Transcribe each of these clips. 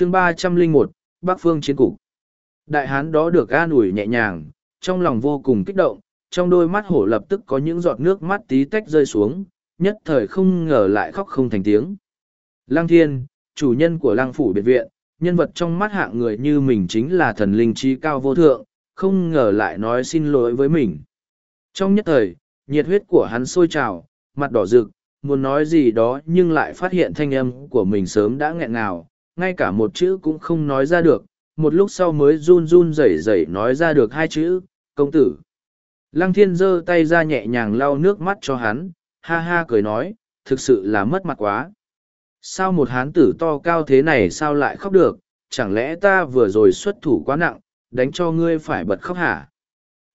chương ba trăm linh một Bắc Phương Chiến Cục Đại hán đó được an ủi nhẹ nhàng, trong lòng vô cùng kích động, trong đôi mắt hổ lập tức có những giọt nước mắt tí tách rơi xuống, nhất thời không ngờ lại khóc không thành tiếng. Lăng thiên, chủ nhân của lăng phủ biệt viện, nhân vật trong mắt hạng người như mình chính là thần linh trí cao vô thượng, không ngờ lại nói xin lỗi với mình. Trong nhất thời, nhiệt huyết của hắn sôi trào, mặt đỏ rực, muốn nói gì đó nhưng lại phát hiện thanh âm của mình sớm đã nghẹn ngào, ngay cả một chữ cũng không nói ra được, một lúc sau mới run run rẩy rẩy nói ra được hai chữ, công tử. Lăng thiên giơ tay ra nhẹ nhàng lau nước mắt cho hắn, ha ha cười nói, thực sự là mất mặt quá. Sao một hán tử to cao thế này sao lại khóc được, chẳng lẽ ta vừa rồi xuất thủ quá nặng, đánh cho ngươi phải bật khóc hả?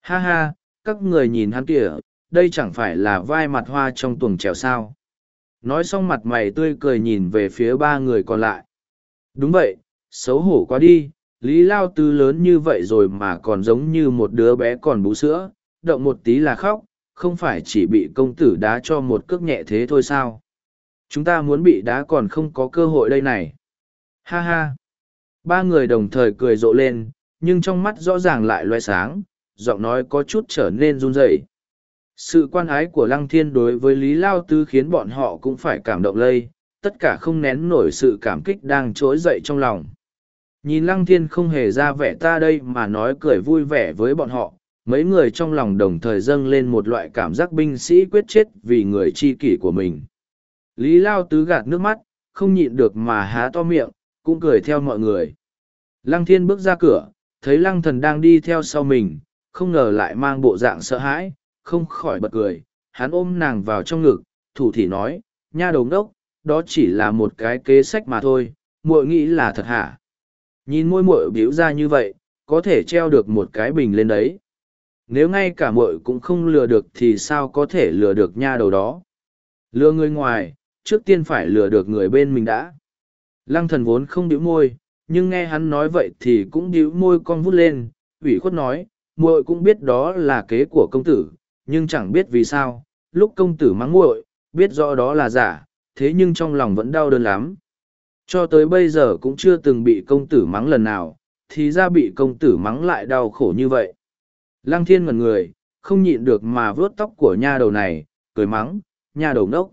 Ha ha, các người nhìn hắn kìa, đây chẳng phải là vai mặt hoa trong tuồng trèo sao. Nói xong mặt mày tươi cười nhìn về phía ba người còn lại. Đúng vậy, xấu hổ quá đi, Lý Lao Tư lớn như vậy rồi mà còn giống như một đứa bé còn bú sữa, động một tí là khóc, không phải chỉ bị công tử đá cho một cước nhẹ thế thôi sao? Chúng ta muốn bị đá còn không có cơ hội đây này. Ha ha! Ba người đồng thời cười rộ lên, nhưng trong mắt rõ ràng lại loe sáng, giọng nói có chút trở nên run rẩy. Sự quan ái của Lăng Thiên đối với Lý Lao Tư khiến bọn họ cũng phải cảm động lây, tất cả không nén nổi sự cảm kích đang trỗi dậy trong lòng. Nhìn Lăng Thiên không hề ra vẻ ta đây mà nói cười vui vẻ với bọn họ, mấy người trong lòng đồng thời dâng lên một loại cảm giác binh sĩ quyết chết vì người chi kỷ của mình. Lý Lao Tứ gạt nước mắt, không nhịn được mà há to miệng, cũng cười theo mọi người. Lăng Thiên bước ra cửa, thấy Lăng Thần đang đi theo sau mình, không ngờ lại mang bộ dạng sợ hãi, không khỏi bật cười. Hắn ôm nàng vào trong ngực, thủ thỉ nói, nha đầu ngốc, đó chỉ là một cái kế sách mà thôi, muội nghĩ là thật hả? Nhìn môi muội biểu ra như vậy, có thể treo được một cái bình lên đấy. Nếu ngay cả muội cũng không lừa được thì sao có thể lừa được nha đầu đó? Lừa người ngoài, trước tiên phải lừa được người bên mình đã. Lăng thần vốn không biểu môi, nhưng nghe hắn nói vậy thì cũng biểu môi con vút lên, ủy khuất nói, muội cũng biết đó là kế của công tử, nhưng chẳng biết vì sao, lúc công tử mắng muội, biết rõ đó là giả, thế nhưng trong lòng vẫn đau đớn lắm. Cho tới bây giờ cũng chưa từng bị công tử mắng lần nào, thì ra bị công tử mắng lại đau khổ như vậy. Lăng thiên ngần người, không nhịn được mà vớt tóc của nha đầu này, cười mắng, nha đầu nốc.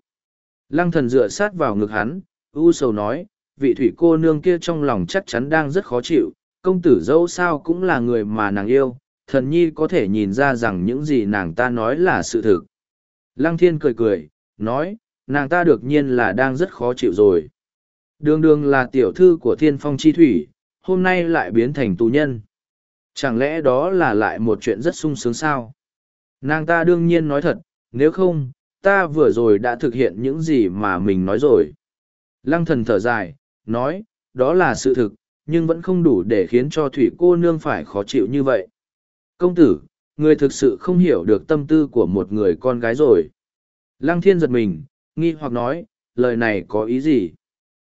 Lăng thần dựa sát vào ngực hắn, u sầu nói, vị thủy cô nương kia trong lòng chắc chắn đang rất khó chịu, công tử dẫu sao cũng là người mà nàng yêu, thần nhi có thể nhìn ra rằng những gì nàng ta nói là sự thực. Lăng thiên cười cười, nói, nàng ta được nhiên là đang rất khó chịu rồi. Đường đường là tiểu thư của thiên phong chi thủy, hôm nay lại biến thành tù nhân. Chẳng lẽ đó là lại một chuyện rất sung sướng sao? Nàng ta đương nhiên nói thật, nếu không, ta vừa rồi đã thực hiện những gì mà mình nói rồi. Lăng thần thở dài, nói, đó là sự thực, nhưng vẫn không đủ để khiến cho thủy cô nương phải khó chịu như vậy. Công tử, người thực sự không hiểu được tâm tư của một người con gái rồi. Lăng thiên giật mình, nghi hoặc nói, lời này có ý gì?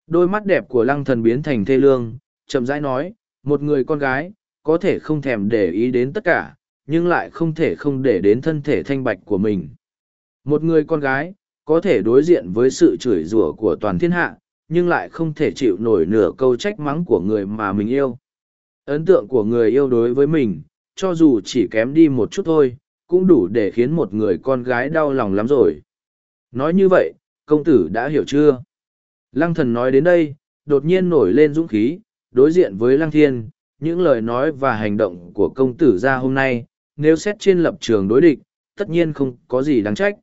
Đôi mắt đẹp của lăng thần biến thành thê lương, chậm rãi nói, một người con gái, có thể không thèm để ý đến tất cả, nhưng lại không thể không để đến thân thể thanh bạch của mình. Một người con gái, có thể đối diện với sự chửi rủa của toàn thiên hạ, nhưng lại không thể chịu nổi nửa câu trách mắng của người mà mình yêu. Ấn tượng của người yêu đối với mình, cho dù chỉ kém đi một chút thôi, cũng đủ để khiến một người con gái đau lòng lắm rồi. Nói như vậy, công tử đã hiểu chưa? Lăng thần nói đến đây, đột nhiên nổi lên dũng khí, đối diện với lăng thiên, những lời nói và hành động của công tử ra hôm nay, nếu xét trên lập trường đối địch, tất nhiên không có gì đáng trách.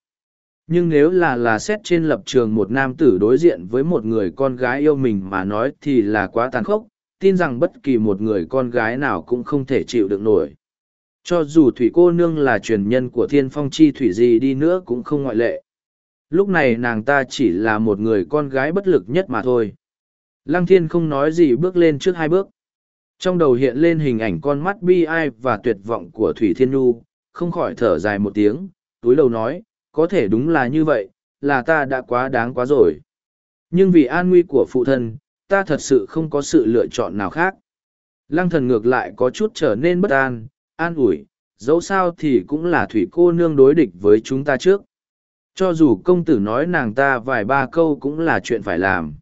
Nhưng nếu là là xét trên lập trường một nam tử đối diện với một người con gái yêu mình mà nói thì là quá tàn khốc, tin rằng bất kỳ một người con gái nào cũng không thể chịu được nổi. Cho dù thủy cô nương là truyền nhân của thiên phong chi thủy gì đi nữa cũng không ngoại lệ. Lúc này nàng ta chỉ là một người con gái bất lực nhất mà thôi. Lăng thiên không nói gì bước lên trước hai bước. Trong đầu hiện lên hình ảnh con mắt bi ai và tuyệt vọng của Thủy Thiên Nhu, không khỏi thở dài một tiếng, túi đầu nói, có thể đúng là như vậy, là ta đã quá đáng quá rồi. Nhưng vì an nguy của phụ thân, ta thật sự không có sự lựa chọn nào khác. Lăng thần ngược lại có chút trở nên bất an, an ủi, dẫu sao thì cũng là thủy cô nương đối địch với chúng ta trước. Cho dù công tử nói nàng ta vài ba câu cũng là chuyện phải làm.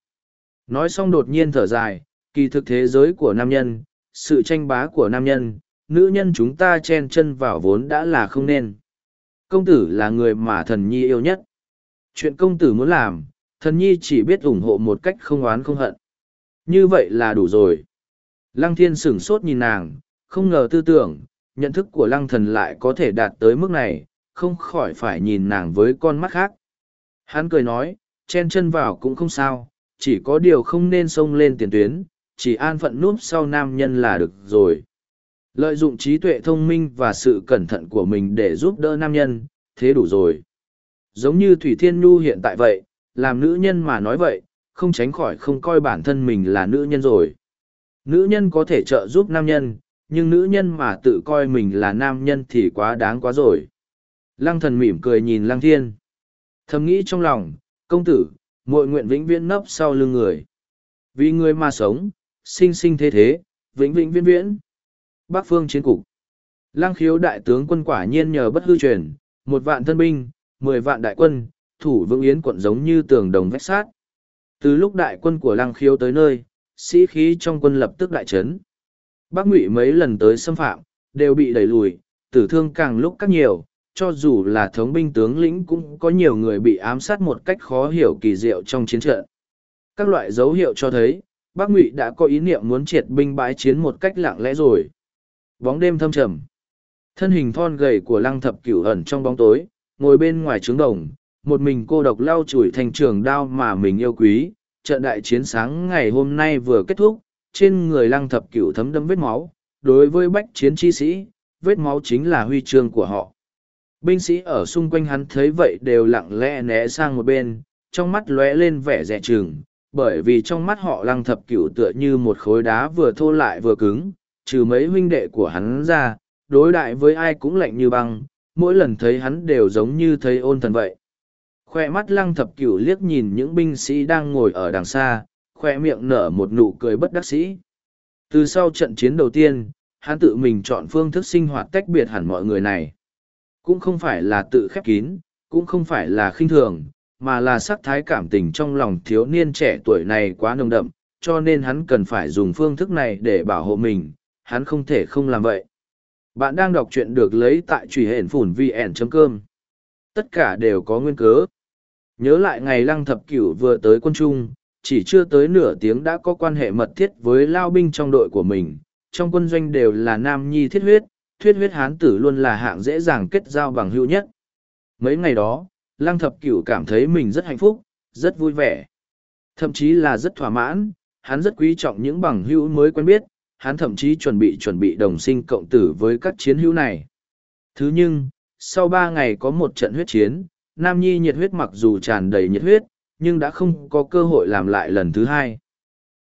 Nói xong đột nhiên thở dài, kỳ thực thế giới của nam nhân, sự tranh bá của nam nhân, nữ nhân chúng ta chen chân vào vốn đã là không nên. Công tử là người mà thần nhi yêu nhất. Chuyện công tử muốn làm, thần nhi chỉ biết ủng hộ một cách không oán không hận. Như vậy là đủ rồi. Lăng thiên sửng sốt nhìn nàng, không ngờ tư tưởng, nhận thức của lăng thần lại có thể đạt tới mức này, không khỏi phải nhìn nàng với con mắt khác. Hắn cười nói, chen chân vào cũng không sao, chỉ có điều không nên xông lên tiền tuyến, chỉ an phận núp sau nam nhân là được rồi. Lợi dụng trí tuệ thông minh và sự cẩn thận của mình để giúp đỡ nam nhân, thế đủ rồi. Giống như Thủy Thiên Nhu hiện tại vậy, làm nữ nhân mà nói vậy, không tránh khỏi không coi bản thân mình là nữ nhân rồi. Nữ nhân có thể trợ giúp nam nhân, nhưng nữ nhân mà tự coi mình là nam nhân thì quá đáng quá rồi. Lăng thần mỉm cười nhìn lăng thiên. Thầm nghĩ trong lòng, công tử, muội nguyện vĩnh viễn nấp sau lưng người. Vì người mà sống, sinh sinh thế thế, vĩnh vĩnh viễn viễn. Bắc phương chiến cục. Lăng khiếu đại tướng quân quả nhiên nhờ bất hư truyền, một vạn thân binh, mười vạn đại quân, thủ vững yến quận giống như tường đồng vách sát. Từ lúc đại quân của lăng khiếu tới nơi, sĩ khí trong quân lập tức đại trấn. Bắc ngụy mấy lần tới xâm phạm, đều bị đẩy lùi, tử thương càng lúc càng nhiều, cho dù là thống binh tướng lĩnh cũng có nhiều người bị ám sát một cách khó hiểu kỳ diệu trong chiến trận. Các loại dấu hiệu cho thấy, Bắc Ngụy đã có ý niệm muốn triệt binh bãi chiến một cách lặng lẽ rồi. Bóng đêm thâm trầm. Thân hình thon gầy của lăng thập cửu ẩn trong bóng tối, ngồi bên ngoài trướng đồng, một mình cô độc lau chùi thành trường đao mà mình yêu quý. Trận đại chiến sáng ngày hôm nay vừa kết thúc, trên người lăng thập cửu thấm đâm vết máu. Đối với bách chiến chi sĩ, vết máu chính là huy chương của họ. Binh sĩ ở xung quanh hắn thấy vậy đều lặng lẽ né sang một bên, trong mắt lóe lên vẻ rẻ chừng, bởi vì trong mắt họ lăng thập cửu tựa như một khối đá vừa thô lại vừa cứng, trừ mấy huynh đệ của hắn ra, đối đại với ai cũng lạnh như băng, mỗi lần thấy hắn đều giống như thấy ôn thần vậy. Khoe mắt lăng thập cửu liếc nhìn những binh sĩ đang ngồi ở đằng xa, khoe miệng nở một nụ cười bất đắc sĩ. Từ sau trận chiến đầu tiên, hắn tự mình chọn phương thức sinh hoạt tách biệt hẳn mọi người này. Cũng không phải là tự khép kín, cũng không phải là khinh thường, mà là sắc thái cảm tình trong lòng thiếu niên trẻ tuổi này quá nồng đậm, cho nên hắn cần phải dùng phương thức này để bảo hộ mình, hắn không thể không làm vậy. Bạn đang đọc truyện được lấy tại truy hển phủn vn.com. Tất cả đều có nguyên cớ. Nhớ lại ngày lăng thập cửu vừa tới quân trung, chỉ chưa tới nửa tiếng đã có quan hệ mật thiết với lao binh trong đội của mình. Trong quân doanh đều là nam nhi thiết huyết, thuyết huyết hán tử luôn là hạng dễ dàng kết giao bằng hữu nhất. Mấy ngày đó, lăng thập cửu cảm thấy mình rất hạnh phúc, rất vui vẻ. Thậm chí là rất thỏa mãn, hắn rất quý trọng những bằng hữu mới quen biết, hắn thậm chí chuẩn bị chuẩn bị đồng sinh cộng tử với các chiến hữu này. Thứ nhưng, sau ba ngày có một trận huyết chiến, Nam Nhi nhiệt huyết mặc dù tràn đầy nhiệt huyết, nhưng đã không có cơ hội làm lại lần thứ hai.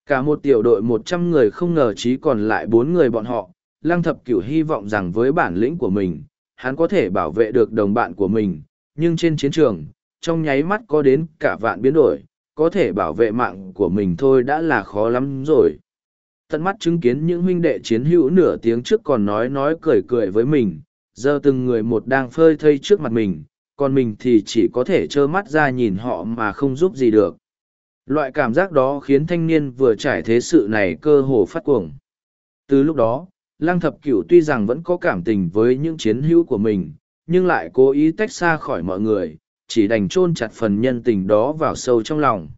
Cả một tiểu đội một trăm người không ngờ chỉ còn lại bốn người bọn họ, Lăng Thập Cửu hy vọng rằng với bản lĩnh của mình, hắn có thể bảo vệ được đồng bạn của mình, nhưng trên chiến trường, trong nháy mắt có đến cả vạn biến đổi, có thể bảo vệ mạng của mình thôi đã là khó lắm rồi. Tận mắt chứng kiến những huynh đệ chiến hữu nửa tiếng trước còn nói nói cười cười với mình, giờ từng người một đang phơi thây trước mặt mình, còn mình thì chỉ có thể trơ mắt ra nhìn họ mà không giúp gì được. Loại cảm giác đó khiến thanh niên vừa trải thế sự này cơ hồ phát cuồng. Từ lúc đó, Lăng Thập Cửu tuy rằng vẫn có cảm tình với những chiến hữu của mình, nhưng lại cố ý tách xa khỏi mọi người, chỉ đành chôn chặt phần nhân tình đó vào sâu trong lòng.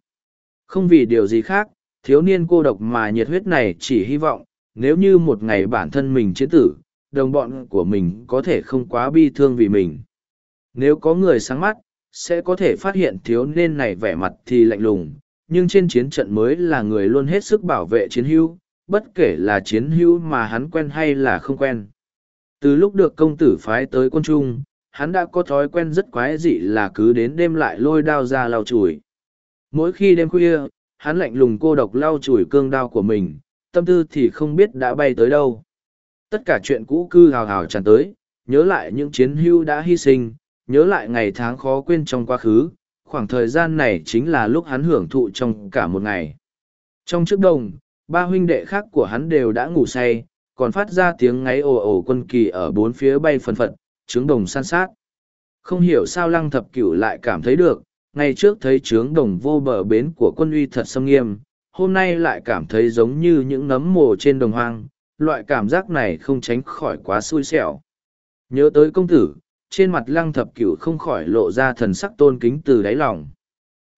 Không vì điều gì khác, thiếu niên cô độc mà nhiệt huyết này chỉ hy vọng, nếu như một ngày bản thân mình chiến tử, đồng bọn của mình có thể không quá bi thương vì mình. Nếu có người sáng mắt, sẽ có thể phát hiện thiếu niên này vẻ mặt thì lạnh lùng, nhưng trên chiến trận mới là người luôn hết sức bảo vệ chiến hữu, bất kể là chiến hữu mà hắn quen hay là không quen. Từ lúc được công tử phái tới quân trung, hắn đã có thói quen rất quái dị là cứ đến đêm lại lôi đao ra lau chùi. Mỗi khi đêm khuya, hắn lạnh lùng cô độc lau chùi cương đao của mình, tâm tư thì không biết đã bay tới đâu. Tất cả chuyện cũ cư hào hào tràn tới, nhớ lại những chiến hữu đã hy sinh, nhớ lại ngày tháng khó quên trong quá khứ, khoảng thời gian này chính là lúc hắn hưởng thụ trong cả một ngày. Trong trước đồng, ba huynh đệ khác của hắn đều đã ngủ say, còn phát ra tiếng ngáy ồ ồ quân kỳ ở bốn phía bay phần phật, trướng đồng san sát. Không hiểu sao lăng thập cửu lại cảm thấy được, ngày trước thấy trướng đồng vô bờ bến của quân uy thật xâm nghiêm, hôm nay lại cảm thấy giống như những nấm mồ trên đồng hoang, loại cảm giác này không tránh khỏi quá xui xẻo. Nhớ tới công tử, trên mặt lăng thập cửu không khỏi lộ ra thần sắc tôn kính từ đáy lòng.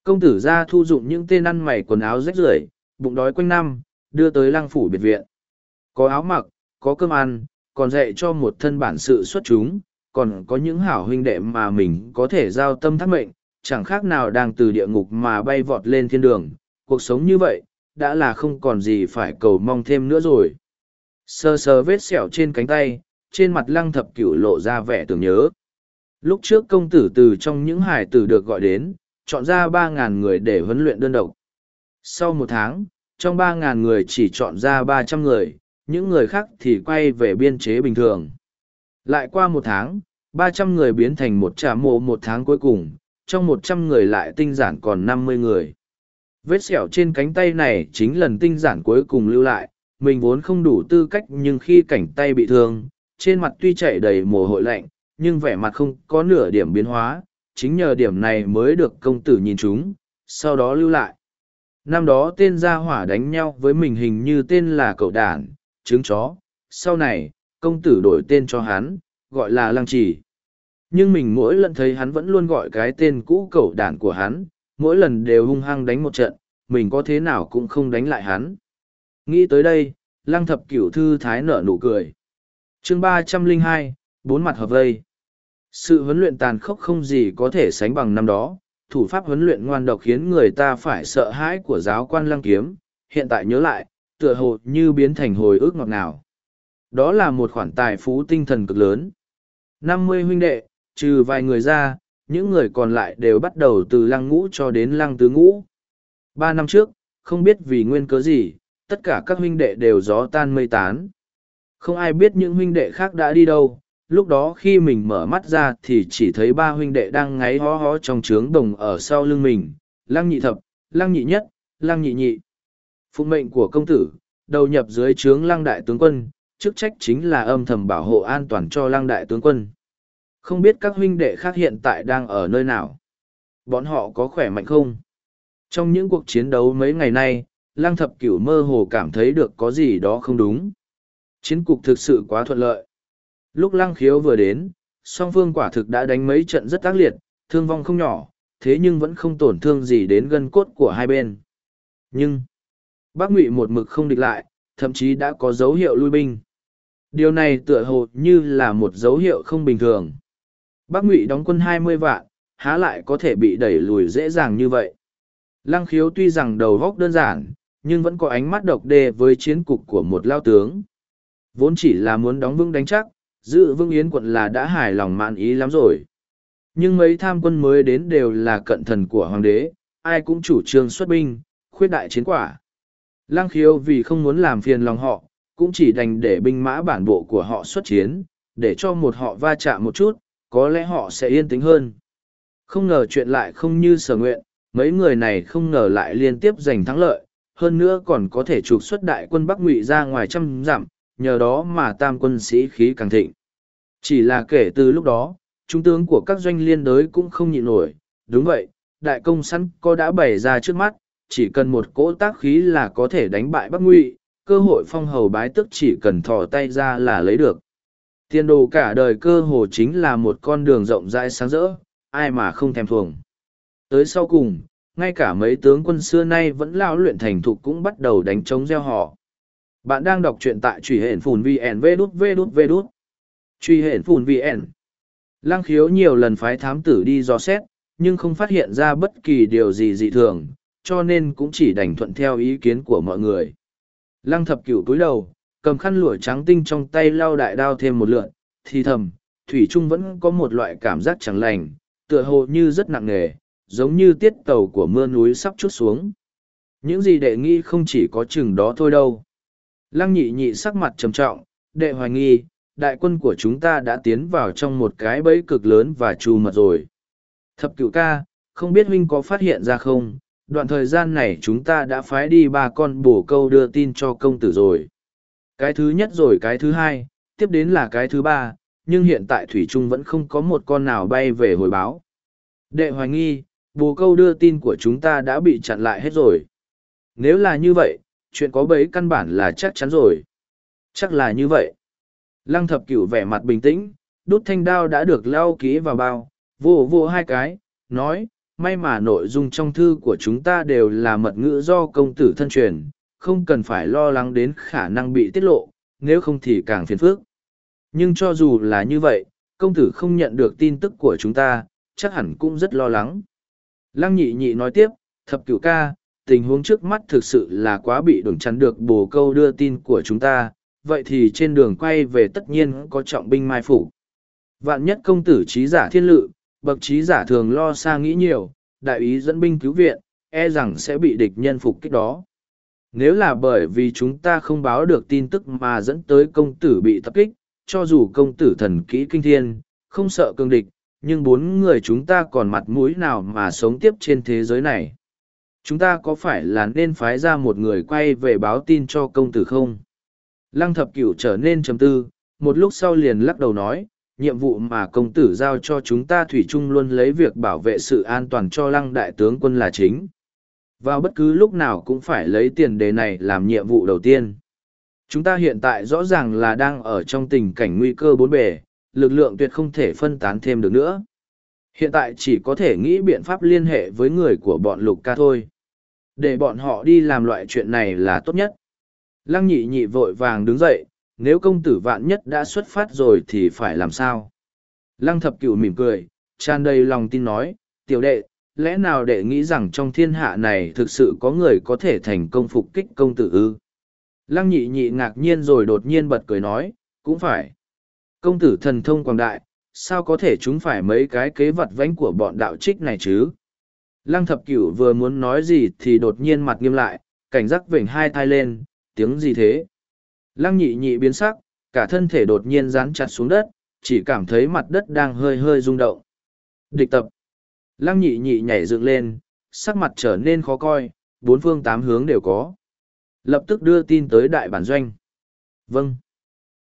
Công tử ra thu dụng những tên ăn mày quần áo rách rưởi, bụng đói quanh năm, đưa tới lăng phủ biệt viện. Có áo mặc, có cơm ăn, còn dạy cho một thân bản sự xuất chúng, còn có những hảo huynh đệ mà mình có thể giao tâm thác mệnh, chẳng khác nào đang từ địa ngục mà bay vọt lên thiên đường. Cuộc sống như vậy, đã là không còn gì phải cầu mong thêm nữa rồi. Sơ sơ vết sẹo trên cánh tay, trên mặt lăng thập cửu lộ ra vẻ tưởng nhớ. Lúc trước công tử từ trong những hải tử được gọi đến, chọn ra ba ngàn người để huấn luyện đơn độc. Sau một tháng, trong ba ngàn người chỉ chọn ra ba trăm người, những người khác thì quay về biên chế bình thường. Lại qua một tháng, ba trăm người biến thành một trà mộ một tháng cuối cùng, trong một trăm người lại tinh giản còn năm mươi người. Vết sẹo trên cánh tay này chính lần tinh giản cuối cùng lưu lại, mình vốn không đủ tư cách nhưng khi cảnh tay bị thương, trên mặt tuy chảy đầy mồ hôi lạnh, nhưng vẻ mặt không có nửa điểm biến hóa, chính nhờ điểm này mới được công tử nhìn chúng, sau đó lưu lại. Năm đó tên gia hỏa đánh nhau với mình hình như tên là cậu đản, trứng chó, sau này, công tử đổi tên cho hắn, gọi là lăng trì. Nhưng mình mỗi lần thấy hắn vẫn luôn gọi cái tên cũ cậu đản của hắn, mỗi lần đều hung hăng đánh một trận, mình có thế nào cũng không đánh lại hắn. Nghĩ tới đây, lăng thập cửu thư thái nở nụ cười. chương ba trăm linh hai bốn mặt hợp vây. Sự huấn luyện tàn khốc không gì có thể sánh bằng năm đó, thủ pháp huấn luyện ngoan độc khiến người ta phải sợ hãi của giáo quan lăng kiếm, hiện tại nhớ lại, tựa hồ như biến thành hồi ức ngọt ngào. Đó là một khoản tài phú tinh thần cực lớn. năm mươi huynh đệ, trừ vài người ra, những người còn lại đều bắt đầu từ lăng ngũ cho đến lăng tứ ngũ. Ba năm trước, không biết vì nguyên cớ gì, tất cả các huynh đệ đều gió tan mây tán. Không ai biết những huynh đệ khác đã đi đâu, lúc đó khi mình mở mắt ra thì chỉ thấy ba huynh đệ đang ngáy hó hó trong trướng đồng ở sau lưng mình, lăng nhị thập, lăng nhị nhất, lăng nhị nhị. Phụ mệnh của công tử, đầu nhập dưới trướng lăng đại tướng quân, chức trách chính là âm thầm bảo hộ an toàn cho lăng đại tướng quân. Không biết các huynh đệ khác hiện tại đang ở nơi nào? Bọn họ có khỏe mạnh không? Trong những cuộc chiến đấu mấy ngày nay, lăng thập cửu mơ hồ cảm thấy được có gì đó không đúng. Chiến cục thực sự quá thuận lợi. Lúc lăng khiếu vừa đến, song phương quả thực đã đánh mấy trận rất ác liệt, thương vong không nhỏ, thế nhưng vẫn không tổn thương gì đến gân cốt của hai bên. Nhưng, bác ngụy một mực không địch lại, thậm chí đã có dấu hiệu lui binh. Điều này tựa hồ như là một dấu hiệu không bình thường. Bác ngụy đóng quân hai mươi vạn, há lại có thể bị đẩy lùi dễ dàng như vậy. Lăng khiếu tuy rằng đầu góc đơn giản, nhưng vẫn có ánh mắt độc đê với chiến cục của một lao tướng. Vốn chỉ là muốn đóng vững đánh chắc, giữ vương yến quận là đã hài lòng mạn ý lắm rồi. Nhưng mấy tham quân mới đến đều là cận thần của hoàng đế, ai cũng chủ trương xuất binh, khuyết đại chiến quả. Lăng khiếu vì không muốn làm phiền lòng họ, cũng chỉ đành để binh mã bản bộ của họ xuất chiến, để cho một họ va chạm một chút, có lẽ họ sẽ yên tĩnh hơn. Không ngờ chuyện lại không như sở nguyện, mấy người này không ngờ lại liên tiếp giành thắng lợi, hơn nữa còn có thể trục xuất đại quân Bắc Ngụy ra ngoài trăm dặm, nhờ đó mà tam quân sĩ khí càng thịnh. Chỉ là kể từ lúc đó, trung tướng của các doanh liên đới cũng không nhịn nổi, đúng vậy, đại công sẵn có đã bày ra trước mắt, chỉ cần một cỗ tác khí là có thể đánh bại Bắc Ngụy, cơ hội phong hầu bái tức chỉ cần thò tay ra là lấy được. Tiền đồ cả đời cơ hồ chính là một con đường rộng rãi sáng rỡ, ai mà không thèm thuồng. Tới sau cùng, ngay cả mấy tướng quân xưa nay vẫn lao luyện thành thục cũng bắt đầu đánh chống gieo họ. Bạn đang đọc truyện tại truy hển phùn VN V đút V đút V đút. Truy hển phùn VN. Lăng khiếu nhiều lần phái thám tử đi dò xét, nhưng không phát hiện ra bất kỳ điều gì dị thường, cho nên cũng chỉ đành thuận theo ý kiến của mọi người. Lăng thập cửu túi đầu, cầm khăn lụa trắng tinh trong tay lau đại đao thêm một lượn, thì thầm, Thủy Trung vẫn có một loại cảm giác chẳng lành, tựa hồ như rất nặng nề, giống như tiết tàu của mưa núi sắp chút xuống. Những gì đệ nghi không chỉ có chừng đó thôi đâu. Lăng nhị nhị sắc mặt trầm trọng, đệ hoài nghi, đại quân của chúng ta đã tiến vào trong một cái bẫy cực lớn và trù mật rồi. Thập cửu ca, không biết huynh có phát hiện ra không, đoạn thời gian này chúng ta đã phái đi ba con bổ câu đưa tin cho công tử rồi. Cái thứ nhất rồi cái thứ hai, tiếp đến là cái thứ ba, nhưng hiện tại Thủy Trung vẫn không có một con nào bay về hồi báo. Đệ hoài nghi, bồ câu đưa tin của chúng ta đã bị chặn lại hết rồi. Nếu là như vậy, chuyện có bấy căn bản là chắc chắn rồi. Chắc là như vậy. Lăng thập cửu vẻ mặt bình tĩnh, đút thanh đao đã được leo kỹ vào bao, vô vô hai cái, nói, may mà nội dung trong thư của chúng ta đều là mật ngữ do công tử thân truyền, không cần phải lo lắng đến khả năng bị tiết lộ, nếu không thì càng phiền phức. Nhưng cho dù là như vậy, công tử không nhận được tin tức của chúng ta, chắc hẳn cũng rất lo lắng. Lăng nhị nhị nói tiếp, thập cửu ca, tình huống trước mắt thực sự là quá bị đồn chắn được bồ câu đưa tin của chúng ta, vậy thì trên đường quay về tất nhiên có trọng binh mai phủ. Vạn nhất công tử trí giả thiên lự, bậc trí giả thường lo xa nghĩ nhiều, đại ý dẫn binh cứu viện, e rằng sẽ bị địch nhân phục kích đó. Nếu là bởi vì chúng ta không báo được tin tức mà dẫn tới công tử bị tập kích, cho dù công tử thần kỹ kinh thiên, không sợ cương địch, nhưng bốn người chúng ta còn mặt mũi nào mà sống tiếp trên thế giới này. Chúng ta có phải là nên phái ra một người quay về báo tin cho công tử không? Lăng thập cửu trở nên trầm tư, một lúc sau liền lắc đầu nói, nhiệm vụ mà công tử giao cho chúng ta thủy chung luôn lấy việc bảo vệ sự an toàn cho lăng đại tướng quân là chính. Vào bất cứ lúc nào cũng phải lấy tiền đề này làm nhiệm vụ đầu tiên. Chúng ta hiện tại rõ ràng là đang ở trong tình cảnh nguy cơ bốn bề, lực lượng tuyệt không thể phân tán thêm được nữa. Hiện tại chỉ có thể nghĩ biện pháp liên hệ với người của bọn lục ca thôi. Để bọn họ đi làm loại chuyện này là tốt nhất. Lăng nhị nhị vội vàng đứng dậy, nếu công tử vạn nhất đã xuất phát rồi thì phải làm sao? Lăng thập cửu mỉm cười, tràn đầy lòng tin nói, tiểu đệ, lẽ nào đệ nghĩ rằng trong thiên hạ này thực sự có người có thể thành công phục kích công tử ư? Lăng nhị nhị ngạc nhiên rồi đột nhiên bật cười nói, cũng phải. Công tử thần thông quảng đại, sao có thể chúng phải mấy cái kế vật vánh của bọn đạo trích này chứ? Lăng thập cửu vừa muốn nói gì thì đột nhiên mặt nghiêm lại, cảnh giác vểnh hai thai lên, tiếng gì thế? Lăng nhị nhị biến sắc, cả thân thể đột nhiên dán chặt xuống đất, chỉ cảm thấy mặt đất đang hơi hơi rung động. Địch tập. Lăng nhị nhị nhảy dựng lên, sắc mặt trở nên khó coi, bốn phương tám hướng đều có. Lập tức đưa tin tới đại bản doanh. Vâng.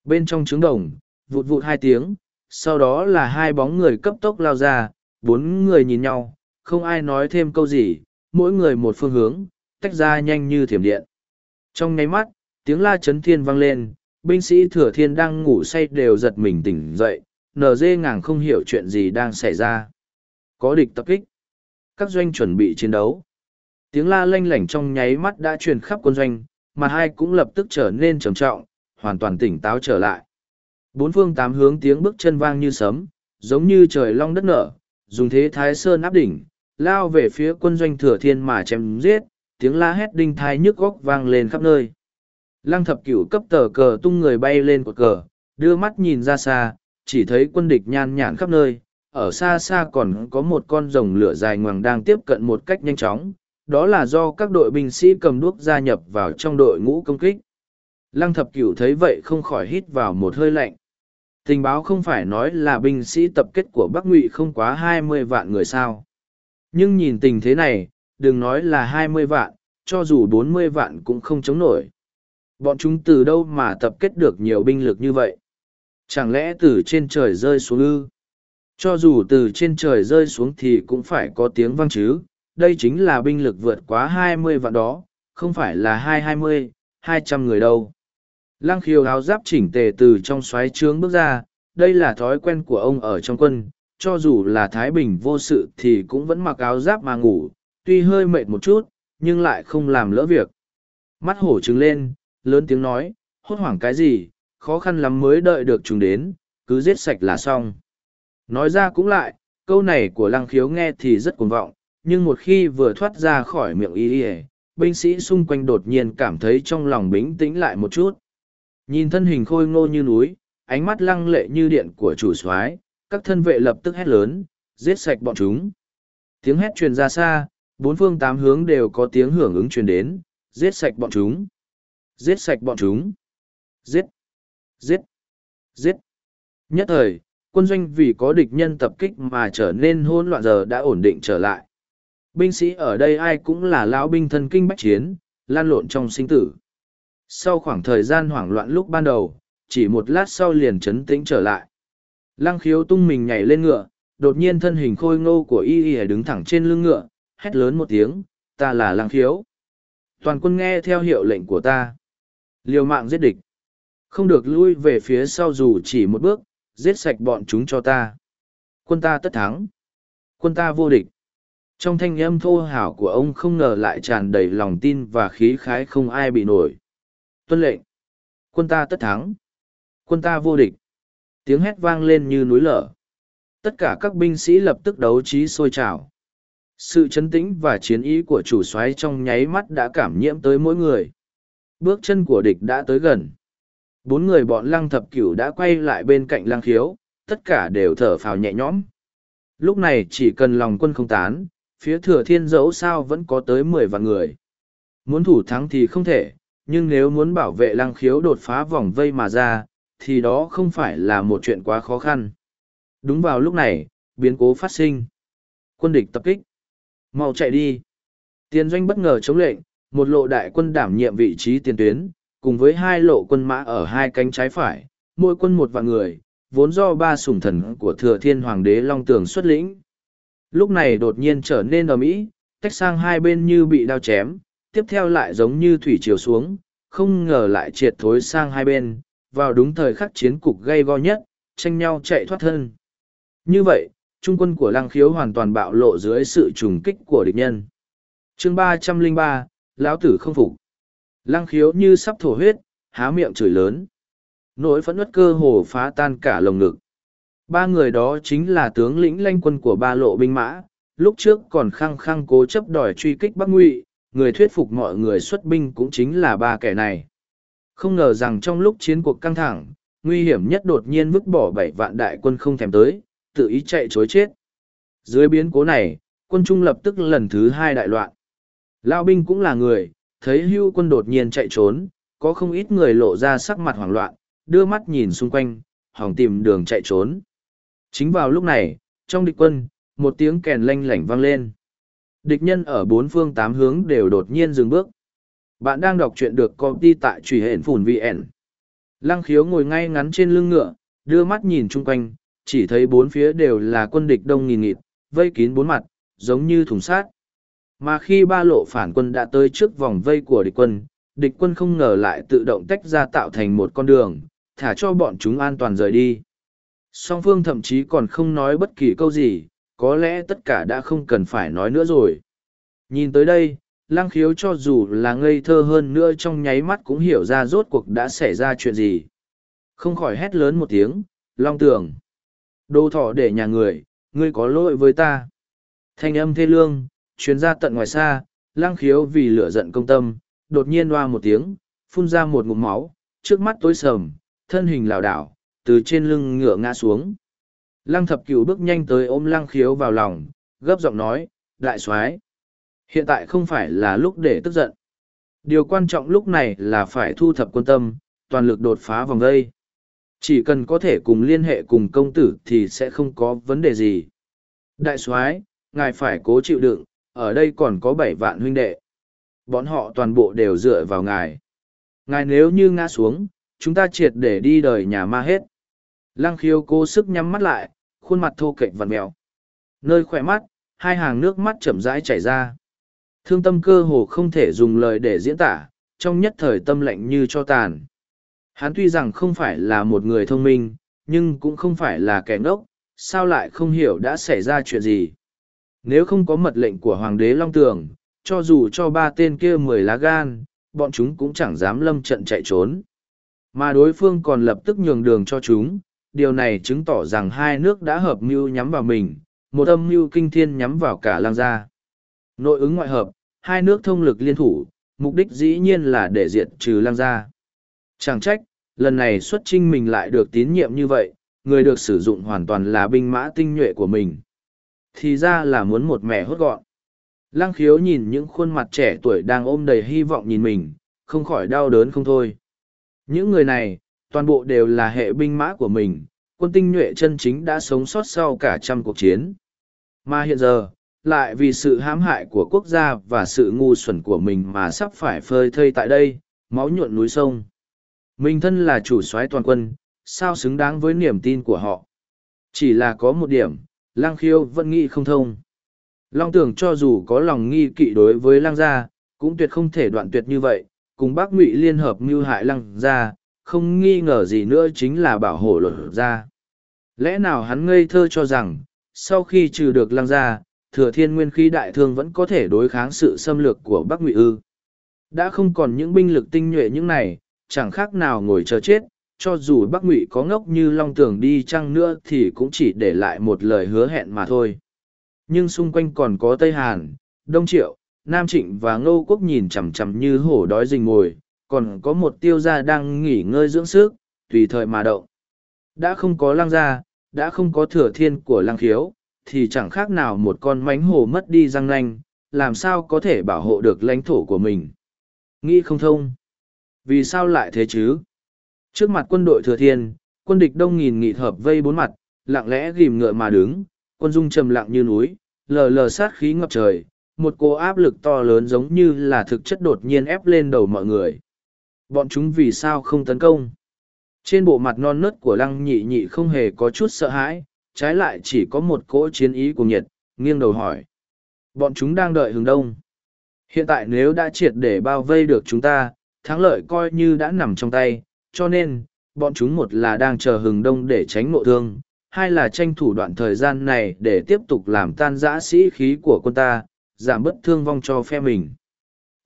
Bên trong trứng đồng, vụt vụt hai tiếng, sau đó là hai bóng người cấp tốc lao ra, bốn người nhìn nhau, không ai nói thêm câu gì, mỗi người một phương hướng, tách ra nhanh như thiểm điện. Trong nháy mắt, tiếng la chấn thiên vang lên, binh sĩ thừa thiên đang ngủ say đều giật mình tỉnh dậy, nở dê ngàng không hiểu chuyện gì đang xảy ra. Có địch tập kích. Các doanh chuẩn bị chiến đấu. Tiếng la lanh lảnh trong nháy mắt đã truyền khắp quân doanh, mà hai cũng lập tức trở nên trầm trọng, hoàn toàn tỉnh táo trở lại. Bốn phương tám hướng tiếng bước chân vang như sấm, giống như trời long đất nở, dùng thế thái sơn áp đỉnh, lao về phía quân doanh thừa thiên mà chém giết, tiếng la hét đinh thai nhức góc vang lên khắp nơi. Lăng thập cửu cấp tờ cờ tung người bay lên cột cờ, đưa mắt nhìn ra xa, chỉ thấy quân địch nhan nhản khắp nơi, ở xa xa còn có một con rồng lửa dài ngoằng đang tiếp cận một cách nhanh chóng, đó là do các đội binh sĩ cầm đuốc gia nhập vào trong đội ngũ công kích. Lăng thập cửu thấy vậy không khỏi hít vào một hơi lạnh. Tình báo không phải nói là binh sĩ tập kết của Bắc Ngụy không quá hai mươi vạn người sao. Nhưng nhìn tình thế này, đừng nói là hai mươi vạn, cho dù bốn mươi vạn cũng không chống nổi. Bọn chúng từ đâu mà tập kết được nhiều binh lực như vậy? Chẳng lẽ từ trên trời rơi xuống ư? Cho dù từ trên trời rơi xuống thì cũng phải có tiếng vang chứ, đây chính là binh lực vượt quá hai mươi vạn đó, không phải là hai hai mươi, hai trăm người đâu. Lăng khiêu áo giáp chỉnh tề từ trong xoáy trướng bước ra, đây là thói quen của ông ở trong quân, cho dù là Thái Bình vô sự thì cũng vẫn mặc áo giáp mà ngủ, tuy hơi mệt một chút, nhưng lại không làm lỡ việc. Mắt hổ trứng lên, lớn tiếng nói, hốt hoảng cái gì, khó khăn lắm mới đợi được chúng đến, cứ giết sạch là xong. Nói ra cũng lại, câu này của lăng khiếu nghe thì rất cuồng vọng, nhưng một khi vừa thoát ra khỏi miệng y y binh sĩ xung quanh đột nhiên cảm thấy trong lòng bình tĩnh lại một chút. Nhìn thân hình khôi ngô như núi, ánh mắt lăng lệ như điện của chủ soái các thân vệ lập tức hét lớn, giết sạch bọn chúng. Tiếng hét truyền ra xa, bốn phương tám hướng đều có tiếng hưởng ứng truyền đến, giết sạch bọn chúng. Giết sạch bọn chúng. Giết. Giết. Giết. Nhất thời, quân doanh vì có địch nhân tập kích mà trở nên hỗn loạn giờ đã ổn định trở lại. Binh sĩ ở đây ai cũng là lão binh thân kinh bách chiến, lan lộn trong sinh tử. Sau khoảng thời gian hoảng loạn lúc ban đầu, chỉ một lát sau liền chấn tĩnh trở lại. Lăng khiếu tung mình nhảy lên ngựa, đột nhiên thân hình khôi ngô của y y đứng thẳng trên lưng ngựa, hét lớn một tiếng, ta là lăng khiếu. Toàn quân nghe theo hiệu lệnh của ta. Liều mạng giết địch. Không được lui về phía sau dù chỉ một bước, giết sạch bọn chúng cho ta. Quân ta tất thắng. Quân ta vô địch. Trong thanh âm thô hảo của ông không ngờ lại tràn đầy lòng tin và khí khái không ai bị nổi. Tuân lệnh. Quân ta tất thắng. Quân ta vô địch. Tiếng hét vang lên như núi lở. Tất cả các binh sĩ lập tức đấu trí sôi trào. Sự chấn tĩnh và chiến ý của chủ soái trong nháy mắt đã cảm nhiễm tới mỗi người. Bước chân của địch đã tới gần. Bốn người bọn lăng thập cửu đã quay lại bên cạnh lăng khiếu, tất cả đều thở phào nhẹ nhõm. Lúc này chỉ cần lòng quân không tán, phía thừa thiên dẫu sao vẫn có tới mười vạn người. Muốn thủ thắng thì không thể, nhưng nếu muốn bảo vệ lăng khiếu đột phá vòng vây mà ra, thì đó không phải là một chuyện quá khó khăn. Đúng vào lúc này, biến cố phát sinh. Quân địch tập kích. Mau chạy đi. Tiền doanh bất ngờ chống lệnh, một lộ đại quân đảm nhiệm vị trí tiền tuyến, cùng với hai lộ quân mã ở hai cánh trái phải, mỗi quân một vạn người, vốn do ba sủng thần của thừa thiên hoàng đế Long Tường xuất lĩnh. Lúc này đột nhiên trở nên ở Mỹ, tách sang hai bên như bị đao chém, tiếp theo lại giống như thủy chiều xuống, không ngờ lại triệt thối sang hai bên, vào đúng thời khắc chiến cục gây go nhất, tranh nhau chạy thoát thân. Như vậy, trung quân của lăng khiếu hoàn toàn bạo lộ dưới sự trùng kích của địch nhân. chương ba trăm linh ba lão tử không phục lăng khiếu như sắp thổ huyết há miệng chửi lớn nỗi phẫn nuốt cơ hồ phá tan cả lồng ngực ba người đó chính là tướng lĩnh lanh quân của ba lộ binh mã lúc trước còn khăng khăng cố chấp đòi truy kích bắc ngụy người thuyết phục mọi người xuất binh cũng chính là ba kẻ này không ngờ rằng trong lúc chiến cuộc căng thẳng, nguy hiểm nhất đột nhiên vứt bỏ bảy vạn đại quân không thèm tới, tự ý chạy chối chết. Dưới biến cố này, quân trung lập tức lần thứ hai đại loạn. Lao binh cũng là người, thấy hưu quân đột nhiên chạy trốn, có không ít người lộ ra sắc mặt hoảng loạn, đưa mắt nhìn xung quanh, hỏng tìm đường chạy trốn. Chính vào lúc này, trong địch quân, một tiếng kèn lanh lảnh vang lên. Địch nhân ở bốn phương tám hướng đều đột nhiên dừng bước bạn đang đọc truyện được công ty tại truy hển phủn vn lăng khiếu ngồi ngay ngắn trên lưng ngựa, đưa mắt nhìn chung quanh, chỉ thấy bốn phía đều là quân địch đông nghìn nghịt, vây kín bốn mặt, giống như thùng sát. Mà khi ba lộ phản quân đã tới trước vòng vây của địch quân địch quân không ngờ lại tự động tách ra tạo thành một con đường, thả cho bọn chúng an toàn rời đi. Song phương thậm chí còn không nói bất kỳ câu gì, có lẽ tất cả đã không cần phải nói nữa rồi. Nhìn tới đây lăng khiếu cho dù là ngây thơ hơn nữa trong nháy mắt cũng hiểu ra rốt cuộc đã xảy ra chuyện gì. Không khỏi hét lớn một tiếng, long tường. Đồ thỏ để nhà người, ngươi có lỗi với ta. Thanh âm thê lương, chuyến ra tận ngoài xa, lăng khiếu vì lửa giận công tâm, đột nhiên loa một tiếng, phun ra một ngụm máu, trước mắt tối sầm, thân hình lảo đảo, từ trên lưng ngựa ngã xuống. Lăng thập Cựu bước nhanh tới ôm lăng khiếu vào lòng, gấp giọng nói, đại soái hiện tại không phải là lúc để tức giận điều quan trọng lúc này là phải thu thập quân tâm toàn lực đột phá vòng gây. chỉ cần có thể cùng liên hệ cùng công tử thì sẽ không có vấn đề gì đại soái ngài phải cố chịu đựng ở đây còn có bảy vạn huynh đệ. Bọn họ toàn bộ đều dựa vào ngài. Ngài nếu như ngã xuống, chúng ta triệt để đi đời nhà ma hết. Lăng khiếu cố sức nhắm mắt lại, khuôn mặt thô kệch vằn mèo. Nơi khỏe mắt, hai hàng nước mắt chậm rãi chảy ra. Thương tâm cơ hồ không thể dùng lời để diễn tả, trong nhất thời tâm lạnh như cho tàn. Hắn tuy rằng không phải là một người thông minh, nhưng cũng không phải là kẻ ngốc, sao lại không hiểu đã xảy ra chuyện gì. Nếu không có mật lệnh của Hoàng đế Long Tường, cho dù cho ba tên kia mười lá gan, bọn chúng cũng chẳng dám lâm trận chạy trốn. Mà đối phương còn lập tức nhường đường cho chúng, điều này chứng tỏ rằng hai nước đã hợp mưu nhắm vào mình, một âm mưu kinh thiên nhắm vào cả lang gia. Nội ứng ngoại hợp, hai nước thông lực liên thủ, mục đích dĩ nhiên là để diệt trừ lang gia. Chẳng trách, lần này xuất trinh mình lại được tín nhiệm như vậy, người được sử dụng hoàn toàn là binh mã tinh nhuệ của mình thì ra là muốn một mẹ hốt gọn. Lăng khiếu nhìn những khuôn mặt trẻ tuổi đang ôm đầy hy vọng nhìn mình, không khỏi đau đớn không thôi. Những người này, toàn bộ đều là hệ binh mã của mình, quân tinh nhuệ chân chính đã sống sót sau cả trăm cuộc chiến. Mà hiện giờ, lại vì sự hãm hại của quốc gia và sự ngu xuẩn của mình mà sắp phải phơi thây tại đây, máu nhuộn núi sông. Mình thân là chủ soái toàn quân, sao xứng đáng với niềm tin của họ. Chỉ là có một điểm, lang khiêu vẫn nghĩ không thông. Long tưởng cho dù có lòng nghi kỵ đối với lang gia, cũng tuyệt không thể đoạn tuyệt như vậy, cùng bác ngụy liên hợp mưu hại lang gia không nghi ngờ gì nữa chính là bảo hộ luật gia Lẽ nào hắn ngây thơ cho rằng, sau khi trừ được lang gia thừa thiên nguyên khí đại thương vẫn có thể đối kháng sự xâm lược của bắc ngụy ư. Đã không còn những binh lực tinh nhuệ những này, chẳng khác nào ngồi chờ chết, cho dù bắc ngụy có ngốc như long tường đi chăng nữa thì cũng chỉ để lại một lời hứa hẹn mà thôi. Nhưng xung quanh còn có Tây Hàn, Đông Triệu, Nam Trịnh và Ngô Quốc nhìn chằm chằm như hổ đói rình ngồi, còn có một tiêu gia đang nghỉ ngơi dưỡng sức, tùy thời mà động. Đã không có lăng gia, đã không có thừa thiên của lăng khiếu, thì chẳng khác nào một con mánh hồ mất đi răng nanh, làm sao có thể bảo hộ được lãnh thổ của mình. Nghĩ không thông. Vì sao lại thế chứ? Trước mặt quân đội thừa thiên, quân địch đông nghìn nghị hợp vây bốn mặt, lặng lẽ ghim ngựa mà đứng, quân dung trầm lặng như núi, lờ lờ sát khí ngập trời, một cô áp lực to lớn giống như là thực chất đột nhiên ép lên đầu mọi người. Bọn chúng vì sao không tấn công? Trên bộ mặt non nớt của lăng nhị nhị không hề có chút sợ hãi, trái lại chỉ có một cỗ chiến ý của nhiệt, nghiêng đầu hỏi. Bọn chúng đang đợi hướng đông. Hiện tại nếu đã triệt để bao vây được chúng ta, thắng lợi coi như đã nằm trong tay, cho nên, bọn chúng một là đang chờ hừng đông để tránh ngộ thương, hai là tranh thủ đoạn thời gian này để tiếp tục làm tan giã sĩ khí của quân ta, giảm bất thương vong cho phe mình.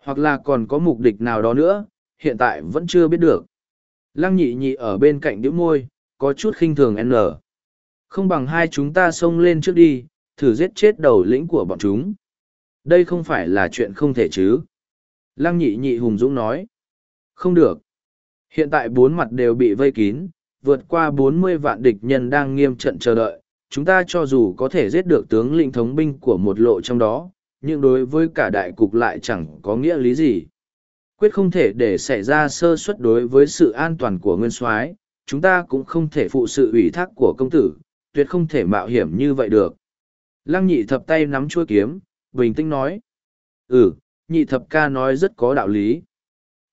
Hoặc là còn có mục đích nào đó nữa, hiện tại vẫn chưa biết được. Lăng nhị nhị ở bên cạnh điểm môi, có chút khinh thường N. Không bằng hai chúng ta xông lên trước đi, thử giết chết đầu lĩnh của bọn chúng. Đây không phải là chuyện không thể chứ. Lăng nhị nhị hùng dũng nói. Không được. Hiện tại bốn mặt đều bị vây kín, vượt qua bốn mươi vạn địch nhân đang nghiêm trận chờ đợi. Chúng ta cho dù có thể giết được tướng lĩnh thống binh của một lộ trong đó, nhưng đối với cả đại cục lại chẳng có nghĩa lý gì. Quyết không thể để xảy ra sơ suất đối với sự an toàn của nguyên soái chúng ta cũng không thể phụ sự ủy thác của công tử, tuyệt không thể mạo hiểm như vậy được. Lăng nhị thập tay nắm chuôi kiếm, bình tĩnh nói. Ừ, nhị thập ca nói rất có đạo lý.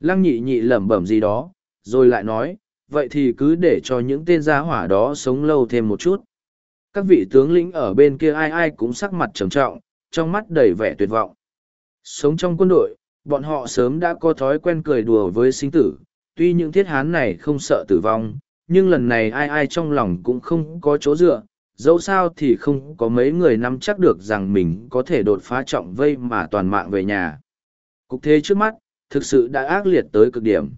Lăng nhị nhị lẩm bẩm gì đó, rồi lại nói, vậy thì cứ để cho những tên gia hỏa đó sống lâu thêm một chút. Các vị tướng lĩnh ở bên kia ai ai cũng sắc mặt trầm trọng, trong mắt đầy vẻ tuyệt vọng. Sống trong quân đội, bọn họ sớm đã có thói quen cười đùa với sinh tử, tuy những thiết hán này không sợ tử vong, nhưng lần này ai ai trong lòng cũng không có chỗ dựa, dẫu sao thì không có mấy người nắm chắc được rằng mình có thể đột phá trọng vây mà toàn mạng về nhà. Cục thế trước mắt, thực sự đã ác liệt tới cực điểm.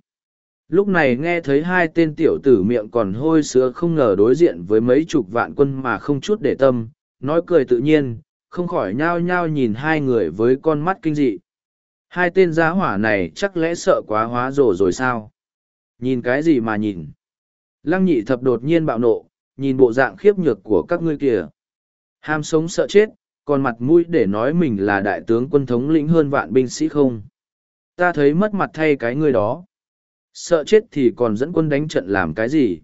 Lúc này nghe thấy hai tên tiểu tử miệng còn hôi sữa không ngờ đối diện với mấy chục vạn quân mà không chút để tâm, nói cười tự nhiên, không khỏi nhao nhao nhìn hai người với con mắt kinh dị. Hai tên giá hỏa này chắc lẽ sợ quá hóa rồ rồi sao? Nhìn cái gì mà nhìn? Lăng nhị thập đột nhiên bạo nộ, nhìn bộ dạng khiếp nhược của các ngươi kìa. Ham sống sợ chết, còn mặt mũi để nói mình là đại tướng quân thống lĩnh hơn vạn binh sĩ không? Ta thấy mất mặt thay cái ngươi đó. Sợ chết thì còn dẫn quân đánh trận làm cái gì?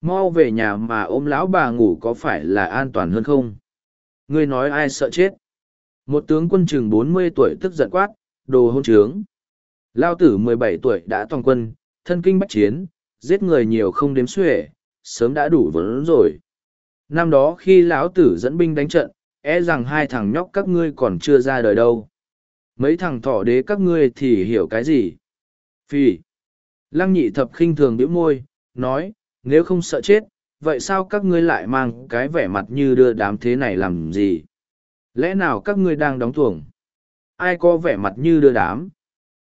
Mau về nhà mà ôm lão bà ngủ có phải là an toàn hơn không? Ngươi nói ai sợ chết? Một tướng quân chừng bốn mươi tuổi tức giận quát, đồ hôn trướng. Lao tử mười bảy tuổi đã toàn quân, thân kinh bách chiến, giết người nhiều không đếm xuể, sớm đã đủ vốn rồi. Năm đó khi lão tử dẫn binh đánh trận, e rằng hai thằng nhóc các ngươi còn chưa ra đời đâu. Mấy thằng thỏ đế các ngươi thì hiểu cái gì? Phi. Lăng nhị thập khinh thường biểu môi, nói, nếu không sợ chết, vậy sao các ngươi lại mang cái vẻ mặt như đưa đám thế này làm gì? Lẽ nào các ngươi đang đóng tuồng? Ai có vẻ mặt như đưa đám?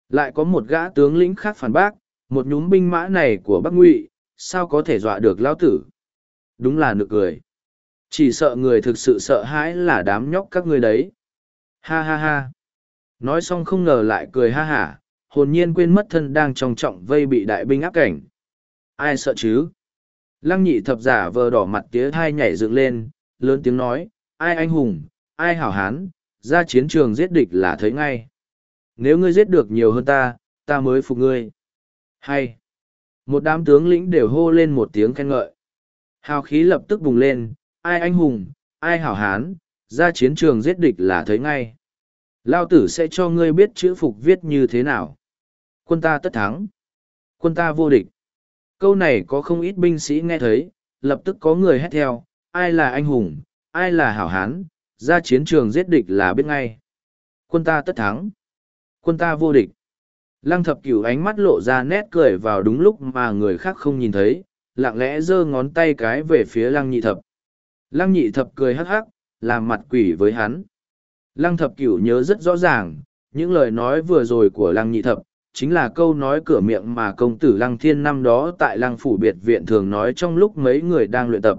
Lại có một gã tướng lĩnh khác phản bác, một nhúm binh mã này của Bắc Ngụy, sao có thể dọa được lão tử? Đúng là nực cười. Chỉ sợ người thực sự sợ hãi là đám nhóc các ngươi đấy. Ha ha ha. Nói xong không ngờ lại cười ha hả, hồn nhiên quên mất thân đang trong trọng vây bị đại binh áp cảnh. Ai sợ chứ? Lăng nhị thập giả vờ đỏ mặt tía thai nhảy dựng lên, lớn tiếng nói, ai anh hùng, ai hảo hán, ra chiến trường giết địch là thấy ngay. Nếu ngươi giết được nhiều hơn ta, ta mới phục ngươi. Hay. Một đám tướng lĩnh đều hô lên một tiếng khen ngợi. Hào khí lập tức bùng lên, ai anh hùng, ai hảo hán, ra chiến trường giết địch là thấy ngay. Lao tử sẽ cho ngươi biết chữ phục viết như thế nào. Quân ta tất thắng. Quân ta vô địch. Câu này có không ít binh sĩ nghe thấy, lập tức có người hét theo, ai là anh hùng, ai là hảo hán, ra chiến trường giết địch là biết ngay. Quân ta tất thắng. Quân ta vô địch. Lăng thập cửu ánh mắt lộ ra nét cười vào đúng lúc mà người khác không nhìn thấy, lặng lẽ giơ ngón tay cái về phía lăng nhị thập. Lăng nhị thập cười hắc hắc, làm mặt quỷ với hắn. Lăng thập cửu nhớ rất rõ ràng, những lời nói vừa rồi của lăng nhị thập, chính là câu nói cửa miệng mà công tử lăng thiên năm đó tại lăng phủ biệt viện thường nói trong lúc mấy người đang luyện tập.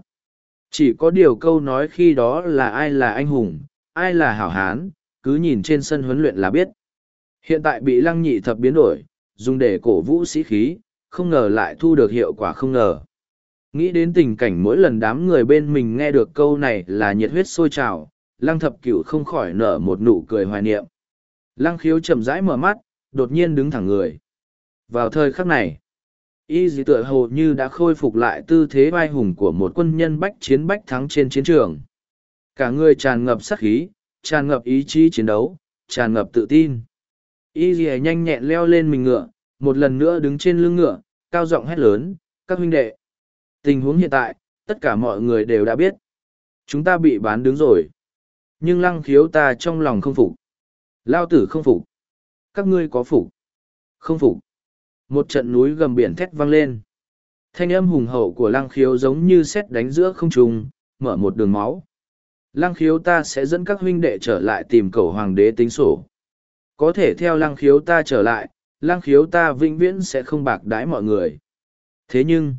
Chỉ có điều câu nói khi đó là ai là anh hùng, ai là hảo hán, cứ nhìn trên sân huấn luyện là biết. Hiện tại bị lăng nhị thập biến đổi, dùng để cổ vũ sĩ khí, không ngờ lại thu được hiệu quả không ngờ. Nghĩ đến tình cảnh mỗi lần đám người bên mình nghe được câu này là nhiệt huyết sôi trào, lăng thập cửu không khỏi nở một nụ cười hoài niệm. Lăng khiếu chậm rãi mở mắt, đột nhiên đứng thẳng người. Vào thời khắc này, y dì tựa hồ như đã khôi phục lại tư thế vai hùng của một quân nhân bách chiến bách thắng trên chiến trường. Cả người tràn ngập sắc khí, tràn ngập ý chí chiến đấu, tràn ngập tự tin. Y dì nhanh nhẹn leo lên mình ngựa, một lần nữa đứng trên lưng ngựa, cao giọng hét lớn, các huynh đệ. Tình huống hiện tại, tất cả mọi người đều đã biết. Chúng ta bị bán đứng rồi. Nhưng lăng khiếu ta trong lòng không phục. Lao tử không phục. Các ngươi có phục. Không phục. Một trận núi gầm biển thét vang lên. Thanh âm hùng hậu của lăng khiếu giống như xét đánh giữa không trùng, mở một đường máu. Lăng khiếu ta sẽ dẫn các huynh đệ trở lại tìm cầu hoàng đế tính sổ. Có thể theo lăng khiếu ta trở lại, lăng khiếu ta vĩnh viễn sẽ không bạc đái mọi người. Thế nhưng,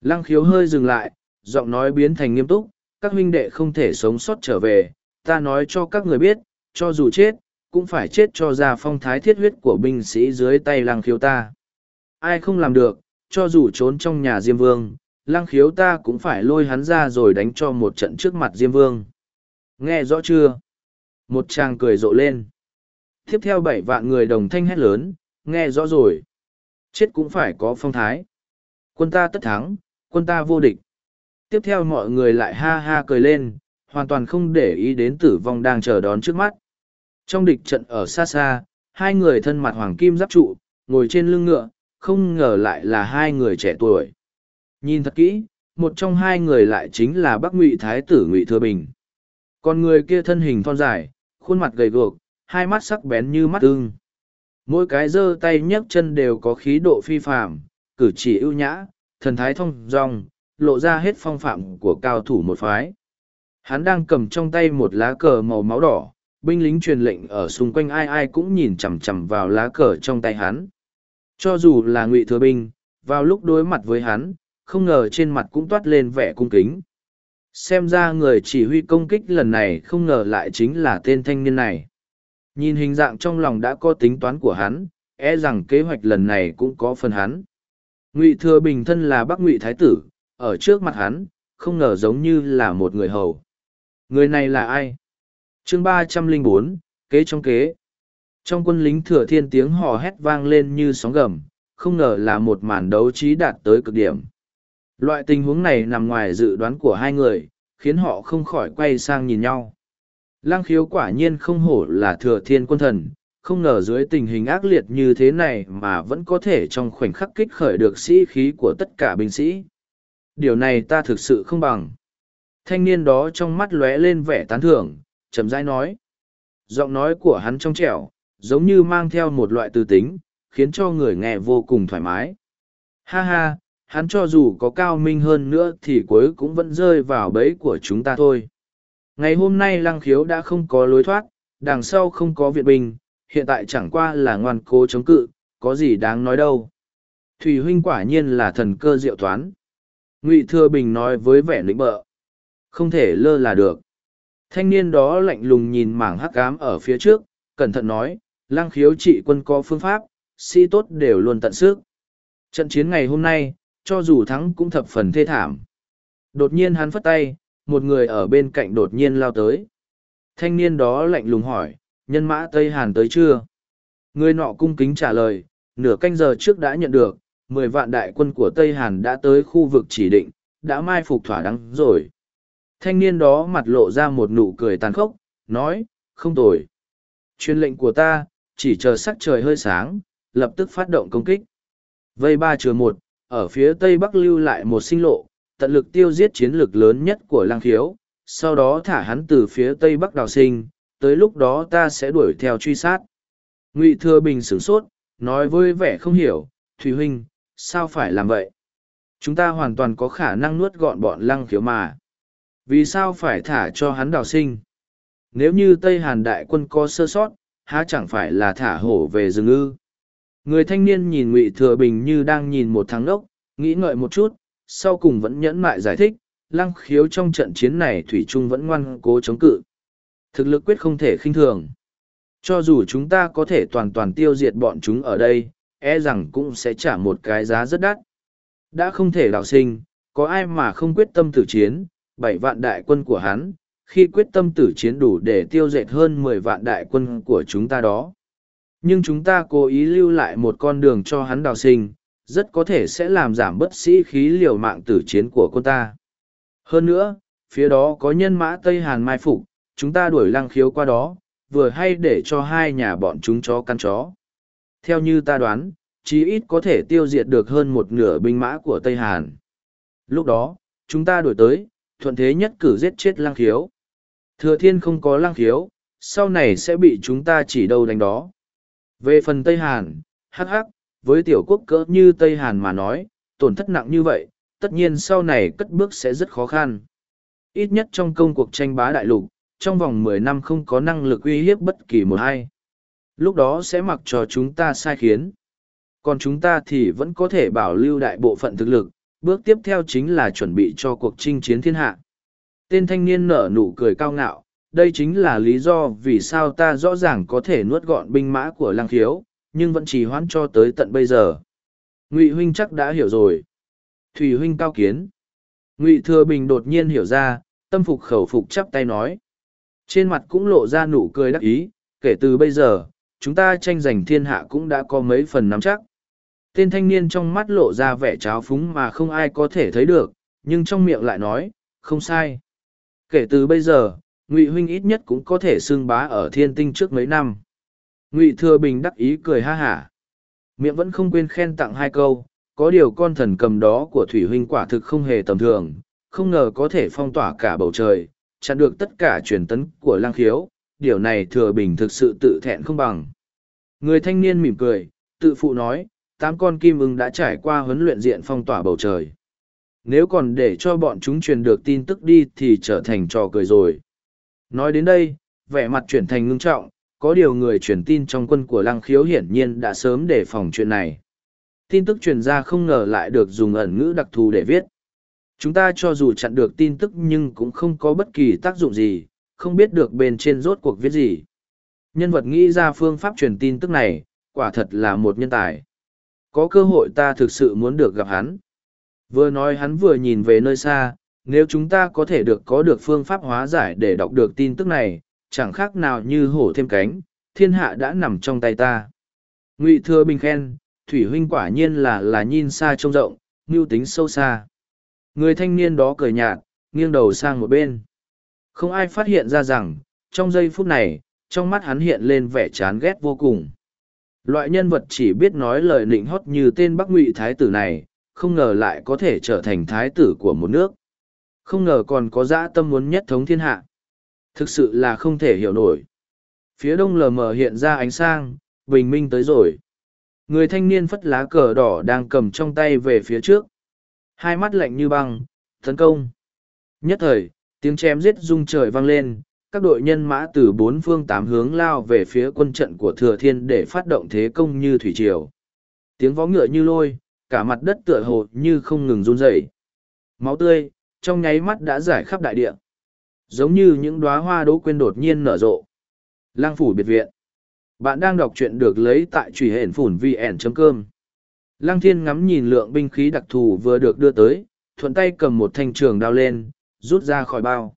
lăng khiếu hơi dừng lại, giọng nói biến thành nghiêm túc, các huynh đệ không thể sống sót trở về, ta nói cho các người biết, cho dù chết, cũng phải chết cho ra phong thái thiết huyết của binh sĩ dưới tay lăng khiếu ta. Ai không làm được, cho dù trốn trong nhà Diêm Vương, lăng khiếu ta cũng phải lôi hắn ra rồi đánh cho một trận trước mặt Diêm Vương. Nghe rõ chưa? Một chàng cười rộ lên. Tiếp theo bảy vạn người đồng thanh hét lớn, nghe rõ rồi. Chết cũng phải có phong thái. Quân ta tất thắng, quân ta vô địch. Tiếp theo mọi người lại ha ha cười lên, hoàn toàn không để ý đến tử vong đang chờ đón trước mắt. Trong địch trận ở xa xa, hai người thân mặt hoàng kim giáp trụ, ngồi trên lưng ngựa, không ngờ lại là hai người trẻ tuổi. Nhìn thật kỹ, một trong hai người lại chính là Bắc Ngụy Thái tử Ngụy Thừa Bình. Còn người kia thân hình thon dài, khuôn mặt gầy guộc, hai mắt sắc bén như mắt ưng. Mỗi cái giơ tay nhấc chân đều có khí độ phi phàm, cử chỉ ưu nhã, thần thái thông dong, lộ ra hết phong phạm của cao thủ một phái. Hắn đang cầm trong tay một lá cờ màu máu đỏ, binh lính truyền lệnh ở xung quanh ai ai cũng nhìn chằm chằm vào lá cờ trong tay hắn. Cho dù là ngụy thừa binh, vào lúc đối mặt với hắn, không ngờ trên mặt cũng toát lên vẻ cung kính. Xem ra người chỉ huy công kích lần này không ngờ lại chính là tên thanh niên này. Nhìn hình dạng trong lòng đã có tính toán của hắn, e rằng kế hoạch lần này cũng có phần hắn. Ngụy Thừa Bình thân là Bắc Ngụy Thái tử, ở trước mặt hắn, không ngờ giống như là một người hầu. Người này là ai? chương ba trăm linh bốn kế trong kế trong quân lính thừa thiên tiếng hò hét vang lên như sóng gầm không ngờ là một màn đấu trí đạt tới cực điểm loại tình huống này nằm ngoài dự đoán của hai người khiến họ không khỏi quay sang nhìn nhau lăng khiếu quả nhiên không hổ là thừa thiên quân thần không ngờ dưới tình hình ác liệt như thế này mà vẫn có thể trong khoảnh khắc kích khởi được sĩ khí của tất cả binh sĩ điều này ta thực sự không bằng thanh niên đó trong mắt lóe lên vẻ tán thưởng chậm rãi nói. Giọng nói của hắn trong trẻo, giống như mang theo một loại tư tính, khiến cho người nghe vô cùng thoải mái. Ha ha, hắn cho dù có cao minh hơn nữa thì cuối cũng vẫn rơi vào bẫy của chúng ta thôi. Ngày hôm nay lăng khiếu đã không có lối thoát, đằng sau không có viện binh, hiện tại chẳng qua là ngoan cố chống cự, có gì đáng nói đâu. Thủy huynh quả nhiên là thần cơ diệu toán. Ngụy Thừa Bình nói với vẻ lĩnh bợ. Không thể lơ là được. Thanh niên đó lạnh lùng nhìn mảng hắc ám ở phía trước, cẩn thận nói, lang khiếu trị quân có phương pháp, sĩ tốt đều luôn tận sức. Trận chiến ngày hôm nay, cho dù thắng cũng thập phần thê thảm. Đột nhiên hắn phất tay, một người ở bên cạnh đột nhiên lao tới. Thanh niên đó lạnh lùng hỏi, nhân mã Tây Hàn tới chưa? Người nọ cung kính trả lời, nửa canh giờ trước đã nhận được, mười vạn đại quân của Tây Hàn đã tới khu vực chỉ định, đã mai phục thỏa đáng rồi thanh niên đó mặt lộ ra một nụ cười tàn khốc nói không tồi truyền lệnh của ta chỉ chờ sắc trời hơi sáng lập tức phát động công kích vây ba chừa một ở phía tây bắc lưu lại một sinh lộ tận lực tiêu diệt chiến lược lớn nhất của lang khiếu, sau đó thả hắn từ phía tây bắc đào sinh, tới lúc đó ta sẽ đuổi theo truy sát. Ngụy thừa bình sửng sốt, nói với vẻ không hiểu thùy huynh, sao phải làm vậy? Chúng ta hoàn toàn có khả năng nuốt gọn bọn lăng khiếu mà. Vì sao phải thả cho hắn đào sinh? Nếu như tây hàn đại quân có sơ sót, há chẳng phải là thả hổ về rừng ư? Người thanh niên nhìn ngụy thừa bình như đang nhìn một thắng đốc nghĩ ngợi một chút sau cùng vẫn nhẫn mại giải thích, lăng khiếu trong trận chiến này thủy trung vẫn ngoan cố chống cự. Thực lực quyết không thể khinh thường. Cho dù chúng ta có thể toàn toàn tiêu diệt bọn chúng ở đây e rằng cũng sẽ trả một cái giá rất đắt. Đã không thể đào sinh, có ai mà không quyết tâm tử chiến, bảy vạn đại quân của hắn, khi quyết tâm tử chiến đủ để tiêu diệt hơn mười vạn đại quân của chúng ta đó. Nhưng chúng ta cố ý lưu lại một con đường cho hắn đào sinh rất có thể sẽ làm giảm bất sĩ khí liều mạng tử chiến của quân ta. Hơn nữa, phía đó có nhân mã tây hàn mai phục, chúng ta đuổi lăng khiếu qua đó, vừa hay để cho hai nhà bọn chúng chó căn chó. Theo như ta đoán, chí ít có thể tiêu diệt được hơn một nửa binh mã của tây hàn. Lúc đó, chúng ta đuổi tới, thuận thế nhất cử giết chết lăng khiếu. Thừa thiên không có lăng khiếu, sau này sẽ bị chúng ta chỉ đâu đánh đó. Về phần tây hàn, hắc hắc với tiểu quốc cỡ như tây hàn mà nói, tổn thất nặng như vậy, tất nhiên sau này cất bước sẽ rất khó khăn. Ít nhất trong công cuộc tranh bá đại lục, trong vòng mười năm không có năng lực uy hiếp bất kỳ một ai. Lúc đó sẽ mặc cho chúng ta sai khiến. Còn chúng ta thì vẫn có thể bảo lưu đại bộ phận thực lực, bước tiếp theo chính là chuẩn bị cho cuộc chinh chiến thiên hạ. Tên thanh niên nở nụ cười cao ngạo, đây chính là lý do vì sao ta rõ ràng có thể nuốt gọn binh mã của lang khiếu nhưng vẫn trì hoãn cho tới tận bây giờ. Ngụy huynh chắc đã hiểu rồi. Thủy huynh cao kiến. Ngụy thừa bình đột nhiên hiểu ra, tâm phục khẩu phục chắp tay nói. Trên mặt cũng lộ ra nụ cười đắc ý, kể từ bây giờ, chúng ta tranh giành thiên hạ cũng đã có mấy phần nắm chắc. Tên thanh niên trong mắt lộ ra vẻ tráo phúng mà không ai có thể thấy được, nhưng trong miệng lại nói, không sai. Kể từ bây giờ, ngụy huynh ít nhất cũng có thể xưng bá ở thiên tinh trước mấy năm ngụy thừa bình đắc ý cười ha hả. Miệng vẫn không quên khen tặng hai câu, có điều con thần cầm đó của thủy huynh quả thực không hề tầm thường, không ngờ có thể phong tỏa cả bầu trời, chặn được tất cả truyền tấn của lang khiếu, điều này thừa bình thực sự tự thẹn không bằng. Người thanh niên mỉm cười, tự phụ nói, tám con kim ưng đã trải qua huấn luyện diện phong tỏa bầu trời. Nếu còn để cho bọn chúng truyền được tin tức đi thì trở thành trò cười rồi. Nói đến đây, vẻ mặt chuyển thành ngưng trọng có điều người truyền tin trong quân của lăng khiếu hiển nhiên đã sớm đề phòng chuyện này. Tin tức truyền ra không ngờ lại được dùng ẩn ngữ đặc thù để viết. Chúng ta cho dù chặn được tin tức nhưng cũng không có bất kỳ tác dụng gì, không biết được bên trên rốt cuộc viết gì. Nhân vật nghĩ ra phương pháp truyền tin tức này, quả thật là một nhân tài. Có cơ hội ta thực sự muốn được gặp hắn. Vừa nói hắn vừa nhìn về nơi xa, nếu chúng ta có thể được có được phương pháp hóa giải để đọc được tin tức này chẳng khác nào như hổ thêm cánh, thiên hạ đã nằm trong tay ta. Ngụy thừa bình khen, thủy huynh quả nhiên là là nhìn xa trông rộng, mưu tính sâu xa. Người thanh niên đó cười nhạt, nghiêng đầu sang một bên. Không ai phát hiện ra rằng, trong giây phút này, trong mắt hắn hiện lên vẻ chán ghét vô cùng. Loại nhân vật chỉ biết nói lời nịnh hót như tên bắc ngụy thái tử này, không ngờ lại có thể trở thành thái tử của một nước. Không ngờ còn có dã tâm muốn nhất thống thiên hạ thực sự là không thể hiểu nổi. Phía đông lờ mờ hiện ra ánh sang, bình minh tới rồi. Người thanh niên phất lá cờ đỏ đang cầm trong tay về phía trước. Hai mắt lạnh như băng, tấn công. Nhất thời, tiếng chém giết rung trời vang lên, các đội nhân mã từ bốn phương tám hướng lao về phía quân trận của thừa thiên để phát động thế công như thủy triều. Tiếng vó ngựa như lôi, cả mặt đất tựa hồ như không ngừng run rẩy. Máu tươi, trong nháy mắt đã giải khắp đại địa giống như những đoá hoa đỗ quên đột nhiên nở rộ. Lang phủ biệt viện. Bạn đang đọc truyện được lấy tại truy hển phủn vn.com. lăng thiên ngắm nhìn lượng binh khí đặc thù vừa được đưa tới, thuận tay cầm một thanh trường đao lên, rút ra khỏi bao.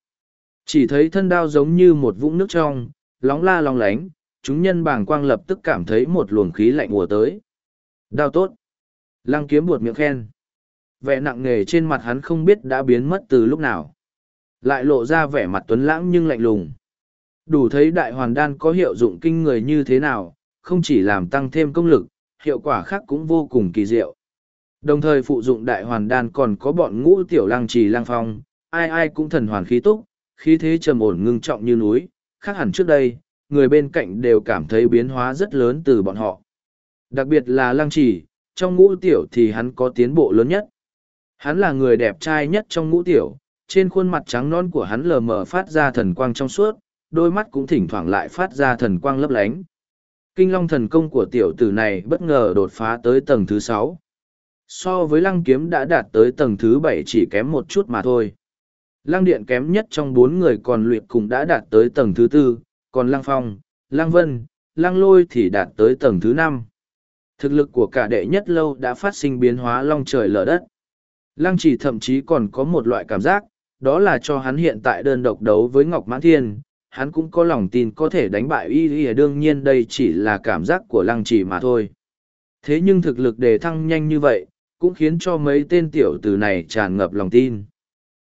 Chỉ thấy thân đao giống như một vũng nước trong, lóng la lóng lánh, chúng nhân bàng quang lập tức cảm thấy một luồng khí lạnh ùa tới. Đao tốt. Lăng kiếm buột miệng khen. Vẻ nặng nề trên mặt hắn không biết đã biến mất từ lúc nào lại lộ ra vẻ mặt tuấn lãng nhưng lạnh lùng đủ thấy đại hoàn đan có hiệu dụng kinh người như thế nào không chỉ làm tăng thêm công lực hiệu quả khác cũng vô cùng kỳ diệu đồng thời phụ dụng đại hoàn đan còn có bọn ngũ tiểu lăng trì lăng phong ai ai cũng thần hoàn khí túc khí thế trầm ổn ngưng trọng như núi khác hẳn trước đây người bên cạnh đều cảm thấy biến hóa rất lớn từ bọn họ. Đặc biệt là lăng trì, trong ngũ tiểu thì hắn có tiến bộ lớn nhất. Hắn là người đẹp trai nhất trong ngũ tiểu, trên khuôn mặt trắng non của hắn lờ mờ phát ra thần quang trong suốt, đôi mắt cũng thỉnh thoảng lại phát ra thần quang lấp lánh. Kinh long thần công của tiểu tử này bất ngờ đột phá tới tầng thứ sáu. So với lăng kiếm đã đạt tới tầng thứ bảy chỉ kém một chút mà thôi. Lăng điện kém nhất trong bốn người còn luyện cùng đã đạt tới tầng thứ tư, còn lăng phong, lăng vân, lăng lôi thì đạt tới tầng thứ năm. Thực lực của cả đệ nhất lâu đã phát sinh biến hóa long trời lở đất. Lăng chỉ thậm chí còn có một loại cảm giác, đó là cho hắn hiện tại đơn độc đấu với Ngọc Mãn Thiên, hắn cũng có lòng tin có thể đánh bại y y đương nhiên đây chỉ là cảm giác của lăng trì mà thôi. Thế nhưng thực lực đề thăng nhanh như vậy, cũng khiến cho mấy tên tiểu tử này tràn ngập lòng tin.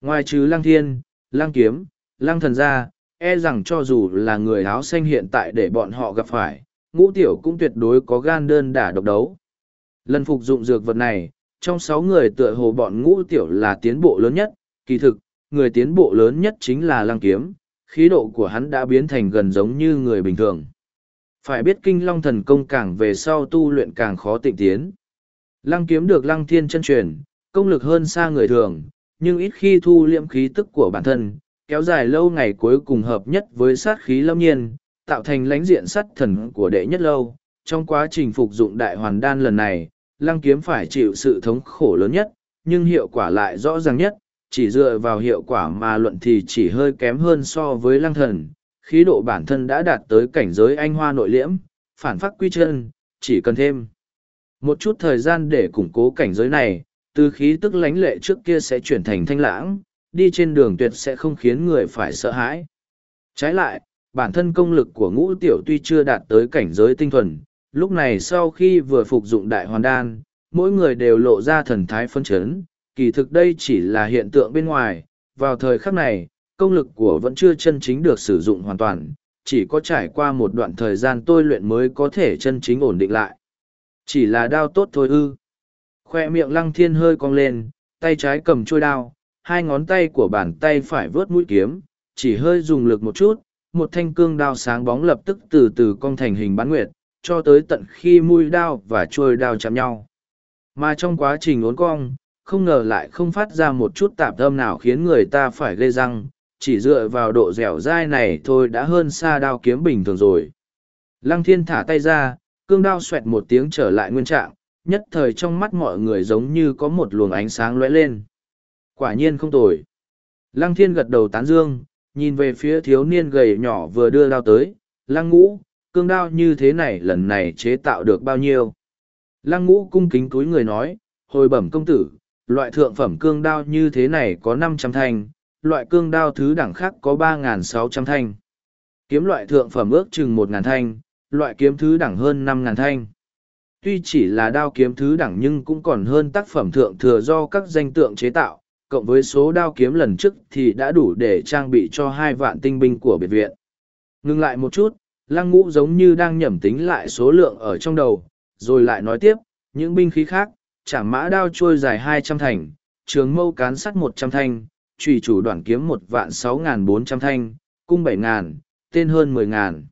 Ngoài trừ lăng thiên, lăng kiếm, lăng thần ra, e rằng cho dù là người áo xanh hiện tại để bọn họ gặp phải, ngũ tiểu cũng tuyệt đối có gan đơn đả độc đấu. Lần phục dụng dược vật này, trong sáu người tựa hồ bọn ngũ tiểu là tiến bộ lớn nhất, kỳ thực, người tiến bộ lớn nhất chính là lăng kiếm, khí độ của hắn đã biến thành gần giống như người bình thường. Phải biết kinh long thần công càng về sau tu luyện càng khó tịnh tiến. Lăng kiếm được lăng thiên chân truyền, công lực hơn xa người thường, nhưng ít khi thu liễm khí tức của bản thân, kéo dài lâu ngày cuối cùng hợp nhất với sát khí lâm nhiên, tạo thành lãnh diện sắt thần của đệ nhất lâu. Trong quá trình phục dụng đại hoàn đan lần này, lăng kiếm phải chịu sự thống khổ lớn nhất, nhưng hiệu quả lại rõ ràng nhất, chỉ dựa vào hiệu quả mà luận thì chỉ hơi kém hơn so với lăng thần, khí độ bản thân đã đạt tới cảnh giới anh hoa nội liễm, phản phát quy chân, chỉ cần thêm một chút thời gian để củng cố cảnh giới này, từ khí tức lánh lệ trước kia sẽ chuyển thành thanh lãng, đi trên đường tuyệt sẽ không khiến người phải sợ hãi. Trái lại, bản thân công lực của ngũ tiểu tuy chưa đạt tới cảnh giới tinh thuần, lúc này sau khi vừa phục dụng đại hoàn đan, mỗi người đều lộ ra thần thái phân chấn, kỳ thực đây chỉ là hiện tượng bên ngoài, vào thời khắc này, công lực của vẫn chưa chân chính được sử dụng hoàn toàn, chỉ có trải qua một đoạn thời gian tôi luyện mới có thể chân chính ổn định lại. Chỉ là đao tốt thôi ư. Khoe miệng lăng thiên hơi cong lên, tay trái cầm trôi đao, hai ngón tay của bàn tay phải vớt mũi kiếm, chỉ hơi dùng lực một chút, một thanh cương đao sáng bóng lập tức từ từ cong thành hình bán nguyệt, cho tới tận khi mũi đao và trôi đao chạm nhau. Mà trong quá trình uốn cong, không ngờ lại không phát ra một chút tạp âm nào khiến người ta phải gây răng, chỉ dựa vào độ dẻo dai này thôi đã hơn xa đao kiếm bình thường rồi. Lăng thiên thả tay ra, cương đao xoẹt một tiếng trở lại nguyên trạng, nhất thời trong mắt mọi người giống như có một luồng ánh sáng lóe lên. Quả nhiên không tồi. Lăng thiên gật đầu tán dương, nhìn về phía thiếu niên gầy nhỏ vừa đưa đao tới, lăng ngũ, cương đao như thế này lần này chế tạo được bao nhiêu. Lăng ngũ cung kính túi người nói, hồi bẩm công tử, loại thượng phẩm cương đao như thế này có năm trăm thanh, loại cương đao thứ đẳng khác có ba sáu trăm thanh. Kiếm loại thượng phẩm ước chừng một ngàn thanh, loại kiếm thứ đẳng hơn năm ngàn thanh. Tuy chỉ là đao kiếm thứ đẳng nhưng cũng còn hơn tác phẩm thượng thừa do các danh tượng chế tạo, cộng với số đao kiếm lần trước thì đã đủ để trang bị cho hai vạn tinh binh của biệt viện. Ngừng lại một chút, lăng ngũ giống như đang nhẩm tính lại số lượng ở trong đầu, rồi lại nói tiếp, những binh khí khác, chả mã đao trôi dài hai trăm thành, trường mâu cán sắt một trăm thanh, trùy chủ đoạn kiếm một vạn sáu ngàn bốn trăm thanh, cung bảy ngàn, tên hơn mười ngàn.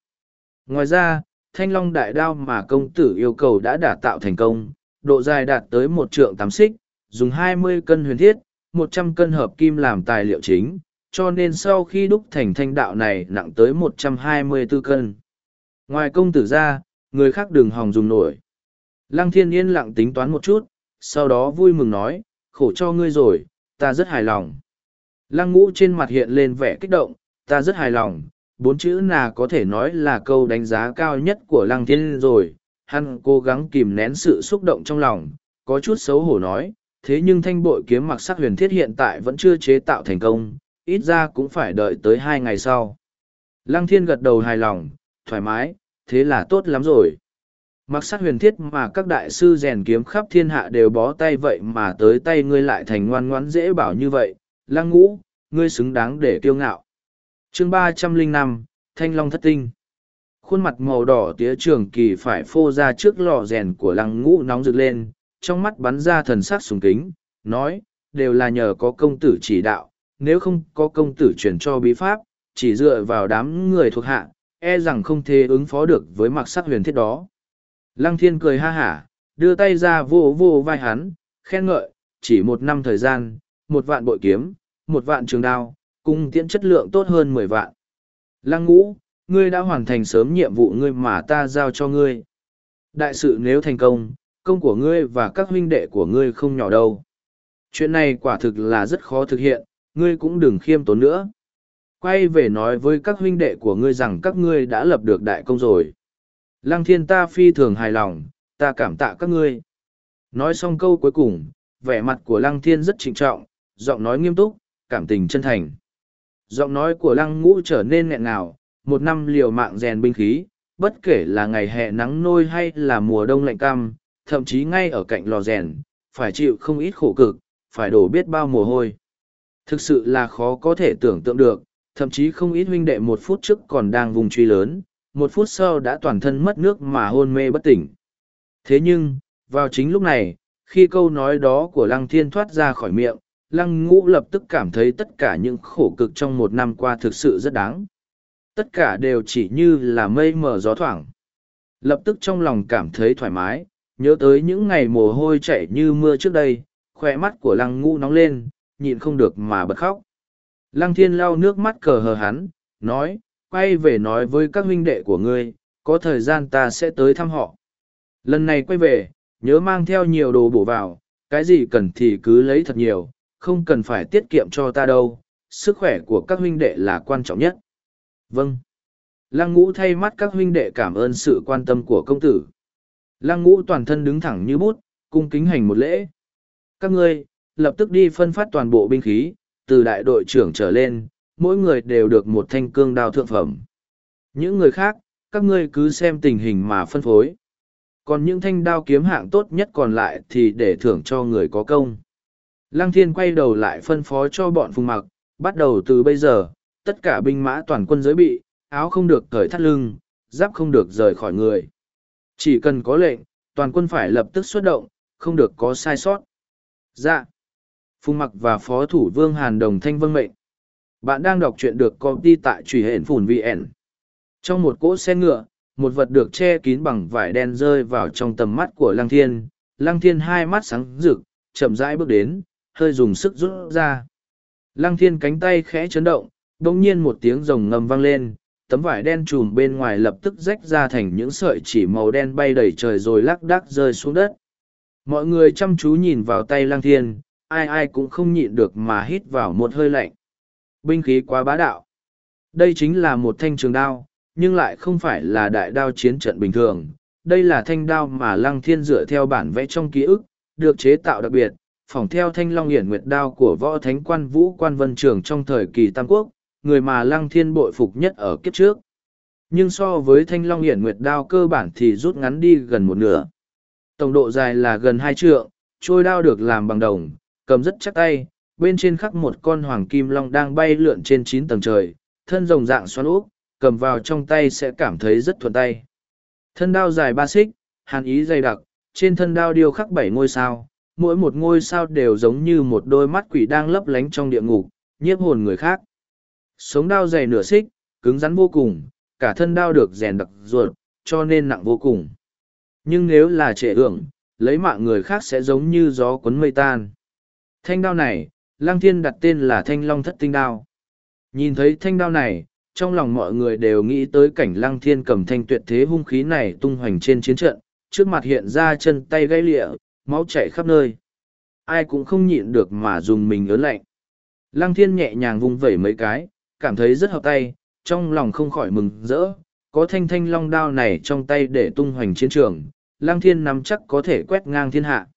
Ngoài ra, thanh long đại đao mà công tử yêu cầu đã đả tạo thành công, độ dài đạt tới một trượng tám xích, dùng hai mươi cân huyền thiết, một trăm cân hợp kim làm tài liệu chính, cho nên sau khi đúc thành thanh đạo này nặng tới một trăm hai mươi 124 cân. Ngoài công tử ra, người khác đừng hòng dùng nổi. Lăng thiên yên lặng tính toán một chút, sau đó vui mừng nói, khổ cho ngươi rồi, ta rất hài lòng. Lăng ngũ trên mặt hiện lên vẻ kích động, ta rất hài lòng, bốn chữ là có thể nói là câu đánh giá cao nhất của lăng thiên rồi. Hắn cố gắng kìm nén sự xúc động trong lòng có chút xấu hổ nói thế nhưng thanh bội kiếm mặc sắc huyền thiết hiện tại vẫn chưa chế tạo thành công ít ra cũng phải đợi tới hai ngày sau. Lăng thiên gật đầu hài lòng thoải mái thế là tốt lắm rồi mặc sát huyền thiết mà các đại sư rèn kiếm khắp thiên hạ đều bó tay vậy mà tới tay ngươi lại thành ngoan ngoãn dễ bảo như vậy. Lăng ngũ, ngươi xứng đáng để kiêu ngạo. Chương ba trăm linh năm, thanh long thất tinh. Khuôn mặt màu đỏ tía trường kỳ phải phô ra trước lò rèn của lăng ngũ nóng rực lên, trong mắt bắn ra thần sắc sùng kính, nói, đều là nhờ có công tử chỉ đạo, nếu không có công tử truyền cho bí pháp, chỉ dựa vào đám người thuộc hạ e rằng không thể ứng phó được với mặc sắc huyền thiết đó. Lăng thiên cười ha hả, đưa tay ra vô vô vai hắn, khen ngợi, chỉ một năm thời gian, một vạn bội kiếm, một vạn trường đao, cung tiễn chất lượng tốt hơn mười vạn. Lăng ngũ, ngươi đã hoàn thành sớm nhiệm vụ ngươi mà ta giao cho ngươi. Đại sự nếu thành công, công của ngươi và các huynh đệ của ngươi không nhỏ đâu. Chuyện này quả thực là rất khó thực hiện, ngươi cũng đừng khiêm tốn nữa. Quay về nói với các huynh đệ của ngươi rằng các ngươi đã lập được đại công rồi. Lăng thiên ta phi thường hài lòng, ta cảm tạ các ngươi. Nói xong câu cuối cùng, vẻ mặt của lăng thiên rất trịnh trọng, giọng nói nghiêm túc, cảm tình chân thành. Giọng nói của lăng ngũ trở nên nghẹn ngào, một năm liều mạng rèn binh khí, bất kể là ngày hè nắng nôi hay là mùa đông lạnh căm, thậm chí ngay ở cạnh lò rèn, phải chịu không ít khổ cực, phải đổ biết bao mồ hôi. Thực sự là khó có thể tưởng tượng được, thậm chí không ít huynh đệ một phút trước còn đang vùng truy lớn, một phút sau đã toàn thân mất nước mà hôn mê bất tỉnh. Thế nhưng, vào chính lúc này, khi câu nói đó của Lăng Thiên thoát ra khỏi miệng, Lăng Ngũ lập tức cảm thấy tất cả những khổ cực trong một năm qua thực sự rất đáng. Tất cả đều chỉ như là mây mờ gió thoảng. Lập tức trong lòng cảm thấy thoải mái, nhớ tới những ngày mồ hôi chảy như mưa trước đây, khỏe mắt của Lăng Ngũ nóng lên, nhịn không được mà bật khóc. Lăng Thiên lau nước mắt cờ hờ hắn, nói, quay về nói với các huynh đệ của ngươi, có thời gian ta sẽ tới thăm họ. Lần này quay về, nhớ mang theo nhiều đồ bổ vào, cái gì cần thì cứ lấy thật nhiều, không cần phải tiết kiệm cho ta đâu, sức khỏe của các huynh đệ là quan trọng nhất. Vâng. Lăng ngũ thay mắt các huynh đệ cảm ơn sự quan tâm của công tử. Lăng ngũ toàn thân đứng thẳng như bút, cung kính hành một lễ. Các ngươi, lập tức đi phân phát toàn bộ binh khí, từ đại đội trưởng trở lên, mỗi người đều được một thanh cương đao thượng phẩm. Những người khác, các ngươi cứ xem tình hình mà phân phối. Còn những thanh đao kiếm hạng tốt nhất còn lại thì để thưởng cho người có công. Lăng thiên quay đầu lại phân phó cho bọn phùng mặc, bắt đầu từ bây giờ, tất cả binh mã toàn quân giới bị, áo không được cởi thắt lưng, giáp không được rời khỏi người. Chỉ cần có lệnh, toàn quân phải lập tức xuất động, không được có sai sót. Dạ. Phùng mặc và phó thủ vương Hàn Đồng Thanh vâng mệnh. Bạn đang đọc truyện được công ty tại truy hển phùn VN. Trong một cỗ xe ngựa, một vật được che kín bằng vải đen rơi vào trong tầm mắt của Lăng Thiên. Lăng Thiên hai mắt sáng rực, chậm rãi bước đến, hơi dùng sức rút ra. Lăng Thiên cánh tay khẽ chấn động, đồng nhiên một tiếng rồng ngầm vang lên, tấm vải đen trùm bên ngoài lập tức rách ra thành những sợi chỉ màu đen bay đầy trời rồi lắc đắc rơi xuống đất. Mọi người chăm chú nhìn vào tay Lăng Thiên, ai ai cũng không nhịn được mà hít vào một hơi lạnh. Binh khí quá bá đạo. Đây chính là một thanh trường đao, nhưng lại không phải là đại đao chiến trận bình thường. Đây là thanh đao mà Lăng Thiên dựa theo bản vẽ trong ký ức, được chế tạo đặc biệt, phỏng theo thanh long hiển nguyệt đao của võ thánh quan vũ quan vân trường trong thời kỳ Tam Quốc, người mà Lăng Thiên bội phục nhất ở kiếp trước. Nhưng so với thanh long hiển nguyệt đao cơ bản thì rút ngắn đi gần một nửa. Tổng độ dài là gần hai trượng, trôi đao được làm bằng đồng, cầm rất chắc tay, bên trên khắc một con hoàng kim long đang bay lượn trên chín tầng trời, thân rồng dạng xoắn úp, cầm vào trong tay sẽ cảm thấy rất thuận tay. Thân đao dài ba xích, hàn ý dày đặc, trên thân đao điêu khắc bảy ngôi sao, mỗi một ngôi sao đều giống như một đôi mắt quỷ đang lấp lánh trong địa ngục, nhiếp hồn người khác. Sống đao dày nửa xích, cứng rắn vô cùng, cả thân đao được rèn đặc ruột, cho nên nặng vô cùng. Nhưng nếu là trệ ưởng, lấy mạng người khác sẽ giống như gió cuốn mây tan. Thanh đao này, Lăng Thiên đặt tên là Thanh Long Thất Tinh Đao. Nhìn thấy thanh đao này, trong lòng mọi người đều nghĩ tới cảnh Lăng Thiên cầm thanh tuyệt thế hung khí này tung hoành trên chiến trận, trước mặt hiện ra chân tay gãy lịa, máu chảy khắp nơi. Ai cũng không nhịn được mà dùng mình ớn lạnh. Lăng Thiên nhẹ nhàng vung vẩy mấy cái, cảm thấy rất hợp tay, trong lòng không khỏi mừng rỡ. Có thanh thanh long đao này trong tay để tung hoành chiến trường, Lăng Thiên nắm chắc có thể quét ngang thiên hạ.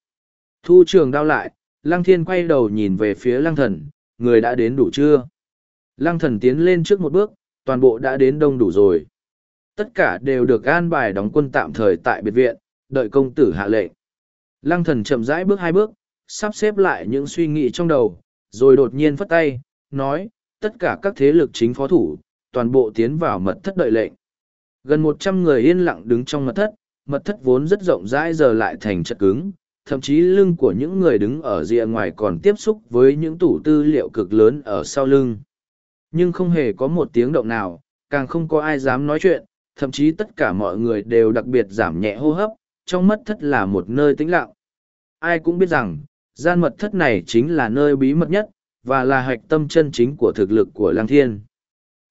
Thu trường đao lại, Lăng thiên quay đầu nhìn về phía lăng thần, người đã đến đủ chưa? Lăng thần tiến lên trước một bước, toàn bộ đã đến đông đủ rồi. Tất cả đều được an bài đóng quân tạm thời tại biệt viện, đợi công tử hạ lệnh. Lăng thần chậm rãi bước hai bước, sắp xếp lại những suy nghĩ trong đầu, rồi đột nhiên phất tay, nói, tất cả các thế lực chính phó thủ, toàn bộ tiến vào mật thất đợi lệnh. Gần một trăm người yên lặng đứng trong mật thất, mật thất vốn rất rộng rãi giờ lại thành chật cứng, thậm chí lưng của những người đứng ở rìa ngoài còn tiếp xúc với những tủ tư liệu cực lớn ở sau lưng. Nhưng không hề có một tiếng động nào, càng không có ai dám nói chuyện, thậm chí tất cả mọi người đều đặc biệt giảm nhẹ hô hấp, trong mất thất là một nơi tĩnh lặng. Ai cũng biết rằng, gian mật thất này chính là nơi bí mật nhất, và là hạch tâm chân chính của thực lực của Lăng Thiên.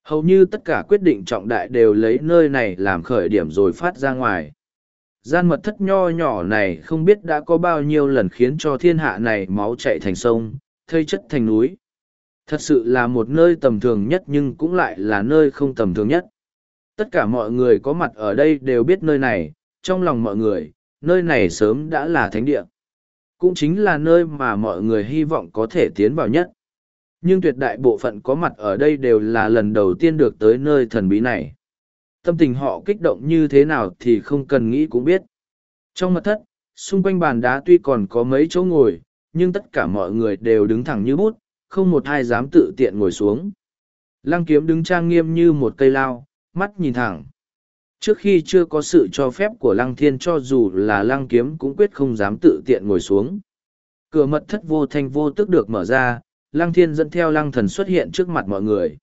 Hầu như tất cả quyết định trọng đại đều lấy nơi này làm khởi điểm rồi phát ra ngoài. Gian mật thất nho nhỏ này không biết đã có bao nhiêu lần khiến cho thiên hạ này máu chạy thành sông, thây chất thành núi. Thật sự là một nơi tầm thường nhất nhưng cũng lại là nơi không tầm thường nhất. Tất cả mọi người có mặt ở đây đều biết nơi này, trong lòng mọi người, nơi này sớm đã là thánh địa. Cũng chính là nơi mà mọi người hy vọng có thể tiến vào nhất. Nhưng tuyệt đại bộ phận có mặt ở đây đều là lần đầu tiên được tới nơi thần bí này. Tâm tình họ kích động như thế nào thì không cần nghĩ cũng biết. Trong mật thất, xung quanh bàn đá tuy còn có mấy chỗ ngồi, nhưng tất cả mọi người đều đứng thẳng như bút, không một ai dám tự tiện ngồi xuống. Lăng kiếm đứng trang nghiêm như một cây lao, mắt nhìn thẳng. Trước khi chưa có sự cho phép của lăng thiên cho dù là lăng kiếm cũng quyết không dám tự tiện ngồi xuống. Cửa mật thất vô thanh vô tức được mở ra, lăng thiên dẫn theo lăng thần xuất hiện trước mặt mọi người.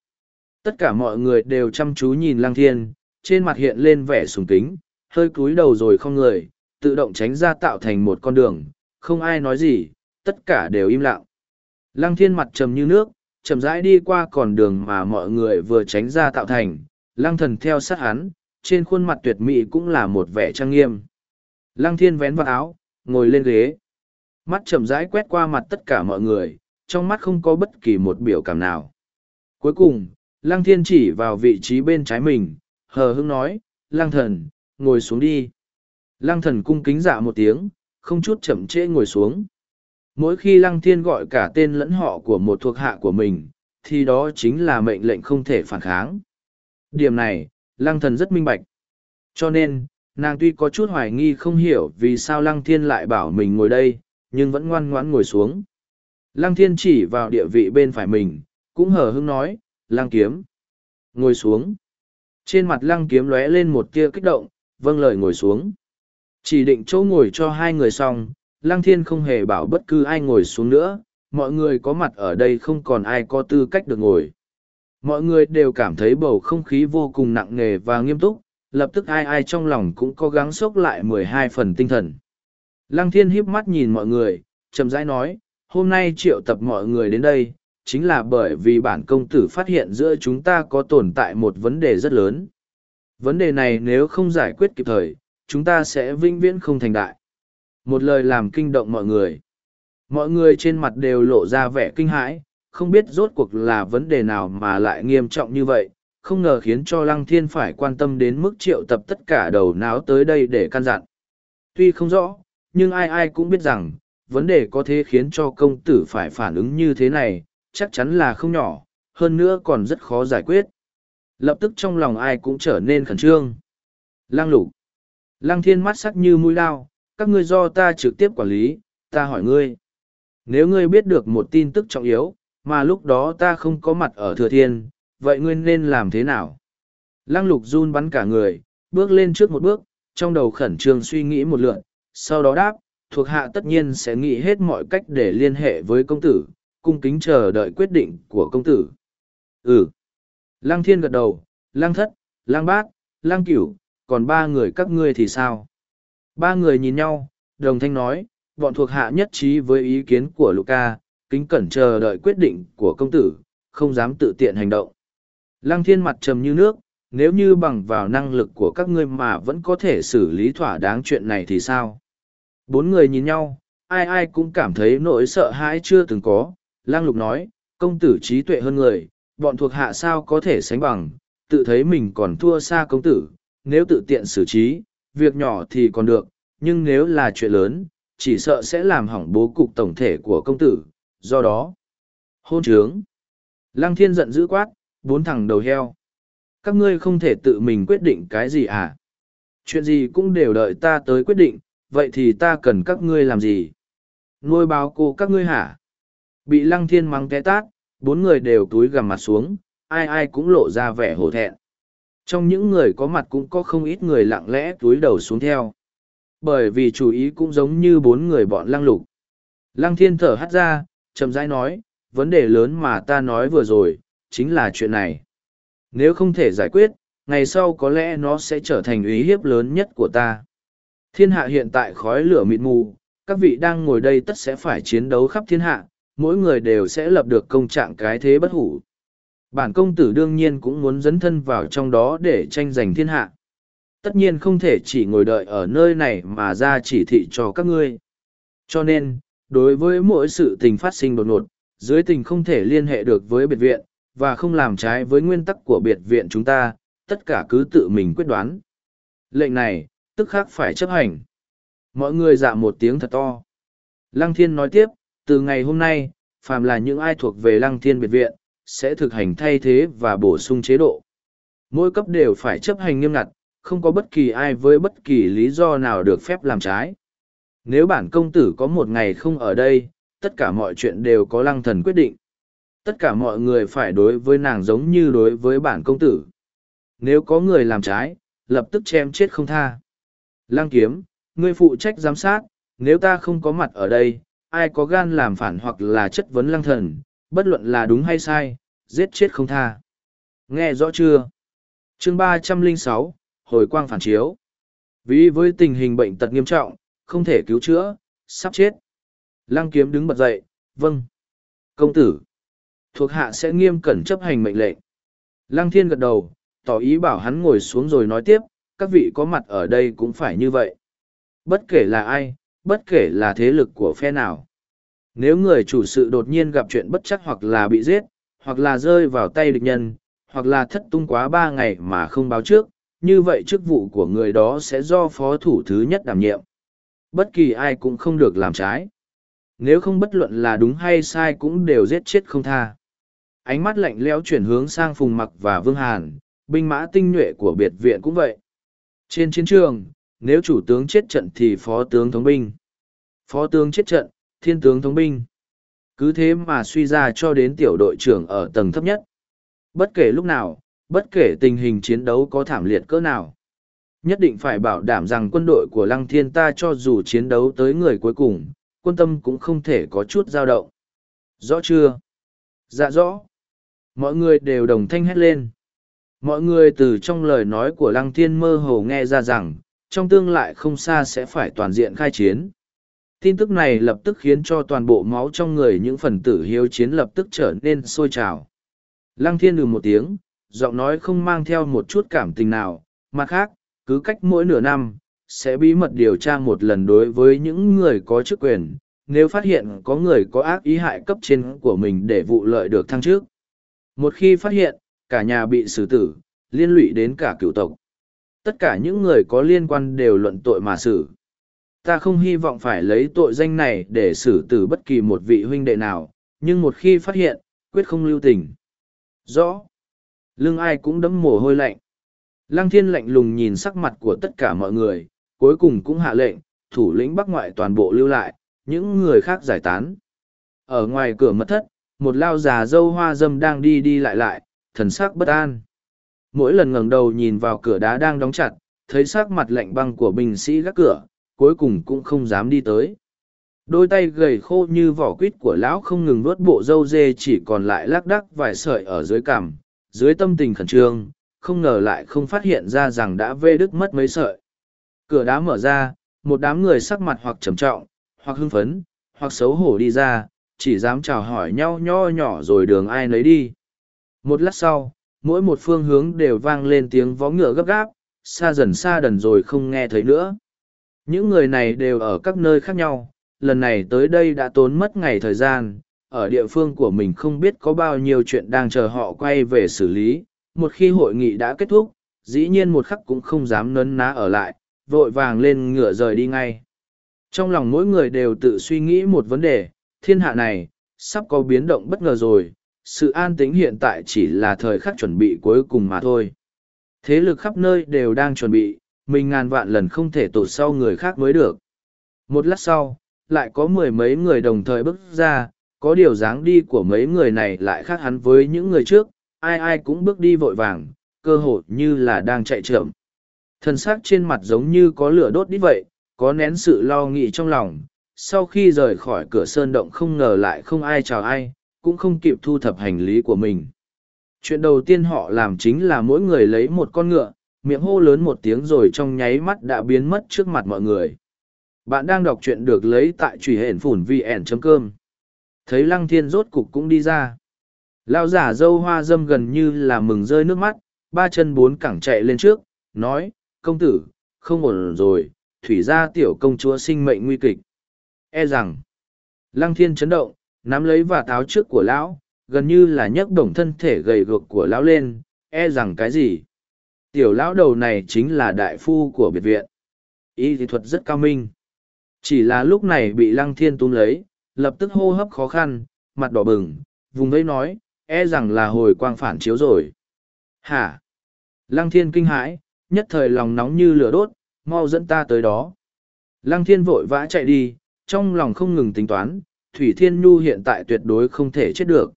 Tất cả mọi người đều chăm chú nhìn lăng thiên, trên mặt hiện lên vẻ sùng kính, hơi cúi đầu rồi không người, tự động tránh ra tạo thành một con đường, không ai nói gì, tất cả đều im lặng. Lăng thiên mặt trầm như nước, chậm rãi đi qua con đường mà mọi người vừa tránh ra tạo thành, lăng thần theo sát hắn, trên khuôn mặt tuyệt mỹ cũng là một vẻ trang nghiêm. Lăng thiên vén vào áo, ngồi lên ghế. Mắt chậm rãi quét qua mặt tất cả mọi người, trong mắt không có bất kỳ một biểu cảm nào. Cuối cùng, lăng thiên chỉ vào vị trí bên trái mình, hờ hững nói, lăng thần, ngồi xuống đi. Lăng thần cung kính dạ một tiếng, không chút chậm trễ ngồi xuống. Mỗi khi lăng thiên gọi cả tên lẫn họ của một thuộc hạ của mình, thì đó chính là mệnh lệnh không thể phản kháng. Điểm này, lăng thần rất minh bạch. Cho nên, nàng tuy có chút hoài nghi không hiểu vì sao lăng thiên lại bảo mình ngồi đây, nhưng vẫn ngoan ngoãn ngồi xuống. Lăng thiên chỉ vào địa vị bên phải mình, cũng hờ hững nói, lăng kiếm. Ngồi xuống. Trên mặt lăng kiếm lóe lên một tia kích động, vâng lời ngồi xuống. Chỉ định chỗ ngồi cho hai người xong, lăng thiên không hề bảo bất cứ ai ngồi xuống nữa, mọi người có mặt ở đây không còn ai có tư cách được ngồi. Mọi người đều cảm thấy bầu không khí vô cùng nặng nề và nghiêm túc, lập tức ai ai trong lòng cũng cố gắng sốc lại mười hai phần tinh thần. Lăng thiên híp mắt nhìn mọi người, chậm rãi nói, hôm nay triệu tập mọi người đến đây, chính là bởi vì bản công tử phát hiện giữa chúng ta có tồn tại một vấn đề rất lớn. Vấn đề này nếu không giải quyết kịp thời, chúng ta sẽ vinh viễn không thành đại. Một lời làm kinh động mọi người. Mọi người trên mặt đều lộ ra vẻ kinh hãi, không biết rốt cuộc là vấn đề nào mà lại nghiêm trọng như vậy, không ngờ khiến cho Lăng Thiên phải quan tâm đến mức triệu tập tất cả đầu náo tới đây để căn dặn. Tuy không rõ, nhưng ai ai cũng biết rằng, vấn đề có thể khiến cho công tử phải phản ứng như thế này, chắc chắn là không nhỏ, hơn nữa còn rất khó giải quyết. Lập tức trong lòng ai cũng trở nên khẩn trương. Lăng lục. Lăng thiên mắt sắc như mũi lao, các ngươi do ta trực tiếp quản lý, ta hỏi ngươi. Nếu ngươi biết được một tin tức trọng yếu, mà lúc đó ta không có mặt ở thừa thiên, vậy ngươi nên làm thế nào? Lăng lục run bắn cả người, bước lên trước một bước, trong đầu khẩn trương suy nghĩ một lượn, sau đó đáp, thuộc hạ tất nhiên sẽ nghĩ hết mọi cách để liên hệ với công tử, cung kính chờ đợi quyết định của công tử. Ừ. Lăng thiên gật đầu, lăng thất, lăng bát, lăng cửu, còn ba người các ngươi thì sao? Ba người nhìn nhau, đồng thanh nói, bọn thuộc hạ nhất trí với ý kiến của Luca, kính cẩn chờ đợi quyết định của công tử, không dám tự tiện hành động. Lăng thiên mặt trầm như nước, nếu như bằng vào năng lực của các ngươi mà vẫn có thể xử lý thỏa đáng chuyện này thì sao? Bốn người nhìn nhau, ai ai cũng cảm thấy nỗi sợ hãi chưa từng có. Lăng lục nói, công tử trí tuệ hơn người, bọn thuộc hạ sao có thể sánh bằng, tự thấy mình còn thua xa công tử, nếu tự tiện xử trí, việc nhỏ thì còn được, nhưng nếu là chuyện lớn, chỉ sợ sẽ làm hỏng bố cục tổng thể của công tử, do đó. Hôn trướng. Lăng thiên giận dữ quát, bốn thằng đầu heo. Các ngươi không thể tự mình quyết định cái gì à? Chuyện gì cũng đều đợi ta tới quyết định, vậy thì ta cần các ngươi làm gì? Nuôi báo cô các ngươi hả? Bị lăng thiên mắng té tát, bốn người đều túi gằm mặt xuống, ai ai cũng lộ ra vẻ hổ thẹn. Trong những người có mặt cũng có không ít người lặng lẽ túi đầu xuống theo. Bởi vì chủ ý cũng giống như bốn người bọn lăng lục. Lăng thiên thở hắt ra, chậm rãi nói, vấn đề lớn mà ta nói vừa rồi, chính là chuyện này. Nếu không thể giải quyết, ngày sau có lẽ nó sẽ trở thành uy hiếp lớn nhất của ta. Thiên hạ hiện tại khói lửa mịt mù, các vị đang ngồi đây tất sẽ phải chiến đấu khắp thiên hạ, mỗi người đều sẽ lập được công trạng cái thế bất hủ. Bản công tử đương nhiên cũng muốn dấn thân vào trong đó để tranh giành thiên hạ. Tất nhiên không thể chỉ ngồi đợi ở nơi này mà ra chỉ thị cho các ngươi. Cho nên, đối với mỗi sự tình phát sinh đột ngột, dưới tình không thể liên hệ được với biệt viện, và không làm trái với nguyên tắc của biệt viện chúng ta, tất cả cứ tự mình quyết đoán. Lệnh này, tức khắc phải chấp hành. Mọi người dạ một tiếng thật to. Lăng thiên nói tiếp, từ ngày hôm nay, phàm là những ai thuộc về lăng thiên biệt viện, sẽ thực hành thay thế và bổ sung chế độ. Mỗi cấp đều phải chấp hành nghiêm ngặt, không có bất kỳ ai với bất kỳ lý do nào được phép làm trái. Nếu bản công tử có một ngày không ở đây, tất cả mọi chuyện đều có lăng thần quyết định. Tất cả mọi người phải đối với nàng giống như đối với bản công tử. Nếu có người làm trái, lập tức chém chết không tha. Lăng kiếm, ngươi phụ trách giám sát, nếu ta không có mặt ở đây, ai có gan làm phản hoặc là chất vấn lăng thần, bất luận là đúng hay sai, giết chết không tha. Nghe rõ chưa? chương ba trăm linh sáu hồi quang phản chiếu. Vì với tình hình bệnh tật nghiêm trọng, không thể cứu chữa, sắp chết. Lăng kiếm đứng bật dậy, vâng. Công tử. Thuộc hạ sẽ nghiêm cẩn chấp hành mệnh lệnh. Lăng thiên gật đầu, tỏ ý bảo hắn ngồi xuống rồi nói tiếp, các vị có mặt ở đây cũng phải như vậy. Bất kể là ai, bất kể là thế lực của phe nào. Nếu người chủ sự đột nhiên gặp chuyện bất chắc hoặc là bị giết, hoặc là rơi vào tay địch nhân, hoặc là thất tung quá ba ngày mà không báo trước, như vậy chức vụ của người đó sẽ do phó thủ thứ nhất đảm nhiệm. Bất kỳ ai cũng không được làm trái. Nếu không bất luận là đúng hay sai cũng đều giết chết không tha. Ánh mắt lạnh lẽo chuyển hướng sang Phùng Mặc và Vương Hàn, binh mã tinh nhuệ của biệt viện cũng vậy. Trên chiến trường, nếu chủ tướng chết trận thì phó tướng thống binh. Phó tướng chết trận, thiên tướng thống binh. Cứ thế mà suy ra cho đến tiểu đội trưởng ở tầng thấp nhất. Bất kể lúc nào, bất kể tình hình chiến đấu có thảm liệt cỡ nào. Nhất định phải bảo đảm rằng quân đội của Lăng Thiên ta cho dù chiến đấu tới người cuối cùng, quân tâm cũng không thể có chút dao động. Rõ chưa? Dạ rõ. Mọi người đều đồng thanh hét lên. Mọi người từ trong lời nói của Lăng Thiên mơ hồ nghe ra rằng, trong tương lai không xa sẽ phải toàn diện khai chiến. Tin tức này lập tức khiến cho toàn bộ máu trong người những phần tử hiếu chiến lập tức trở nên sôi trào. Lăng Thiên ừ một tiếng, giọng nói không mang theo một chút cảm tình nào, mặt khác, cứ cách mỗi nửa năm, sẽ bí mật điều tra một lần đối với những người có chức quyền, nếu phát hiện có người có ác ý hại cấp trên của mình để vụ lợi được thăng trước. Một khi phát hiện, cả nhà bị xử tử, liên lụy đến cả cựu tộc. Tất cả những người có liên quan đều luận tội mà xử. Ta không hy vọng phải lấy tội danh này để xử tử bất kỳ một vị huynh đệ nào, nhưng một khi phát hiện, quyết không lưu tình. Rõ. Lưng ai cũng đấm mồ hôi lạnh. Lăng thiên lạnh lùng nhìn sắc mặt của tất cả mọi người, cuối cùng cũng hạ lệnh, thủ lĩnh bắc ngoại toàn bộ lưu lại, những người khác giải tán. Ở ngoài cửa mật thất, một lao già dâu hoa dâm đang đi đi lại lại, thần sắc bất an. Mỗi lần ngẩng đầu nhìn vào cửa đá đang đóng chặt, thấy sắc mặt lạnh băng của binh sĩ gác cửa, cuối cùng cũng không dám đi tới. Đôi tay gầy khô như vỏ quýt của lão không ngừng nuốt bộ râu dê chỉ còn lại lác đắc vài sợi ở dưới cằm, dưới tâm tình khẩn trương, không ngờ lại không phát hiện ra rằng đã vê đứt mất mấy sợi. Cửa đá mở ra, một đám người sắc mặt hoặc trầm trọng, hoặc hưng phấn, hoặc xấu hổ đi ra, chỉ dám chào hỏi nhau nho nhỏ rồi đường ai nấy đi. Một lát sau, mỗi một phương hướng đều vang lên tiếng vó ngựa gấp gáp, xa dần xa đần rồi không nghe thấy nữa. Những người này đều ở các nơi khác nhau, lần này tới đây đã tốn mất ngày thời gian, ở địa phương của mình không biết có bao nhiêu chuyện đang chờ họ quay về xử lý. Một khi hội nghị đã kết thúc, dĩ nhiên một khắc cũng không dám nấn ná ở lại, vội vàng lên ngựa rời đi ngay. Trong lòng mỗi người đều tự suy nghĩ một vấn đề, thiên hạ này, sắp có biến động bất ngờ rồi, sự an tĩnh hiện tại chỉ là thời khắc chuẩn bị cuối cùng mà thôi. Thế lực khắp nơi đều đang chuẩn bị, mình ngàn vạn lần không thể tụt sau người khác mới được. Một lát sau, lại có mười mấy người đồng thời bước ra, có điều dáng đi của mấy người này lại khác hắn với những người trước, ai ai cũng bước đi vội vàng, cơ hội như là đang chạy trộm. Thân xác trên mặt giống như có lửa đốt đi vậy, có nén sự lo nghĩ trong lòng. Sau khi rời khỏi cửa sơn động không ngờ lại không ai chào ai, cũng không kịp thu thập hành lý của mình. Chuyện đầu tiên họ làm chính là mỗi người lấy một con ngựa, miệng hô lớn một tiếng rồi trong nháy mắt đã biến mất trước mặt mọi người. Bạn đang đọc truyện được lấy tại truy hển phủn vn.com. Thấy lăng thiên rốt cục cũng đi ra. Lao giả dâu hoa dâm gần như là mừng rơi nước mắt, ba chân bốn cẳng chạy lên trước, nói, công tử, không ổn rồi, thủy gia tiểu công chúa sinh mệnh nguy kịch. E rằng, lăng thiên chấn động, nắm lấy và táo trước của lão, gần như là nhấc đồng thân thể gầy gược của lão lên, e rằng cái gì? Tiểu lão đầu này chính là đại phu của biệt viện. Y thì thuật rất cao minh. Chỉ là lúc này bị lăng thiên túm lấy, lập tức hô hấp khó khăn, mặt đỏ bừng, vùng vẫy nói, e rằng là hồi quang phản chiếu rồi. Hả? Lăng thiên kinh hãi, nhất thời lòng nóng như lửa đốt, mau dẫn ta tới đó. Lăng thiên vội vã chạy đi, trong lòng không ngừng tính toán, Thủy Thiên Nhu hiện tại tuyệt đối không thể chết được.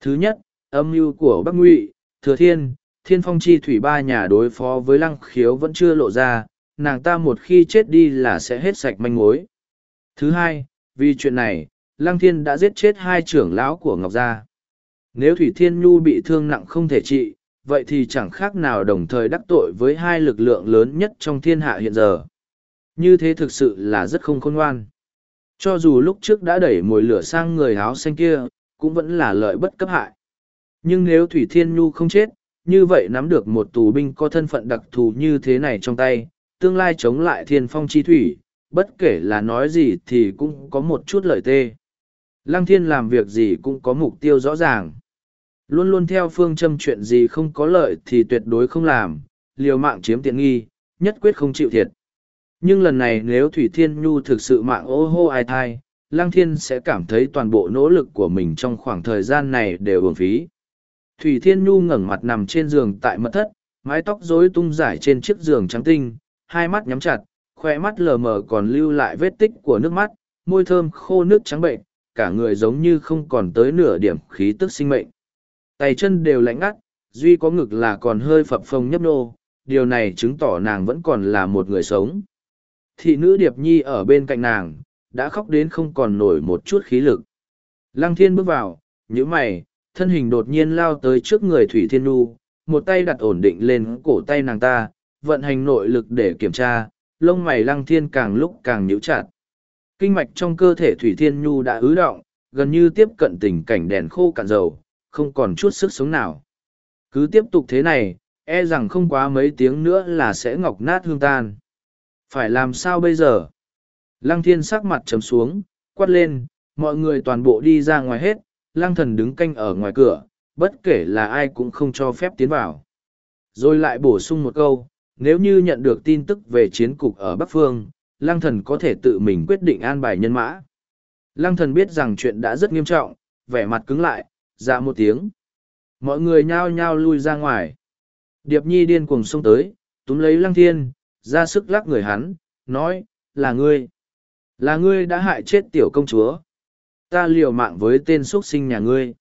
Thứ nhất, âm mưu của Bắc Ngụy, Thừa Thiên, Thiên Phong Chi Thủy ba nhà đối phó với Lăng Khiếu vẫn chưa lộ ra, nàng ta một khi chết đi là sẽ hết sạch manh mối. Thứ hai, vì chuyện này, Lăng Thiên đã giết chết hai trưởng lão của Ngọc Gia. Nếu Thủy Thiên Nhu bị thương nặng không thể trị, vậy thì chẳng khác nào đồng thời đắc tội với hai lực lượng lớn nhất trong thiên hạ hiện giờ. Như thế thực sự là rất không khôn ngoan. Cho dù lúc trước đã đẩy mồi lửa sang người áo xanh kia, cũng vẫn là lợi bất cấp hại. Nhưng nếu Thủy Thiên Nhu không chết, như vậy nắm được một tù binh có thân phận đặc thù như thế này trong tay, tương lai chống lại thiên phong chi thủy, bất kể là nói gì thì cũng có một chút lợi tê. Lăng thiên làm việc gì cũng có mục tiêu rõ ràng. Luôn luôn theo phương châm chuyện gì không có lợi thì tuyệt đối không làm, liều mạng chiếm tiện nghi, nhất quyết không chịu thiệt. Nhưng lần này nếu Thủy Thiên Nhu thực sự mạng ô hô ai thai, Lăng Thiên sẽ cảm thấy toàn bộ nỗ lực của mình trong khoảng thời gian này đều uổng phí. Thủy Thiên Nhu ngẩng mặt nằm trên giường tại mật thất, mái tóc rối tung rải trên chiếc giường trắng tinh, hai mắt nhắm chặt, khoe mắt lờ mờ còn lưu lại vết tích của nước mắt, môi thơm khô nước trắng bệnh, cả người giống như không còn tới nửa điểm khí tức sinh mệnh. Tay chân đều lạnh ngắt, duy có ngực là còn hơi phập phồng nhấp nô, điều này chứng tỏ nàng vẫn còn là một người sống. Thị nữ Điệp Nhi ở bên cạnh nàng, đã khóc đến không còn nổi một chút khí lực. Lăng thiên bước vào, nhíu mày, thân hình đột nhiên lao tới trước người Thủy Thiên Nu, một tay đặt ổn định lên cổ tay nàng ta, vận hành nội lực để kiểm tra, lông mày lăng thiên càng lúc càng nhíu chặt. Kinh mạch trong cơ thể Thủy Thiên Nhu đã ứ động, gần như tiếp cận tình cảnh đèn khô cạn dầu, không còn chút sức sống nào. Cứ tiếp tục thế này, e rằng không quá mấy tiếng nữa là sẽ ngọc nát hương tan. Phải làm sao bây giờ? Lăng thiên sắc mặt trầm xuống, quát lên, mọi người toàn bộ đi ra ngoài hết, Lang thần đứng canh ở ngoài cửa, bất kể là ai cũng không cho phép tiến vào. Rồi lại bổ sung một câu, nếu như nhận được tin tức về chiến cục ở Bắc Phương, Lang thần có thể tự mình quyết định an bài nhân mã. Lang thần biết rằng chuyện đã rất nghiêm trọng, vẻ mặt cứng lại, dạ một tiếng. Mọi người nhao nhao lui ra ngoài. Điệp nhi điên cuồng xông tới, túm lấy lăng thiên, ra sức lắc người hắn, nói, là ngươi. Là ngươi đã hại chết tiểu công chúa. Ta liều mạng với tên xuất sinh nhà ngươi.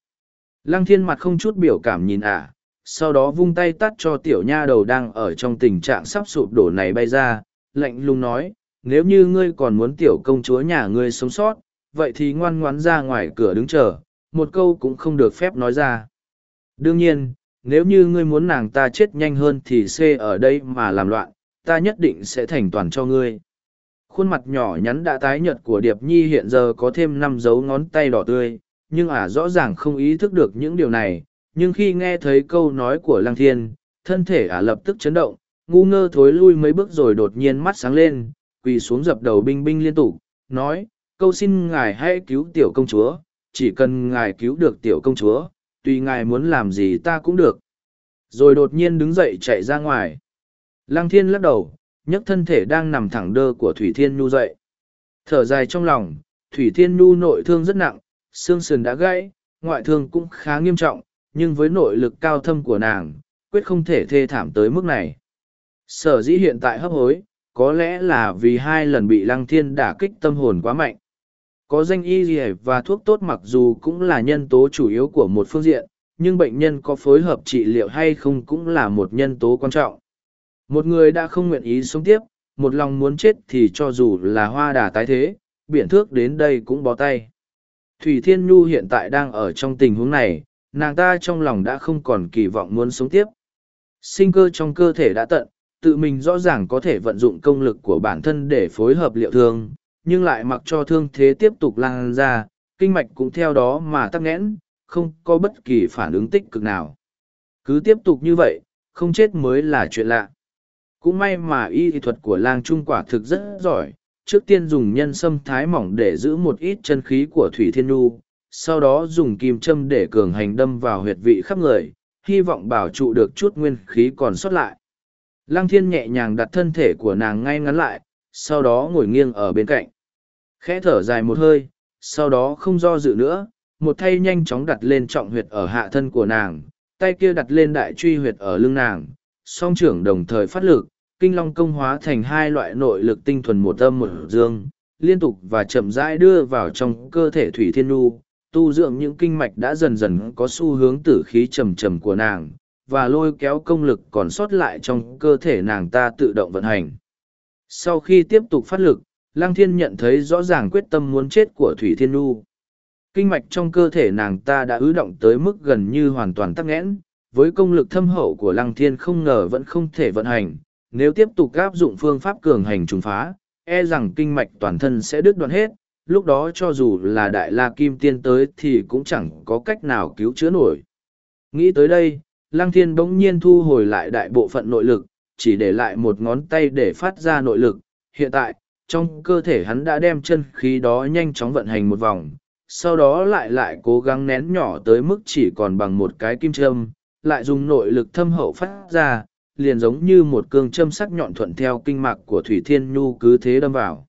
Lăng thiên mặt không chút biểu cảm nhìn ả, sau đó vung tay tắt cho tiểu nha đầu đang ở trong tình trạng sắp sụp đổ này bay ra, lạnh lùng nói, nếu như ngươi còn muốn tiểu công chúa nhà ngươi sống sót, vậy thì ngoan ngoãn ra ngoài cửa đứng chờ, một câu cũng không được phép nói ra. Đương nhiên, nếu như ngươi muốn nàng ta chết nhanh hơn thì xê ở đây mà làm loạn, ta nhất định sẽ thành toàn cho ngươi. Khuôn mặt nhỏ nhắn đã tái nhợt của Điệp Nhi hiện giờ có thêm năm dấu ngón tay đỏ tươi, nhưng ả rõ ràng không ý thức được những điều này. Nhưng khi nghe thấy câu nói của Lăng Thiên, thân thể ả lập tức chấn động, ngu ngơ thối lui mấy bước rồi đột nhiên mắt sáng lên, quỳ xuống dập đầu binh binh liên tục, nói, câu xin ngài hãy cứu tiểu công chúa, chỉ cần ngài cứu được tiểu công chúa, tùy ngài muốn làm gì ta cũng được. Rồi đột nhiên đứng dậy chạy ra ngoài. Lăng thiên lắc đầu, nhấc thân thể đang nằm thẳng đơ của Thủy Thiên Nhu dậy. Thở dài trong lòng, Thủy Thiên Nhu nội thương rất nặng, xương sườn đã gãy, ngoại thương cũng khá nghiêm trọng, nhưng với nội lực cao thâm của nàng, quyết không thể thê thảm tới mức này. Sở dĩ hiện tại hấp hối, có lẽ là vì hai lần bị lăng thiên đả kích tâm hồn quá mạnh. Có danh y gì và thuốc tốt mặc dù cũng là nhân tố chủ yếu của một phương diện, nhưng bệnh nhân có phối hợp trị liệu hay không cũng là một nhân tố quan trọng. Một người đã không nguyện ý sống tiếp, một lòng muốn chết thì cho dù là hoa đà tái thế, biển thước đến đây cũng bó tay. Thủy Thiên Nhu hiện tại đang ở trong tình huống này, nàng ta trong lòng đã không còn kỳ vọng muốn sống tiếp. Sinh cơ trong cơ thể đã tận, tự mình rõ ràng có thể vận dụng công lực của bản thân để phối hợp liệu thương, nhưng lại mặc cho thương thế tiếp tục lan ra, kinh mạch cũng theo đó mà tắc nghẽn, không có bất kỳ phản ứng tích cực nào. Cứ tiếp tục như vậy, không chết mới là chuyện lạ. Cũng may mà y thuật của lang trung quả thực rất giỏi, trước tiên dùng nhân sâm thái mỏng để giữ một ít chân khí của Thủy Thiên Nhu, sau đó dùng kim châm để cường hành đâm vào huyệt vị khắp người, hy vọng bảo trụ được chút nguyên khí còn sót lại. Lang thiên nhẹ nhàng đặt thân thể của nàng ngay ngắn lại, sau đó ngồi nghiêng ở bên cạnh. Khẽ thở dài một hơi, sau đó không do dự nữa, một thay nhanh chóng đặt lên trọng huyệt ở hạ thân của nàng, tay kia đặt lên đại truy huyệt ở lưng nàng, song trưởng đồng thời phát lực, kinh long công hóa thành hai loại nội lực tinh thuần một âm một dương, liên tục và chậm rãi đưa vào trong cơ thể thủy thiên Nhu, tu dưỡng những kinh mạch đã dần dần có xu hướng tử khí trầm trầm của nàng, và lôi kéo công lực còn sót lại trong cơ thể nàng ta tự động vận hành. Sau khi tiếp tục phát lực, Lăng Thiên nhận thấy rõ ràng quyết tâm muốn chết của Thủy Thiên Nhu. Kinh mạch trong cơ thể nàng ta đã ứ động tới mức gần như hoàn toàn tắc nghẽn, với công lực thâm hậu của Lăng Thiên không ngờ vẫn không thể vận hành, nếu tiếp tục áp dụng phương pháp cường hành trùng phá, e rằng kinh mạch toàn thân sẽ đứt đoạn hết, lúc đó cho dù là đại la kim tiên tới thì cũng chẳng có cách nào cứu chữa nổi. Nghĩ tới đây, Lăng Thiên bỗng nhiên thu hồi lại đại bộ phận nội lực, chỉ để lại một ngón tay để phát ra nội lực. Hiện tại, trong cơ thể hắn đã đem chân khí đó nhanh chóng vận hành một vòng, sau đó lại lại cố gắng nén nhỏ tới mức chỉ còn bằng một cái kim châm, lại dùng nội lực thâm hậu phát ra, liền giống như một cương châm sắc nhọn thuận theo kinh mạch của Thủy Thiên Nhu cứ thế đâm vào.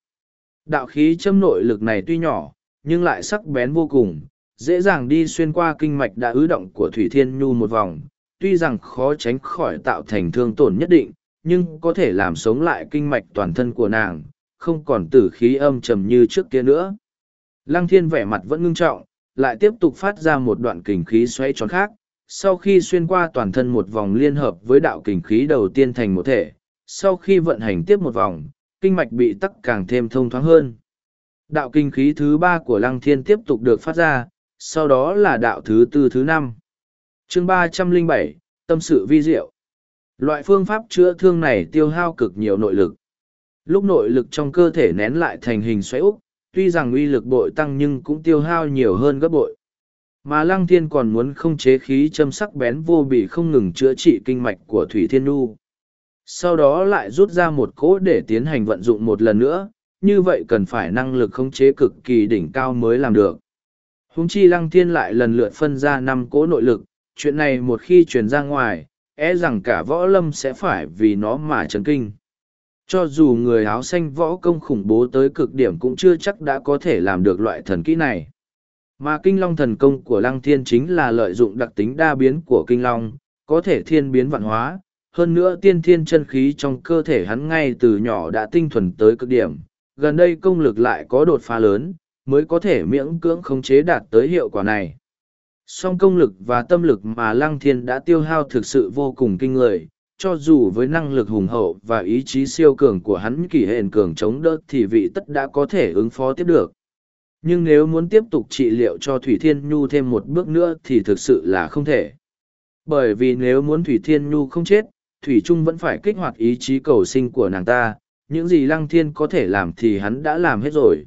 Đạo khí châm nội lực này tuy nhỏ, nhưng lại sắc bén vô cùng, dễ dàng đi xuyên qua kinh mạch đã ứ động của Thủy Thiên Nhu một vòng, tuy rằng khó tránh khỏi tạo thành thương tổn nhất định, nhưng có thể làm sống lại kinh mạch toàn thân của nàng, không còn tử khí âm trầm như trước kia nữa. Lăng thiên vẻ mặt vẫn ngưng trọng, lại tiếp tục phát ra một đoạn kình khí xoáy tròn khác, sau khi xuyên qua toàn thân một vòng liên hợp với đạo kình khí đầu tiên thành một thể, sau khi vận hành tiếp một vòng, kinh mạch bị tắc càng thêm thông thoáng hơn. Đạo kinh khí thứ ba của lăng thiên tiếp tục được phát ra, sau đó là đạo thứ tư thứ năm. Chương ba trăm linh bảy tâm sự vi diệu. Loại phương pháp chữa thương này tiêu hao cực nhiều nội lực. Lúc nội lực trong cơ thể nén lại thành hình xoáy úc tuy rằng uy lực bội tăng nhưng cũng tiêu hao nhiều hơn gấp bội mà lăng thiên còn muốn không chế khí châm sắc bén vô bị không ngừng chữa trị kinh mạch của thủy thiên nu sau đó lại rút ra một cỗ để tiến hành vận dụng một lần nữa như vậy cần phải năng lực khống chế cực kỳ đỉnh cao mới làm được húng chi lăng thiên lại lần lượt phân ra năm cỗ nội lực chuyện này một khi truyền ra ngoài, e rằng cả võ lâm sẽ phải vì nó mà chấn kinh. Cho dù người áo xanh võ công khủng bố tới cực điểm cũng chưa chắc đã có thể làm được loại thần kỹ này. Mà kinh long thần công của lăng thiên chính là lợi dụng đặc tính đa biến của kinh long, có thể thiên biến vạn hóa. Hơn nữa tiên thiên chân khí trong cơ thể hắn ngay từ nhỏ đã tinh thuần tới cực điểm. Gần đây công lực lại có đột phá lớn, mới có thể miễn cưỡng khống chế đạt tới hiệu quả này. Song công lực và tâm lực mà Lăng Thiên đã tiêu hao thực sự vô cùng kinh người, cho dù với năng lực hùng hậu và ý chí siêu cường của hắn kỳ hền cường chống đỡ thì vị tất đã có thể ứng phó tiếp được. Nhưng nếu muốn tiếp tục trị liệu cho Thủy Thiên Nhu thêm một bước nữa thì thực sự là không thể. Bởi vì nếu muốn Thủy Thiên Nhu không chết, Thủy Trung vẫn phải kích hoạt ý chí cầu sinh của nàng ta, những gì Lăng Thiên có thể làm thì hắn đã làm hết rồi.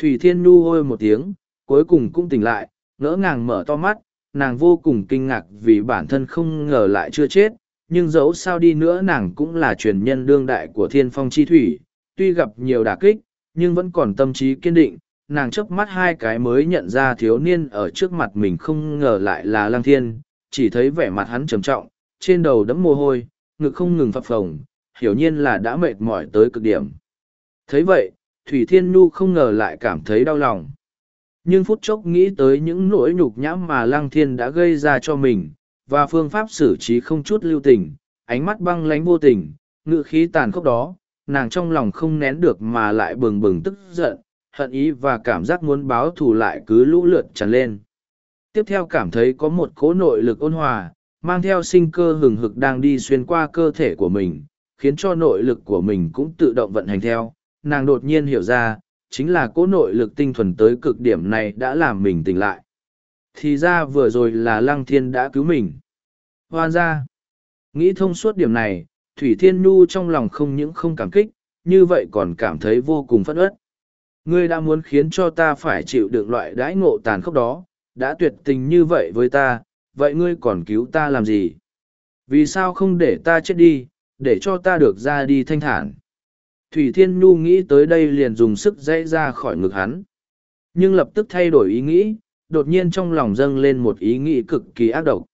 Thủy Thiên Nhu hôi một tiếng, cuối cùng cũng tỉnh lại, ngỡ ngàng mở to mắt, nàng vô cùng kinh ngạc vì bản thân không ngờ lại chưa chết, nhưng dẫu sao đi nữa nàng cũng là truyền nhân đương đại của thiên phong chi thủy, tuy gặp nhiều đả kích, nhưng vẫn còn tâm trí kiên định, nàng chớp mắt hai cái mới nhận ra thiếu niên ở trước mặt mình không ngờ lại là lăng thiên, chỉ thấy vẻ mặt hắn trầm trọng, trên đầu đẫm mồ hôi, ngực không ngừng phập phồng, hiểu nhiên là đã mệt mỏi tới cực điểm. thấy vậy, Thủy Thiên Nhu không ngờ lại cảm thấy đau lòng nhưng phút chốc nghĩ tới những nỗi nhục nhãm mà lăng thiên đã gây ra cho mình và phương pháp xử trí không chút lưu tình ánh mắt băng lánh vô tình ngự khí tàn khốc đó nàng trong lòng không nén được mà lại bừng bừng tức giận hận ý và cảm giác muốn báo thù lại cứ lũ lượt tràn lên. Tiếp theo cảm thấy có một cố nội lực ôn hòa, mang theo sinh cơ hừng hực đang đi xuyên qua cơ thể của mình, khiến cho nội lực của mình cũng tự động vận hành theo. Nàng đột nhiên hiểu ra, chính là cỗ nội lực tinh thuần tới cực điểm này đã làm mình tỉnh lại. thì ra vừa rồi là lăng thiên đã cứu mình. Hoan ra nghĩ thông suốt điểm này, thủy thiên nhu trong lòng không những không cảm kích, như vậy còn cảm thấy vô cùng phẫn ớt ngươi đã muốn khiến cho ta phải chịu được loại đãi ngộ tàn khốc đó, đã tuyệt tình như vậy với ta, vậy ngươi còn cứu ta làm gì? Vì sao không để ta chết đi, để cho ta được ra đi thanh thản? Thủy thiên nhu nghĩ tới đây liền dùng sức dãy ra khỏi ngực hắn. Nhưng lập tức thay đổi ý nghĩ, đột nhiên trong lòng dâng lên một ý nghĩ cực kỳ ác độc.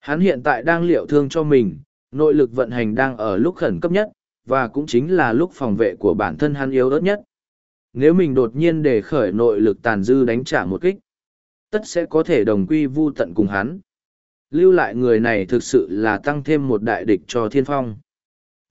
Hắn hiện tại đang liệu thương cho mình, nội lực vận hành đang ở lúc khẩn cấp nhất, và cũng chính là lúc phòng vệ của bản thân hắn yếu ớt nhất nếu mình đột nhiên để khởi nội lực tàn dư đánh trả một kích, tất sẽ có thể đồng quy vu tận cùng hắn. Lưu lại người này thực sự là tăng thêm một đại địch cho thiên phong.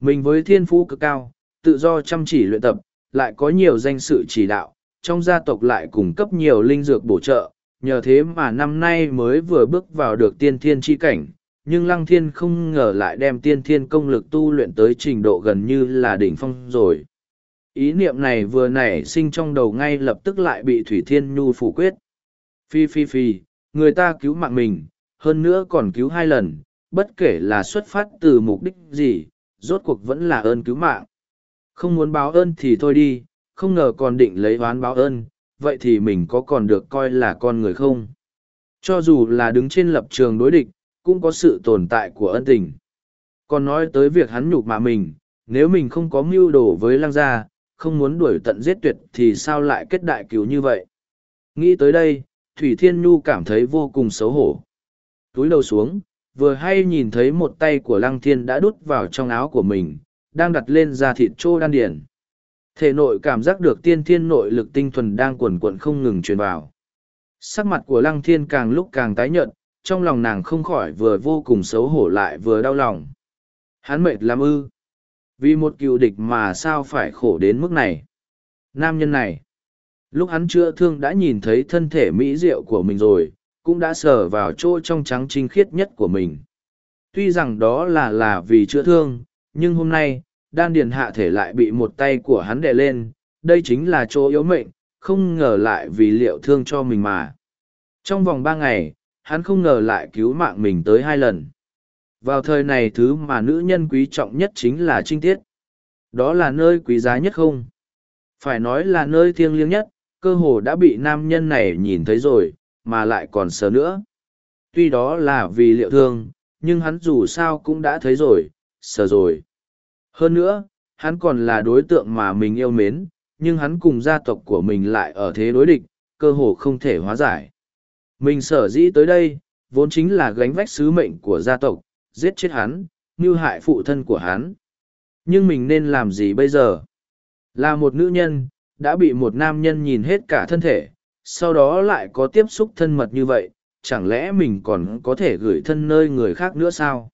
Mình với thiên phú cực cao, tự do chăm chỉ luyện tập, lại có nhiều danh sự chỉ đạo, trong gia tộc lại cung cấp nhiều linh dược bổ trợ, nhờ thế mà năm nay mới vừa bước vào được tiên thiên tri cảnh, nhưng lăng thiên không ngờ lại đem tiên thiên công lực tu luyện tới trình độ gần như là đỉnh phong rồi ý niệm này vừa nảy sinh trong đầu ngay lập tức lại bị thủy thiên nhu phủ quyết. Phi phi phi, người ta cứu mạng mình, hơn nữa còn cứu hai lần, bất kể là xuất phát từ mục đích gì, rốt cuộc vẫn là ơn cứu mạng. Không muốn báo ơn thì thôi đi, không ngờ còn định lấy oán báo ơn, vậy thì mình có còn được coi là con người không? Cho dù là đứng trên lập trường đối địch, cũng có sự tồn tại của ân tình. Còn nói tới việc hắn nhục mạ mình, nếu mình không có mưu đồ với lăng gia không muốn đuổi tận giết tuyệt thì sao lại kết đại cứu như vậy? Nghĩ tới đây, thủy thiên nhu cảm thấy vô cùng xấu hổ. Túi đầu xuống, vừa hay nhìn thấy một tay của lăng thiên đã đút vào trong áo của mình, đang đặt lên da thịt trô đan điển thể nội cảm giác được tiên thiên nội lực tinh thuần đang cuồn cuộn không ngừng truyền vào. Sắc mặt của lăng thiên càng lúc càng tái nhợt, trong lòng nàng không khỏi vừa vô cùng xấu hổ lại vừa đau lòng. Hắn mệt lắm ư? Vì một cựu địch mà sao phải khổ đến mức này? Nam nhân này, lúc hắn chữa thương đã nhìn thấy thân thể mỹ diệu của mình rồi, cũng đã sờ vào chỗ trong trắng trinh khiết nhất của mình. Tuy rằng đó là là vì chữa thương, nhưng hôm nay, đan điền hạ thể lại bị một tay của hắn đè lên, đây chính là chỗ yếu mệnh, không ngờ lại vì liệu thương cho mình mà. Trong vòng ba ngày, hắn không ngờ lại cứu mạng mình tới hai lần vào thời này thứ mà nữ nhân quý trọng nhất chính là trinh tiết. Đó là nơi quý giá nhất không? Phải nói là nơi thiêng liêng nhất, cơ hồ đã bị nam nhân này nhìn thấy rồi, mà lại còn sờ nữa. Tuy đó là vì liệu thương, nhưng hắn dù sao cũng đã thấy rồi, sờ rồi. Hơn nữa, hắn còn là đối tượng mà mình yêu mến, nhưng hắn cùng gia tộc của mình lại ở thế đối địch, cơ hồ không thể hóa giải. Mình sở dĩ tới đây, vốn chính là gánh vách sứ mệnh của gia tộc giết chết hắn, mưu hại phụ thân của hắn. Nhưng mình nên làm gì bây giờ? Là một nữ nhân, đã bị một nam nhân nhìn hết cả thân thể, sau đó lại có tiếp xúc thân mật như vậy, chẳng lẽ mình còn có thể gửi thân nơi người khác nữa sao?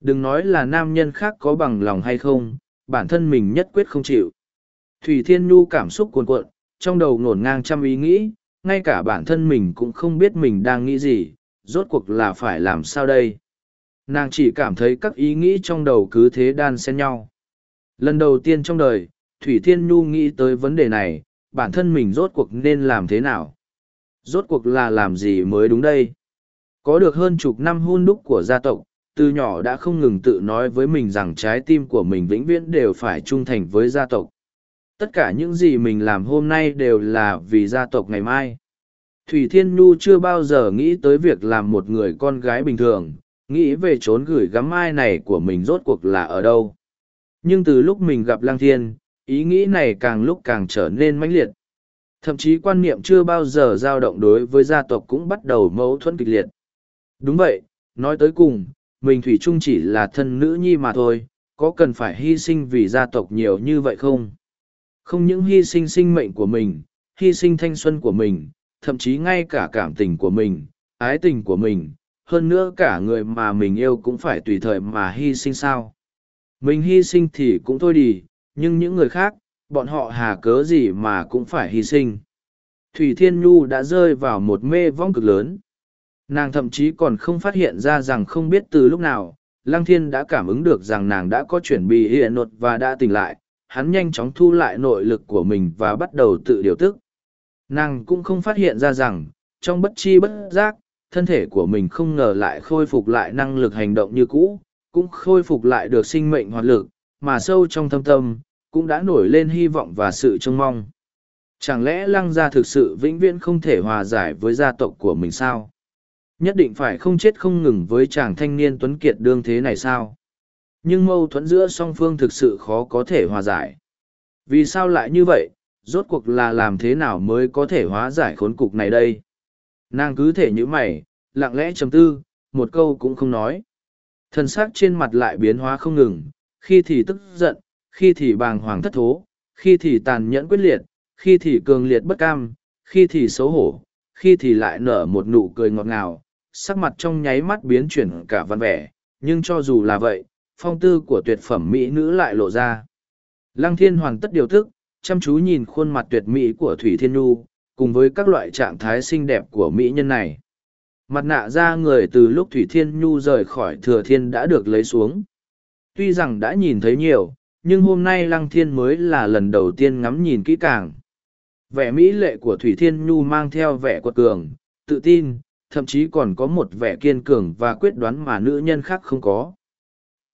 Đừng nói là nam nhân khác có bằng lòng hay không, bản thân mình nhất quyết không chịu. Thủy thiên nhu cảm xúc cuồn cuộn, trong đầu ngổn ngang trăm ý nghĩ, ngay cả bản thân mình cũng không biết mình đang nghĩ gì, rốt cuộc là phải làm sao đây? Nàng chỉ cảm thấy các ý nghĩ trong đầu cứ thế đan xen nhau. Lần đầu tiên trong đời, thủy thiên nhu nghĩ tới vấn đề này, bản thân mình rốt cuộc nên làm thế nào? Rốt cuộc là làm gì mới đúng đây? Có được hơn chục năm hôn đúc của gia tộc, từ nhỏ đã không ngừng tự nói với mình rằng trái tim của mình vĩnh viễn đều phải trung thành với gia tộc. Tất cả những gì mình làm hôm nay đều là vì gia tộc ngày mai. Thủy thiên nhu chưa bao giờ nghĩ tới việc làm một người con gái bình thường nghĩ về trốn gửi gắm ai này của mình rốt cuộc là ở đâu. Nhưng từ lúc mình gặp lăng thiên, ý nghĩ này càng lúc càng trở nên mãnh liệt. Thậm chí quan niệm chưa bao giờ dao động đối với gia tộc cũng bắt đầu mâu thuẫn kịch liệt. Đúng vậy, nói tới cùng, mình thủy chung chỉ là thân nữ nhi mà thôi, có cần phải hy sinh vì gia tộc nhiều như vậy không? Không những hy sinh sinh mệnh của mình, hy sinh thanh xuân của mình, thậm chí ngay cả cảm tình của mình, ái tình của mình hơn nữa cả người mà mình yêu cũng phải tùy thời mà hy sinh sao. Mình hy sinh thì cũng thôi đi, nhưng những người khác, bọn họ hà cớ gì mà cũng phải hy sinh. Thủy thiên nhu đã rơi vào một mê vong cực lớn. Nàng thậm chí còn không phát hiện ra rằng không biết từ lúc nào, lăng thiên đã cảm ứng được rằng nàng đã có chuẩn bị hiện nột và đã tỉnh lại, hắn nhanh chóng thu lại nội lực của mình và bắt đầu tự điều tức. Nàng cũng không phát hiện ra rằng, trong bất chi bất giác thân thể của mình không ngờ lại khôi phục lại năng lực hành động như cũ, cũng khôi phục lại được sinh mệnh hoạt lực, mà sâu trong thâm tâm, cũng đã nổi lên hy vọng và sự trông mong. Chẳng lẽ lăng gia thực sự vĩnh viễn không thể hòa giải với gia tộc của mình sao? Nhất định phải không chết không ngừng với chàng thanh niên tuấn kiệt đương thế này sao? Nhưng mâu thuẫn giữa song phương thực sự khó có thể hòa giải. Vì sao lại như vậy? Rốt cuộc là làm thế nào mới có thể hóa giải khốn cục này đây? Nàng cứ thể nhữ mày, lặng lẽ chầm tư, một câu cũng không nói. Thân xác trên mặt lại biến hóa không ngừng, khi thì tức giận, khi thì bàng hoàng thất thố, khi thì tàn nhẫn quyết liệt, khi thì cường liệt bất cam, khi thì xấu hổ, khi thì lại nở một nụ cười ngọt ngào, sắc mặt trong nháy mắt biến chuyển cả văn vẻ, nhưng cho dù là vậy, phong tư của tuyệt phẩm mỹ nữ lại lộ ra. Lăng thiên hoàn tất điều thức, chăm chú nhìn khuôn mặt tuyệt mỹ của Thủy Thiên Nhu, cùng với các loại trạng thái xinh đẹp của mỹ nhân này. Mặt nạ ra người từ lúc Thủy Thiên Nhu rời khỏi thừa thiên đã được lấy xuống. Tuy rằng đã nhìn thấy nhiều, nhưng hôm nay Lăng Thiên mới là lần đầu tiên ngắm nhìn kỹ càng. Vẻ mỹ lệ của Thủy Thiên Nhu mang theo vẻ quật cường, tự tin, thậm chí còn có một vẻ kiên cường và quyết đoán mà nữ nhân khác không có.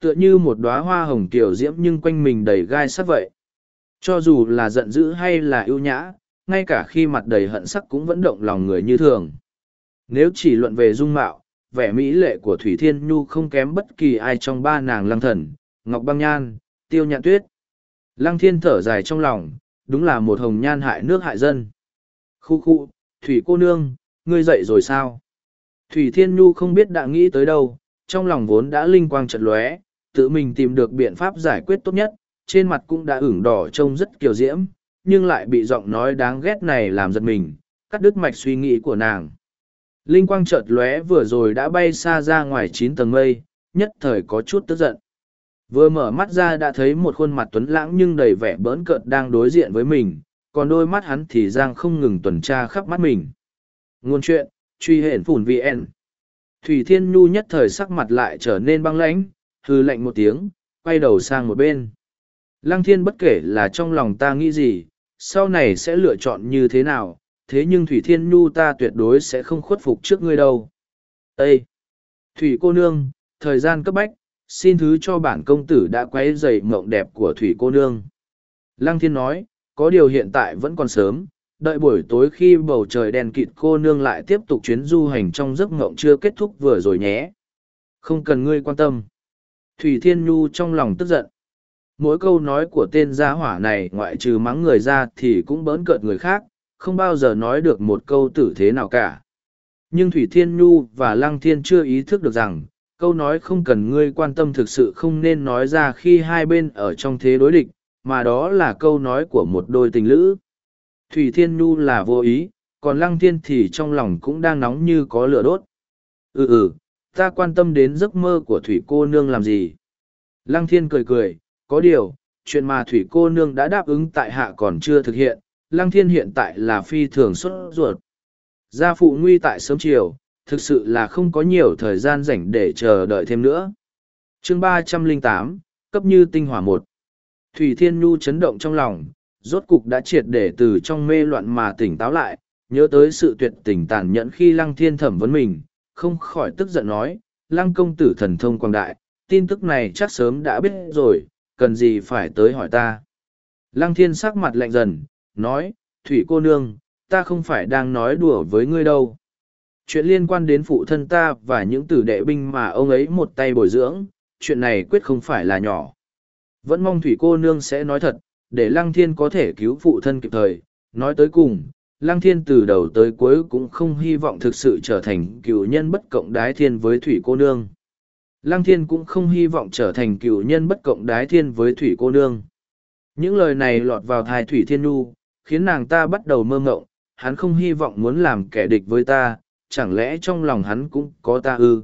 Tựa như một đóa hoa hồng tiểu diễm nhưng quanh mình đầy gai sắt vậy. Cho dù là giận dữ hay là ưu nhã, ngay cả khi mặt đầy hận sắc cũng vẫn động lòng người như thường. Nếu chỉ luận về dung mạo, vẻ mỹ lệ của Thủy Thiên Nhu không kém bất kỳ ai trong ba nàng lăng thần, Ngọc Băng Nhan, Tiêu Nhạn Tuyết. Lăng Thiên thở dài trong lòng, đúng là một hồng nhan hại nước hại dân. Khu khu, Thủy cô nương, ngươi dậy rồi sao? Thủy Thiên Nhu không biết đã nghĩ tới đâu, trong lòng vốn đã linh quang trận lóe, tự mình tìm được biện pháp giải quyết tốt nhất, trên mặt cũng đã ửng đỏ trông rất kiều diễm, nhưng lại bị giọng nói đáng ghét này làm giật mình, cắt đứt mạch suy nghĩ của nàng. Linh quang chợt lóe vừa rồi đã bay xa ra ngoài chín tầng mây, nhất thời có chút tức giận. Vừa mở mắt ra đã thấy một khuôn mặt tuấn lãng nhưng đầy vẻ bỡn cợt đang đối diện với mình, còn đôi mắt hắn thì giang không ngừng tuần tra khắp mắt mình. Ngôn chuyện, truy hển phủn VN. Thủy Thiên Nhu nhất thời sắc mặt lại trở nên băng lãnh, hư lạnh một tiếng, quay đầu sang một bên. Lăng Thiên bất kể là trong lòng ta nghĩ gì, sau này sẽ lựa chọn như thế nào, thế nhưng Thủy Thiên Nhu ta tuyệt đối sẽ không khuất phục trước ngươi đâu. Ê! Thủy cô nương, thời gian cấp bách, xin thứ cho bản công tử đã quấy dày mộng đẹp của Thủy cô nương. Lăng Thiên nói, có điều hiện tại vẫn còn sớm, đợi buổi tối khi bầu trời đèn kịt cô nương lại tiếp tục chuyến du hành trong giấc mộng chưa kết thúc vừa rồi nhé. Không cần ngươi quan tâm. Thủy Thiên Nhu trong lòng tức giận. Mỗi câu nói của tên gia hỏa này ngoại trừ mắng người ra thì cũng bỡn cợt người khác, không bao giờ nói được một câu tử thế nào cả. Nhưng Thủy Thiên Nhu và Lăng Thiên chưa ý thức được rằng, câu nói không cần ngươi quan tâm thực sự không nên nói ra khi hai bên ở trong thế đối địch, mà đó là câu nói của một đôi tình lữ. Thủy Thiên Nhu là vô ý, còn Lăng Thiên thì trong lòng cũng đang nóng như có lửa đốt. Ừ ừ, ta quan tâm đến giấc mơ của Thủy cô nương làm gì? Lăng Thiên cười cười, có điều, chuyện mà Thủy cô nương đã đáp ứng tại hạ còn chưa thực hiện, Lăng Thiên hiện tại là phi thường xuất ruột. Gia phụ nguy tại sớm chiều, thực sự là không có nhiều thời gian rảnh để chờ đợi thêm nữa. chương ba trăm linh tám cấp như tinh hỏa một Thủy Thiên Nhu chấn động trong lòng, rốt cục đã triệt để từ trong mê loạn mà tỉnh táo lại, nhớ tới sự tuyệt tình tàn nhẫn khi Lăng Thiên thẩm vấn mình, không khỏi tức giận nói, Lăng công tử thần thông quang đại, tin tức này chắc sớm đã biết rồi, cần gì phải tới hỏi ta. Lăng Thiên sắc mặt lạnh dần, nói, Thủy cô nương, ta không phải đang nói đùa với ngươi đâu. Chuyện liên quan đến phụ thân ta và những tử đệ binh mà ông ấy một tay bồi dưỡng, chuyện này quyết không phải là nhỏ. Vẫn mong Thủy cô nương sẽ nói thật, để Lăng Thiên có thể cứu phụ thân kịp thời. Nói tới cùng, Lăng Thiên từ đầu tới cuối cũng không hy vọng thực sự trở thành cựu nhân bất cộng đái thiên với Thủy cô nương. Lăng Thiên cũng không hy vọng trở thành cựu nhân bất cộng đái thiên với Thủy cô nương. Những lời này lọt vào thai Thủy Thiên Nu, khiến nàng ta bắt đầu mơ ngộng, hắn không hy vọng muốn làm kẻ địch với ta, chẳng lẽ trong lòng hắn cũng có ta ư?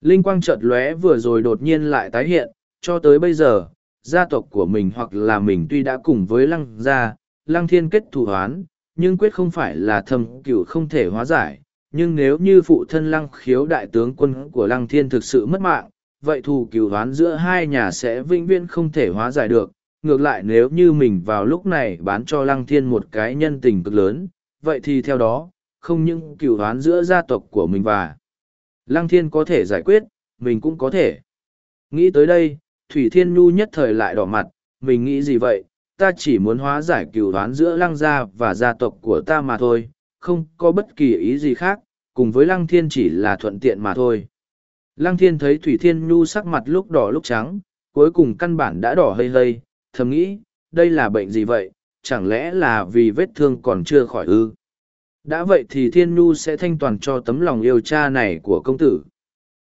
Linh quang chợt lóe vừa rồi đột nhiên lại tái hiện, cho tới bây giờ, gia tộc của mình hoặc là mình tuy đã cùng với lăng gia, lăng thiên kết thù hoán, nhưng quyết không phải là thầm cựu không thể hóa giải. Nhưng nếu như phụ thân lăng khiếu đại tướng quân của lăng thiên thực sự mất mạng, vậy thù cựu hoán giữa hai nhà sẽ vĩnh viễn không thể hóa giải được. Ngược lại nếu như mình vào lúc này bán cho lăng thiên một cái nhân tình cực lớn, vậy thì theo đó, không những cựu đoán giữa gia tộc của mình và Lăng Thiên có thể giải quyết, mình cũng có thể. Nghĩ tới đây, Thủy Thiên Nhu nhất thời lại đỏ mặt, mình nghĩ gì vậy, ta chỉ muốn hóa giải cựu đoán giữa Lăng gia và gia tộc của ta mà thôi, không có bất kỳ ý gì khác, cùng với Lăng Thiên chỉ là thuận tiện mà thôi. Lăng Thiên thấy Thủy Thiên Nhu sắc mặt lúc đỏ lúc trắng, cuối cùng căn bản đã đỏ hơi hơi, thầm nghĩ, đây là bệnh gì vậy, chẳng lẽ là vì vết thương còn chưa khỏi ư? Đã vậy thì Thiên Nhu sẽ thanh toàn cho tấm lòng yêu cha này của công tử.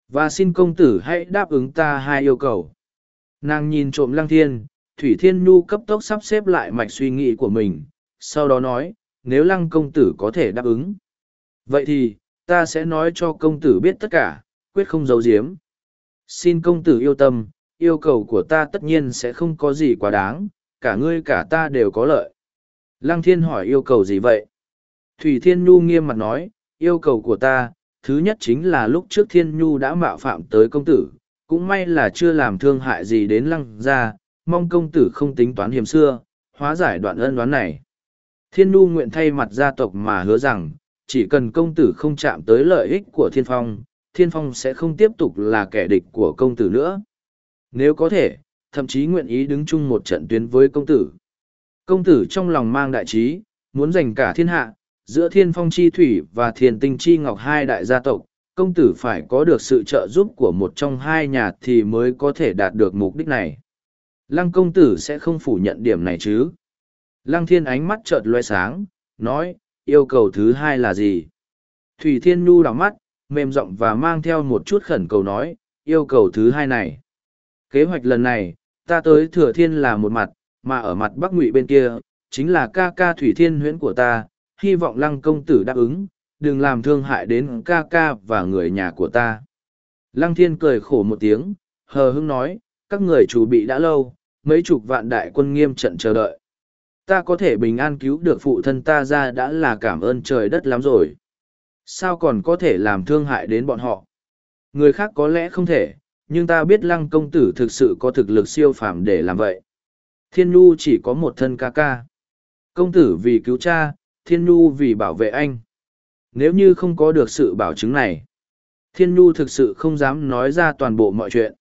Và xin công tử hãy đáp ứng ta hai yêu cầu. Nàng nhìn trộm Lăng Thiên, Thủy Thiên Nhu cấp tốc sắp xếp lại mạch suy nghĩ của mình, sau đó nói, nếu Lăng công tử có thể đáp ứng. Vậy thì, ta sẽ nói cho công tử biết tất cả, quyết không giấu giếm. Xin công tử yêu tâm, yêu cầu của ta tất nhiên sẽ không có gì quá đáng, cả ngươi cả ta đều có lợi. Lăng thiên hỏi yêu cầu gì vậy? Thủy Thiên Nhu nghiêm mặt nói, yêu cầu của ta, thứ nhất chính là lúc trước Thiên Nhu đã mạo phạm tới công tử, cũng may là chưa làm thương hại gì đến lăng gia, mong công tử không tính toán hiểm xưa, hóa giải đoạn ân đoán này. Thiên Nhu nguyện thay mặt gia tộc mà hứa rằng, chỉ cần công tử không chạm tới lợi ích của Thiên Phong, Thiên Phong sẽ không tiếp tục là kẻ địch của công tử nữa. Nếu có thể, thậm chí nguyện ý đứng chung một trận tuyến với công tử. Công tử trong lòng mang đại trí, muốn giành cả thiên hạ, giữa thiên phong chi thủy và thiên tinh chi ngọc hai đại gia tộc, công tử phải có được sự trợ giúp của một trong hai nhà thì mới có thể đạt được mục đích này. Lăng công tử sẽ không phủ nhận điểm này chứ. Lăng thiên ánh mắt chợt loe sáng, nói, yêu cầu thứ hai là gì? Thủy thiên nhu đảo mắt, mềm giọng và mang theo một chút khẩn cầu nói, yêu cầu thứ hai này. Kế hoạch lần này, ta tới thừa thiên là một mặt, mà ở mặt bắc ngụy bên kia, chính là ca ca thủy thiên huyễn của ta, hy vọng lăng công tử đáp ứng, đừng làm thương hại đến ca ca và người nhà của ta. Lăng thiên cười khổ một tiếng, hờ hững nói, các người chủ bị đã lâu, mấy chục vạn đại quân nghiêm trận chờ đợi. Ta có thể bình an cứu được phụ thân ta ra đã là cảm ơn trời đất lắm rồi. Sao còn có thể làm thương hại đến bọn họ? Người khác có lẽ không thể, nhưng ta biết lăng công tử thực sự có thực lực siêu phàm để làm vậy. Thiên Nhu chỉ có một thân ca ca. Công tử vì cứu cha, Thiên Nhu vì bảo vệ anh. Nếu như không có được sự bảo chứng này, Thiên Nhu thực sự không dám nói ra toàn bộ mọi chuyện.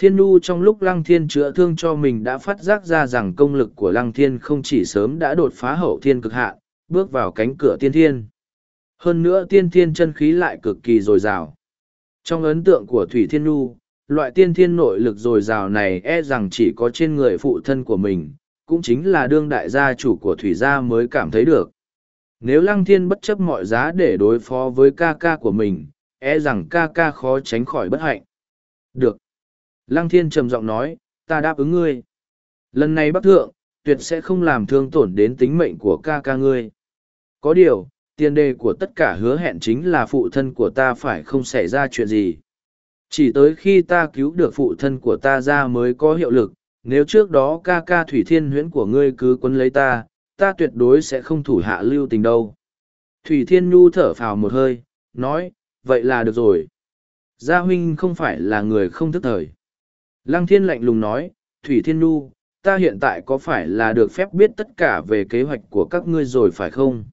Thiên Nhu trong lúc Lăng Thiên chữa thương cho mình đã phát giác ra rằng công lực của Lăng Thiên không chỉ sớm đã đột phá hậu thiên cực hạn, bước vào cánh cửa tiên thiên. Hơn nữa tiên thiên chân khí lại cực kỳ dồi dào. Trong ấn tượng của Thủy Thiên Nhu, loại tiên thiên nội lực dồi dào này e rằng chỉ có trên người phụ thân của mình, cũng chính là đương đại gia chủ của Thủy gia mới cảm thấy được. Nếu Lăng Thiên bất chấp mọi giá để đối phó với ca ca của mình, e rằng ca ca khó tránh khỏi bất hạnh. Được. Lăng Thiên trầm giọng nói, ta đáp ứng ngươi. Lần này Bắc Thượng, tuyệt sẽ không làm thương tổn đến tính mệnh của ca ca ngươi. Có điều, tiền đề của tất cả hứa hẹn chính là phụ thân của ta phải không xảy ra chuyện gì. Chỉ tới khi ta cứu được phụ thân của ta ra mới có hiệu lực, nếu trước đó ca ca thủy thiên huyễn của ngươi cứ quấn lấy ta, ta tuyệt đối sẽ không thủ hạ lưu tình đâu. Thủy thiên nhu thở phào một hơi, nói, vậy là được rồi. Gia huynh không phải là người không thức thời. Lăng thiên lạnh lùng nói, Thủy thiên nhu, ta hiện tại có phải là được phép biết tất cả về kế hoạch của các ngươi rồi phải không?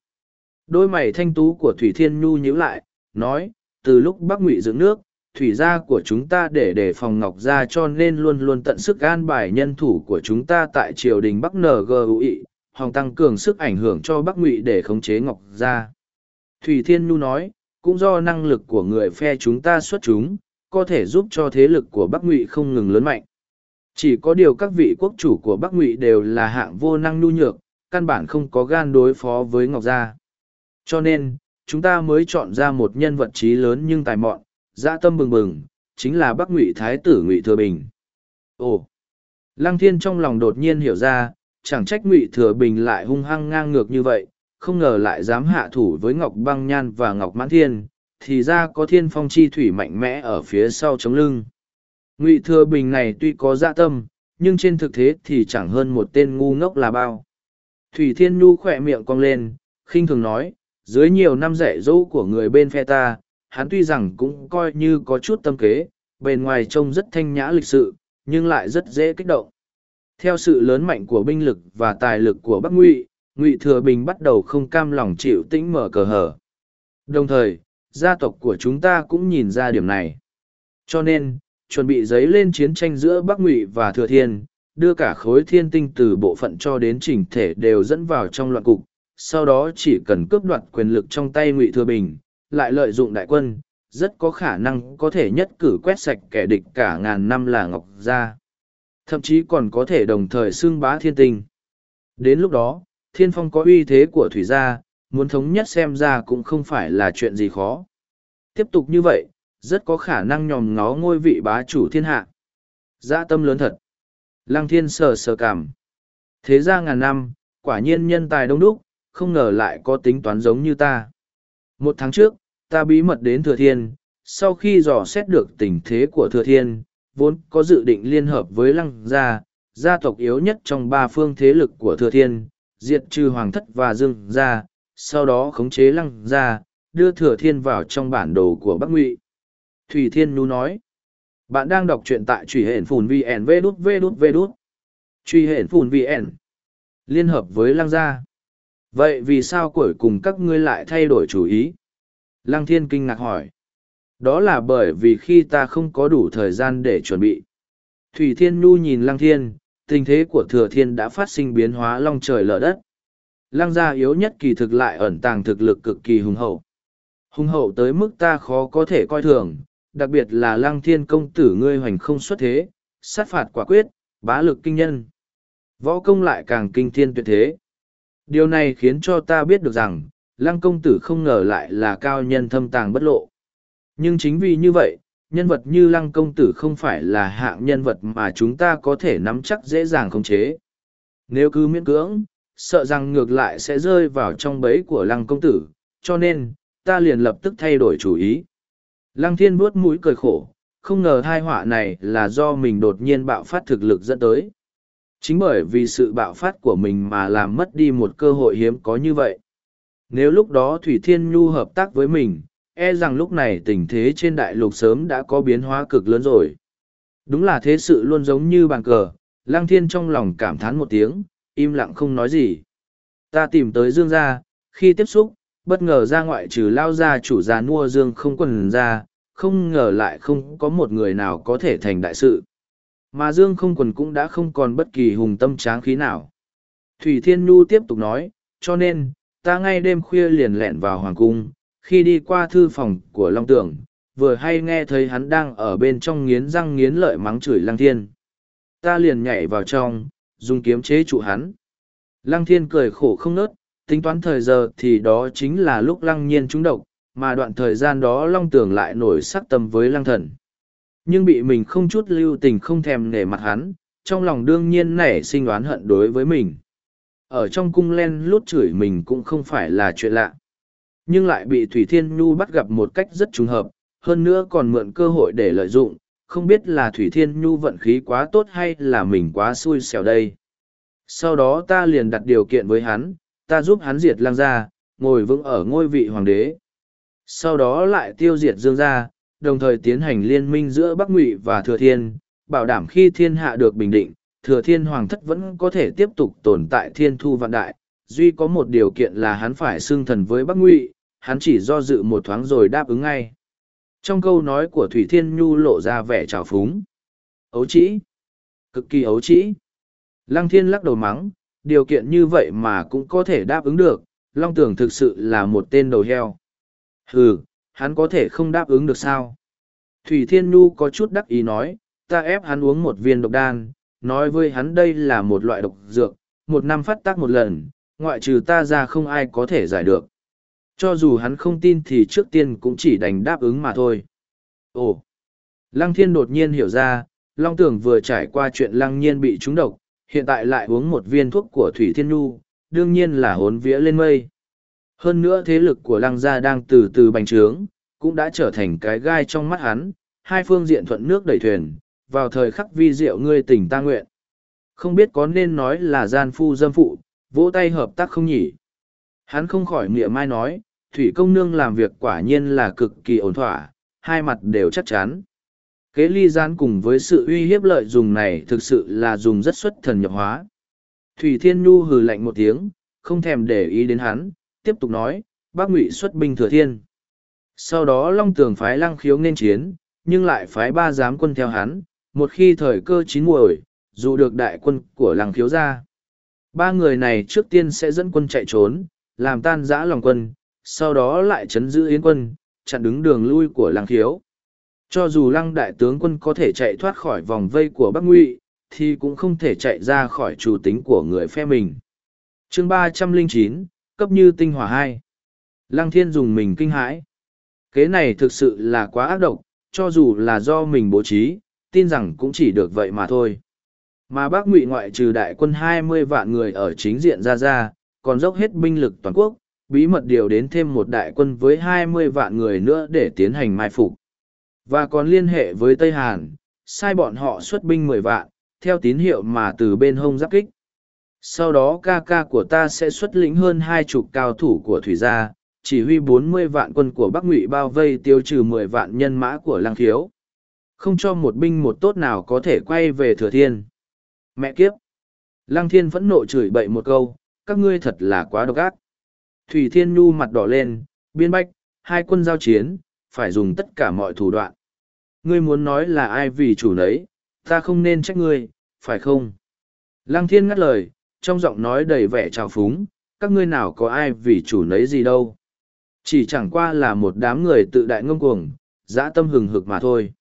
Đôi mày thanh tú của Thủy Thiên Nhu nhíu lại, nói, từ lúc Bắc Ngụy dựng nước, thủy gia của chúng ta để đề phòng Ngọc gia cho nên luôn luôn tận sức an bài nhân thủ của chúng ta tại triều đình Bắc NGUI, hòng tăng cường sức ảnh hưởng cho Bắc Ngụy để khống chế Ngọc gia. Thủy Thiên Nhu nói, cũng do năng lực của người phe chúng ta xuất chúng, có thể giúp cho thế lực của Bắc Ngụy không ngừng lớn mạnh. Chỉ có điều các vị quốc chủ của Bắc Ngụy đều là hạng vô năng nhu nhược, căn bản không có gan đối phó với Ngọc Gia. Cho nên, chúng ta mới chọn ra một nhân vật trí lớn nhưng tài mọn, dã tâm bừng bừng, chính là Bắc Ngụy Thái tử Ngụy Thừa Bình. Ồ! Lăng Thiên trong lòng đột nhiên hiểu ra, chẳng trách Ngụy Thừa Bình lại hung hăng ngang ngược như vậy, không ngờ lại dám hạ thủ với Ngọc Băng Nhan và Ngọc Mãn Thiên, thì ra có thiên phong chi thủy mạnh mẽ ở phía sau chống lưng. Ngụy Thừa Bình này tuy có dạ tâm, nhưng trên thực thế thì chẳng hơn một tên ngu ngốc là bao. Thủy Thiên Nhu khỏe miệng cong lên, khinh thường nói, dưới nhiều năm dạy dỗ của người bên phe ta, hắn tuy rằng cũng coi như có chút tâm kế, bề ngoài trông rất thanh nhã lịch sự, nhưng lại rất dễ kích động. Theo sự lớn mạnh của binh lực và tài lực của Bắc Ngụy, Ngụy Thừa Bình bắt đầu không cam lòng chịu tĩnh mở cờ hở. Đồng thời, gia tộc của chúng ta cũng nhìn ra điểm này. Cho nên, chuẩn bị giấy lên chiến tranh giữa Bắc Ngụy và Thừa Thiên, đưa cả khối thiên tinh từ bộ phận cho đến chỉnh thể đều dẫn vào trong loạn cục, sau đó chỉ cần cướp đoạt quyền lực trong tay Ngụy Thừa Bình, lại lợi dụng đại quân, rất có khả năng có thể nhất cử quét sạch kẻ địch cả ngàn năm là Ngọc Gia. Thậm chí còn có thể đồng thời xưng bá thiên tinh. Đến lúc đó, thiên phong có uy thế của Thủy Gia, muốn thống nhất xem ra cũng không phải là chuyện gì khó. Tiếp tục như vậy, rất có khả năng nhòm ngó ngôi vị bá chủ thiên hạ. Dã tâm lớn thật. Lăng thiên sờ sờ cảm. Thế ra ngàn năm, quả nhiên nhân tài đông đúc, không ngờ lại có tính toán giống như ta. Một tháng trước, ta bí mật đến Thừa Thiên, sau khi dò xét được tình thế của Thừa Thiên, vốn có dự định liên hợp với Lăng Gia, gia tộc yếu nhất trong ba phương thế lực của Thừa Thiên, diệt trừ Hoàng Thất và Dương Gia, sau đó khống chế Lăng ra, đưa Thừa Thiên vào trong bản đồ của Bắc Ngụy. Thủy Thiên Nhu nói, bạn đang đọc truyện tại truy hển phùn vn v đút v đút v đút. Truy hển phùn vn. Liên hợp với Lăng Gia. Vậy vì sao cuối cùng các ngươi lại thay đổi chủ ý? Lăng Thiên kinh ngạc hỏi. Đó là bởi vì khi ta không có đủ thời gian để chuẩn bị. Thủy Thiên Nhu nhìn Lăng Thiên, tình thế của Thừa Thiên đã phát sinh biến hóa long trời lở đất. Lăng gia yếu nhất kỳ thực lại ẩn tàng thực lực cực kỳ hùng hậu. Hùng hậu tới mức ta khó có thể coi thường, đặc biệt là Lăng Thiên công tử ngươi hoành không xuất thế, sát phạt quả quyết, bá lực kinh nhân. Võ công lại càng kinh thiên tuyệt thế. Điều này khiến cho ta biết được rằng, lăng công tử không ngờ lại là cao nhân thâm tàng bất lộ. Nhưng chính vì như vậy, nhân vật như lăng công tử không phải là hạng nhân vật mà chúng ta có thể nắm chắc dễ dàng khống chế. Nếu cứ miễn cưỡng, sợ rằng ngược lại sẽ rơi vào trong bẫy của lăng công tử, cho nên, ta liền lập tức thay đổi chủ ý. Lăng thiên vuốt mũi cười khổ, không ngờ hai họa này là do mình đột nhiên bạo phát thực lực dẫn tới. Chính bởi vì sự bạo phát của mình mà làm mất đi một cơ hội hiếm có như vậy. Nếu lúc đó Thủy Thiên Nhu hợp tác với mình, e rằng lúc này tình thế trên đại lục sớm đã có biến hóa cực lớn rồi. Đúng là thế sự luôn giống như bàn cờ, Lăng Thiên trong lòng cảm thán một tiếng, im lặng không nói gì. Ta tìm tới Dương gia, khi tiếp xúc, bất ngờ ra ngoại trừ lao ra chủ gia nua Dương không quần ra, không ngờ lại không có một người nào có thể thành đại sự. Mà Dương không quần cũng đã không còn bất kỳ hùng tâm tráng khí nào. Thủy Thiên Nhu tiếp tục nói, cho nên, ta ngay đêm khuya liền lẹn vào hoàng cung, khi đi qua thư phòng của Long Tưởng, vừa hay nghe thấy hắn đang ở bên trong nghiến răng nghiến lợi mắng chửi Lăng Thiên. Ta liền nhảy vào trong, dùng kiếm chế trụ hắn. Lăng Thiên cười khổ không nớt, tính toán thời giờ thì đó chính là lúc Lăng Nhiên trúng độc, mà đoạn thời gian đó Long Tưởng lại nổi sắc tâm với Lăng Thần. Nhưng bị mình không chút lưu tình không thèm nể mặt hắn, trong lòng đương nhiên nảy sinh oán hận đối với mình. Ở trong cung len lút chửi mình cũng không phải là chuyện lạ. Nhưng lại bị Thủy Thiên Nhu bắt gặp một cách rất trùng hợp, hơn nữa còn mượn cơ hội để lợi dụng, không biết là Thủy Thiên Nhu vận khí quá tốt hay là mình quá xui xẻo đây. Sau đó ta liền đặt điều kiện với hắn, ta giúp hắn diệt lang gia, ngồi vững ở ngôi vị hoàng đế. Sau đó lại tiêu diệt dương gia, đồng thời tiến hành liên minh giữa Bắc Ngụy và Thừa Thiên, bảo đảm khi thiên hạ được bình định, Thừa Thiên Hoàng thất vẫn có thể tiếp tục tồn tại thiên thu vạn đại, duy có một điều kiện là hắn phải xưng thần với Bắc Ngụy, hắn chỉ do dự một thoáng rồi đáp ứng ngay. Trong câu nói của Thủy Thiên Nhu lộ ra vẻ trào phúng. Ấu trĩ. Cực kỳ ấu trĩ. Lăng Thiên lắc đầu mắng, điều kiện như vậy mà cũng có thể đáp ứng được, Long Tưởng thực sự là một tên đầu heo. Hừ, hắn có thể không đáp ứng được sao? Thủy Thiên Nhu có chút đắc ý nói, ta ép hắn uống một viên độc đan, nói với hắn đây là một loại độc dược, một năm phát tác một lần, ngoại trừ ta ra không ai có thể giải được. Cho dù hắn không tin thì trước tiên cũng chỉ đành đáp ứng mà thôi. Ồ! Lăng thiên đột nhiên hiểu ra, Long Tưởng vừa trải qua chuyện lăng nhiên bị trúng độc, hiện tại lại uống một viên thuốc của Thủy Thiên Nhu, đương nhiên là hốn vía lên mây. Hơn nữa thế lực của lăng gia đang từ từ bành trướng, cũng đã trở thành cái gai trong mắt hắn, hai phương diện thuận nước đẩy thuyền, vào thời khắc vi diệu ngươi tỉnh ta nguyện. Không biết có nên nói là gian phu dâm phụ, vỗ tay hợp tác không nhỉ? Hắn không khỏi mỉa mai nói, thủy công nương làm việc quả nhiên là cực kỳ ổn thỏa, hai mặt đều chắc chắn. Kế ly gian cùng với sự uy hiếp lợi dùng này thực sự là dùng rất xuất thần nhập hóa. Thủy Thiên Nhu hừ lạnh một tiếng, không thèm để ý đến hắn, tiếp tục nói, bác ngụy xuất binh thừa thiên. Sau đó Long Tường phái lăng khiếu nên chiến, nhưng lại phái ba giám quân theo hắn, một khi thời cơ chín muồi, dù được đại quân của lăng khiếu ra. Ba người này trước tiên sẽ dẫn quân chạy trốn, làm tan giã lòng quân, sau đó lại chấn giữ yến quân, chặn đứng đường lui của lăng khiếu. Cho dù lăng đại tướng quân có thể chạy thoát khỏi vòng vây của Bắc Ngụy, thì cũng không thể chạy ra khỏi chủ tính của người phe mình. chương ba trăm linh chín cấp như tinh hỏa hai Lăng thiên dùng mình kinh hãi. Kế này thực sự là quá ác độc, cho dù là do mình bố trí, tin rằng cũng chỉ được vậy mà thôi. Mà bác ngụy ngoại trừ đại quân hai mươi vạn người ở chính diện ra ra, còn dốc hết binh lực toàn quốc, bí mật điều đến thêm một đại quân với hai mươi vạn người nữa để tiến hành mai phục. Và còn liên hệ với Tây Hàn, sai bọn họ xuất binh mười vạn, theo tín hiệu mà từ bên hông giáp kích. Sau đó ca ca của ta sẽ xuất lĩnh hơn hai chục cao thủ của Thủy Gia, chỉ huy bốn mươi vạn quân của Bắc Ngụy bao vây tiêu trừ mười vạn nhân mã của Lăng Khiếu. Không cho một binh một tốt nào có thể quay về Thừa Thiên. Mẹ kiếp! Lăng Thiên phẫn nộ chửi bậy một câu, các ngươi thật là quá độc ác. Thủy Thiên Nhu mặt đỏ lên, biên bách, hai quân giao chiến, phải dùng tất cả mọi thủ đoạn. Ngươi muốn nói là ai vì chủ nấy, ta không nên trách ngươi, phải không? Lăng Thiên ngắt lời, trong giọng nói đầy vẻ trào phúng, các ngươi nào có ai vì chủ nấy gì đâu. Chỉ chẳng qua là một đám người tự đại ngông cuồng, dã tâm hừng hực mà thôi.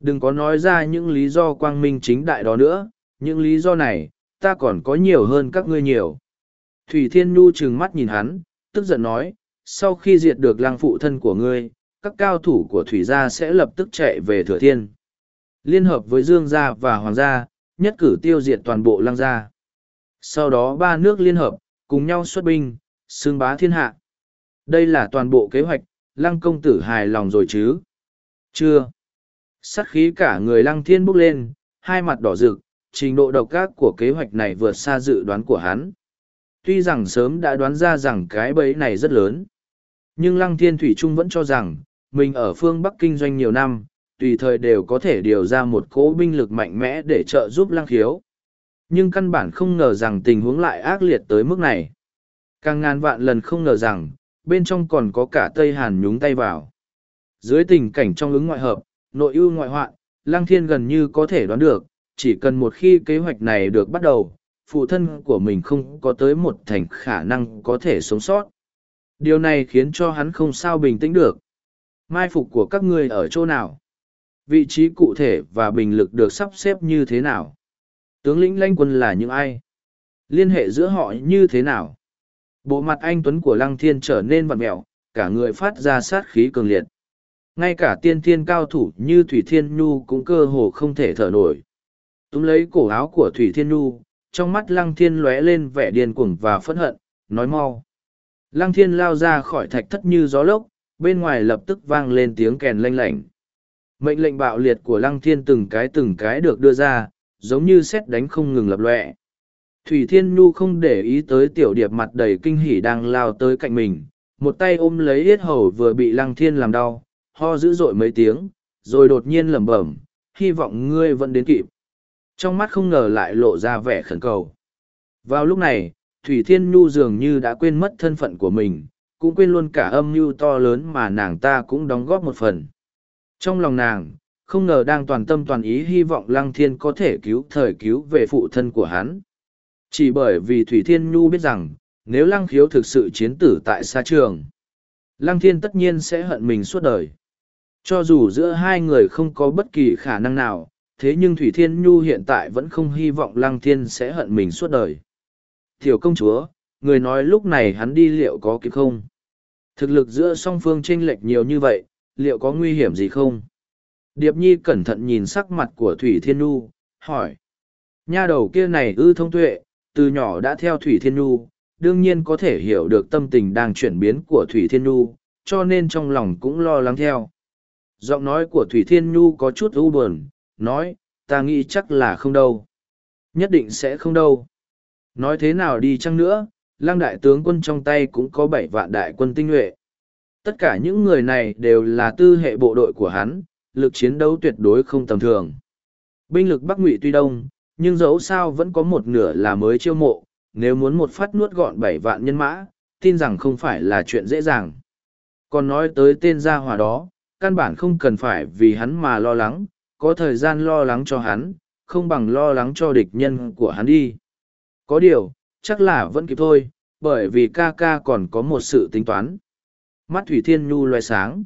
Đừng có nói ra những lý do quang minh chính đại đó nữa, những lý do này, ta còn có nhiều hơn các ngươi nhiều. Thủy Thiên Nhu trừng mắt nhìn hắn, tức giận nói, sau khi diệt được lang phụ thân của ngươi, các cao thủ của Thủy gia sẽ lập tức chạy về Thừa Thiên. Liên hợp với Dương gia và Hoàng gia, nhất cử tiêu diệt toàn bộ lang gia. Sau đó ba nước liên hợp, cùng nhau xuất binh, xương bá thiên hạ. Đây là toàn bộ kế hoạch, lăng công tử hài lòng rồi chứ? Chưa. Sát khí cả người lăng thiên bốc lên, hai mặt đỏ rực, trình độ độc ác của kế hoạch này vượt xa dự đoán của hắn. Tuy rằng sớm đã đoán ra rằng cái bẫy này rất lớn, nhưng lăng thiên thủy trung vẫn cho rằng, mình ở phương Bắc kinh doanh nhiều năm, tùy thời đều có thể điều ra một cỗ binh lực mạnh mẽ để trợ giúp lăng khiếu. Nhưng căn bản không ngờ rằng tình huống lại ác liệt tới mức này. Càng ngàn vạn lần không ngờ rằng, bên trong còn có cả Tây Hàn nhúng tay vào. Dưới tình cảnh trong ứng ngoại hợp, nội ưu ngoại hoạn, Lăng Thiên gần như có thể đoán được, chỉ cần một khi kế hoạch này được bắt đầu, phụ thân của mình không có tới một thành khả năng có thể sống sót. Điều này khiến cho hắn không sao bình tĩnh được. Mai phục của các ngươi ở chỗ nào? Vị trí cụ thể và bình lực được sắp xếp như thế nào? Tướng lĩnh lanh quân là những ai? Liên hệ giữa họ như thế nào? Bộ mặt anh Tuấn của Lăng Thiên trở nên vặn mẹo, cả người phát ra sát khí cường liệt. Ngay cả tiên thiên cao thủ như Thủy Thiên Nhu cũng cơ hồ không thể thở nổi. Túm lấy cổ áo của Thủy Thiên Nhu, trong mắt Lăng Thiên lóe lên vẻ điên cuồng và phẫn hận, nói mau. Lăng Thiên lao ra khỏi thạch thất như gió lốc, bên ngoài lập tức vang lên tiếng kèn lanh lảnh. Mệnh lệnh bạo liệt của Lăng Thiên từng cái từng cái được đưa ra, giống như xét đánh không ngừng lập lọe. Thủy Thiên Nhu không để ý tới tiểu điệp mặt đầy kinh hỉ đang lao tới cạnh mình, một tay ôm lấy yết hầu vừa bị Lăng Thiên làm đau, ho dữ dội mấy tiếng, rồi đột nhiên lẩm bẩm, hy vọng ngươi vẫn đến kịp. Trong mắt không ngờ lại lộ ra vẻ khẩn cầu. Vào lúc này, Thủy Thiên Nhu dường như đã quên mất thân phận của mình, cũng quên luôn cả âm mưu to lớn mà nàng ta cũng đóng góp một phần. Trong lòng nàng, không ngờ đang toàn tâm toàn ý hy vọng Lăng Thiên có thể cứu thời cứu về phụ thân của hắn. Chỉ bởi vì Thủy Thiên Nhu biết rằng, nếu Lăng Khiếu thực sự chiến tử tại xa trường, Lăng Thiên tất nhiên sẽ hận mình suốt đời. Cho dù giữa hai người không có bất kỳ khả năng nào, thế nhưng Thủy Thiên Nhu hiện tại vẫn không hy vọng Lăng Thiên sẽ hận mình suốt đời. Tiểu công chúa, người nói lúc này hắn đi liệu có kịp không? Thực lực giữa song phương chênh lệch nhiều như vậy, liệu có nguy hiểm gì không? Điệp Nhi cẩn thận nhìn sắc mặt của Thủy Thiên Nhu, hỏi. Nha đầu kia này ư thông tuệ, từ nhỏ đã theo Thủy Thiên Nhu, đương nhiên có thể hiểu được tâm tình đang chuyển biến của Thủy Thiên Nhu, cho nên trong lòng cũng lo lắng theo. Giọng nói của Thủy Thiên Nhu có chút u buồn, nói, ta nghĩ chắc là không đâu. Nhất định sẽ không đâu. Nói thế nào đi chăng nữa, lăng đại tướng quân trong tay cũng có bảy vạn đại quân tinh nhuệ. Tất cả những người này đều là tư hệ bộ đội của hắn, lực chiến đấu tuyệt đối không tầm thường. Binh lực Bắc Ngụy tuy đông, nhưng dẫu sao vẫn có một nửa là mới chiêu mộ, nếu muốn một phát nuốt gọn bảy vạn nhân mã, tin rằng không phải là chuyện dễ dàng. Còn nói tới tên gia hòa đó, căn bản không cần phải vì hắn mà lo lắng, có thời gian lo lắng cho hắn, không bằng lo lắng cho địch nhân của hắn đi. Có điều, chắc là vẫn kịp thôi, bởi vì ca ca còn có một sự tính toán. Mắt Thủy Thiên Nhu loe sáng.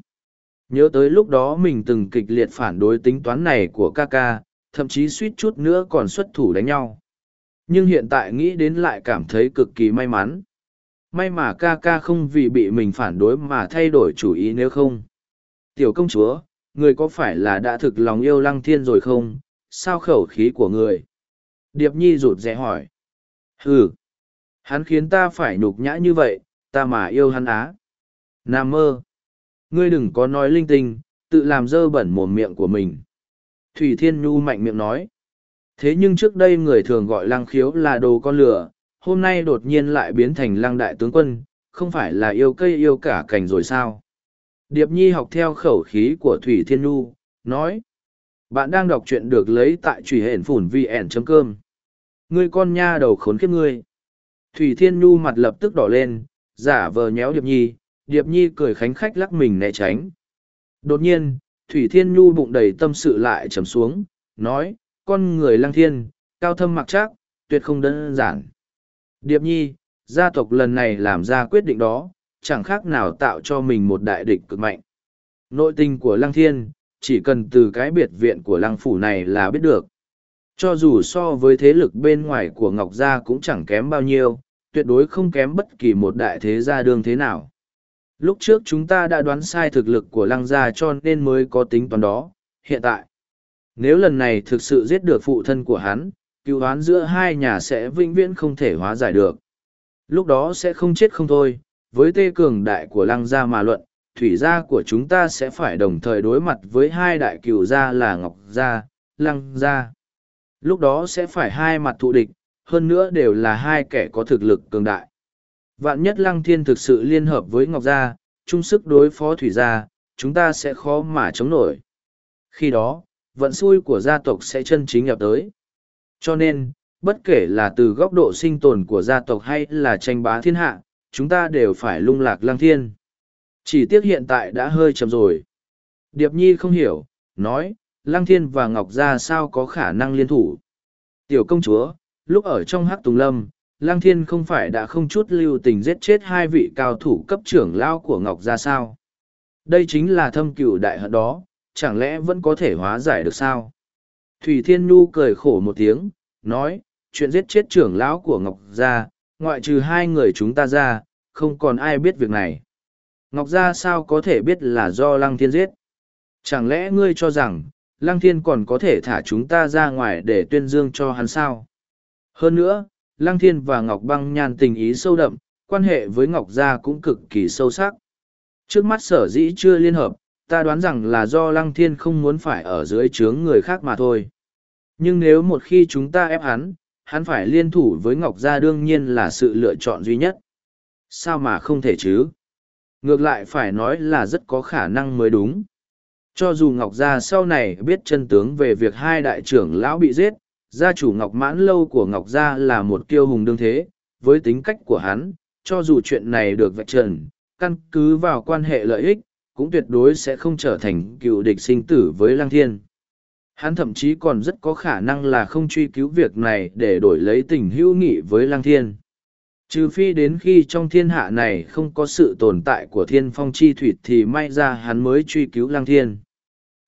Nhớ tới lúc đó mình từng kịch liệt phản đối tính toán này của ca ca, thậm chí suýt chút nữa còn xuất thủ đánh nhau. Nhưng hiện tại nghĩ đến lại cảm thấy cực kỳ may mắn. May mà ca ca không vì bị mình phản đối mà thay đổi chủ ý nếu không. Tiểu công chúa, người có phải là đã thực lòng yêu lăng thiên rồi không? Sao khẩu khí của người? Điệp nhi rụt rè hỏi. Ừ. Hắn khiến ta phải nhục nhã như vậy, ta mà yêu hắn á. Nam mơ. Ngươi đừng có nói linh tinh, tự làm dơ bẩn mồm miệng của mình. Thủy Thiên Nhu mạnh miệng nói. Thế nhưng trước đây người thường gọi lăng khiếu là đồ con lửa, hôm nay đột nhiên lại biến thành lăng đại tướng quân, không phải là yêu cây yêu cả cảnh rồi sao? Điệp Nhi học theo khẩu khí của Thủy Thiên Nhu, nói. Bạn đang đọc truyện được lấy tại truy hển phủn vn.com. Ngươi con nha đầu khốn kiếp ngươi. Thủy Thiên Nhu mặt lập tức đỏ lên, giả vờ nhéo Điệp Nhi, Điệp Nhi cười khánh khách lắc mình né tránh. Đột nhiên, Thủy Thiên Nhu bụng đầy tâm sự lại trầm xuống, nói, con người lăng thiên, cao thâm mặc chắc, tuyệt không đơn giản. Điệp Nhi, gia tộc lần này làm ra quyết định đó, chẳng khác nào tạo cho mình một đại địch cực mạnh. Nội tình của lăng thiên, chỉ cần từ cái biệt viện của lăng phủ này là biết được. Cho dù so với thế lực bên ngoài của Ngọc Gia cũng chẳng kém bao nhiêu, tuyệt đối không kém bất kỳ một đại thế gia đương thế nào. Lúc trước chúng ta đã đoán sai thực lực của lăng gia cho nên mới có tính toán đó, hiện tại. Nếu lần này thực sự giết được phụ thân của hắn, cứu oán giữa hai nhà sẽ vĩnh viễn không thể hóa giải được. Lúc đó sẽ không chết không thôi, với tê cường đại của lăng gia mà luận, thủy gia của chúng ta sẽ phải đồng thời đối mặt với hai đại cựu gia là Ngọc gia, Lăng gia. Lúc đó sẽ phải hai mặt thụ địch, hơn nữa đều là hai kẻ có thực lực cường đại. Vạn nhất Lăng Thiên thực sự liên hợp với Ngọc Gia, chung sức đối phó Thủy Gia, chúng ta sẽ khó mà chống nổi. Khi đó, vận xui của gia tộc sẽ chân chính nhập tới. Cho nên, bất kể là từ góc độ sinh tồn của gia tộc hay là tranh bá thiên hạ, chúng ta đều phải lung lạc Lang Thiên. Chỉ tiếc hiện tại đã hơi chậm rồi. Điệp Nhi không hiểu, nói, Lăng Thiên và Ngọc Gia sao có khả năng liên thủ. Tiểu công chúa, lúc ở trong hắc tùng lâm, Lăng Thiên không phải đã không chút lưu tình giết chết hai vị cao thủ cấp trưởng lao của Ngọc Gia sao. Đây chính là thâm cựu đại hận đó, chẳng lẽ vẫn có thể hóa giải được sao? Thủy Thiên Nhu cười khổ một tiếng, nói, chuyện giết chết trưởng lão của Ngọc Gia, ngoại trừ hai người chúng ta ra, không còn ai biết việc này. Ngọc Gia sao có thể biết là do Lăng Thiên giết? Chẳng lẽ ngươi cho rằng, Lăng Thiên còn có thể thả chúng ta ra ngoài để tuyên dương cho hắn sao? Hơn nữa, Lăng Thiên và Ngọc Băng Nhan tình ý sâu đậm, quan hệ với Ngọc Gia cũng cực kỳ sâu sắc. Trước mắt sở dĩ chưa liên hợp, ta đoán rằng là do Lăng Thiên không muốn phải ở dưới trướng người khác mà thôi. Nhưng nếu một khi chúng ta ép hắn, hắn phải liên thủ với Ngọc Gia đương nhiên là sự lựa chọn duy nhất. Sao mà không thể chứ? Ngược lại phải nói là rất có khả năng mới đúng. Cho dù Ngọc Gia sau này biết chân tướng về việc hai đại trưởng lão bị giết, gia chủ Ngọc Mãn Lâu của Ngọc Gia là một kiêu hùng đương thế, với tính cách của hắn, cho dù chuyện này được vạch trần, căn cứ vào quan hệ lợi ích, cũng tuyệt đối sẽ không trở thành cựu địch sinh tử với Lăng Thiên. Hắn thậm chí còn rất có khả năng là không truy cứu việc này để đổi lấy tình hữu nghị với Lăng Thiên. Trừ phi đến khi trong thiên hạ này không có sự tồn tại của thiên phong chi thủy thì may ra hắn mới truy cứu Lăng Thiên.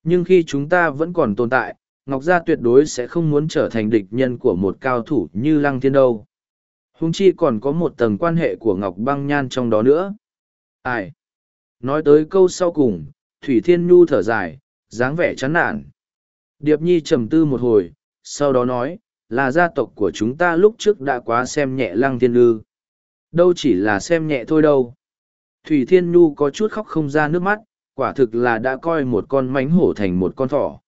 Nhưng khi chúng ta vẫn còn tồn tại, Ngọc Gia tuyệt đối sẽ không muốn trở thành địch nhân của một cao thủ như Lăng Thiên đâu. Hùng chi còn có một tầng quan hệ của Ngọc Băng Nhan trong đó nữa. Ai? Nói tới câu sau cùng, Thủy Thiên Nhu thở dài, dáng vẻ chán nản. Điệp Nhi trầm tư một hồi, sau đó nói, là gia tộc của chúng ta lúc trước đã quá xem nhẹ Lăng Thiên Lư. Đâu chỉ là xem nhẹ thôi đâu. Thủy Thiên Nhu có chút khóc không ra nước mắt, quả thực là đã coi một con mánh hổ thành một con thỏ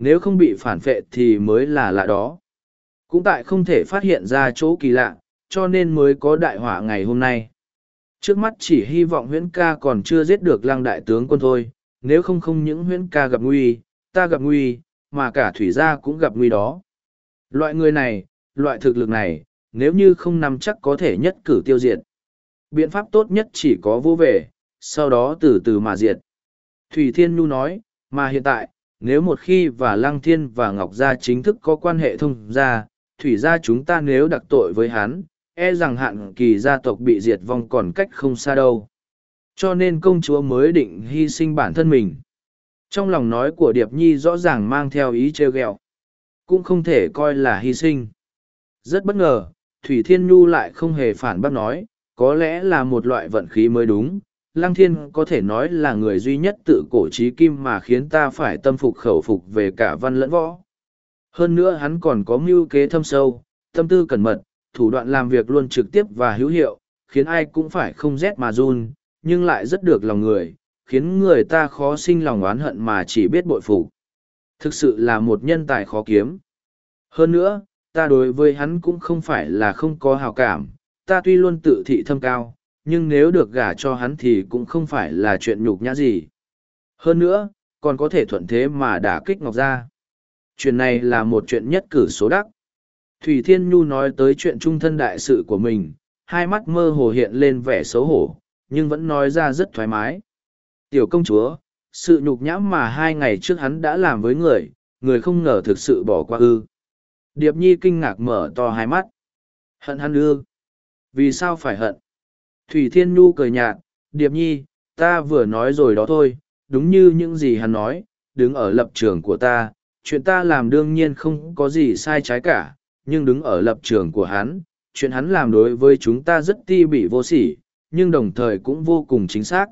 nếu không bị phản phệ thì mới là lạ đó. Cũng tại không thể phát hiện ra chỗ kỳ lạ, cho nên mới có đại họa ngày hôm nay. Trước mắt chỉ hy vọng huyễn ca còn chưa giết được lăng đại tướng quân thôi, nếu không không những huyễn ca gặp nguy, ta gặp nguy, mà cả thủy gia cũng gặp nguy đó. Loại người này, loại thực lực này, nếu như không nắm chắc có thể nhất cử tiêu diệt. Biện pháp tốt nhất chỉ có vô về, sau đó từ từ mà diệt. Thủy Thiên Nhu nói, mà hiện tại, nếu một khi và Lăng Thiên và Ngọc Gia chính thức có quan hệ thông gia, Thủy gia chúng ta nếu đặc tội với hắn, e rằng hạn kỳ gia tộc bị diệt vong còn cách không xa đâu. Cho nên công chúa mới định hy sinh bản thân mình. Trong lòng nói của Điệp Nhi rõ ràng mang theo ý trêu ghẹo cũng không thể coi là hy sinh. Rất bất ngờ, Thủy Thiên Nhu lại không hề phản bác nói, có lẽ là một loại vận khí mới đúng. Lăng Thiên có thể nói là người duy nhất tự cổ trí kim mà khiến ta phải tâm phục khẩu phục về cả văn lẫn võ. Hơn nữa hắn còn có mưu kế thâm sâu, tâm tư cẩn mật, thủ đoạn làm việc luôn trực tiếp và hữu hiệu, khiến ai cũng phải không rét mà run, nhưng lại rất được lòng người, khiến người ta khó sinh lòng oán hận mà chỉ biết bội phục. Thực sự là một nhân tài khó kiếm. Hơn nữa, ta đối với hắn cũng không phải là không có hào cảm, ta tuy luôn tự thị thâm cao, nhưng nếu được gả cho hắn thì cũng không phải là chuyện nhục nhã gì. Hơn nữa, còn có thể thuận thế mà đả kích Ngọc Gia. Chuyện này là một chuyện nhất cử số đắc. Thủy Thiên Nhu nói tới chuyện trung thân đại sự của mình, hai mắt mơ hồ hiện lên vẻ xấu hổ, nhưng vẫn nói ra rất thoải mái. Tiểu công chúa, sự nhục nhã mà hai ngày trước hắn đã làm với người, người không ngờ thực sự bỏ qua ư. Điệp Nhi kinh ngạc mở to hai mắt. Hận hắn ư? Vì sao phải hận? Thủy Thiên Nhu cười nhạt, Điệp Nhi, ta vừa nói rồi đó thôi, đúng như những gì hắn nói, đứng ở lập trường của ta, chuyện ta làm đương nhiên không có gì sai trái cả, nhưng đứng ở lập trường của hắn, chuyện hắn làm đối với chúng ta rất ti bỉ vô sỉ, nhưng đồng thời cũng vô cùng chính xác.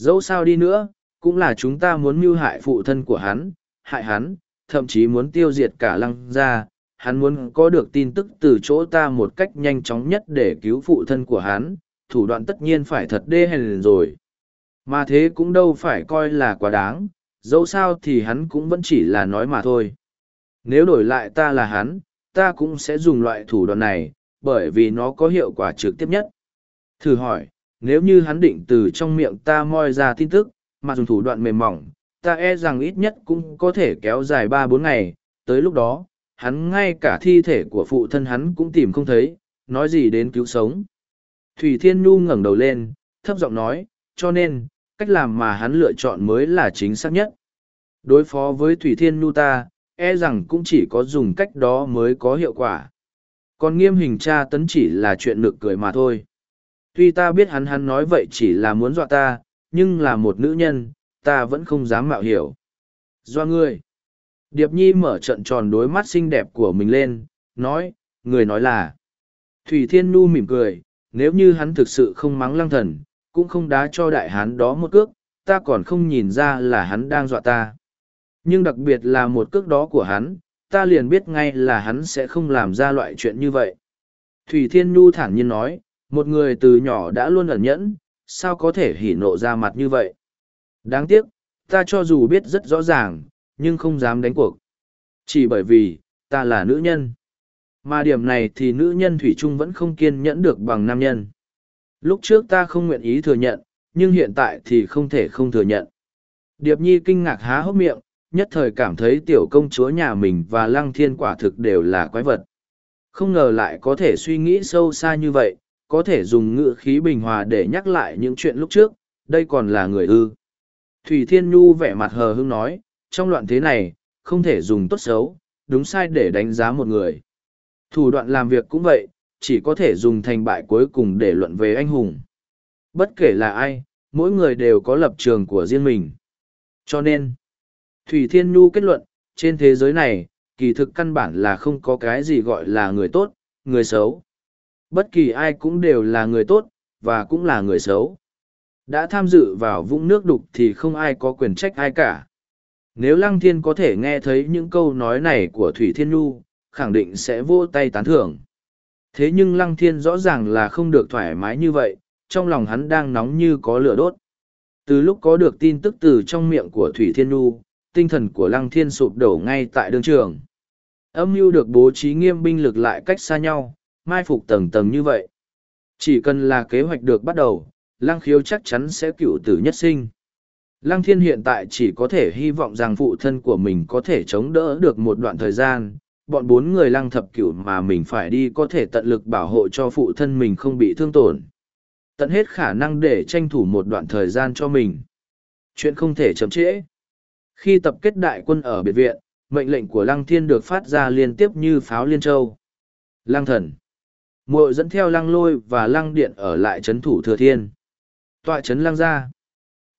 Dẫu sao đi nữa, cũng là chúng ta muốn mưu hại phụ thân của hắn, hại hắn, thậm chí muốn tiêu diệt cả lăng gia. Hắn muốn có được tin tức từ chỗ ta một cách nhanh chóng nhất để cứu phụ thân của hắn, thủ đoạn tất nhiên phải thật đê hèn rồi. Mà thế cũng đâu phải coi là quá đáng, dẫu sao thì hắn cũng vẫn chỉ là nói mà thôi. Nếu đổi lại ta là hắn, ta cũng sẽ dùng loại thủ đoạn này, bởi vì nó có hiệu quả trực tiếp nhất. Thử hỏi, nếu như hắn định từ trong miệng ta moi ra tin tức, mà dùng thủ đoạn mềm mỏng, ta e rằng ít nhất cũng có thể kéo dài ba bốn ngày, tới lúc đó, hắn ngay cả thi thể của phụ thân hắn cũng tìm không thấy, nói gì đến cứu sống. Thủy Thiên Nhu ngẩng đầu lên, thấp giọng nói, cho nên, cách làm mà hắn lựa chọn mới là chính xác nhất. Đối phó với Thủy Thiên Nhu ta, e rằng cũng chỉ có dùng cách đó mới có hiệu quả. Còn nghiêm hình tra tấn chỉ là chuyện nực cười mà thôi. Tuy ta biết hắn hắn nói vậy chỉ là muốn dọa ta, nhưng là một nữ nhân, ta vẫn không dám mạo hiểu. Do ngươi. Điệp Nhi mở trận tròn đối mắt xinh đẹp của mình lên, nói, người nói là. Thủy Thiên Nu mỉm cười, nếu như hắn thực sự không mắng lăng thần, cũng không đá cho đại hán đó một cước, ta còn không nhìn ra là hắn đang dọa ta. Nhưng đặc biệt là một cước đó của hắn, ta liền biết ngay là hắn sẽ không làm ra loại chuyện như vậy. Thủy Thiên Nhu thản nhiên nói, một người từ nhỏ đã luôn ẩn nhẫn, sao có thể hỉ nộ ra mặt như vậy? Đáng tiếc, ta cho dù biết rất rõ ràng, nhưng không dám đánh cuộc. Chỉ bởi vì, ta là nữ nhân. Mà điểm này thì nữ nhân Thủy Trung vẫn không kiên nhẫn được bằng nam nhân. Lúc trước ta không nguyện ý thừa nhận, nhưng hiện tại thì không thể không thừa nhận. Điệp Nhi kinh ngạc há hốc miệng, nhất thời cảm thấy tiểu công chúa nhà mình và lăng thiên quả thực đều là quái vật. Không ngờ lại có thể suy nghĩ sâu xa như vậy, có thể dùng ngữ khí bình hòa để nhắc lại những chuyện lúc trước, đây còn là người ư. Thủy Thiên Nhu vẻ mặt hờ hững nói, trong loạn thế này, không thể dùng tốt xấu, đúng sai để đánh giá một người. Thủ đoạn làm việc cũng vậy, chỉ có thể dùng thành bại cuối cùng để luận về anh hùng. Bất kể là ai, mỗi người đều có lập trường của riêng mình. Cho nên, Thủy Thiên Nhu kết luận, trên thế giới này, kỳ thực căn bản là không có cái gì gọi là người tốt, người xấu. Bất kỳ ai cũng đều là người tốt, và cũng là người xấu. Đã tham dự vào vũng nước đục thì không ai có quyền trách ai cả. Nếu Lăng Thiên có thể nghe thấy những câu nói này của Thủy Thiên Nhu, khẳng định sẽ vô tay tán thưởng. Thế nhưng Lăng Thiên rõ ràng là không được thoải mái như vậy, trong lòng hắn đang nóng như có lửa đốt. Từ lúc có được tin tức từ trong miệng của Thủy Thiên Nhu, tinh thần của Lăng Thiên sụp đổ ngay tại đương trường. Âm mưu được bố trí nghiêm binh lực lại cách xa nhau, mai phục tầng tầng như vậy. Chỉ cần là kế hoạch được bắt đầu, Lăng Khiếu chắc chắn sẽ cựu tử nhất sinh. Lăng Thiên hiện tại chỉ có thể hy vọng rằng phụ thân của mình có thể chống đỡ được một đoạn thời gian, bọn bốn người lăng thập cửu mà mình phải đi có thể tận lực bảo hộ cho phụ thân mình không bị thương tổn. tận hết khả năng để tranh thủ một đoạn thời gian cho mình. Chuyện không thể chậm trễ. Khi tập kết đại quân ở biệt viện, mệnh lệnh của Lăng Thiên được phát ra liên tiếp như pháo liên châu. Lăng thần muội dẫn theo Lăng lôi và Lăng điện ở lại trấn thủ thừa thiên. Tọa trấn Lăng ra.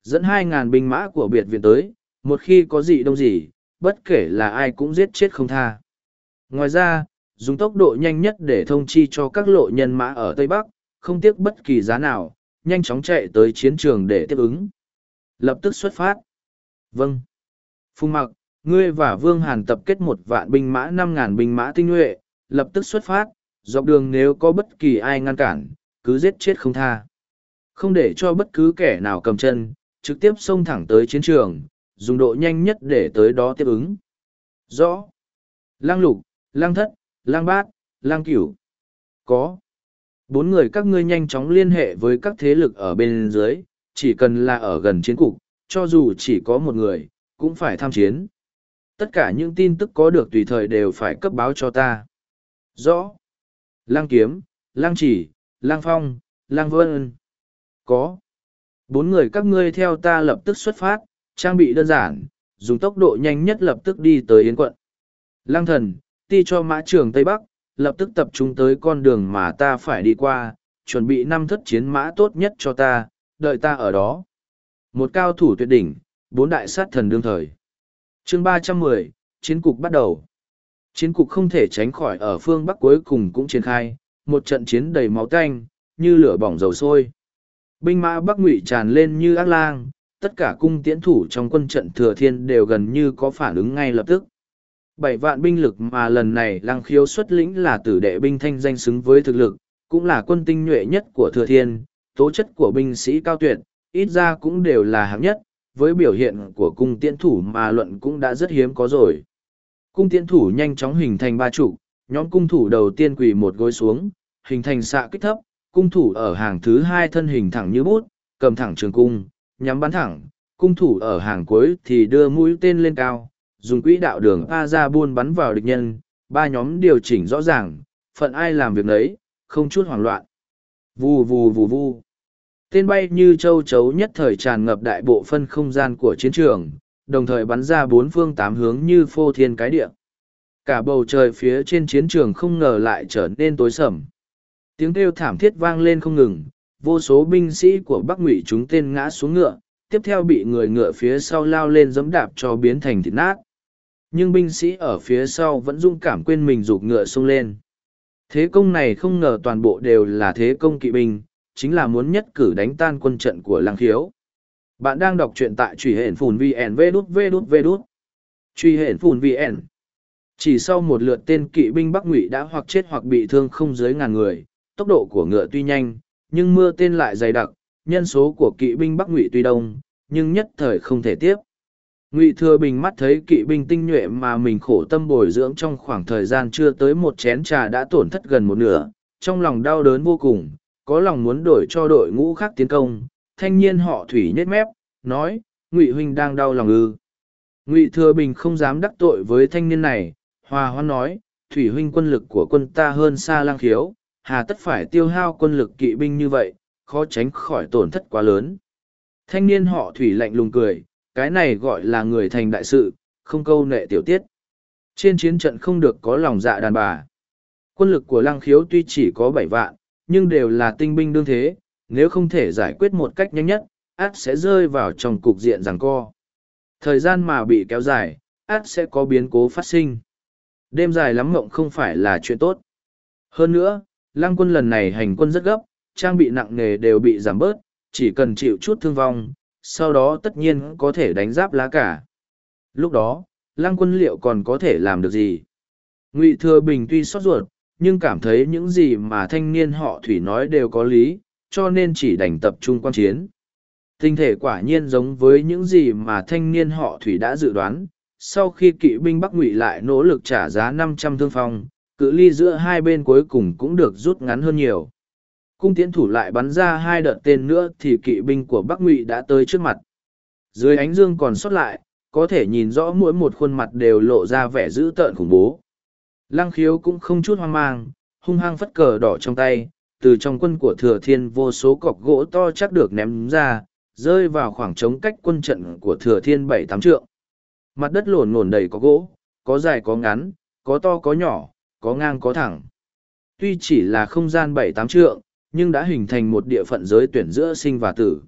Dẫn hai ngàn binh mã của biệt viện tới, một khi có gì đông gì, bất kể là ai cũng giết chết không tha. Ngoài ra, dùng tốc độ nhanh nhất để thông chi cho các lộ nhân mã ở Tây Bắc, không tiếc bất kỳ giá nào, nhanh chóng chạy tới chiến trường để tiếp ứng. Lập tức xuất phát. Vâng. Phùng mặc, ngươi và Vương Hàn tập kết một vạn binh mã năm ngàn binh mã tinh nhuệ, lập tức xuất phát, dọc đường nếu có bất kỳ ai ngăn cản, cứ giết chết không tha. Không để cho bất cứ kẻ nào cầm chân, trực tiếp xông thẳng tới chiến trường, dùng độ nhanh nhất để tới đó tiếp ứng. Rõ. Lăng lục, lăng thất, lăng bát, lăng cửu. Có. Bốn người các ngươi nhanh chóng liên hệ với các thế lực ở bên dưới, chỉ cần là ở gần chiến cục, cho dù chỉ có một người, cũng phải tham chiến. Tất cả những tin tức có được tùy thời đều phải cấp báo cho ta. Rõ. Lăng kiếm, lăng chỉ, lăng phong, lăng vân. Có. Bốn người các ngươi theo ta lập tức xuất phát, trang bị đơn giản, dùng tốc độ nhanh nhất lập tức đi tới Yến quận. Lăng thần, ti cho mã trường Tây Bắc, lập tức tập trung tới con đường mà ta phải đi qua, chuẩn bị năm thất chiến mã tốt nhất cho ta, đợi ta ở đó. Một cao thủ tuyệt đỉnh, bốn đại sát thần đương thời. chương ba trăm mười chiến cục bắt đầu. Chiến cục không thể tránh khỏi ở phương Bắc cuối cùng cũng triển khai, một trận chiến đầy máu tanh, như lửa bỏng dầu sôi. Binh mã Bắc ngụy tràn lên như ác lang, tất cả cung tiễn thủ trong quân trận thừa thiên đều gần như có phản ứng ngay lập tức. Bảy vạn binh lực mà lần này lăng khiếu xuất lĩnh là tử đệ binh thanh danh xứng với thực lực, cũng là quân tinh nhuệ nhất của thừa thiên, tố chất của binh sĩ cao tuyệt, ít ra cũng đều là hạng nhất, với biểu hiện của cung tiễn thủ mà luận cũng đã rất hiếm có rồi. Cung tiễn thủ nhanh chóng hình thành ba trụ, nhóm cung thủ đầu tiên quỳ một gối xuống, hình thành xạ kích thấp, cung thủ ở hàng thứ hai thân hình thẳng như bút, cầm thẳng trường cung, nhắm bắn thẳng, cung thủ ở hàng cuối thì đưa mũi tên lên cao, dùng quỹ đạo đường A ra buôn bắn vào địch nhân, ba nhóm điều chỉnh rõ ràng, phận ai làm việc nấy, không chút hoảng loạn. Vù vù vù vù. Tên bay như châu chấu nhất thời tràn ngập đại bộ phân không gian của chiến trường, đồng thời bắn ra bốn phương tám hướng như phô thiên cái địa. Cả bầu trời phía trên chiến trường không ngờ lại trở nên tối sầm. Tiếng kêu thảm thiết vang lên không ngừng, vô số binh sĩ của Bắc Ngụy chúng tên ngã xuống ngựa, tiếp theo bị người ngựa phía sau lao lên giẫm đạp cho biến thành thịt nát. Nhưng binh sĩ ở phía sau vẫn dung cảm quên mình rụt ngựa xông lên. Thế công này không ngờ toàn bộ đều là thế công kỵ binh, chính là muốn nhất cử đánh tan quân trận của Lăng Khiếu. Bạn đang đọc truyện tại truy hển phùn VN V đút V đút V đút. Truy hển phùn VN. Chỉ sau một lượt tên kỵ binh Bắc Ngụy đã hoặc chết hoặc bị thương không dưới ngàn người, tốc độ của ngựa tuy nhanh, nhưng mưa tên lại dày đặc, nhân số của kỵ binh Bắc Ngụy tuy đông, nhưng nhất thời không thể tiếp. Ngụy Thừa Bình mắt thấy kỵ binh tinh nhuệ mà mình khổ tâm bồi dưỡng trong khoảng thời gian chưa tới một chén trà đã tổn thất gần một nửa, trong lòng đau đớn vô cùng, có lòng muốn đổi cho đội ngũ khác tiến công. Thanh niên họ Thủy nhếch mép, nói, Ngụy huynh đang đau lòng ư? Ngụy Thừa Bình không dám đắc tội với thanh niên này, hòa hoan nói, Thủy huynh quân lực của quân ta hơn xa lang khiếu, hà tất phải tiêu hao quân lực kỵ binh như vậy, khó tránh khỏi tổn thất quá lớn. Thanh niên họ Thủy lạnh lùng cười, cái này gọi là người thành đại sự, không câu nệ tiểu tiết. Trên chiến trận không được có lòng dạ đàn bà. Quân lực của lăng khiếu tuy chỉ có bảy vạn, nhưng đều là tinh binh đương thế, nếu không thể giải quyết một cách nhanh nhất, át sẽ rơi vào trong cục diện rằng co. Thời gian mà bị kéo dài, át sẽ có biến cố phát sinh. Đêm dài lắm mộng không phải là chuyện tốt. Hơn nữa, lăng quân lần này hành quân rất gấp, trang bị nặng nề đều bị giảm bớt, chỉ cần chịu chút thương vong, sau đó tất nhiên có thể đánh giáp lá cả. Lúc đó, lăng quân liệu còn có thể làm được gì? Ngụy Thừa Bình tuy xót ruột, nhưng cảm thấy những gì mà thanh niên họ Thủy nói đều có lý, cho nên chỉ đành tập trung quan chiến. Tinh thể quả nhiên giống với những gì mà thanh niên họ Thủy đã dự đoán, sau khi kỵ binh Bắc Ngụy lại nỗ lực trả giá năm trăm thương phong, cự ly giữa hai bên cuối cùng cũng được rút ngắn hơn nhiều. Cung tiễn thủ lại bắn ra hai đợt tên nữa thì kỵ binh của bắc ngụy đã tới trước mặt. Dưới ánh dương còn sót lại có thể nhìn rõ mỗi một khuôn mặt đều lộ ra vẻ dữ tợn khủng bố. Lăng khiếu cũng không chút hoang mang hung hăng phất cờ đỏ trong tay từ trong quân của thừa thiên vô số cọc gỗ to chắc được ném ra, rơi vào khoảng trống cách quân trận của thừa thiên bảy tám trượng. Mặt đất lổn ngổn đầy có gỗ, có dài có ngắn, có to có nhỏ, có ngang có thẳng. Tuy chỉ là không gian bảy tám trượng, nhưng đã hình thành một địa phận giới tuyển giữa sinh và tử.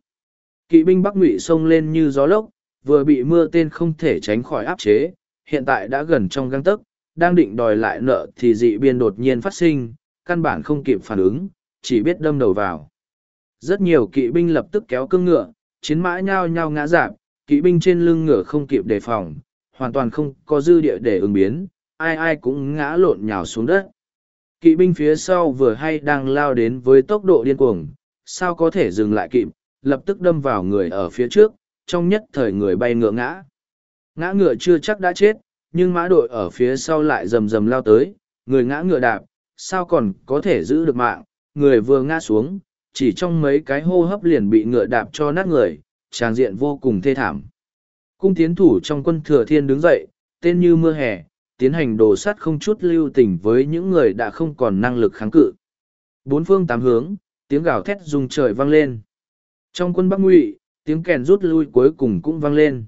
Kỵ binh Bắc Ngụy xông lên như gió lốc, vừa bị mưa tên không thể tránh khỏi áp chế, hiện tại đã gần trong găng tấc, đang định đòi lại nợ thì dị biên đột nhiên phát sinh, căn bản không kịp phản ứng, chỉ biết đâm đầu vào. Rất nhiều kỵ binh lập tức kéo cương ngựa, chiến mã nhao nhao ngã giảm, kỵ binh trên lưng ngựa không kịp đề phòng, hoàn toàn không có dư địa để ứng biến, ai ai cũng ngã lộn nhào xuống đất. Kỵ binh phía sau vừa hay đang lao đến với tốc độ điên cuồng, sao có thể dừng lại kịp, lập tức đâm vào người ở phía trước, trong nhất thời người bay ngựa ngã. Ngã ngựa chưa chắc đã chết, nhưng mã đội ở phía sau lại rầm rầm lao tới, người ngã ngựa đạp, sao còn có thể giữ được mạng, người vừa ngã xuống, chỉ trong mấy cái hô hấp liền bị ngựa đạp cho nát người, tràng diện vô cùng thê thảm. Cung tiến thủ trong quân thừa thiên đứng dậy, tên như mưa hè, tiến hành đồ sắt không chút lưu tình với những người đã không còn năng lực kháng cự. Bốn phương tám hướng, tiếng gào thét rung trời vang lên. Trong quân Bắc Ngụy, tiếng kèn rút lui cuối cùng cũng vang lên.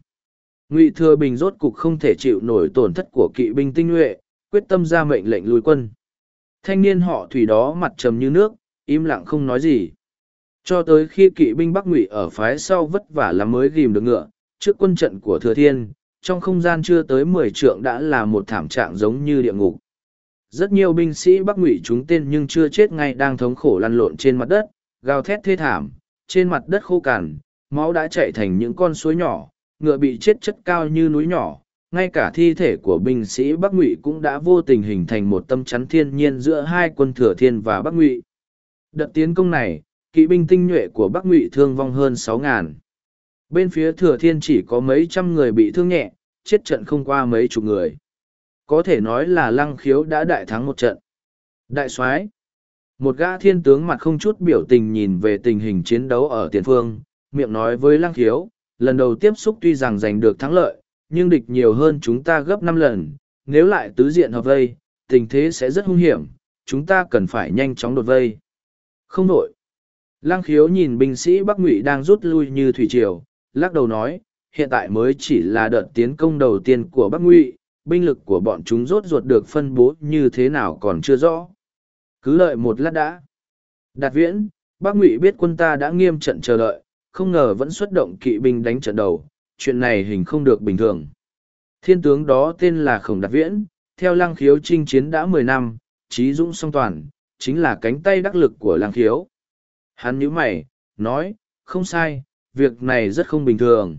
Ngụy Thừa Bình rốt cục không thể chịu nổi tổn thất của kỵ binh tinh nhuệ, quyết tâm ra mệnh lệnh lùi quân. Thanh niên họ thủy đó mặt trầm như nước, im lặng không nói gì. Cho tới khi kỵ binh Bắc Ngụy ở phái sau vất vả lắm mới ghìm được ngựa, trước quân trận của Thừa Thiên, trong không gian chưa tới mười trượng đã là một thảm trạng giống như địa ngục. Rất nhiều binh sĩ Bắc Ngụy chúng tên nhưng chưa chết ngay đang thống khổ lăn lộn trên mặt đất, gào thét thê thảm, trên mặt đất khô cằn, máu đã chảy thành những con suối nhỏ, ngựa bị chết chất cao như núi nhỏ, ngay cả thi thể của binh sĩ Bắc Ngụy cũng đã vô tình hình thành một tâm chắn thiên nhiên giữa hai quân Thừa Thiên và Bắc Ngụy. Đợt tiến công này, kỵ binh tinh nhuệ của Bắc Ngụy thương vong hơn sáu ngàn. Bên phía Thừa Thiên chỉ có mấy trăm người bị thương nhẹ, chết trận không qua mấy chục người. Có thể nói là Lăng Khiếu đã đại thắng một trận. Đại soái, một gã thiên tướng mặt không chút biểu tình nhìn về tình hình chiến đấu ở tiền phương, miệng nói với Lăng Khiếu, lần đầu tiếp xúc tuy rằng giành được thắng lợi, nhưng địch nhiều hơn chúng ta gấp năm lần, nếu lại tứ diện hợp vây, tình thế sẽ rất hung hiểm, chúng ta cần phải nhanh chóng đột vây. Không nổi. Lăng khiếu nhìn binh sĩ Bắc Ngụy đang rút lui như thủy triều, lắc đầu nói, hiện tại mới chỉ là đợt tiến công đầu tiên của Bắc Ngụy, binh lực của bọn chúng rốt ruột được phân bố như thế nào còn chưa rõ. Cứ đợi một lát đã. Đạt viễn, Bắc Ngụy biết quân ta đã nghiêm trận chờ đợi, không ngờ vẫn xuất động kỵ binh đánh trận đầu, chuyện này hình không được bình thường. Thiên tướng đó tên là Khổng Đạt Viễn, theo Lăng Khiếu chinh chiến đã mười năm, trí dũng song toàn, chính là cánh tay đắc lực của Lăng Khiếu. Hắn nhíu mày, nói, không sai, việc này rất không bình thường.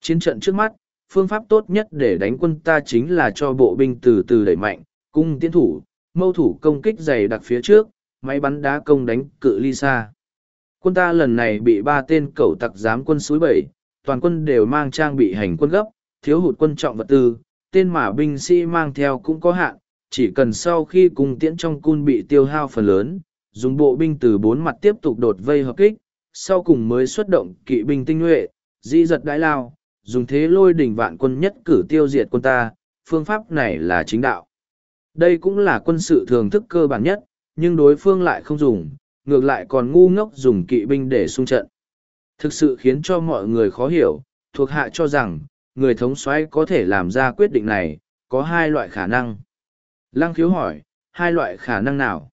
Chiến trận trước mắt, phương pháp tốt nhất để đánh quân ta chính là cho bộ binh từ từ đẩy mạnh, cung tiến thủ, mâu thủ công kích dày đặc phía trước, máy bắn đá công đánh cự ly xa. Quân ta lần này bị ba tên cẩu tặc giám quân suối bảy, toàn quân đều mang trang bị hành quân gấp, thiếu hụt quân trọng vật tư, tên mà binh sĩ mang theo cũng có hạn, chỉ cần sau khi cung tiễn trong cung bị tiêu hao phần lớn, dùng bộ binh từ bốn mặt tiếp tục đột vây hợp kích, sau cùng mới xuất động kỵ binh tinh nhuệ, di giật đại lao, dùng thế lôi đỉnh vạn quân nhất cử tiêu diệt quân ta, phương pháp này là chính đạo. Đây cũng là quân sự thường thức cơ bản nhất, nhưng đối phương lại không dùng, ngược lại còn ngu ngốc dùng kỵ binh để xung trận. Thực sự khiến cho mọi người khó hiểu, thuộc hạ cho rằng, người thống soái có thể làm ra quyết định này, có hai loại khả năng. Lăng khiếu hỏi, hai loại khả năng nào?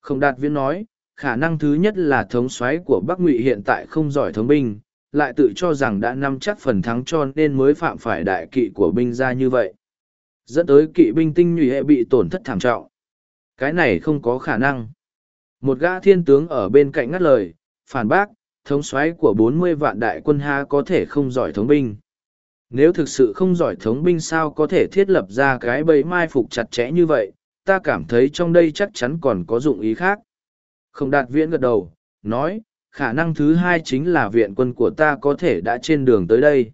Không đạt viễn nói, khả năng thứ nhất là thống soái của Bắc Ngụy hiện tại không giỏi thống binh, lại tự cho rằng đã nắm chắc phần thắng cho nên mới phạm phải đại kỵ của binh ra như vậy. Dẫn tới kỵ binh tinh nhuệ hệ bị tổn thất thảm trọng. Cái này không có khả năng. Một gã thiên tướng ở bên cạnh ngắt lời, phản bác, thống soái của bốn mươi vạn đại quân ha có thể không giỏi thống binh. Nếu thực sự không giỏi thống binh sao có thể thiết lập ra cái bẫy mai phục chặt chẽ như vậy, ta cảm thấy trong đây chắc chắn còn có dụng ý khác. Không đạt viễn gật đầu, nói, khả năng thứ hai chính là viện quân của ta có thể đã trên đường tới đây.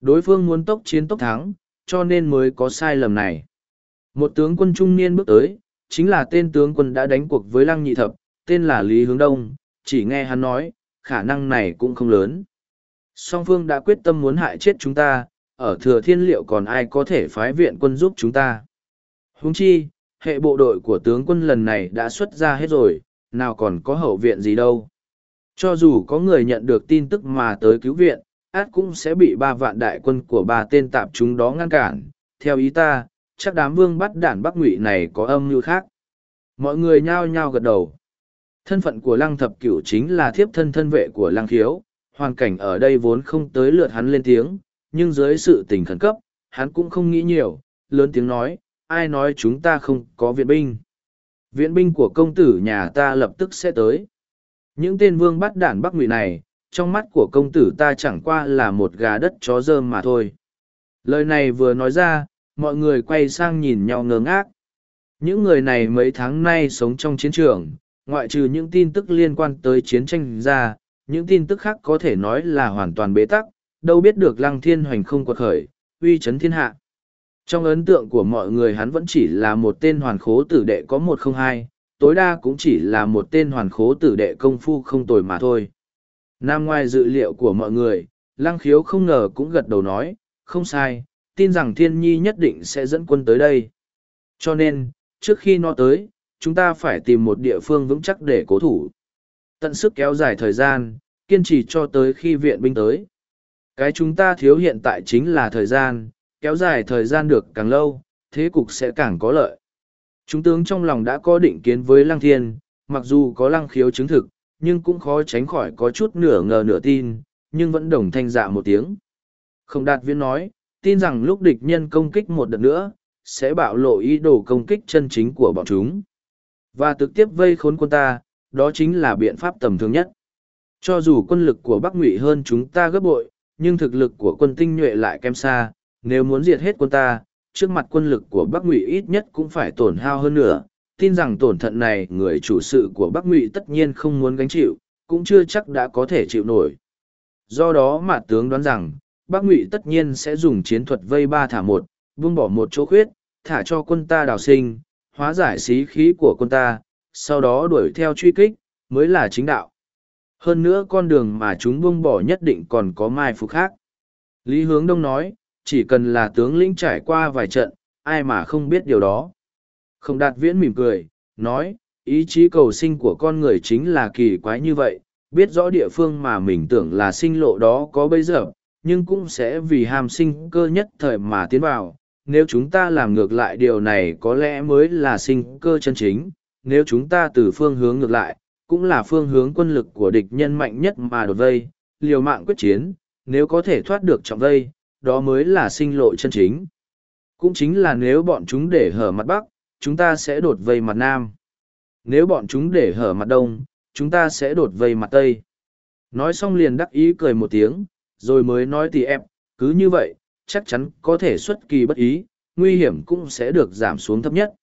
Đối phương muốn tốc chiến tốc thắng, cho nên mới có sai lầm này. Một tướng quân trung niên bước tới, chính là tên tướng quân đã đánh cuộc với Lăng Nhị Thập, tên là Lý Hướng Đông, chỉ nghe hắn nói, khả năng này cũng không lớn. Song phương đã quyết tâm muốn hại chết chúng ta, ở thừa thiên liệu còn ai có thể phái viện quân giúp chúng ta. Húng chi, hệ bộ đội của tướng quân lần này đã xuất ra hết rồi, nào còn có hậu viện gì đâu. Cho dù có người nhận được tin tức mà tới cứu viện, át cũng sẽ bị ba vạn đại quân của ba tên tạp chúng đó ngăn cản. Theo ý ta, chắc đám vương bắt đản bắc ngụy này có âm mưu khác. Mọi người nhao nhao gật đầu. Thân phận của lăng thập cửu chính là thiếp thân thân vệ của lăng khiếu, hoàn cảnh ở đây vốn không tới lượt hắn lên tiếng, nhưng dưới sự tình khẩn cấp, hắn cũng không nghĩ nhiều, lớn tiếng nói, ai nói chúng ta không có viện binh. Viện binh của công tử nhà ta lập tức sẽ tới. Những tên vương bắt đản bắc ngụy này, trong mắt của công tử ta chẳng qua là một gà đất chó rơm mà thôi. Lời này vừa nói ra, mọi người quay sang nhìn nhau ngơ ngác. Những người này mấy tháng nay sống trong chiến trường, ngoại trừ những tin tức liên quan tới chiến tranh ra, những tin tức khác có thể nói là hoàn toàn bế tắc, đâu biết được lăng thiên hoành không quật khởi, uy chấn thiên hạ. Trong ấn tượng của mọi người hắn vẫn chỉ là một tên hoàn khố tử đệ có một không hai, tối đa cũng chỉ là một tên hoàn khố tử đệ công phu không tồi mà thôi. Nam ngoài dự liệu của mọi người, lăng khiếu không ngờ cũng gật đầu nói, không sai, tin rằng thiên nhi nhất định sẽ dẫn quân tới đây. Cho nên, trước khi nó tới, chúng ta phải tìm một địa phương vững chắc để cố thủ. Tận sức kéo dài thời gian, kiên trì cho tới khi viện binh tới. Cái chúng ta thiếu hiện tại chính là thời gian, kéo dài thời gian được càng lâu, thế cục sẽ càng có lợi. Chúng tướng trong lòng đã có định kiến với Lăng Thiên, mặc dù có lăng khiếu chứng thực, nhưng cũng khó tránh khỏi có chút nửa ngờ nửa tin, nhưng vẫn đồng thanh dạ một tiếng. Không đạt viên nói, tin rằng lúc địch nhân công kích một đợt nữa, sẽ bạo lộ ý đồ công kích chân chính của bọn chúng. Và trực tiếp vây khốn quân ta, đó chính là biện pháp tầm thường nhất. Cho dù quân lực của Bắc Ngụy hơn chúng ta gấp bội, nhưng thực lực của quân tinh nhuệ lại kém xa, nếu muốn diệt hết quân ta, trước mặt quân lực của Bắc Ngụy ít nhất cũng phải tổn hao hơn nữa. Tin rằng tổn thận này người chủ sự của Bắc Ngụy tất nhiên không muốn gánh chịu, cũng chưa chắc đã có thể chịu nổi. Do đó mà tướng đoán rằng, Bắc Ngụy tất nhiên sẽ dùng chiến thuật vây ba thả một, buông bỏ một chỗ khuyết, thả cho quân ta đào sinh, hóa giải xí khí của quân ta, sau đó đuổi theo truy kích, mới là chính đạo. Hơn nữa con đường mà chúng buông bỏ nhất định còn có mai phục khác. Lý Hướng Đông nói, chỉ cần là tướng lĩnh trải qua vài trận, ai mà không biết điều đó. Không đạt viễn mỉm cười, nói, ý chí cầu sinh của con người chính là kỳ quái như vậy, biết rõ địa phương mà mình tưởng là sinh lộ đó có bây giờ, nhưng cũng sẽ vì ham sinh cơ nhất thời mà tiến vào. Nếu chúng ta làm ngược lại điều này có lẽ mới là sinh cơ chân chính, nếu chúng ta từ phương hướng ngược lại, cũng là phương hướng quân lực của địch nhân mạnh nhất mà đột vây, liều mạng quyết chiến, nếu có thể thoát được trọng vây, đó mới là sinh lộ chân chính. Cũng chính là nếu bọn chúng để hở mặt Bắc, chúng ta sẽ đột vây mặt Nam. Nếu bọn chúng để hở mặt Đông, chúng ta sẽ đột vây mặt Tây. Nói xong liền đắc ý cười một tiếng, rồi mới nói tì em, cứ như vậy, chắc chắn có thể xuất kỳ bất ý, nguy hiểm cũng sẽ được giảm xuống thấp nhất.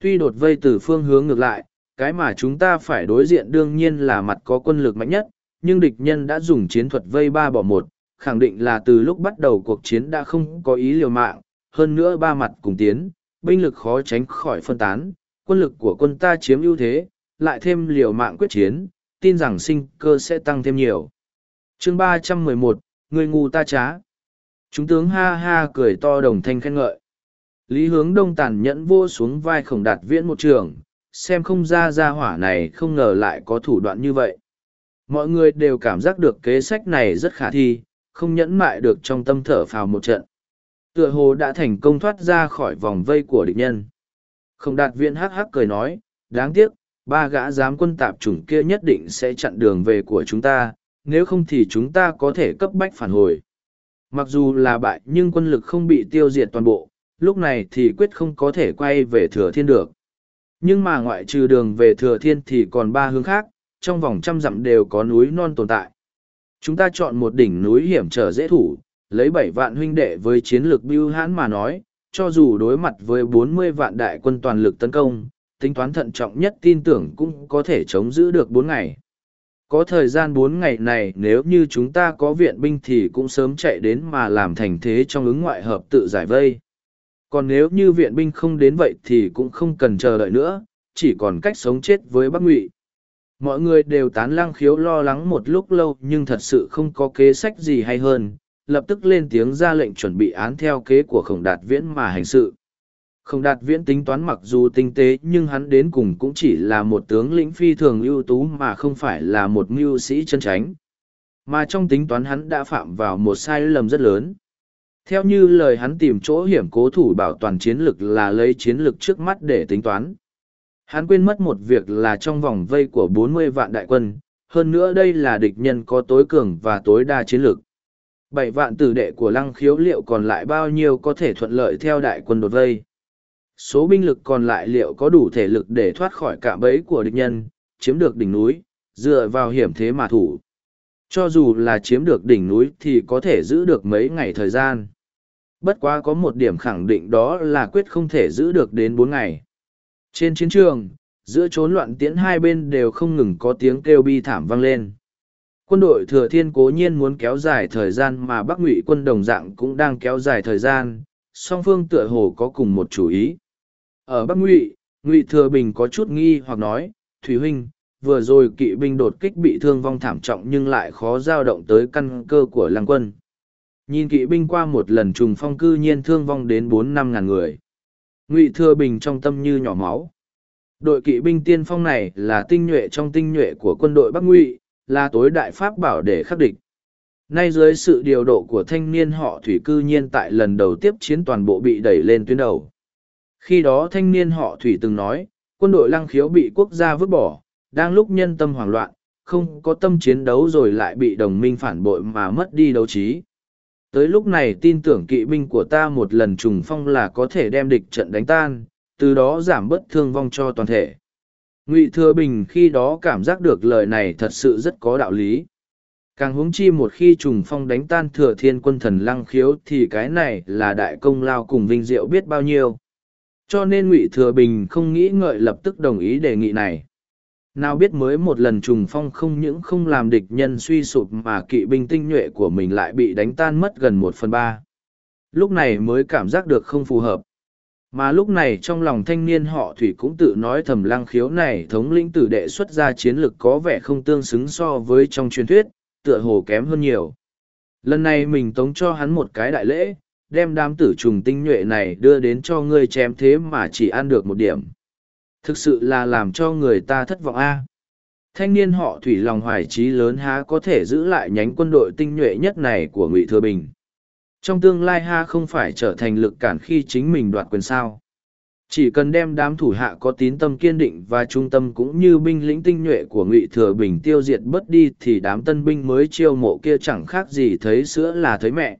Tuy đột vây từ phương hướng ngược lại, cái mà chúng ta phải đối diện đương nhiên là mặt có quân lực mạnh nhất, nhưng địch nhân đã dùng chiến thuật vây ba bỏ một, khẳng định là từ lúc bắt đầu cuộc chiến đã không có ý liều mạng, hơn nữa ba mặt cùng tiến, binh lực khó tránh khỏi phân tán, quân lực của quân ta chiếm ưu thế, lại thêm liều mạng quyết chiến, tin rằng sinh cơ sẽ tăng thêm nhiều. chương ba trăm mười một người ngu ta trá. Chúng tướng ha ha cười to đồng thanh khen ngợi. Lý hướng đông tàn nhẫn vô xuống vai khổng đạt viễn một trường, xem không ra ra hỏa này không ngờ lại có thủ đoạn như vậy. Mọi người đều cảm giác được kế sách này rất khả thi, không nhẫn mại được trong tâm thở phào một trận. Tựa hồ đã thành công thoát ra khỏi vòng vây của địch nhân. Không đạt viện hắc hắc cười nói, đáng tiếc, ba gã giám quân tạp chủng kia nhất định sẽ chặn đường về của chúng ta, nếu không thì chúng ta có thể cấp bách phản hồi. Mặc dù là bại nhưng quân lực không bị tiêu diệt toàn bộ, lúc này thì quyết không có thể quay về thừa thiên được. Nhưng mà ngoại trừ đường về thừa thiên thì còn ba hướng khác, trong vòng trăm dặm đều có núi non tồn tại. Chúng ta chọn một đỉnh núi hiểm trở dễ thủ, lấy bảy vạn huynh đệ với chiến lược bưu hãn mà nói, cho dù đối mặt với bốn mươi vạn đại quân toàn lực tấn công, tính toán thận trọng nhất tin tưởng cũng có thể chống giữ được bốn ngày. Có thời gian bốn ngày này nếu như chúng ta có viện binh thì cũng sớm chạy đến mà làm thành thế trong ứng ngoại hợp tự giải vây. Còn nếu như viện binh không đến vậy thì cũng không cần chờ đợi nữa, chỉ còn cách sống chết với Bắc Ngụy mọi người đều tán lăng khiếu lo lắng một lúc lâu nhưng thật sự không có kế sách gì hay hơn lập tức lên tiếng ra lệnh chuẩn bị án theo kế của khổng đạt viễn mà hành sự không đạt viễn tính toán mặc dù tinh tế nhưng hắn đến cùng cũng chỉ là một tướng lĩnh phi thường ưu tú mà không phải là một mưu sĩ chân tránh. Mà trong tính toán hắn đã phạm vào một sai lầm rất lớn. Theo như lời hắn tìm chỗ hiểm cố thủ bảo toàn chiến lực là lấy chiến lực trước mắt để tính toán. Hắn quên mất một việc là trong vòng vây của bốn mươi vạn đại quân, hơn nữa đây là địch nhân có tối cường và tối đa chiến lực. Bảy vạn tử đệ của lăng khiếu liệu còn lại bao nhiêu có thể thuận lợi theo đại quân đột vây. Số binh lực còn lại liệu có đủ thể lực để thoát khỏi cạm bẫy của địch nhân, chiếm được đỉnh núi, dựa vào hiểm thế mà thủ. Cho dù là chiếm được đỉnh núi thì có thể giữ được mấy ngày thời gian. Bất quá có một điểm khẳng định đó là quyết không thể giữ được đến bốn ngày. Trên chiến trường, giữa chốn loạn tiễn hai bên đều không ngừng có tiếng kêu bi thảm vang lên. Quân đội thừa thiên cố nhiên muốn kéo dài thời gian mà Bắc Ngụy quân đồng dạng cũng đang kéo dài thời gian, song phương tựa hồ có cùng một chủ ý. Ở Bắc Ngụy, Ngụy Thừa Bình có chút nghi hoặc nói, Thủy Huynh, vừa rồi kỵ binh đột kích bị thương vong thảm trọng nhưng lại khó dao động tới căn cơ của lăng quân. Nhìn kỵ binh qua một lần trùng phong cư nhiên thương vong đến bốn năm ngàn người. Ngụy Thừa Bình trong tâm như nhỏ máu. Đội kỵ binh tiên phong này là tinh nhuệ trong tinh nhuệ của quân đội Bắc Ngụy, là tối đại pháp bảo để khắc địch. Nay dưới sự điều độ của thanh niên họ thủy cư nhiên tại lần đầu tiếp chiến toàn bộ bị đẩy lên tuyến đầu. Khi đó thanh niên họ thủy từng nói, quân đội lăng khiếu bị quốc gia vứt bỏ, đang lúc nhân tâm hoảng loạn, không có tâm chiến đấu rồi lại bị đồng minh phản bội mà mất đi đấu trí. Tới lúc này tin tưởng kỵ binh của ta một lần trùng phong là có thể đem địch trận đánh tan, từ đó giảm bớt thương vong cho toàn thể. Ngụy Thừa Bình khi đó cảm giác được lời này thật sự rất có đạo lý. Càng huống chi một khi trùng phong đánh tan thừa thiên quân thần lăng khiếu thì cái này là đại công lao cùng vinh diệu biết bao nhiêu. Cho nên Ngụy Thừa Bình không nghĩ ngợi lập tức đồng ý đề nghị này. Nào biết mới một lần trùng phong không những không làm địch nhân suy sụp mà kỵ binh tinh nhuệ của mình lại bị đánh tan mất gần một phần ba. Lúc này mới cảm giác được không phù hợp. Mà lúc này trong lòng thanh niên họ Thủy cũng tự nói thầm lăng khiếu này thống lĩnh tử đệ xuất ra chiến lực có vẻ không tương xứng so với trong truyền thuyết, tựa hồ kém hơn nhiều. Lần này mình tống cho hắn một cái đại lễ, đem đám tử trùng tinh nhuệ này đưa đến cho ngươi chém thế mà chỉ ăn được một điểm. Thực sự là làm cho người ta thất vọng a. Thanh niên họ thủy lòng hoài trí lớn há có thể giữ lại nhánh quân đội tinh nhuệ nhất này của Ngụy Thừa Bình. Trong tương lai ha không phải trở thành lực cản khi chính mình đoạt quyền sao. Chỉ cần đem đám thủ hạ có tín tâm kiên định và trung tâm cũng như binh lĩnh tinh nhuệ của Ngụy Thừa Bình tiêu diệt bớt đi thì đám tân binh mới chiêu mộ kia chẳng khác gì thấy sữa là thấy mẹ.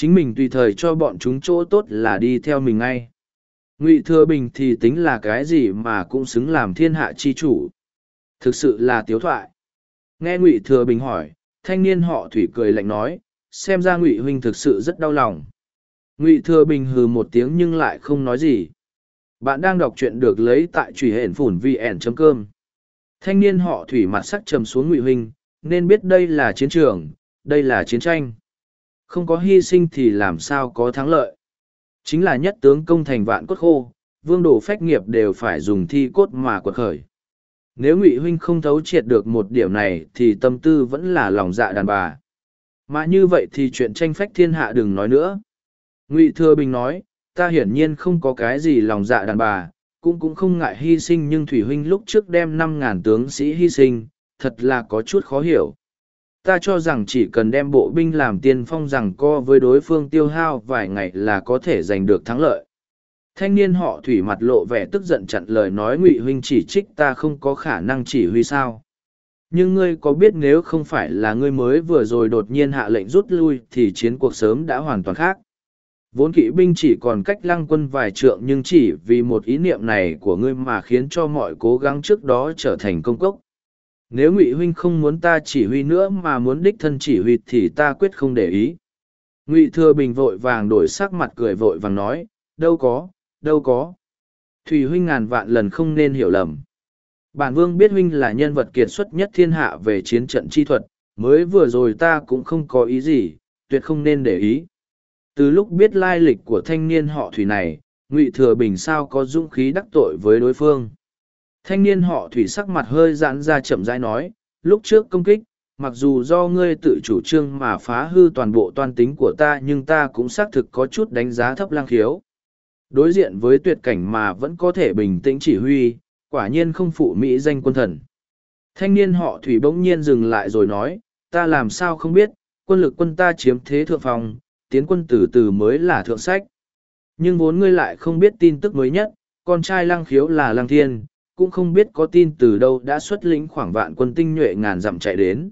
Chính mình tùy thời cho bọn chúng chỗ tốt là đi theo mình ngay. Ngụy thừa bình thì tính là cái gì mà cũng xứng làm thiên hạ chi chủ. Thực sự là tiếu thoại. Nghe ngụy thừa bình hỏi, thanh niên họ thủy cười lạnh nói, xem ra ngụy huynh thực sự rất đau lòng. Ngụy thừa bình hừ một tiếng nhưng lại không nói gì. Bạn đang đọc truyện được lấy tại truy hển phủn vn com. Thanh niên họ thủy mặt sắc trầm xuống ngụy huynh, nên biết đây là chiến trường, đây là chiến tranh không có hy sinh thì làm sao có thắng lợi Chính là nhất tướng công thành vạn cốt khô, vương đồ phách nghiệp đều phải dùng thi cốt mà quật khởi. Nếu ngụy huynh không thấu triệt được một điểm này thì tâm tư vẫn là lòng dạ đàn bà. Mà như vậy thì chuyện tranh phách thiên hạ đừng nói nữa. Ngụy Thừa Bình nói, ta hiển nhiên không có cái gì lòng dạ đàn bà, cũng cũng không ngại hy sinh nhưng Thủy Huynh lúc trước đem năm ngàn tướng sĩ hy sinh, thật là có chút khó hiểu ta cho rằng chỉ cần đem bộ binh làm tiên phong rằng co với đối phương tiêu hao vài ngày là có thể giành được thắng lợi. Thanh niên họ thủy mặt lộ vẻ tức giận chặn lời nói ngụy huynh chỉ trích ta không có khả năng chỉ huy sao. Nhưng ngươi có biết nếu không phải là ngươi mới vừa rồi đột nhiên hạ lệnh rút lui thì chiến cuộc sớm đã hoàn toàn khác. Vốn kỵ binh chỉ còn cách lăng quân vài trượng nhưng chỉ vì một ý niệm này của ngươi mà khiến cho mọi cố gắng trước đó trở thành công cốc nếu ngụy huynh không muốn ta chỉ huy nữa mà muốn đích thân chỉ huy thì ta quyết không để ý. Ngụy thừa bình vội vàng đổi sắc mặt cười vội vàng nói, đâu có đâu có. Thủy huynh ngàn vạn lần không nên hiểu lầm. Bản vương biết huynh là nhân vật kiệt xuất nhất thiên hạ về chiến trận chi thuật, mới vừa rồi ta cũng không có ý gì, tuyệt không nên để ý. Từ lúc biết lai lịch của thanh niên họ thủy này, ngụy thừa bình sao có dũng khí đắc tội với đối phương? Thanh niên họ thủy sắc mặt hơi giãn ra chậm rãi nói, lúc trước công kích, mặc dù do ngươi tự chủ trương mà phá hư toàn bộ toan tính của ta nhưng ta cũng xác thực có chút đánh giá thấp lang khiếu. Đối diện với tuyệt cảnh mà vẫn có thể bình tĩnh chỉ huy, quả nhiên không phụ Mỹ danh quân thần. Thanh niên họ Thủy bỗng nhiên dừng lại rồi nói, ta làm sao không biết, quân lực quân ta chiếm thế thượng phòng, tiến quân từ từ mới là thượng sách. Nhưng vốn ngươi lại không biết tin tức mới nhất, con trai Lang khiếu là Lang thiên, cũng không biết có tin từ đâu đã xuất lĩnh khoảng vạn quân tinh nhuệ ngàn dặm chạy đến.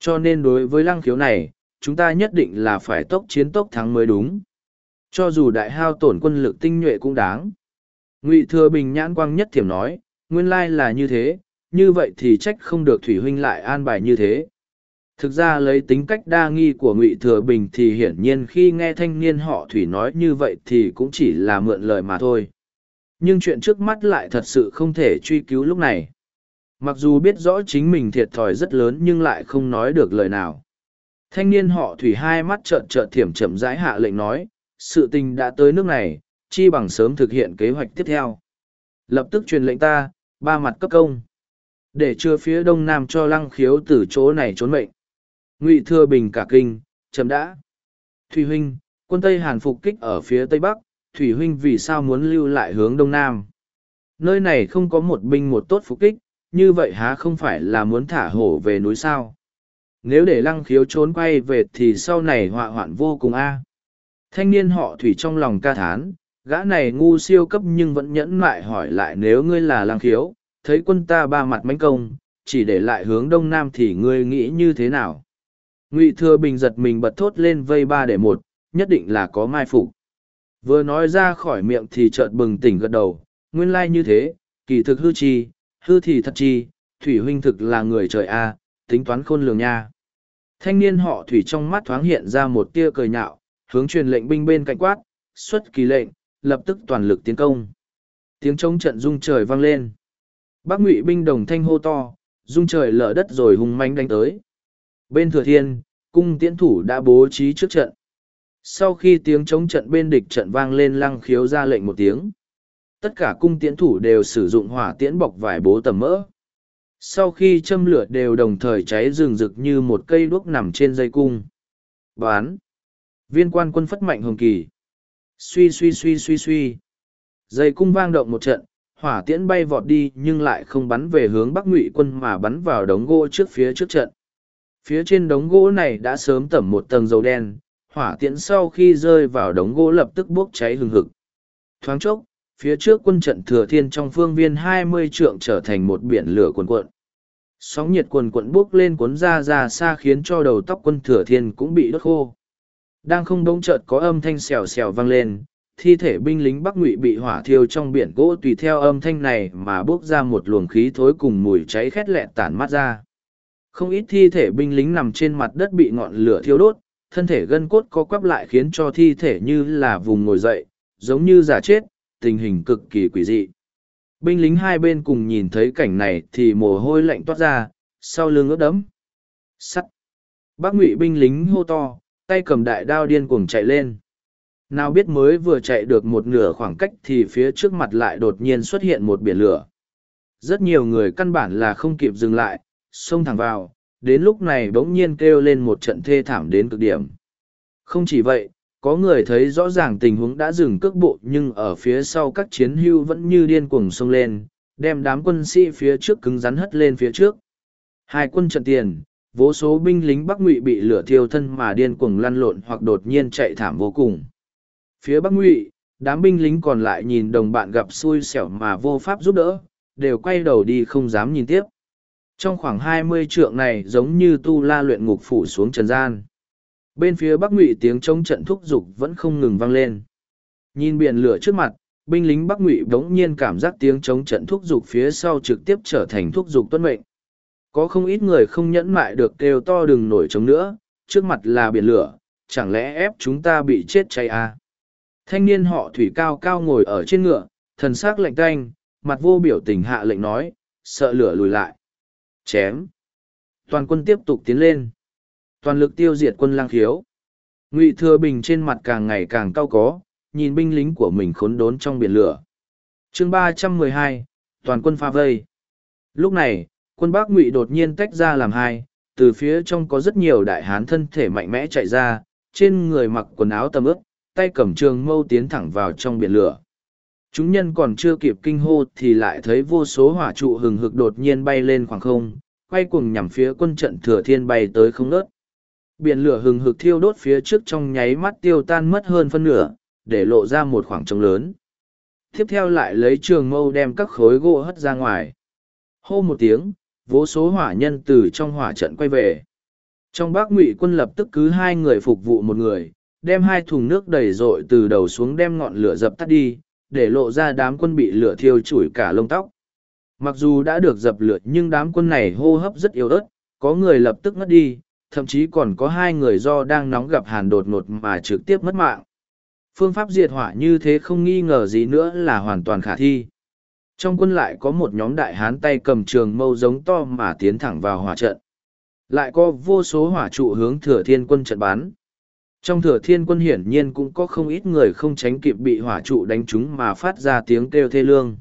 Cho nên đối với lăng khiếu này, chúng ta nhất định là phải tốc chiến tốc thắng mới đúng. Cho dù đại hao tổn quân lực tinh nhuệ cũng đáng. Ngụy Thừa Bình nhãn quang nhất thiểm nói, nguyên lai là như thế, như vậy thì trách không được Thủy Huynh lại an bài như thế. Thực ra lấy tính cách đa nghi của Ngụy Thừa Bình thì hiển nhiên khi nghe thanh niên họ Thủy nói như vậy thì cũng chỉ là mượn lời mà thôi. Nhưng chuyện trước mắt lại thật sự không thể truy cứu lúc này. Mặc dù biết rõ chính mình thiệt thòi rất lớn nhưng lại không nói được lời nào. Thanh niên họ Thủy hai mắt trợn trợn thiểm chậm rãi hạ lệnh nói, sự tình đã tới nước này, chi bằng sớm thực hiện kế hoạch tiếp theo. Lập tức truyền lệnh ta, ba mặt cấp công. Để chưa phía đông nam cho lăng khiếu từ chỗ này trốn mệnh. Ngụy Thừa Bình cả kinh, chấm đã. Thủy huynh, quân Tây Hàn phục kích ở phía Tây Bắc, Thủy huynh vì sao muốn lưu lại hướng đông nam? Nơi này không có một binh một tốt phục kích, như vậy há không phải là muốn thả hổ về núi sao? Nếu để lăng khiếu trốn quay về thì sau này họa hoạn vô cùng a. Thanh niên họ Thủy trong lòng ca thán, gã này ngu siêu cấp nhưng vẫn nhẫn mại hỏi lại nếu ngươi là lăng khiếu, thấy quân ta ba mặt mánh công, chỉ để lại hướng đông nam thì ngươi nghĩ như thế nào? ngụy thừa bình giật mình bật thốt lên vây ba để một nhất định là có mai phục vừa nói ra khỏi miệng thì chợt bừng tỉnh gật đầu. Nguyên lai như thế kỳ thực hư chi hư thì thật chi thủy huynh thực là người trời a tính toán khôn lường nha. Thanh niên họ thủy trong mắt thoáng hiện ra một tia cười nhạo hướng truyền lệnh binh bên cạnh quát xuất kỳ lệnh lập tức toàn lực tiến công. Tiếng trống trận rung trời vang lên. Bác ngụy binh đồng thanh hô to rung trời lở đất rồi hung manh đánh tới. Bên thừa thiên, cung tiễn thủ đã bố trí trước trận. Sau khi tiếng chống trận bên địch trận vang lên lăng khiếu ra lệnh một tiếng. Tất cả cung tiễn thủ đều sử dụng hỏa tiễn bọc vải bố tầm mỡ. Sau khi châm lửa đều đồng thời cháy rừng rực như một cây đuốc nằm trên dây cung. Bán. Viên quan quân phất mạnh hồng kỳ. Suy suy suy suy suy. Dây cung vang động một trận, hỏa tiễn bay vọt đi nhưng lại không bắn về hướng bắc ngụy quân mà bắn vào đống gỗ trước phía trước trận phía trên đống gỗ này đã sớm tẩm một tầng dầu đen hỏa tiễn sau khi rơi vào đống gỗ lập tức bốc cháy hừng hực. Thoáng chốc phía trước quân trận thừa thiên trong phương viên hai mươi trượng trở thành một biển lửa cuồn cuộn. Sóng nhiệt cuồn cuộn bốc lên cuốn ra ra xa khiến cho đầu tóc quân thừa thiên cũng bị đốt khô. Đang không đống chợt có âm thanh xèo xèo vang lên thi thể binh lính bắc ngụy bị hỏa thiêu trong biển gỗ tùy theo âm thanh này mà bốc ra một luồng khí thối cùng mùi cháy khét lẹ tản mát ra. Không ít thi thể binh lính nằm trên mặt đất bị ngọn lửa thiêu đốt, thân thể gân cốt co quắp lại khiến cho thi thể như là vùng ngồi dậy, giống như giả chết, tình hình cực kỳ quỷ dị. Binh lính hai bên cùng nhìn thấy cảnh này thì mồ hôi lạnh toát ra, sau lưng ướt đẫm. Sắt. Bác ngụy binh lính hô to, tay cầm đại đao điên cuồng chạy lên. Nào biết mới vừa chạy được một nửa khoảng cách thì phía trước mặt lại đột nhiên xuất hiện một biển lửa. Rất nhiều người căn bản là không kịp dừng lại, xông thẳng vào, đến lúc này bỗng nhiên kêu lên một trận thê thảm đến cực điểm. Không chỉ vậy, có người thấy rõ ràng tình huống đã dừng cước bộ nhưng ở phía sau các chiến hưu vẫn như điên cuồng xông lên, đem đám quân sĩ phía trước cứng rắn hất lên phía trước. Hai quân trận tiền, vô số binh lính Bắc Ngụy bị lửa thiêu thân mà điên cuồng lăn lộn hoặc đột nhiên chạy thảm vô cùng. Phía Bắc Ngụy, đám binh lính còn lại nhìn đồng bạn gặp xui xẻo mà vô pháp giúp đỡ, đều quay đầu đi không dám nhìn tiếp. Trong khoảng hai mươi trượng này giống như tu la luyện ngục phủ xuống trần gian. Bên phía bắc ngụy tiếng chống trận thúc giục vẫn không ngừng vang lên. Nhìn biển lửa trước mặt, binh lính bắc ngụy bỗng nhiên cảm giác tiếng chống trận thúc giục phía sau trực tiếp trở thành thúc giục tuân mệnh. Có không ít người không nhẫn mại được kêu to đừng nổi trống nữa, trước mặt là biển lửa, chẳng lẽ ép chúng ta bị chết cháy à? Thanh niên họ thủy cao cao ngồi ở trên ngựa, thần sắc lạnh tanh, mặt vô biểu tình hạ lệnh nói, sợ lửa lùi lại chém. Toàn quân tiếp tục tiến lên. Toàn lực tiêu diệt quân lang khiếu. Ngụy thừa bình trên mặt càng ngày càng cao có, nhìn binh lính của mình khốn đốn trong biển lửa. Chương ba trăm mười hai, toàn quân pha vây. Lúc này, quân bắc ngụy đột nhiên tách ra làm hai, từ phía trong có rất nhiều đại hán thân thể mạnh mẽ chạy ra, trên người mặc quần áo tầm ướp tay cầm trường mâu tiến thẳng vào trong biển lửa. Chúng nhân còn chưa kịp kinh hô thì lại thấy vô số hỏa trụ hừng hực đột nhiên bay lên khoảng không, quay cuồng nhằm phía quân trận thừa thiên bay tới không nớt. Biển lửa hừng hực thiêu đốt phía trước trong nháy mắt tiêu tan mất hơn phân nửa, để lộ ra một khoảng trống lớn. Tiếp theo lại lấy trường mâu đem các khối gỗ hất ra ngoài. Hô một tiếng, vô số hỏa nhân từ trong hỏa trận quay về. Trong bác ngụy quân lập tức cứ hai người phục vụ một người, đem hai thùng nước đầy dội từ đầu xuống đem ngọn lửa dập tắt đi, để lộ ra đám quân bị lửa thiêu chủi cả lông tóc. Mặc dù đã được dập lửa nhưng đám quân này hô hấp rất yếu ớt, có người lập tức ngất đi, thậm chí còn có hai người do đang nóng gặp hàn đột ngột mà trực tiếp mất mạng. Phương pháp diệt hỏa như thế không nghi ngờ gì nữa là hoàn toàn khả thi. Trong quân lại có một nhóm đại hán tay cầm trường mâu giống to mà tiến thẳng vào hỏa trận. Lại có vô số hỏa trụ hướng thừa thiên quân trận bán. Trong thừa thiên quân hiển nhiên cũng có không ít người không tránh kịp bị hỏa trụ đánh trúng mà phát ra tiếng kêu thê lương.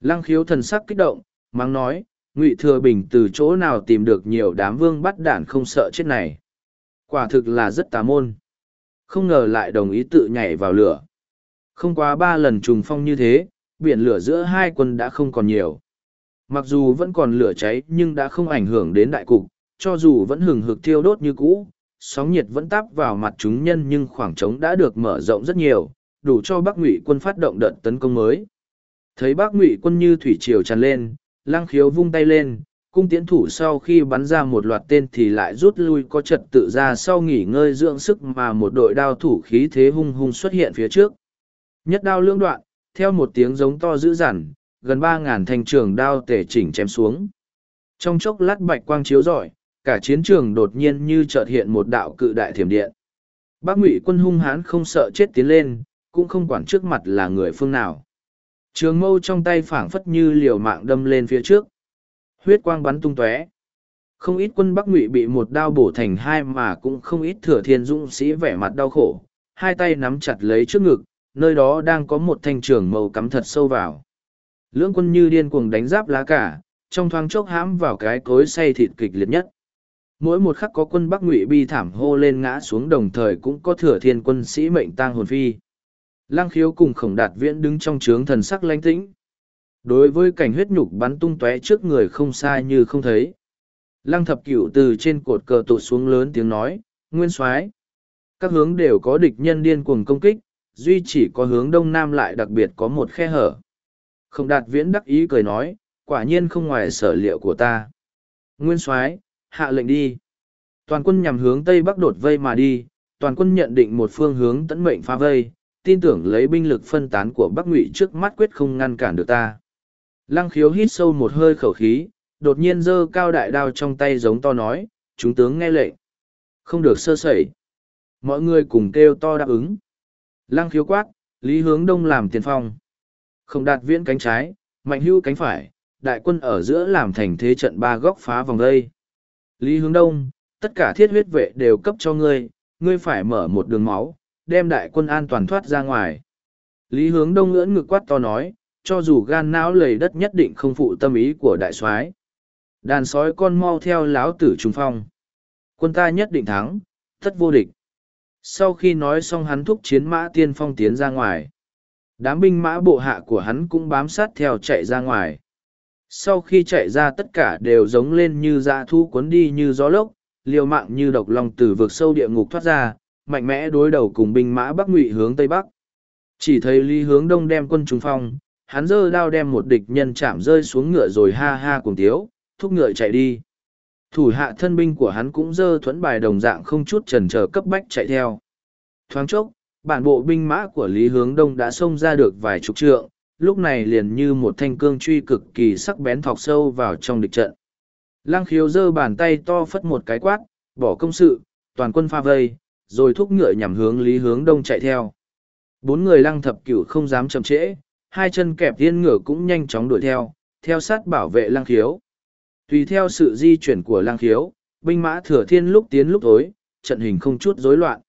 Lăng khiếu thần sắc kích động, mang nói, ngụy thừa bình từ chỗ nào tìm được nhiều đám vương bắt đản không sợ chết này. Quả thực là rất tà môn. Không ngờ lại đồng ý tự nhảy vào lửa. Không quá ba lần trùng phong như thế, biển lửa giữa hai quân đã không còn nhiều. Mặc dù vẫn còn lửa cháy nhưng đã không ảnh hưởng đến đại cục, cho dù vẫn hừng hực thiêu đốt như cũ, sóng nhiệt vẫn táp vào mặt chúng nhân nhưng khoảng trống đã được mở rộng rất nhiều, đủ cho Bắc Ngụy quân phát động đợt tấn công mới. Thấy Bắc Ngụy quân như thủy triều tràn lên, Lăng Khiếu vung tay lên, cung tiễn thủ sau khi bắn ra một loạt tên thì lại rút lui có trật tự ra sau nghỉ ngơi dưỡng sức mà một đội đao thủ khí thế hung hung xuất hiện phía trước. Nhất đao lưỡng đoạn, theo một tiếng giống to dữ dằn, gần ba ngàn thanh trường đao tể chỉnh chém xuống. Trong chốc lát bạch quang chiếu rọi, cả chiến trường đột nhiên như chợt hiện một đạo cự đại thiểm điện. Bác Ngụy quân hung hãn không sợ chết tiến lên, cũng không quản trước mặt là người phương nào. Trường mâu trong tay phảng phất như liều mạng đâm lên phía trước. Huyết quang bắn tung tóe. Không ít quân Bắc Ngụy bị một đao bổ thành hai mà cũng không ít thừa thiên dũng sĩ vẻ mặt đau khổ, hai tay nắm chặt lấy trước ngực, nơi đó đang có một thanh trường màu cắm thật sâu vào. Lưỡng quân như điên cuồng đánh giáp lá cả, trong thoáng chốc hãm vào cái cối say thịt kịch liệt nhất. Mỗi một khắc có quân Bắc Ngụy bi thảm hô lên ngã xuống đồng thời cũng có thừa thiên quân sĩ mệnh tang hồn phi. Lang khiếu cùng khổng đạt viễn đứng trong trướng thần sắc lãnh tĩnh. Đối với cảnh huyết nhục bắn tung tóe trước người không sai như không thấy. Lăng thập cửu từ trên cột cờ tụt xuống lớn tiếng nói, nguyên soái Các hướng đều có địch nhân điên cuồng công kích, duy chỉ có hướng đông nam lại đặc biệt có một khe hở. Không đạt viễn đắc ý cười nói, quả nhiên không ngoài sở liệu của ta. Nguyên soái hạ lệnh đi. Toàn quân nhằm hướng tây bắc đột vây mà đi, toàn quân nhận định một phương hướng tấn mệnh phá vây, tin tưởng lấy binh lực phân tán của Bắc Ngụy trước mắt quyết không ngăn cản được ta. Lăng khiếu hít sâu một hơi khẩu khí, đột nhiên giơ cao đại đao trong tay giống to nói, chúng tướng nghe lệnh. Không được sơ sẩy. Mọi người cùng kêu to đáp ứng. Lăng khiếu quát, lý hướng đông làm tiền phong. Không đạt viễn cánh trái, mạnh hưu cánh phải, đại quân ở giữa làm thành thế trận ba góc phá vòng đây. Lý hướng đông, tất cả thiết huyết vệ đều cấp cho ngươi, ngươi phải mở một đường máu, đem đại quân an toàn thoát ra ngoài. Lý hướng đông ngưỡng ngực quát to nói, cho dù gan não lầy đất nhất định không phụ tâm ý của đại soái. Đàn sói con mau theo láo tử trung phong. Quân ta nhất định thắng tất vô địch. Sau khi nói xong hắn thúc chiến mã tiên phong tiến ra ngoài. Đám binh mã bộ hạ của hắn cũng bám sát theo chạy ra ngoài sau khi chạy ra tất cả đều giống lên như dã thu cuốn đi như gió lốc liều mạng như độc lòng từ vực sâu địa ngục thoát ra mạnh mẽ đối đầu cùng binh mã bắc ngụy hướng tây bắc chỉ thấy lý hướng đông đem quân trung phong hắn giơ đao đem một địch nhân chạm rơi xuống ngựa rồi ha ha cùng tiếu, thúc ngựa chạy đi. Thủ hạ thân binh của hắn cũng giơ thuẫn bài đồng dạng không chút trần trờ cấp bách chạy theo. Thoáng chốc, bản bộ binh mã của Lý Hướng Đông đã xông ra được vài chục trượng, lúc này liền như một thanh cương truy cực kỳ sắc bén thọc sâu vào trong địch trận. Lăng khiếu giơ bàn tay to phất một cái quát, bỏ công sự, toàn quân pha vây, rồi thúc ngựa nhằm hướng Lý Hướng Đông chạy theo. Bốn người lăng thập cửu không dám chậm trễ, hai chân kẹp thiên ngựa cũng nhanh chóng đuổi theo, theo sát bảo vệ lang khiếu. Tùy theo sự di chuyển của lang khiếu, binh mã thừa thiên lúc tiến lúc tối, trận hình không chút rối loạn.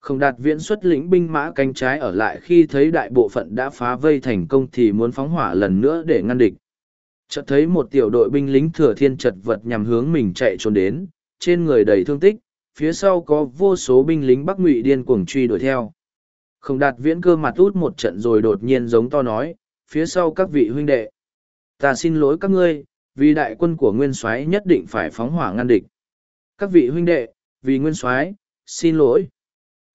Không đạt viễn xuất lĩnh binh mã cánh trái ở lại khi thấy đại bộ phận đã phá vây thành công thì muốn phóng hỏa lần nữa để ngăn địch. Chợt thấy một tiểu đội binh lính thừa thiên chật vật nhằm hướng mình chạy trốn đến, trên người đầy thương tích, phía sau có vô số binh lính bắc ngụy điên cuồng truy đuổi theo. Không đạt viễn cơ mặt út một trận rồi đột nhiên giống to nói, phía sau các vị huynh đệ. Ta xin lỗi các ngươi, vì đại quân của nguyên soái nhất định phải phóng hỏa ngăn địch. Các vị huynh đệ, vì nguyên soái, xin lỗi.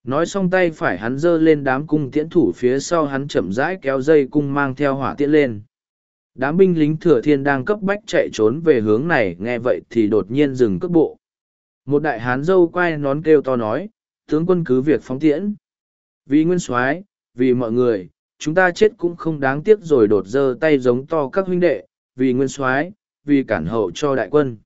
Nói xong tay phải hắn giơ lên đám cung tiễn thủ phía sau hắn chậm rãi kéo dây cung mang theo hỏa tiễn lên. Đám binh lính thừa thiên đang cấp bách chạy trốn về hướng này nghe vậy thì đột nhiên dừng cước bộ. Một đại hán dâu quay nón kêu to nói, tướng quân cứ việc phóng tiễn. Vì nguyên soái, vì mọi người, chúng ta chết cũng không đáng tiếc rồi đột giơ tay giống to các huynh đệ, vì nguyên soái, vì cản hậu cho đại quân.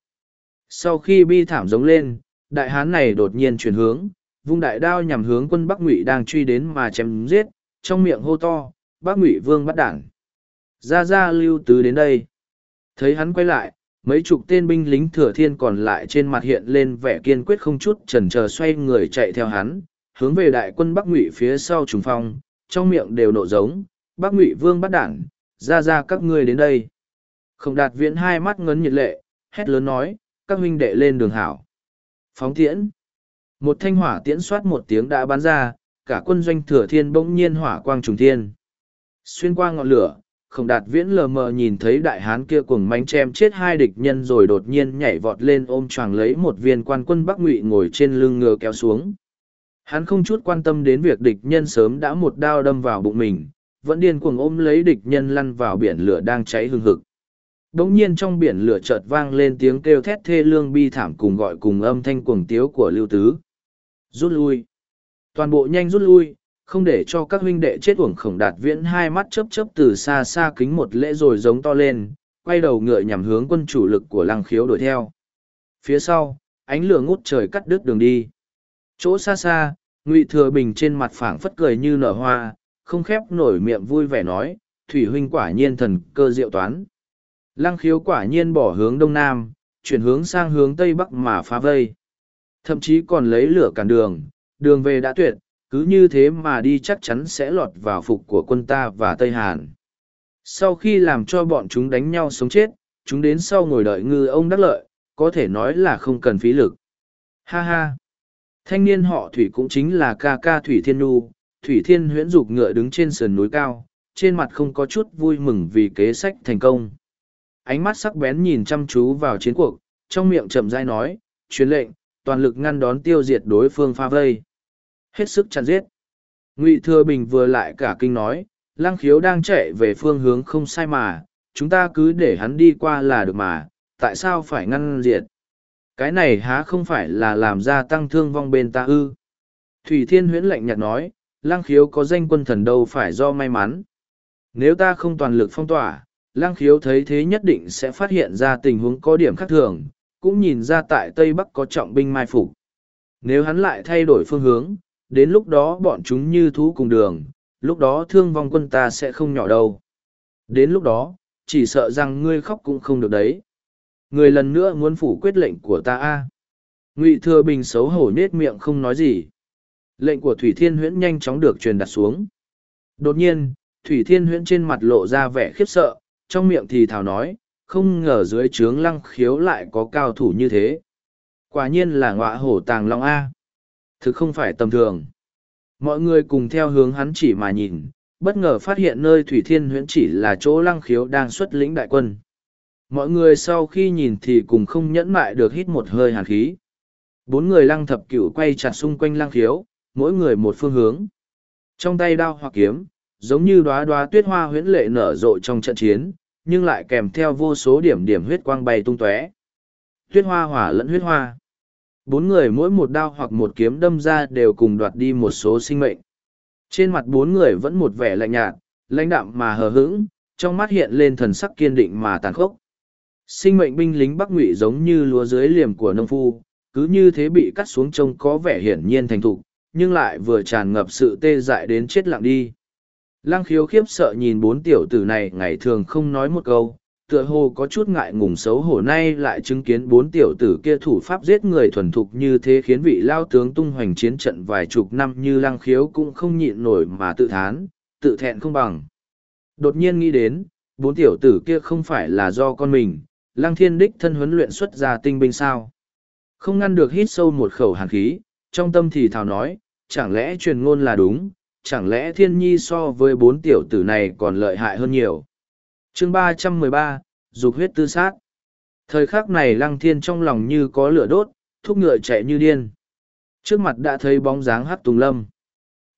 Sau khi bi thảm giống lên, đại hán này đột nhiên chuyển hướng, vung đại đao nhằm hướng quân Bắc Ngụy đang truy đến mà chém giết, trong miệng hô to, Bắc Ngụy Vương bắt đảng. Ra ra lưu tứ đến đây. Thấy hắn quay lại, mấy chục tên binh lính thừa thiên còn lại trên mặt hiện lên vẻ kiên quyết không chút chần chờ xoay người chạy theo hắn, hướng về đại quân Bắc Ngụy phía sau trùng phong, trong miệng đều nộ giống, Bắc Ngụy Vương bắt đảng, ra ra các ngươi đến đây. Không đạt viễn hai mắt ngấn nhiệt lệ, hét lớn nói, các huynh đệ lên đường hảo. Phóng tiễn. Một thanh hỏa tiễn soát một tiếng đã bắn ra, cả quân doanh thừa thiên bỗng nhiên hỏa quang trùng thiên. Xuyên qua ngọn lửa, khổng đạt viễn lờ mờ nhìn thấy đại hán kia cùng mánh chém chết hai địch nhân rồi đột nhiên nhảy vọt lên ôm choàng lấy một viên quan quân bắc ngụy ngồi trên lưng ngựa kéo xuống. Hắn không chút quan tâm đến việc địch nhân sớm đã một đao đâm vào bụng mình, vẫn điên cuồng ôm lấy địch nhân lăn vào biển lửa đang cháy hừng hực. Đống nhiên trong biển lửa chợt vang lên tiếng kêu thét thê lương bi thảm cùng gọi cùng âm thanh cuồng tiếu của lưu tứ. Rút lui. Toàn bộ nhanh rút lui, không để cho các huynh đệ chết uổng khổng đạt viễn hai mắt chớp chớp từ xa xa kính một lễ rồi giống to lên, quay đầu ngựa nhằm hướng quân chủ lực của lăng khiếu đuổi theo. Phía sau, ánh lửa ngút trời cắt đứt đường đi. Chỗ xa xa, Ngụy Thừa Bình trên mặt phảng phất cười như nở hoa, không khép nổi miệng vui vẻ nói, Thủy huynh quả nhiên thần cơ diệu toán. Lăng khiếu quả nhiên bỏ hướng đông nam, chuyển hướng sang hướng tây bắc mà phá vây. Thậm chí còn lấy lửa cản đường, đường về đã tuyệt, cứ như thế mà đi chắc chắn sẽ lọt vào phục của quân ta và Tây Hàn. Sau khi làm cho bọn chúng đánh nhau sống chết, chúng đến sau ngồi đợi ngư ông đắc lợi, có thể nói là không cần phí lực. Ha ha! Thanh niên họ Thủy cũng chính là ca ca Thủy Thiên Nhu, Thủy Thiên huyễn dục ngựa đứng trên sườn núi cao, trên mặt không có chút vui mừng vì kế sách thành công. Ánh mắt sắc bén nhìn chăm chú vào chiến cuộc, trong miệng chậm rãi nói, truyền lệnh, toàn lực ngăn đón tiêu diệt đối phương pha vây. Hết sức chặn giết. Ngụy Thừa Bình vừa lại cả kinh nói, Lăng Khiếu đang chạy về phương hướng không sai mà, chúng ta cứ để hắn đi qua là được mà, tại sao phải ngăn diệt? Cái này há không phải là làm gia tăng thương vong bên ta ư? Thủy Thiên huyễn lạnh nhạt nói, Lăng Khiếu có danh quân thần đâu phải do may mắn. Nếu ta không toàn lực phong tỏa, Lăng Khiếu thấy thế nhất định sẽ phát hiện ra tình huống có điểm khác thường, cũng nhìn ra tại Tây Bắc có trọng binh mai phục. Nếu hắn lại thay đổi phương hướng, đến lúc đó bọn chúng như thú cùng đường, lúc đó thương vong quân ta sẽ không nhỏ đâu. Đến lúc đó, chỉ sợ rằng ngươi khóc cũng không được đấy. Người lần nữa muốn phủ quyết lệnh của ta a Ngụy Thừa Bình xấu hổ nết miệng không nói gì. Lệnh của Thủy Thiên Huyễn nhanh chóng được truyền đặt xuống. Đột nhiên, Thủy Thiên Huyễn trên mặt lộ ra vẻ khiếp sợ, trong miệng thì thào nói, không ngờ dưới trướng lăng khiếu lại có cao thủ như thế. Quả nhiên là ngọa hổ tàng long A. Thực không phải tầm thường. Mọi người cùng theo hướng hắn chỉ mà nhìn, bất ngờ phát hiện nơi Thủy Thiên huyễn chỉ là chỗ lăng khiếu đang xuất lĩnh đại quân. Mọi người sau khi nhìn thì cùng không nhẫn mại được hít một hơi hàn khí. Bốn người lăng thập cửu quay chặt xung quanh lăng khiếu, mỗi người một phương hướng. Trong tay đao hoặc kiếm, giống như đóa đóa tuyết hoa huyễn lệ nở rộ trong trận chiến, nhưng lại kèm theo vô số điểm điểm huyết quang bay tung tóe. Tuyết hoa hỏa lẫn huyết hoa. Bốn người mỗi một đao hoặc một kiếm đâm ra đều cùng đoạt đi một số sinh mệnh. Trên mặt bốn người vẫn một vẻ lạnh nhạt, lãnh đạm mà hờ hững, trong mắt hiện lên thần sắc kiên định mà tàn khốc. Sinh mệnh binh lính Bắc Ngụy giống như lúa dưới liềm của nông phu, cứ như thế bị cắt xuống trông có vẻ hiển nhiên thành thục, nhưng lại vừa tràn ngập sự tê dại đến chết lặng đi. Lăng khiếu khiếp sợ nhìn bốn tiểu tử này ngày thường không nói một câu, tựa hồ có chút ngại ngùng xấu hổ nay lại chứng kiến bốn tiểu tử kia thủ pháp giết người thuần thục như thế khiến vị lao tướng tung hoành chiến trận vài chục năm như lăng khiếu cũng không nhịn nổi mà tự thán, tự thẹn không bằng. Đột nhiên nghĩ đến, bốn tiểu tử kia không phải là do con mình, lăng thiên đích thân huấn luyện xuất ra tinh binh sao. Không ngăn được hít sâu một khẩu hàn khí, trong tâm thì thào nói, chẳng lẽ truyền ngôn là đúng, chẳng lẽ thiên nhi so với bốn tiểu tử này còn lợi hại hơn nhiều. chương ba trăm mười ba dục huyết tư sát. Thời khắc này lăng thiên trong lòng như có lửa đốt, thúc ngựa chạy như điên. Trước mặt đã thấy bóng dáng hát tùng lâm.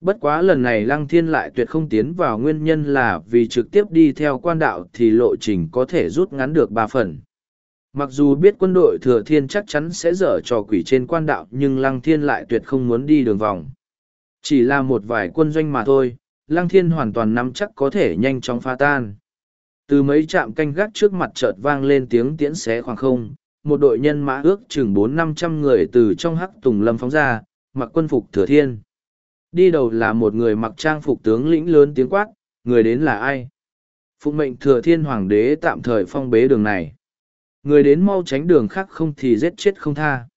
Bất quá lần này lăng thiên lại tuyệt không tiến vào nguyên nhân là vì trực tiếp đi theo quan đạo thì lộ trình có thể rút ngắn được ba phần. Mặc dù biết quân đội thừa thiên chắc chắn sẽ dở trò quỷ trên quan đạo nhưng lăng thiên lại tuyệt không muốn đi đường vòng. Chỉ là một vài quân doanh mà thôi, lăng thiên hoàn toàn nắm chắc có thể nhanh chóng phá tan. Từ mấy trạm canh gác trước mặt chợt vang lên tiếng tiễn xé khoảng không, một đội nhân mã ước chừng bốn năm trăm người từ trong hắc tùng lâm phóng ra, mặc quân phục thừa thiên. Đi đầu là một người mặc trang phục tướng lĩnh lớn tiếng quát, người đến là ai? Phụng mệnh thừa thiên hoàng đế tạm thời phong bế đường này. Người đến mau tránh đường khác không thì giết chết không tha.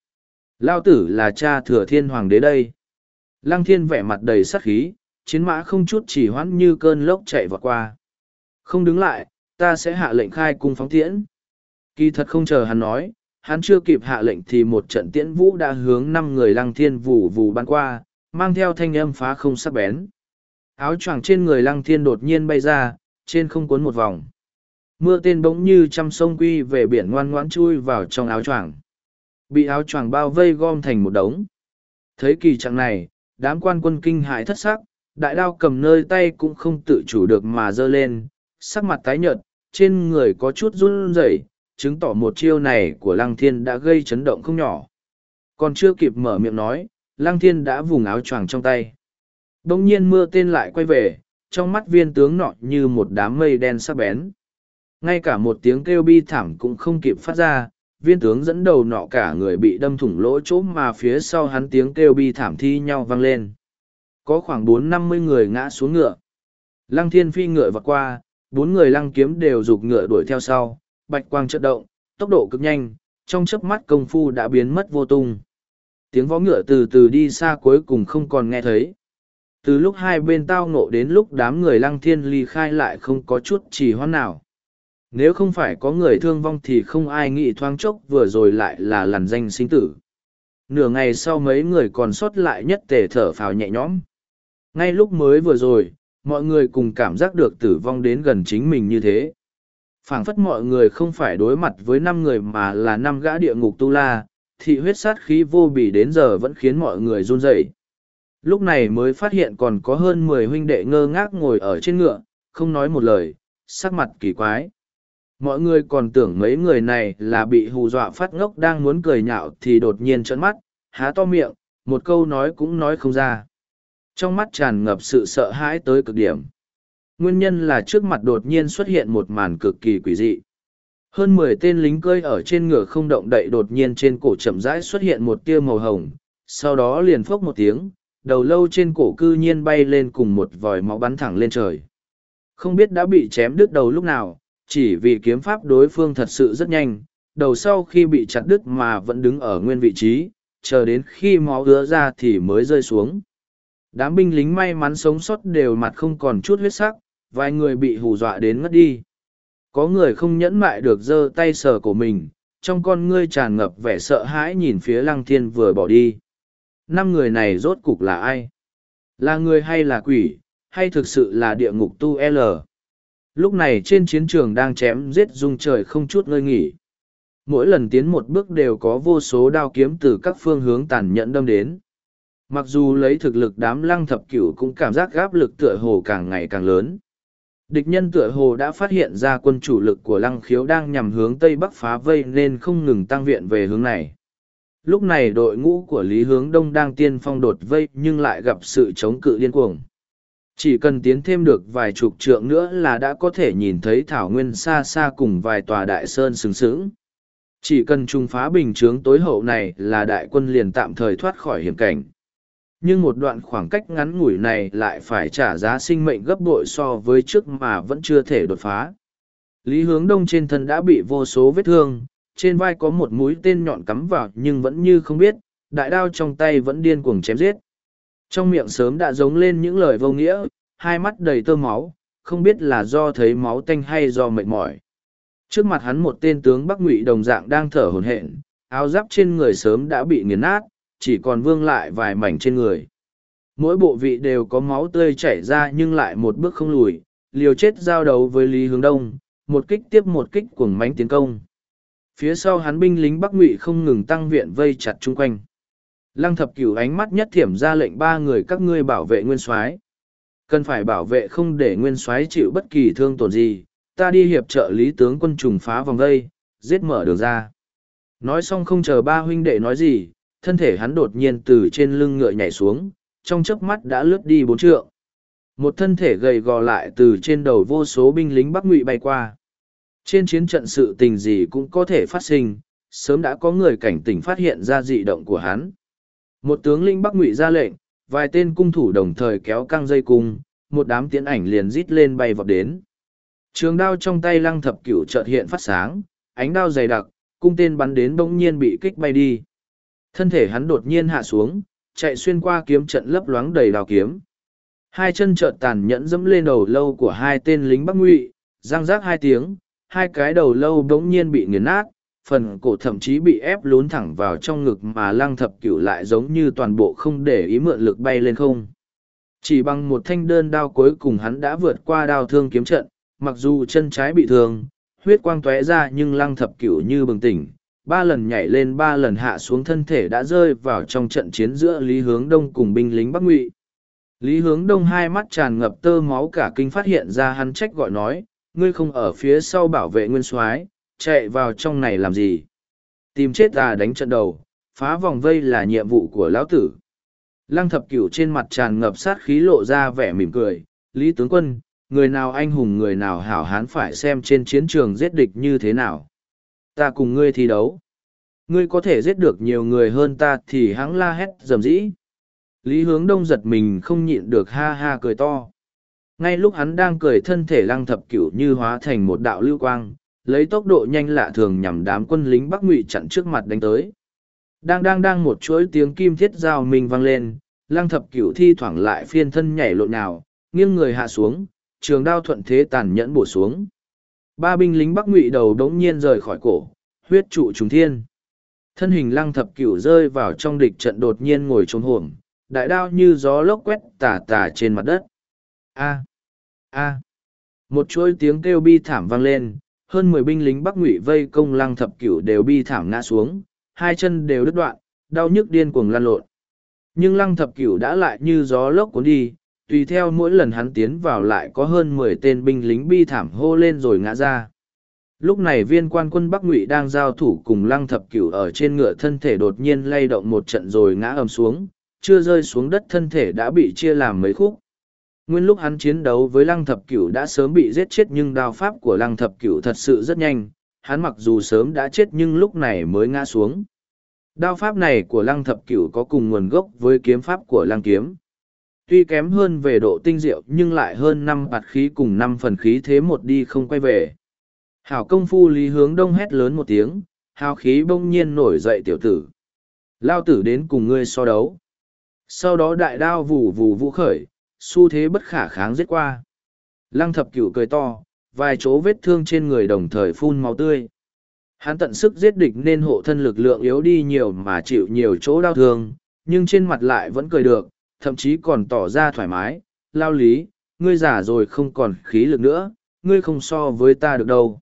Lao tử là cha thừa thiên hoàng đế đây. Lăng thiên vẻ mặt đầy sát khí, chiến mã không chút chỉ hoãn như cơn lốc chạy vọt qua. Không đứng lại, ta sẽ hạ lệnh khai cung phóng tiễn. Kỳ thật không chờ hắn nói, hắn chưa kịp hạ lệnh thì một trận tiễn vũ đã hướng năm người lăng thiên vù vù bắn qua, mang theo thanh âm phá không sắc bén. Áo choàng trên người lăng thiên đột nhiên bay ra, trên không cuốn một vòng. Mưa tên bỗng như trăm sông quy về biển ngoan ngoãn chui vào trong áo choàng. Bị áo choàng bao vây gom thành một đống. Thấy kỳ trạng này, đám quan quân kinh hại thất sắc, đại đao cầm nơi tay cũng không tự chủ được mà giơ lên, sắc mặt tái nhợt, trên người có chút run rẩy, chứng tỏ một chiêu này của Lăng Thiên đã gây chấn động không nhỏ. Còn chưa kịp mở miệng nói, Lăng Thiên đã vùng áo choàng trong tay. Đông nhiên mưa tên lại quay về, trong mắt viên tướng nọ như một đám mây đen sắc bén. Ngay cả một tiếng kêu bi thảm cũng không kịp phát ra, viên tướng dẫn đầu nọ cả người bị đâm thủng lỗ chỗ mà phía sau hắn tiếng kêu bi thảm thi nhau vang lên. Có khoảng bốn năm mươi người ngã xuống ngựa. Lăng thiên phi ngựa vọt qua, bốn người lăng kiếm đều rục ngựa đuổi theo sau, bạch quang chợt động, tốc độ cực nhanh, trong chớp mắt công phu đã biến mất vô tung. Tiếng vó ngựa từ từ đi xa cuối cùng không còn nghe thấy. Từ lúc hai bên tao ngộ đến lúc đám người lăng thiên ly khai lại không có chút trì hoãn nào. Nếu không phải có người thương vong thì không ai nghĩ thoáng chốc vừa rồi lại là làn danh sinh tử. Nửa ngày sau mấy người còn sót lại nhất tề thở phào nhẹ nhõm. Ngay lúc mới vừa rồi, mọi người cùng cảm giác được tử vong đến gần chính mình như thế. phảng phất mọi người không phải đối mặt với năm người mà là năm gã địa ngục tu la, thị huyết sát khí vô bỉ đến giờ vẫn khiến mọi người run rẩy. Lúc này mới phát hiện còn có hơn mười huynh đệ ngơ ngác ngồi ở trên ngựa, không nói một lời, sắc mặt kỳ quái mọi người còn tưởng mấy người này là bị hù dọa phát ngốc đang muốn cười nhạo thì đột nhiên trợn mắt, há to miệng, một câu nói cũng nói không ra. Trong mắt tràn ngập sự sợ hãi tới cực điểm. Nguyên nhân là trước mặt đột nhiên xuất hiện một màn cực kỳ quỷ dị. Hơn mười tên lính cơi ở trên ngựa không động đậy đột nhiên trên cổ chậm rãi xuất hiện một tia màu hồng, sau đó liền phốc một tiếng, đầu lâu trên cổ cư nhiên bay lên cùng một vòi máu bắn thẳng lên trời. Không biết đã bị chém đứt đầu lúc nào chỉ vì kiếm pháp đối phương thật sự rất nhanh, đầu sau khi bị chặt đứt mà vẫn đứng ở nguyên vị trí, chờ đến khi máu ứa ra thì mới rơi xuống. Đám binh lính may mắn sống sót đều mặt không còn chút huyết sắc, vài người bị hù dọa đến ngất đi. Có người không nhẫn mại được giơ tay sờ của mình, trong con ngươi tràn ngập vẻ sợ hãi nhìn phía lăng thiên vừa bỏ đi. Năm người này rốt cục là ai? Là người hay là quỷ, hay thực sự là địa ngục tu L? Lúc này trên chiến trường đang chém giết rung trời không chút ngơi nghỉ. Mỗi lần tiến một bước đều có vô số đao kiếm từ các phương hướng tàn nhẫn đâm đến. Mặc dù lấy thực lực đám lăng thập cửu cũng cảm giác gáp lực tựa hồ càng ngày càng lớn. Địch nhân tựa hồ đã phát hiện ra quân chủ lực của lăng khiếu đang nhằm hướng tây bắc phá vây nên không ngừng tăng viện về hướng này. Lúc này đội ngũ của Lý Hướng Đông đang tiên phong đột vây nhưng lại gặp sự chống cự điên cuồng. Chỉ cần tiến thêm được vài chục trượng nữa là đã có thể nhìn thấy thảo nguyên xa xa cùng vài tòa đại sơn sừng sững. Chỉ cần trùng phá bình chướng tối hậu này là đại quân liền tạm thời thoát khỏi hiểm cảnh. Nhưng một đoạn khoảng cách ngắn ngủi này lại phải trả giá sinh mệnh gấp bội so với trước mà vẫn chưa thể đột phá. Lý hướng đông trên thân đã bị vô số vết thương, trên vai có một mũi tên nhọn cắm vào nhưng vẫn như không biết, đại đao trong tay vẫn điên cuồng chém giết. Trong miệng sớm đã giống lên những lời vô nghĩa, hai mắt đầy tơ máu, không biết là do thấy máu tanh hay do mệt mỏi. Trước mặt hắn một tên tướng Bắc Ngụy đồng dạng đang thở hổn hển, áo giáp trên người sớm đã bị nghiền nát, chỉ còn vương lại vài mảnh trên người. Mỗi bộ vị đều có máu tươi chảy ra nhưng lại một bước không lùi, liều chết giao đấu với Lý Hướng Đông, một kích tiếp một kích cuồng mánh tiến công. Phía sau hắn binh lính Bắc Ngụy không ngừng tăng viện vây chặt chung quanh. Lăng thập cửu ánh mắt nhất thiểm ra lệnh ba người các ngươi bảo vệ nguyên soái. Cần phải bảo vệ không để nguyên soái chịu bất kỳ thương tổn gì. Ta đi hiệp trợ lý tướng quân trùng phá vòng vây giết mở đường ra. Nói xong không chờ ba huynh đệ nói gì, thân thể hắn đột nhiên từ trên lưng ngựa nhảy xuống, trong chớp mắt đã lướt đi bốn trượng. Một thân thể gầy gò lại từ trên đầu vô số binh lính bắc ngụy bay qua. Trên chiến trận sự tình gì cũng có thể phát sinh, sớm đã có người cảnh tỉnh phát hiện ra dị động của hắn một tướng linh bắc ngụy ra lệnh, vài tên cung thủ đồng thời kéo căng dây cung, một đám tiến ảnh liền rít lên bay vọt đến. Trường đao trong tay lăng thập cửu chợt hiện phát sáng, ánh đao dày đặc, cung tên bắn đến bỗng nhiên bị kích bay đi. Thân thể hắn đột nhiên hạ xuống, chạy xuyên qua kiếm trận lấp loáng đầy đào kiếm. Hai chân chợt tàn nhẫn dẫm lên đầu lâu của hai tên lính bắc ngụy giang rác hai tiếng, hai cái đầu lâu bỗng nhiên bị nghiền nát phần cổ thậm chí bị ép lún thẳng vào trong ngực mà lăng thập cửu lại giống như toàn bộ không để ý mượn lực bay lên không. Chỉ bằng một thanh đơn đao cuối cùng hắn đã vượt qua đao thương kiếm trận, mặc dù chân trái bị thương, huyết quang tóe ra nhưng lăng thập cửu như bừng tỉnh, ba lần nhảy lên ba lần hạ xuống thân thể đã rơi vào trong trận chiến giữa Lý Hướng Đông cùng binh lính Bắc Ngụy. Lý Hướng Đông hai mắt tràn ngập tơ máu cả kinh phát hiện ra hắn trách gọi nói, ngươi không ở phía sau bảo vệ nguyên soái chạy vào trong này làm gì? Tìm chết à đánh trận đầu, phá vòng vây là nhiệm vụ của lão tử. Lăng thập cửu trên mặt tràn ngập sát khí lộ ra vẻ mỉm cười. Lý tướng quân, người nào anh hùng người nào hảo hán phải xem trên chiến trường giết địch như thế nào. Ta cùng ngươi thi đấu. Ngươi có thể giết được nhiều người hơn ta thì hãng la hét dầm rĩ lý hướng đông giật mình không nhịn được ha ha cười to. Ngay lúc hắn đang cười thân thể lăng thập cửu như hóa thành một đạo lưu quang lấy tốc độ nhanh lạ thường nhằm đám quân lính bắc ngụy chặn trước mặt đánh tới. Đang đang đang một chuỗi tiếng kim thiết giao minh vang lên, lăng thập cửu thi thoảng lại phiên thân nhảy lộn nào, nghiêng người hạ xuống, trường đao thuận thế tàn nhẫn bổ xuống. Ba binh lính bắc ngụy đầu đống nhiên rời khỏi cổ, huyết trụ trùng thiên. Thân hình lăng thập cửu rơi vào trong địch trận đột nhiên ngồi trốn hổm, đại đao như gió lốc quét tà tà trên mặt đất. A a. Một chuỗi tiếng kêu bi thảm vang lên hơn mười binh lính bắc ngụy vây công lăng thập cửu đều bi thảm ngã xuống, hai chân đều đứt đoạn, đau nhức điên cuồng lăn lộn. Nhưng lăng thập cửu đã lại như gió lốc cuốn đi, tùy theo mỗi lần hắn tiến vào lại có hơn mười tên binh lính bi thảm hô lên rồi ngã ra. Lúc này viên quan quân bắc ngụy đang giao thủ cùng lăng thập cửu ở trên ngựa thân thể đột nhiên lay động một trận rồi ngã ầm xuống, chưa rơi xuống đất thân thể đã bị chia làm mấy khúc. Nguyên lúc hắn chiến đấu với lăng thập cửu đã sớm bị giết chết nhưng đao pháp của lăng thập cửu thật sự rất nhanh, hắn mặc dù sớm đã chết nhưng lúc này mới ngã xuống. Đao pháp này của lăng thập cửu có cùng nguồn gốc với kiếm pháp của lăng kiếm. Tuy kém hơn về độ tinh diệu nhưng lại hơn năm bạt khí cùng năm phần khí thế một đi không quay về. Hảo công phu lý hướng đông hét lớn một tiếng, hào khí bỗng nhiên nổi dậy tiểu tử. Lao tử đến cùng ngươi so đấu. Sau đó đại đao vù vù vũ khởi, xu thế bất khả kháng giết qua. Lăng thập cửu cười to, vài chỗ vết thương trên người đồng thời phun máu tươi. Hắn tận sức giết địch nên hộ thân lực lượng yếu đi nhiều mà chịu nhiều chỗ đau thương, nhưng trên mặt lại vẫn cười được, thậm chí còn tỏ ra thoải mái. Lao lý, ngươi giả rồi không còn khí lực nữa, ngươi không so với ta được đâu.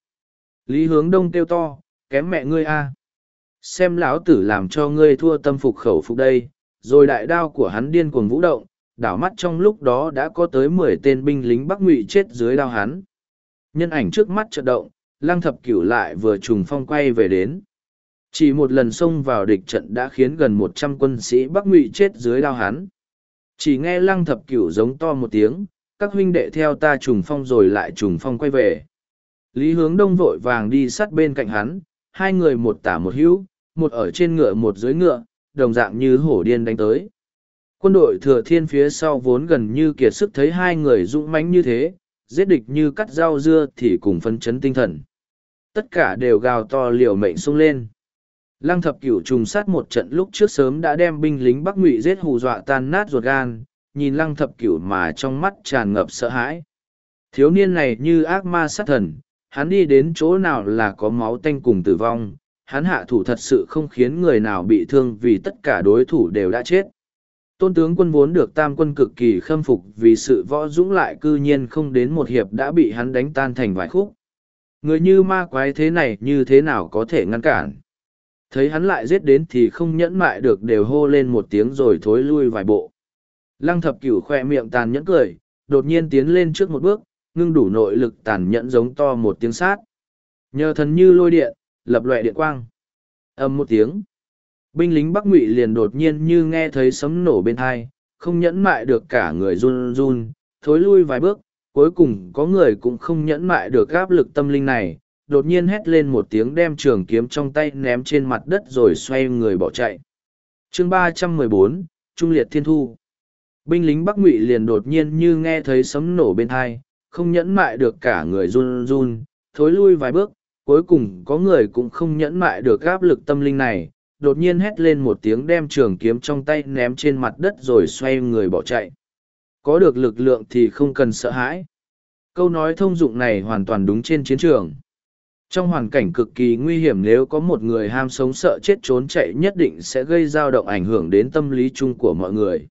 Lý hướng đông kêu to, kém mẹ ngươi a Xem lão tử làm cho ngươi thua tâm phục khẩu phục đây, rồi đại đao của hắn điên cuồng vũ động, đảo mắt trong lúc đó đã có tới mười tên binh lính bắc ngụy chết dưới đao hắn. Nhân ảnh trước mắt chợt động, lăng thập cửu lại vừa trùng phong quay về đến. Chỉ một lần xông vào địch trận đã khiến gần một trăm quân sĩ bắc ngụy chết dưới đao hắn. Chỉ nghe lăng thập cửu giống to một tiếng, các huynh đệ theo ta trùng phong rồi lại trùng phong quay về. Lý hướng đông vội vàng đi sát bên cạnh hắn, hai người một tả một hữu, một ở trên ngựa một dưới ngựa, đồng dạng như hổ điên đánh tới. Quân đội thừa thiên phía sau vốn gần như kiệt sức thấy hai người dũng mãnh như thế, giết địch như cắt rau dưa thì cùng phân chấn tinh thần. Tất cả đều gào to liều mệnh xông lên. Lăng thập cửu trùng sát một trận lúc trước sớm đã đem binh lính Bắc Ngụy giết hù dọa tan nát ruột gan, nhìn lăng thập cửu mà trong mắt tràn ngập sợ hãi. Thiếu niên này như ác ma sát thần, hắn đi đến chỗ nào là có máu tanh cùng tử vong, hắn hạ thủ thật sự không khiến người nào bị thương vì tất cả đối thủ đều đã chết. Tôn tướng quân vốn được tam quân cực kỳ khâm phục vì sự võ dũng lại cư nhiên không đến một hiệp đã bị hắn đánh tan thành vài khúc. Người như ma quái thế này như thế nào có thể ngăn cản. Thấy hắn lại giết đến thì không nhẫn mại được đều hô lên một tiếng rồi thối lui vài bộ. Lăng thập cửu khoe miệng tàn nhẫn cười, đột nhiên tiến lên trước một bước, ngưng đủ nội lực tàn nhẫn giống to một tiếng sát. Nhờ thần như lôi điện, lập loại điện quang. Âm một tiếng. Binh lính Bắc Ngụy liền đột nhiên như nghe thấy sấm nổ bên thai, không nhẫn mại được cả người run run, thối lui vài bước, cuối cùng có người cũng không nhẫn mại được áp lực tâm linh này, đột nhiên hét lên một tiếng đem trường kiếm trong tay ném trên mặt đất rồi xoay người bỏ chạy. chương ba trăm mười bốn Trung liệt thiên thu. Binh lính Bắc Ngụy liền đột nhiên như nghe thấy sấm nổ bên thai, không nhẫn mại được cả người run run, thối lui vài bước, cuối cùng có người cũng không nhẫn mại được áp lực tâm linh này, đột nhiên hét lên một tiếng đem trường kiếm trong tay ném trên mặt đất rồi xoay người bỏ chạy. Có được lực lượng thì không cần sợ hãi. Câu nói thông dụng này hoàn toàn đúng trên chiến trường. Trong hoàn cảnh cực kỳ nguy hiểm nếu có một người ham sống sợ chết trốn chạy nhất định sẽ gây dao động ảnh hưởng đến tâm lý chung của mọi người.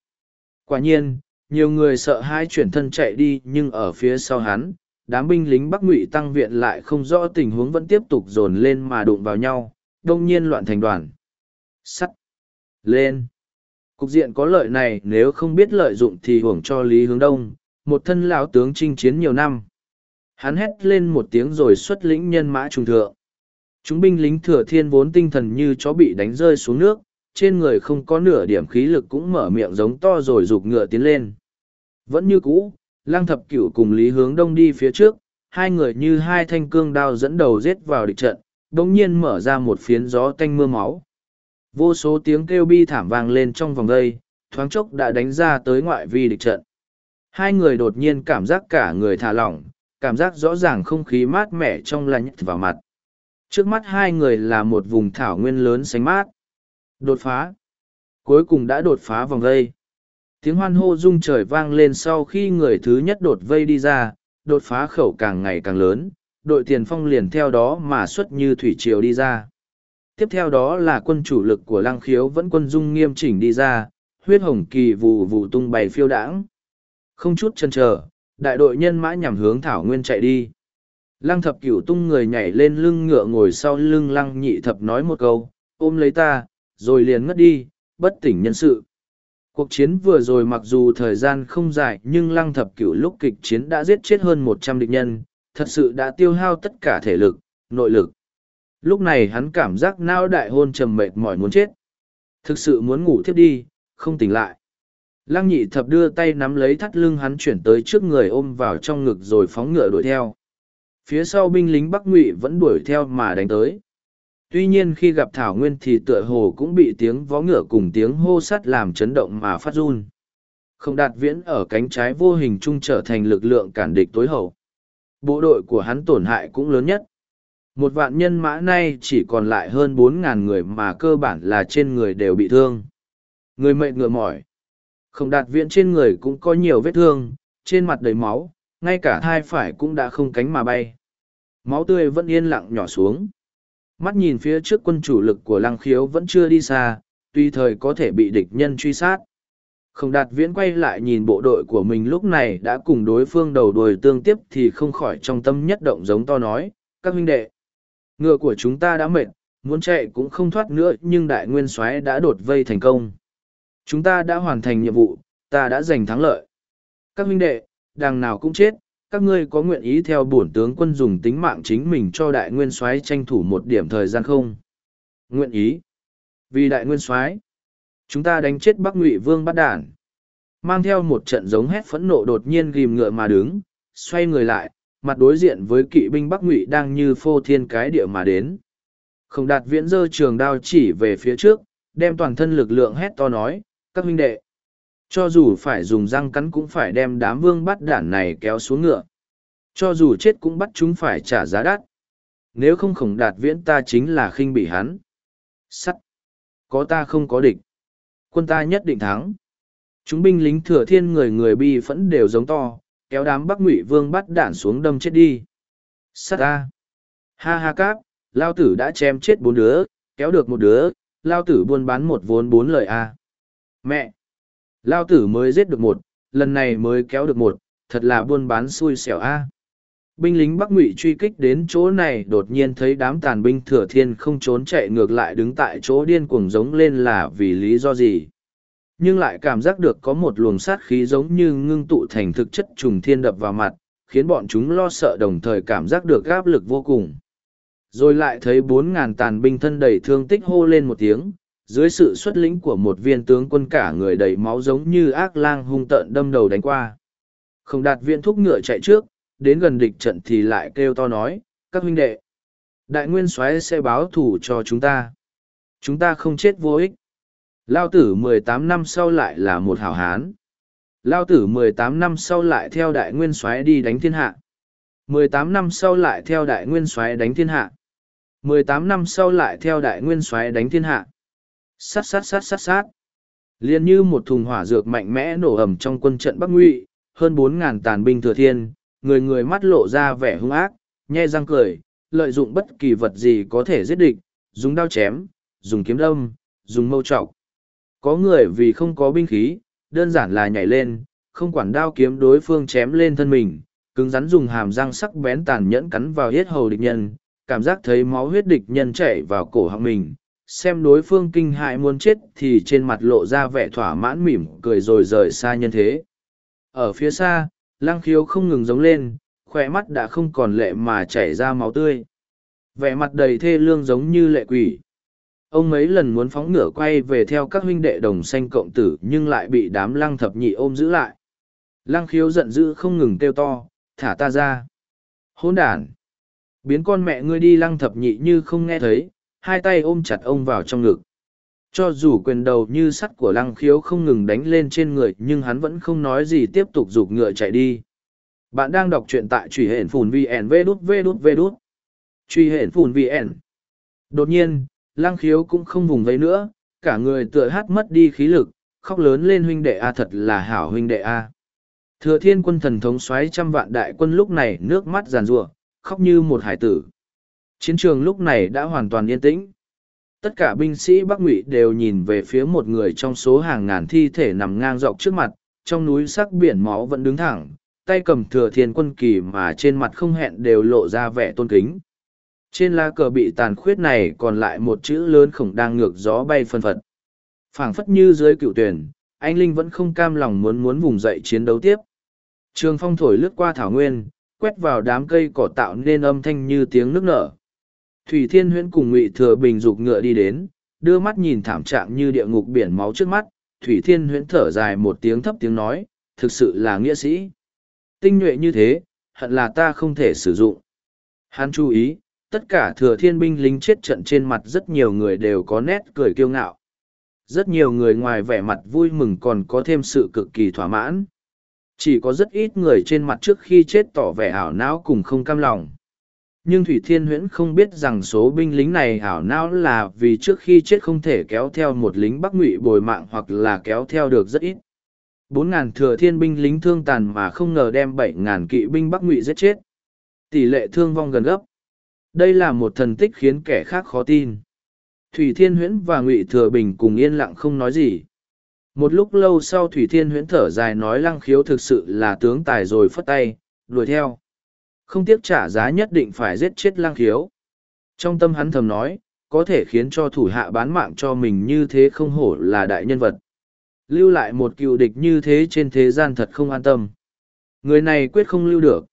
Quả nhiên, nhiều người sợ hai chuyển thân chạy đi nhưng ở phía sau hắn, đám binh lính Bắc Ngụy tăng viện lại không rõ tình huống vẫn tiếp tục dồn lên mà đụng vào nhau, đông nhiên loạn thành đoàn. Sắt! Lên! Cục diện có lợi này nếu không biết lợi dụng thì hưởng cho Lý Hướng Đông, một thân lão tướng chinh chiến nhiều năm. Hắn hét lên một tiếng rồi xuất lĩnh nhân mã trung thượng. Chúng binh lính thừa thiên vốn tinh thần như chó bị đánh rơi xuống nước, trên người không có nửa điểm khí lực cũng mở miệng giống to rồi giục ngựa tiến lên. Vẫn như cũ, Lăng Thập Cửu cùng Lý Hướng Đông đi phía trước, hai người như hai thanh cương đao dẫn đầu rết vào địch trận, đồng nhiên mở ra một phiến gió tanh mưa máu. Vô số tiếng kêu bi thảm vang lên trong vòng đây, thoáng chốc đã đánh ra tới ngoại vi địch trận. Hai người đột nhiên cảm giác cả người thả lỏng, cảm giác rõ ràng không khí mát mẻ trong lành vào mặt. Trước mắt hai người là một vùng thảo nguyên lớn xanh mát. Đột phá. Cuối cùng đã đột phá vòng vây. Tiếng hoan hô rung trời vang lên sau khi người thứ nhất đột vây đi ra, đột phá khẩu càng ngày càng lớn, đội tiền phong liền theo đó mà xuất như thủy triều đi ra. Tiếp theo đó là quân chủ lực của lăng khiếu vẫn quân dung nghiêm chỉnh đi ra, huyết hồng kỳ vù vù tung bày phiêu đãng. Không chút chân chờ, đại đội nhân mã nhằm hướng thảo nguyên chạy đi. Lăng thập cửu tung người nhảy lên lưng ngựa ngồi sau lưng lăng nhị thập nói một câu, ôm lấy ta, rồi liền ngất đi, bất tỉnh nhân sự. Cuộc chiến vừa rồi mặc dù thời gian không dài nhưng lăng thập cửu lúc kịch chiến đã giết chết hơn một trăm địch nhân, thật sự đã tiêu hao tất cả thể lực, nội lực. Lúc này hắn cảm giác não đại hôn trầm mệt mỏi muốn chết. Thực sự muốn ngủ thiếp đi, không tỉnh lại. Lăng nhị thập đưa tay nắm lấy thắt lưng hắn chuyển tới trước người ôm vào trong ngực rồi phóng ngựa đuổi theo. Phía sau binh lính Bắc Ngụy vẫn đuổi theo mà đánh tới. Tuy nhiên khi gặp Thảo Nguyên thì tựa hồ cũng bị tiếng vó ngựa cùng tiếng hô sắt làm chấn động mà phát run. Không đạt viễn ở cánh trái vô hình trung trở thành lực lượng cản địch tối hậu. Bộ đội của hắn tổn hại cũng lớn nhất. Một vạn nhân mã nay chỉ còn lại hơn bốn ngàn người mà cơ bản là trên người đều bị thương. Người mệt ngựa mỏi. Không đạt viễn trên người cũng có nhiều vết thương, trên mặt đầy máu, ngay cả thai phải cũng đã không cánh mà bay. Máu tươi vẫn yên lặng nhỏ xuống. Mắt nhìn phía trước quân chủ lực của lăng khiếu vẫn chưa đi xa, tuy thời có thể bị địch nhân truy sát. Không đạt viễn quay lại nhìn bộ đội của mình lúc này đã cùng đối phương đầu đuổi tương tiếp thì không khỏi trong tâm nhất động giống to nói, các huynh đệ. Ngựa của chúng ta đã mệt, muốn chạy cũng không thoát nữa nhưng đại nguyên soái đã đột vây thành công. Chúng ta đã hoàn thành nhiệm vụ, ta đã giành thắng lợi. Các huynh đệ, đằng nào cũng chết, các ngươi có nguyện ý theo bổn tướng quân dùng tính mạng chính mình cho đại nguyên soái tranh thủ một điểm thời gian không? Nguyện ý. Vì đại nguyên soái, chúng ta đánh chết Bắc Ngụy Vương bắt đản. Mang theo một trận giống hét phẫn nộ đột nhiên ghim ngựa mà đứng, xoay người lại, mặt đối diện với kỵ binh Bắc Ngụy đang như phô thiên cái địa mà đến. Không đạt viễn dơ trường đao chỉ về phía trước, đem toàn thân lực lượng hét to nói, các huynh đệ. Cho dù phải dùng răng cắn cũng phải đem đám vương bắt đản này kéo xuống ngựa. Cho dù chết cũng bắt chúng phải trả giá đắt. Nếu không khổng đạt viễn ta chính là khinh bị hắn. Sắt. Có ta không có địch. Quân ta nhất định thắng. Chúng binh lính thừa thiên người người bi phẫn đều giống to, kéo đám bắc ngụy vương bắt đản xuống đâm chết đi. Sắt ta. Ha ha cáp, lao tử đã chém chết bốn đứa, kéo được một đứa, lao tử buôn bán một vốn bốn lời a. Mẹ! Lao tử mới giết được một, lần này mới kéo được một, thật là buôn bán xui xẻo a. Binh lính Bắc Ngụy truy kích đến chỗ này đột nhiên thấy đám tàn binh thừa thiên không trốn chạy ngược lại đứng tại chỗ điên cuồng giống lên là vì lý do gì. Nhưng lại cảm giác được có một luồng sát khí giống như ngưng tụ thành thực chất trùng thiên đập vào mặt, khiến bọn chúng lo sợ đồng thời cảm giác được áp lực vô cùng. Rồi lại thấy bốn ngàn tàn binh thân đầy thương tích hô lên một tiếng, dưới sự xuất lĩnh của một viên tướng quân cả người đầy máu giống như ác lang hung tợn đâm đầu đánh qua. Không đạt viên thúc ngựa chạy trước, đến gần địch trận thì lại kêu to nói, các huynh đệ. Đại nguyên soái sẽ báo thủ cho chúng ta. Chúng ta không chết vô ích. Lao tử mười tám năm sau lại là một hảo hán. Lao tử mười tám năm sau lại theo đại nguyên soái đi đánh thiên hạ. mười tám năm sau lại theo đại nguyên soái đánh thiên hạ. mười tám năm sau lại theo đại nguyên soái đánh thiên hạ. Sát sát sát sát sát. Liên như một thùng hỏa dược mạnh mẽ nổ ầm trong quân trận Bắc Ngụy, hơn bốn ngàn tàn binh thừa thiên, người người mắt lộ ra vẻ hung ác, nhe răng cười, lợi dụng bất kỳ vật gì có thể giết địch, dùng đao chém, dùng kiếm đâm, dùng mâu trọc. Có người vì không có binh khí, đơn giản là nhảy lên, không quản đao kiếm đối phương chém lên thân mình, cứng rắn dùng hàm răng sắc bén tàn nhẫn cắn vào hết hầu địch nhân, cảm giác thấy máu huyết địch nhân chảy vào cổ họng mình, xem đối phương kinh hại muốn chết thì trên mặt lộ ra vẻ thỏa mãn mỉm cười rồi rời xa nhân thế. Ở phía xa, lăng khiếu không ngừng giống lên, khỏe mắt đã không còn lệ mà chảy ra máu tươi. Vẻ mặt đầy thê lương giống như lệ quỷ. Ông mấy lần muốn phóng ngựa quay về theo các huynh đệ đồng xanh cộng tử nhưng lại bị đám lăng thập nhị ôm giữ lại. Lăng khiếu giận dữ không ngừng kêu to, thả ta ra. Hôn đàn! Biến con mẹ ngươi đi lăng thập nhị như không nghe thấy, hai tay ôm chặt ông vào trong ngực. Cho dù quyền đầu như sắt của lăng khiếu không ngừng đánh lên trên người nhưng hắn vẫn không nói gì tiếp tục rụt ngựa chạy đi. Bạn đang đọc truyện tại truy hển phùn VN V đút V đút đút. Truy hển phùn VN. Đột nhiên, Lang khiếu cũng không vùng vẫy nữa, cả người tựa hát mất đi khí lực, khóc lớn lên huynh đệ A thật là hảo huynh đệ A. Thừa thiên quân thần thống xoáy trăm vạn đại quân lúc này nước mắt giàn rủa khóc như một hải tử. Chiến trường lúc này đã hoàn toàn yên tĩnh. Tất cả binh sĩ Bắc Ngụy đều nhìn về phía một người trong số hàng ngàn thi thể nằm ngang dọc trước mặt, trong núi sắc biển máu vẫn đứng thẳng, tay cầm thừa thiên quân kỳ mà trên mặt không hẹn đều lộ ra vẻ tôn kính. Trên lá cờ bị tàn khuyết này còn lại một chữ lớn khổng đang ngược gió bay phân phật. phảng phất như dưới cựu tuyển, anh Linh vẫn không cam lòng muốn muốn vùng dậy chiến đấu tiếp. Trường phong thổi lướt qua thảo nguyên, quét vào đám cây cỏ tạo nên âm thanh như tiếng nước nở. Thủy Thiên Huyễn cùng Ngụy Thừa Bình dục ngựa đi đến, đưa mắt nhìn thảm trạng như địa ngục biển máu trước mắt, Thủy Thiên Huyễn thở dài một tiếng thấp tiếng nói, thực sự là nghĩa sĩ. Tinh nhuệ như thế, hận là ta không thể sử dụng. Hắn chú ý, tất cả thừa thiên binh lính chết trận trên mặt rất nhiều người đều có nét cười kiêu ngạo. Rất nhiều người ngoài vẻ mặt vui mừng còn có thêm sự cực kỳ thỏa mãn. Chỉ có rất ít người trên mặt trước khi chết tỏ vẻ ảo não cùng không cam lòng nhưng thủy thiên huyễn không biết rằng số binh lính này ảo não là vì trước khi chết không thể kéo theo một lính bắc ngụy bồi mạng hoặc là kéo theo được rất ít bốn ngàn thừa thiên binh lính thương tàn mà không ngờ đem bảy ngàn kỵ binh bắc ngụy giết chết tỷ lệ thương vong gần gấp đây là một thần tích khiến kẻ khác khó tin thủy thiên huyễn và ngụy thừa bình cùng yên lặng không nói gì một lúc lâu sau thủy thiên huyễn thở dài nói lăng khiếu thực sự là tướng tài rồi phất tay đuổi theo không tiếc trả giá nhất định phải giết chết lăng khiếu. Trong tâm hắn thầm nói, có thể khiến cho thủ hạ bán mạng cho mình như thế không hổ là đại nhân vật. Lưu lại một cựu địch như thế trên thế gian thật không an tâm. Người này quyết không lưu được.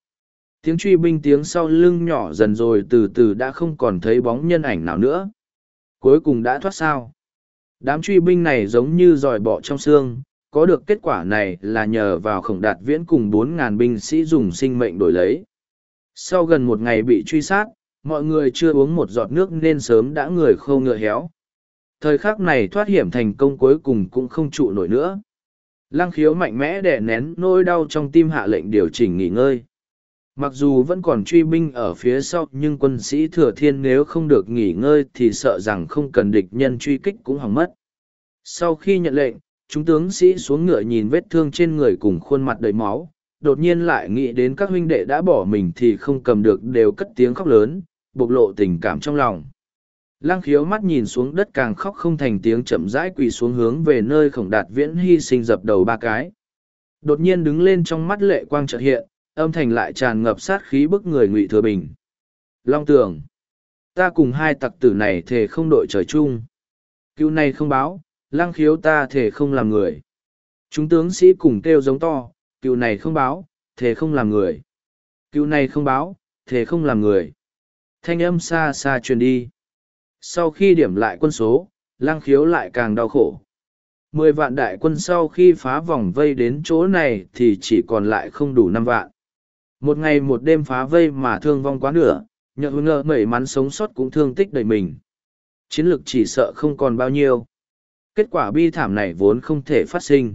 Tiếng truy binh tiếng sau lưng nhỏ dần rồi từ từ đã không còn thấy bóng nhân ảnh nào nữa. Cuối cùng đã thoát sao. Đám truy binh này giống như dòi bọ trong xương, có được kết quả này là nhờ vào khổng đạt viễn cùng bốn ngàn binh sĩ dùng sinh mệnh đổi lấy. Sau gần một ngày bị truy sát, mọi người chưa uống một giọt nước nên sớm đã người khâu ngựa héo. Thời khắc này thoát hiểm thành công cuối cùng cũng không trụ nổi nữa. Lăng khiếu mạnh mẽ đè nén nỗi đau trong tim hạ lệnh điều chỉnh nghỉ ngơi. Mặc dù vẫn còn truy binh ở phía sau nhưng quân sĩ thừa thiên nếu không được nghỉ ngơi thì sợ rằng không cần địch nhân truy kích cũng hỏng mất. Sau khi nhận lệnh, chúng tướng sĩ xuống ngựa nhìn vết thương trên người cùng khuôn mặt đầy máu, đột nhiên lại nghĩ đến các huynh đệ đã bỏ mình thì không cầm được đều cất tiếng khóc lớn, bộc lộ tình cảm trong lòng. Lăng khiếu mắt nhìn xuống đất càng khóc không thành tiếng chậm rãi quỳ xuống hướng về nơi khổng đạt viễn hy sinh dập đầu ba cái. Đột nhiên đứng lên trong mắt lệ quang chợt hiện, âm thanh lại tràn ngập sát khí bức người ngụy thừa bình. Long tường. Ta cùng hai tặc tử này thề không đội trời chung. Cứu này không báo, lăng khiếu ta thề không làm người. Chúng tướng sĩ cùng kêu giống to, cựu này không báo, thề không làm người. Cựu này không báo, thề không làm người. Thanh âm xa xa truyền đi. Sau khi điểm lại quân số, lang khiếu lại càng đau khổ. Mười vạn đại quân sau khi phá vòng vây đến chỗ này thì chỉ còn lại không đủ năm vạn. Một ngày một đêm phá vây mà thương vong quá nửa, nhờ ngờ mẩy mắn sống sót cũng thương tích đầy mình. Chiến lược chỉ sợ không còn bao nhiêu. Kết quả bi thảm này vốn không thể phát sinh.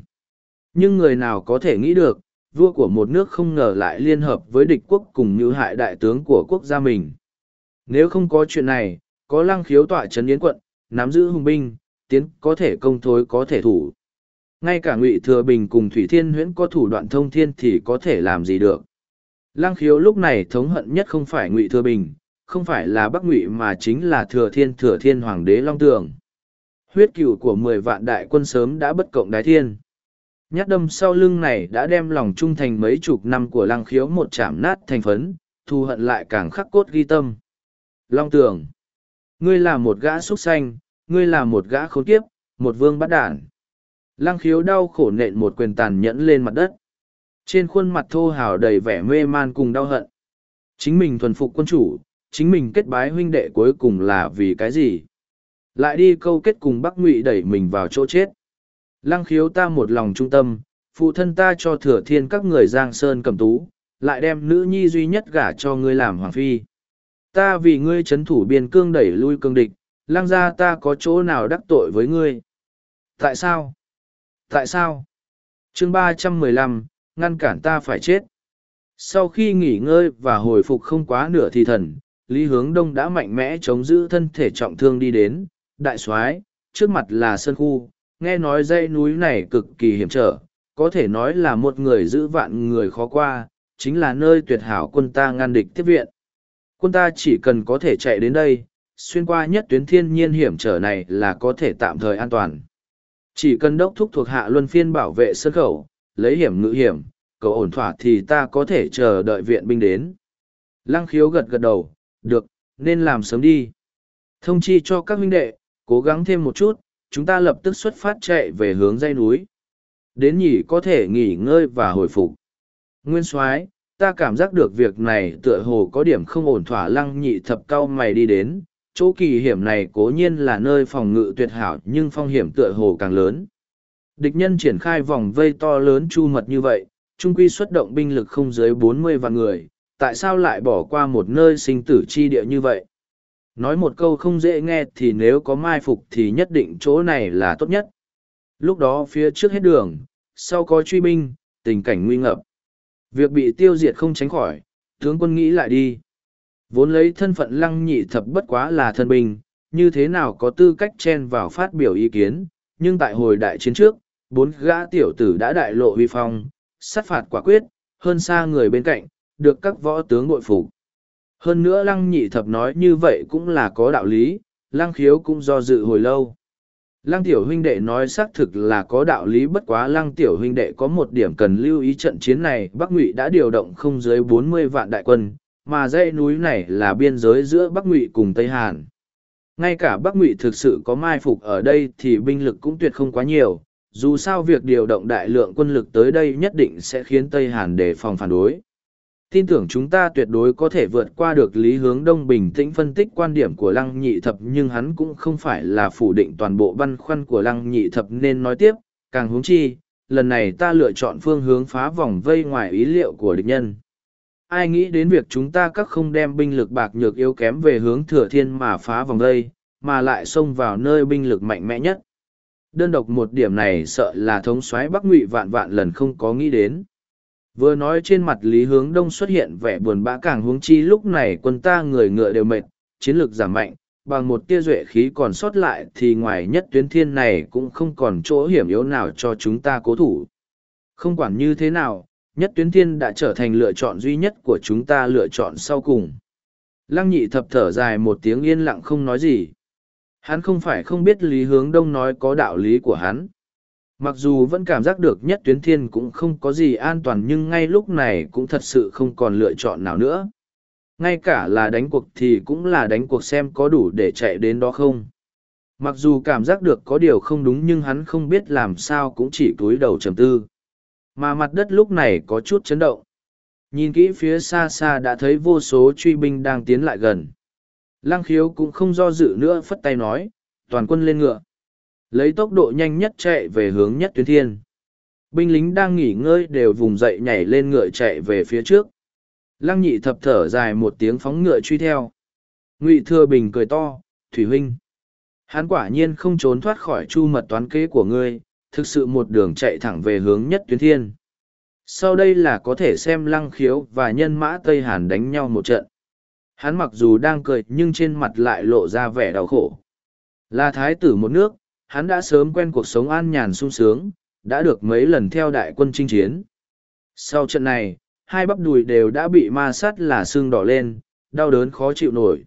Nhưng người nào có thể nghĩ được, vua của một nước không ngờ lại liên hợp với địch quốc cùng như hại đại tướng của quốc gia mình. Nếu không có chuyện này, có lăng khiếu tọa trấn yến quận, nắm giữ hùng binh, tiến có thể công thối có thể thủ. Ngay cả ngụy Thừa Bình cùng Thủy Thiên huyễn có thủ đoạn thông thiên thì có thể làm gì được. Lăng khiếu lúc này thống hận nhất không phải ngụy Thừa Bình, không phải là Bắc ngụy mà chính là Thừa Thiên Thừa Thiên Hoàng đế Long Tường. Huyết cửu của mười vạn đại quân sớm đã bất cộng đái thiên. Nhát đâm sau lưng này đã đem lòng trung thành mấy chục năm của lăng khiếu một chạm nát thành phấn, thù hận lại càng khắc cốt ghi tâm. Long Tường Ngươi là một gã xuất xanh, ngươi là một gã khốn kiếp, một vương bắt đản. Lăng khiếu đau khổ nện một quyền tàn nhẫn lên mặt đất. Trên khuôn mặt thô hào đầy vẻ mê man cùng đau hận. Chính mình thuần phục quân chủ, chính mình kết bái huynh đệ cuối cùng là vì cái gì? Lại đi câu kết cùng Bắc Ngụy đẩy mình vào chỗ chết. Lăng khiếu ta một lòng trung tâm, phụ thân ta cho thừa thiên các người giang sơn cầm tú, lại đem nữ nhi duy nhất gả cho ngươi làm hoàng phi. Ta vì ngươi chấn thủ biên cương đẩy lui cương địch, lăng gia ta có chỗ nào đắc tội với ngươi. Tại sao? Tại sao? chương ba trăm mười lăm ngăn cản ta phải chết. Sau khi nghỉ ngơi và hồi phục không quá nửa thì thần, Lý Hướng Đông đã mạnh mẽ chống giữ thân thể trọng thương đi đến, đại soái trước mặt là sân khu, nghe nói dãy núi này cực kỳ hiểm trở, có thể nói là một người giữ vạn người khó qua, chính là nơi tuyệt hảo quân ta ngăn địch tiếp viện. Quân ta chỉ cần có thể chạy đến đây, xuyên qua nhất tuyến thiên nhiên hiểm trở này là có thể tạm thời an toàn. Chỉ cần đốc thúc thuộc hạ luân phiên bảo vệ sân khẩu, lấy hiểm ngự hiểm, cầu ổn thỏa thì ta có thể chờ đợi viện binh đến. Lăng khiếu gật gật đầu, được, nên làm sớm đi. Thông chi cho các huynh đệ, cố gắng thêm một chút, chúng ta lập tức xuất phát chạy về hướng dây núi. Đến nhỉ có thể nghỉ ngơi và hồi phục. Nguyên soái ta cảm giác được việc này tựa hồ có điểm không ổn thỏa lăng nhị thập cao mày đi đến. Chỗ kỳ hiểm này cố nhiên là nơi phòng ngự tuyệt hảo nhưng phong hiểm tựa hồ càng lớn. Địch nhân triển khai vòng vây to lớn chu mật như vậy, trung quy xuất động binh lực không dưới bốn mươi vạn người, tại sao lại bỏ qua một nơi sinh tử chi địa như vậy? Nói một câu không dễ nghe thì nếu có mai phục thì nhất định chỗ này là tốt nhất. Lúc đó phía trước hết đường, sau có truy binh, tình cảnh nguy ngập. Việc bị tiêu diệt không tránh khỏi, tướng quân nghĩ lại đi. Vốn lấy thân phận lăng nhị thập bất quá là thân binh, như thế nào có tư cách chen vào phát biểu ý kiến, nhưng tại hồi đại chiến trước, bốn gã tiểu tử đã đại lộ huy phong, sát phạt quả quyết, hơn xa người bên cạnh, được các võ tướng bội phục. Hơn nữa lăng nhị thập nói như vậy cũng là có đạo lý, lăng khiếu cũng do dự hồi lâu. Lăng tiểu huynh đệ nói xác thực là có đạo lý bất quá lăng tiểu huynh đệ có một điểm cần lưu ý trận chiến này Bắc Ngụy đã điều động không dưới bốn mươi vạn đại quân, mà dãy núi này là biên giới giữa Bắc Ngụy cùng Tây Hàn. Ngay cả Bắc Ngụy thực sự có mai phục ở đây thì binh lực cũng tuyệt không quá nhiều, dù sao việc điều động đại lượng quân lực tới đây nhất định sẽ khiến Tây Hàn đề phòng phản đối. Tin tưởng chúng ta tuyệt đối có thể vượt qua được lý hướng đông bình tĩnh phân tích quan điểm của lăng nhị thập, nhưng hắn cũng không phải là phủ định toàn bộ băn khoăn của lăng nhị thập nên nói tiếp. Càng huống chi, lần này ta lựa chọn phương hướng phá vòng vây ngoài ý liệu của địch nhân. Ai nghĩ đến việc chúng ta các không đem binh lực bạc nhược yếu kém về hướng thừa thiên mà phá vòng vây, mà lại xông vào nơi binh lực mạnh mẽ nhất đơn độc một điểm này sợ là thống soái bắc ngụy vạn vạn lần không có nghĩ đến Vừa nói trên mặt Lý Hướng Đông xuất hiện vẻ buồn bã càng huống chi lúc này quân ta người ngựa đều mệt, chiến lược giảm mạnh, bằng một tia duệ khí còn sót lại thì ngoài nhất tuyến thiên này cũng không còn chỗ hiểm yếu nào cho chúng ta cố thủ. Không quản như thế nào, nhất tuyến thiên đã trở thành lựa chọn duy nhất của chúng ta lựa chọn sau cùng. Lăng nhị thập thở dài một tiếng yên lặng không nói gì. Hắn không phải không biết Lý Hướng Đông nói có đạo lý của hắn. Mặc dù vẫn cảm giác được nhất tuyến thiên cũng không có gì an toàn nhưng ngay lúc này cũng thật sự không còn lựa chọn nào nữa. Ngay cả là đánh cuộc thì cũng là đánh cuộc xem có đủ để chạy đến đó không. Mặc dù cảm giác được có điều không đúng nhưng hắn không biết làm sao cũng chỉ cúi đầu trầm tư. Mà mặt đất lúc này có chút chấn động. Nhìn kỹ phía xa xa đã thấy vô số truy binh đang tiến lại gần. Lăng khiếu cũng không do dự nữa phất tay nói, toàn quân lên ngựa. Lấy tốc độ nhanh nhất chạy về hướng nhất tuyến thiên. Binh lính đang nghỉ ngơi đều vùng dậy nhảy lên ngựa chạy về phía trước. Lăng nhị thập thở dài một tiếng phóng ngựa truy theo. Ngụy Thừa Bình cười to, Thủy Huynh. Hắn quả nhiên không trốn thoát khỏi chu mật toán kế của ngươi, thực sự một đường chạy thẳng về hướng nhất tuyến thiên. Sau đây là có thể xem lăng khiếu và nhân mã Tây Hàn đánh nhau một trận. Hắn mặc dù đang cười nhưng trên mặt lại lộ ra vẻ đau khổ. Là thái tử một nước, hắn đã sớm quen cuộc sống an nhàn sung sướng, đã được mấy lần theo đại quân chinh chiến. Sau trận này, hai bắp đùi đều đã bị ma sát là xương đỏ lên, đau đớn khó chịu nổi.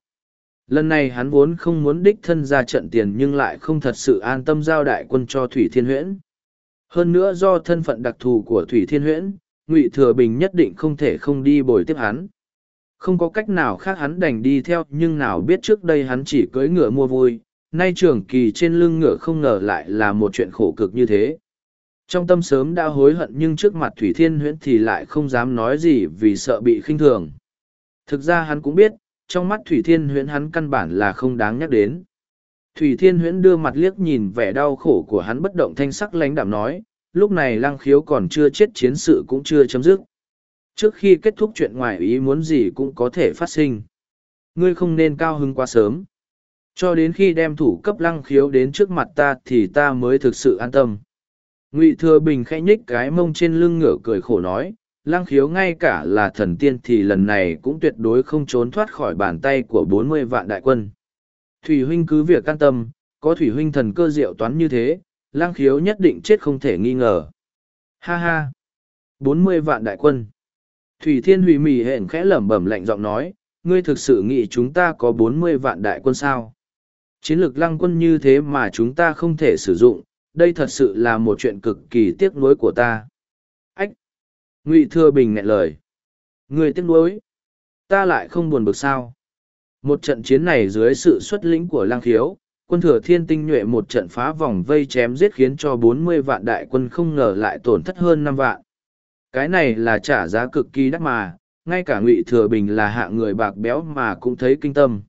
Lần này hắn vốn không muốn đích thân ra trận tiền nhưng lại không thật sự an tâm giao đại quân cho Thủy Thiên Huyễn. Hơn nữa do thân phận đặc thù của Thủy Thiên Huyễn, Ngụy Thừa Bình nhất định không thể không đi bồi tiếp hắn. Không có cách nào khác hắn đành đi theo nhưng nào biết trước đây hắn chỉ cưỡi ngựa mua vui, nay trường kỳ trên lưng ngựa không ngờ lại là một chuyện khổ cực như thế. Trong tâm sớm đã hối hận nhưng trước mặt Thủy Thiên Huyễn thì lại không dám nói gì vì sợ bị khinh thường. Thực ra hắn cũng biết, trong mắt Thủy Thiên Huyễn hắn căn bản là không đáng nhắc đến. Thủy Thiên Huyễn đưa mặt liếc nhìn vẻ đau khổ của hắn bất động thanh sắc lãnh đạm nói, lúc này lăng khiếu còn chưa chết chiến sự cũng chưa chấm dứt. Trước khi kết thúc chuyện ngoài ý muốn gì cũng có thể phát sinh. Ngươi không nên cao hứng quá sớm. Cho đến khi đem thủ cấp lăng khiếu đến trước mặt ta thì ta mới thực sự an tâm. Ngụy Thừa Bình khẽ nhích cái mông trên lưng ngựa cười khổ nói, lăng khiếu ngay cả là thần tiên thì lần này cũng tuyệt đối không trốn thoát khỏi bàn tay của bốn mươi vạn đại quân. Thủy huynh cứ việc can tâm, có thủy huynh thần cơ diệu toán như thế, lăng khiếu nhất định chết không thể nghi ngờ. Ha ha! bốn mươi vạn đại quân. Thủy Thiên Hủy mỉ hẹn khẽ lẩm bẩm lạnh giọng nói, ngươi thực sự nghĩ chúng ta có bốn mươi vạn đại quân sao? Chiến lược lăng quân như thế mà chúng ta không thể sử dụng, đây thật sự là một chuyện cực kỳ tiếc nuối của ta. Ách! Ngụy Thừa Bình ngại lời. Ngươi tiếc nuối? Ta lại không buồn bực sao? Một trận chiến này dưới sự xuất lĩnh của lăng khiếu, quân thừa thiên tinh nhuệ một trận phá vòng vây chém giết khiến cho bốn mươi vạn đại quân không ngờ lại tổn thất hơn năm vạn cái này là trả giá cực kỳ đắt mà, ngay cả ngụy thừa bình là hạ người bạc béo mà cũng thấy kinh tâm.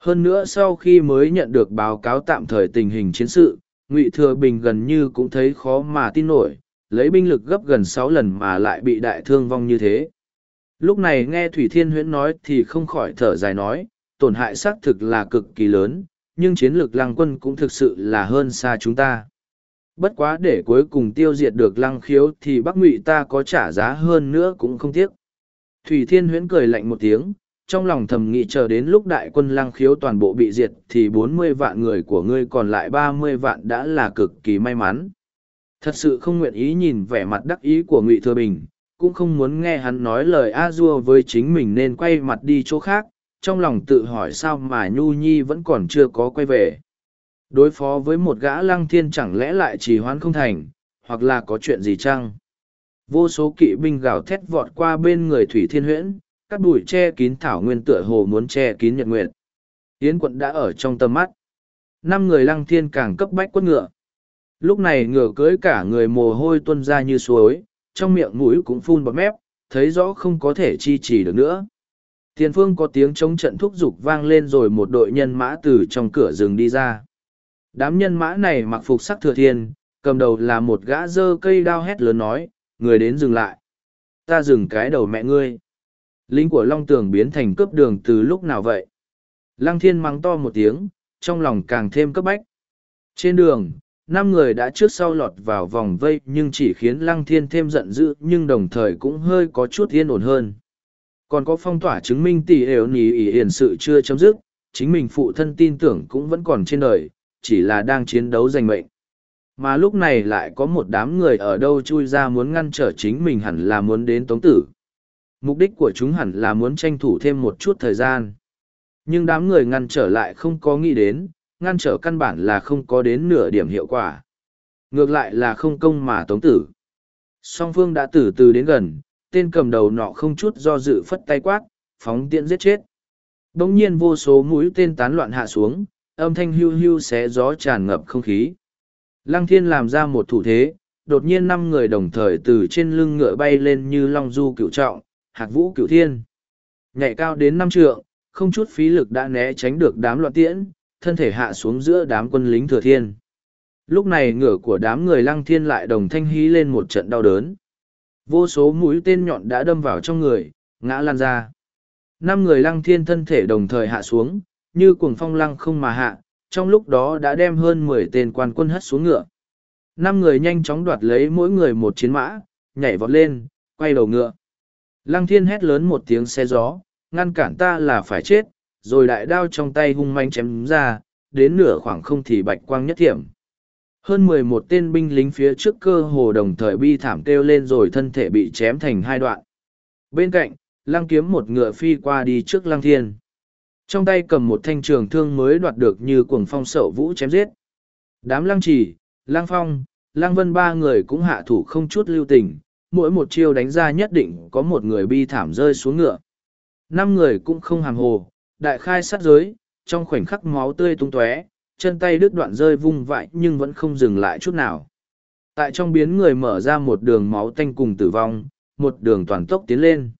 Hơn nữa sau khi mới nhận được báo cáo tạm thời tình hình chiến sự, ngụy thừa bình gần như cũng thấy khó mà tin nổi, lấy binh lực gấp gần sáu lần mà lại bị đại thương vong như thế. Lúc này nghe thủy thiên huyễn nói thì không khỏi thở dài nói, tổn hại xác thực là cực kỳ lớn, nhưng chiến lược lăng quân cũng thực sự là hơn xa chúng ta bất quá để cuối cùng tiêu diệt được lăng khiếu thì bắc ngụy ta có trả giá hơn nữa cũng không tiếc. Thủy thiên huyễn cười lạnh một tiếng, trong lòng thầm nghĩ chờ đến lúc đại quân lăng khiếu toàn bộ bị diệt thì bốn mươi vạn người của ngươi còn lại ba mươi vạn đã là cực kỳ may mắn. Thật sự không nguyện ý nhìn vẻ mặt đắc ý của ngụy thừa bình, cũng không muốn nghe hắn nói lời a dua với chính mình nên quay mặt đi chỗ khác, trong lòng tự hỏi sao mà nhu nhi vẫn còn chưa có quay về. Đối phó với một gã lăng thiên chẳng lẽ lại trì hoãn không thành, hoặc là có chuyện gì chăng? Vô số kỵ binh gào thét vọt qua bên người Thủy Thiên Huyễn, các bụi che kín thảo nguyên tựa hồ muốn che kín nhật nguyệt. Yến quận đã ở trong tầm mắt. Năm người lăng thiên càng cấp bách quất ngựa. Lúc này ngựa cưới cả người mồ hôi tuôn ra như suối, trong miệng mũi cũng phun bọt mép, thấy rõ không có thể chi trì được nữa. Tiền phương có tiếng chống trận thúc giục vang lên rồi một đội nhân mã từ trong cửa rừng đi ra. Đám nhân mã này mặc phục sắc thừa thiên, cầm đầu là một gã dơ cây đao hét lớn nói, người đến dừng lại. Ta dừng cái đầu mẹ ngươi. Lính của Long Tường biến thành cướp đường từ lúc nào vậy? Lăng thiên mắng to một tiếng, trong lòng càng thêm cấp bách. Trên đường, năm người đã trước sau lọt vào vòng vây nhưng chỉ khiến lăng thiên thêm giận dữ nhưng đồng thời cũng hơi có chút yên ổn hơn. Còn có phong tỏa chứng minh tỷ đều nì ỉ hiển sự chưa chấm dứt, chính mình phụ thân tin tưởng cũng vẫn còn trên đời, chỉ là đang chiến đấu giành mệnh. Mà lúc này lại có một đám người ở đâu chui ra muốn ngăn trở chính mình hẳn là muốn đến tống tử. Mục đích của chúng hẳn là muốn tranh thủ thêm một chút thời gian. Nhưng đám người ngăn trở lại không có nghĩ đến, ngăn trở căn bản là không có đến nửa điểm hiệu quả. Ngược lại là không công mà tống tử. Song phương đã từ từ đến gần, tên cầm đầu nọ không chút do dự phất tay quát, phóng tiện giết chết. Đông nhiên vô số mũi tên tán loạn hạ xuống, âm thanh hưu hưu xé gió tràn ngập không khí. Lăng thiên làm ra một thủ thế, đột nhiên năm người đồng thời từ trên lưng ngựa bay lên như long du cựu trọng, hạc vũ cựu thiên. Nhảy cao đến năm trượng, không chút phí lực đã né tránh được đám loạn tiễn, thân thể hạ xuống giữa đám quân lính thừa thiên. Lúc này ngựa của đám người lăng thiên lại đồng thanh hí lên một trận đau đớn. Vô số mũi tên nhọn đã đâm vào trong người, ngã lan ra. Năm người lăng thiên thân thể đồng thời hạ xuống, như cuồng phong lăng không mà hạ, trong lúc đó đã đem hơn mười tên quan quân hất xuống ngựa. Năm người nhanh chóng đoạt lấy mỗi người một chiến mã, nhảy vọt lên, quay đầu ngựa. Lăng thiên hét lớn một tiếng xe gió, ngăn cản ta là phải chết, rồi đại đao trong tay hung manh chém ra, đến nửa khoảng không thì bạch quang nhất thiểm. Hơn mười một tên binh lính phía trước cơ hồ đồng thời bi thảm kêu lên rồi thân thể bị chém thành hai đoạn. Bên cạnh, lăng kiếm một ngựa phi qua đi trước lăng thiên. Trong tay cầm một thanh trường thương mới đoạt được như cuồng phong sậu vũ chém giết. Đám lăng trì, lăng phong, lăng vân ba người cũng hạ thủ không chút lưu tình, mỗi một chiêu đánh ra nhất định có một người bi thảm rơi xuống ngựa. Năm người cũng không hàm hồ, đại khai sát giới, trong khoảnh khắc máu tươi tung tóe, chân tay đứt đoạn rơi vung vãi nhưng vẫn không dừng lại chút nào. Tại trong biến người mở ra một đường máu tanh cùng tử vong, một đường toàn tốc tiến lên.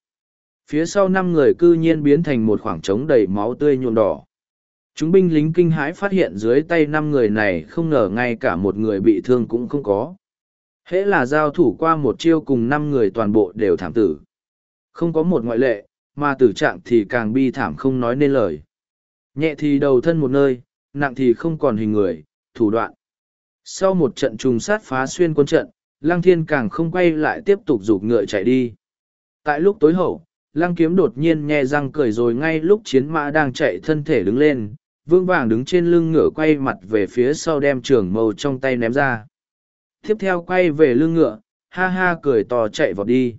Phía sau năm người cư nhiên biến thành một khoảng trống đầy máu tươi nhuộm đỏ. Chúng binh lính kinh hãi phát hiện dưới tay năm người này không ngờ ngay cả một người bị thương cũng không có. Hễ là giao thủ qua một chiêu cùng năm người toàn bộ đều thảm tử. Không có một ngoại lệ, mà tử trạng thì càng bi thảm không nói nên lời. Nhẹ thì đầu thân một nơi, nặng thì không còn hình người, thủ đoạn. Sau một trận trùng sát phá xuyên quân trận, Lăng Thiên càng không quay lại tiếp tục rụt ngựa chạy đi. Tại lúc tối hậu, Lăng Kiếm đột nhiên nghe răng cười rồi ngay lúc chiến mã đang chạy thân thể đứng lên, vương vàng đứng trên lưng ngựa quay mặt về phía sau đem trường mâu trong tay ném ra. Tiếp theo quay về lưng ngựa, ha ha cười to chạy vọt đi.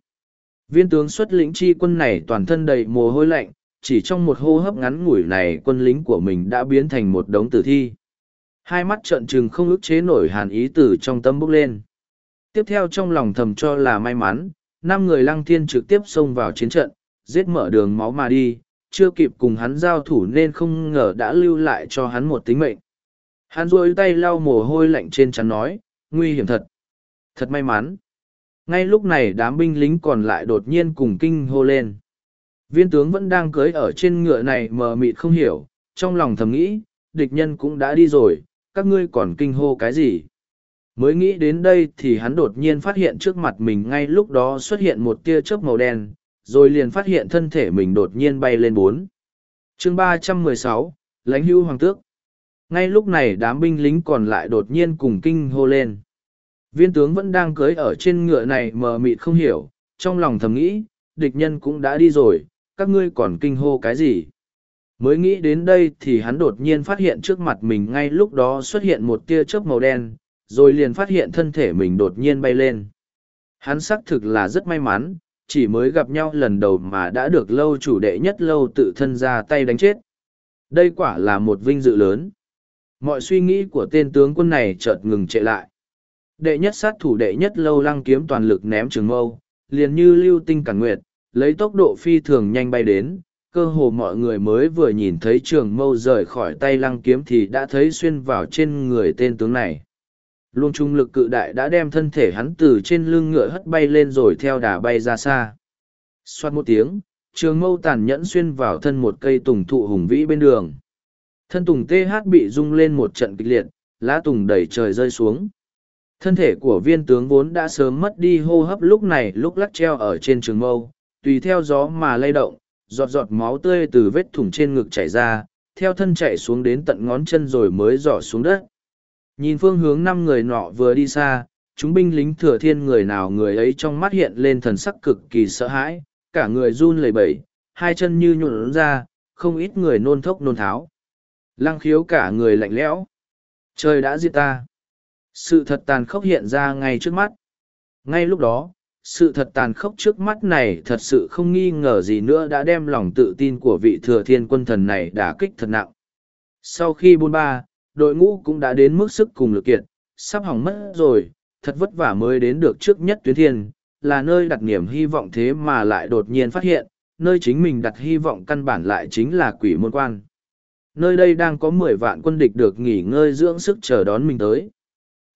Viên tướng xuất lĩnh chi quân này toàn thân đầy mồ hôi lạnh, chỉ trong một hô hấp ngắn ngủi này quân lính của mình đã biến thành một đống tử thi. Hai mắt trợn trừng không ức chế nổi hàn ý từ trong tâm bốc lên. Tiếp theo trong lòng thầm cho là may mắn, năm người lăng thiên trực tiếp xông vào chiến trận, giết mở đường máu mà đi, chưa kịp cùng hắn giao thủ nên không ngờ đã lưu lại cho hắn một tính mệnh. Hắn rôi tay lau mồ hôi lạnh trên chắn nói, nguy hiểm thật. Thật may mắn. Ngay lúc này đám binh lính còn lại đột nhiên cùng kinh hô lên. Viên tướng vẫn đang cưới ở trên ngựa này mờ mịt không hiểu, trong lòng thầm nghĩ, địch nhân cũng đã đi rồi, các ngươi còn kinh hô cái gì? Mới nghĩ đến đây thì hắn đột nhiên phát hiện trước mặt mình ngay lúc đó xuất hiện một tia chớp màu đen, rồi liền phát hiện thân thể mình đột nhiên bay lên bốn. chương ba trăm mười sáu lãnh hữu hoàng tước. Ngay lúc này đám binh lính còn lại đột nhiên cùng kinh hô lên. Viên tướng vẫn đang cưới ở trên ngựa này mờ mịt không hiểu, trong lòng thầm nghĩ, địch nhân cũng đã đi rồi, các ngươi còn kinh hô cái gì? Mới nghĩ đến đây thì hắn đột nhiên phát hiện trước mặt mình ngay lúc đó xuất hiện một tia chớp màu đen, rồi liền phát hiện thân thể mình đột nhiên bay lên. Hắn xác thực là rất may mắn, chỉ mới gặp nhau lần đầu mà đã được lâu chủ đệ nhất lâu tự thân ra tay đánh chết. Đây quả là một vinh dự lớn. Mọi suy nghĩ của tên tướng quân này chợt ngừng trệ lại. Đệ nhất sát thủ đệ nhất lâu lăng kiếm toàn lực ném trường mâu, liền như lưu tinh cản nguyệt, lấy tốc độ phi thường nhanh bay đến, cơ hồ mọi người mới vừa nhìn thấy trường mâu rời khỏi tay lăng kiếm thì đã thấy xuyên vào trên người tên tướng này. Luồng trung lực cự đại đã đem thân thể hắn từ trên lưng ngựa hất bay lên rồi theo đà bay ra xa. Xoát một tiếng, trường mâu tàn nhẫn xuyên vào thân một cây tùng thụ hùng vĩ bên đường. Thân tùng TH bị rung lên một trận kịch liệt, lá tùng đầy trời rơi xuống. Thân thể của viên tướng vốn đã sớm mất đi hô hấp lúc này lúc lắc treo ở trên trường mâu, tùy theo gió mà lay động, giọt giọt máu tươi từ vết thủng trên ngực chảy ra, theo thân chạy xuống đến tận ngón chân rồi mới dỏ xuống đất. Nhìn phương hướng năm người nọ vừa đi xa, chúng binh lính thừa thiên người nào người ấy trong mắt hiện lên thần sắc cực kỳ sợ hãi, cả người run lẩy bẩy, hai chân như nhuộn ra, không ít người nôn thốc nôn tháo. Lăng khiếu cả người lạnh lẽo. Trời đã giết ta. Sự thật tàn khốc hiện ra ngay trước mắt. Ngay lúc đó, sự thật tàn khốc trước mắt này thật sự không nghi ngờ gì nữa đã đem lòng tự tin của vị thừa thiên quân thần này đả kích thật nặng. Sau khi bôn ba, đội ngũ cũng đã đến mức sức cùng lực kiệt, sắp hỏng mất rồi, thật vất vả mới đến được trước nhất tuyến thiên, là nơi đặt niềm hy vọng thế mà lại đột nhiên phát hiện, nơi chính mình đặt hy vọng căn bản lại chính là quỷ môn quan. Nơi đây đang có mười vạn quân địch được nghỉ ngơi dưỡng sức chờ đón mình tới.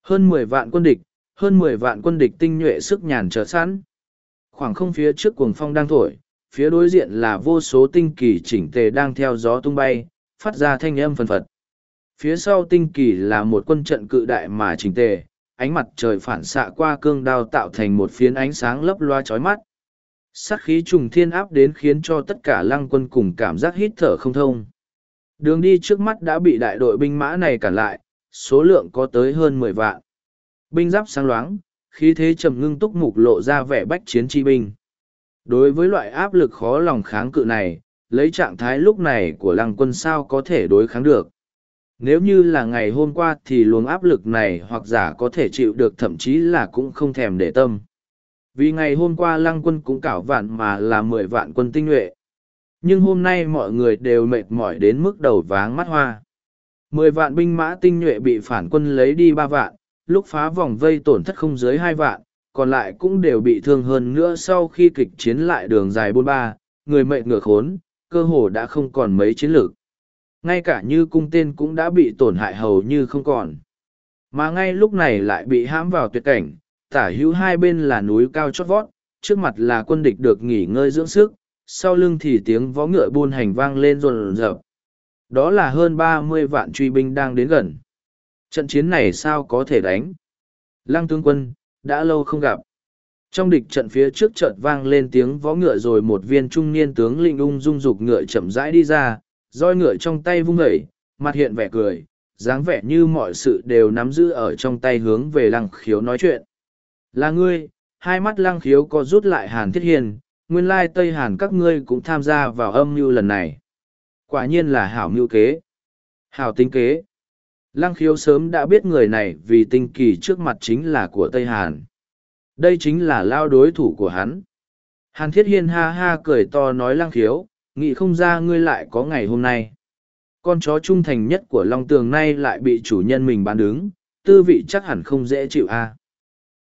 Hơn mười vạn quân địch, hơn mười vạn quân địch tinh nhuệ sức nhàn chờ sẵn. Khoảng không phía trước cuồng phong đang thổi, phía đối diện là vô số tinh kỳ chỉnh tề đang theo gió tung bay, phát ra thanh âm phần phật. Phía sau tinh kỳ là một quân trận cự đại mà trình tề, ánh mặt trời phản xạ qua cương đao tạo thành một phiến ánh sáng lấp loa chói mắt. Sát khí trùng thiên áp đến khiến cho tất cả lăng quân cùng cảm giác hít thở không thông. Đường đi trước mắt đã bị đại đội binh mã này cản lại, số lượng có tới hơn mười vạn. Binh giáp sáng loáng, khí thế trầm ngưng túc mục lộ ra vẻ bách chiến chi binh. Đối với loại áp lực khó lòng kháng cự này, lấy trạng thái lúc này của lăng quân sao có thể đối kháng được. Nếu như là ngày hôm qua thì luồng áp lực này hoặc giả có thể chịu được thậm chí là cũng không thèm để tâm. Vì ngày hôm qua lăng quân cũng cảo vạn mà là mười vạn quân tinh nhuệ. Nhưng hôm nay mọi người đều mệt mỏi đến mức đầu váng mắt hoa. Mười vạn binh mã tinh nhuệ bị phản quân lấy đi ba vạn, lúc phá vòng vây tổn thất không dưới hai vạn, còn lại cũng đều bị thương hơn nữa sau khi kịch chiến lại đường dài bôn ba, người mệnh ngựa khốn, cơ hồ đã không còn mấy chiến lược. Ngay cả như cung tên cũng đã bị tổn hại hầu như không còn. Mà ngay lúc này lại bị hãm vào tuyệt cảnh, tả hữu hai bên là núi cao chót vót, trước mặt là quân địch được nghỉ ngơi dưỡng sức, sau lưng thì tiếng vó ngựa buôn hành vang lên rồn rợp Đó là hơn ba mươi vạn truy binh đang đến gần. Trận chiến này sao có thể đánh? Lăng tướng quân, đã lâu không gặp. Trong địch trận phía trước chợt vang lên tiếng vó ngựa rồi một viên trung niên tướng linh ung dung dục ngựa chậm rãi đi ra, roi ngựa trong tay vung vẩy, mặt hiện vẻ cười, dáng vẻ như mọi sự đều nắm giữ ở trong tay hướng về lăng khiếu nói chuyện. Là ngươi, hai mắt lăng khiếu có rút lại hàn thiết hiền, nguyên lai Tây Hàn các ngươi cũng tham gia vào âm mưu lần này. Quả nhiên là hảo mưu kế. Hảo tính kế. Lăng khiếu sớm đã biết người này vì tinh kỳ trước mặt chính là của Tây Hàn. Đây chính là lao đối thủ của hắn. Hàn Thiết Hiên ha ha cười to nói lăng khiếu, nghĩ không ra ngươi lại có ngày hôm nay. Con chó trung thành nhất của Long Tường nay lại bị chủ nhân mình bán đứng, tư vị chắc hẳn không dễ chịu a.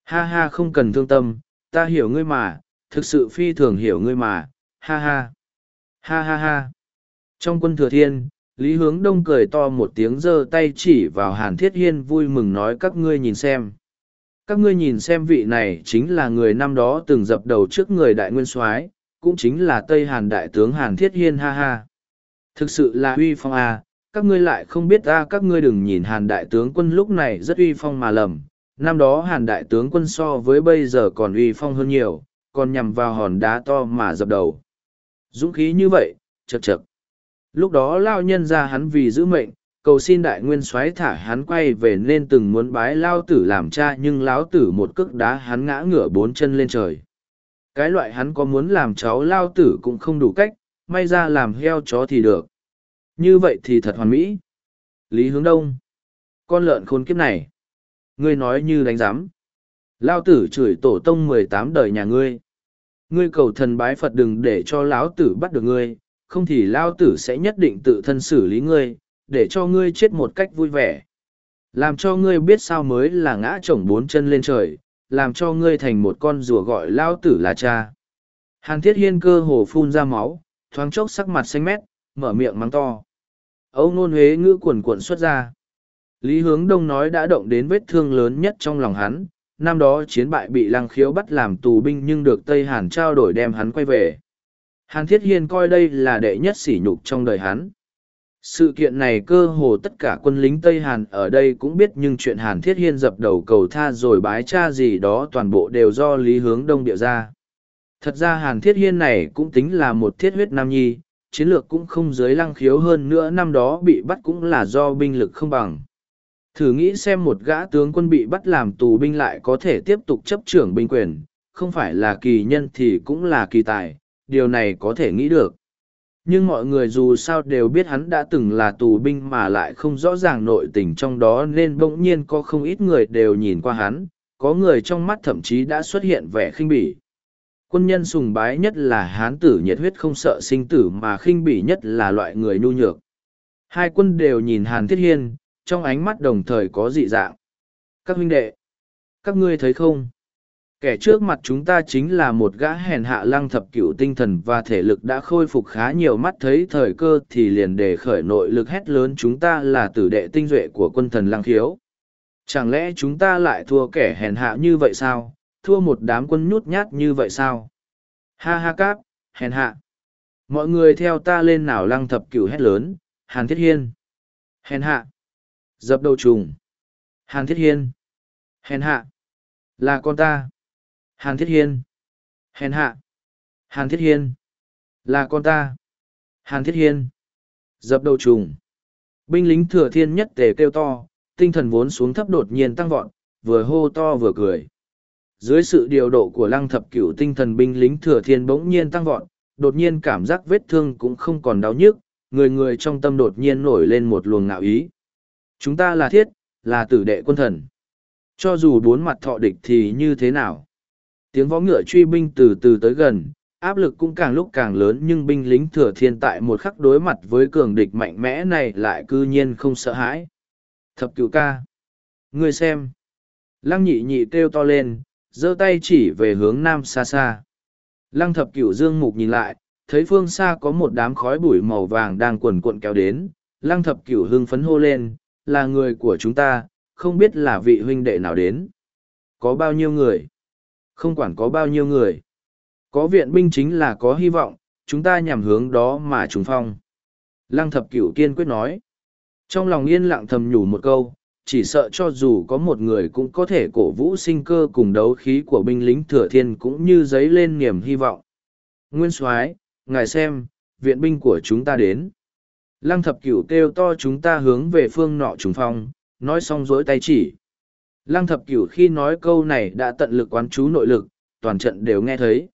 Ha ha không cần thương tâm, ta hiểu ngươi mà, thực sự phi thường hiểu ngươi mà, ha ha. Ha ha ha. Trong quân thừa thiên, Lý Hướng Đông cười to một tiếng giơ tay chỉ vào Hàn Thiết Hiên vui mừng nói các ngươi nhìn xem. Các ngươi nhìn xem vị này chính là người năm đó từng dập đầu trước người đại nguyên soái cũng chính là Tây Hàn đại tướng Hàn Thiết Hiên ha ha. Thực sự là uy phong à, các ngươi lại không biết ta các ngươi đừng nhìn Hàn đại tướng quân lúc này rất uy phong mà lầm. Năm đó Hàn đại tướng quân so với bây giờ còn uy phong hơn nhiều, còn nhằm vào hòn đá to mà dập đầu. Dũng khí như vậy, chật chật. Lúc đó lao nhân ra hắn vì giữ mệnh, cầu xin đại nguyên soái thả hắn quay về nên từng muốn bái lao tử làm cha nhưng lão tử một cước đá hắn ngã ngửa bốn chân lên trời. Cái loại hắn có muốn làm cháu lao tử cũng không đủ cách, may ra làm heo chó thì được. Như vậy thì thật hoàn mỹ. Lý hướng đông. Con lợn khôn kiếp này. Ngươi nói như đánh giám. Lao tử chửi tổ tông mười tám đời nhà ngươi. Ngươi cầu thần bái Phật đừng để cho lão tử bắt được ngươi, không thì Lao tử sẽ nhất định tự thân xử lý ngươi, để cho ngươi chết một cách vui vẻ. Làm cho ngươi biết sao mới là ngã chồng bốn chân lên trời, làm cho ngươi thành một con rùa gọi Lao tử là cha. Hàn thiết hiên cơ hồ phun ra máu, thoáng chốc sắc mặt xanh mét, mở miệng mắng to. Âu nôn huế ngữ cuồn cuộn xuất ra. Lý hướng đông nói đã động đến vết thương lớn nhất trong lòng hắn, năm đó chiến bại bị lăng khiếu bắt làm tù binh nhưng được Tây Hàn trao đổi đem hắn quay về. Hàn Thiết Hiên coi đây là đệ nhất sỉ nhục trong đời hắn. Sự kiện này cơ hồ tất cả quân lính Tây Hàn ở đây cũng biết nhưng chuyện Hàn Thiết Hiên dập đầu cầu tha rồi bái cha gì đó toàn bộ đều do Lý Hướng Đông địa ra. Thật ra Hàn Thiết Hiên này cũng tính là một thiết huyết nam nhi, chiến lược cũng không dưới lăng khiếu hơn nữa năm đó bị bắt cũng là do binh lực không bằng. Thử nghĩ xem một gã tướng quân bị bắt làm tù binh lại có thể tiếp tục chấp trưởng binh quyền, không phải là kỳ nhân thì cũng là kỳ tài, điều này có thể nghĩ được. Nhưng mọi người dù sao đều biết hắn đã từng là tù binh mà lại không rõ ràng nội tình trong đó nên bỗng nhiên có không ít người đều nhìn qua hắn, có người trong mắt thậm chí đã xuất hiện vẻ khinh bỉ. Quân nhân sùng bái nhất là hán tử nhiệt huyết không sợ sinh tử mà khinh bỉ nhất là loại người nhu nhược. Hai quân đều nhìn Hàn Thiết Hiên, trong ánh mắt đồng thời có dị dạng. Các huynh đệ, các ngươi thấy không? Kẻ trước mặt chúng ta chính là một gã hèn hạ lăng thập cửu tinh thần và thể lực đã khôi phục khá nhiều mắt thấy thời cơ thì liền để khởi nội lực hét lớn chúng ta là tử đệ tinh duệ của quân thần lăng khiếu. Chẳng lẽ chúng ta lại thua kẻ hèn hạ như vậy sao? Thua một đám quân nhút nhát như vậy sao? Ha ha cáp, hèn hạ. Mọi người theo ta lên nào lăng thập cửu hét lớn, Hàn Thiết Hiên. Hèn hạ. Dập đầu trùng. Hàn Thiết Hiên. Hèn hạ. Là con ta. Hàn Thiết Hiên. Hèn hạ. Hàn Thiết Hiên. Là con ta. Hàn Thiết Hiên. Dập đầu trùng. Binh lính thừa thiên nhất tề kêu to, tinh thần vốn xuống thấp đột nhiên tăng vọt, vừa hô to vừa cười. Dưới sự điều độ của lăng thập cửu tinh thần binh lính thừa thiên bỗng nhiên tăng vọt, đột nhiên cảm giác vết thương cũng không còn đau nhức, người người trong tâm đột nhiên nổi lên một luồng ngạo ý. Chúng ta là thiết, là tử đệ quân thần. Cho dù bốn mặt thọ địch thì như thế nào? Tiếng võ ngựa truy binh từ từ tới gần, áp lực cũng càng lúc càng lớn nhưng binh lính thừa thiên tại một khắc đối mặt với cường địch mạnh mẽ này lại cư nhiên không sợ hãi. Thập cửu ca. Ngươi xem. Lăng nhị nhị kêu to lên, giơ tay chỉ về hướng nam xa xa. Lăng thập cửu dương mục nhìn lại, thấy phương xa có một đám khói bụi màu vàng đang quần cuộn kéo đến. Lăng thập cửu hưng phấn hô lên, là người của chúng ta, không biết là vị huynh đệ nào đến. Có bao nhiêu người? Không quản có bao nhiêu người. Có viện binh chính là có hy vọng, chúng ta nhằm hướng đó mà trùng phong. Lăng thập cửu kiên quyết nói. Trong lòng yên lặng thầm nhủ một câu, chỉ sợ cho dù có một người cũng có thể cổ vũ sinh cơ cùng đấu khí của binh lính thừa thiên cũng như dấy lên niềm hy vọng. Nguyên soái ngài xem, viện binh của chúng ta đến. Lăng thập cửu kêu to chúng ta hướng về phương nọ trùng phong, nói xong dối tay chỉ. Lăng thập cửu khi nói câu này đã tận lực quán chú nội lực, toàn trận đều nghe thấy.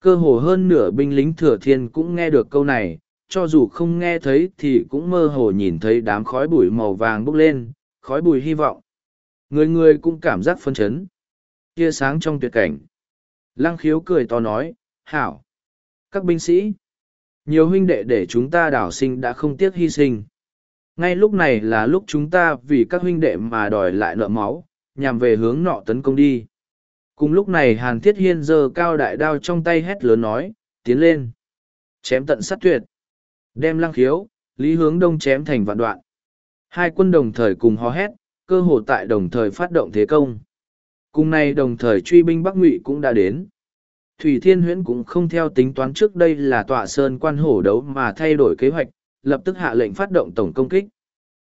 Cơ hồ hơn nửa binh lính thừa thiên cũng nghe được câu này, cho dù không nghe thấy thì cũng mơ hồ nhìn thấy đám khói bụi màu vàng bốc lên, khói bụi hy vọng. Người người cũng cảm giác phân chấn. Tia sáng trong tuyệt cảnh. Lăng khiếu cười to nói, hảo. Các binh sĩ. Nhiều huynh đệ để chúng ta đảo sinh đã không tiếc hy sinh. Ngay lúc này là lúc chúng ta vì các huynh đệ mà đòi lại nợ máu, nhằm về hướng nọ tấn công đi. Cùng lúc này Hàn Thiết Hiên giơ cao đại đao trong tay hét lớn nói, tiến lên. Chém tận sát tuyệt. Đem lăng khiếu, lý hướng đông chém thành vạn đoạn. Hai quân đồng thời cùng hò hét, cơ hồ tại đồng thời phát động thế công. Cùng này đồng thời truy binh Bắc Ngụy cũng đã đến. Thủy Thiên Huyễn cũng không theo tính toán trước đây là tọa sơn quan hổ đấu mà thay đổi kế hoạch, lập tức hạ lệnh phát động tổng công kích.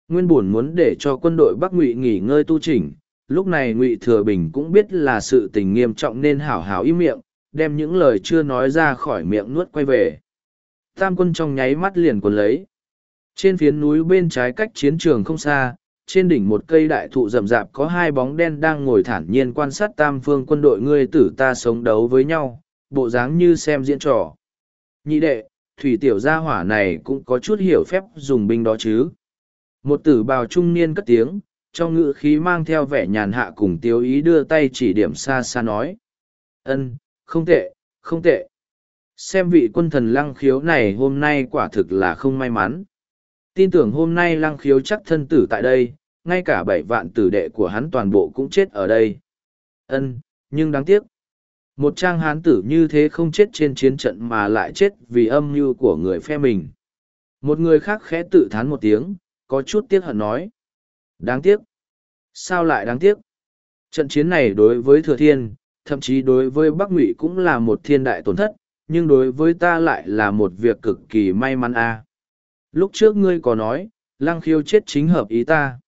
Nguyên buồn muốn để cho quân đội Bắc Ngụy nghỉ ngơi tu chỉnh, lúc này Ngụy Thừa Bình cũng biết là sự tình nghiêm trọng nên hảo hảo im miệng, đem những lời chưa nói ra khỏi miệng nuốt quay về. Tam quân trong nháy mắt liền quần lấy. Trên phiến núi bên trái cách chiến trường không xa, trên đỉnh một cây đại thụ rậm rạp có hai bóng đen đang ngồi thản nhiên quan sát tam phương quân đội ngươi tử ta sống đấu với nhau, bộ dáng như xem diễn trò. Nhị đệ, thủy tiểu gia hỏa này cũng có chút hiểu phép dùng binh đó chứ. Một tử bào trung niên cất tiếng, trong ngữ khí mang theo vẻ nhàn hạ cùng tiêu ý đưa tay chỉ điểm xa xa nói. ân không tệ, không tệ. Xem vị quân thần lăng khiếu này hôm nay quả thực là không may mắn. Tin tưởng hôm nay lăng khiếu chắc thân tử tại đây, ngay cả bảy vạn tử đệ của hắn toàn bộ cũng chết ở đây. Ân, nhưng đáng tiếc. Một trang hán tử như thế không chết trên chiến trận mà lại chết vì âm mưu của người phe mình. Một người khác khẽ tự thán một tiếng, có chút tiếc hận nói. Đáng tiếc. Sao lại đáng tiếc? Trận chiến này đối với thừa thiên, thậm chí đối với Bắc Ngụy cũng là một thiên đại tổn thất, nhưng đối với ta lại là một việc cực kỳ may mắn a. Lúc trước ngươi có nói, lăng khiêu chết chính hợp ý ta.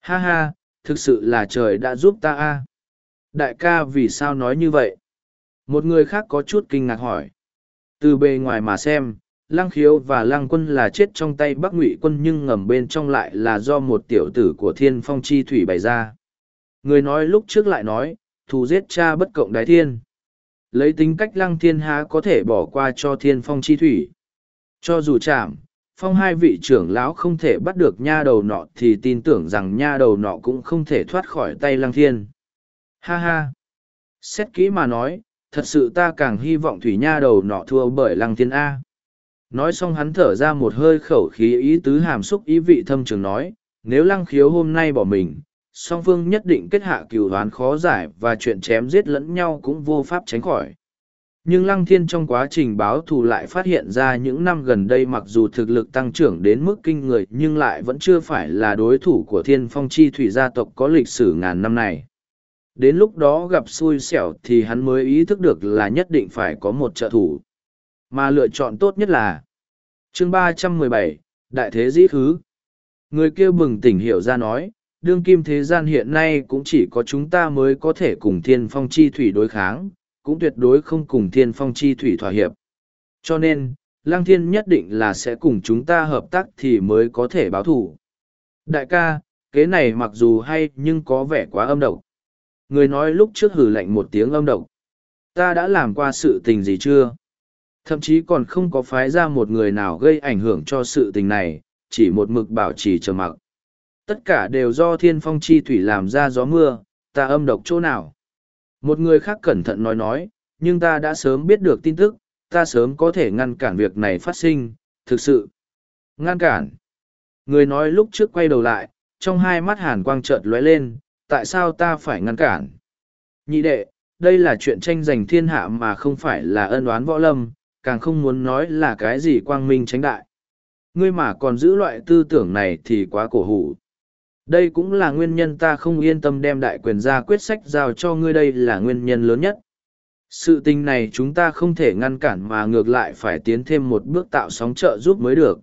Ha ha, thực sự là trời đã giúp ta a. Đại ca vì sao nói như vậy? Một người khác có chút kinh ngạc hỏi. Từ bề ngoài mà xem, lăng khiếu và lăng quân là chết trong tay bắc ngụy quân nhưng ngầm bên trong lại là do một tiểu tử của thiên phong chi thủy bày ra. Người nói lúc trước lại nói, thù giết cha bất cộng đái thiên. Lấy tính cách lăng thiên há có thể bỏ qua cho thiên phong chi thủy. Cho dù chạm, phong hai vị trưởng lão không thể bắt được nha đầu nọ thì tin tưởng rằng nha đầu nọ cũng không thể thoát khỏi tay lăng thiên. Ha ha! Xét kỹ mà nói, thật sự ta càng hy vọng thủy nha đầu nọ thua bởi lăng thiên A. Nói xong hắn thở ra một hơi khẩu khí ý tứ hàm xúc ý vị thâm trường nói, nếu lăng khiếu hôm nay bỏ mình, song phương nhất định kết hạ cửu đoán khó giải và chuyện chém giết lẫn nhau cũng vô pháp tránh khỏi. Nhưng Lăng Thiên trong quá trình báo thù lại phát hiện ra những năm gần đây mặc dù thực lực tăng trưởng đến mức kinh người nhưng lại vẫn chưa phải là đối thủ của thiên phong chi thủy gia tộc có lịch sử ngàn năm này. Đến lúc đó gặp xui xẻo thì hắn mới ý thức được là nhất định phải có một trợ thủ. Mà lựa chọn tốt nhất là chương ba trăm mười bảy Đại Thế Dĩ Khứ. Người kia bừng tỉnh hiểu ra nói, đương kim thế gian hiện nay cũng chỉ có chúng ta mới có thể cùng thiên phong chi thủy đối kháng, cũng tuyệt đối không cùng thiên phong chi thủy thỏa hiệp. Cho nên, lang Thiên nhất định là sẽ cùng chúng ta hợp tác thì mới có thể báo thủ. Đại ca, kế này mặc dù hay nhưng có vẻ quá âm độc. Người nói lúc trước hử lạnh một tiếng âm độc. Ta đã làm qua sự tình gì chưa? Thậm chí còn không có phái ra một người nào gây ảnh hưởng cho sự tình này, chỉ một mực bảo trì trầm mặc. Tất cả đều do thiên phong chi thủy làm ra gió mưa, ta âm độc chỗ nào? Một người khác cẩn thận nói nói, nhưng ta đã sớm biết được tin tức, ta sớm có thể ngăn cản việc này phát sinh, thực sự. Ngăn cản. Người nói lúc trước quay đầu lại, trong hai mắt hàn quang chợt lóe lên, tại sao ta phải ngăn cản? Nhị đệ, đây là chuyện tranh giành thiên hạ mà không phải là ân oán võ lâm, càng không muốn nói là cái gì quang minh tránh đại. Ngươi mà còn giữ loại tư tưởng này thì quá cổ hủ. Đây cũng là nguyên nhân ta không yên tâm đem đại quyền ra quyết sách giao cho ngươi đây là nguyên nhân lớn nhất. Sự tình này chúng ta không thể ngăn cản mà ngược lại phải tiến thêm một bước tạo sóng trợ giúp mới được.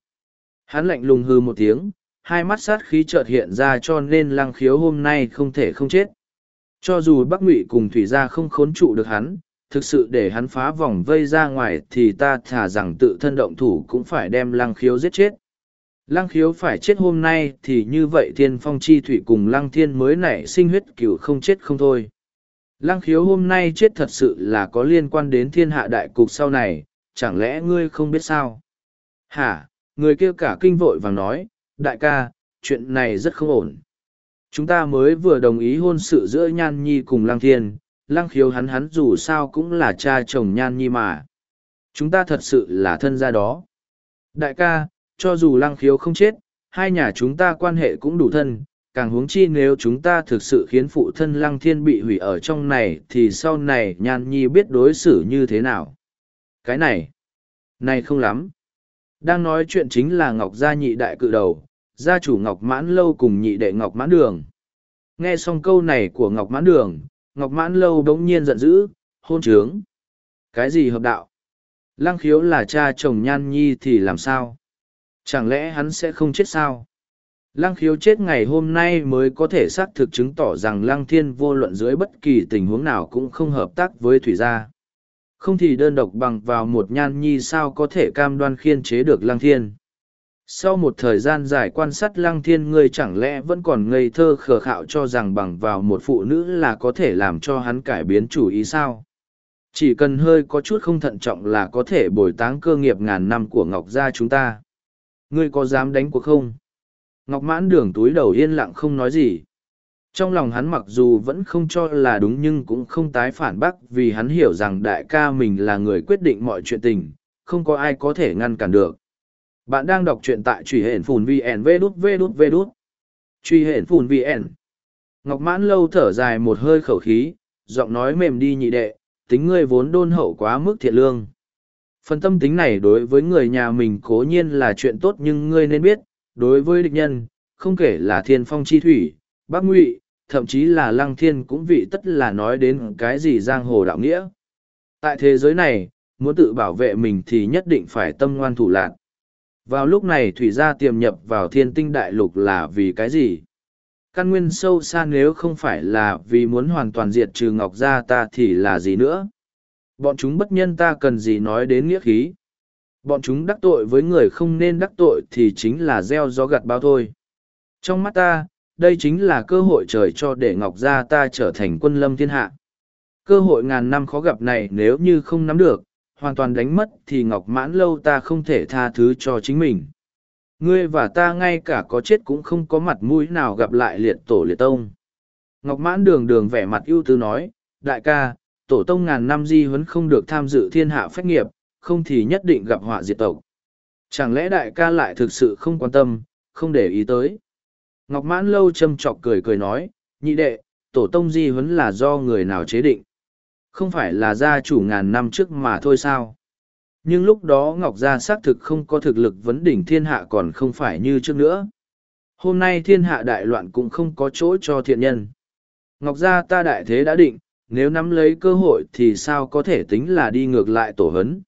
Hắn lạnh lùng hư một tiếng, hai mắt sát khí chợt hiện ra cho nên lăng khiếu hôm nay không thể không chết. Cho dù Bắc Ngụy cùng Thủy gia không khốn trụ được hắn, thực sự để hắn phá vòng vây ra ngoài thì ta thả rằng tự thân động thủ cũng phải đem lăng khiếu giết chết. Lăng khiếu phải chết hôm nay thì như vậy thiên phong chi thủy cùng lăng thiên mới nảy sinh huyết cửu không chết không thôi. Lăng khiếu hôm nay chết thật sự là có liên quan đến thiên hạ đại cục sau này, chẳng lẽ ngươi không biết sao? Hả, người kia cả kinh vội vàng nói, đại ca, chuyện này rất không ổn. Chúng ta mới vừa đồng ý hôn sự giữa Nhan Nhi cùng Lăng Thiên, Lăng khiếu hắn hắn dù sao cũng là cha chồng Nhan Nhi mà. Chúng ta thật sự là thân gia đó. Đại ca, cho dù lăng khiếu không chết, hai nhà chúng ta quan hệ cũng đủ thân, càng huống chi nếu chúng ta thực sự khiến phụ thân lăng thiên bị hủy ở trong này thì sau này nhan nhi biết đối xử như thế nào. Cái này, này không lắm. Đang nói chuyện chính là Ngọc Gia nhị đại cự đầu, gia chủ Ngọc Mãn Lâu cùng nhị đệ Ngọc Mãn Đường. Nghe xong câu này của Ngọc Mãn Đường, Ngọc Mãn Lâu đống nhiên giận dữ, hôn trướng. Cái gì hợp đạo? Lăng khiếu là cha chồng nhan nhi thì làm sao? Chẳng lẽ hắn sẽ không chết sao? Lăng khiếu chết ngày hôm nay mới có thể xác thực chứng tỏ rằng lăng thiên vô luận dưới bất kỳ tình huống nào cũng không hợp tác với thủy gia. Không thì đơn độc bằng vào một nhan nhi sao có thể cam đoan khiên chế được lăng thiên. Sau một thời gian dài quan sát lăng thiên ngươi chẳng lẽ vẫn còn ngây thơ khờ khạo cho rằng bằng vào một phụ nữ là có thể làm cho hắn cải biến chủ ý sao? Chỉ cần hơi có chút không thận trọng là có thể bồi táng cơ nghiệp ngàn năm của Ngọc Gia chúng ta. Ngươi có dám đánh cuộc không? Ngọc mãn đường túi đầu yên lặng không nói gì. Trong lòng hắn mặc dù vẫn không cho là đúng nhưng cũng không tái phản bác vì hắn hiểu rằng đại ca mình là người quyết định mọi chuyện tình, không có ai có thể ngăn cản được. Bạn đang đọc truyện tại truy hển phùn VN V đút V đút V đút. Truy hển phùn VN. Ngọc mãn lâu thở dài một hơi khẩu khí, giọng nói mềm đi nhị đệ, tính ngươi vốn đôn hậu quá mức thiện lương. Phần tâm tính này đối với người nhà mình cố nhiên là chuyện tốt nhưng ngươi nên biết, đối với địch nhân, không kể là thiên phong chi thủy, bác ngụy, thậm chí là lăng thiên cũng vị tất là nói đến cái gì giang hồ đạo nghĩa. Tại thế giới này, muốn tự bảo vệ mình thì nhất định phải tâm ngoan thủ lạc. Vào lúc này thủy gia tiềm nhập vào thiên tinh đại lục là vì cái gì? Căn nguyên sâu xa nếu không phải là vì muốn hoàn toàn diệt trừ ngọc gia ta thì là gì nữa? Bọn chúng bất nhân ta cần gì nói đến nghĩa khí. Bọn chúng đắc tội với người không nên đắc tội thì chính là gieo gió gặt bao thôi. Trong mắt ta, đây chính là cơ hội trời cho để Ngọc Gia ta trở thành quân lâm thiên hạ. Cơ hội ngàn năm khó gặp này nếu như không nắm được, hoàn toàn đánh mất thì Ngọc Mãn Lâu ta không thể tha thứ cho chính mình. Ngươi và ta ngay cả có chết cũng không có mặt mũi nào gặp lại liệt tổ liệt tông. Ngọc Mãn đường đường vẻ mặt ưu tư nói, đại ca, tổ tông ngàn năm di huấn không được tham dự thiên hạ phách nghiệp, không thì nhất định gặp họa diệt tộc. Chẳng lẽ đại ca lại thực sự không quan tâm, không để ý tới. Ngọc mãn lâu châm chọc cười cười nói, nhị đệ, tổ tông di huấn là do người nào chế định. Không phải là gia chủ ngàn năm trước mà thôi sao. Nhưng lúc đó Ngọc Gia xác thực không có thực lực vấn đỉnh thiên hạ còn không phải như trước nữa. Hôm nay thiên hạ đại loạn cũng không có chỗ cho thiện nhân. Ngọc Gia ta đại thế đã định, nếu nắm lấy cơ hội thì sao có thể tính là đi ngược lại tổ hấn.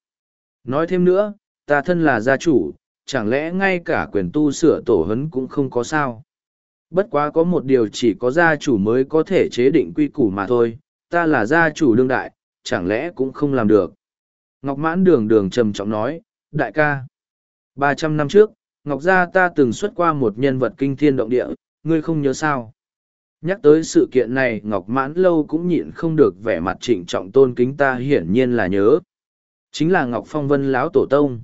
Nói thêm nữa, ta thân là gia chủ, chẳng lẽ ngay cả quyền tu sửa tổ hấn cũng không có sao. Bất quá có một điều chỉ có gia chủ mới có thể chế định quy củ mà thôi, ta là gia chủ đương đại, chẳng lẽ cũng không làm được. Ngọc mãn đường đường trầm trọng nói, đại ca. ba trăm năm trước, Ngọc Gia ta từng xuất qua một nhân vật kinh thiên động địa, ngươi không nhớ sao. Nhắc tới sự kiện này Ngọc mãn lâu cũng nhịn không được vẻ mặt trịnh trọng tôn kính ta hiển nhiên là nhớ. Chính là Ngọc Phong Vân lão tổ tông.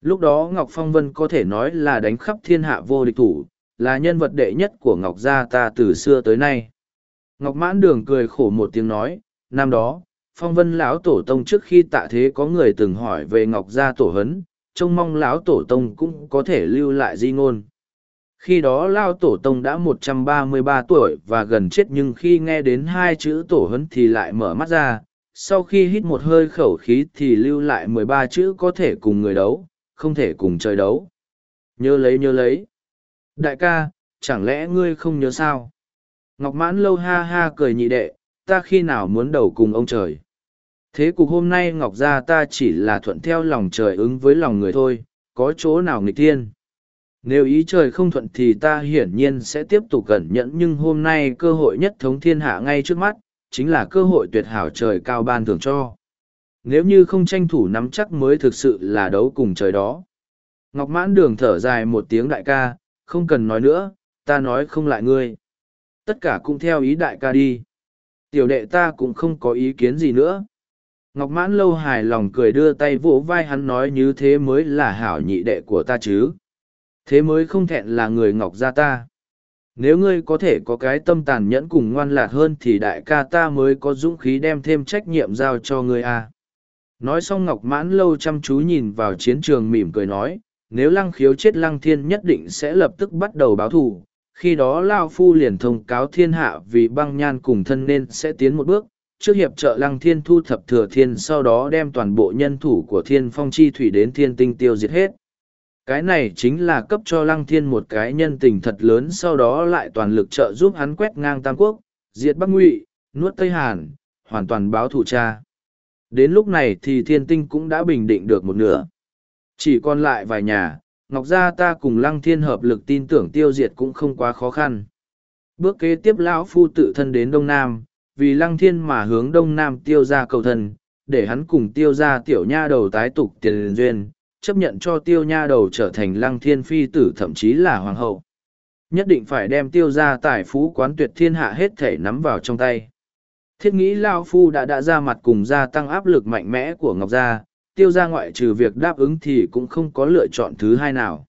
Lúc đó Ngọc Phong Vân có thể nói là đánh khắp thiên hạ vô địch thủ, là nhân vật đệ nhất của Ngọc Gia ta từ xưa tới nay. Ngọc Mãn Đường cười khổ một tiếng nói, năm đó, Phong Vân lão tổ tông trước khi tạ thế có người từng hỏi về Ngọc Gia tổ hấn, trông mong lão tổ tông cũng có thể lưu lại di ngôn. Khi đó Lao Tổ Tông đã một trăm ba mươi ba tuổi và gần chết nhưng khi nghe đến hai chữ tổ hấn thì lại mở mắt ra, sau khi hít một hơi khẩu khí thì lưu lại mười ba chữ có thể cùng người đấu, không thể cùng trời đấu. Nhớ lấy nhớ lấy. Đại ca, chẳng lẽ ngươi không nhớ sao? Ngọc mãn lâu ha ha cười nhị đệ, ta khi nào muốn đầu cùng ông trời. Thế cục hôm nay Ngọc gia ta chỉ là thuận theo lòng trời ứng với lòng người thôi, có chỗ nào nghịch thiên. Nếu ý trời không thuận thì ta hiển nhiên sẽ tiếp tục cẩn nhẫn nhưng hôm nay cơ hội nhất thống thiên hạ ngay trước mắt, chính là cơ hội tuyệt hảo trời cao ban thưởng cho. Nếu như không tranh thủ nắm chắc mới thực sự là đấu cùng trời đó. Ngọc mãn đường thở dài một tiếng đại ca, không cần nói nữa, ta nói không lại ngươi. Tất cả cũng theo ý đại ca đi. Tiểu đệ ta cũng không có ý kiến gì nữa. Ngọc mãn lâu hài lòng cười đưa tay vỗ vai hắn nói như thế mới là hảo nhị đệ của ta chứ. Thế mới không thẹn là người Ngọc gia ta. Nếu ngươi có thể có cái tâm tàn nhẫn cùng ngoan lạc hơn thì đại ca ta mới có dũng khí đem thêm trách nhiệm giao cho ngươi à. Nói xong Ngọc mãn lâu chăm chú nhìn vào chiến trường mỉm cười nói, nếu lăng khiếu chết lăng thiên nhất định sẽ lập tức bắt đầu báo thù. Khi đó Lao Phu liền thông cáo thiên hạ vì băng nhan cùng thân nên sẽ tiến một bước, trước hiệp trợ lăng thiên thu thập thừa thiên sau đó đem toàn bộ nhân thủ của thiên phong chi thủy đến thiên tinh tiêu diệt hết. Cái này chính là cấp cho lăng thiên một cái nhân tình thật lớn sau đó lại toàn lực trợ giúp hắn quét ngang Tam Quốc, diệt Bắc Ngụy, nuốt Tây Hàn, hoàn toàn báo thủ cha. Đến lúc này thì thiên tinh cũng đã bình định được một nửa. Chỉ còn lại vài nhà, Ngọc Gia ta cùng Lăng Thiên hợp lực tin tưởng tiêu diệt cũng không quá khó khăn. Bước kế tiếp lão Phu tự thân đến Đông Nam, vì Lăng Thiên mà hướng Đông Nam tiêu ra cầu thần, để hắn cùng tiêu ra tiểu nha đầu tái tục tiền duyên, chấp nhận cho tiêu nha đầu trở thành Lăng Thiên phi tử thậm chí là hoàng hậu. Nhất định phải đem tiêu ra tài phú quán tuyệt thiên hạ hết thể nắm vào trong tay. Thiết nghĩ Lao Phu đã đã ra mặt cùng gia tăng áp lực mạnh mẽ của Ngọc Gia, tiêu ra ngoại trừ việc đáp ứng thì cũng không có lựa chọn thứ hai nào.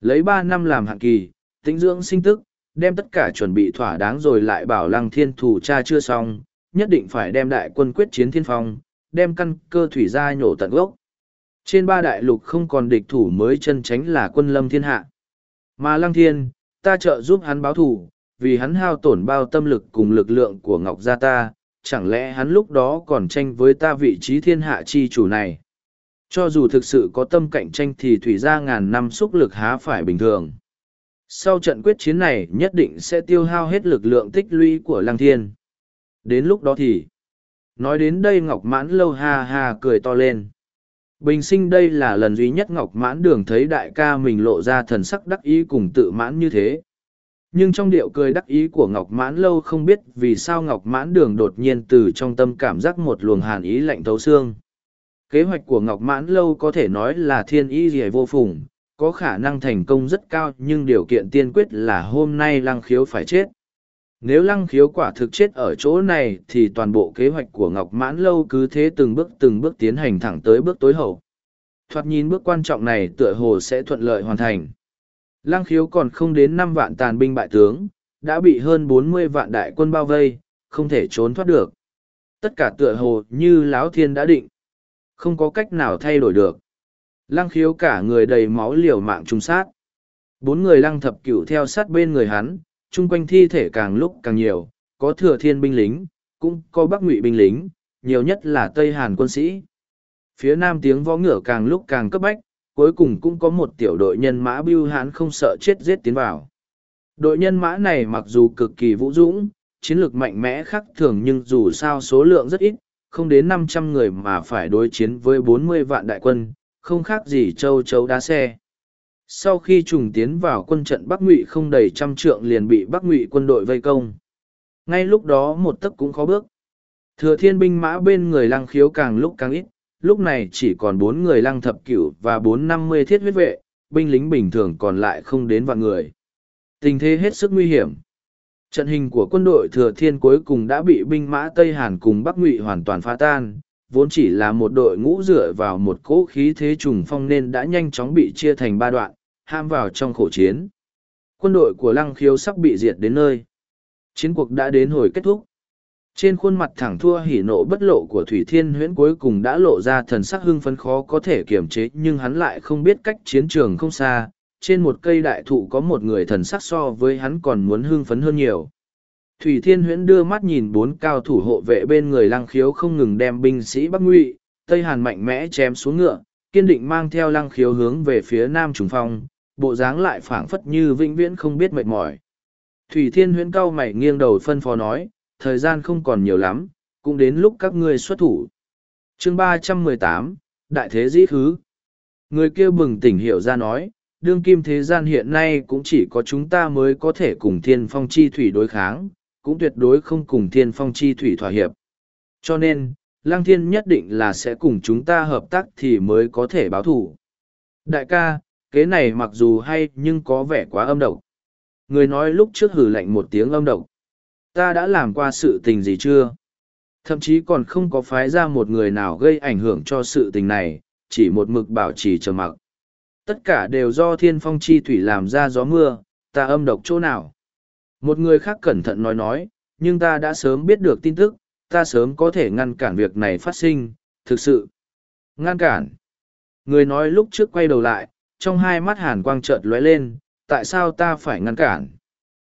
Lấy ba năm làm hạn kỳ, tĩnh dưỡng sinh tức, đem tất cả chuẩn bị thỏa đáng rồi lại bảo lăng thiên thủ cha chưa xong, nhất định phải đem đại quân quyết chiến thiên phong, đem căn cơ thủy ra nhổ tận gốc. Trên ba đại lục không còn địch thủ mới chân tránh là quân lâm thiên hạ. Mà lăng thiên, ta trợ giúp hắn báo thủ, vì hắn hao tổn bao tâm lực cùng lực lượng của Ngọc Gia ta, chẳng lẽ hắn lúc đó còn tranh với ta vị trí thiên hạ chi chủ này. Cho dù thực sự có tâm cạnh tranh thì thủy gia ngàn năm xúc lực há phải bình thường. Sau trận quyết chiến này nhất định sẽ tiêu hao hết lực lượng tích lũy của Lăng Thiên. Đến lúc đó thì... Nói đến đây Ngọc Mãn lâu ha ha cười to lên. Bình sinh đây là lần duy nhất Ngọc Mãn Đường thấy đại ca mình lộ ra thần sắc đắc ý cùng tự mãn như thế. Nhưng trong điệu cười đắc ý của Ngọc Mãn Lâu không biết vì sao Ngọc Mãn Đường đột nhiên từ trong tâm cảm giác một luồng hàn ý lạnh thấu xương. Kế hoạch của Ngọc Mãn Lâu có thể nói là thiên ý rỉa vô phùng, có khả năng thành công rất cao nhưng điều kiện tiên quyết là hôm nay Lăng Khiếu phải chết. Nếu Lăng Khiếu quả thực chết ở chỗ này thì toàn bộ kế hoạch của Ngọc Mãn Lâu cứ thế từng bước từng bước tiến hành thẳng tới bước tối hậu. Thoạt nhìn bước quan trọng này tựa hồ sẽ thuận lợi hoàn thành. Lăng khiếu còn không đến năm vạn tàn binh bại tướng, đã bị hơn bốn mươi vạn đại quân bao vây, không thể trốn thoát được. Tất cả tựa hồ như Lão Thiên đã định. Không có cách nào thay đổi được. Lăng khiếu cả người đầy máu liều mạng trung sát. Bốn người lăng thập cửu theo sát bên người hắn, chung quanh thi thể càng lúc càng nhiều, có thừa thiên binh lính, cũng có bắc ngụy binh lính, nhiều nhất là Tây Hàn quân sĩ. Phía nam tiếng võ ngựa càng lúc càng cấp bách, cuối cùng cũng có một tiểu đội nhân mã bưu hán không sợ chết giết tiến vào. Đội nhân mã này mặc dù cực kỳ vũ dũng, chiến lược mạnh mẽ khác thường nhưng dù sao số lượng rất ít, không đến năm trăm người mà phải đối chiến với bốn mươi vạn đại quân, không khác gì châu chấu đá xe. Sau khi trùng tiến vào quân trận Bắc Ngụy không đầy trăm trượng liền bị Bắc Ngụy quân đội vây công. Ngay lúc đó một tấc cũng khó bước. Thừa thiên binh mã bên người lăng khiếu càng lúc càng ít, lúc này chỉ còn bốn người lăng thập cửu và bốn năm mươi thiết huyết vệ, binh lính bình thường còn lại không đến vạn người. Tình thế hết sức nguy hiểm. Trận hình của quân đội Thừa Thiên cuối cùng đã bị binh mã Tây Hàn cùng Bắc Ngụy hoàn toàn phá tan, vốn chỉ là một đội ngũ dựa vào một cỗ khí thế trùng phong nên đã nhanh chóng bị chia thành ba đoạn, ham vào trong khổ chiến. Quân đội của Lăng Khiếu sắp bị diệt đến nơi. Chiến cuộc đã đến hồi kết thúc. Trên khuôn mặt thẳng thua hỉ nộ bất lộ của Thủy Thiên huyễn cuối cùng đã lộ ra thần sắc hưng phấn khó có thể kiềm chế nhưng hắn lại không biết cách chiến trường không xa, trên một cây đại thụ có một người thần sắc so với hắn còn muốn hưng phấn hơn nhiều. Thủy Thiên Huyễn đưa mắt nhìn bốn cao thủ hộ vệ bên người lăng khiếu không ngừng đem binh sĩ Bắc Ngụy, Tây Hàn mạnh mẽ chém xuống ngựa, kiên định mang theo lăng khiếu hướng về phía Nam Trùng Phong, bộ dáng lại phảng phất như vĩnh viễn không biết mệt mỏi. Thủy Thiên Huyễn cao mày nghiêng đầu phân phó nói, thời gian không còn nhiều lắm, cũng đến lúc các ngươi xuất thủ. Chương ba trăm mười tám Đại Thế Dĩ Khứ Người kia bừng tỉnh hiểu ra nói, đương kim thế gian hiện nay cũng chỉ có chúng ta mới có thể cùng thiên phong chi thủy đối kháng, cũng tuyệt đối không cùng thiên phong chi thủy thỏa hiệp. Cho nên, lang thiên nhất định là sẽ cùng chúng ta hợp tác thì mới có thể báo thủ. Đại ca, kế này mặc dù hay nhưng có vẻ quá âm độc. Người nói lúc trước hử lạnh một tiếng âm độc. Ta đã làm qua sự tình gì chưa? Thậm chí còn không có phái ra một người nào gây ảnh hưởng cho sự tình này, chỉ một mực bảo trì trầm mặc tất cả đều do thiên phong chi thủy làm ra gió mưa, ta âm độc chỗ nào? Một người khác cẩn thận nói nói, nhưng ta đã sớm biết được tin tức, ta sớm có thể ngăn cản việc này phát sinh, thực sự. Ngăn cản. Người nói lúc trước quay đầu lại, trong hai mắt hàn quang chợt lóe lên, tại sao ta phải ngăn cản?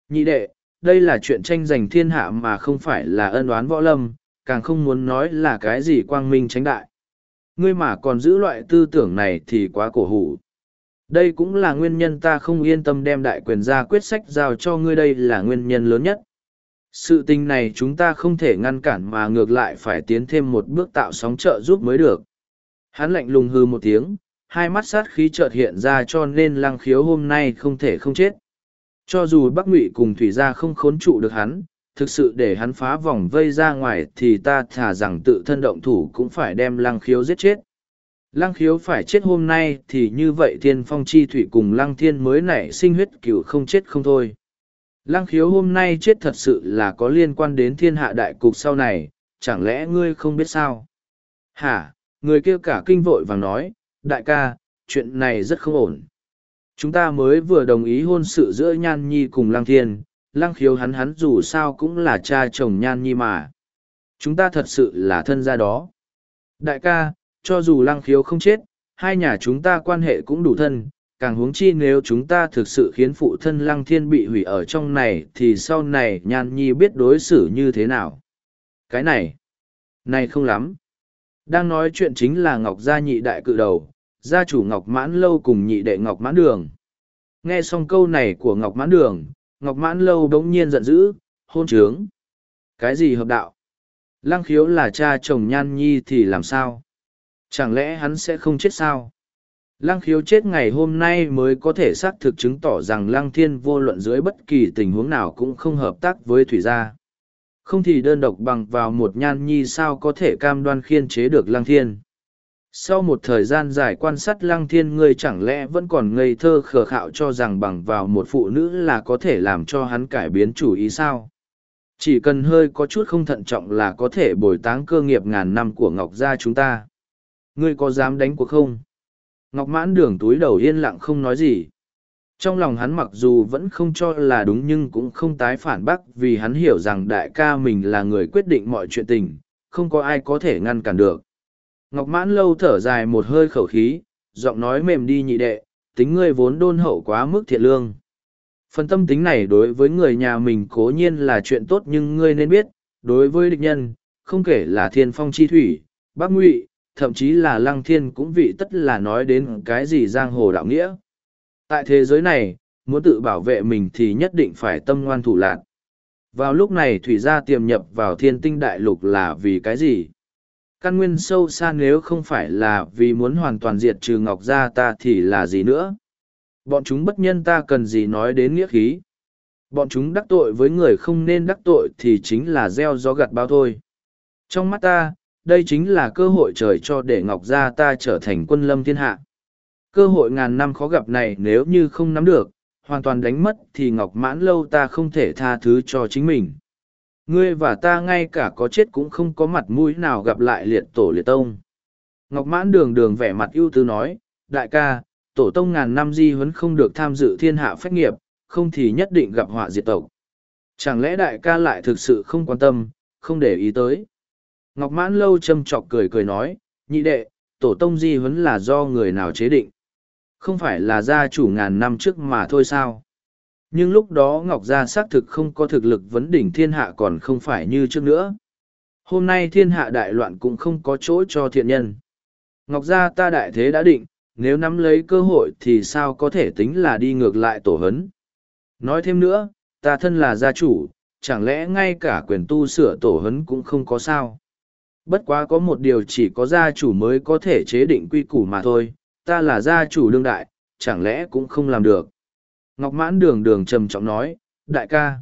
Nhị đệ, đây là chuyện tranh giành thiên hạ mà không phải là ân oán võ lâm, càng không muốn nói là cái gì quang minh tránh đại. Ngươi mà còn giữ loại tư tưởng này thì quá cổ hủ đây cũng là nguyên nhân ta không yên tâm đem đại quyền ra quyết sách giao cho ngươi đây là nguyên nhân lớn nhất. Sự tình này chúng ta không thể ngăn cản mà ngược lại phải tiến thêm một bước tạo sóng trợ giúp mới được. Hắn lạnh lùng hư một tiếng, hai mắt sát khí chợt hiện ra cho nên lăng khiếu hôm nay không thể không chết. Cho dù Bắc Ngụy cùng Thủy gia không khốn trụ được hắn, thực sự để hắn phá vòng vây ra ngoài thì ta thả rằng tự thân động thủ cũng phải đem lăng khiếu giết chết. Lăng khiếu phải chết hôm nay thì như vậy thiên phong chi thủy cùng lăng thiên mới nảy sinh huyết cửu không chết không thôi. Lăng khiếu hôm nay chết thật sự là có liên quan đến thiên hạ đại cục sau này, chẳng lẽ ngươi không biết sao? Hả, người kia cả kinh vội vàng nói, đại ca, chuyện này rất không ổn. Chúng ta mới vừa đồng ý hôn sự giữa Nhan Nhi cùng Lăng Thiên, Lăng khiếu hắn hắn dù sao cũng là cha chồng Nhan Nhi mà. Chúng ta thật sự là thân gia đó. Đại ca, cho dù lăng khiếu không chết, hai nhà chúng ta quan hệ cũng đủ thân, càng huống chi nếu chúng ta thực sự khiến phụ thân lăng thiên bị hủy ở trong này thì sau này nhan nhi biết đối xử như thế nào. Cái này, này không lắm. Đang nói chuyện chính là Ngọc Gia nhị đại cự đầu, gia chủ Ngọc Mãn Lâu cùng nhị đệ Ngọc Mãn Đường. Nghe xong câu này của Ngọc Mãn Đường, Ngọc Mãn Lâu đống nhiên giận dữ, hôn trướng. Cái gì hợp đạo? Lăng khiếu là cha chồng nhan nhi thì làm sao? Chẳng lẽ hắn sẽ không chết sao? Lăng khiếu chết ngày hôm nay mới có thể xác thực chứng tỏ rằng lăng thiên vô luận dưới bất kỳ tình huống nào cũng không hợp tác với thủy gia. Không thì đơn độc bằng vào một nhan nhi sao có thể cam đoan khiên chế được lăng thiên. Sau một thời gian dài quan sát lăng thiên ngươi chẳng lẽ vẫn còn ngây thơ khờ khạo cho rằng bằng vào một phụ nữ là có thể làm cho hắn cải biến chủ ý sao? Chỉ cần hơi có chút không thận trọng là có thể bồi táng cơ nghiệp ngàn năm của Ngọc Gia chúng ta. Ngươi có dám đánh cuộc không? Ngọc mãn đường túi đầu yên lặng không nói gì. Trong lòng hắn mặc dù vẫn không cho là đúng nhưng cũng không tái phản bác vì hắn hiểu rằng đại ca mình là người quyết định mọi chuyện tình, không có ai có thể ngăn cản được. Ngọc mãn lâu thở dài một hơi khẩu khí, giọng nói mềm đi nhị đệ, tính ngươi vốn đôn hậu quá mức thiện lương. Phần tâm tính này đối với người nhà mình cố nhiên là chuyện tốt nhưng ngươi nên biết, đối với địch nhân, không kể là thiên phong chi thủy, bác ngụy, thậm chí là lăng thiên cũng vị tất là nói đến cái gì giang hồ đạo nghĩa. Tại thế giới này, muốn tự bảo vệ mình thì nhất định phải tâm ngoan thủ lạc. Vào lúc này thủy gia tiềm nhập vào thiên tinh đại lục là vì cái gì? Căn nguyên sâu xa nếu không phải là vì muốn hoàn toàn diệt trừ ngọc gia ta thì là gì nữa? Bọn chúng bất nhân ta cần gì nói đến nghĩa khí? Bọn chúng đắc tội với người không nên đắc tội thì chính là gieo gió gặt bao thôi. Trong mắt ta, đây chính là cơ hội trời cho để ngọc gia ta trở thành quân lâm thiên hạ. Cơ hội ngàn năm khó gặp này nếu như không nắm được, hoàn toàn đánh mất thì ngọc mãn lâu ta không thể tha thứ cho chính mình. Ngươi và ta ngay cả có chết cũng không có mặt mũi nào gặp lại liệt tổ liệt tông. Ngọc mãn đường đường vẻ mặt ưu tư nói đại ca tổ tông ngàn năm di huấn không được tham dự thiên hạ phách nghiệp không thì nhất định gặp họa diệt tộc. Chẳng lẽ đại ca lại thực sự không quan tâm không để ý tới? Ngọc mãn lâu châm chọc cười cười nói, nhị đệ, tổ tông di huấn là do người nào chế định? Không phải là gia chủ ngàn năm trước mà thôi sao? Nhưng lúc đó ngọc gia xác thực không có thực lực vấn đỉnh thiên hạ còn không phải như trước nữa. Hôm nay thiên hạ đại loạn cũng không có chỗ cho thiện nhân. Ngọc gia ta đại thế đã định, nếu nắm lấy cơ hội thì sao có thể tính là đi ngược lại tổ hấn nói thêm nữa, ta thân là gia chủ, chẳng lẽ ngay cả quyền tu sửa tổ hấn cũng không có sao? Bất quá có một điều chỉ có gia chủ mới có thể chế định quy củ mà thôi ta là gia chủ đương đại chẳng lẽ cũng không làm được Ngọc mãn đường đường trầm trọng nói, đại ca.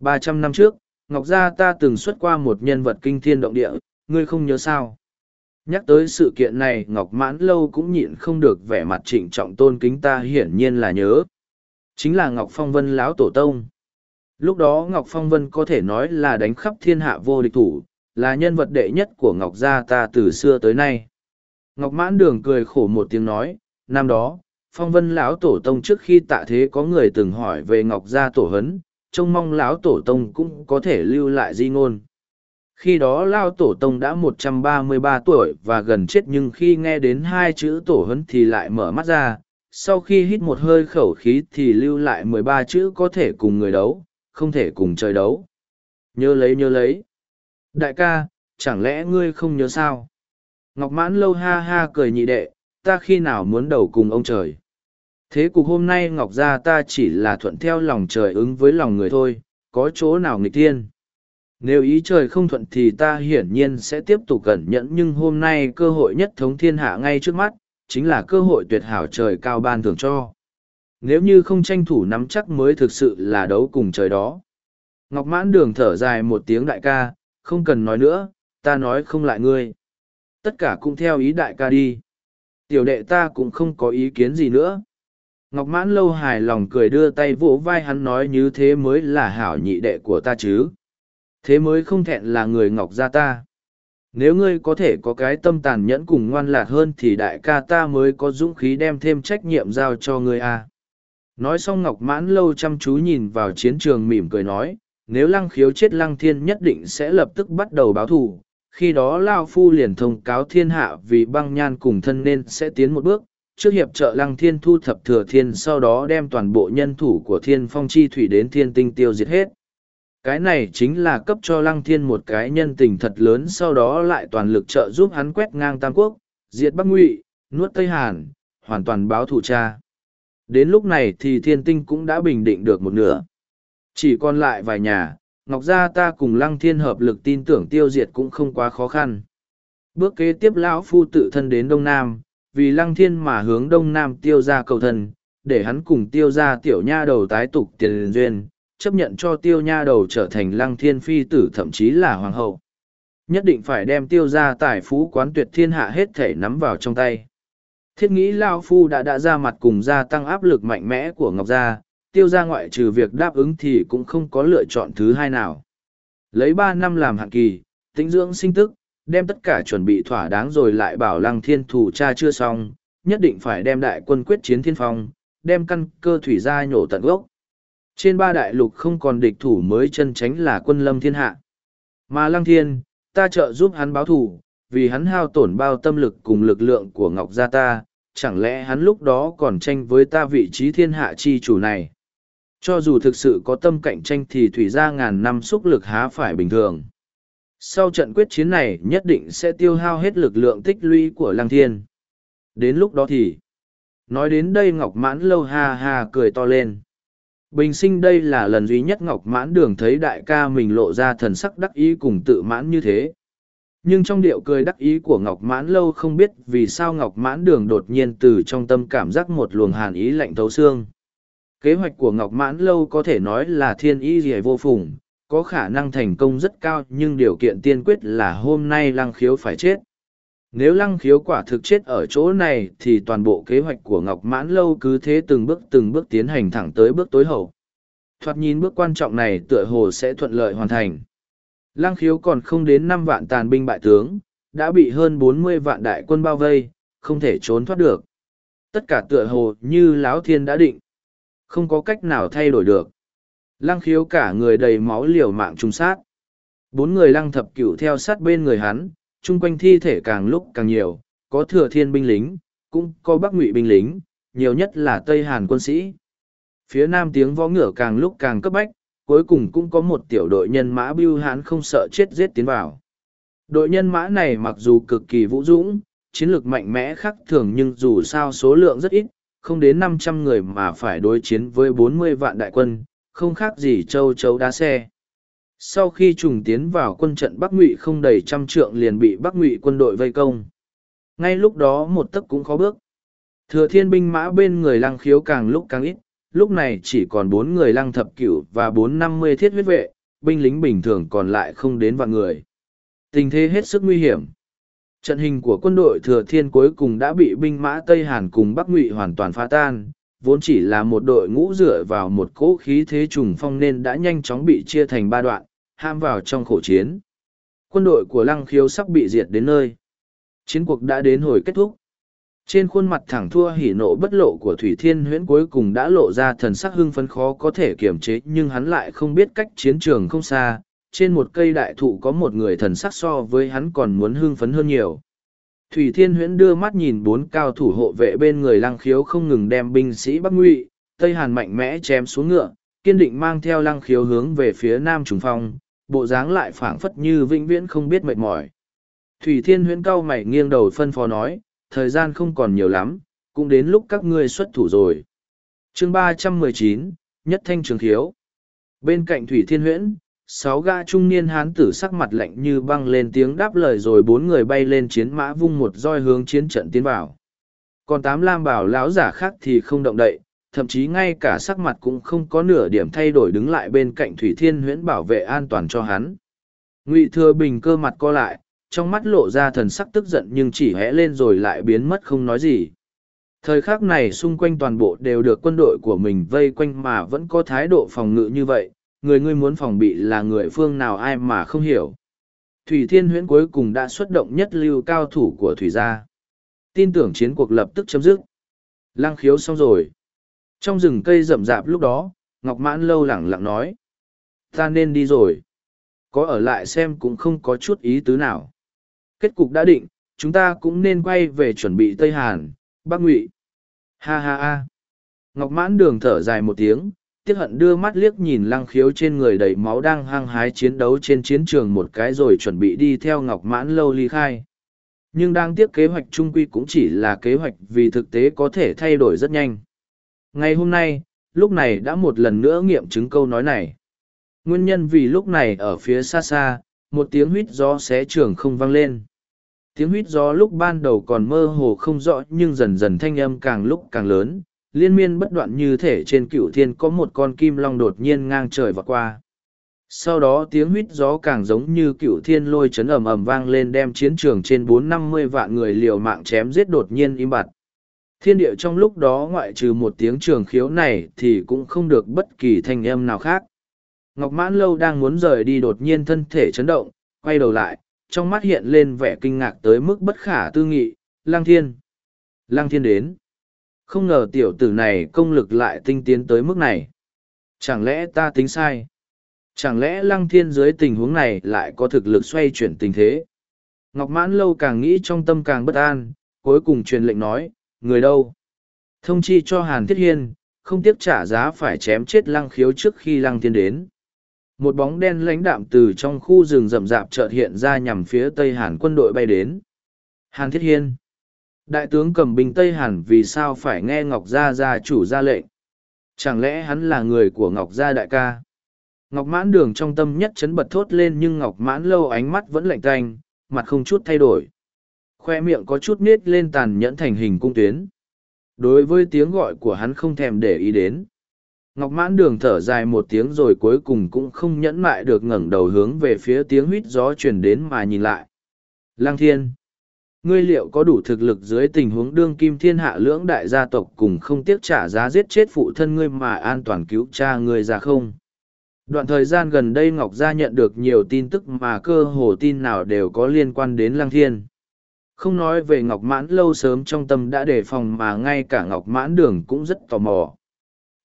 ba trăm năm trước, Ngọc gia ta từng xuất qua một nhân vật kinh thiên động địa, ngươi không nhớ sao. Nhắc tới sự kiện này Ngọc mãn lâu cũng nhịn không được vẻ mặt trịnh trọng tôn kính ta hiển nhiên là nhớ. Chính là Ngọc Phong Vân lão tổ tông. Lúc đó Ngọc Phong Vân có thể nói là đánh khắp thiên hạ vô địch thủ, là nhân vật đệ nhất của Ngọc gia ta từ xưa tới nay. Ngọc mãn đường cười khổ một tiếng nói, năm đó, phong vân lão tổ tông trước khi tạ thế có người từng hỏi về ngọc gia tổ hấn trông mong lão tổ tông cũng có thể lưu lại di ngôn. Khi đó lão tổ tông đã một trăm ba mươi ba tuổi và gần chết nhưng khi nghe đến hai chữ tổ hấn thì lại mở mắt ra sau khi hít một hơi khẩu khí thì lưu lại mười ba chữ có thể cùng người đấu không thể cùng trời đấu. Nhớ lấy nhớ lấy đại ca chẳng lẽ ngươi không nhớ sao ngọc mãn lâu ha ha cười nhị đệ ta khi nào muốn đầu cùng ông trời Thế cục hôm nay Ngọc Gia ta chỉ là thuận theo lòng trời ứng với lòng người thôi, có chỗ nào nghịch thiên. Nếu ý trời không thuận thì ta hiển nhiên sẽ tiếp tục cẩn nhẫn nhưng hôm nay cơ hội nhất thống thiên hạ ngay trước mắt, chính là cơ hội tuyệt hảo trời cao ban thưởng cho. Nếu như không tranh thủ nắm chắc mới thực sự là đấu cùng trời đó. Ngọc mãn đường thở dài một tiếng đại ca, không cần nói nữa, ta nói không lại ngươi. Tất cả cũng theo ý đại ca đi. Tiểu đệ ta cũng không có ý kiến gì nữa. Ngọc mãn lâu hài lòng cười đưa tay vỗ vai hắn nói như thế mới là hảo nhị đệ của ta chứ. Thế mới không thẹn là người ngọc gia ta. Nếu ngươi có thể có cái tâm tàn nhẫn cùng ngoan lạc hơn thì đại ca ta mới có dũng khí đem thêm trách nhiệm giao cho ngươi. À. Nói xong Ngọc Mãn lâu chăm chú nhìn vào chiến trường mỉm cười nói, nếu lăng khiếu chết lăng thiên nhất định sẽ lập tức bắt đầu báo thù. Khi đó Lao Phu liền thông cáo thiên hạ vì băng nhan cùng thân nên sẽ tiến một bước, trước hiệp trợ lăng thiên thu thập thừa thiên sau đó đem toàn bộ nhân thủ của thiên phong chi thủy đến thiên tinh tiêu diệt hết. Cái này chính là cấp cho lăng thiên một cái nhân tình thật lớn sau đó lại toàn lực trợ giúp hắn quét ngang Tam Quốc, diệt Bắc Ngụy, nuốt Tây Hàn, hoàn toàn báo thủ cha. Đến lúc này thì thiên tinh cũng đã bình định được một nửa. Chỉ còn lại vài nhà, Ngọc Gia ta cùng lăng thiên hợp lực tin tưởng tiêu diệt cũng không quá khó khăn. Bước kế tiếp lão phu tự thân đến Đông Nam, vì lăng thiên mà hướng đông nam tiêu ra cầu thần, để hắn cùng tiêu ra tiểu nha đầu tái tục tiền duyên, chấp nhận cho tiêu nha đầu trở thành lăng thiên phi tử thậm chí là hoàng hậu. Nhất định phải đem tiêu ra tài phú quán tuyệt thiên hạ hết thể nắm vào trong tay. Thiết nghĩ Lao Phu đã đã ra mặt cùng gia tăng áp lực mạnh mẽ của Ngọc Gia, tiêu ra ngoại trừ việc đáp ứng thì cũng không có lựa chọn thứ hai nào. Lấy ba năm làm hạn kỳ, tĩnh dưỡng sinh tức, đem tất cả chuẩn bị thỏa đáng rồi lại bảo lăng thiên thủ cha chưa xong, nhất định phải đem đại quân quyết chiến thiên phong, đem căn cơ thủy ra nhổ tận gốc. Trên ba đại lục không còn địch thủ mới chân tránh là quân lâm thiên hạ. Mà lăng thiên, ta trợ giúp hắn báo thủ, vì hắn hao tổn bao tâm lực cùng lực lượng của Ngọc Gia ta, chẳng lẽ hắn lúc đó còn tranh với ta vị trí thiên hạ chi chủ này. Cho dù thực sự có tâm cạnh tranh thì thủy gia ngàn năm xúc lực há phải bình thường. Sau trận quyết chiến này nhất định sẽ tiêu hao hết lực lượng tích lũy của Lăng Thiên. Đến lúc đó thì... Nói đến đây Ngọc Mãn lâu ha ha cười to lên. Bình sinh đây là lần duy nhất Ngọc Mãn Đường thấy đại ca mình lộ ra thần sắc đắc ý cùng tự mãn như thế. Nhưng trong điệu cười đắc ý của Ngọc Mãn Lâu không biết vì sao Ngọc Mãn Đường đột nhiên từ trong tâm cảm giác một luồng hàn ý lạnh thấu xương. Kế hoạch của Ngọc Mãn Lâu có thể nói là thiên ý gì vô phùng, có khả năng thành công rất cao nhưng điều kiện tiên quyết là hôm nay Lăng Khiếu phải chết. Nếu Lăng Khiếu quả thực chết ở chỗ này thì toàn bộ kế hoạch của Ngọc Mãn Lâu cứ thế từng bước từng bước tiến hành thẳng tới bước tối hậu. Thoạt nhìn bước quan trọng này tựa hồ sẽ thuận lợi hoàn thành. Lăng khiếu còn không đến năm vạn tàn binh bại tướng, đã bị hơn bốn mươi vạn đại quân bao vây, không thể trốn thoát được. Tất cả tựa hồ như Lão Thiên đã định. Không có cách nào thay đổi được. Lăng khiếu cả người đầy máu liều mạng trung sát. Bốn người lăng thập cửu theo sát bên người hắn, chung quanh thi thể càng lúc càng nhiều, có thừa thiên binh lính, cũng có bắc ngụy binh lính, nhiều nhất là Tây Hàn quân sĩ. Phía nam tiếng võ ngựa càng lúc càng cấp bách, cuối cùng cũng có một tiểu đội nhân mã bưu hán không sợ chết giết tiến vào. Đội nhân mã này mặc dù cực kỳ vũ dũng, chiến lược mạnh mẽ khác thường nhưng dù sao số lượng rất ít, không đến năm trăm người mà phải đối chiến với bốn mươi vạn đại quân, không khác gì châu chấu đá xe. Sau khi trùng tiến vào quân trận Bắc Ngụy không đầy trăm trượng liền bị Bắc Ngụy quân đội vây công. Ngay lúc đó một tấc cũng khó bước. Thừa thiên binh mã bên người lăng khiếu càng lúc càng ít, lúc này chỉ còn bốn người lăng thập cửu và bốn năm mươi thiết huyết vệ, binh lính bình thường còn lại không đến vạn người. Tình thế hết sức nguy hiểm. Trận hình của quân đội Thừa Thiên cuối cùng đã bị binh mã Tây Hàn cùng Bắc Ngụy hoàn toàn phá tan, vốn chỉ là một đội ngũ dựa vào một cỗ khí thế trùng phong nên đã nhanh chóng bị chia thành ba đoạn, ham vào trong khổ chiến. Quân đội của Lăng Khiếu sắp bị diệt đến nơi. Chiến cuộc đã đến hồi kết thúc. Trên khuôn mặt thẳng thua hỉ nộ bất lộ của Thủy Thiên huyễn cuối cùng đã lộ ra thần sắc hưng phấn khó có thể kiềm chế nhưng hắn lại không biết cách chiến trường không xa. Trên một cây đại thụ có một người thần sắc so với hắn còn muốn hưng phấn hơn nhiều. Thủy Thiên huyễn đưa mắt nhìn bốn cao thủ hộ vệ bên người lăng khiếu không ngừng đem binh sĩ bắc ngụy, Tây Hàn mạnh mẽ chém xuống ngựa, kiên định mang theo lăng khiếu hướng về phía nam trùng phong, bộ dáng lại phảng phất như vĩnh viễn không biết mệt mỏi. Thủy Thiên huyễn cao mày nghiêng đầu phân phó nói, thời gian không còn nhiều lắm, cũng đến lúc các ngươi xuất thủ rồi. chương ba trăm mười chín Nhất Thanh Trường Khiếu Bên cạnh Thủy Thiên Huyễn, sáu gã trung niên hán tử sắc mặt lạnh như băng lên tiếng đáp lời rồi bốn người bay lên chiến mã vung một roi hướng chiến trận tiến vào. Còn tám lam bảo lão giả khác thì không động đậy, thậm chí ngay cả sắc mặt cũng không có nửa điểm thay đổi đứng lại bên cạnh Thủy Thiên Huyễn bảo vệ an toàn cho hắn. Ngụy Thừa Bình cơ mặt co lại, trong mắt lộ ra thần sắc tức giận nhưng chỉ hẽ lên rồi lại biến mất không nói gì. Thời khắc này xung quanh toàn bộ đều được quân đội của mình vây quanh mà vẫn có thái độ phòng ngự như vậy, người ngươi muốn phòng bị là người phương nào ai mà không hiểu. Thủy Thiên Huyễn cuối cùng đã xuất động nhất lưu cao thủ của Thủy gia. Tin tưởng chiến cuộc lập tức chấm dứt. Lăng khiếu xong rồi. Trong rừng cây rậm rạp lúc đó, Ngọc Mãn lâu lẳng lặng nói. Ta nên đi rồi. Có ở lại xem cũng không có chút ý tứ nào kết cục đã định chúng ta cũng nên quay về chuẩn bị tây hàn bắc ngụy ha ha ha ngọc mãn đường thở dài một tiếng tiếc hận đưa mắt liếc nhìn lăng khiếu trên người đầy máu đang hăng hái chiến đấu trên chiến trường một cái rồi chuẩn bị đi theo ngọc mãn lâu ly khai. Nhưng đang tiếc kế hoạch trung quy cũng chỉ là kế hoạch vì thực tế có thể thay đổi rất nhanh. Ngày hôm nay, lúc này đã một lần nữa nghiệm chứng câu nói này. Nguyên nhân vì lúc này ở phía xa xa, một tiếng huýt gió xé trường không vang lên. Tiếng huýt gió lúc ban đầu còn mơ hồ không rõ nhưng dần dần thanh âm càng lúc càng lớn liên miên bất đoạn như thể trên cựu thiên có một con kim long đột nhiên ngang trời vọt qua sau đó tiếng huýt gió càng giống như cựu thiên lôi chấn ầm ầm vang lên đem chiến trường trên bốn năm mươi vạn người liều mạng chém giết đột nhiên im bặt thiên địa trong lúc đó ngoại trừ một tiếng trường khiếu này thì cũng không được bất kỳ thanh âm nào khác ngọc mãn lâu đang muốn rời đi đột nhiên thân thể chấn động quay đầu lại trong mắt hiện lên vẻ kinh ngạc tới mức bất khả tư nghị, lang thiên. Lang thiên đến. Không ngờ tiểu tử này công lực lại tinh tiến tới mức này. Chẳng lẽ ta tính sai? Chẳng lẽ lăng thiên dưới tình huống này lại có thực lực xoay chuyển tình thế? Ngọc mãn lâu càng nghĩ trong tâm càng bất an, cuối cùng truyền lệnh nói, người đâu? Thông chi cho Hàn Thiết Hiên, không tiếc trả giá phải chém chết lăng khiếu trước khi lăng thiên đến. Một bóng đen lãnh đạm từ trong khu rừng rậm rạp chợt hiện ra nhằm phía Tây Hàn quân đội bay đến. Hàn Thiết Hiên Đại tướng cầm binh Tây Hàn vì sao phải nghe Ngọc Gia gia chủ ra lệnh? Chẳng lẽ hắn là người của Ngọc Gia đại ca? Ngọc mãn đường trong tâm nhất chấn bật thốt lên nhưng Ngọc mãn lâu ánh mắt vẫn lạnh tanh, mặt không chút thay đổi. Khoe miệng có chút nết lên tàn nhẫn thành hình cung tuyến. Đối với tiếng gọi của hắn không thèm để ý đến. Ngọc mãn đường thở dài một tiếng rồi cuối cùng cũng không nhẫn mại được ngẩng đầu hướng về phía tiếng huýt gió truyền đến mà nhìn lại. Lang thiên! Ngươi liệu có đủ thực lực dưới tình huống đương kim thiên hạ lưỡng đại gia tộc cùng không tiếc trả giá giết chết phụ thân ngươi mà an toàn cứu cha ngươi ra không? Đoạn thời gian gần đây Ngọc Gia nhận được nhiều tin tức mà cơ hồ tin nào đều có liên quan đến Lăng Thiên. Không nói về Ngọc Mãn lâu sớm trong tâm đã đề phòng mà ngay cả Ngọc Mãn đường cũng rất tò mò.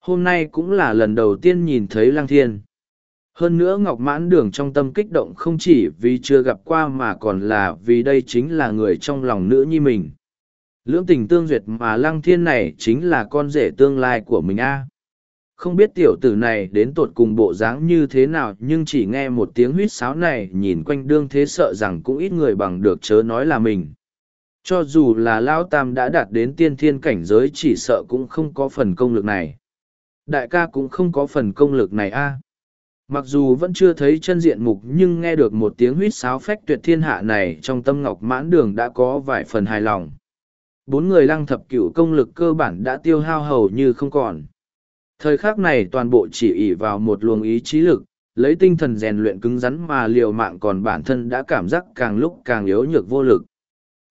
Hôm nay cũng là lần đầu tiên nhìn thấy Lăng Thiên. Hơn nữa Ngọc Mãn đường trong tâm kích động không chỉ vì chưa gặp qua mà còn là vì đây chính là người trong lòng nữ nhi mình. Lưỡng tình tương duyệt mà Lăng Thiên này chính là con rể tương lai của mình a. Không biết tiểu tử này đến tột cùng bộ dáng như thế nào nhưng chỉ nghe một tiếng huýt sáo này nhìn quanh đương thế sợ rằng cũng ít người bằng được chớ nói là mình. Cho dù là lão tam đã đạt đến tiên thiên cảnh giới chỉ sợ cũng không có phần công lực này. Đại ca cũng không có phần công lực này a mặc dù vẫn chưa thấy chân diện mục nhưng nghe được một tiếng huýt sáo phách tuyệt thiên hạ này trong tâm ngọc mãn đường đã có vài phần hài lòng bốn người lăng thập cựu công lực cơ bản đã tiêu hao hầu như không còn Thời khắc này toàn bộ chỉ ỉ vào một luồng ý chí lực, lấy tinh thần rèn luyện cứng rắn mà liều mạng còn bản thân đã cảm giác càng lúc càng yếu nhược vô lực.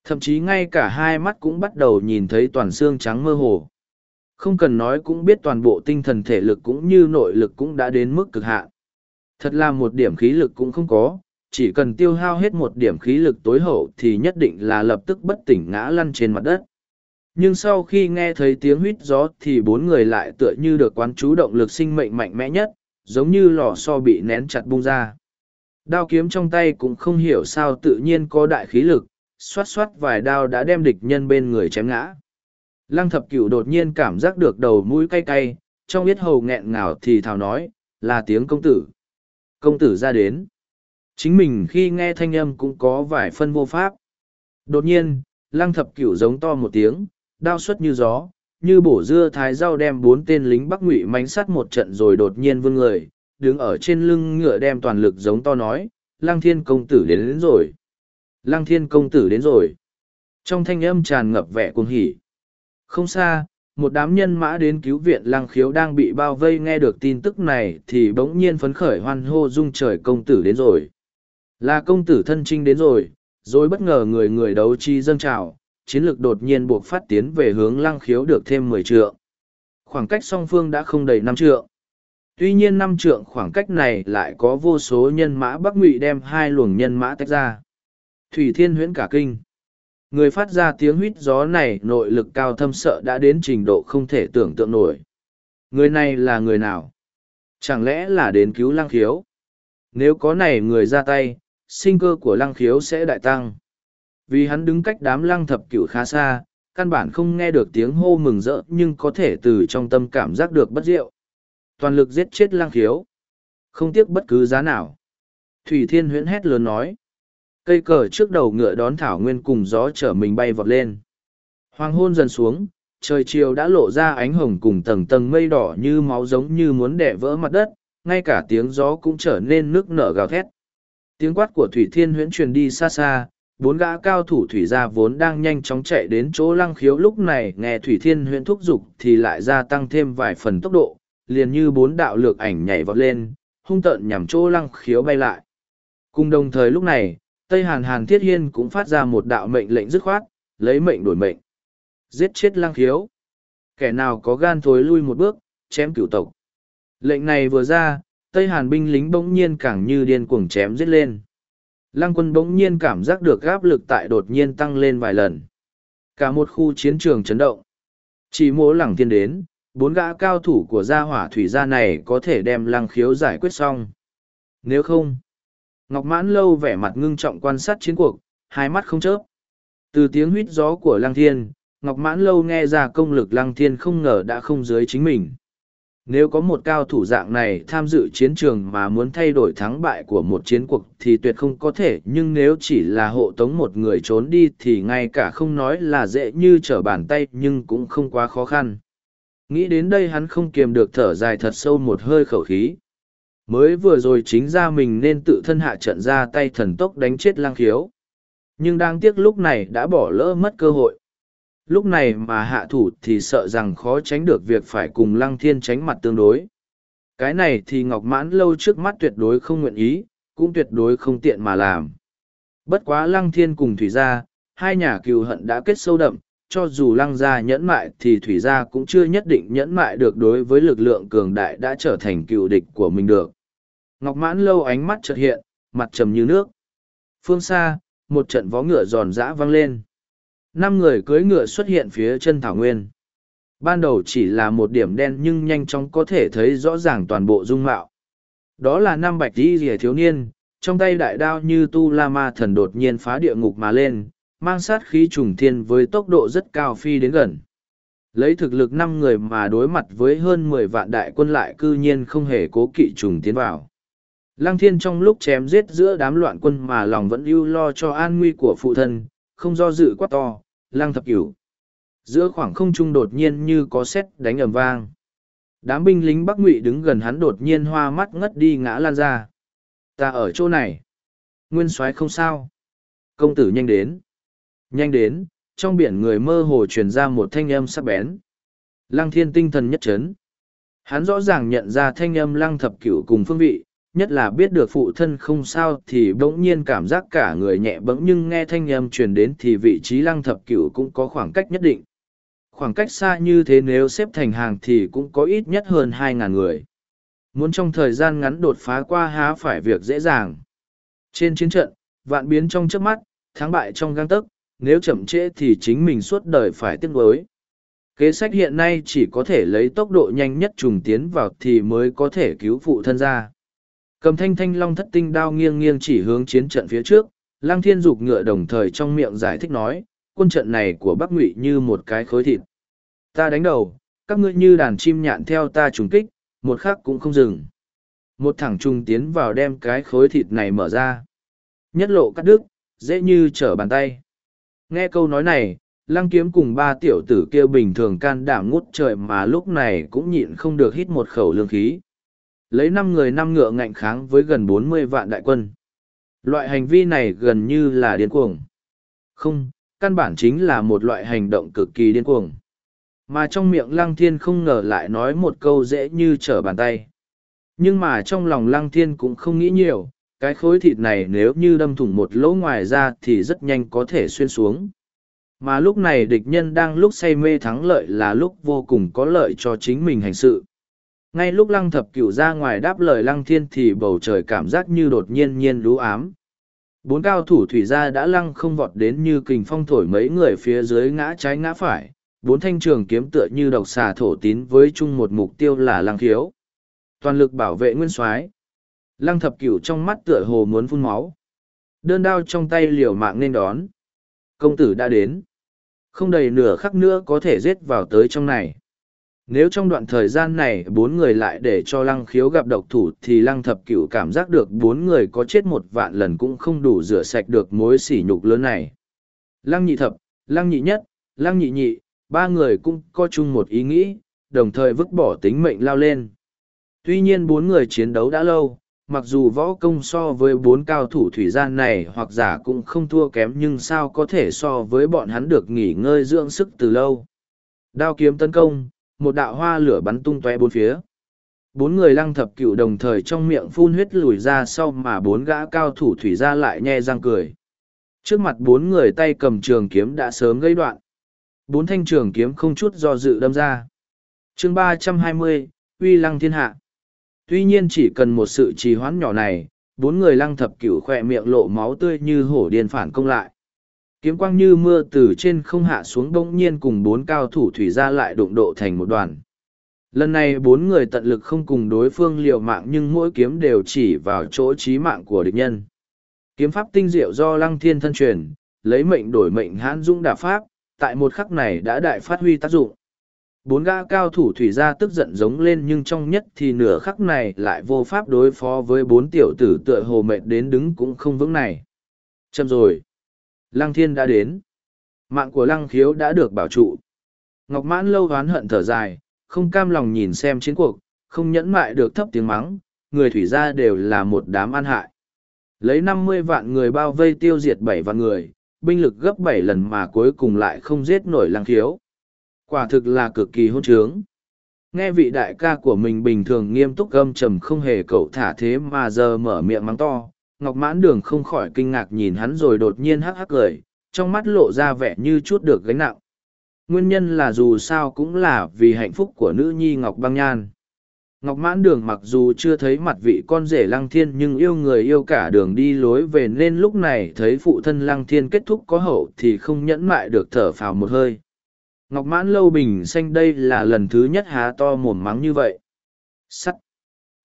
Thậm chí ngay cả hai mắt cũng bắt đầu nhìn thấy toàn xương trắng mơ hồ. Không cần nói cũng biết toàn bộ tinh thần thể lực cũng như nội lực cũng đã đến mức cực hạn. Thật là một điểm khí lực cũng không có, chỉ cần tiêu hao hết một điểm khí lực tối hậu thì nhất định là lập tức bất tỉnh ngã lăn trên mặt đất. Nhưng sau khi nghe thấy tiếng huýt gió thì bốn người lại tựa như được quán chú động lực sinh mệnh mạnh mẽ nhất giống như lò so bị nén chặt bung ra. Đao kiếm trong tay cũng không hiểu sao tự nhiên có đại khí lực xoát xoát vài đao đã đem địch nhân bên người chém ngã. Lăng thập cửu đột nhiên cảm giác được đầu mũi cay cay trong biết hầu nghẹn ngào thì thào nói là tiếng công tử công tử ra đến chính mình khi nghe thanh âm cũng có vài phân vô pháp đột nhiên lăng thập cửu giống to một tiếng đao xuất như gió, như bổ dưa thái rau đem bốn tên lính bắc ngụy mánh sắt một trận rồi đột nhiên vươn người, đứng ở trên lưng ngựa đem toàn lực giống to nói, Lăng Thiên công tử đến, đến rồi. Lăng Thiên công tử đến rồi. Trong thanh âm tràn ngập vẻ cuồng hỉ. Không xa, một đám nhân mã đến cứu viện Lăng Khiếu đang bị bao vây nghe được tin tức này thì bỗng nhiên phấn khởi hoan hô dung trời công tử đến rồi. Là công tử thân trinh đến rồi, rồi bất ngờ người người đấu chi dâng trào, chiến lược đột nhiên buộc phát tiến về hướng lăng khiếu được thêm mười trượng. Khoảng cách song phương đã không đầy năm trượng. Tuy nhiên năm trượng khoảng cách này lại có vô số nhân mã Bắc Ngụy đem hai luồng nhân mã tách ra. Thủy Thiên huyễn cả kinh. Người phát ra tiếng huýt gió này nội lực cao thâm sợ đã đến trình độ không thể tưởng tượng nổi. Người này là người nào? Chẳng lẽ là đến cứu lăng khiếu? Nếu có này người ra tay, sinh cơ của lăng khiếu sẽ đại tăng vì hắn đứng cách đám lăng thập cửu khá xa căn bản không nghe được tiếng hô mừng rỡ nhưng có thể từ trong tâm cảm giác được bất diệu toàn lực giết chết lăng khiếu không tiếc bất cứ giá nào thủy thiên huyễn hét lớn nói cây cờ trước đầu ngựa đón thảo nguyên cùng gió chở mình bay vọt lên. Hoàng hôn dần xuống, trời chiều đã lộ ra ánh hồng cùng tầng tầng mây đỏ như máu giống như muốn đẻ vỡ mặt đất, ngay cả tiếng gió cũng trở nên nước nở gào thét. Tiếng quát của thủy thiên huyễn truyền đi xa xa, bốn gã cao thủ thủy gia vốn đang nhanh chóng chạy đến chỗ lăng khiếu lúc này nghe thủy thiên huyễn thúc giục thì lại gia tăng thêm vài phần tốc độ, liền như bốn đạo lược ảnh nhảy vọt lên, hung tợn nhằm chỗ lăng khiếu bay lại. Cùng đồng thời lúc này tây hàn hàn thiết hiên cũng phát ra một đạo mệnh lệnh dứt khoát lấy mệnh đổi mệnh giết chết Lang khiếu kẻ nào có gan thối lui một bước chém cửu tộc lệnh này vừa ra tây hàn binh lính bỗng nhiên càng như điên cuồng chém giết lên Lăng quân bỗng nhiên cảm giác được áp lực tại đột nhiên tăng lên vài lần. Cả một khu chiến trường chấn động. Chỉ mỗ lẳng tiên đến, bốn gã cao thủ của gia hỏa thủy gia này có thể đem lăng khiếu giải quyết xong. Nếu không, Ngọc Mãn lâu vẻ mặt ngưng trọng quan sát chiến cuộc, hai mắt không chớp. Từ tiếng huýt gió của lăng thiên, Ngọc Mãn Lâu nghe ra công lực Lăng Thiên không ngờ đã không dưới chính mình. Nếu có một cao thủ dạng này tham dự chiến trường mà muốn thay đổi thắng bại của một chiến cuộc thì tuyệt không có thể, nhưng nếu chỉ là hộ tống một người trốn đi thì ngay cả không nói là dễ như trở bàn tay nhưng cũng không quá khó khăn. Nghĩ đến đây hắn không kiềm được thở dài thật sâu một hơi khẩu khí. Mới vừa rồi chính ra mình nên tự thân hạ trận ra tay thần tốc đánh chết lang khiếu. Nhưng đang tiếc lúc này đã bỏ lỡ mất cơ hội. Lúc này mà hạ thủ thì sợ rằng khó tránh được việc phải cùng lăng thiên tránh mặt tương đối. Cái này thì ngọc mãn lâu trước mắt tuyệt đối không nguyện ý, cũng tuyệt đối không tiện mà làm. Bất quá lăng thiên cùng thủy gia, hai nhà cừu hận đã kết sâu đậm, cho dù lăng gia nhẫn mại thì thủy gia cũng chưa nhất định nhẫn mại được đối với lực lượng cường đại đã trở thành cựu địch của mình được ngọc mãn lâu ánh mắt chợt hiện, mặt trầm như nước. Phương xa, một trận vó ngựa giòn giã vang lên. Năm người cưỡi ngựa xuất hiện phía chân thảo nguyên. Ban đầu chỉ là một điểm đen nhưng nhanh chóng có thể thấy rõ ràng toàn bộ dung mạo. Đó là năm bạch di rìa thiếu niên, trong tay đại đao như tu la ma thần đột nhiên phá địa ngục mà lên, mang sát khí trùng thiên với tốc độ rất cao phi đến gần. Lấy thực lực năm người mà đối mặt với hơn mười vạn đại quân lại cư nhiên không hề cố kỵ trùng tiến vào lăng thiên trong lúc chém giết giữa đám loạn quân mà lòng vẫn ưu lo cho an nguy của phụ thân không do dự quát to lăng thập cửu. Giữa khoảng không trung đột nhiên như có sét đánh ầm vang. Đám binh lính Bắc Ngụy đứng gần hắn đột nhiên hoa mắt ngất đi ngã lan ra. Ta ở chỗ này. Nguyên soái không sao. Công tử nhanh đến. Nhanh đến, trong biển người mơ hồ truyền ra một thanh âm sắc bén. Lăng thiên tinh thần nhất chấn. Hắn rõ ràng nhận ra thanh âm lăng thập cửu cùng phương vị, nhất là biết được phụ thân không sao thì bỗng nhiên cảm giác cả người nhẹ bẫng nhưng nghe thanh âm truyền đến thì vị trí lăng thập cửu cũng có khoảng cách nhất định. Khoảng cách xa như thế nếu xếp thành hàng thì cũng có ít nhất hơn hai ngàn người. Muốn trong thời gian ngắn đột phá qua há phải việc dễ dàng. Trên chiến trận, vạn biến trong trước mắt, thắng bại trong găng tấc, nếu chậm trễ thì chính mình suốt đời phải tiếc nuối. Kế sách hiện nay chỉ có thể lấy tốc độ nhanh nhất trùng tiến vào thì mới có thể cứu phụ thân ra. Cầm thanh thanh long thất tinh đao nghiêng nghiêng chỉ hướng chiến trận phía trước, Lang Thiên Dục ngựa đồng thời trong miệng giải thích nói, quân trận này của Bắc Ngụy như một cái khối thịt. Ta đánh đầu, các ngươi như đàn chim nhạn theo ta trùng kích, một khắc cũng không dừng. Một thẳng trùng tiến vào đem cái khối thịt này mở ra. Nhất lộ cắt đứt, dễ như trở bàn tay. Nghe câu nói này, lăng kiếm cùng ba tiểu tử kia bình thường can đảm ngút trời mà lúc này cũng nhịn không được hít một khẩu lương khí. Lấy năm người năm ngựa ngạnh kháng với gần bốn mươi vạn đại quân. Loại hành vi này gần như là điên cuồng. Không, căn bản chính là một loại hành động cực kỳ điên cuồng. Mà trong miệng Lăng Thiên không ngờ lại nói một câu dễ như trở bàn tay. Nhưng mà trong lòng Lăng Thiên cũng không nghĩ nhiều, cái khối thịt này nếu như đâm thủng một lỗ ngoài ra thì rất nhanh có thể xuyên xuống. Mà lúc này địch nhân đang lúc say mê thắng lợi là lúc vô cùng có lợi cho chính mình hành sự ngay lúc lăng thập cửu ra ngoài đáp lời lăng thiên thì bầu trời cảm giác như đột nhiên nhiên lú ám. Bốn cao thủ thủy gia đã lăng không vọt đến như kình phong thổi mấy người phía dưới ngã trái ngã phải. Bốn thanh trường kiếm tựa như độc xà thổ tín với chung một mục tiêu là lăng thiếu. Toàn lực bảo vệ nguyên soái. Lăng thập cửu trong mắt tựa hồ muốn phun máu. Đơn đao trong tay liều mạng nên đón. Công tử đã đến. Không đầy nửa khắc nữa có thể giết vào tới trong này nếu trong đoạn thời gian này bốn người lại để cho lăng khiếu gặp độc thủ thì lăng thập cửu cảm giác được bốn người có chết một vạn lần cũng không đủ rửa sạch được mối sỉ nhục lớn này. Lăng nhị thập, lăng nhị nhất, lăng nhị nhị, ba người cũng có chung một ý nghĩ, đồng thời vứt bỏ tính mệnh lao lên. Tuy nhiên bốn người chiến đấu đã lâu, mặc dù võ công so với bốn cao thủ thủy gian này hoặc giả cũng không thua kém nhưng sao có thể so với bọn hắn được nghỉ ngơi dưỡng sức từ lâu. Đao kiếm tấn công, một đạo hoa lửa bắn tung tóe bốn phía. Bốn người lăng thập cựu đồng thời trong miệng phun huyết lùi ra sau mà bốn gã cao thủ thủy ra lại nhe răng cười. Trước mặt bốn người tay cầm trường kiếm đã sớm gây đoạn. Bốn thanh trường kiếm không chút do dự đâm ra. chương ba trăm hai mươi uy lăng thiên hạ. Tuy nhiên chỉ cần một sự trì hoãn nhỏ này, bốn người lăng thập cửu khỏe miệng lộ máu tươi như hổ điên phản công lại. Kiếm quang như mưa từ trên không hạ xuống bỗng nhiên cùng bốn cao thủ thủy ra lại đụng độ thành một đoàn. Lần này bốn người tận lực không cùng đối phương liều mạng nhưng mỗi kiếm đều chỉ vào chỗ chí mạng của địch nhân. Kiếm pháp tinh diệu do lăng thiên thân truyền, lấy mệnh đổi mệnh hãn dũng đả pháp, tại một khắc này đã đại phát huy tác dụng. Bốn gã cao thủ thủy gia tức giận giống lên nhưng trong nhất thì nửa khắc này lại vô pháp đối phó với bốn tiểu tử tựa hồ mệt đến đứng cũng không vững này. Chậm rồi. Lăng thiên đã đến. Mạng của lăng khiếu đã được bảo trụ. Ngọc mãn lâu hoán hận thở dài, không cam lòng nhìn xem chiến cuộc, không nhẫn mại được thấp tiếng mắng, người thủy gia đều là một đám an hại. Lấy năm mươi vạn người bao vây tiêu diệt bảy vạn người, binh lực gấp bảy lần mà cuối cùng lại không giết nổi lăng khiếu. Quả thực là cực kỳ hôn trướng. Nghe vị đại ca của mình bình thường nghiêm túc gâm trầm không hề cậu thả thế mà giờ mở miệng mắng to. Ngọc mãn đường không khỏi kinh ngạc nhìn hắn rồi đột nhiên hắc hắc cười, trong mắt lộ ra vẻ như chút được gánh nặng. Nguyên nhân là dù sao cũng là vì hạnh phúc của nữ nhi Ngọc Băng Nhan. Ngọc Mãn Đường mặc dù chưa thấy mặt vị con rể Lăng Thiên nhưng yêu người yêu cả đường đi lối về nên lúc này thấy phụ thân Lăng Thiên kết thúc có hậu thì không nhẫn mại được thở phào một hơi. Ngọc Mãn Lâu Bình xanh đây là lần thứ nhất há to mồm mắng như vậy. Sắt.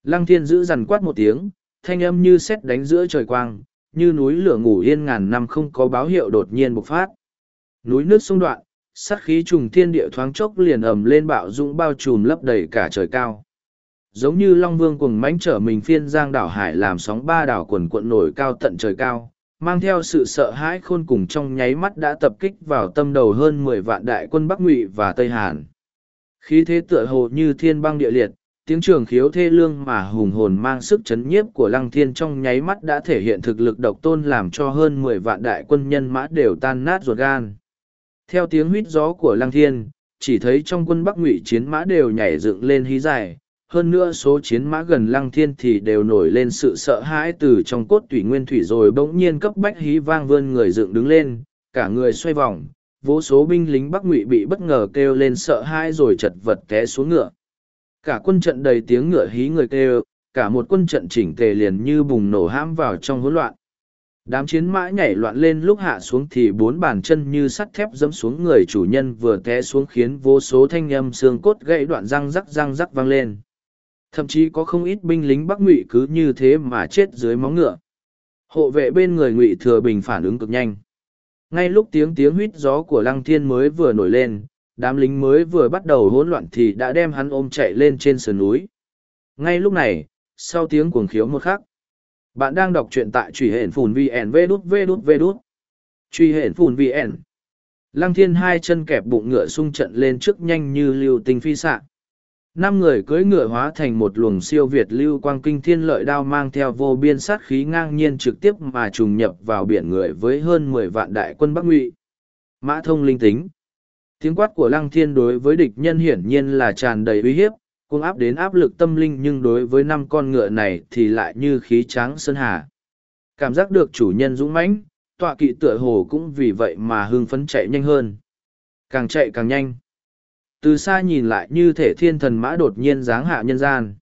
Lăng Thiên giữ dằn quát một tiếng, thanh âm như sét đánh giữa trời quang, như núi lửa ngủ yên ngàn năm không có báo hiệu đột nhiên bộc phát. Núi nước sông đoạn, sát khí trùng thiên địa thoáng chốc liền ầm lên bạo dũng bao trùm lấp đầy cả trời cao giống như long vương cùng mãnh trở mình phiên giang đảo hải làm sóng ba đảo quần cuộn nổi cao tận trời cao mang theo sự sợ hãi khôn cùng trong nháy mắt đã tập kích vào tâm đầu hơn mười vạn đại quân bắc ngụy và tây hàn khí thế tựa hồ như thiên băng địa liệt tiếng trường khiếu thê lương mà hùng hồn mang sức chấn nhiếp của lăng thiên trong nháy mắt đã thể hiện thực lực độc tôn làm cho hơn mười vạn đại quân nhân mã đều tan nát ruột gan. Theo tiếng huýt gió của lăng thiên, chỉ thấy trong quân bắc ngụy chiến mã đều nhảy dựng lên hí dài, hơn nữa số chiến mã gần lăng thiên thì đều nổi lên sự sợ hãi từ trong cốt tủy nguyên thủy rồi bỗng nhiên cấp bách hí vang vươn người dựng đứng lên, cả người xoay vòng, vô số binh lính bắc ngụy bị bất ngờ kêu lên sợ hãi rồi chật vật té xuống ngựa cả quân trận đầy tiếng ngựa hí người kêu, cả một quân trận chỉnh tề liền như bùng nổ hãm vào trong hỗn loạn. Đám chiến mã nhảy loạn lên lúc hạ xuống thì bốn bàn chân như sắt thép dẫm xuống người chủ nhân vừa té xuống khiến vô số thanh âm xương cốt gãy đoạn răng rắc răng rắc vang lên. Thậm chí có không ít binh lính bắc ngụy cứ như thế mà chết dưới móng ngựa. Hộ vệ bên người ngụy thừa bình phản ứng cực nhanh. Ngay lúc tiếng tiếng huýt gió của lăng thiên mới vừa nổi lên đám lính mới vừa bắt đầu hỗn loạn thì đã đem hắn ôm chạy lên trên sườn núi. Ngay lúc này, sau tiếng cuồng khiếu một khắc, bạn đang đọc truyện tại truy hển phùn vn vê đút vê đút vê đút. Truy hển phùn vn lăng thiên hai chân kẹp bụng ngựa sung trận lên trước nhanh như lưu tinh phi xạ. Năm người cưỡi ngựa hóa thành một luồng siêu việt lưu quang kinh thiên lợi đao mang theo vô biên sát khí ngang nhiên trực tiếp mà trùng nhập vào biển người với hơn mười vạn đại quân bắc ngụy. Mã thông linh tính tiếng quát của lăng thiên đối với địch nhân hiển nhiên là tràn đầy uy hiếp cung áp đến áp lực tâm linh nhưng đối với năm con ngựa này thì lại như khí tráng sơn hà. Cảm giác được chủ nhân dũng mãnh, tọa kỵ tựa hồ cũng vì vậy mà hưng phấn chạy nhanh hơn. Càng chạy càng nhanh. Từ xa nhìn lại như thể thiên thần mã đột nhiên giáng hạ nhân gian.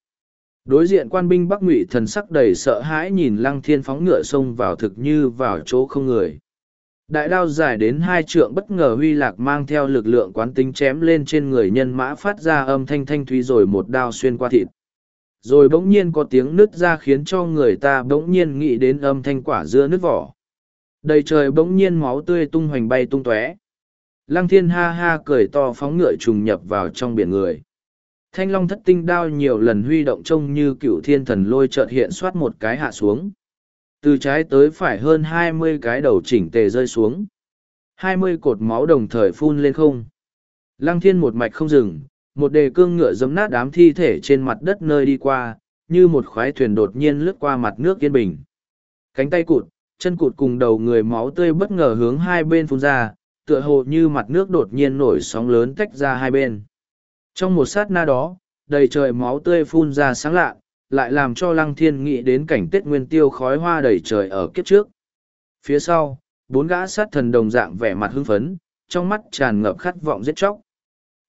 Đối diện quan binh bắc ngụy thần sắc đầy sợ hãi nhìn lăng thiên phóng ngựa xông vào thực như vào chỗ không người đại đao dài đến hai trượng bất ngờ huy lạc mang theo lực lượng quán tính chém lên trên người nhân mã phát ra âm thanh thanh thúy rồi một đao xuyên qua thịt rồi bỗng nhiên có tiếng nứt ra khiến cho người ta bỗng nhiên nghĩ đến âm thanh quả dưa nứt vỏ đầy trời bỗng nhiên máu tươi tung hoành bay tung tóe Lăng thiên ha ha cười to phóng ngựa trùng nhập vào trong biển người. Thanh long thất tinh đao nhiều lần huy động trông như cựu thiên thần lôi chợt hiện soát một cái hạ xuống. Từ trái tới phải hơn hai mươi cái đầu chỉnh tề rơi xuống. hai mươi cột máu đồng thời phun lên không. Lăng thiên một mạch không dừng, một đề cương ngựa giấm nát đám thi thể trên mặt đất nơi đi qua, như một khoái thuyền đột nhiên lướt qua mặt nước yên bình. Cánh tay cụt, chân cụt cùng đầu người máu tươi bất ngờ hướng hai bên phun ra, tựa hồ như mặt nước đột nhiên nổi sóng lớn tách ra hai bên. Trong một sát na đó, đầy trời máu tươi phun ra sáng lạ, lại làm cho lăng thiên nghĩ đến cảnh tết nguyên tiêu khói hoa đầy trời ở kiếp trước. Phía sau, bốn gã sát thần đồng dạng vẻ mặt hưng phấn, trong mắt tràn ngập khát vọng giết chóc.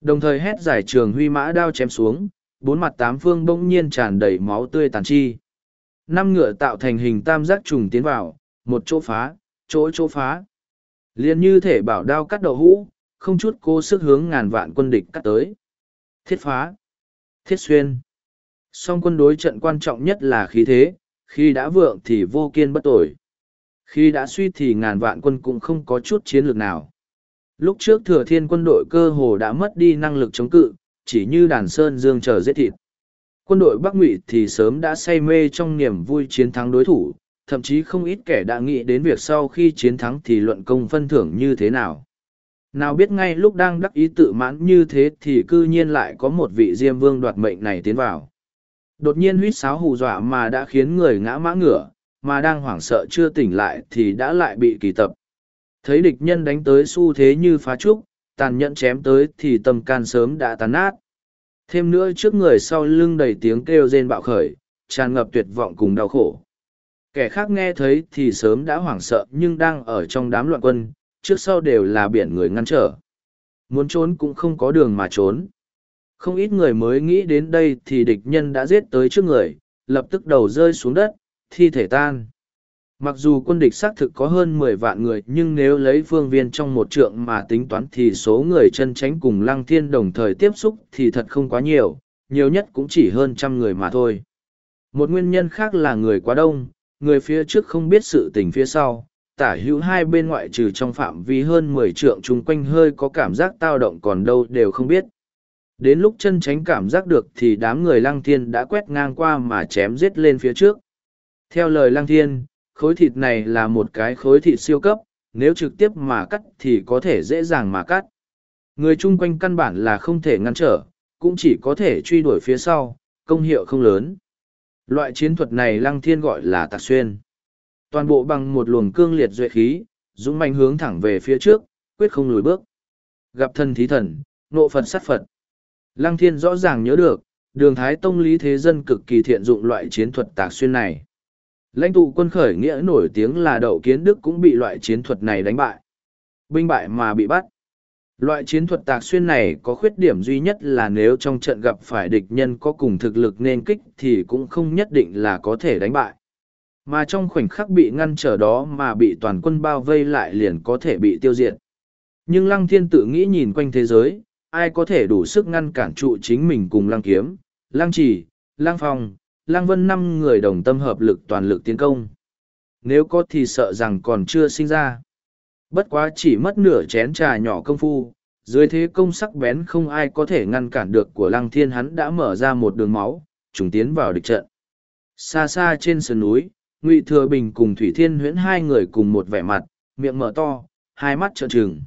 Đồng thời hét giải trường huy mã đao chém xuống, bốn mặt tám phương bỗng nhiên tràn đầy máu tươi tàn chi. Năm ngựa tạo thành hình tam giác trùng tiến vào, một chỗ phá, chỗ chỗ phá liền như thể bảo đao cắt đậu hũ không chút cố sức hướng ngàn vạn quân địch cắt tới thiết phá thiết xuyên song quân đối trận quan trọng nhất là khí thế khi đã vượng thì vô kiên bất tội khi đã suy thì ngàn vạn quân cũng không có chút chiến lược nào Lúc trước thừa thiên quân đội cơ hồ đã mất đi năng lực chống cự, chỉ như đàn sơn dương chờ giết thịt. Quân đội Bắc Ngụy thì sớm đã say mê trong niềm vui chiến thắng đối thủ, thậm chí không ít kẻ đã nghĩ đến việc sau khi chiến thắng thì luận công phân thưởng như thế nào. Nào biết ngay lúc đang đắc ý tự mãn như thế thì cư nhiên lại có một vị diêm vương đoạt mệnh này tiến vào. Đột nhiên huýt sáo hù dọa mà đã khiến người ngã mã ngửa, mà đang hoảng sợ chưa tỉnh lại thì đã lại bị kỳ tập. Thấy địch nhân đánh tới xu thế như phá trúc, tàn nhẫn chém tới thì tâm can sớm đã tàn nát. Thêm nữa trước người sau lưng đầy tiếng kêu rên bạo khởi, tràn ngập tuyệt vọng cùng đau khổ. Kẻ khác nghe thấy thì sớm đã hoảng sợ nhưng đang ở trong đám loạn quân, trước sau đều là biển người ngăn trở. Muốn trốn cũng không có đường mà trốn. Không ít người mới nghĩ đến đây thì địch nhân đã giết tới trước người, lập tức đầu rơi xuống đất, thi thể tan. Mặc dù quân địch xác thực có hơn mười vạn người nhưng nếu lấy phương viên trong một trượng mà tính toán thì số người chân tránh cùng lăng thiên đồng thời tiếp xúc thì thật không quá nhiều, nhiều nhất cũng chỉ hơn trăm người mà thôi. Một nguyên nhân khác là người quá đông, người phía trước không biết sự tình phía sau, tả hữu hai bên ngoại trừ trong phạm vi hơn mười trượng chung quanh hơi có cảm giác tao động còn đâu đều không biết. Đến lúc chân tránh cảm giác được thì đám người lăng thiên đã quét ngang qua mà chém giết lên phía trước. Theo lời lăng thiên, khối thịt này là một cái khối thịt siêu cấp, nếu trực tiếp mà cắt thì có thể dễ dàng mà cắt. Người chung quanh căn bản là không thể ngăn trở, cũng chỉ có thể truy đuổi phía sau, công hiệu không lớn. Loại chiến thuật này lăng thiên gọi là tạc xuyên. Toàn bộ bằng một luồng cương liệt duệ khí, dũng mạnh hướng thẳng về phía trước, quyết không lùi bước. Gặp thần thí thần, nộ Phật sát Phật. Lăng thiên rõ ràng nhớ được, đường Thái Tông Lý Thế Dân cực kỳ thiện dụng loại chiến thuật tạc xuyên này. Lãnh tụ quân khởi nghĩa nổi tiếng là đậu kiến đức cũng bị loại chiến thuật này đánh bại. Binh bại mà bị bắt. Loại chiến thuật tạc xuyên này có khuyết điểm duy nhất là nếu trong trận gặp phải địch nhân có cùng thực lực nên kích thì cũng không nhất định là có thể đánh bại. Mà trong khoảnh khắc bị ngăn trở đó mà bị toàn quân bao vây lại liền có thể bị tiêu diệt. Nhưng Lăng Thiên tự nghĩ nhìn quanh thế giới, ai có thể đủ sức ngăn cản trụ chính mình cùng Lăng Kiếm, Lăng Trì, Lăng Phong, Lăng Vân năm người đồng tâm hợp lực toàn lực tiến công. Nếu có thì sợ rằng còn chưa sinh ra. Bất quá chỉ mất nửa chén trà nhỏ công phu, dưới thế công sắc bén không ai có thể ngăn cản được của Lăng Thiên hắn đã mở ra một đường máu, trùng tiến vào địch trận. Xa xa trên sườn núi, Ngụy Thừa Bình cùng Thủy Thiên huyễn hai người cùng một vẻ mặt, miệng mở to, hai mắt trợn trừng.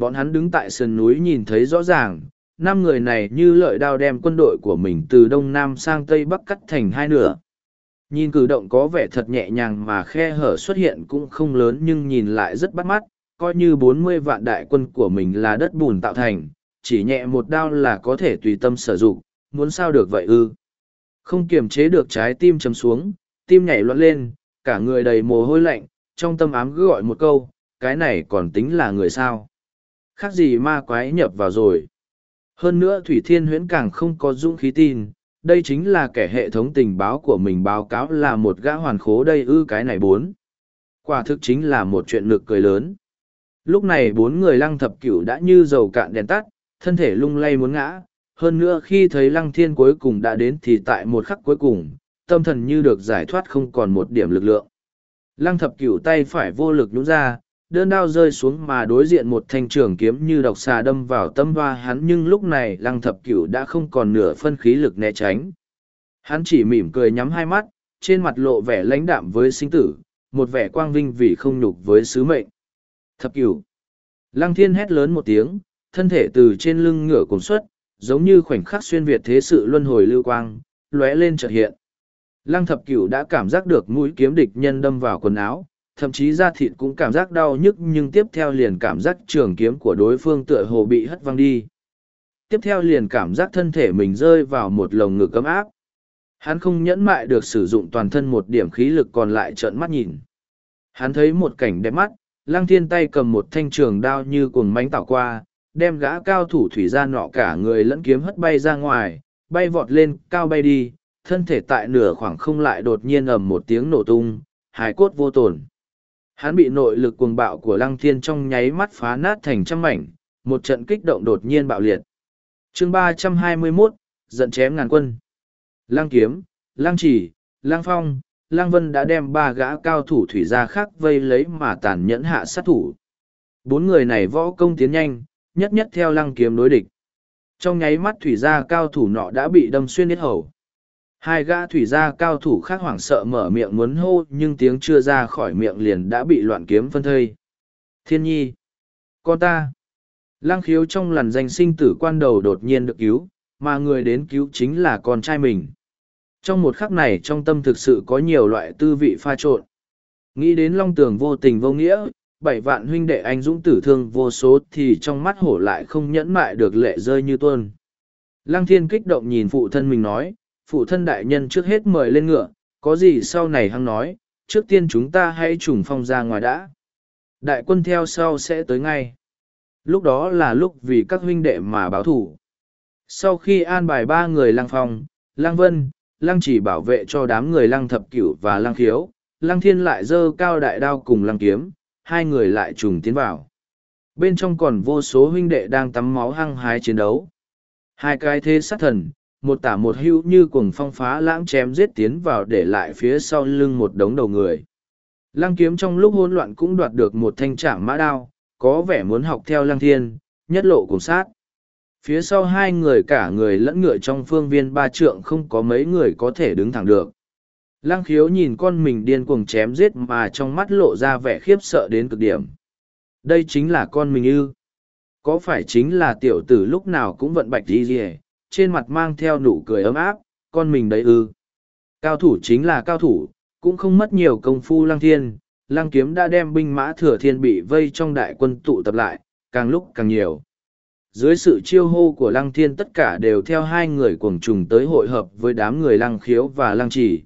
Bọn hắn đứng tại sườn núi nhìn thấy rõ ràng, năm người này như lợi đao đem quân đội của mình từ đông nam sang tây bắc cắt thành hai nửa. Nhìn cử động có vẻ thật nhẹ nhàng mà khe hở xuất hiện cũng không lớn nhưng nhìn lại rất bắt mắt coi như bốn mươi vạn đại quân của mình là đất bùn tạo thành chỉ nhẹ một đao là có thể tùy tâm sử dụng muốn sao được vậy ư? Không kiềm chế được trái tim chấm xuống tim nhảy loạn lên cả người đầy mồ hôi lạnh trong tâm ám cứ gọi một câu cái này còn tính là người sao? Khác gì ma quái nhập vào rồi hơn nữa Thủy Thiên Huyễn càng không có dũng khí tin, đây chính là kẻ hệ thống tình báo của mình báo cáo là một gã hoàn khố đây ư cái này bốn. Quả thực chính là một chuyện nực cười lớn. Lúc này bốn người lăng thập cửu đã như dầu cạn đèn tắt, thân thể lung lay muốn ngã. Hơn nữa khi thấy lăng thiên cuối cùng đã đến thì tại một khắc cuối cùng, tâm thần như được giải thoát không còn một điểm lực lượng. Lăng thập cửu tay phải vô lực nhũ ra, đơn đao rơi xuống mà đối diện một thanh trường kiếm như độc xà đâm vào tâm hoa hắn nhưng lúc này lăng thập cửu đã không còn nửa phân khí lực né tránh. Hắn chỉ mỉm cười nhắm hai mắt, trên mặt lộ vẻ lãnh đạm với sinh tử, một vẻ quang vinh vì không nhục với sứ mệnh. Thập cửu. Lăng thiên hét lớn một tiếng, thân thể từ trên lưng ngửa cùng xuất, giống như khoảnh khắc xuyên việt thế sự luân hồi lưu quang, lóe lên chợt hiện. Lăng thập cửu đã cảm giác được mũi kiếm địch nhân đâm vào quần áo thậm chí da thịt cũng cảm giác đau nhức nhưng tiếp theo liền cảm giác trường kiếm của đối phương tựa hồ bị hất văng đi. Tiếp theo liền cảm giác thân thể mình rơi vào một lồng ngực ấm áp. Hắn không nhẫn mại được sử dụng toàn thân một điểm khí lực còn lại trợn mắt nhìn. Hắn thấy một cảnh đẹp mắt, lăng thiên tay cầm một thanh trường đao như cuồng mánh tảo qua, đem gã cao thủ thủy ra nọ cả người lẫn kiếm hất bay ra ngoài, bay vọt lên, cao bay đi, thân thể tại nửa khoảng không lại đột nhiên ầm một tiếng nổ tung, hài cốt vô tổn. Hắn bị nội lực cuồng bạo của lăng thiên trong nháy mắt phá nát thành trăm mảnh, một trận kích động đột nhiên bạo liệt. chương ba trăm hai mươi 321, giận chém ngàn quân. Lăng kiếm, lăng chỉ, lăng phong, lăng vân đã đem ba gã cao thủ thủy gia khác vây lấy mà tàn nhẫn hạ sát thủ. Bốn người này võ công tiến nhanh, nhất nhất theo lăng kiếm đối địch. Trong nháy mắt thủy gia cao thủ nọ đã bị đâm xuyên hết hầu. Hai gã thủy gia cao thủ khác hoảng sợ mở miệng muốn hô nhưng tiếng chưa ra khỏi miệng liền đã bị loạn kiếm phân thây. Thiên nhi! Con ta! Lăng khiếu trong làn danh sinh tử quan đầu đột nhiên được cứu, mà người đến cứu chính là con trai mình. Trong một khắc này trong tâm thực sự có nhiều loại tư vị pha trộn. Nghĩ đến long tường vô tình vô nghĩa, bảy vạn huynh đệ anh dũng tử thương vô số thì trong mắt hổ lại không nhẫn mại được lệ rơi như tuôn. Lăng thiên kích động nhìn phụ thân mình nói, phụ thân đại nhân trước hết mời lên ngựa, có gì sau này hăng nói, trước tiên chúng ta hãy trùng phong ra ngoài đã. Đại quân theo sau sẽ tới ngay. Lúc đó là lúc vì các huynh đệ mà báo thủ. Sau khi an bài ba người lăng phong, lăng vân, lăng chỉ bảo vệ cho đám người lăng thập cửu và lăng khiếu, lăng thiên lại dơ cao đại đao cùng lăng kiếm, hai người lại trùng tiến vào. Bên trong còn vô số huynh đệ đang tắm máu hăng hái chiến đấu. Hai cái thế sát thần, một tả một hữu như cuồng phong phá lãng chém giết tiến vào để lại phía sau lưng một đống đầu người. Lăng kiếm trong lúc hỗn loạn cũng đoạt được một thanh trảm mã đao, có vẻ muốn học theo lăng thiên, nhất lộ cùng sát. Phía sau hai người cả người lẫn ngựa trong phương viên ba trượng không có mấy người có thể đứng thẳng được. Lăng khiếu nhìn con mình điên cuồng chém giết mà trong mắt lộ ra vẻ khiếp sợ đến cực điểm. Đây chính là con mình ư. Có phải chính là tiểu tử lúc nào cũng vận bạch đi gì trên mặt mang theo nụ cười ấm áp, con mình đấy ư. Cao thủ chính là cao thủ, cũng không mất nhiều công phu lăng thiên, lăng kiếm đã đem binh mã thừa thiên bị vây trong đại quân tụ tập lại, càng lúc càng nhiều. Dưới sự chiêu hô của lăng thiên tất cả đều theo hai người cuồng trùng tới hội hợp với đám người lăng khiếu và lăng chỉ,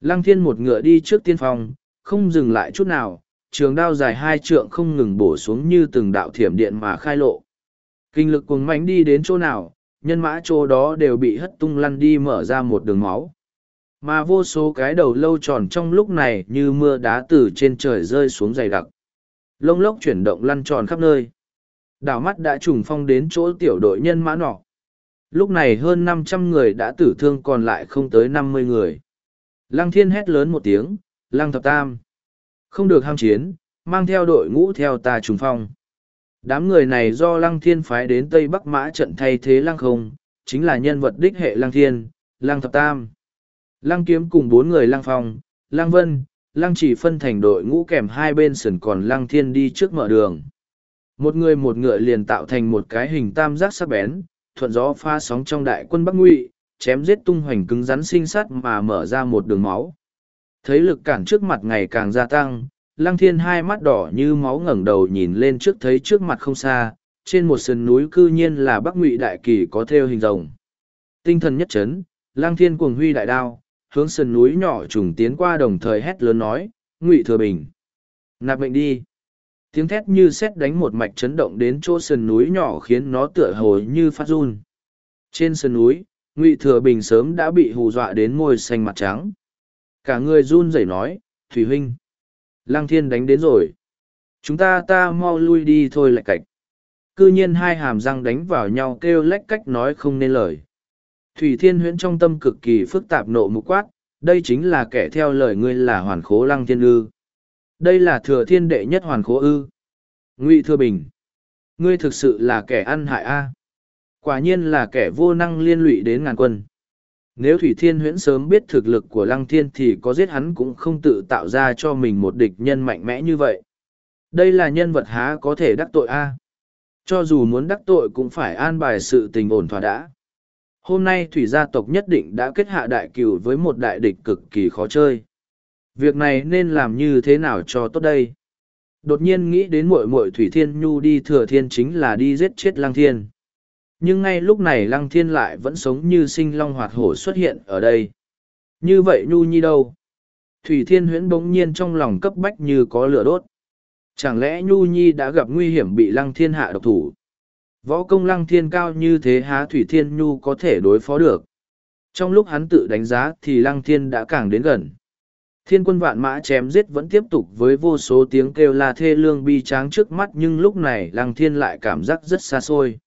Lăng thiên một ngựa đi trước tiên phong, không dừng lại chút nào, trường đao dài hai trượng không ngừng bổ xuống như từng đạo thiểm điện mà khai lộ. Kinh lực cuồng mánh đi đến chỗ nào, nhân mã chỗ đó đều bị hất tung lăn đi mở ra một đường máu. Mà vô số cái đầu lâu tròn trong lúc này như mưa đá từ trên trời rơi xuống dày đặc. Lông lốc chuyển động lăn tròn khắp nơi. Đảo mắt đã trùng phong đến chỗ tiểu đội nhân mã nọ. Lúc này hơn năm trăm người đã tử thương còn lại không tới năm mươi người. Lăng thiên hét lớn một tiếng, lăng thập tam. Không được ham chiến, mang theo đội ngũ theo ta trùng phong. Đám người này do lăng thiên phái đến Tây Bắc Mã trận thay thế lăng không, chính là nhân vật đích hệ lăng thiên, lăng thập tam. Lăng kiếm cùng bốn người lăng phong, lăng vân, lăng chỉ phân thành đội ngũ kèm hai bên sườn còn lăng thiên đi trước mở đường. Một người một ngựa liền tạo thành một cái hình tam giác sắc bén, thuận gió pha sóng trong đại quân Bắc Ngụy, chém giết tung hoành cứng rắn sinh sắt mà mở ra một đường máu. Thấy lực cản trước mặt ngày càng gia tăng, Lăng Thiên hai mắt đỏ như máu ngẩng đầu nhìn lên trước thấy trước mặt không xa, trên một sườn núi cư nhiên là Bắc Ngụy đại kỳ có theo hình rồng. Tinh thần nhất chấn, Lăng Thiên cuồng huy đại đao, hướng sườn núi nhỏ trùng tiến qua đồng thời hét lớn nói, "Ngụy Thừa Bình, nạp mệnh đi." tiếng thét như sét đánh một mạch chấn động đến chỗ sườn núi nhỏ khiến nó tựa hồ như phát run trên sườn núi ngụy thừa bình sớm đã bị hù dọa đến môi xanh mặt trắng cả người run rẩy nói thủy huynh lăng thiên đánh đến rồi chúng ta ta mau lui đi thôi lại cạch Cư nhiên hai hàm răng đánh vào nhau kêu lách cách nói không nên lời thủy thiên huyễn trong tâm cực kỳ phức tạp nộ mục quát, đây chính là kẻ theo lời ngươi là hoàn khố lăng thiên ư đây là thừa thiên đệ nhất hoàn khố ư. Ngụy Thừa Bình. Ngươi thực sự là kẻ ăn hại a. Quả nhiên là kẻ vô năng liên lụy đến ngàn quân. Nếu Thủy Thiên huyễn sớm biết thực lực của Lăng Thiên thì có giết hắn cũng không tự tạo ra cho mình một địch nhân mạnh mẽ như vậy. Đây là nhân vật há có thể đắc tội a. Cho dù muốn đắc tội cũng phải an bài sự tình ổn thỏa đã. Hôm nay Thủy gia tộc nhất định đã kết hạ đại cửu với một đại địch cực kỳ khó chơi việc này nên làm như thế nào cho tốt đây đột nhiên nghĩ đến muội muội thủy thiên nhu đi thừa thiên chính là đi giết chết lăng thiên nhưng ngay lúc này lăng thiên lại vẫn sống như sinh long hoạt hổ xuất hiện ở đây. Như vậy nhu nhi đâu? Thủy thiên huyễn bỗng nhiên trong lòng cấp bách như có lửa đốt. Chẳng lẽ nhu nhi đã gặp nguy hiểm bị lăng thiên hạ độc thủ? Võ công lăng thiên cao như thế há thủy thiên nhu có thể đối phó được? Trong lúc hắn tự đánh giá thì lăng thiên đã càng đến gần. Thiên quân vạn mã chém giết vẫn tiếp tục với vô số tiếng kêu la thê lương bi tráng trước mắt nhưng lúc này lăng thiên lại cảm giác rất xa xôi.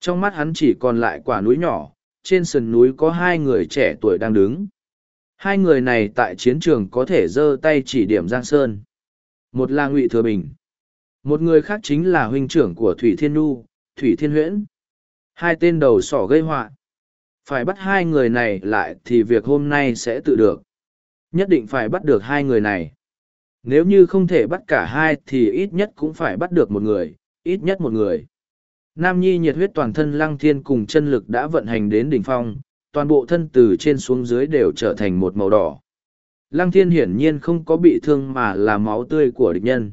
Trong mắt hắn chỉ còn lại quả núi nhỏ, trên sườn núi có hai người trẻ tuổi đang đứng. Hai người này tại chiến trường có thể giơ tay chỉ điểm Giang Sơn. Một là Ngụy Thừa Bình. Một người khác chính là huynh trưởng của Thủy Thiên Nu, Thủy Thiên Huyễn. Hai tên đầu sỏ gây họa phải bắt hai người này lại thì việc hôm nay sẽ tự được nhất định phải bắt được hai người này nếu như không thể bắt cả hai thì ít nhất cũng phải bắt được một người ít nhất một người nam nhi nhiệt huyết toàn thân lăng thiên cùng chân lực đã vận hành đến đỉnh phong, toàn bộ thân từ trên xuống dưới đều trở thành một màu đỏ. Lăng thiên hiển nhiên không có bị thương mà là máu tươi của địch nhân.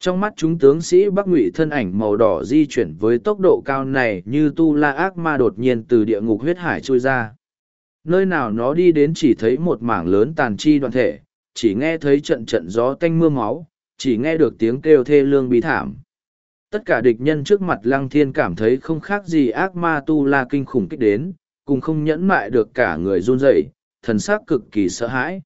Trong mắt chúng tướng sĩ bắc ngụy thân ảnh màu đỏ di chuyển với tốc độ cao này như tu la ác ma đột nhiên từ địa ngục huyết hải trôi ra. Nơi nào nó đi đến chỉ thấy một mảng lớn tàn chi đoàn thể, chỉ nghe thấy trận trận gió tanh mưa máu, chỉ nghe được tiếng kêu thê lương bí thảm tất cả địch nhân trước mặt lăng thiên cảm thấy không khác gì ác ma tu la kinh khủng kích đến cùng không nhẫn mại được cả người run rẩy thần s ắ c cực kỳ sợ hãi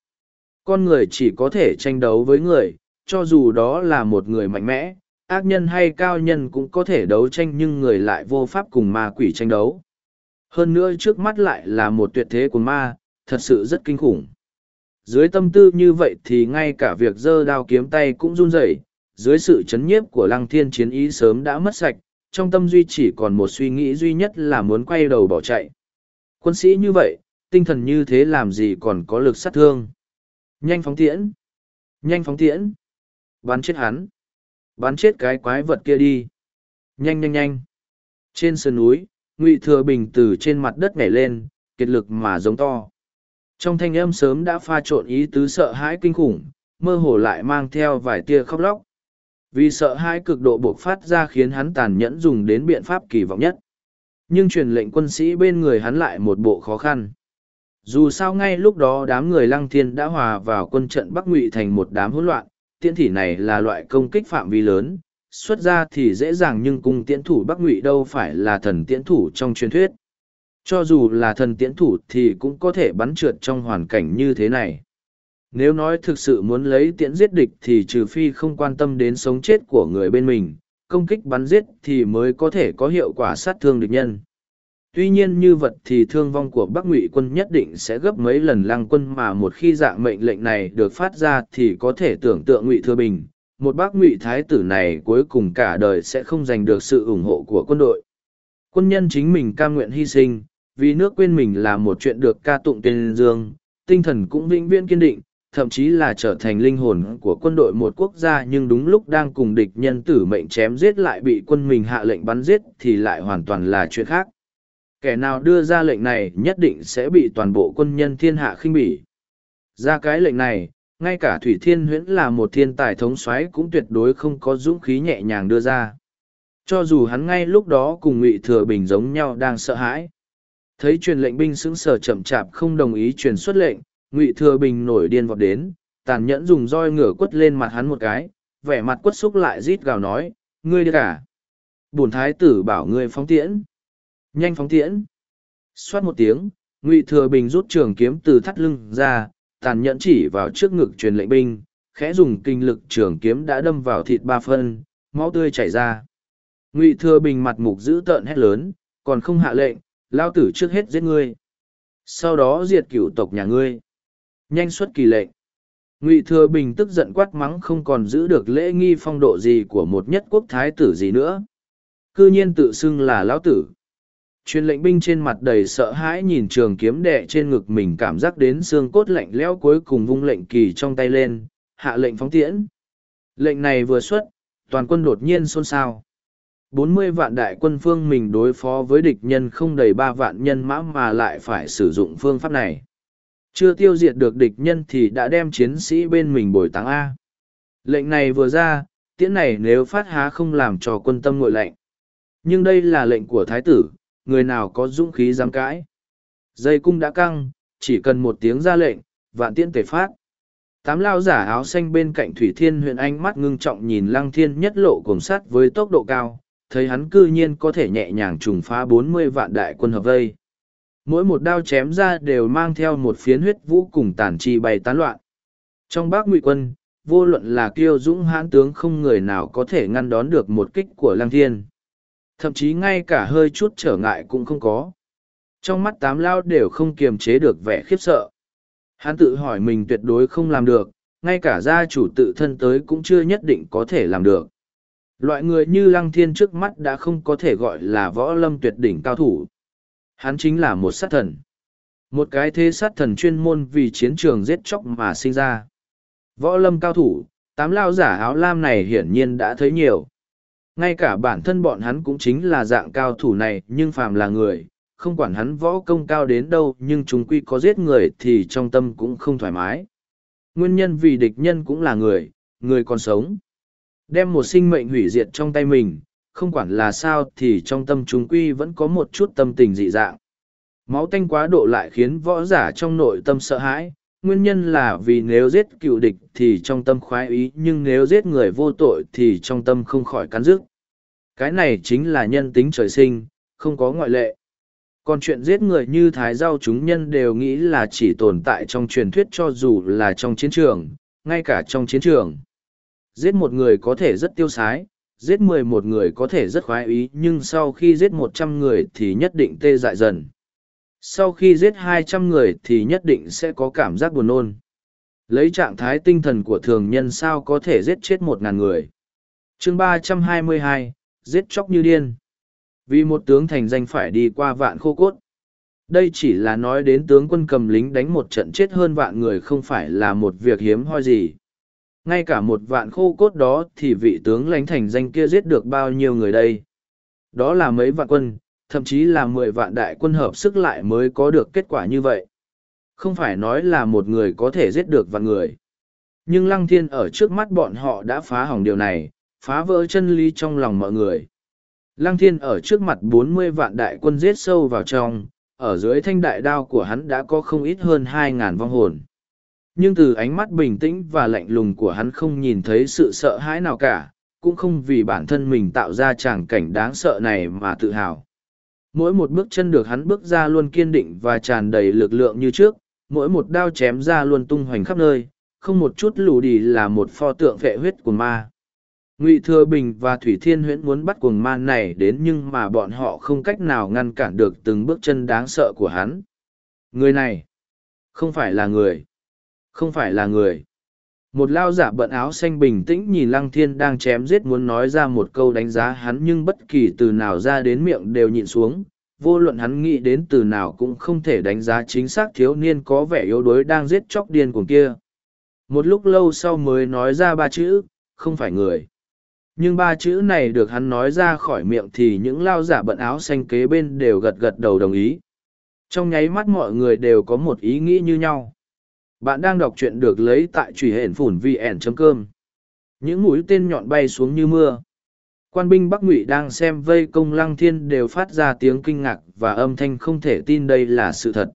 con người chỉ có thể tranh đấu với người cho dù đó là một người mạnh mẽ, ác nhân hay cao nhân cũng có thể đấu tranh nhưng người lại vô pháp cùng ma quỷ tranh đấu. Hơn nữa trước mắt lại là một tuyệt thế của ma, thật sự rất kinh khủng. Dưới tâm tư như vậy thì ngay cả việc giơ đao kiếm tay cũng run rẩy dưới sự chấn nhiếp của lăng thiên chiến ý sớm đã mất sạch, trong tâm duy chỉ còn một suy nghĩ duy nhất là muốn quay đầu bỏ chạy. Quân sĩ như vậy, tinh thần như thế làm gì còn có lực sát thương. Nhanh phóng tiễn! Nhanh phóng tiễn! Bắn chết hắn. Bắn chết cái quái vật kia đi. Nhanh nhanh nhanh. Trên sườn núi, Ngụy Thừa Bình từ trên mặt đất nhảy lên, kiệt lực mà giống to. Trong thanh âm sớm đã pha trộn ý tứ sợ hãi kinh khủng, mơ hồ lại mang theo vài tia khóc lóc. Vì sợ hãi cực độ bộc phát ra khiến hắn tàn nhẫn dùng đến biện pháp kỳ vọng nhất. Nhưng truyền lệnh quân sĩ bên người hắn lại một bộ khó khăn. Dù sao ngay lúc đó đám người lăng thiên đã hòa vào quân trận Bắc Ngụy thành một đám hỗn loạn, tiễn thỉ này là loại công kích phạm vi lớn, xuất ra thì dễ dàng nhưng cung tiễn thủ Bắc Ngụy đâu phải là thần tiễn thủ trong truyền thuyết. Cho dù là thần tiễn thủ thì cũng có thể bắn trượt trong hoàn cảnh như thế này. Nếu nói thực sự muốn lấy tiễn giết địch thì trừ phi không quan tâm đến sống chết của người bên mình, công kích bắn giết thì mới có thể có hiệu quả sát thương địch nhân. Tuy nhiên như vật thì thương vong của bắc ngụy quân nhất định sẽ gấp mấy lần lăng quân mà một khi dạng mệnh lệnh này được phát ra thì có thể tưởng tượng ngụy thừa bình một bác ngụy thái tử này cuối cùng cả đời sẽ không giành được sự ủng hộ của quân đội. Quân nhân chính mình cam nguyện hy sinh vì nước quên mình là một chuyện được ca tụng tên dương tinh thần cũng vĩnh viễn kiên định thậm chí là trở thành linh hồn của quân đội một quốc gia nhưng đúng lúc đang cùng địch nhân tử mệnh chém giết lại bị quân mình hạ lệnh bắn giết thì lại hoàn toàn là chuyện khác kẻ nào đưa ra lệnh này nhất định sẽ bị toàn bộ quân nhân thiên hạ khinh bỉ. Ra cái lệnh này, ngay cả Thủy Thiên Huyễn là một thiên tài thống soái cũng tuyệt đối không có dũng khí nhẹ nhàng đưa ra. Cho dù hắn ngay lúc đó cùng Ngụy Thừa Bình giống nhau đang sợ hãi. Thấy truyền lệnh binh sững sờ chậm chạp không đồng ý truyền xuất lệnh, Ngụy Thừa Bình nổi điên vọt đến, tàn nhẫn dùng roi ngửa quất lên mặt hắn một cái, vẻ mặt quất xúc lại rít gào nói, ngươi đi cả. À? Bổn thái tử bảo ngươi phóng tiễn. Nhanh phóng tiễn. Xoát một tiếng ngụy thừa bình rút trường kiếm từ thắt lưng ra tàn nhẫn chỉ vào trước ngực truyền lệnh binh khẽ dùng kinh lực trường kiếm đã đâm vào thịt ba phân máu tươi chảy ra. Ngụy thừa bình mặt mục dữ tợn hét lớn còn không hạ lệnh lao tử trước hết giết ngươi. Sau đó diệt cửu tộc nhà ngươi nhanh xuất kỳ lệnh. Ngụy thừa bình tức giận quát mắng không còn giữ được lễ nghi phong độ gì của một nhất quốc thái tử gì nữa. C ư nhiên tự xưng là lão tử. Truyền lệnh binh trên mặt đầy sợ hãi nhìn trường kiếm đệ trên ngực mình cảm giác đến xương cốt lạnh lẽo cuối cùng vung lệnh kỳ trong tay lên, hạ lệnh phóng tiễn. Lệnh này vừa xuất, toàn quân đột nhiên xôn xao. Bốn mươi vạn đại quân phương mình đối phó với địch nhân không đầy ba vạn nhân mã mà lại phải sử dụng phương pháp này chưa tiêu diệt được địch nhân thì đã đem chiến sĩ bên mình bồi táng a lệnh này vừa ra tiễn này nếu phát há không làm cho quân tâm ngội lệnh nhưng đây là lệnh của thái tử người nào có dũng khí dám cãi. Dây cung đã căng, chỉ cần một tiếng ra lệnh, vạn tiễn tề phát. Tám lao giả áo xanh bên cạnh Thủy Thiên huyện ánh mắt ngưng trọng nhìn lăng thiên nhất lộ cùng sát với tốc độ cao, thấy hắn cư nhiên có thể nhẹ nhàng trùng phá bốn mươi vạn đại quân hợp vây. Mỗi một đao chém ra đều mang theo một phiến huyết vũ cùng tàn chi bay tán loạn. Trong bác ngụy quân, vô luận là kiêu dũng hãn tướng không người nào có thể ngăn đón được một kích của lăng thiên thậm chí ngay cả hơi chút trở ngại cũng không có trong mắt tám lao đều không kiềm chế được vẻ khiếp sợ hắn tự hỏi mình tuyệt đối không làm được ngay cả gia chủ tự thân tới cũng chưa nhất định có thể làm được Loại người như Lăng Thiên trước mắt đã không có thể gọi là võ lâm tuyệt đỉnh cao thủ. Hắn chính là một sát thần. Một cái thế sát thần chuyên môn vì chiến trường giết chóc mà sinh ra. Võ lâm cao thủ, tám lao giả áo lam này hiển nhiên đã thấy nhiều. Ngay cả bản thân bọn hắn cũng chính là dạng cao thủ này nhưng phàm là người, không quản hắn võ công cao đến đâu nhưng chúng quy có giết người thì trong tâm cũng không thoải mái. Nguyên nhân vì địch nhân cũng là người, người còn sống. Đem một sinh mệnh hủy diệt trong tay mình, không quản là sao thì trong tâm chúng quy vẫn có một chút tâm tình dị dạng. Máu tanh quá độ lại khiến võ giả trong nội tâm sợ hãi, nguyên nhân là vì nếu giết cựu địch thì trong tâm khoái ý nhưng nếu giết người vô tội thì trong tâm không khỏi cắn rứt. Cái này chính là nhân tính trời sinh, không có ngoại lệ. Còn chuyện giết người như thái giao chúng nhân đều nghĩ là chỉ tồn tại trong truyền thuyết cho dù là trong chiến trường, ngay cả trong chiến trường. Giết một người có thể rất tiêu sái, giết mười một người có thể rất khoái ý, nhưng sau khi giết một trăm người thì nhất định tê dại dần. Sau khi giết hai trăm người thì nhất định sẽ có cảm giác buồn nôn. Lấy trạng thái tinh thần của thường nhân sao có thể giết chết một ngàn người? Chương ba trăm hai mươi hai, giết chóc như điên. Vì một tướng thành danh phải đi qua vạn khô cốt. Đây chỉ là nói đến tướng quân cầm lính đánh một trận chết hơn vạn người không phải là một việc hiếm hoi gì ngay cả một vạn khô cốt đó thì vị tướng lãnh thành danh kia giết được bao nhiêu người đây đó là mấy vạn quân thậm chí là mười vạn đại quân hợp sức lại mới có được kết quả như vậy. Không phải nói là một người có thể giết được vạn người. Nhưng Lăng Thiên ở trước mắt bọn họ đã phá hỏng điều này, phá vỡ chân lý trong lòng mọi người. Lăng Thiên ở trước mặt bốn mươi vạn đại quân giết sâu vào trong, ở dưới thanh đại đao của hắn đã có không ít hơn hai ngàn vong hồn. Nhưng từ ánh mắt bình tĩnh và lạnh lùng của hắn không nhìn thấy sự sợ hãi nào cả, cũng không vì bản thân mình tạo ra tràng cảnh đáng sợ này mà tự hào. Mỗi một bước chân được hắn bước ra luôn kiên định và tràn đầy lực lượng như trước mỗi một đao chém ra luôn tung hoành khắp nơi không một chút lù đi là một pho tượng vệ huyết của ma. Ngụy thừa bình và thủy thiên huyễn muốn bắt cuồng ma này đến nhưng mà bọn họ không cách nào ngăn cản được từng bước chân đáng sợ của hắn. Người này không phải là người không phải là người. Một lao giả bận áo xanh bình tĩnh nhìn lăng thiên đang chém giết muốn nói ra một câu đánh giá hắn nhưng bất kỳ từ nào ra đến miệng đều nhịn xuống. Vô luận hắn nghĩ đến từ nào cũng không thể đánh giá chính xác thiếu niên có vẻ yếu đuối đang giết chóc điên cuồng kia. Một lúc lâu sau mới nói ra ba chữ, không phải người. Nhưng ba chữ này được hắn nói ra khỏi miệng thì những lao giả bận áo xanh kế bên đều gật gật đầu đồng ý. Trong nháy mắt mọi người đều có một ý nghĩ như nhau bạn đang đọc truyện được lấy tại truy hển phủn vn.com. những mũi tên nhọn bay xuống như mưa. Quan binh bắc ngụy đang xem vây công lăng thiên đều phát ra tiếng kinh ngạc và âm thanh không thể tin đây là sự thật.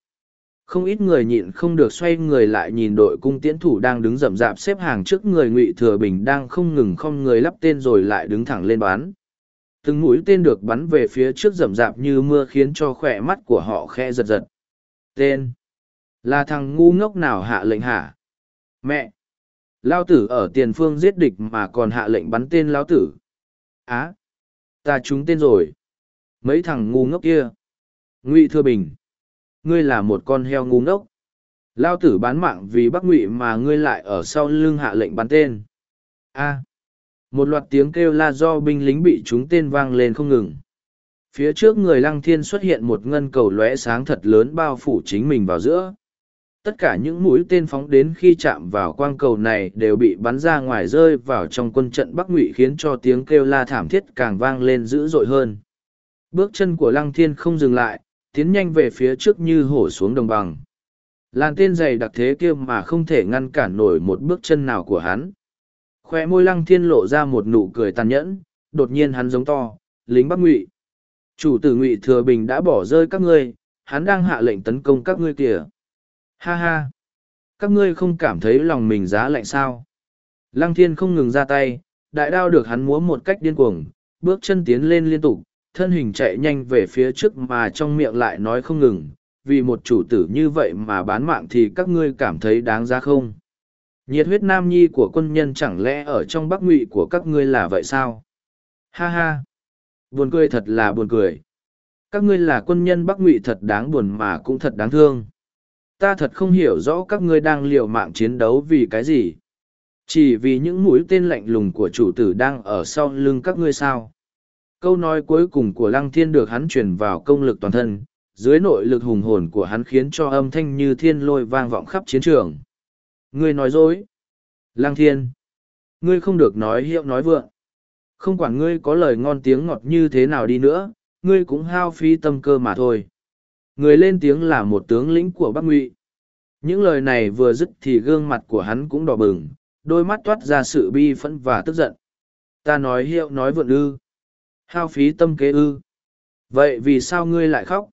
Không ít người nhịn không được xoay người lại nhìn đội cung tiễn thủ đang đứng rậm rạp xếp hàng trước người ngụy thừa bình đang không ngừng không người lắp tên rồi lại đứng thẳng lên bán từng mũi tên được bắn về phía trước rậm rạp như mưa khiến cho khỏe mắt của họ khe giật giật. Tên là thằng ngu ngốc nào hạ lệnh hả? Mẹ! Lao tử ở tiền phương giết địch mà còn hạ lệnh bắn tên Lao tử. Á! ta trúng tên rồi. Mấy thằng ngu ngốc kia. Ngụy Thừa Bình. Ngươi là một con heo ngu ngốc. Lao tử bán mạng vì bắc ngụy mà ngươi lại ở sau lưng hạ lệnh bắn tên. A! Một loạt tiếng kêu la do binh lính bị trúng tên vang lên không ngừng. Phía trước người lăng thiên xuất hiện một ngân cầu lóe sáng thật lớn bao phủ chính mình vào giữa tất cả những mũi tên phóng đến khi chạm vào quang cầu này đều bị bắn ra ngoài rơi vào trong quân trận bắc ngụy khiến cho tiếng kêu la thảm thiết càng vang lên dữ dội hơn. Bước chân của lăng thiên không dừng lại, tiến nhanh về phía trước như hổ xuống đồng bằng. Làn tên dày đặc thế kia mà không thể ngăn cản nổi một bước chân nào của hắn. Khoe môi lăng thiên lộ ra một nụ cười tàn nhẫn, đột nhiên hắn giống to, lính bắc ngụy. Chủ tử ngụy thừa bình đã bỏ rơi các ngươi, hắn đang hạ lệnh tấn công các ngươi kìa. Ha ha! Các ngươi không cảm thấy lòng mình giá lạnh sao? Lăng thiên không ngừng ra tay, đại đao được hắn múa một cách điên cuồng, bước chân tiến lên liên tục, thân hình chạy nhanh về phía trước mà trong miệng lại nói không ngừng, vì một chủ tử như vậy mà bán mạng thì các ngươi cảm thấy đáng giá không? Nhiệt huyết nam nhi của quân nhân chẳng lẽ ở trong bắc ngụy của các ngươi là vậy sao? Ha ha! Buồn cười thật là buồn cười. Các ngươi là quân nhân bắc ngụy thật đáng buồn mà cũng thật đáng thương ta thật không hiểu rõ các ngươi đang liều mạng chiến đấu vì cái gì Chỉ vì những mũi tên lạnh lùng của chủ tử đang ở sau lưng các ngươi sao. Câu nói cuối cùng của lăng thiên được hắn truyền vào công lực toàn thân, dưới nội lực hùng hồn của hắn khiến cho âm thanh như thiên lôi vang vọng khắp chiến trường. Ngươi nói dối. Lăng thiên. Ngươi không được nói hiệu nói vượng. Không quản ngươi có lời ngon tiếng ngọt như thế nào đi nữa, ngươi cũng hao phí tâm cơ mà thôi. Người lên tiếng là một tướng lĩnh của Bắc Ngụy. Những lời này vừa dứt thì gương mặt của hắn cũng đỏ bừng, đôi mắt toát ra sự bi phẫn và tức giận. Ta nói hiệu nói vượn ư. Hao phí tâm kế ư. Vậy vì sao ngươi lại khóc?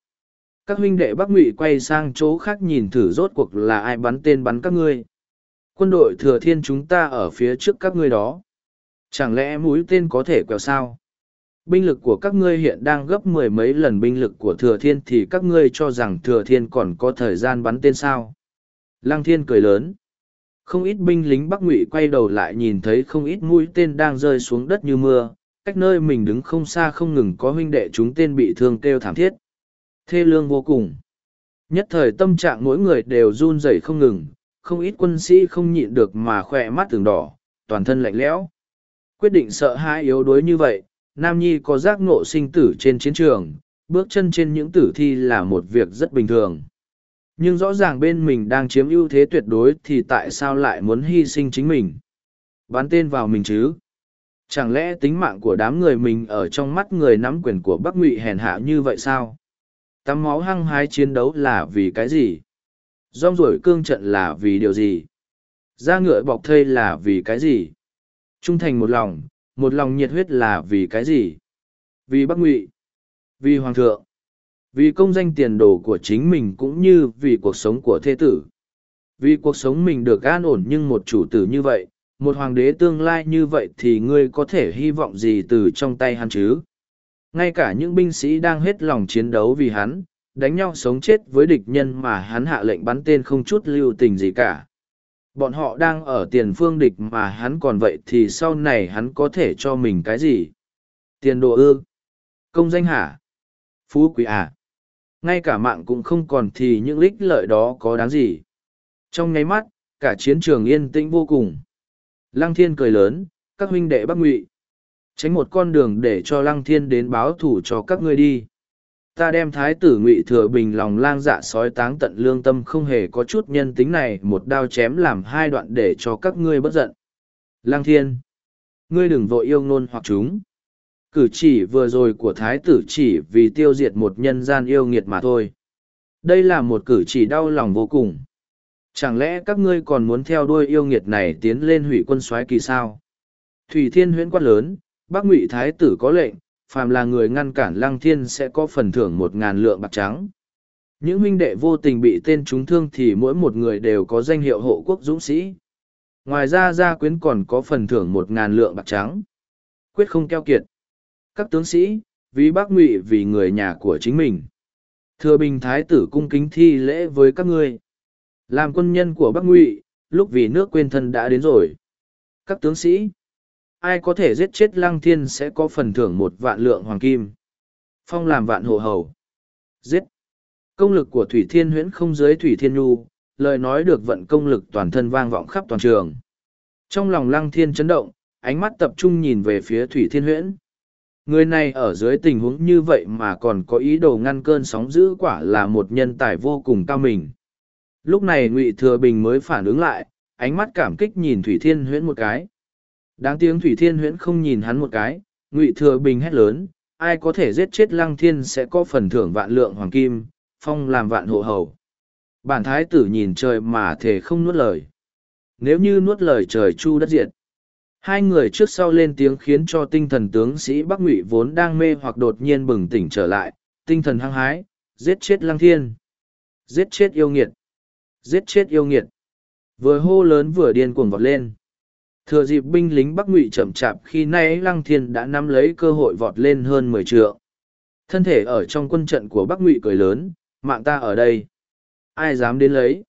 Các huynh đệ Bắc Ngụy quay sang chỗ khác nhìn thử rốt cuộc là ai bắn tên bắn các ngươi. Quân đội thừa thiên chúng ta ở phía trước các ngươi đó. Chẳng lẽ mũi tên có thể quẹo sao? Binh lực của các ngươi hiện đang gấp mười mấy lần binh lực của thừa thiên thì các ngươi cho rằng thừa thiên còn có thời gian bắn tên sao? Lăng thiên cười lớn. Không ít binh lính Bắc Ngụy quay đầu lại nhìn thấy không ít mũi tên đang rơi xuống đất như mưa, cách nơi mình đứng không xa không ngừng có huynh đệ chúng tên bị thương kêu thảm thiết. Thê lương vô cùng. Nhất thời tâm trạng mỗi người đều run rẩy không ngừng, không ít quân sĩ không nhịn được mà khỏe mắt tường đỏ, toàn thân lạnh lẽo. Quyết định sợ hãi yếu đuối như vậy, Nam Nhi có giác ngộ sinh tử trên chiến trường, bước chân trên những tử thi là một việc rất bình thường. Nhưng rõ ràng bên mình đang chiếm ưu thế tuyệt đối thì tại sao lại muốn hy sinh chính mình? Bắn tên vào mình chứ? Chẳng lẽ tính mạng của đám người mình ở trong mắt người nắm quyền của Bắc Ngụy hèn hạ như vậy sao? Tắm máu hăng hái chiến đấu là vì cái gì? Rong ruổi cương trận là vì điều gì? Da ngựa bọc thây là vì cái gì? Trung thành một lòng, một lòng nhiệt huyết là vì cái gì? Vì Bắc Ngụy, vì Hoàng thượng, vì công danh tiền đồ của chính mình cũng như vì cuộc sống của thế tử. Vì cuộc sống mình được an ổn nhưng một chủ tử như vậy, một hoàng đế tương lai như vậy thì ngươi có thể hy vọng gì từ trong tay hắn chứ? Ngay cả những binh sĩ đang hết lòng chiến đấu vì hắn, đánh nhau sống chết với địch nhân mà hắn hạ lệnh bắn tên không chút lưu tình gì cả. Bọn họ đang ở tiền phương địch mà hắn còn vậy thì sau này hắn có thể cho mình cái gì? Tiền đồ ư? Công danh hả? Phú quý à? Ngay cả mạng cũng không còn thì những lích lợi đó có đáng gì? Trong nháy mắt, cả chiến trường yên tĩnh vô cùng. Lăng thiên cười lớn, các huynh đệ bắc ngụy tránh một con đường để cho lăng thiên đến báo thủ cho các ngươi đi ta đem thái tử ngụy thừa bình lòng lang dạ sói táng tận lương tâm không hề có chút nhân tính này một đao chém làm hai đoạn để cho các ngươi bất giận. Lang thiên ngươi đừng vội yêu ngôn hoặc chúng. Cử chỉ vừa rồi của thái tử chỉ vì tiêu diệt một nhân gian yêu nghiệt mà thôi. Đây là một cử chỉ đau lòng vô cùng. Chẳng lẽ các ngươi còn muốn theo đuôi yêu nghiệt này tiến lên hủy quân soái kỳ sao? Thủy thiên huyễn quát lớn Bắc Ngụy Thái tử có lệnh, phàm là người ngăn cản Lăng Thiên sẽ có phần thưởng một ngàn lượng bạc trắng. Những huynh đệ vô tình bị tên trúng thương thì mỗi một người đều có danh hiệu hộ quốc dũng sĩ. Ngoài ra gia quyến còn có phần thưởng một ngàn lượng bạc trắng. Quyết không keo kiệt. Các tướng sĩ, vì bác ngụy vì người nhà của chính mình. Thừa bình thái tử cung kính thi lễ với các ngươi. Làm quân nhân của bác ngụy, lúc vì nước quên thân đã đến rồi. Các tướng sĩ, ai có thể giết chết lăng thiên sẽ có phần thưởng một vạn lượng hoàng kim. Phong làm vạn hộ hầu. Giết. Công lực của Thủy Thiên huyễn không dưới Thủy Thiên Nhu, lời nói được vận công lực toàn thân vang vọng khắp toàn trường. Trong lòng lăng thiên chấn động, ánh mắt tập trung nhìn về phía Thủy Thiên huyễn. Người này ở dưới tình huống như vậy mà còn có ý đồ ngăn cơn sóng dữ quả là một nhân tài vô cùng cao mình. Lúc này Ngụy Thừa Bình mới phản ứng lại, ánh mắt cảm kích nhìn Thủy Thiên huyễn một cái. Đáng tiếng Thủy Thiên huyễn không nhìn hắn một cái, Ngụy Thừa Bình hét lớn, ai có thể giết chết Lăng Thiên sẽ có phần thưởng vạn lượng hoàng kim, phong làm vạn hộ hầu. Bản thái tử nhìn trời mà thể không nuốt lời. Nếu như nuốt lời trời chu đất diệt. Hai người trước sau lên tiếng khiến cho tinh thần tướng sĩ Bắc Ngụy vốn đang mê hoặc đột nhiên bừng tỉnh trở lại, tinh thần hăng hái, giết chết Lăng Thiên. Giết chết yêu nghiệt. Giết chết yêu nghiệt. Vừa hô lớn vừa điên cuồng vọt lên thừa dịp binh lính bắc ngụy chậm chạp khi nay lăng thiên đã nắm lấy cơ hội vọt lên hơn mười trượng. Thân thể ở trong quân trận của bắc ngụy cười lớn, mạng ta ở đây. Ai dám đến lấy?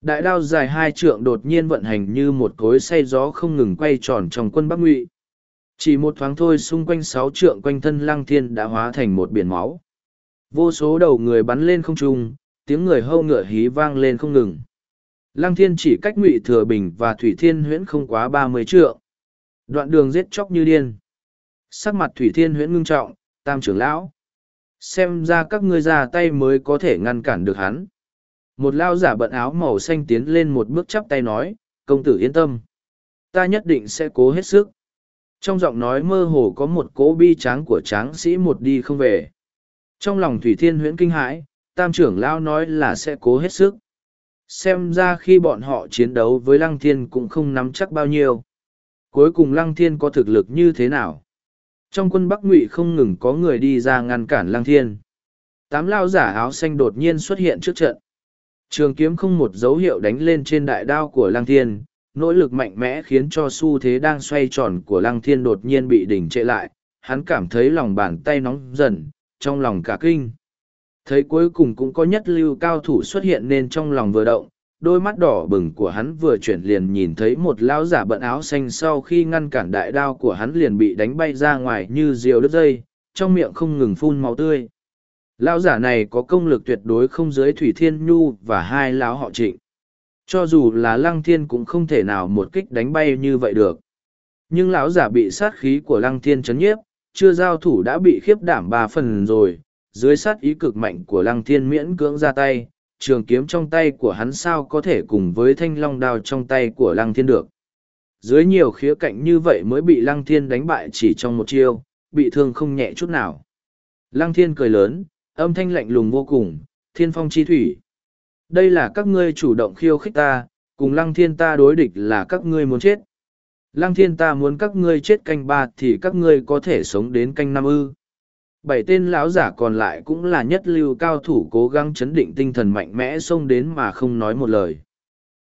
Đại đao dài hai trượng đột nhiên vận hành như một cối say gió không ngừng quay tròn trong quân bắc ngụy. Chỉ một thoáng thôi xung quanh sáu trượng quanh thân lăng thiên đã hóa thành một biển máu. Vô số đầu người bắn lên không trung, tiếng người hâu ngựa hí vang lên không ngừng. Lăng thiên chỉ cách ngụy thừa bình và thủy thiên huyễn không quá ba mươi trượng. Đoạn đường giết chóc như điên. Sắc mặt thủy thiên huyễn ngưng trọng, tam trưởng lão. Xem ra các ngươi ra tay mới có thể ngăn cản được hắn. Một lao giả bận áo màu xanh tiến lên một bước chắp tay nói, công tử yên tâm. Ta nhất định sẽ cố hết sức. Trong giọng nói mơ hồ có một cố bi tráng của tráng sĩ một đi không về. Trong lòng Thủy Thiên huyễn kinh hãi, tam trưởng lao nói là sẽ cố hết sức. Xem ra khi bọn họ chiến đấu với Lăng Thiên cũng không nắm chắc bao nhiêu. Cuối cùng Lăng Thiên có thực lực như thế nào? Trong quân Bắc Ngụy không ngừng có người đi ra ngăn cản Lăng Thiên. Tám lao giả áo xanh đột nhiên xuất hiện trước trận. Trường kiếm không một dấu hiệu đánh lên trên đại đao của Lăng Thiên, nỗ lực mạnh mẽ khiến cho xu thế đang xoay tròn của Lăng Thiên đột nhiên bị đỉnh trệ lại, hắn cảm thấy lòng bàn tay nóng dần, trong lòng cả kinh. Thấy cuối cùng cũng có nhất lưu cao thủ xuất hiện nên trong lòng vừa động, đôi mắt đỏ bừng của hắn vừa chuyển liền nhìn thấy một lão giả bận áo xanh sau khi ngăn cản đại đao của hắn liền bị đánh bay ra ngoài như diều đứt dây, trong miệng không ngừng phun máu tươi. Lão giả này có công lực tuyệt đối không dưới Thủy Thiên Nhu và hai lão họ trịnh. Cho dù là Lăng Thiên cũng không thể nào một kích đánh bay như vậy được. Nhưng lão giả bị sát khí của Lăng Thiên chấn nhiếp, chưa giao thủ đã bị khiếp đảm ba phần rồi, dưới sát ý cực mạnh của Lăng Thiên miễn cưỡng ra tay, trường kiếm trong tay của hắn sao có thể cùng với thanh long đao trong tay của Lăng Thiên được. Dưới nhiều khía cạnh như vậy mới bị Lăng Thiên đánh bại chỉ trong một chiêu, bị thương không nhẹ chút nào. Lăng Thiên cười lớn, âm thanh lạnh lùng vô cùng, thiên phong chi thủy. Đây là các ngươi chủ động khiêu khích ta, cùng lăng thiên ta đối địch là các ngươi muốn chết. Lăng thiên ta muốn các ngươi chết canh ba thì các ngươi có thể sống đến canh năm ư. Bảy tên lão giả còn lại cũng là nhất lưu cao thủ cố gắng chấn định tinh thần mạnh mẽ xông đến mà không nói một lời.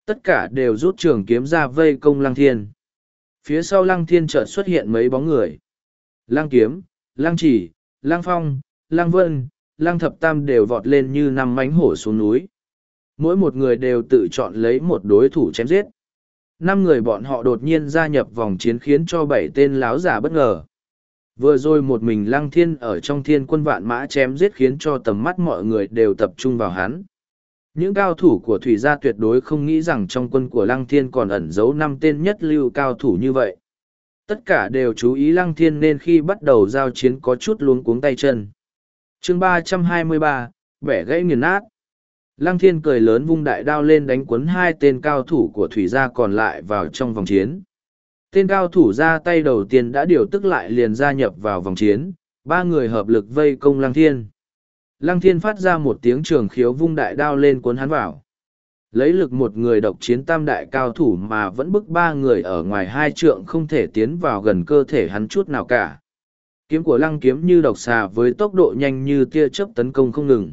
Tất cả đều rút trường kiếm ra vây công lăng thiên. Phía sau lăng thiên chợt xuất hiện mấy bóng người. Lăng kiếm, lăng chỉ, lăng phong, lăng vân, lăng thập tam đều vọt lên như năm mánh hổ xuống núi. Mỗi một người đều tự chọn lấy một đối thủ chém giết. Năm người bọn họ đột nhiên gia nhập vòng chiến khiến cho bảy tên láo giả bất ngờ. Vừa rồi một mình lăng thiên ở trong thiên quân vạn mã chém giết khiến cho tầm mắt mọi người đều tập trung vào hắn. Những cao thủ của Thủy gia tuyệt đối không nghĩ rằng trong quân của Lăng Thiên còn ẩn giấu năm tên nhất lưu cao thủ như vậy. Tất cả đều chú ý Lăng Thiên nên khi bắt đầu giao chiến có chút luống cuống tay chân chương ba trăm hai mươi ba, vẻ gãy nghiền nát lăng thiên cười lớn vung đại đao lên đánh quấn hai tên cao thủ của thủy gia còn lại vào trong vòng chiến tên cao thủ ra tay đầu tiên đã điều tức lại liền gia nhập vào vòng chiến. Ba người hợp lực vây công lăng thiên. Lăng thiên phát ra một tiếng trường khiếu vung đại đao lên cuốn hắn vào. Lấy lực một người độc chiến tam đại cao thủ mà vẫn bức ba người ở ngoài hai trượng không thể tiến vào gần cơ thể hắn chút nào cả. Kiếm của lăng kiếm như độc xà với tốc độ nhanh như tia chớp tấn công không ngừng.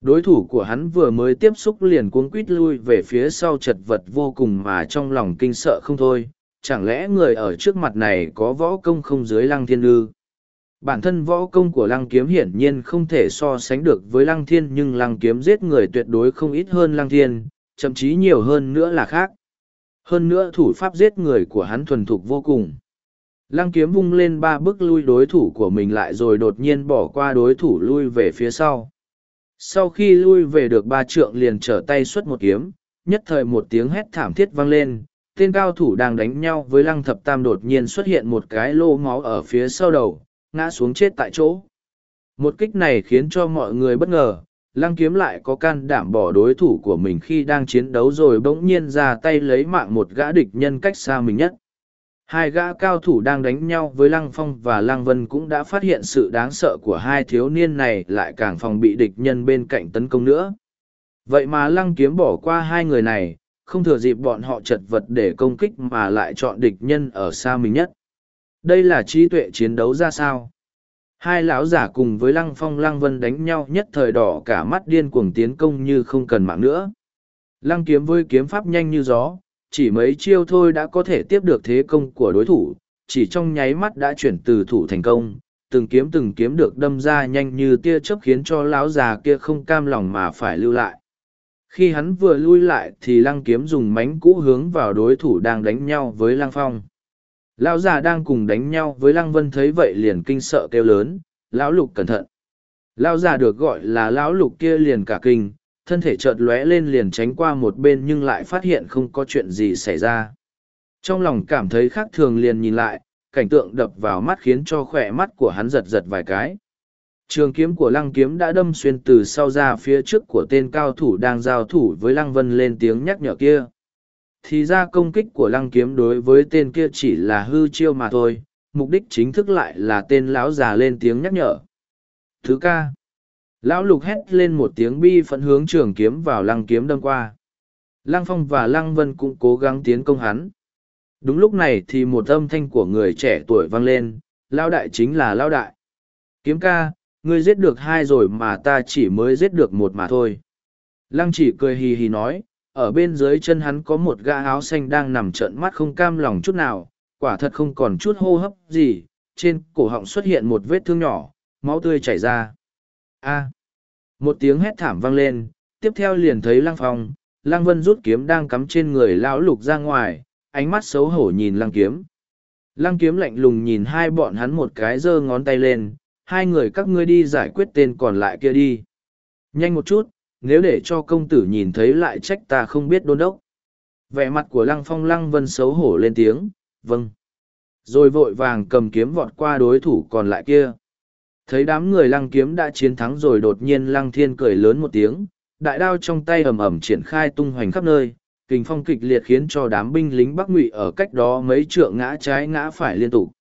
Đối thủ của hắn vừa mới tiếp xúc liền cuống quít lui về phía sau chật vật vô cùng mà trong lòng kinh sợ không thôi chẳng lẽ người ở trước mặt này có võ công không dưới lăng thiên ư? Bản thân võ công của lăng kiếm hiển nhiên không thể so sánh được với lăng thiên nhưng lăng kiếm giết người tuyệt đối không ít hơn lăng thiên thậm chí nhiều hơn nữa là khác. Hơn nữa thủ pháp giết người của hắn thuần thục vô cùng. Lăng kiếm vung lên ba bước lui đối thủ của mình lại rồi đột nhiên bỏ qua đối thủ lui về phía sau. Sau khi lui về được ba trượng liền trở tay xuất một kiếm, nhất thời một tiếng hét thảm thiết vang lên, tên cao thủ đang đánh nhau với lăng thập tam đột nhiên xuất hiện một cái lô máu ở phía sau đầu, ngã xuống chết tại chỗ. Một kích này khiến cho mọi người bất ngờ, lăng kiếm lại có can đảm bỏ đối thủ của mình khi đang chiến đấu rồi bỗng nhiên ra tay lấy mạng một gã địch nhân cách xa mình nhất. Hai gã cao thủ đang đánh nhau với Lăng Phong và Lăng Vân cũng đã phát hiện sự đáng sợ của hai thiếu niên này lại càng phòng bị địch nhân bên cạnh tấn công nữa. Vậy mà Lăng Kiếm bỏ qua hai người này, không thừa dịp bọn họ chật vật để công kích mà lại chọn địch nhân ở xa mình nhất. Đây là trí tuệ chiến đấu ra sao? Hai lão giả cùng với Lăng Phong Lăng Vân đánh nhau nhất thời đỏ cả mắt điên cuồng tiến công như không cần mạng nữa. Lăng kiếm với kiếm pháp nhanh như gió, chỉ mấy chiêu thôi đã có thể tiếp được thế công của đối thủ, chỉ trong nháy mắt đã chuyển từ thủ thành công, từng kiếm từng kiếm được đâm ra nhanh như tia chớp khiến cho lão già kia không cam lòng mà phải lưu lại. Khi hắn vừa lui lại thì lăng kiếm dùng mánh cũ hướng vào đối thủ đang đánh nhau với lăng phong. Lão già đang cùng đánh nhau với lăng vân thấy vậy liền kinh sợ kêu lớn, lão lục cẩn thận. Lão già được gọi là lão lục kia liền cả kinh, thân thể chợt lóe lên liền tránh qua một bên nhưng lại phát hiện không có chuyện gì xảy ra. Trong lòng cảm thấy khác thường liền nhìn lại, cảnh tượng đập vào mắt khiến cho khỏe mắt của hắn giật giật vài cái. Trường kiếm của lăng kiếm đã đâm xuyên từ sau ra phía trước của tên cao thủ đang giao thủ với lăng vân lên tiếng nhắc nhở kia. Thì ra công kích của lăng kiếm đối với tên kia chỉ là hư chiêu mà thôi, mục đích chính thức lại là tên lão già lên tiếng nhắc nhở. Thứ ca. Lão lục hét lên một tiếng bi phẫn hướng trường kiếm vào lăng kiếm đâm qua. Lăng phong và lăng vân cũng cố gắng tiến công hắn. Đúng lúc này thì một âm thanh của người trẻ tuổi vang lên, lao đại chính là lao đại. Kiếm ca, ngươi giết được hai rồi mà ta chỉ mới giết được một mà thôi. Lăng chỉ cười hì hì nói, ở bên dưới chân hắn có một gã áo xanh đang nằm trợn mắt không cam lòng chút nào, quả thật không còn chút hô hấp gì, trên cổ họng xuất hiện một vết thương nhỏ, máu tươi chảy ra. A. Một tiếng hét thảm vang lên, tiếp theo liền thấy Lăng Phong, Lăng Vân rút kiếm đang cắm trên người lão lục ra ngoài, ánh mắt xấu hổ nhìn Lăng Kiếm. Lăng Kiếm lạnh lùng nhìn hai bọn hắn một cái giơ ngón tay lên, hai người các ngươi đi giải quyết tên còn lại kia đi. Nhanh một chút, nếu để cho công tử nhìn thấy lại trách ta không biết đôn đốc. Vẻ mặt của Lăng Phong Lăng Vân xấu hổ lên tiếng, vâng. Rồi vội vàng cầm kiếm vọt qua đối thủ còn lại kia. Thấy đám người lăng kiếm đã chiến thắng rồi đột nhiên lăng thiên cười lớn một tiếng, đại đao trong tay ầm ầm triển khai tung hoành khắp nơi, kình phong kịch liệt khiến cho đám binh lính bắc ngụy ở cách đó mấy trượng ngã trái ngã phải liên tục.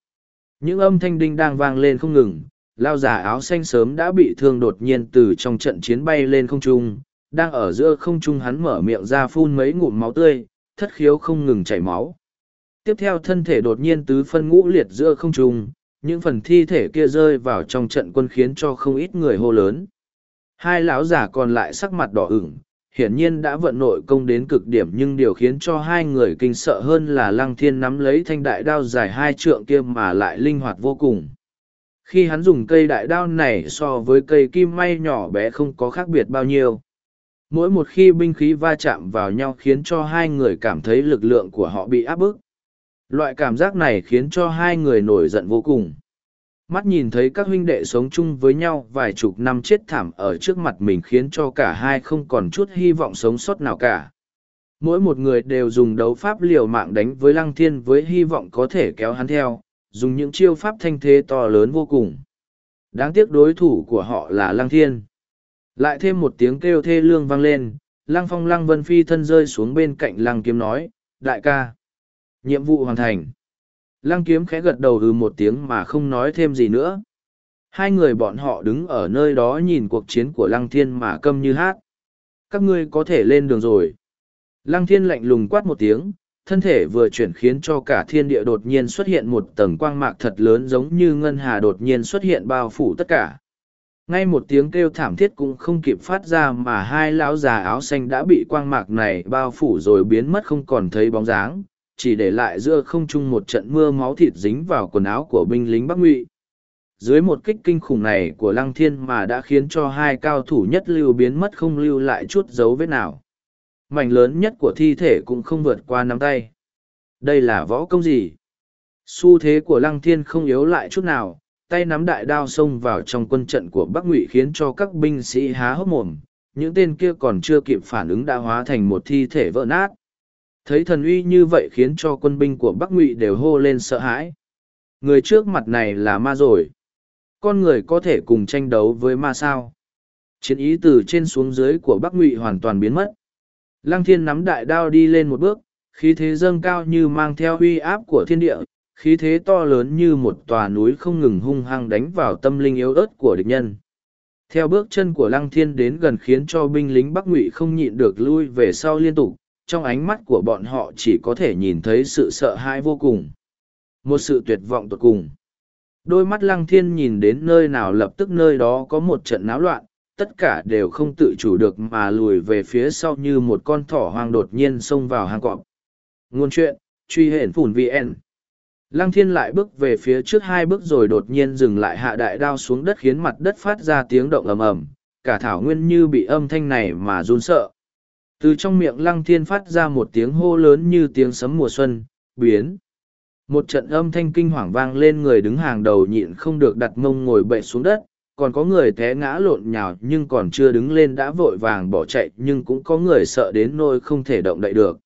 Những âm thanh đinh đang vang lên không ngừng, lao giả áo xanh sớm đã bị thương đột nhiên từ trong trận chiến bay lên không trung, đang ở giữa không trung hắn mở miệng ra phun mấy ngụm máu tươi, thất khiếu không ngừng chảy máu. Tiếp theo thân thể đột nhiên tứ phân ngũ liệt giữa không trung, những phần thi thể kia rơi vào trong trận quân khiến cho không ít người hô lớn hai lão già còn lại sắc mặt đỏ ửng hiển nhiên đã vận nội công đến cực điểm nhưng điều khiến cho hai người kinh sợ hơn là lăng thiên nắm lấy thanh đại đao dài hai trượng kia mà lại linh hoạt vô cùng khi hắn dùng cây đại đao này so với cây kim may nhỏ bé không có khác biệt bao nhiêu mỗi một khi binh khí va chạm vào nhau khiến cho hai người cảm thấy lực lượng của họ bị áp bức Loại cảm giác này khiến cho hai người nổi giận vô cùng. Mắt nhìn thấy các huynh đệ sống chung với nhau vài chục năm chết thảm ở trước mặt mình khiến cho cả hai không còn chút hy vọng sống sót nào cả. Mỗi một người đều dùng đấu pháp liều mạng đánh với lăng thiên với hy vọng có thể kéo hắn theo, dùng những chiêu pháp thanh thế to lớn vô cùng. Đáng tiếc đối thủ của họ là lăng thiên. Lại thêm một tiếng kêu thê lương vang lên, lăng phong lăng vân phi thân rơi xuống bên cạnh lăng kiếm nói, đại ca. Nhiệm vụ hoàn thành. Lăng kiếm khẽ gật đầu ừ một tiếng mà không nói thêm gì nữa. Hai người bọn họ đứng ở nơi đó nhìn cuộc chiến của lăng thiên mà câm như hát. Các ngươi có thể lên đường rồi. Lăng thiên lạnh lùng quát một tiếng, thân thể vừa chuyển khiến cho cả thiên địa đột nhiên xuất hiện một tầng quang mạc thật lớn giống như ngân hà đột nhiên xuất hiện bao phủ tất cả. Ngay một tiếng kêu thảm thiết cũng không kịp phát ra mà hai lão già áo xanh đã bị quang mạc này bao phủ rồi biến mất không còn thấy bóng dáng, chỉ để lại giữa không trung một trận mưa máu thịt dính vào quần áo của binh lính bắc ngụy dưới một kích kinh khủng này của lăng thiên mà đã khiến cho hai cao thủ nhất lưu biến mất không lưu lại chút dấu vết nào mảnh lớn nhất của thi thể cũng không vượt qua nắm tay. Đây là võ công gì? Xu thế của lăng thiên không yếu lại chút nào, tay nắm đại đao xông vào trong quân trận của bắc ngụy khiến cho các binh sĩ há hốc mồm, những tên kia còn chưa kịp phản ứng đã hóa thành một thi thể vỡ nát. Thấy thần uy như vậy khiến cho quân binh của bắc ngụy đều hô lên sợ hãi. Người trước mặt này là ma rồi. Con người có thể cùng tranh đấu với ma sao? Chiến ý từ trên xuống dưới của bắc ngụy hoàn toàn biến mất lăng thiên nắm đại đao đi lên một bước, khí thế dâng cao như mang theo uy áp của thiên địa, khí thế to lớn như một tòa núi không ngừng hung hăng đánh vào tâm linh yếu ớt của địch nhân. Theo bước chân của lăng thiên đến gần khiến cho binh lính bắc ngụy không nhịn được lui về sau liên tục, trong ánh mắt của bọn họ chỉ có thể nhìn thấy sự sợ hãi vô cùng. Một sự tuyệt vọng tột cùng. Đôi mắt lăng thiên nhìn đến nơi nào lập tức nơi đó có một trận náo loạn tất cả đều không tự chủ được mà lùi về phía sau như một con thỏ hoang đột nhiên xông vào hang cọp. Ngôn chuyện, truy hển phủn vn. Lăng thiên lại bước về phía trước hai bước rồi đột nhiên dừng lại hạ đại đao xuống đất khiến mặt đất phát ra tiếng động ầm ầm. Cả thảo nguyên như bị âm thanh này mà run sợ. Từ trong miệng lăng thiên phát ra một tiếng hô lớn như tiếng sấm mùa xuân, biến. Một trận âm thanh kinh hoàng vang lên người đứng hàng đầu nhịn không được đặt mông ngồi bậy xuống đất còn có người té ngã lộn nhào nhưng còn chưa đứng lên đã vội vàng bỏ chạy nhưng cũng có người sợ đến nôi không thể động đậy được.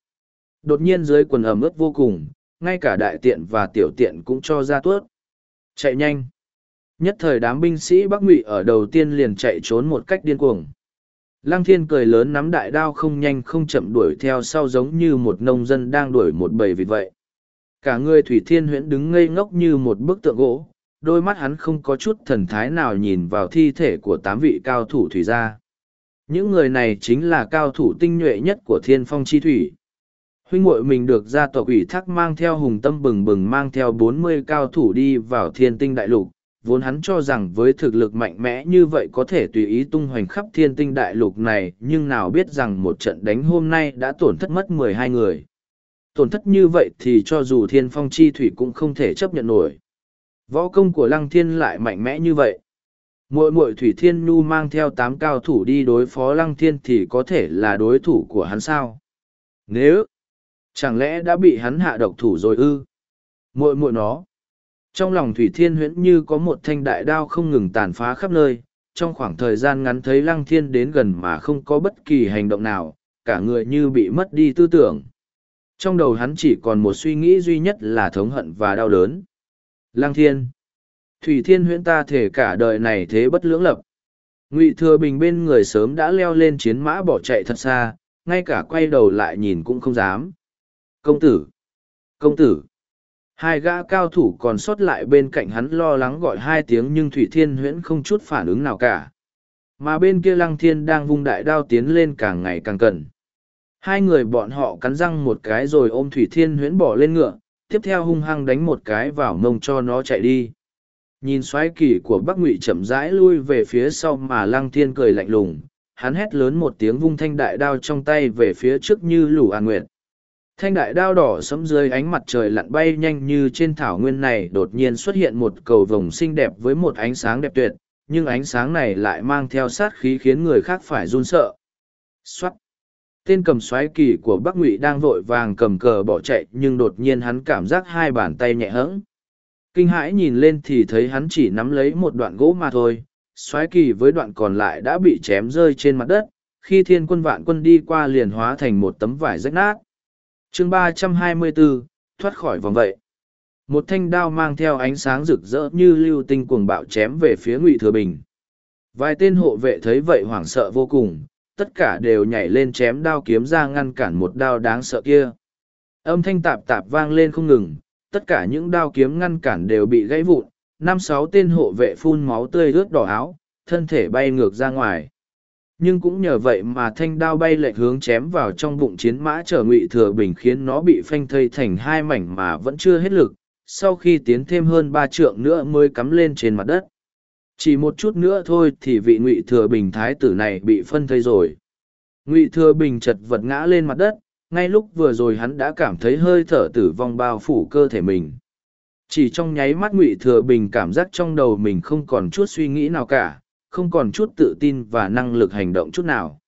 Đột nhiên dưới quần ẩm ướt vô cùng, ngay cả đại tiện và tiểu tiện cũng cho ra tuốt. Chạy nhanh. Nhất thời đám binh sĩ Bắc Ngụy ở đầu tiên liền chạy trốn một cách điên cuồng. Lăng thiên cười lớn nắm đại đao không nhanh không chậm đuổi theo sau giống như một nông dân đang đuổi một bầy vịt vậy. Cả người Thủy Thiên huyễn đứng ngây ngốc như một bức tượng gỗ, đôi mắt hắn không có chút thần thái nào nhìn vào thi thể của tám vị cao thủ thủy gia. Những người này chính là cao thủ tinh nhuệ nhất của thiên phong chi thủy. Huynh muội mình được gia tộc ủy thác mang theo hùng tâm bừng bừng mang theo bốn mươi cao thủ đi vào thiên tinh đại lục, vốn hắn cho rằng với thực lực mạnh mẽ như vậy có thể tùy ý tung hoành khắp thiên tinh đại lục này nhưng nào biết rằng một trận đánh hôm nay đã tổn thất mất mười hai người tổn thất như vậy thì cho dù thiên phong chi thủy cũng không thể chấp nhận nổi võ công của lăng thiên lại mạnh mẽ như vậy muội muội thủy thiên nhu mang theo tám cao thủ đi đối phó lăng thiên thì có thể là đối thủ của hắn sao nếu chẳng lẽ đã bị hắn hạ độc thủ rồi ư muội muội nó trong lòng Thủy Thiên huyễn như có một thanh đại đao không ngừng tàn phá khắp nơi, trong khoảng thời gian ngắn thấy Lăng Thiên đến gần mà không có bất kỳ hành động nào, cả người như bị mất đi tư tưởng. Trong đầu hắn chỉ còn một suy nghĩ duy nhất là thống hận và đau đớn. Lang Thiên Thủy Thiên huyễn ta thể cả đời này thế bất lưỡng lập. Ngụy Thừa Bình bên người sớm đã leo lên chiến mã bỏ chạy thật xa, ngay cả quay đầu lại nhìn cũng không dám. Công tử! Công tử! Hai gã cao thủ còn sót lại bên cạnh hắn lo lắng gọi hai tiếng nhưng Thủy Thiên Huyễn không chút phản ứng nào cả. Mà bên kia Lăng Thiên đang vung đại đao tiến lên càng ngày càng cần. Hai người bọn họ cắn răng một cái rồi ôm Thủy Thiên Huyễn bỏ lên ngựa, tiếp theo hung hăng đánh một cái vào mông cho nó chạy đi. Nhìn xoáy kỳ của Bắc Ngụy chậm rãi lui về phía sau mà Lăng Thiên cười lạnh lùng, hắn hét lớn một tiếng vung thanh đại đao trong tay về phía trước như lũ an nguyệt Thanh đại đao đỏ sẫm dưới ánh mặt trời lặn bay nhanh như trên thảo nguyên này đột nhiên xuất hiện một cầu vồng xinh đẹp với một ánh sáng đẹp tuyệt, nhưng ánh sáng này lại mang theo sát khí khiến người khác phải run sợ. Xoát! Tên cầm xoáy kỳ của Bắc Ngụy đang vội vàng cầm cờ bỏ chạy nhưng đột nhiên hắn cảm giác hai bàn tay nhẹ hẫng. Kinh hãi nhìn lên thì thấy hắn chỉ nắm lấy một đoạn gỗ mà thôi, xoáy kỳ với đoạn còn lại đã bị chém rơi trên mặt đất, khi thiên quân vạn quân đi qua liền hóa thành một tấm vải rách nát. Chương ba trăm hai mươi bốn thoát khỏi vòng vậy. Một thanh đao mang theo ánh sáng rực rỡ như lưu tinh cuồng bạo chém về phía ngụy thừa bình. Vài tên hộ vệ thấy vậy hoảng sợ vô cùng tất cả đều nhảy lên chém đao kiếm ra ngăn cản một đao đáng sợ kia. Âm thanh tạp tạp vang lên không ngừng, tất cả những đao kiếm ngăn cản đều bị gãy vụn, năm sáu tên hộ vệ phun máu tươi ướt đỏ áo, thân thể bay ngược ra ngoài. Nhưng cũng nhờ vậy mà thanh đao bay lệch hướng chém vào trong bụng chiến mã trở ngụy thừa bình khiến nó bị phanh thây thành hai mảnh mà vẫn chưa hết lực, sau khi tiến thêm hơn ba trượng nữa mới cắm lên trên mặt đất chỉ một chút nữa thôi thì vị ngụy thừa bình thái tử này bị phân thây rồi ngụy thừa bình chật vật ngã lên mặt đất ngay lúc vừa rồi hắn đã cảm thấy hơi thở tử vong bao phủ cơ thể mình chỉ trong nháy mắt ngụy thừa bình cảm giác trong đầu mình không còn chút suy nghĩ nào cả không còn chút tự tin và năng lực hành động chút nào.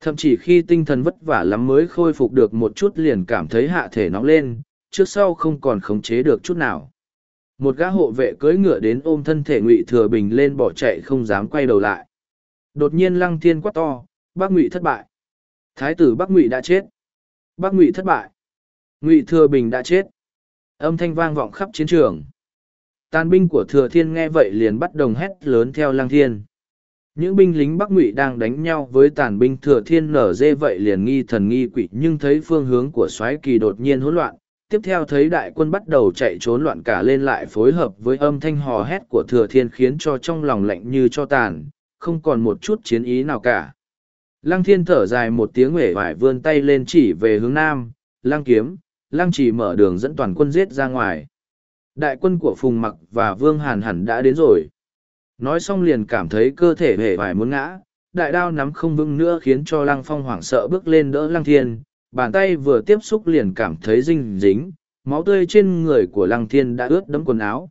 Thậm chí khi tinh thần vất vả lắm mới khôi phục được một chút liền cảm thấy hạ thể nóng lên, trước sau không còn khống chế được chút nào. Một gã hộ vệ cưỡi ngựa đến ôm thân thể Ngụy Thừa Bình lên bỏ chạy không dám quay đầu lại. Đột nhiên Lăng Thiên quát to, Bác Ngụy thất bại. Thái tử Bác Ngụy đã chết. Bác Ngụy thất bại. Ngụy Thừa Bình đã chết. Âm thanh vang vọng khắp chiến trường. Tàn binh của Thừa Thiên nghe vậy liền bắt đồng hét lớn theo Lăng Thiên những binh lính bắc ngụy đang đánh nhau với tàn binh thừa thiên nở dê vậy liền nghi thần nghi quỷ nhưng thấy phương hướng của soái kỳ đột nhiên hỗn loạn tiếp theo thấy đại quân bắt đầu chạy trốn loạn cả lên lại phối hợp với âm thanh hò hét của thừa thiên khiến cho trong lòng lạnh như cho tàn không còn một chút chiến ý nào cả. Lăng thiên thở dài một tiếng uể vải vươn tay lên chỉ về hướng nam lăng kiếm lăng chỉ mở đường dẫn toàn quân giết ra ngoài. Đại quân của phùng mặc và vương hàn hẳn đã đến rồi. Nói xong liền cảm thấy cơ thể hề vải muốn ngã, đại đao nắm không vững nữa khiến cho lăng phong hoảng sợ bước lên đỡ lăng thiên, bàn tay vừa tiếp xúc liền cảm thấy dinh dính, máu tươi trên người của lăng thiên đã ướt đẫm quần áo.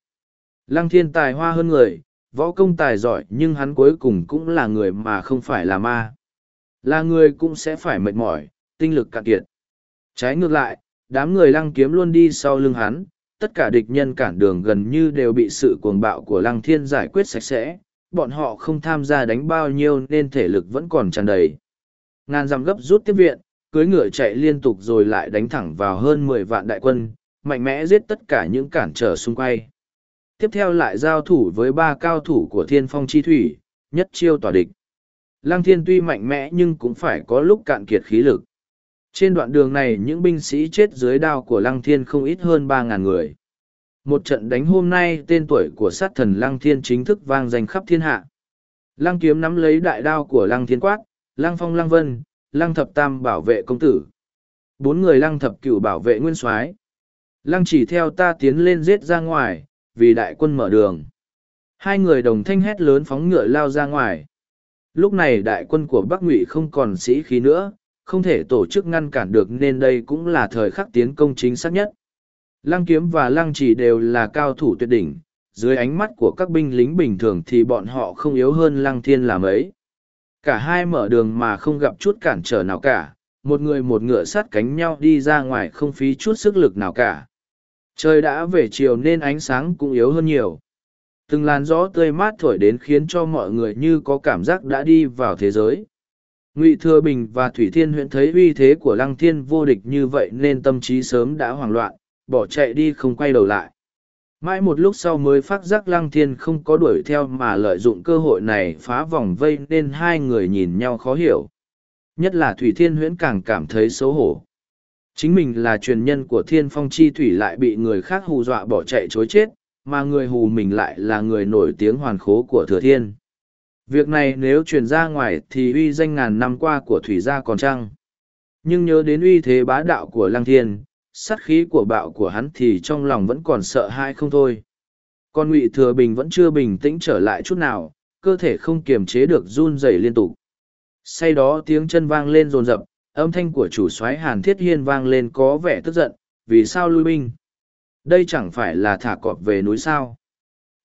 Lăng thiên tài hoa hơn người, võ công tài giỏi nhưng hắn cuối cùng cũng là người mà không phải là ma. Là người cũng sẽ phải mệt mỏi, tinh lực cạn kiệt. Trái ngược lại, đám người lăng kiếm luôn đi sau lưng hắn, tất cả địch nhân cản đường gần như đều bị sự cuồng bạo của lăng thiên giải quyết sạch sẽ, bọn họ không tham gia đánh bao nhiêu nên thể lực vẫn còn tràn đầy. Ngàn dặm gấp rút tiếp viện, cưới ngựa chạy liên tục rồi lại đánh thẳng vào hơn mười vạn đại quân, mạnh mẽ giết tất cả những cản trở xung quanh. Tiếp theo lại giao thủ với ba cao thủ của thiên phong chi thủy, nhất chiêu tỏa địch. Lăng thiên tuy mạnh mẽ nhưng cũng phải có lúc cạn kiệt khí lực. Trên đoạn đường này những binh sĩ chết dưới đao của lăng thiên không ít hơn ba ngàn người. Một trận đánh hôm nay tên tuổi của sát thần lăng thiên chính thức vang danh khắp thiên hạ. Lăng kiếm nắm lấy đại đao của lăng thiên quát, lăng phong lăng vân, lăng thập tam bảo vệ công tử. Bốn người lăng thập cửu bảo vệ nguyên soái Lăng chỉ theo ta tiến lên giết ra ngoài, vì đại quân mở đường. Hai người đồng thanh hét lớn phóng ngựa lao ra ngoài. Lúc này đại quân của Bắc Ngụy không còn sĩ khí nữa, không thể tổ chức ngăn cản được nên đây cũng là thời khắc tiến công chính xác nhất. Lăng kiếm và lăng chỉ đều là cao thủ tuyệt đỉnh, dưới ánh mắt của các binh lính bình thường thì bọn họ không yếu hơn lăng thiên làm ấy. Cả hai mở đường mà không gặp chút cản trở nào cả, một người một ngựa sát cánh nhau đi ra ngoài không phí chút sức lực nào cả. Trời đã về chiều nên ánh sáng cũng yếu hơn nhiều. Từng làn gió tươi mát thổi đến khiến cho mọi người như có cảm giác đã đi vào thế giới. Ngụy Thừa Bình và Thủy Thiên huyện thấy uy thế của Lăng Thiên vô địch như vậy nên tâm trí sớm đã hoảng loạn, bỏ chạy đi không quay đầu lại. Mãi một lúc sau mới phát giác Lăng Thiên không có đuổi theo mà lợi dụng cơ hội này phá vòng vây nên hai người nhìn nhau khó hiểu. Nhất là Thủy Thiên huyễn càng cảm thấy xấu hổ. Chính mình là truyền nhân của Thiên Phong Chi Thủy lại bị người khác hù dọa bỏ chạy chối chết, mà người hù mình lại là người nổi tiếng hoàn khố của Thừa Thiên. Việc này nếu truyền ra ngoài thì uy danh ngàn năm qua của Thủy gia còn trăng. Nhưng nhớ đến uy thế bá đạo của Lăng Thiên, sát khí của bạo của hắn thì trong lòng vẫn còn sợ hãi không thôi. con Ngụy Thừa Bình vẫn chưa bình tĩnh trở lại chút nào, cơ thể không kiềm chế được run rẩy liên tục. Say đó tiếng chân vang lên rồn rập, âm thanh của chủ soái Hàn Thiết Hiên vang lên có vẻ tức giận, vì sao lui binh? Đây chẳng phải là thả cọp về núi sao?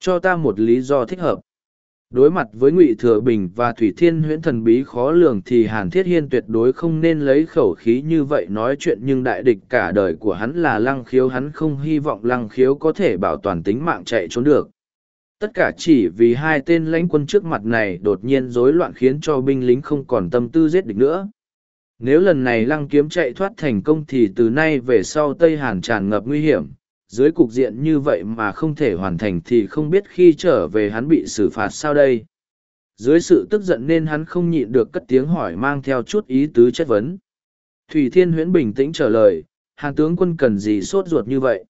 Cho ta một lý do thích hợp đối mặt với ngụy thừa bình và thủy thiên huyễn thần bí khó lường thì hàn thiết hiên tuyệt đối không nên lấy khẩu khí như vậy nói chuyện nhưng đại địch cả đời của hắn là lăng khiếu, hắn không hy vọng lăng khiếu có thể bảo toàn tính mạng chạy trốn được. Tất cả chỉ vì hai tên lãnh quân trước mặt này đột nhiên rối loạn khiến cho binh lính không còn tâm tư giết địch nữa. Nếu lần này lăng kiếm chạy thoát thành công thì từ nay về sau tây hàn tràn ngập nguy hiểm dưới cục diện như vậy mà không thể hoàn thành thì không biết khi trở về hắn bị xử phạt sao đây. Dưới sự tức giận nên hắn không nhịn được cất tiếng hỏi mang theo chút ý tứ chất vấn. Thủy thiên huyễn bình tĩnh trả lời hàng tướng quân cần gì sốt ruột như vậy?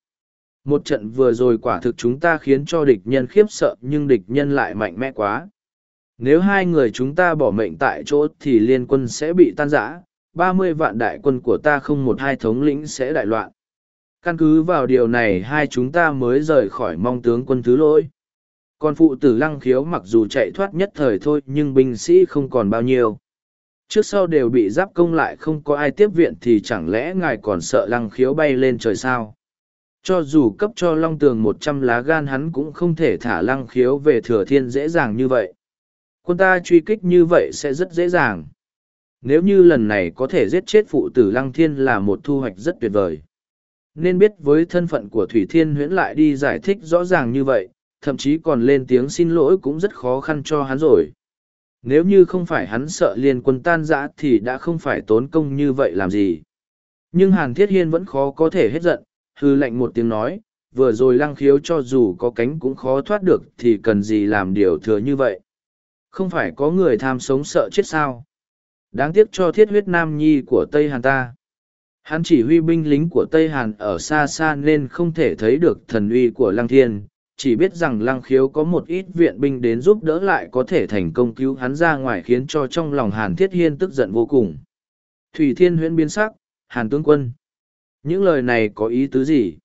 Một trận vừa rồi quả thực chúng ta khiến cho địch nhân khiếp sợ nhưng địch nhân lại mạnh mẽ quá. Nếu hai người chúng ta bỏ mệnh tại chỗ thì liên quân sẽ bị tan rã, ba mươi vạn đại quân của ta không một hai thống lĩnh sẽ đại loạn. Căn cứ vào điều này hai chúng ta mới rời khỏi mong tướng quân thứ lỗi. Còn phụ tử lăng khiếu mặc dù chạy thoát nhất thời thôi, nhưng binh sĩ không còn bao nhiêu. Trước sau đều bị giáp công lại không có ai tiếp viện thì chẳng lẽ ngài còn sợ lăng khiếu bay lên trời sao? Cho dù cấp cho long tường một trăm lá gan hắn cũng không thể thả lăng khiếu về thừa thiên dễ dàng như vậy. Quân ta truy kích như vậy sẽ rất dễ dàng. Nếu như lần này có thể giết chết phụ tử lăng thiên là một thu hoạch rất tuyệt vời nên biết với thân phận của thủy thiên huyễn lại đi giải thích rõ ràng như vậy, thậm chí còn lên tiếng xin lỗi cũng rất khó khăn cho hắn rồi. Nếu như không phải hắn sợ liên quân tan rã thì đã không phải tốn công như vậy làm gì. Nhưng hàn thiết hiên vẫn khó có thể hết giận, hư lệnh một tiếng nói, vừa rồi lăng khiếu cho dù có cánh cũng khó thoát được thì cần gì làm điều thừa như vậy? Không phải có người tham sống sợ chết sao? Đáng tiếc cho thiết huyết nam nhi của tây hàn ta. Hắn chỉ huy binh lính của Tây Hàn ở xa xa nên không thể thấy được thần uy của Lăng Thiên, chỉ biết rằng Lăng Khiếu có một ít viện binh đến giúp đỡ lại có thể thành công cứu hắn ra ngoài khiến cho trong lòng Hàn Thiết Hiên tức giận vô cùng. Thủy Thiên huyễn biến sắc, Hàn tướng quân. Những lời này có ý tứ gì?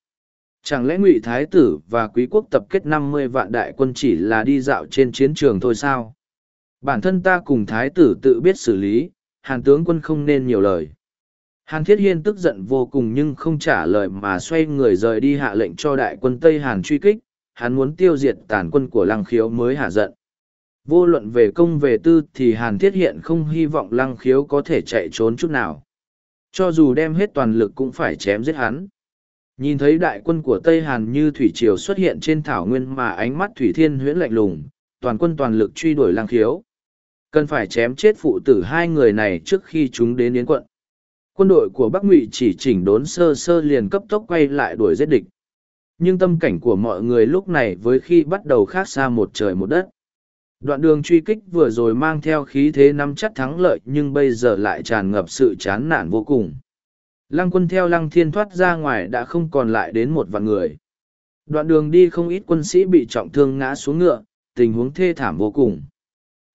Chẳng lẽ Ngụy Thái tử và quý quốc tập kết năm mươi vạn đại quân chỉ là đi dạo trên chiến trường thôi sao? Bản thân ta cùng Thái tử tự biết xử lý, Hàn tướng quân không nên nhiều lời. Hàn Thiết Hiên tức giận vô cùng nhưng không trả lời mà xoay người rời đi hạ lệnh cho đại quân Tây Hàn truy kích, hắn muốn tiêu diệt tàn quân của Lăng Khiếu mới hạ giận. Vô luận về công về tư thì Hàn Thiết Hiện không hy vọng Lăng Khiếu có thể chạy trốn chút nào. Cho dù đem hết toàn lực cũng phải chém giết hắn. Nhìn thấy đại quân của Tây Hàn như Thủy Triều xuất hiện trên thảo nguyên mà ánh mắt Thủy Thiên huyễn lạnh lùng, toàn quân toàn lực truy đuổi lang khiếu. Cần phải chém chết phụ tử hai người này trước khi chúng đến yến quận. Quân đội của Bắc Ngụy chỉ chỉnh đốn sơ sơ liền cấp tốc quay lại đuổi giết địch. Nhưng tâm cảnh của mọi người lúc này với khi bắt đầu khác xa một trời một đất. Đoạn đường truy kích vừa rồi mang theo khí thế nắm chắc thắng lợi nhưng bây giờ lại tràn ngập sự chán nản vô cùng. Lăng quân theo lăng thiên thoát ra ngoài đã không còn lại đến một vạn người. Đoạn đường đi không ít quân sĩ bị trọng thương ngã xuống ngựa, tình huống thê thảm vô cùng.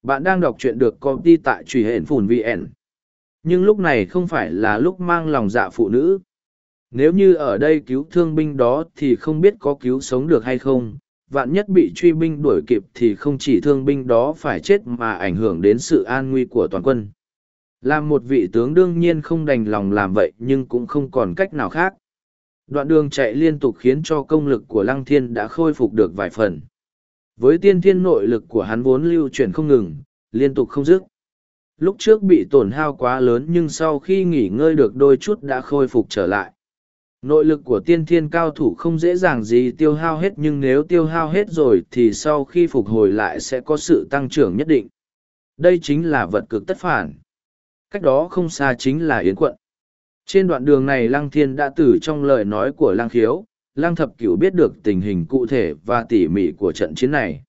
Bạn đang đọc truyện được công ty tại truy hển phùn VN. Nhưng lúc này không phải là lúc mang lòng dạ phụ nữ. Nếu như ở đây cứu thương binh đó thì không biết có cứu sống được hay không, vạn nhất bị truy binh đuổi kịp thì không chỉ thương binh đó phải chết mà ảnh hưởng đến sự an nguy của toàn quân. Làm một vị tướng đương nhiên không đành lòng làm vậy nhưng cũng không còn cách nào khác. Đoạn đường chạy liên tục khiến cho công lực của Lăng Thiên đã khôi phục được vài phần. Với tiên thiên nội lực của hắn vốn lưu chuyển không ngừng, liên tục không dứt. Lúc trước bị tổn hao quá lớn nhưng sau khi nghỉ ngơi được đôi chút đã khôi phục trở lại. Nội lực của tiên thiên cao thủ không dễ dàng gì tiêu hao hết nhưng nếu tiêu hao hết rồi thì sau khi phục hồi lại sẽ có sự tăng trưởng nhất định. Đây chính là vật cực tất phản. Cách đó không xa chính là Yến quận. Trên đoạn đường này Lăng Thiên đã từ trong lời nói của Lăng Khiếu, Lăng Thập Cửu biết được tình hình cụ thể và tỉ mỉ của trận chiến này.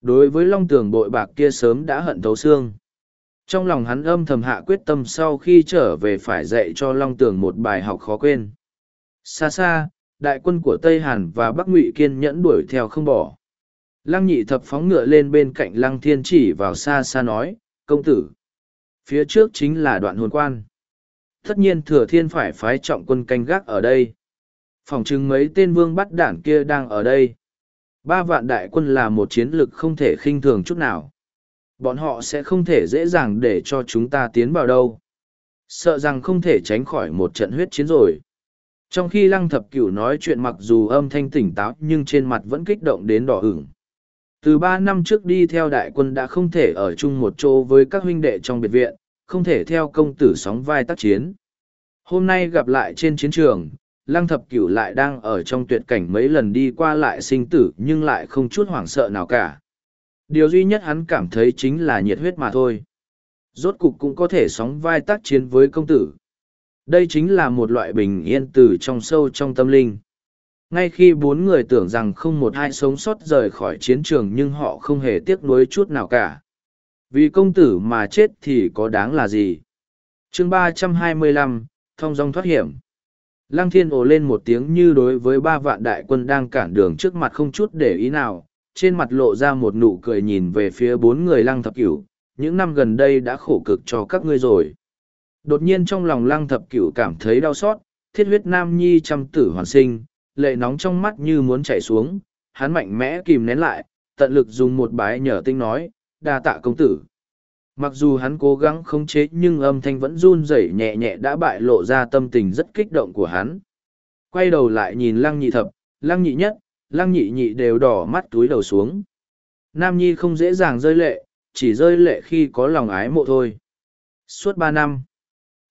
Đối với Long Tường bội bạc kia sớm đã hận thấu xương. Trong lòng hắn âm thầm hạ quyết tâm sau khi trở về phải dạy cho Long Tường một bài học khó quên. Xa xa, đại quân của Tây Hàn và Bắc Ngụy kiên nhẫn đuổi theo không bỏ. Lăng nhị thập phóng ngựa lên bên cạnh Lăng Thiên chỉ vào xa xa nói, công tử. Phía trước chính là đoạn hồn quan. Tất nhiên thừa thiên phải phái trọng quân canh gác ở đây. Phòng chứng mấy tên vương bắt đản kia đang ở đây. Ba vạn đại quân là một chiến lực không thể khinh thường chút nào. Bọn họ sẽ không thể dễ dàng để cho chúng ta tiến vào đâu. Sợ rằng không thể tránh khỏi một trận huyết chiến rồi. Trong khi lăng thập cửu nói chuyện mặc dù âm thanh tỉnh táo nhưng trên mặt vẫn kích động đến đỏ ửng. Từ ba năm trước đi theo đại quân đã không thể ở chung một chỗ với các huynh đệ trong biệt viện, không thể theo công tử sóng vai tác chiến. Hôm nay gặp lại trên chiến trường, lăng thập cửu lại đang ở trong tuyệt cảnh mấy lần đi qua lại sinh tử nhưng lại không chút hoảng sợ nào cả. Điều duy nhất hắn cảm thấy chính là nhiệt huyết mà thôi. Rốt cục cũng có thể sóng vai tác chiến với công tử. Đây chính là một loại bình yên từ trong sâu trong tâm linh. Ngay khi bốn người tưởng rằng không một ai sống sót rời khỏi chiến trường nhưng họ không hề tiếc nuối chút nào cả. Vì công tử mà chết thì có đáng là gì? chương ba trăm hai mươi lăm, thong dong thoát hiểm. Lăng thiên ồ lên một tiếng như đối với ba vạn đại quân đang cản đường trước mặt không chút để ý nào, trên mặt lộ ra một nụ cười nhìn về phía bốn người lăng thập cửu, những năm gần đây đã khổ cực cho các ngươi rồi. Đột nhiên trong lòng lăng thập cửu cảm thấy đau xót, thiết huyết nam nhi trăm tử hoàn sinh, lệ nóng trong mắt như muốn chảy xuống, hắn mạnh mẽ kìm nén lại, tận lực dùng một bái nhở tinh nói, đa tạ công tử. Mặc dù hắn cố gắng khống chế nhưng âm thanh vẫn run rẩy nhẹ nhẹ đã bại lộ ra tâm tình rất kích động của hắn. Quay đầu lại nhìn lăng nhị thập, lăng nhị nhất, lăng nhị nhị đều đỏ mắt túi đầu xuống. Nam nhi không dễ dàng rơi lệ, chỉ rơi lệ khi có lòng ái mộ thôi. Suốt ba năm,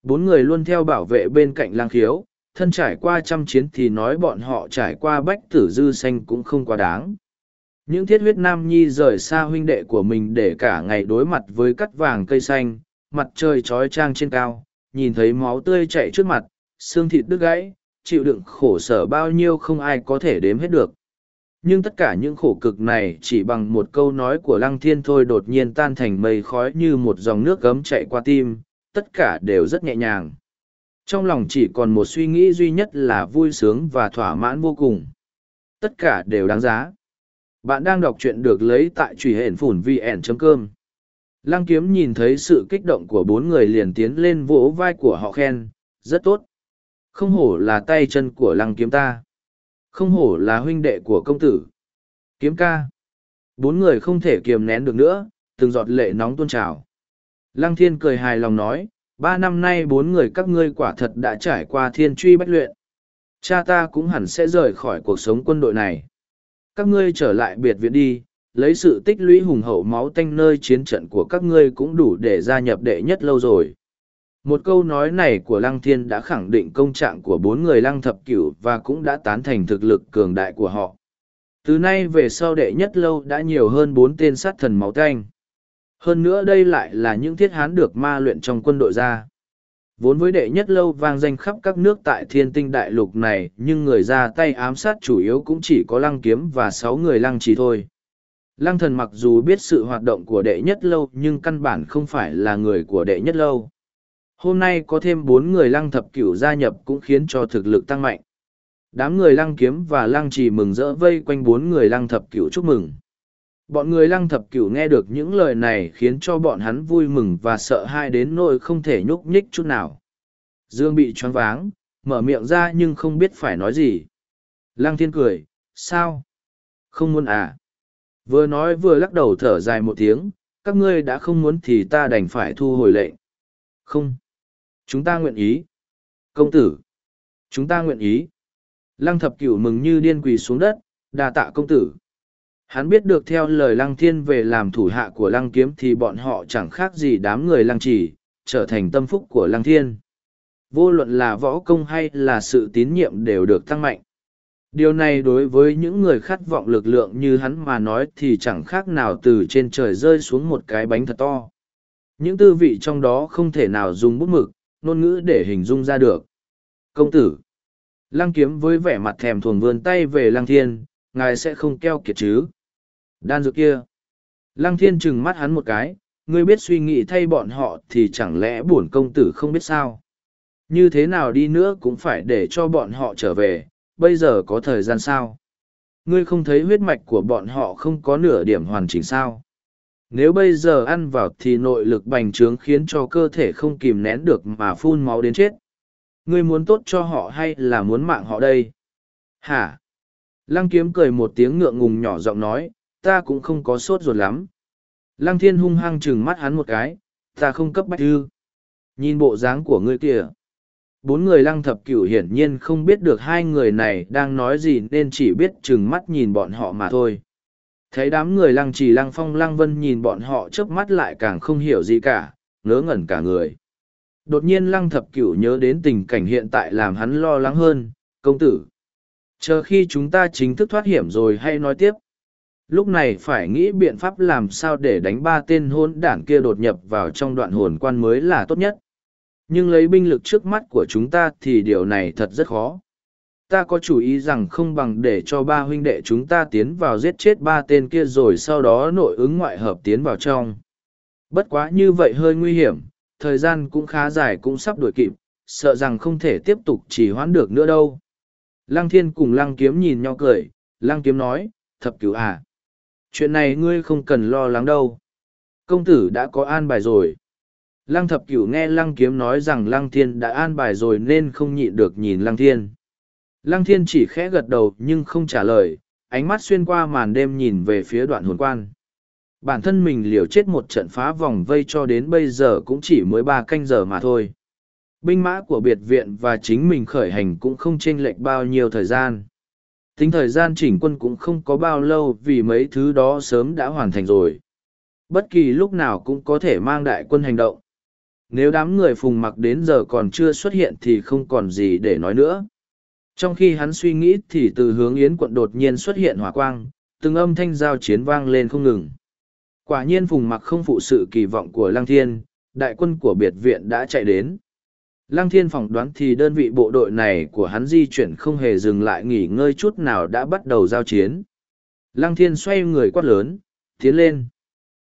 bốn người luôn theo bảo vệ bên cạnh lang khiếu, thân trải qua trăm chiến thì nói bọn họ trải qua bách tử dư xanh cũng không quá đáng. Những thiết huyết nam nhi rời xa huynh đệ của mình để cả ngày đối mặt với cắt vàng cây xanh, mặt trời trói trang trên cao, nhìn thấy máu tươi chảy trước mặt, xương thịt đứt gãy, chịu đựng khổ sở bao nhiêu không ai có thể đếm hết được. Nhưng tất cả những khổ cực này chỉ bằng một câu nói của Lăng Thiên thôi đột nhiên tan thành mây khói như một dòng nước gấm chạy qua tim, tất cả đều rất nhẹ nhàng. Trong lòng chỉ còn một suy nghĩ duy nhất là vui sướng và thỏa mãn vô cùng. Tất cả đều đáng giá. Bạn đang đọc truyện được lấy tại truy hển phủn vn.com. Lăng kiếm nhìn thấy sự kích động của bốn người liền tiến lên vỗ vai của họ khen, rất tốt. Không hổ là tay chân của lăng kiếm ta. Không hổ là huynh đệ của công tử. Kiếm ca. Bốn người không thể kiềm nén được nữa, từng giọt lệ nóng tuôn trào. Lăng thiên cười hài lòng nói, ba năm nay bốn người các ngươi quả thật đã trải qua thiên truy bách luyện. Cha ta cũng hẳn sẽ rời khỏi cuộc sống quân đội này. Các ngươi trở lại biệt viện đi, lấy sự tích lũy hùng hậu máu tanh nơi chiến trận của các ngươi cũng đủ để gia nhập đệ nhất lâu rồi. Một câu nói này của Lăng Thiên đã khẳng định công trạng của bốn người Lăng Thập Cửu và cũng đã tán thành thực lực cường đại của họ. Từ nay về sau đệ nhất lâu đã nhiều hơn bốn tên sát thần máu tanh. Hơn nữa đây lại là những thiết hán được ma luyện trong quân đội ra. Vốn với đệ nhất lâu vang danh khắp các nước tại thiên tinh đại lục này, nhưng người ra tay ám sát chủ yếu cũng chỉ có lăng kiếm và sáu người lăng trì thôi. Lăng thần mặc dù biết sự hoạt động của đệ nhất lâu, nhưng căn bản không phải là người của đệ nhất lâu. Hôm nay có thêm bốn người lăng thập cửu gia nhập cũng khiến cho thực lực tăng mạnh. Đám người lăng kiếm và lăng trì mừng rỡ vây quanh bốn người lăng thập cửu chúc mừng. Bọn người lăng thập cửu nghe được những lời này khiến cho bọn hắn vui mừng và sợ hãi đến nỗi không thể nhúc nhích chút nào. Dương bị choáng váng, mở miệng ra nhưng không biết phải nói gì. Lăng thiên cười, sao? Không muốn à? Vừa nói vừa lắc đầu thở dài một tiếng, các ngươi đã không muốn thì ta đành phải thu hồi lệnh. Không. Chúng ta nguyện ý. Công tử. Chúng ta nguyện ý. Lăng thập cửu mừng như điên quỳ xuống đất, đà tạ công tử. Hắn biết được theo lời lăng thiên về làm thủ hạ của lăng kiếm thì bọn họ chẳng khác gì đám người lăng chỉ, trở thành tâm phúc của lăng thiên. Vô luận là võ công hay là sự tín nhiệm đều được tăng mạnh. Điều này đối với những người khát vọng lực lượng như hắn mà nói thì chẳng khác nào từ trên trời rơi xuống một cái bánh thật to. Những tư vị trong đó không thể nào dùng bút mực, ngôn ngữ để hình dung ra được. Công tử. Lăng kiếm với vẻ mặt thèm thuồng vươn tay về lăng thiên, ngài sẽ không keo kiệt chứ. Đan dược kia. Lăng thiên trừng mắt hắn một cái, ngươi biết suy nghĩ thay bọn họ thì chẳng lẽ buồn công tử không biết sao. Như thế nào đi nữa cũng phải để cho bọn họ trở về, bây giờ có thời gian sao? Ngươi không thấy huyết mạch của bọn họ không có nửa điểm hoàn chỉnh sao? Nếu bây giờ ăn vào thì nội lực bành trướng khiến cho cơ thể không kìm nén được mà phun máu đến chết. Ngươi muốn tốt cho họ hay là muốn mạng họ đây? Hả? Lăng kiếm cười một tiếng ngượng ngùng nhỏ giọng nói, ta cũng không có sốt ruột lắm. Lăng thiên hung hăng chừng mắt hắn một cái, ta không cấp bách thư Nhìn bộ dáng của ngươi kìa bốn người lăng thập cửu hiển nhiên không biết được hai người này đang nói gì nên chỉ biết chừng mắt nhìn bọn họ mà thôi thấy đám người lăng trì lăng phong lăng vân nhìn bọn họ chớp mắt lại càng không hiểu gì cả, ngớ ngẩn cả người. Đột nhiên lăng thập cửu nhớ đến tình cảnh hiện tại làm hắn lo lắng hơn, công tử, chờ khi chúng ta chính thức thoát hiểm rồi hay nói tiếp. Lúc này phải nghĩ biện pháp làm sao để đánh ba tên hôn đảng kia đột nhập vào trong đoạn hồn quan mới là tốt nhất. Nhưng lấy binh lực trước mắt của chúng ta thì điều này thật rất khó ta có chủ ý rằng không bằng để cho ba huynh đệ chúng ta tiến vào giết chết ba tên kia rồi sau đó nội ứng ngoại hợp tiến vào trong. Bất quá như vậy hơi nguy hiểm, thời gian cũng khá dài cũng sắp đuổi kịp, sợ rằng không thể tiếp tục chỉ hoãn được nữa đâu. Lăng thiên cùng lăng kiếm nhìn nhau cười, lăng kiếm nói, thập cứu à chuyện này ngươi không cần lo lắng đâu. Công tử đã có an bài rồi. Lăng thập cửu nghe lăng kiếm nói rằng lăng thiên đã an bài rồi nên không nhịn được nhìn lăng thiên. Lăng thiên chỉ khẽ gật đầu nhưng không trả lời, ánh mắt xuyên qua màn đêm nhìn về phía đoạn hồn quan. Bản thân mình liều chết một trận phá vòng vây cho đến bây giờ cũng chỉ mới ba canh giờ mà thôi. Binh mã của biệt viện và chính mình khởi hành cũng không chênh lệch bao nhiêu thời gian. Tính thời gian chỉnh quân cũng không có bao lâu vì mấy thứ đó sớm đã hoàn thành rồi. Bất kỳ lúc nào cũng có thể mang đại quân hành động nếu đám người phùng mặc đến giờ còn chưa xuất hiện thì không còn gì để nói nữa trong khi hắn suy nghĩ thì từ hướng yến quận đột nhiên xuất hiện hỏa quang, từng âm thanh giao chiến vang lên không ngừng. Quả nhiên phùng mặc không phụ sự kỳ vọng của lăng thiên, đại quân của biệt viện đã chạy đến. Lăng thiên phỏng đoán thì đơn vị bộ đội này của hắn di chuyển không hề dừng lại nghỉ ngơi chút nào đã bắt đầu giao chiến. Lăng thiên xoay người quát lớn, tiến lên.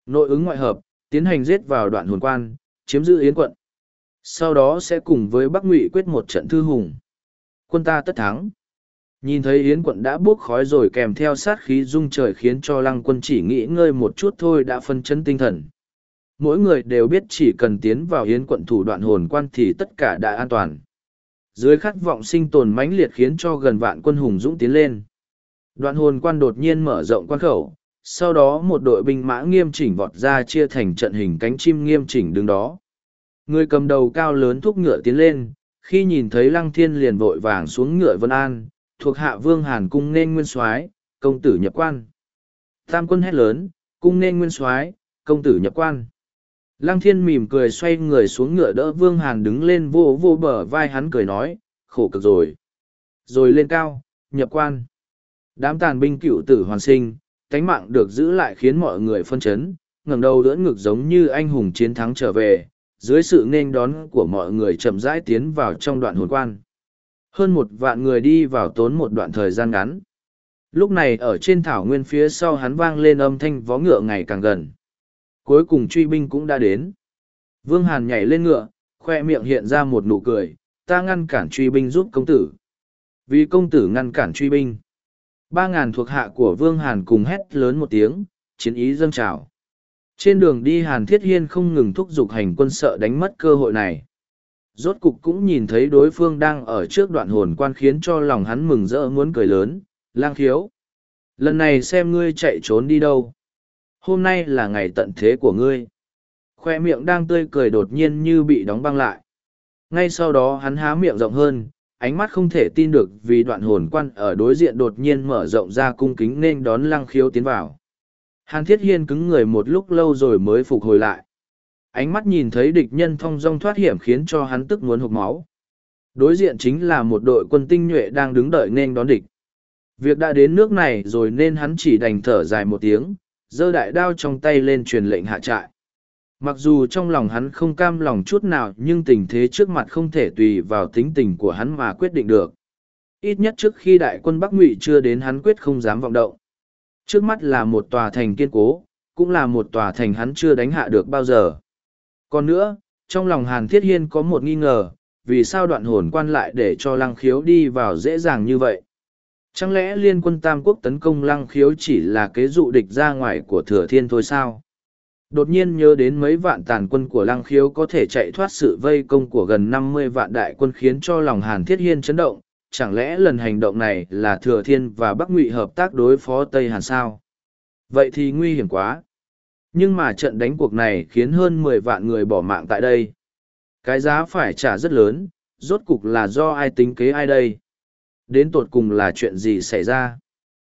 Nội ứng ngoại hợp, tiến hành giết vào đoạn hồn quan, chiếm giữ yến quận. Sau đó sẽ cùng với bắc ngụy quyết một trận thư hùng quân ta tất thắng. Nhìn thấy yến quận đã buốc khói rồi kèm theo sát khí rung trời khiến cho lăng quân chỉ nghĩ ngơi một chút thôi đã phân chấn tinh thần. Mỗi người đều biết chỉ cần tiến vào yến quận thủ đoạn hồn quan thì tất cả đã an toàn. Dưới khát vọng sinh tồn mãnh liệt khiến cho gần vạn quân hùng dũng tiến lên. Đoạn hồn quan đột nhiên mở rộng quan khẩu sau đó một đội binh mã nghiêm chỉnh vọt ra chia thành trận hình cánh chim nghiêm chỉnh đứng đó. Người cầm đầu cao lớn thúc ngựa tiến lên, khi nhìn thấy lăng thiên liền vội vàng xuống ngựa vân an, thuộc hạ vương hàn cung nên nguyên soái công tử nhập quan. Tam quân hét lớn, cung nên nguyên soái công tử nhập quan. Lăng thiên mỉm cười xoay người xuống ngựa đỡ vương hàn đứng lên vô vô bờ vai hắn cười nói, khổ cực rồi. Rồi lên cao, nhập quan Đám tàn binh cựu tử hoàn sinh, tánh mạng được giữ lại khiến mọi người phân chấn, ngẩng đầu đỡ ngực giống như anh hùng chiến thắng trở về, dưới sự nên đón của mọi người chậm rãi tiến vào trong đoạn hồn quan. Hơn một vạn người đi vào tốn một đoạn thời gian ngắn. Lúc này ở trên thảo nguyên phía sau hắn vang lên âm thanh vó ngựa ngày càng gần. Cuối cùng truy binh cũng đã đến. Vương Hàn nhảy lên ngựa, khoe miệng hiện ra một nụ cười, ta ngăn cản truy binh giúp công tử. Vì công tử ngăn cản truy binh. Ba ngàn thuộc hạ của Vương Hàn cùng hét lớn một tiếng, chiến ý dâng trào. Trên đường đi Hàn Thiết Hiên không ngừng thúc giục hành quân sợ đánh mất cơ hội này. Rốt cục cũng nhìn thấy đối phương đang ở trước đoạn hồn quan khiến cho lòng hắn mừng rỡ muốn cười lớn, lang khiếu. Lần này xem ngươi chạy trốn đi đâu. Hôm nay là ngày tận thế của ngươi. Khoe miệng đang tươi cười đột nhiên như bị đóng băng lại. Ngay sau đó hắn há miệng rộng hơn, ánh mắt không thể tin được vì đoạn hồn quan ở đối diện đột nhiên mở rộng ra cung kính nên đón lăng khiếu tiến vào. Hàn Thiết Hiên cứng người một lúc lâu rồi mới phục hồi lại. Ánh mắt nhìn thấy địch nhân thong dong thoát hiểm khiến cho hắn tức muốn hụt máu. Đối diện chính là một đội quân tinh nhuệ đang đứng đợi nên đón địch. Việc đã đến nước này rồi nên hắn chỉ đành thở dài một tiếng, giơ đại đao trong tay lên truyền lệnh hạ trại. Mặc dù trong lòng hắn không cam lòng chút nào nhưng tình thế trước mặt không thể tùy vào tính tình của hắn mà quyết định được. Ít nhất trước khi đại quân Bắc Ngụy chưa đến hắn quyết không dám vọng động. Trước mắt là một tòa thành kiên cố, cũng là một tòa thành hắn chưa đánh hạ được bao giờ. Còn nữa, trong lòng Hàn Thiết Hiên có một nghi ngờ, vì sao đoạn hồn quan lại để cho lăng khiếu đi vào dễ dàng như vậy? Chẳng lẽ liên quân Tam Quốc tấn công lăng khiếu chỉ là kế dụ địch ra ngoài của thừa thiên thôi sao? Đột nhiên nhớ đến mấy vạn tàn quân của lăng khiếu có thể chạy thoát sự vây công của gần năm mươi vạn đại quân khiến cho lòng Hàn Thiết Hiên chấn động, chẳng lẽ lần hành động này là thừa thiên và bắc ngụy hợp tác đối phó Tây Hàn sao? Vậy thì nguy hiểm quá. Nhưng mà trận đánh cuộc này khiến hơn mười vạn người bỏ mạng tại đây. Cái giá phải trả rất lớn, rốt cục là do ai tính kế ai đây? Đến tột cùng là chuyện gì xảy ra?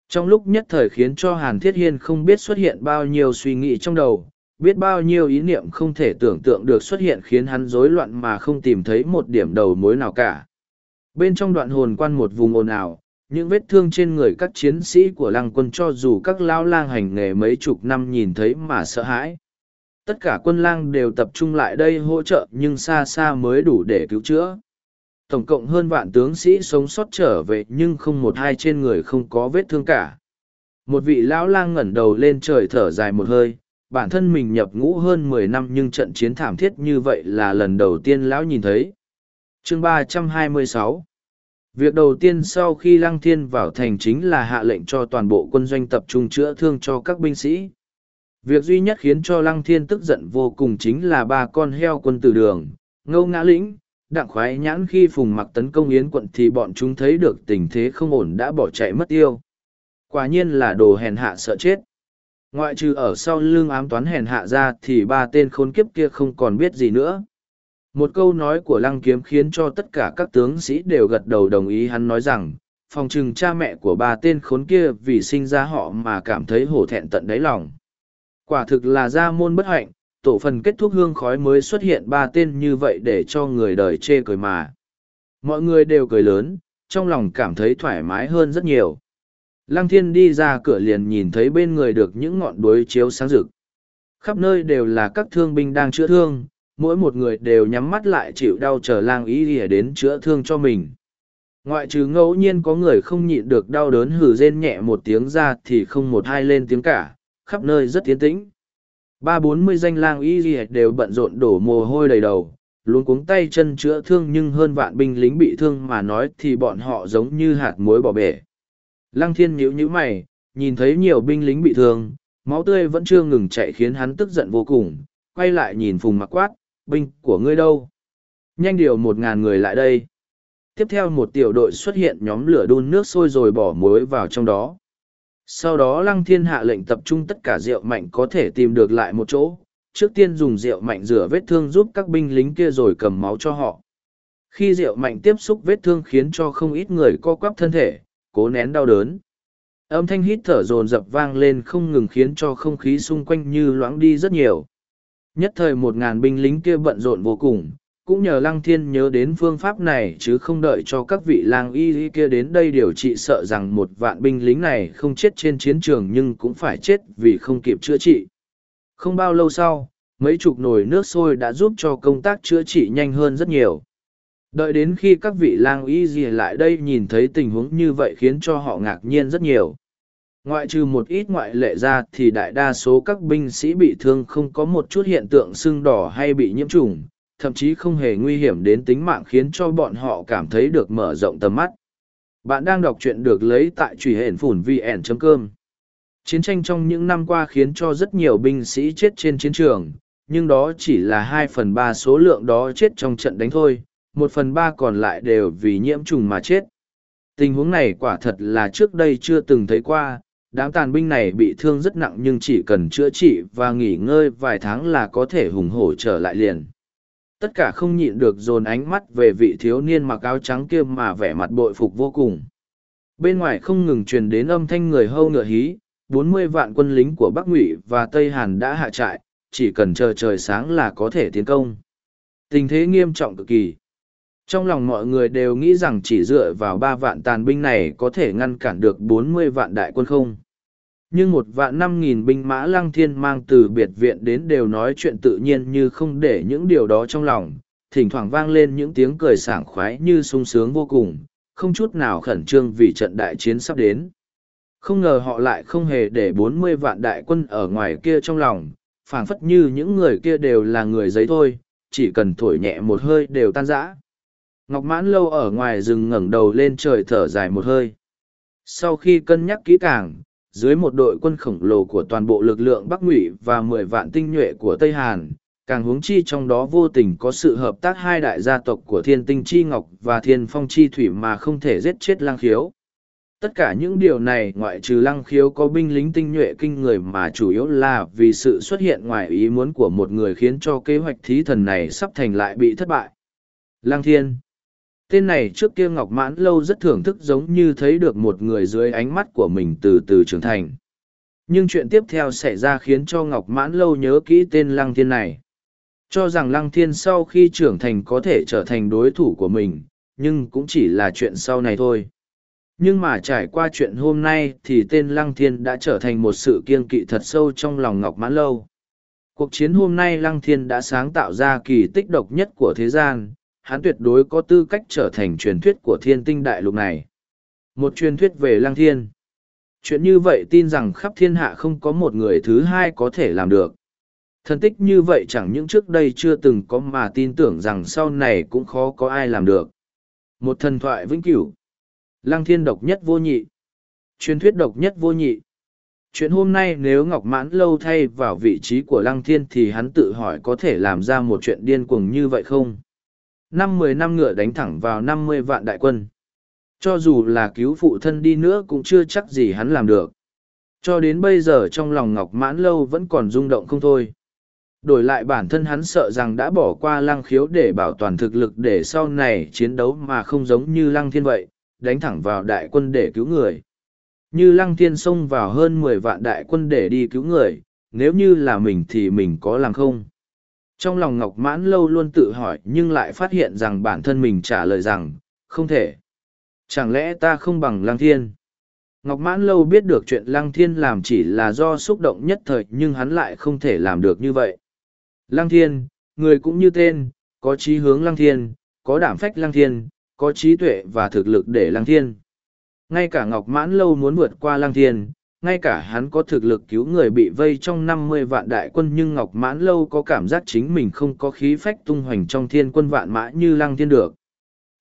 Trong lúc nhất thời khiến cho Hàn Thiết Hiên không biết xuất hiện bao nhiêu suy nghĩ trong đầu, biết bao nhiêu ý niệm không thể tưởng tượng được xuất hiện khiến hắn rối loạn mà không tìm thấy một điểm đầu mối nào cả. Bên trong đoạn hồn quan một vùng ồn ào, những vết thương trên người các chiến sĩ của lăng quân cho dù các lao lang hành nghề mấy chục năm nhìn thấy mà sợ hãi. Tất cả quân lang đều tập trung lại đây hỗ trợ nhưng xa xa mới đủ để cứu chữa. Tổng cộng hơn vạn tướng sĩ sống sót trở về nhưng không một hai trên người không có vết thương cả. Một vị lão lang ngẩn đầu lên trời thở dài một hơi, bản thân mình nhập ngũ hơn mười năm nhưng trận chiến thảm thiết như vậy là lần đầu tiên lão nhìn thấy. Chương ba trăm hai mươi sáu Việc đầu tiên sau khi Lăng Thiên vào thành chính là hạ lệnh cho toàn bộ quân doanh tập trung chữa thương cho các binh sĩ. Việc duy nhất khiến cho Lăng Thiên tức giận vô cùng chính là ba con heo quân tử đường, ngâu ngã lĩnh, đặng khoái nhãn khi phùng mặc tấn công yến quận thì bọn chúng thấy được tình thế không ổn đã bỏ chạy mất tiêu. Quả nhiên là đồ hèn hạ sợ chết. Ngoại trừ ở sau lưng ám toán hèn hạ ra thì ba tên khốn kiếp kia không còn biết gì nữa. Một câu nói của lăng kiếm khiến cho tất cả các tướng sĩ đều gật đầu đồng ý hắn nói rằng, phòng trừng cha mẹ của ba tên khốn kia vì sinh ra họ mà cảm thấy hổ thẹn tận đáy lòng. Quả thực là gia môn bất hạnh, tổ phần kết thúc hương khói mới xuất hiện ba tên như vậy để cho người đời chê cười mà. Mọi người đều cười lớn, trong lòng cảm thấy thoải mái hơn rất nhiều. Lăng thiên đi ra cửa liền nhìn thấy bên người được những ngọn đuối chiếu sáng rực. Khắp nơi đều là các thương binh đang chữa thương, mỗi một người đều nhắm mắt lại chịu đau chờ lang ý ỉa đến chữa thương cho mình. Ngoại trừ ngẫu nhiên có người không nhịn được đau đớn hử rên nhẹ một tiếng ra thì không một hai lên tiếng cả, khắp nơi rất tiến tĩnh. Ba bốn mươi danh lang y ỉa đều bận rộn đổ mồ hôi đầy đầu, luống cuống tay chân chữa thương nhưng hơn vạn binh lính bị thương mà nói thì bọn họ giống như hạt muối bỏ bể. Lăng thiên nhíu nhíu mày, nhìn thấy nhiều binh lính bị thương, máu tươi vẫn chưa ngừng chạy khiến hắn tức giận vô cùng, quay lại nhìn phùng mặc quát binh của ngươi đâu? Nhanh điều một ngàn người lại đây. Tiếp theo một tiểu đội xuất hiện nhóm lửa đun nước sôi rồi bỏ muối vào trong đó. Sau đó lăng thiên hạ lệnh tập trung tất cả rượu mạnh có thể tìm được lại một chỗ. Trước tiên dùng rượu mạnh rửa vết thương giúp các binh lính kia rồi cầm máu cho họ. Khi rượu mạnh tiếp xúc vết thương khiến cho không ít người co quắp thân thể, cố nén đau đớn. Âm thanh hít thở dồn dập vang lên không ngừng khiến cho không khí xung quanh như loãng đi rất nhiều. Nhất thời một ngàn binh lính kia bận rộn vô cùng, cũng nhờ lăng thiên nhớ đến phương pháp này chứ không đợi cho các vị lang y kia đến đây điều trị sợ rằng một vạn binh lính này không chết trên chiến trường nhưng cũng phải chết vì không kịp chữa trị. Không bao lâu sau, mấy chục nồi nước sôi đã giúp cho công tác chữa trị nhanh hơn rất nhiều. Đợi đến khi các vị lang y gì lại đây nhìn thấy tình huống như vậy khiến cho họ ngạc nhiên rất nhiều. Ngoại trừ một ít ngoại lệ ra thì đại đa số các binh sĩ bị thương không có một chút hiện tượng sưng đỏ hay bị nhiễm trùng, thậm chí không hề nguy hiểm đến tính mạng khiến cho bọn họ cảm thấy được mở rộng tầm mắt. Bạn đang đọc truyện được lấy tại truy hển phủn vn.com. Chiến tranh trong những năm qua khiến cho rất nhiều binh sĩ chết trên chiến trường, nhưng đó chỉ là hai phần ba số lượng đó chết trong trận đánh thôi, một phần ba còn lại đều vì nhiễm trùng mà chết. Tình huống này quả thật là trước đây chưa từng thấy qua, đám tàn binh này bị thương rất nặng nhưng chỉ cần chữa trị và nghỉ ngơi vài tháng là có thể hùng hổ trở lại liền. Tất cả không nhịn được dồn ánh mắt về vị thiếu niên mặc áo trắng kia mà vẻ mặt bội phục vô cùng. Bên ngoài không ngừng truyền đến âm thanh người hâu ngựa hí, bốn mươi vạn quân lính của bắc ngụy và tây hàn đã hạ trại, chỉ cần chờ trời sáng là có thể tiến công. Tình thế nghiêm trọng cực kỳ trong lòng mọi người đều nghĩ rằng chỉ dựa vào ba vạn tàn binh này có thể ngăn cản được bốn mươi vạn đại quân không. Nhưng một vạn năm nghìn binh mã lăng thiên mang từ biệt viện đến đều nói chuyện tự nhiên như không để những điều đó trong lòng. Thỉnh thoảng vang lên những tiếng cười sảng khoái như sung sướng vô cùng, không chút nào khẩn trương vì trận đại chiến sắp đến. Không ngờ họ lại không hề để bốn mươi vạn đại quân ở ngoài kia trong lòng, phảng phất như những người kia đều là người giấy thôi, chỉ cần thổi nhẹ một hơi đều tan rã ngọc mãn lâu ở ngoài rừng ngẩng đầu lên trời thở dài một hơi sau khi cân nhắc kỹ càng dưới một đội quân khổng lồ của toàn bộ lực lượng Bắc Ngụy và mười vạn tinh nhuệ của Tây Hàn, càng huống chi trong đó vô tình có sự hợp tác hai đại gia tộc của Thiên Tinh Chi Ngọc và Thiên Phong Chi Thủy mà không thể giết chết Lang Khiếu. Tất cả những điều này ngoại trừ Lăng Khiếu có binh lính tinh nhuệ kinh người mà chủ yếu là vì sự xuất hiện ngoài ý muốn của một người khiến cho kế hoạch thí thần này sắp thành lại bị thất bại. Lăng Thiên tên này trước kia ngọc mãn lâu rất thưởng thức giống như thấy được một người dưới ánh mắt của mình từ từ trưởng thành. Nhưng chuyện tiếp theo xảy ra khiến cho ngọc mãn lâu nhớ kỹ tên lăng thiên này. Cho rằng lăng thiên sau khi trưởng thành có thể trở thành đối thủ của mình, nhưng cũng chỉ là chuyện sau này thôi. Nhưng mà trải qua chuyện hôm nay thì tên lăng thiên đã trở thành một sự kiên kỵ thật sâu trong lòng ngọc mãn lâu. Cuộc chiến hôm nay lăng thiên đã sáng tạo ra kỳ tích độc nhất của thế gian hắn tuyệt đối có tư cách trở thành truyền thuyết của thiên tinh đại lục này. Một truyền thuyết về lăng thiên. Chuyện như vậy tin rằng khắp thiên hạ không có một người thứ hai có thể làm được. Thần tích như vậy chẳng những trước đây chưa từng có mà tin tưởng rằng sau này cũng khó có ai làm được. Một thần thoại vĩnh cửu. Lăng thiên độc nhất vô nhị. Truyền thuyết độc nhất vô nhị. Chuyện hôm nay nếu Ngọc Mãn lâu thay vào vị trí của Lăng Thiên thì hắn tự hỏi có thể làm ra một chuyện điên cuồng như vậy không? Năm mười năm ngựa đánh thẳng vào năm mươi vạn đại quân. Cho dù là cứu phụ thân đi nữa cũng chưa chắc gì hắn làm được. Cho đến bây giờ trong lòng Ngọc Mãn Lâu vẫn còn rung động không thôi. Đổi lại bản thân hắn sợ rằng đã bỏ qua lăng khiếu để bảo toàn thực lực để sau này chiến đấu mà không giống như lăng thiên vậy, đánh thẳng vào đại quân để cứu người. Như lăng thiên xông vào hơn mười vạn đại quân để đi cứu người, nếu như là mình thì mình có làm không? Trong lòng Ngọc Mãn lâu luôn tự hỏi nhưng lại phát hiện rằng bản thân mình trả lời rằng, không thể. Chẳng lẽ ta không bằng Lăng Thiên? Ngọc Mãn lâu biết được chuyện Lăng Thiên làm chỉ là do xúc động nhất thời nhưng hắn lại không thể làm được như vậy. Lăng Thiên, người cũng như tên, có trí hướng Lăng Thiên, có đảm phách Lăng Thiên, có trí tuệ và thực lực để Lăng Thiên. Ngay cả Ngọc Mãn lâu muốn vượt qua Lăng Thiên, ngay cả hắn có thực lực cứu người bị vây trong năm mươi vạn đại quân nhưng Ngọc Mãn Lâu có cảm giác chính mình không có khí phách tung hoành trong thiên quân vạn mã như lăng thiên được.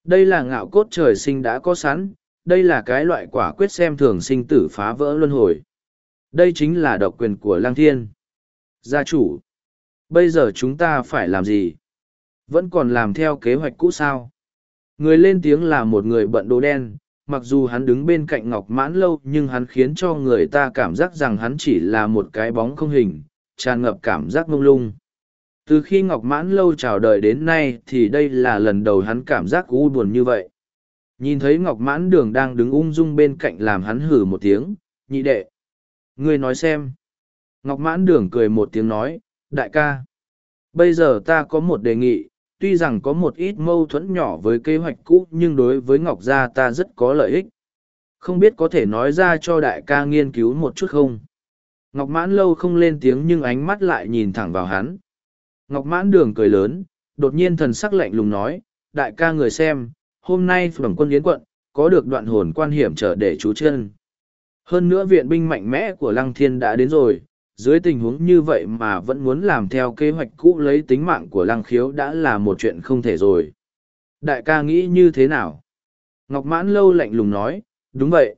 Đây là ngạo cốt trời sinh đã có sẵn, đây là cái loại quả quyết xem thường sinh tử phá vỡ luân hồi. Đây chính là độc quyền của lăng thiên. Gia chủ, bây giờ chúng ta phải làm gì? Vẫn còn làm theo kế hoạch cũ sao? Người lên tiếng là một người bận đồ đen, mặc dù hắn đứng bên cạnh ngọc mãn lâu, nhưng hắn khiến cho người ta cảm giác rằng hắn chỉ là một cái bóng không hình, tràn ngập cảm giác mông lung. Từ khi ngọc mãn lâu chào đời đến nay thì đây là lần đầu hắn cảm giác u buồn như vậy. Nhìn thấy ngọc mãn đường đang đứng ung dung bên cạnh làm hắn hử một tiếng, nhị đệ, ngươi nói xem. Ngọc mãn đường cười một tiếng nói, đại ca, bây giờ ta có một đề nghị tuy rằng có một ít mâu thuẫn nhỏ với kế hoạch cũ nhưng đối với Ngọc Gia ta rất có lợi ích. Không biết có thể nói ra cho đại ca nghiên cứu một chút không? Ngọc Mãn lâu không lên tiếng nhưng ánh mắt lại nhìn thẳng vào hắn. Ngọc Mãn đường cười lớn, đột nhiên thần sắc lạnh lùng nói, đại ca người xem, hôm nay phường quân yến quận, có được đoạn hồn quan hiểm trở để trú chân. Hơn nữa viện binh mạnh mẽ của Lăng Thiên đã đến rồi, dưới tình huống như vậy mà vẫn muốn làm theo kế hoạch cũ lấy tính mạng của Lăng Khiếu đã là một chuyện không thể rồi. Đại ca nghĩ như thế nào? Ngọc Mãn lâu lạnh lùng nói, đúng vậy.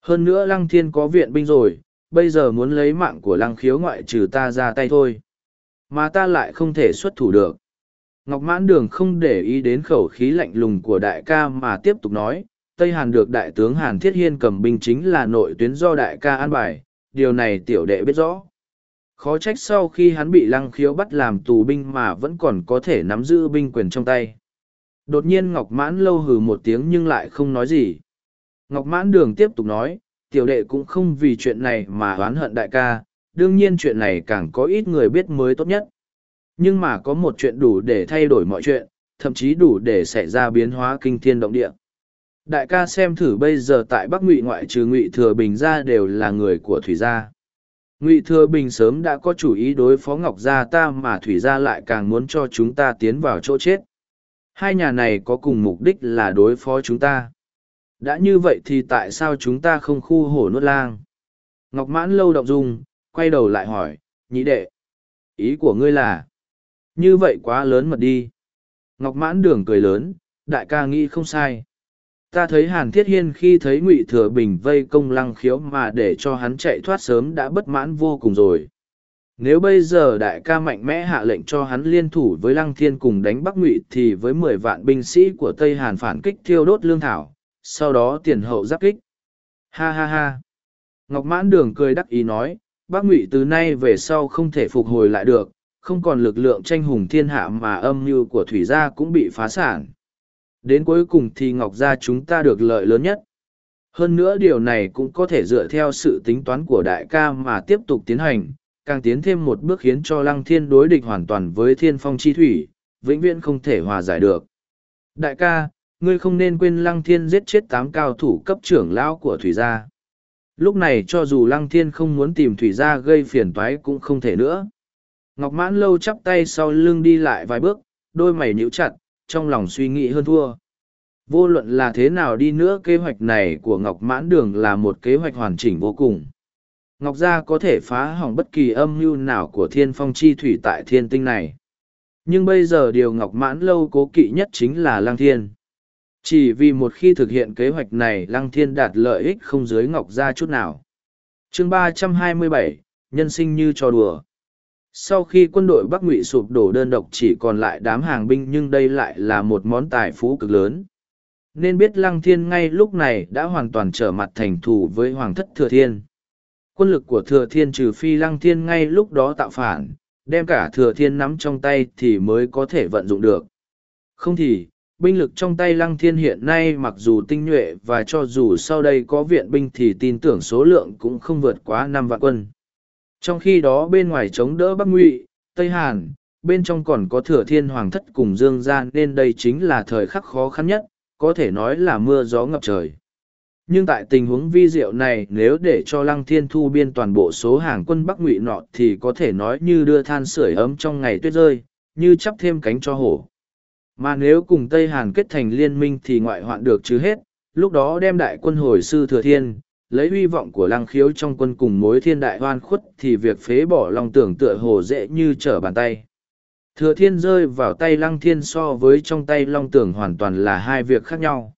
Hơn nữa Lăng Thiên có viện binh rồi, bây giờ muốn lấy mạng của Lăng Khiếu ngoại trừ ta ra tay thôi. Mà ta lại không thể xuất thủ được. Ngọc Mãn Đường không để ý đến khẩu khí lạnh lùng của đại ca mà tiếp tục nói, Tây Hàn được đại tướng Hàn Thiết Hiên cầm binh chính là nội tuyến do đại ca an bài, điều này tiểu đệ biết rõ. Khó trách sau khi hắn bị lăng khiếu bắt làm tù binh mà vẫn còn có thể nắm giữ binh quyền trong tay. Đột nhiên Ngọc Mãn lâu hừ một tiếng nhưng lại không nói gì. Ngọc Mãn Đường tiếp tục nói, tiểu đệ cũng không vì chuyện này mà oán hận đại ca, đương nhiên chuyện này càng có ít người biết mới tốt nhất. Nhưng mà có một chuyện đủ để thay đổi mọi chuyện, thậm chí đủ để xảy ra biến hóa kinh thiên động địa. Đại ca xem thử bây giờ tại Bắc Ngụy ngoại trừ Ngụy Thừa Bình ra đều là người của Thủy gia. Ngụy Thừa Bình sớm đã có chủ ý đối phó Ngọc gia ta mà Thủy gia lại càng muốn cho chúng ta tiến vào chỗ chết. Hai nhà này có cùng mục đích là đối phó chúng ta. Đã như vậy thì tại sao chúng ta không khu hổ nuốt lang? Ngọc Mãn lâu động dung, quay đầu lại hỏi, nhị đệ. Ý của ngươi là, như vậy quá lớn mật đi. Ngọc Mãn đường cười lớn, đại ca nghĩ không sai. Ta thấy Hàn Thiết Hiên khi thấy Ngụy Thừa Bình vây công lăng khiếu mà để cho hắn chạy thoát sớm đã bất mãn vô cùng rồi. Nếu bây giờ đại ca mạnh mẽ hạ lệnh cho hắn liên thủ với Lăng Thiên cùng đánh Bắc Ngụy thì với mười vạn binh sĩ của Tây Hàn phản kích thiêu đốt lương thảo, sau đó tiền hậu giáp kích. Ha ha ha. Ngọc Mãn Đường cười đắc ý nói, Bắc Ngụy từ nay về sau không thể phục hồi lại được, không còn lực lượng tranh hùng thiên hạ mà âm mưu của Thủy gia cũng bị phá sản. Đến cuối cùng thì Ngọc gia chúng ta được lợi lớn nhất. Hơn nữa điều này cũng có thể dựa theo sự tính toán của đại ca mà tiếp tục tiến hành, càng tiến thêm một bước khiến cho Lăng Thiên đối địch hoàn toàn với Thiên Phong Chi Thủy, vĩnh viễn không thể hòa giải được. Đại ca, ngươi không nên quên Lăng Thiên giết chết tám cao thủ cấp trưởng lão của Thủy gia. Lúc này cho dù Lăng Thiên không muốn tìm Thủy gia gây phiền toái cũng không thể nữa. Ngọc Mãn lâu chắp tay sau lưng đi lại vài bước, đôi mày nhíu chặt, trong lòng suy nghĩ hơn thua. Vô luận là thế nào đi nữa, kế hoạch này của Ngọc Mãn Đường là một kế hoạch hoàn chỉnh vô cùng. Ngọc Gia có thể phá hỏng bất kỳ âm mưu nào của thiên phong chi thủy tại thiên tinh này. Nhưng bây giờ điều Ngọc Mãn Lâu cố kỵ nhất chính là Lăng Thiên. Chỉ vì một khi thực hiện kế hoạch này, Lăng Thiên đạt lợi ích không dưới Ngọc Gia chút nào. chương ba trăm hai mươi bảy, nhân sinh như trò đùa sau khi quân đội bắc ngụy sụp đổ đơn độc chỉ còn lại đám hàng binh nhưng đây lại là một món tài phú cực lớn. Nên biết lăng thiên ngay lúc này đã hoàn toàn trở mặt thành thù với hoàng thất thừa thiên. Quân lực của thừa thiên trừ phi lăng thiên ngay lúc đó tạo phản, đem cả thừa thiên nắm trong tay thì mới có thể vận dụng được. Không thì, binh lực trong tay lăng thiên hiện nay mặc dù tinh nhuệ và cho dù sau đây có viện binh thì tin tưởng số lượng cũng không vượt quá năm vạn quân trong khi đó bên ngoài chống đỡ Bắc Ngụy, Tây Hàn, bên trong còn có thừa thiên hoàng thất cùng dương gian nên đây chính là thời khắc khó khăn nhất, có thể nói là mưa gió ngập trời. Nhưng tại tình huống vi diệu này nếu để cho Lăng Thiên thu biên toàn bộ số hàng quân Bắc Ngụy nọ thì có thể nói như đưa than sưởi ấm trong ngày tuyết rơi, như chắp thêm cánh cho hổ. Mà nếu cùng Tây Hàn kết thành liên minh thì ngoại hoạn được chứ hết, lúc đó đem đại quân hồi sư thừa thiên, lấy hy vọng của lăng khiếu trong quân cùng mối thiên đại hoan khuất thì việc phế bỏ lòng tưởng tựa hồ dễ như trở bàn tay. Thừa thiên rơi vào tay lăng thiên so với trong tay long tưởng hoàn toàn là hai việc khác nhau.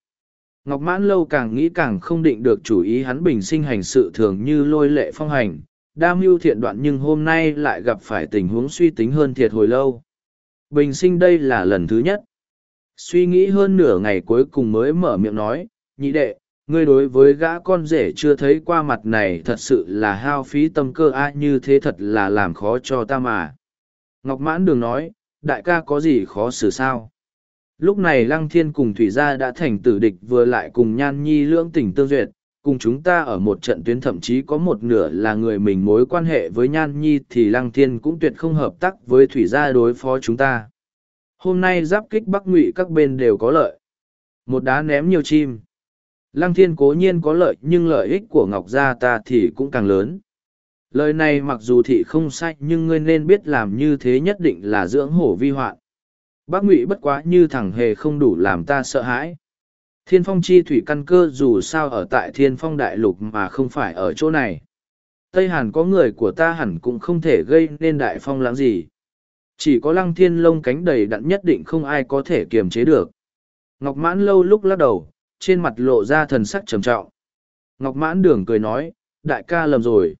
Ngọc mãn lâu càng nghĩ càng không định được chủ ý hắn bình sinh hành sự thường như lôi lệ phong hành, đa mưu thiện đoạn nhưng hôm nay lại gặp phải tình huống suy tính hơn thiệt hồi lâu. Bình sinh đây là lần thứ nhất. Suy nghĩ hơn nửa ngày cuối cùng mới mở miệng nói, nhị đệ, ngươi đối với gã con rể chưa thấy qua mặt này thật sự là hao phí tâm cơ a, như thế thật là làm khó cho ta mà. Ngọc mãn đường nói, đại ca có gì khó xử sao? Lúc này lăng thiên cùng thủy gia đã thành tử địch vừa lại cùng nhan nhi lưỡng tình tương duyệt, cùng chúng ta ở một trận tuyến thậm chí có một nửa là người mình mối quan hệ với nhan nhi thì lăng thiên cũng tuyệt không hợp tác với thủy gia đối phó chúng ta. Hôm nay giáp kích bắc ngụy các bên đều có lợi. Một đá ném nhiều chim lăng thiên cố nhiên có lợi nhưng lợi ích của ngọc gia ta thì cũng càng lớn. Lời này mặc dù thị không sai nhưng ngươi nên biết làm như thế nhất định là dưỡng hổ vi hoạn. Bác ngụy bất quá như thằng hề không đủ làm ta sợ hãi. Thiên phong chi thủy căn cơ dù sao ở tại thiên phong đại lục mà không phải ở chỗ này. Tây hàn có người của ta hẳn cũng không thể gây nên đại phong lãng gì. Chỉ có lăng thiên lông cánh đầy đặn nhất định không ai có thể kiềm chế được. Ngọc mãn lâu lúc lắc đầu trên mặt lộ ra thần sắc trầm trọng. Ngọc mãn đường cười nói, đại ca lầm rồi.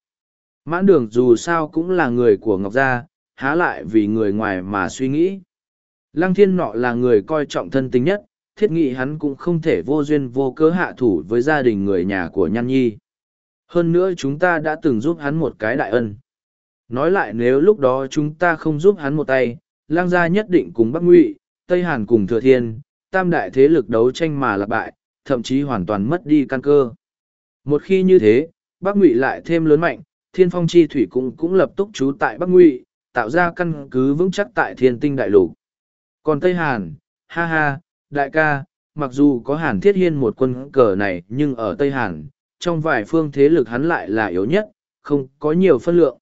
Mãn đường dù sao cũng là người của ngọc gia, há lại vì người ngoài mà suy nghĩ. Lăng thiên nọ là người coi trọng thân tính nhất, thiết nghị hắn cũng không thể vô duyên vô cớ hạ thủ với gia đình người nhà của nhan nhi. Hơn nữa chúng ta đã từng giúp hắn một cái đại ân. Nói lại nếu lúc đó chúng ta không giúp hắn một tay lang gia nhất định cùng bắc ngụy, tây hàn cùng thừa thiên, tam đại thế lực đấu tranh mà lạc bại thậm chí hoàn toàn mất đi căn cơ. Một khi như thế, bắc ngụy lại thêm lớn mạnh, thiên phong chi thủy cũng cũng lập tức trú tại bắc ngụy, tạo ra căn cứ vững chắc tại thiên tinh đại lục. Còn tây hàn, ha ha, đại ca, mặc dù có hàn thiết hiên một quân cờ này, nhưng ở tây hàn, trong vài phương thế lực hắn lại là yếu nhất, không có nhiều phân lượng.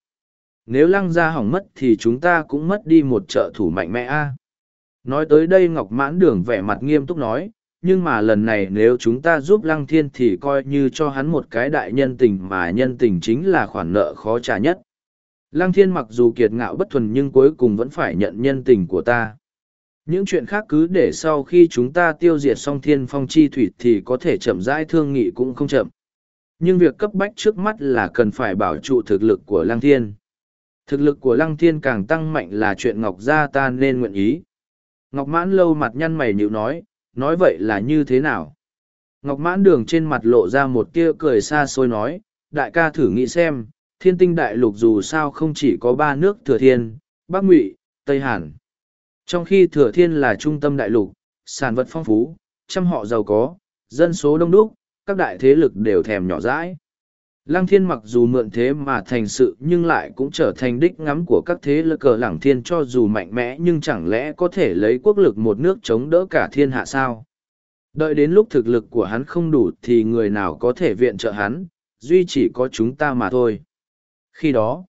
Nếu lăng gia hỏng mất thì chúng ta cũng mất đi một trợ thủ mạnh mẽ a. Nói tới đây ngọc mãn đường vẻ mặt nghiêm túc nói nhưng mà lần này nếu chúng ta giúp lăng thiên thì coi như cho hắn một cái đại nhân tình mà nhân tình chính là khoản nợ khó trả nhất. Lăng thiên mặc dù kiệt ngạo bất thuần nhưng cuối cùng vẫn phải nhận nhân tình của ta. Những chuyện khác cứ để sau khi chúng ta tiêu diệt xong thiên phong chi thủy thì có thể chậm rãi thương nghị cũng không chậm. Nhưng việc cấp bách trước mắt là cần phải bảo trụ thực lực của lăng thiên. Thực lực của lăng thiên càng tăng mạnh là chuyện ngọc gia ta nên nguyện ý. Ngọc mãn lâu mặt nhăn mày nhịu nói nói vậy là như thế nào? Ngọc mãn đường trên mặt lộ ra một tia cười xa xôi nói, đại ca thử nghĩ xem, thiên tinh đại lục dù sao không chỉ có ba nước thừa thiên, bắc ngụy, tây hàn. Trong khi thừa thiên là trung tâm đại lục, sản vật phong phú, trăm họ giàu có, dân số đông đúc, các đại thế lực đều thèm nhỏ rãi Lăng thiên mặc dù mượn thế mà thành sự nhưng lại cũng trở thành đích ngắm của các thế lực cờ lẳng thiên cho dù mạnh mẽ nhưng chẳng lẽ có thể lấy quốc lực một nước chống đỡ cả thiên hạ sao. Đợi đến lúc thực lực của hắn không đủ thì người nào có thể viện trợ hắn, duy chỉ có chúng ta mà thôi. Khi đó,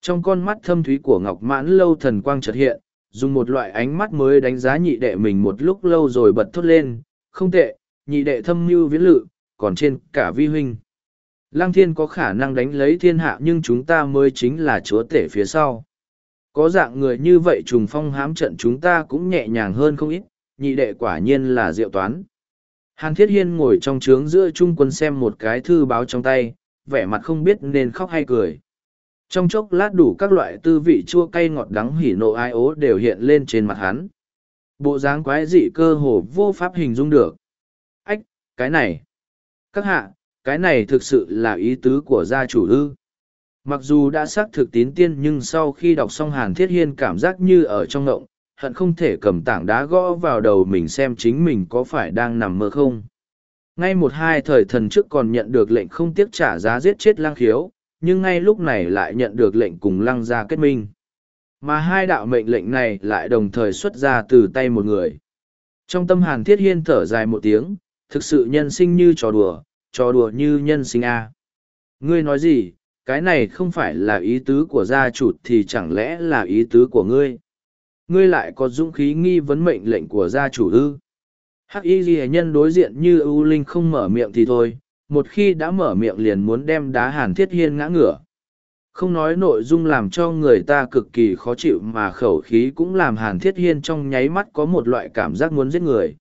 trong con mắt thâm thúy của Ngọc Mãn lâu thần quang chợt hiện, dùng một loại ánh mắt mới đánh giá nhị đệ mình một lúc lâu rồi bật thốt lên, không tệ, nhị đệ thâm mưu viễn lự, còn trên cả vi huynh. Lăng thiên có khả năng đánh lấy thiên hạ nhưng chúng ta mới chính là chúa tể phía sau. Có dạng người như vậy trùng phong hám trận chúng ta cũng nhẹ nhàng hơn không ít, nhị đệ quả nhiên là diệu toán. Hàn Thiết Hiên ngồi trong trướng giữa trung quân xem một cái thư báo trong tay, vẻ mặt không biết nên khóc hay cười. Trong chốc lát đủ các loại tư vị chua cay ngọt đắng hỉ nộ ai ố đều hiện lên trên mặt hắn. Bộ dáng quái dị cơ hồ vô pháp hình dung được. Ách, cái này. Các hạ, cái này thực sự là ý tứ của gia chủ ư. Mặc dù đã xác thực tín tiên nhưng sau khi đọc xong hàn thiết hiên cảm giác như ở trong ngộng, hận không thể cầm tảng đá gõ vào đầu mình xem chính mình có phải đang nằm mơ không. Ngay một hai thời thần trước còn nhận được lệnh không tiếc trả giá giết chết lang khiếu, nhưng ngay lúc này lại nhận được lệnh cùng lăng gia kết minh. Mà hai đạo mệnh lệnh này lại đồng thời xuất ra từ tay một người. Trong tâm hàn thiết hiên thở dài một tiếng, thực sự nhân sinh như trò đùa trò đùa như nhân sinh a. Ngươi nói gì? Cái này không phải là ý tứ của gia chủ thì chẳng lẽ là ý tứ của ngươi? Ngươi lại có dũng khí nghi vấn mệnh lệnh của gia chủ ư? Hắc y ghi nhân đối diện như ưu linh không mở miệng thì thôi, một khi đã mở miệng liền muốn đem đá hàn thiết hiên ngã ngửa. Không nói nội dung làm cho người ta cực kỳ khó chịu mà khẩu khí cũng làm hàn thiết hiên trong nháy mắt có một loại cảm giác muốn giết người.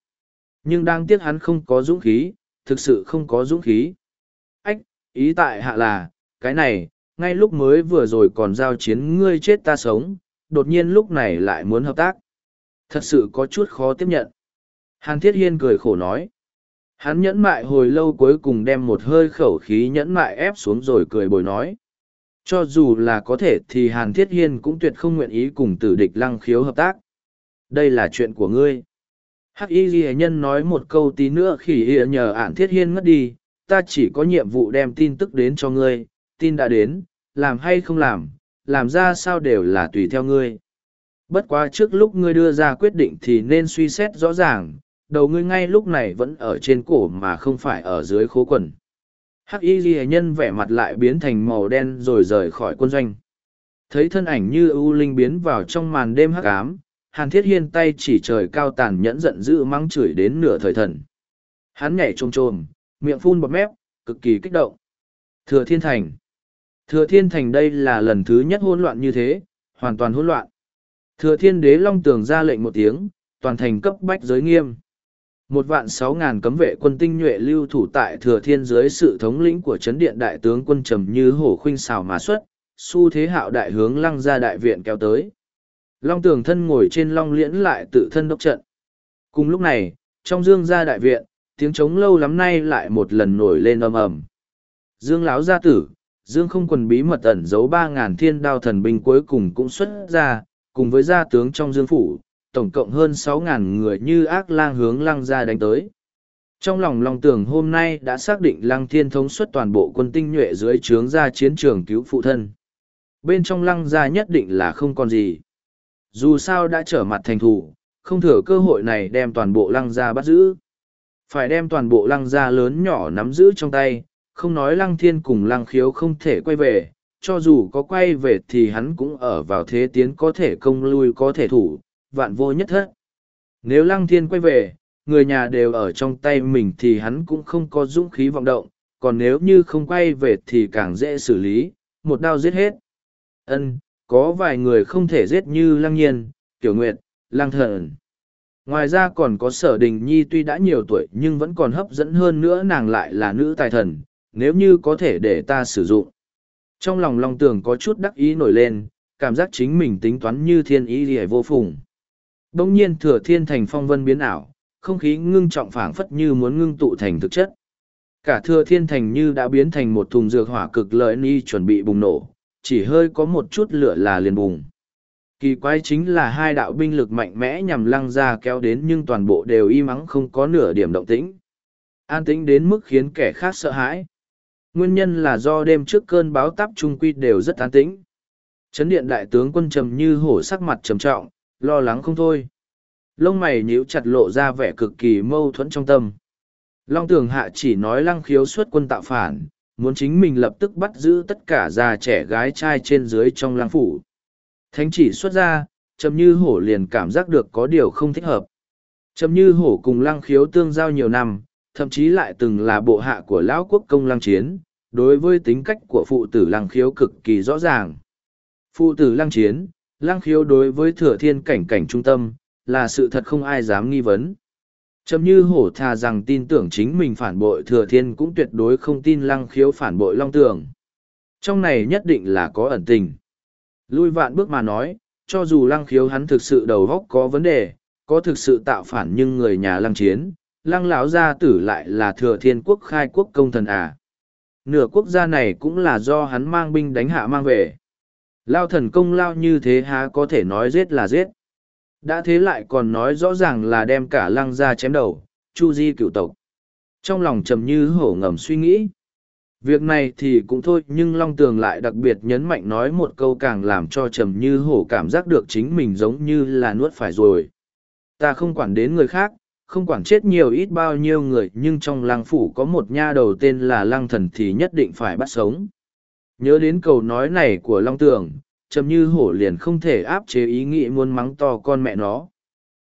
Nhưng đang tiếc hắn không có dũng khí thực sự không có dũng khí. Ách, ý tại hạ là, cái này, ngay lúc mới vừa rồi còn giao chiến ngươi chết ta sống, đột nhiên lúc này lại muốn hợp tác. Thật sự có chút khó tiếp nhận. Hàn Thiết Hiên cười khổ nói. Hắn nhẫn mại hồi lâu cuối cùng đem một hơi khẩu khí nhẫn mại ép xuống rồi cười bồi nói. Cho dù là có thể thì Hàn Thiết Hiên cũng tuyệt không nguyện ý cùng tử địch lăng khiếu hợp tác. Đây là chuyện của ngươi hắc y ghi nhân nói một câu tí nữa khi ỉa nhờ ản thiết hiên ngất đi ta chỉ có nhiệm vụ đem tin tức đến cho ngươi tin đã đến làm hay không làm làm ra sao đều là tùy theo ngươi Bất quá trước lúc ngươi đưa ra quyết định thì nên suy xét rõ ràng, đầu ngươi ngay lúc này vẫn ở trên cổ mà không phải ở dưới khố quần. Hắc y ghi nhân vẻ mặt lại biến thành màu đen rồi rời khỏi quân doanh. Thấy thân ảnh như ưu linh biến vào trong màn đêm hắc ám, Hàn Thiết Hiên tay chỉ trời cao tàn nhẫn giận dữ mắng chửi đến nửa thời thần. Hắn nhảy trồm trồm, miệng phun bọt mép, cực kỳ kích động. Thừa Thiên Thành. Thừa Thiên Thành đây là lần thứ nhất hỗn loạn như thế, hoàn toàn hỗn loạn. Thừa Thiên Đế Long Tường ra lệnh một tiếng, toàn thành cấp bách giới nghiêm. Một vạn sáu ngàn cấm vệ quân tinh nhuệ lưu thủ tại Thừa Thiên dưới sự thống lĩnh của chấn điện đại tướng quân trầm như hổ khuynh xào mà xuất, xu thế hạo đại hướng lăng ra đại viện kéo tới. Long tường thân ngồi trên long liễn lại tự thân đốc trận. Cùng lúc này, trong dương gia đại viện, tiếng trống lâu lắm nay lại một lần nổi lên ầm ầm. Dương lão gia tử, Dương không quần bí mật ẩn giấu ba ngàn thiên đao thần binh cuối cùng cũng xuất ra, cùng với gia tướng trong dương phủ, tổng cộng hơn sáu ngàn người như ác lang hướng lăng gia đánh tới. Trong lòng Long Tường hôm nay đã xác định Lăng Thiên thống suất toàn bộ quân tinh nhuệ dưới trướng ra chiến trường cứu phụ thân. Bên trong Lăng gia nhất định là không còn gì. Dù sao đã trở mặt thành thủ, không thừa cơ hội này đem toàn bộ Lăng gia bắt giữ. Phải đem toàn bộ Lăng gia lớn nhỏ nắm giữ trong tay, không nói Lăng Thiên cùng Lăng Khiếu không thể quay về, cho dù có quay về thì hắn cũng ở vào thế tiến có thể công lui có thể thủ, vạn vô nhất thất. Nếu Lăng Thiên quay về, người nhà đều ở trong tay mình thì hắn cũng không có dũng khí vọng động, còn nếu như không quay về thì càng dễ xử lý, một đao giết hết. Ân, có vài người không thể giết như Lăng Nhiên, Tiểu Nguyệt, Lăng Thần. Ngoài ra còn có sở đình nhi tuy đã nhiều tuổi nhưng vẫn còn hấp dẫn hơn nữa nàng lại là nữ tài thần, nếu như có thể để ta sử dụng. Trong lòng Long Tường có chút đắc ý nổi lên, cảm giác chính mình tính toán như thiên ý rỉa vô phùng. Đông nhiên thừa thiên thành phong vân biến ảo, không khí ngưng trọng phảng phất như muốn ngưng tụ thành thực chất. Cả thừa thiên thành như đã biến thành một thùng dược hỏa cực lợi ni chuẩn bị bùng nổ, chỉ hơi có một chút lửa là liền bùng. Kỳ quái chính là hai đạo binh lực mạnh mẽ nhằm lăng ra kéo đến nhưng toàn bộ đều im ắng không có nửa điểm động tĩnh. An tĩnh đến mức khiến kẻ khác sợ hãi. Nguyên nhân là do đêm trước cơn báo táp trung quy đều rất an tĩnh. Chấn điện đại tướng quân trầm như hổ sắc mặt trầm trọng, lo lắng không thôi. Lông mày nhíu chặt lộ ra vẻ cực kỳ mâu thuẫn trong tâm. Long tường hạ chỉ nói lăng khiếu xuất quân tạo phản, muốn chính mình lập tức bắt giữ tất cả già trẻ gái trai trên dưới trong lang phủ. Thánh chỉ xuất ra, trầm như hổ liền cảm giác được có điều không thích hợp. Trầm như hổ cùng lăng khiếu tương giao nhiều năm, thậm chí lại từng là bộ hạ của lão quốc công lăng chiến, đối với tính cách của phụ tử lăng khiếu cực kỳ rõ ràng. Phụ tử lăng chiến, lăng khiếu đối với thừa thiên cảnh cảnh trung tâm, là sự thật không ai dám nghi vấn. Trầm như hổ thà rằng tin tưởng chính mình phản bội thừa thiên cũng tuyệt đối không tin lăng khiếu phản bội long tường. Trong này nhất định là có ẩn tình. Lui vạn bước mà nói, cho dù lăng khiếu hắn thực sự đầu góc có vấn đề, có thực sự tạo phản nhưng người nhà lăng chiến, lăng lão gia tử lại là thừa thiên quốc khai quốc công thần à. Nửa quốc gia này cũng là do hắn mang binh đánh hạ mang về. Lao thần công lao như thế há có thể nói giết là giết. Đã thế lại còn nói rõ ràng là đem cả lăng ra chém đầu, chu di cựu tộc. Trong lòng trầm như hổ ngầm suy nghĩ. Việc này thì cũng thôi nhưng Long Tường lại đặc biệt nhấn mạnh nói một câu càng làm cho trầm như hổ cảm giác được chính mình giống như là nuốt phải rồi. Ta không quản đến người khác, không quản chết nhiều ít bao nhiêu người nhưng trong lăng phủ có một nha đầu tên là lăng thần thì nhất định phải bắt sống. Nhớ đến câu nói này của Long Tường, trầm như hổ liền không thể áp chế ý nghĩ muốn mắng to con mẹ nó.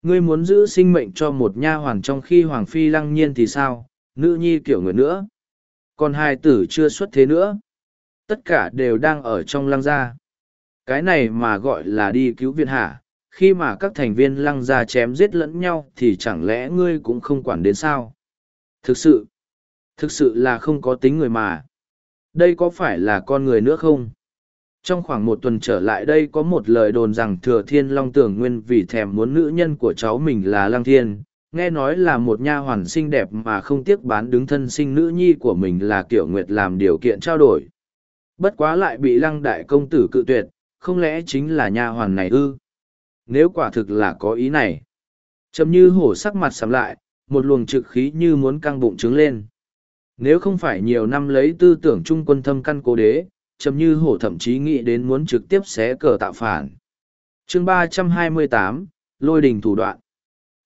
Ngươi muốn giữ sinh mệnh cho một nha hoàn trong khi hoàng phi lăng nhiên thì sao, nữ nhi kiểu người nữa. Còn hai tử chưa xuất thế nữa. Tất cả đều đang ở trong lăng gia. Cái này mà gọi là đi cứu viện hả, khi mà các thành viên lăng gia chém giết lẫn nhau thì chẳng lẽ ngươi cũng không quản đến sao? Thực sự, thực sự là không có tính người mà. Đây có phải là con người nữa không? Trong khoảng một tuần trở lại đây có một lời đồn rằng Thừa Thiên Long Tưởng Nguyên vì thèm muốn nữ nhân của cháu mình là Lăng Thiên, nghe nói là một nha hoàn xinh đẹp mà không tiếc bán đứng thân sinh nữ nhi của mình là Kiểu Nguyệt làm điều kiện trao đổi. Bất quá lại bị Lăng Đại Công Tử cự tuyệt, không lẽ chính là nha hoàn này ư? Nếu quả thực là có ý này. chậm như hổ sắc mặt sắm lại, một luồng trực khí như muốn căng bụng trứng lên. Nếu không phải nhiều năm lấy tư tưởng trung quân thâm căn cố đế, trầm như hổ thậm chí nghĩ đến muốn trực tiếp xé cờ tạo phản. chương ba trăm hai mươi tám, lôi đình thủ đoạn.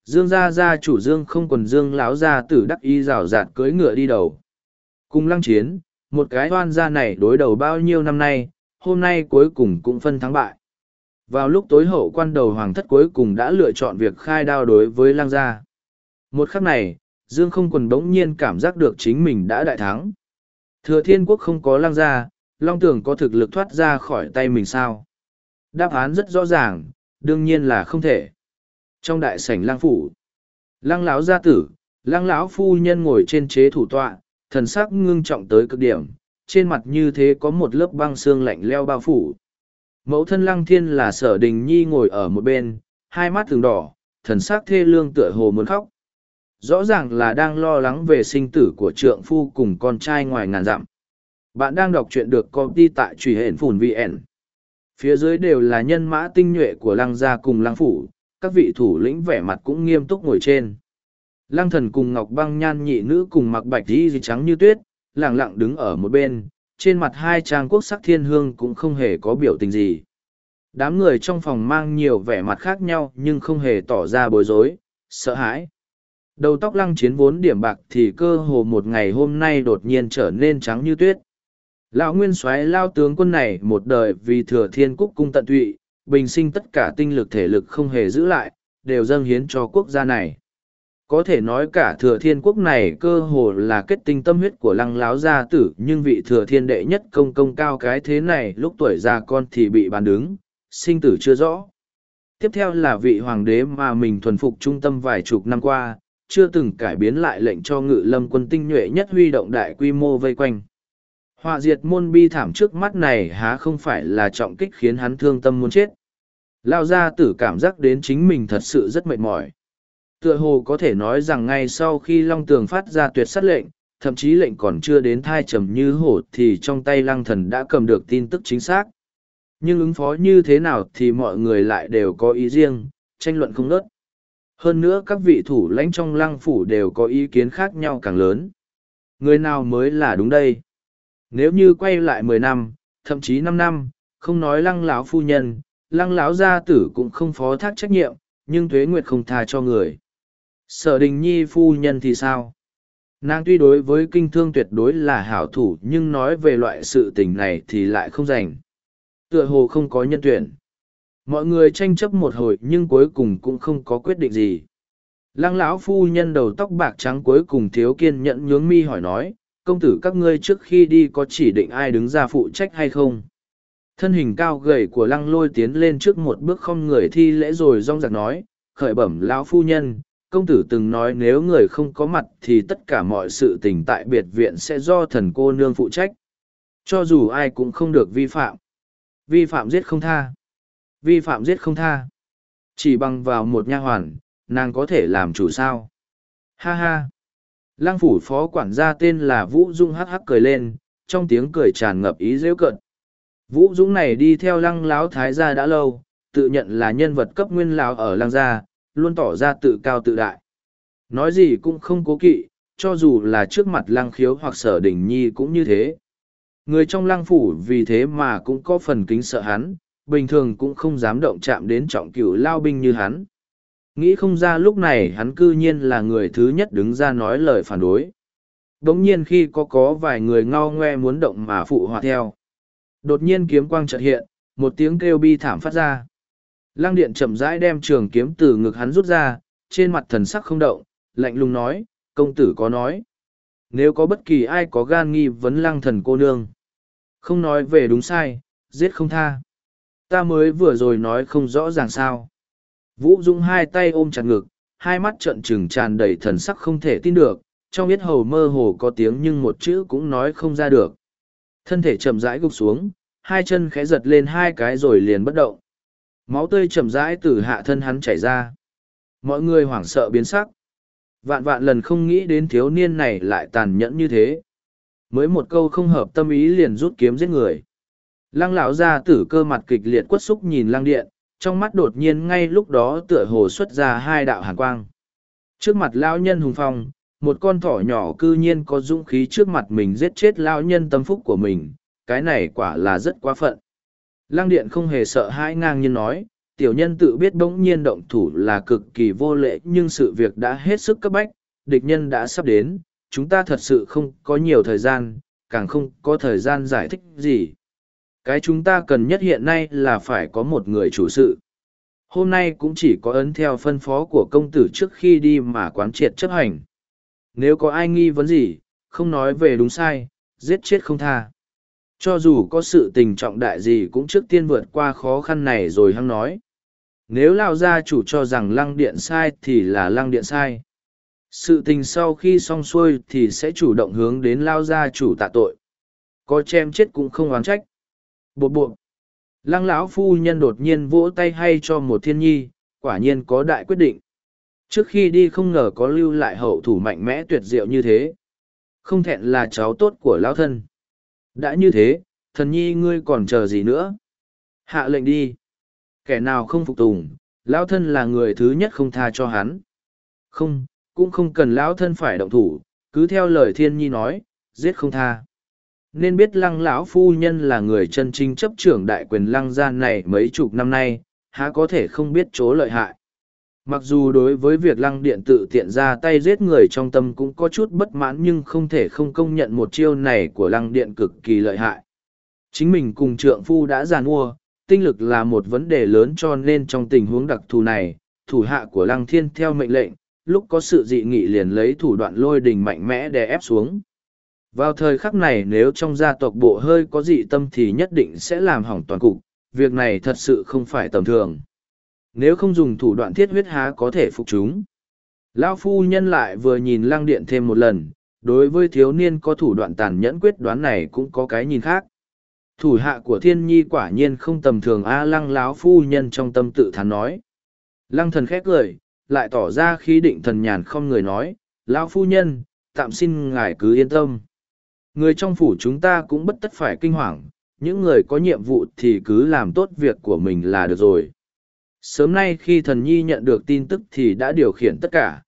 Dương gia gia chủ dương không quần dương láo gia tử đắc y rào rạt cưỡi ngựa đi đầu. Cùng lăng chiến, một cái oan gia này đối đầu bao nhiêu năm nay, hôm nay cuối cùng cũng phân thắng bại. Vào lúc tối hậu quan đầu hoàng thất cuối cùng đã lựa chọn việc khai đao đối với lăng gia. Một khắc này, dương không quần bỗng nhiên cảm giác được chính mình đã đại thắng. Thừa thiên quốc không có lăng gia long tưởng có thực lực thoát ra khỏi tay mình sao? Đáp án rất rõ ràng, đương nhiên là không thể. Trong đại sảnh lang phủ Lang lão gia tử Lang lão phu nhân ngồi trên chế thủ tọa, thần sắc ngưng trọng tới cực điểm, trên mặt như thế có một lớp băng xương lạnh leo bao phủ. Mẫu thân lăng thiên là sở đình nhi ngồi ở một bên, hai mắt thường đỏ, thần sắc thê lương tựa hồ muốn khóc. Rõ ràng là đang lo lắng về sinh tử của trượng phu cùng con trai ngoài ngàn dặm bạn đang đọc truyện được công ty tại truy hển phùn vn phía dưới đều là nhân mã tinh nhuệ của lăng gia cùng lăng phủ, các vị thủ lĩnh vẻ mặt cũng nghiêm túc ngồi trên. Lăng thần cùng ngọc băng nhan nhị nữ cùng mặc bạch đi trắng như tuyết lẳng lặng đứng ở một bên, trên mặt hai trang quốc sắc thiên hương cũng không hề có biểu tình gì. Đám người trong phòng mang nhiều vẻ mặt khác nhau nhưng không hề tỏ ra bối rối, sợ hãi. Đầu tóc lăng chiến vốn điểm bạc thì cơ hồ một ngày hôm nay đột nhiên trở nên trắng như tuyết lão nguyên soái lao tướng quân này một đời vì thừa thiên quốc cung tận tụy, bình sinh tất cả tinh lực thể lực không hề giữ lại, đều dâng hiến cho quốc gia này. Có thể nói cả thừa thiên quốc này cơ hồ là kết tinh tâm huyết của lăng láo gia tử, nhưng vị thừa thiên đệ nhất công công cao cái thế này lúc tuổi già con thì bị bàn đứng, sinh tử chưa rõ. Tiếp theo là vị hoàng đế mà mình thuần phục trung tâm vài chục năm qua, chưa từng cải biến lại lệnh cho ngự lâm quân tinh nhuệ nhất huy động đại quy mô vây quanh họa diệt môn bi thảm trước mắt này há không phải là trọng kích khiến hắn thương tâm muốn chết. Lao gia tử cảm giác đến chính mình thật sự rất mệt mỏi. Tựa hồ có thể nói rằng ngay sau khi long tường phát ra tuyệt sát lệnh, thậm chí lệnh còn chưa đến thai trầm như hổ thì trong tay lăng thần đã cầm được tin tức chính xác. Nhưng ứng phó như thế nào thì mọi người lại đều có ý riêng, tranh luận không ngớt. Hơn nữa các vị thủ lãnh trong lăng phủ đều có ý kiến khác nhau càng lớn. Người nào mới là đúng đây? Nếu như quay lại mười năm, thậm chí năm năm, không nói lăng lão phu nhân, lăng lão gia tử cũng không phó thác trách nhiệm, nhưng thuế nguyệt không tha cho người. Sở đình nhi phu nhân thì sao? Nàng tuy đối với kinh thương tuyệt đối là hảo thủ, nhưng nói về loại sự tình này thì lại không dành tựa hồ không có nhân tuyển. Mọi người tranh chấp một hồi, nhưng cuối cùng cũng không có quyết định gì. Lăng lão phu nhân đầu tóc bạc trắng cuối cùng thiếu kiên nhẫn nhướng mi hỏi nói công tử các ngươi trước khi đi có chỉ định ai đứng ra phụ trách hay không? Thân hình cao gầy của lăng lôi tiến lên trước một bước không người thi lễ rồi rong giặc nói, khởi bẩm lão phu nhân, công tử từng nói nếu người không có mặt thì tất cả mọi sự tình tại biệt viện sẽ do thần cô nương phụ trách. Cho dù ai cũng không được vi phạm. Vi phạm giết không tha. Vi phạm giết không tha. Chỉ bằng vào một nha hoàn, nàng có thể làm chủ sao? Ha ha lăng phủ phó quản gia tên là vũ dung hắc hắc cười lên, trong tiếng cười tràn ngập ý dễ cận vũ dũng này đi theo lăng láo thái gia đã lâu, tự nhận là nhân vật cấp nguyên lão ở lăng gia, luôn tỏ ra tự cao tự đại. Nói gì cũng không cố kỵ, cho dù là trước mặt lăng khiếu hoặc sở Đỉnh nhi cũng như thế. Người trong lăng phủ vì thế mà cũng có phần kính sợ hắn, bình thường cũng không dám động chạm đến trọng cửu lao binh như hắn nghĩ không ra lúc này hắn cư nhiên là người thứ nhất đứng ra nói lời phản đối. Đống nhiên khi có có vài người ngao ngoe muốn động mà phụ họa theo. Đột nhiên kiếm quang chợt hiện, một tiếng kêu bi thảm phát ra. Lăng điện chậm rãi đem trường kiếm từ ngực hắn rút ra, trên mặt thần sắc không động, lạnh lùng nói, công tử có nói. Nếu có bất kỳ ai có gan nghi vấn lăng thần cô nương, không nói về đúng sai, giết không tha. Ta mới vừa rồi nói không rõ ràng sao. Vũ Dung hai tay ôm chặt ngực, hai mắt trợn trừng tràn đầy thần sắc không thể tin được, trong biết hầu mơ hồ có tiếng nhưng một chữ cũng nói không ra được. Thân thể chậm rãi gục xuống, hai chân khẽ giật lên hai cái rồi liền bất động. Máu tươi chậm rãi từ hạ thân hắn chảy ra. Mọi người hoảng sợ biến sắc. Vạn vạn lần không nghĩ đến thiếu niên này lại tàn nhẫn như thế. Mới một câu không hợp tâm ý liền rút kiếm giết người. Lăng lão ra tử cơ mặt kịch liệt quất xúc nhìn lăng điện, trong mắt đột nhiên ngay lúc đó tựa hồ xuất ra hai đạo hàn quang. Trước mặt lão nhân hùng phong, một con thỏ nhỏ cư nhiên có dũng khí trước mặt mình giết chết lão nhân tâm phúc của mình, cái này quả là rất quá phận. Lăng điện không hề sợ hãi ngang nhiên nói, tiểu nhân tự biết bỗng nhiên động thủ là cực kỳ vô lệ nhưng sự việc đã hết sức cấp bách, địch nhân đã sắp đến, chúng ta thật sự không có nhiều thời gian, càng không có thời gian giải thích gì. Cái chúng ta cần nhất hiện nay là phải có một người chủ sự. Hôm nay cũng chỉ có ấn theo phân phó của công tử trước khi đi mà quán triệt chấp hành. Nếu có ai nghi vấn gì, không nói về đúng sai, giết chết không tha. Cho dù có sự tình trọng đại gì cũng trước tiên vượt qua khó khăn này rồi hăng nói. Nếu lao gia chủ cho rằng lăng điện sai thì là lăng điện sai. Sự tình sau khi xong xuôi thì sẽ chủ động hướng đến lao gia chủ tạ tội. Có chém chết cũng không oán trách bộ bộ. Lăng lão phu nhân đột nhiên vỗ tay hay cho một thiên nhi, quả nhiên có đại quyết định. Trước khi đi không ngờ có lưu lại hậu thủ mạnh mẽ tuyệt diệu như thế. Không thẹn là cháu tốt của lão thân. Đã như thế, thần nhi ngươi còn chờ gì nữa? Hạ lệnh đi. Kẻ nào không phục tùng, lão thân là người thứ nhất không tha cho hắn. Không, cũng không cần lão thân phải động thủ, cứ theo lời thiên nhi nói, giết không tha. Nên biết lăng lão phu nhân là người chân chính chấp trưởng đại quyền lăng gian này mấy chục năm nay, há có thể không biết chỗ lợi hại. Mặc dù đối với việc lăng điện tự tiện ra tay giết người trong tâm cũng có chút bất mãn nhưng không thể không công nhận một chiêu này của lăng điện cực kỳ lợi hại. Chính mình cùng trượng phu đã giàn mua, tinh lực là một vấn đề lớn cho nên trong tình huống đặc thù này, thủ hạ của lăng thiên theo mệnh lệnh, lúc có sự dị nghị liền lấy thủ đoạn lôi đình mạnh mẽ để ép xuống. Vào thời khắc này nếu trong gia tộc bộ hơi có dị tâm thì nhất định sẽ làm hỏng toàn cục, việc này thật sự không phải tầm thường. Nếu không dùng thủ đoạn thiết huyết há có thể phục chúng. Lão phu nhân lại vừa nhìn lăng điện thêm một lần đối với thiếu niên có thủ đoạn tàn nhẫn quyết đoán này cũng có cái nhìn khác. Thủ hạ của thiên nhi quả nhiên không tầm thường a lăng lão phu nhân trong tâm tự thán nói. Lăng thần khét cười lại tỏ ra khi định thần nhàn không người nói lão phu nhân tạm xin ngài cứ yên tâm người trong phủ chúng ta cũng bất tất phải kinh hoàng, những người có nhiệm vụ thì cứ làm tốt việc của mình là được rồi. Sớm nay khi thần nhi nhận được tin tức thì đã điều khiển tất cả.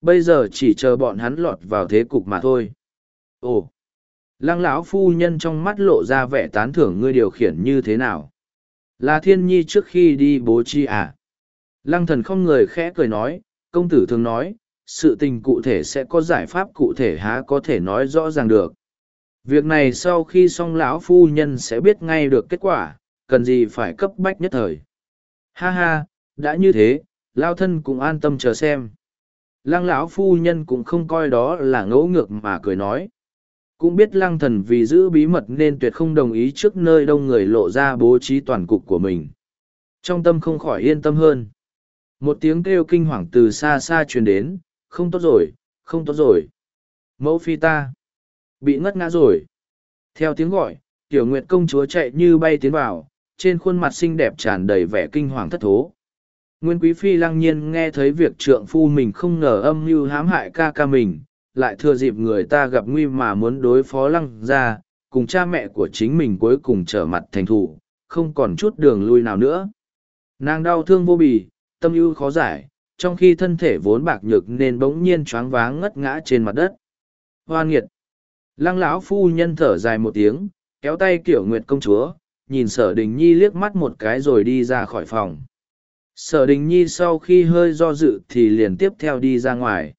Bây giờ chỉ chờ bọn hắn lọt vào thế cục mà thôi. Ồ, lăng lão phu nhân trong mắt lộ ra vẻ tán thưởng ngươi điều khiển như thế nào? Là thiên nhi trước khi đi bố chi à? Lăng thần không người khẽ cười nói, công tử thường nói, sự tình cụ thể sẽ có giải pháp cụ thể há có thể nói rõ ràng được việc này sau khi xong lão phu nhân sẽ biết ngay được kết quả cần gì phải cấp bách nhất thời Ha ha, đã như thế, lao thân cũng an tâm chờ xem. Lăng lão phu nhân cũng không coi đó là ngẫu ngược mà cười nói. Cũng biết lăng thần vì giữ bí mật nên tuyệt không đồng ý trước nơi đông người lộ ra bố trí toàn cục của mình. Trong tâm không khỏi yên tâm hơn. Một tiếng kêu kinh hoàng từ xa xa truyền đến, không tốt rồi, không tốt rồi. Mẫu phi ta, bị ngất ngã rồi. Theo tiếng gọi, tiểu nguyệt công chúa chạy như bay tiến vào, trên khuôn mặt xinh đẹp tràn đầy vẻ kinh hoàng thất thố. Nguyên Quý Phi lăng nhiên nghe thấy việc trượng phu mình không ngờ âm mưu hãm hại ca ca mình, lại thừa dịp người ta gặp nguy mà muốn đối phó lăng ra, cùng cha mẹ của chính mình cuối cùng trở mặt thành thủ, không còn chút đường lui nào nữa. Nàng đau thương vô bì, tâm ưu khó giải, trong khi thân thể vốn bạc nhược nên bỗng nhiên choáng váng ngất ngã trên mặt đất. Hoa nghiệt! Lăng lão phu nhân thở dài một tiếng, kéo tay kiểu nguyệt công chúa, nhìn sở đình nhi liếc mắt một cái rồi đi ra khỏi phòng. Sở đình nhi sau khi hơi do dự thì liền tiếp theo đi ra ngoài.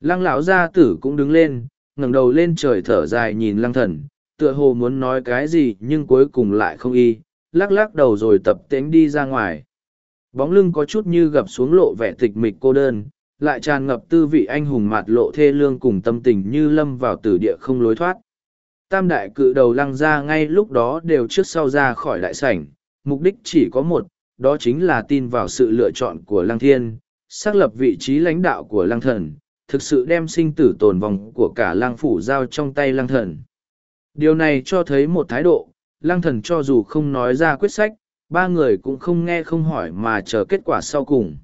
Lăng lão gia tử cũng đứng lên ngẩng đầu lên trời thở dài nhìn lăng thần tựa hồ muốn nói cái gì nhưng cuối cùng lại không y lắc lắc đầu rồi tập tễnh đi ra ngoài. Bóng lưng có chút như gập xuống lộ vẻ tịch mịch cô đơn lại tràn ngập tư vị anh hùng mạt lộ thê lương cùng tâm tình như lâm vào tử địa không lối thoát tam đại cự đầu lăng ra ngay lúc đó đều trước sau ra khỏi đại sảnh, mục đích chỉ có một, đó chính là tin vào sự lựa chọn của lăng thiên, xác lập vị trí lãnh đạo của lăng thần, thực sự đem sinh tử tồn vong của cả lăng phủ giao trong tay lăng thần. Điều này cho thấy một thái độ, lăng thần cho dù không nói ra quyết sách, ba người cũng không nghe không hỏi mà chờ kết quả sau cùng.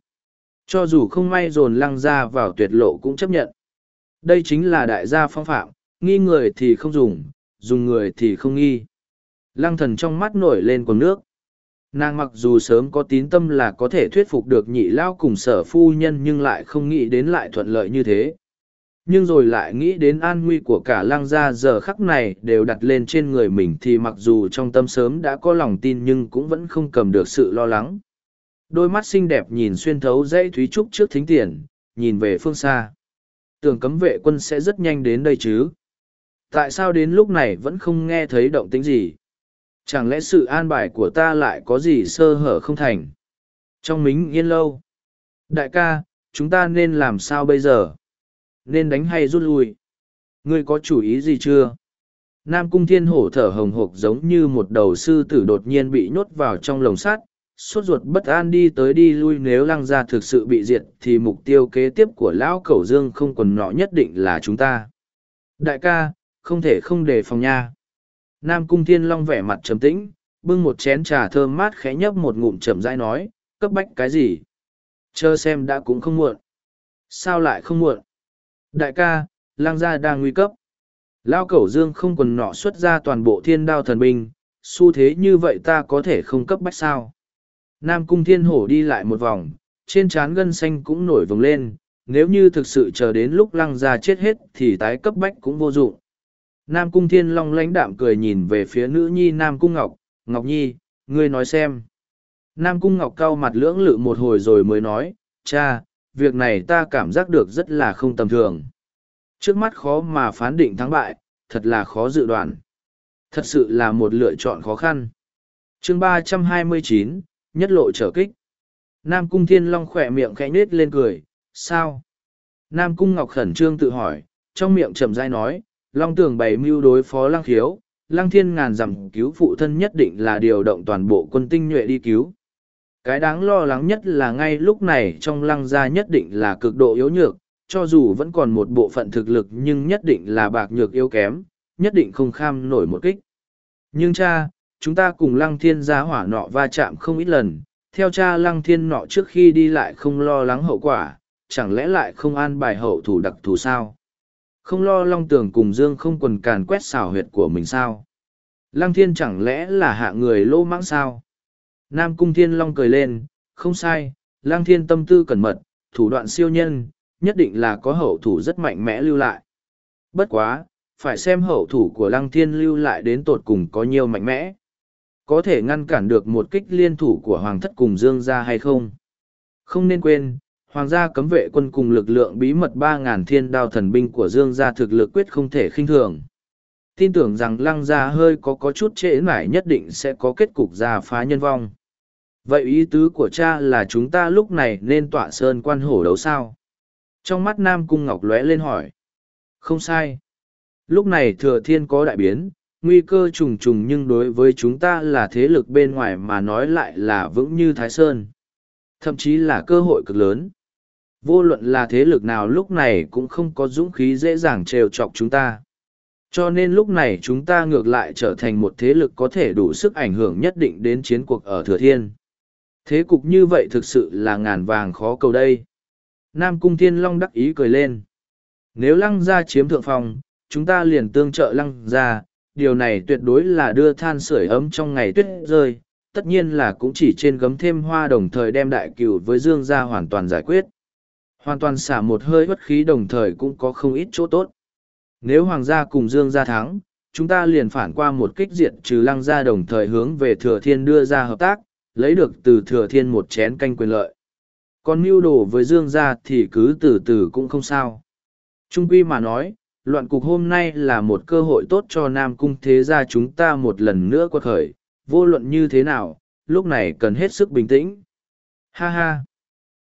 Cho dù không may dồn lăng ra vào tuyệt lộ cũng chấp nhận. Đây chính là đại gia phong phạm, nghi người thì không dùng, dùng người thì không nghi. Lăng thần trong mắt nổi lên quần nước. Nàng mặc dù sớm có tín tâm là có thể thuyết phục được nhị lao cùng sở phu nhân nhưng lại không nghĩ đến lại thuận lợi như thế. Nhưng rồi lại nghĩ đến an nguy của cả lăng gia giờ khắc này đều đặt lên trên người mình thì mặc dù trong tâm sớm đã có lòng tin nhưng cũng vẫn không cầm được sự lo lắng đôi mắt xinh đẹp nhìn xuyên thấu dãy thúy trúc trước thính tiền, nhìn về phương xa. Tưởng cấm vệ quân sẽ rất nhanh đến đây chứ? Tại sao đến lúc này vẫn không nghe thấy động tính gì? Chẳng lẽ sự an bài của ta lại có gì sơ hở không thành? Trong mính yên lâu. Đại ca, chúng ta nên làm sao bây giờ? Nên đánh hay rút lui? Ngươi có chủ ý gì chưa? Nam cung thiên hổ thở hồng hộc giống như một đầu sư tử đột nhiên bị nhốt vào trong lồng sắt sốt ruột bất an đi tới đi lui nếu lăng gia thực sự bị diệt thì mục tiêu kế tiếp của lão cẩu dương không quần nọ nhất định là chúng ta. Đại ca, không thể không đề phòng nha. Nam cung thiên long vẻ mặt trầm tĩnh, bưng một chén trà thơm mát khẽ nhấp một ngụm chậm rãi nói, cấp bách cái gì? Chờ xem đã cũng không muộn. Sao lại không muộn? Đại ca lang gia đang nguy cấp. Lao cẩu dương không quần nọ xuất ra toàn bộ thiên đao thần binh, xu thế như vậy ta có thể không cấp bách sao? Nam cung thiên hổ đi lại một vòng, trên trán gân xanh cũng nổi vừng lên, nếu như thực sự chờ đến lúc lăng ra chết hết thì tái cấp bách cũng vô dụng. Nam cung thiên long lãnh đạm cười nhìn về phía nữ nhi nam cung ngọc ngọc nhi, ngươi nói xem. Nam cung ngọc cau mặt lưỡng lự một hồi rồi mới nói, cha, việc này ta cảm giác được rất là không tầm thường. Trước mắt khó mà phán định thắng bại, thật là khó dự đoán. Thật sự là một lựa chọn khó khăn. Chương ba trăm hai mươi chín nhất lộ trở kích. Nam cung thiên long khỏe miệng khẽ nết lên cười sao? Nam cung ngọc khẩn trương tự hỏi trong miệng chậm dai nói long tường bày mưu đối phó lăng khiếu lăng thiên ngàn dặm cứu phụ thân nhất định là điều động toàn bộ quân tinh nhuệ đi cứu. Cái đáng lo lắng nhất là ngay lúc này trong lăng gia nhất định là cực độ yếu nhược cho dù vẫn còn một bộ phận thực lực nhưng nhất định là bạc nhược yếu kém, nhất định không kham nổi một kích. Nhưng cha, chúng ta cùng lăng thiên gia hỏa nọ va chạm không ít lần, theo cha lăng thiên nọ trước khi đi lại không lo lắng hậu quả, chẳng lẽ lại không an bài hậu thủ đặc thù sao? Không lo long tường cùng dương không quần càn quét xảo huyệt của mình sao? Lăng thiên chẳng lẽ là hạ người lô mãng sao? Nam cung thiên long cười lên, không sai, lăng thiên tâm tư cẩn mật, thủ đoạn siêu nhân, nhất định là có hậu thủ rất mạnh mẽ lưu lại. Bất quá, phải xem hậu thủ của lăng thiên lưu lại đến tột cùng có nhiều mạnh mẽ. Có thể ngăn cản được một kích liên thủ của Hoàng thất cùng Dương gia hay không? Không nên quên, Hoàng gia cấm vệ quân cùng lực lượng bí mật 3.000 thiên đao thần binh của Dương gia thực lực quyết không thể khinh thường. Tin tưởng rằng lăng gia hơi có có chút trễ nải nhất định sẽ có kết cục gia phá nhân vong. Vậy ý tứ của cha là chúng ta lúc này nên tọa sơn quan hổ đấu sao? trong mắt nam cung ngọc lóe lên hỏi không sai lúc này thừa thiên có đại biến nguy cơ trùng trùng nhưng đối với chúng ta là thế lực bên ngoài mà nói lại là vững như thái sơn. Thậm chí là cơ hội cực lớn. Vô luận là thế lực nào lúc này cũng không có dũng khí dễ dàng trêu chọc chúng ta. Cho nên lúc này chúng ta ngược lại trở thành một thế lực có thể đủ sức ảnh hưởng nhất định đến chiến cuộc ở thừa thiên. Thế cục như vậy thực sự là ngàn vàng khó cầu đây. Nam Cung Thiên Long đắc ý cười lên. Nếu lăng gia chiếm thượng phòng, chúng ta liền tương trợ lăng gia, điều này tuyệt đối là đưa than sưởi ấm trong ngày tuyết rơi, tất nhiên là cũng chỉ trên gấm thêm hoa đồng thời đem đại cửu với Dương gia hoàn toàn giải quyết. Hoàn toàn xả một hơi bất khí đồng thời cũng có không ít chỗ tốt. Nếu Hoàng gia cùng Dương gia thắng, chúng ta liền phản qua một kích diệt trừ lăng gia đồng thời hướng về Thừa Thiên đưa ra hợp tác, lấy được từ Thừa Thiên một chén canh quyền lợi còn mưu đồ với dương gia thì cứ từ từ cũng không sao trung quy mà nói loạn cục hôm nay là một cơ hội tốt cho nam cung thế gia chúng ta một lần nữa quật khởi. Vô luận như thế nào lúc này cần hết sức bình tĩnh. Ha ha.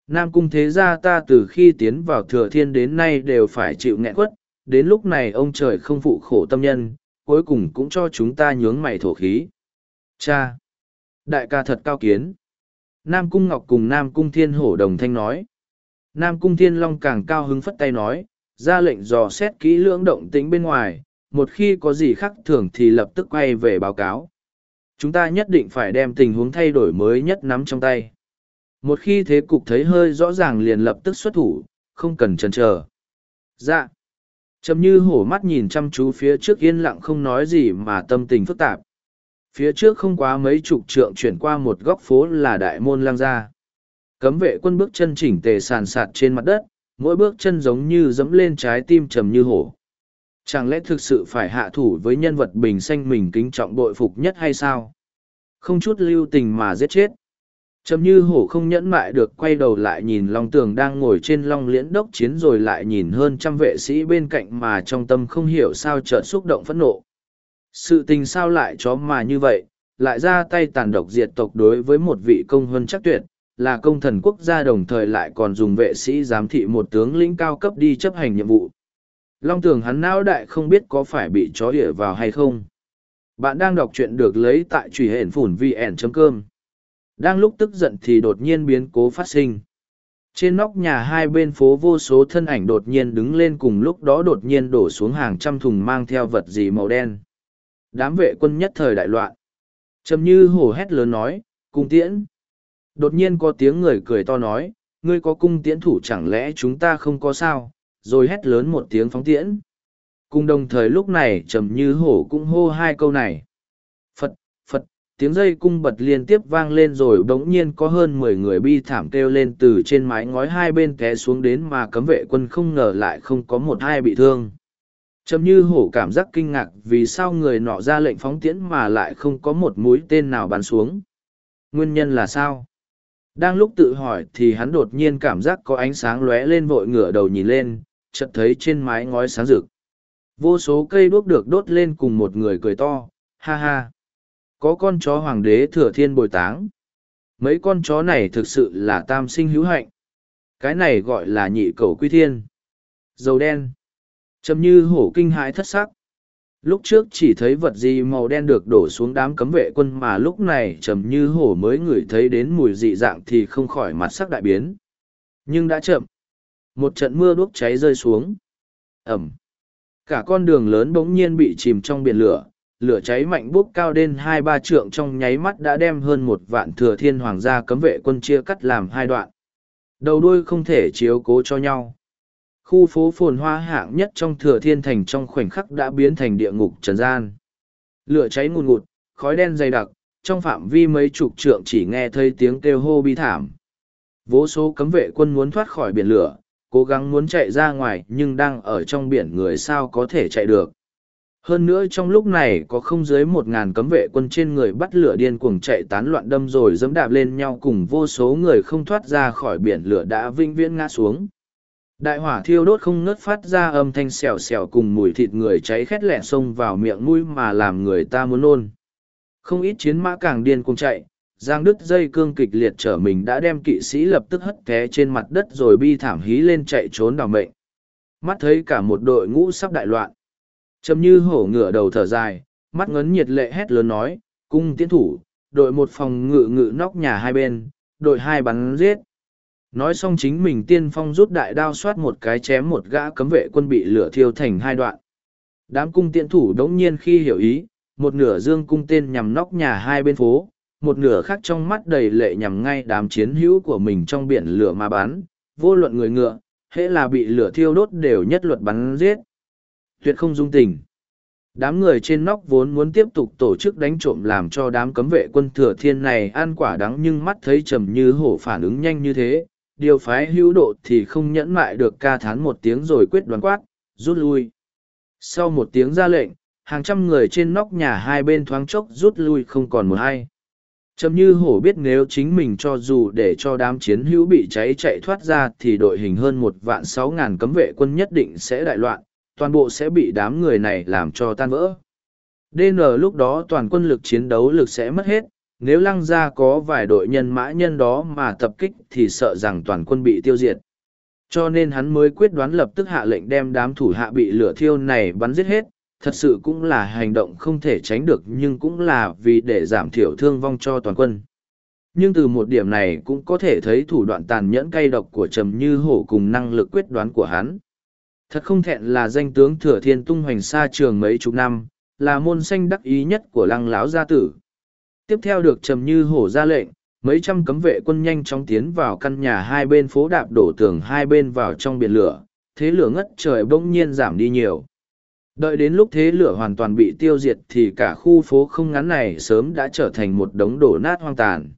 Nam cung thế gia ta từ khi tiến vào thừa thiên đến nay đều phải chịu nghẹn quất. Đến lúc này ông trời không phụ khổ tâm nhân cuối cùng cũng cho chúng ta nhướng mày thổ khí. Cha. Đại ca thật cao kiến. Nam Cung Ngọc cùng Nam Cung Thiên Hổ đồng thanh nói. Nam Cung Thiên Long càng cao hứng phất tay nói, ra lệnh dò xét kỹ lưỡng động tĩnh bên ngoài, một khi có gì khác thường thì lập tức quay về báo cáo. Chúng ta nhất định phải đem tình huống thay đổi mới nhất nắm trong tay. Một khi thế cục thấy hơi rõ ràng liền lập tức xuất thủ, không cần chần chờ. Dạ. Chầm như hổ mắt nhìn chăm chú phía trước yên lặng không nói gì mà tâm tình phức tạp phía trước không quá mấy chục trượng chuyển qua một góc phố là đại môn lang gia cấm vệ quân bước chân chỉnh tề sàn sạt trên mặt đất mỗi bước chân giống như dẫm lên trái tim trầm như hổ. Chẳng lẽ thực sự phải hạ thủ với nhân vật bình xanh mình kính trọng bội phục nhất hay sao? Không chút lưu tình mà giết chết. Trầm như hổ không nhẫn mại được quay đầu lại nhìn long tường đang ngồi trên long liễn đốc chiến rồi lại nhìn hơn trăm vệ sĩ bên cạnh mà trong tâm không hiểu sao chợt xúc động phẫn nộ. Sự tình sao lại chó mà như vậy, lại ra tay tàn độc diệt tộc đối với một vị công hơn chắc tuyệt, là công thần quốc gia đồng thời lại còn dùng vệ sĩ giám thị một tướng lĩnh cao cấp đi chấp hành nhiệm vụ. Long tường hắn não đại không biết có phải bị chó địa vào hay không. Bạn đang đọc truyện được lấy tại truy hển phủn vn.com. Đang lúc tức giận thì đột nhiên biến cố phát sinh. Trên nóc nhà hai bên phố vô số thân ảnh đột nhiên đứng lên cùng lúc đó đột nhiên đổ xuống hàng trăm thùng mang theo vật gì màu đen. Đám vệ quân nhất thời đại loạn. Trầm như hổ hét lớn nói, cung tiễn. Đột nhiên có tiếng người cười to nói, ngươi có cung tiễn thủ chẳng lẽ chúng ta không có sao, rồi hét lớn một tiếng phóng tiễn. Cùng đồng thời lúc này trầm như hổ cũng hô hai câu này. Phật, Phật, tiếng dây cung bật liên tiếp vang lên rồi bỗng nhiên có hơn mười người bi thảm kêu lên từ trên mái ngói hai bên té xuống đến mà cấm vệ quân không ngờ lại không có một hai bị thương. Trầm như hổ cảm giác kinh ngạc vì sao người nọ ra lệnh phóng tiễn mà lại không có một mũi tên nào bắn xuống. Nguyên nhân là sao? Đang lúc tự hỏi thì hắn đột nhiên cảm giác có ánh sáng lóe lên vội ngửa đầu nhìn lên, chợt thấy trên mái ngói sáng rực. Vô số cây đuốc được đốt lên cùng một người cười to, ha ha. Có con chó hoàng đế thừa thiên bồi táng. Mấy con chó này thực sự là tam sinh hữu hạnh. Cái này gọi là nhị cầu quy thiên. Dầu đen. Chầm như hổ kinh hãi thất sắc. Lúc trước chỉ thấy vật gì màu đen được đổ xuống đám cấm vệ quân mà lúc này trầm như hổ mới ngửi thấy đến mùi dị dạng thì không khỏi mặt sắc đại biến. Nhưng đã chậm. Một trận mưa đuốc cháy rơi xuống. Ẩm. Cả con đường lớn bỗng nhiên bị chìm trong biển lửa, lửa cháy mạnh bốc cao đến hai ba trượng trong nháy mắt đã đem hơn một vạn thừa thiên hoàng gia cấm vệ quân chia cắt làm hai đoạn. Đầu đuôi không thể chiếu cố cho nhau. Khu phố phồn hoa hạng nhất trong thừa thiên thành trong khoảnh khắc đã biến thành địa ngục trần gian. Lửa cháy ngùn ngụt, khói đen dày đặc, trong phạm vi mấy chục trượng chỉ nghe thấy tiếng kêu hô bi thảm. Vô số cấm vệ quân muốn thoát khỏi biển lửa, cố gắng muốn chạy ra ngoài nhưng đang ở trong biển người sao có thể chạy được. Hơn nữa trong lúc này có không dưới một ngàn cấm vệ quân trên người bắt lửa điên cuồng chạy tán loạn đâm rồi dẫm đạp lên nhau cùng vô số người không thoát ra khỏi biển lửa đã vinh viễn ngã xuống. Đại hỏa thiêu đốt không ngớt phát ra âm thanh xèo xèo cùng mùi thịt người cháy khét lẹn xông vào miệng mũi mà làm người ta muốn nôn. Không ít chiến mã càng điên cuồng chạy, giang đứt dây cương kịch liệt trở mình đã đem kỵ sĩ lập tức hất té trên mặt đất rồi bi thảm hí lên chạy trốn đào mệnh. Mắt thấy cả một đội ngũ sắp đại loạn. Châm như hổ ngửa đầu thở dài, mắt ngấn nhiệt lệ hét lớn nói, cung tiến thủ, đội một phòng ngự ngự nóc nhà hai bên, đội hai bắn giết. Nói xong chính mình tiên phong rút đại đao soát một cái chém một gã cấm vệ quân bị lửa thiêu thành hai đoạn. Đám cung tiện thủ đống nhiên khi hiểu ý, một nửa dương cung tên nhằm nóc nhà hai bên phố, một nửa khác trong mắt đầy lệ nhằm ngay đám chiến hữu của mình trong biển lửa mà bắn, vô luận người ngựa, hễ là bị lửa thiêu đốt đều nhất luật bắn giết. Tuyệt không dung tình. Đám người trên nóc vốn muốn tiếp tục tổ chức đánh trộm làm cho đám cấm vệ quân thừa thiên này ăn quả đắng nhưng mắt thấy trầm như hổ phản ứng nhanh như thế, điều phái hữu độ thì không nhẫn mại được ca thán một tiếng rồi quyết đoán quát, rút lui. Sau một tiếng ra lệnh, hàng trăm người trên nóc nhà hai bên thoáng chốc rút lui không còn một hay. Trầm như hổ biết nếu chính mình cho dù để cho đám chiến hữu bị cháy chạy thoát ra thì đội hình hơn một vạn sáu ngàn cấm vệ quân nhất định sẽ đại loạn, toàn bộ sẽ bị đám người này làm cho tan vỡ. DN lúc đó toàn quân lực chiến đấu lực sẽ mất hết, nếu lăng gia có vài đội nhân mã nhân đó mà tập kích thì sợ rằng toàn quân bị tiêu diệt. Cho nên hắn mới quyết đoán lập tức hạ lệnh đem đám thủ hạ bị lửa thiêu này bắn giết hết, thật sự cũng là hành động không thể tránh được nhưng cũng là vì để giảm thiểu thương vong cho toàn quân. Nhưng từ một điểm này cũng có thể thấy thủ đoạn tàn nhẫn cay độc của Trầm Như Hổ cùng năng lực quyết đoán của hắn. Thật không thẹn là danh tướng thừa thiên tung hoành xa trường mấy chục năm, là môn sanh đắc ý nhất của lăng láo gia tử. Tiếp theo được Trầm Như Hổ ra lệnh, mấy trăm cấm vệ quân nhanh chóng tiến vào căn nhà hai bên phố đạp đổ tường hai bên vào trong biển lửa, thế lửa ngất trời bỗng nhiên giảm đi nhiều. Đợi đến lúc thế lửa hoàn toàn bị tiêu diệt thì cả khu phố không ngắn này sớm đã trở thành một đống đổ nát hoang tàn.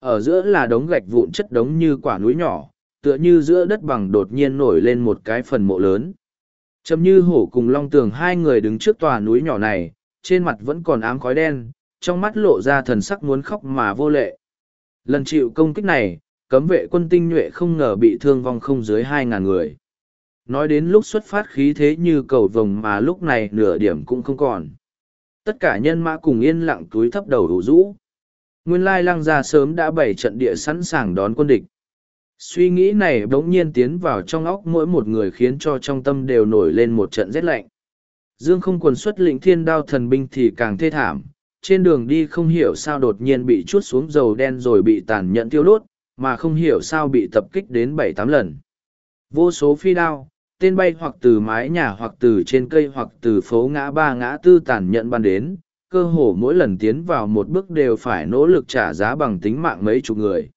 Ở giữa là đống gạch vụn chất đống như quả núi nhỏ, tựa như giữa đất bằng đột nhiên nổi lên một cái phần mộ lớn. Trầm như hổ cùng long tường hai người đứng trước tòa núi nhỏ này, trên mặt vẫn còn ám khói đen, trong mắt lộ ra thần sắc muốn khóc mà vô lệ. Lần chịu công kích này, cấm vệ quân tinh nhuệ không ngờ bị thương vong không dưới 2.000 người. Nói đến lúc xuất phát khí thế như cầu vồng mà lúc này nửa điểm cũng không còn. Tất cả nhân mã cùng yên lặng túi thấp đầu đủ rũ. Nguyên lai lăng ra sớm đã bày trận địa sẵn sàng đón quân địch. Suy nghĩ này bỗng nhiên tiến vào trong óc mỗi một người khiến cho trong tâm đều nổi lên một trận rét lạnh. Dương không quần xuất lĩnh thiên đao thần binh thì càng thê thảm, trên đường đi không hiểu sao đột nhiên bị chút xuống dầu đen rồi bị tàn nhẫn tiêu đốt, mà không hiểu sao bị tập kích đến bảy tám lần. Vô số phi đao, tên bay hoặc từ mái nhà hoặc từ trên cây hoặc từ phố ngã ba ngã tư tàn nhẫn ban đến, cơ hồ mỗi lần tiến vào một bước đều phải nỗ lực trả giá bằng tính mạng mấy chục người.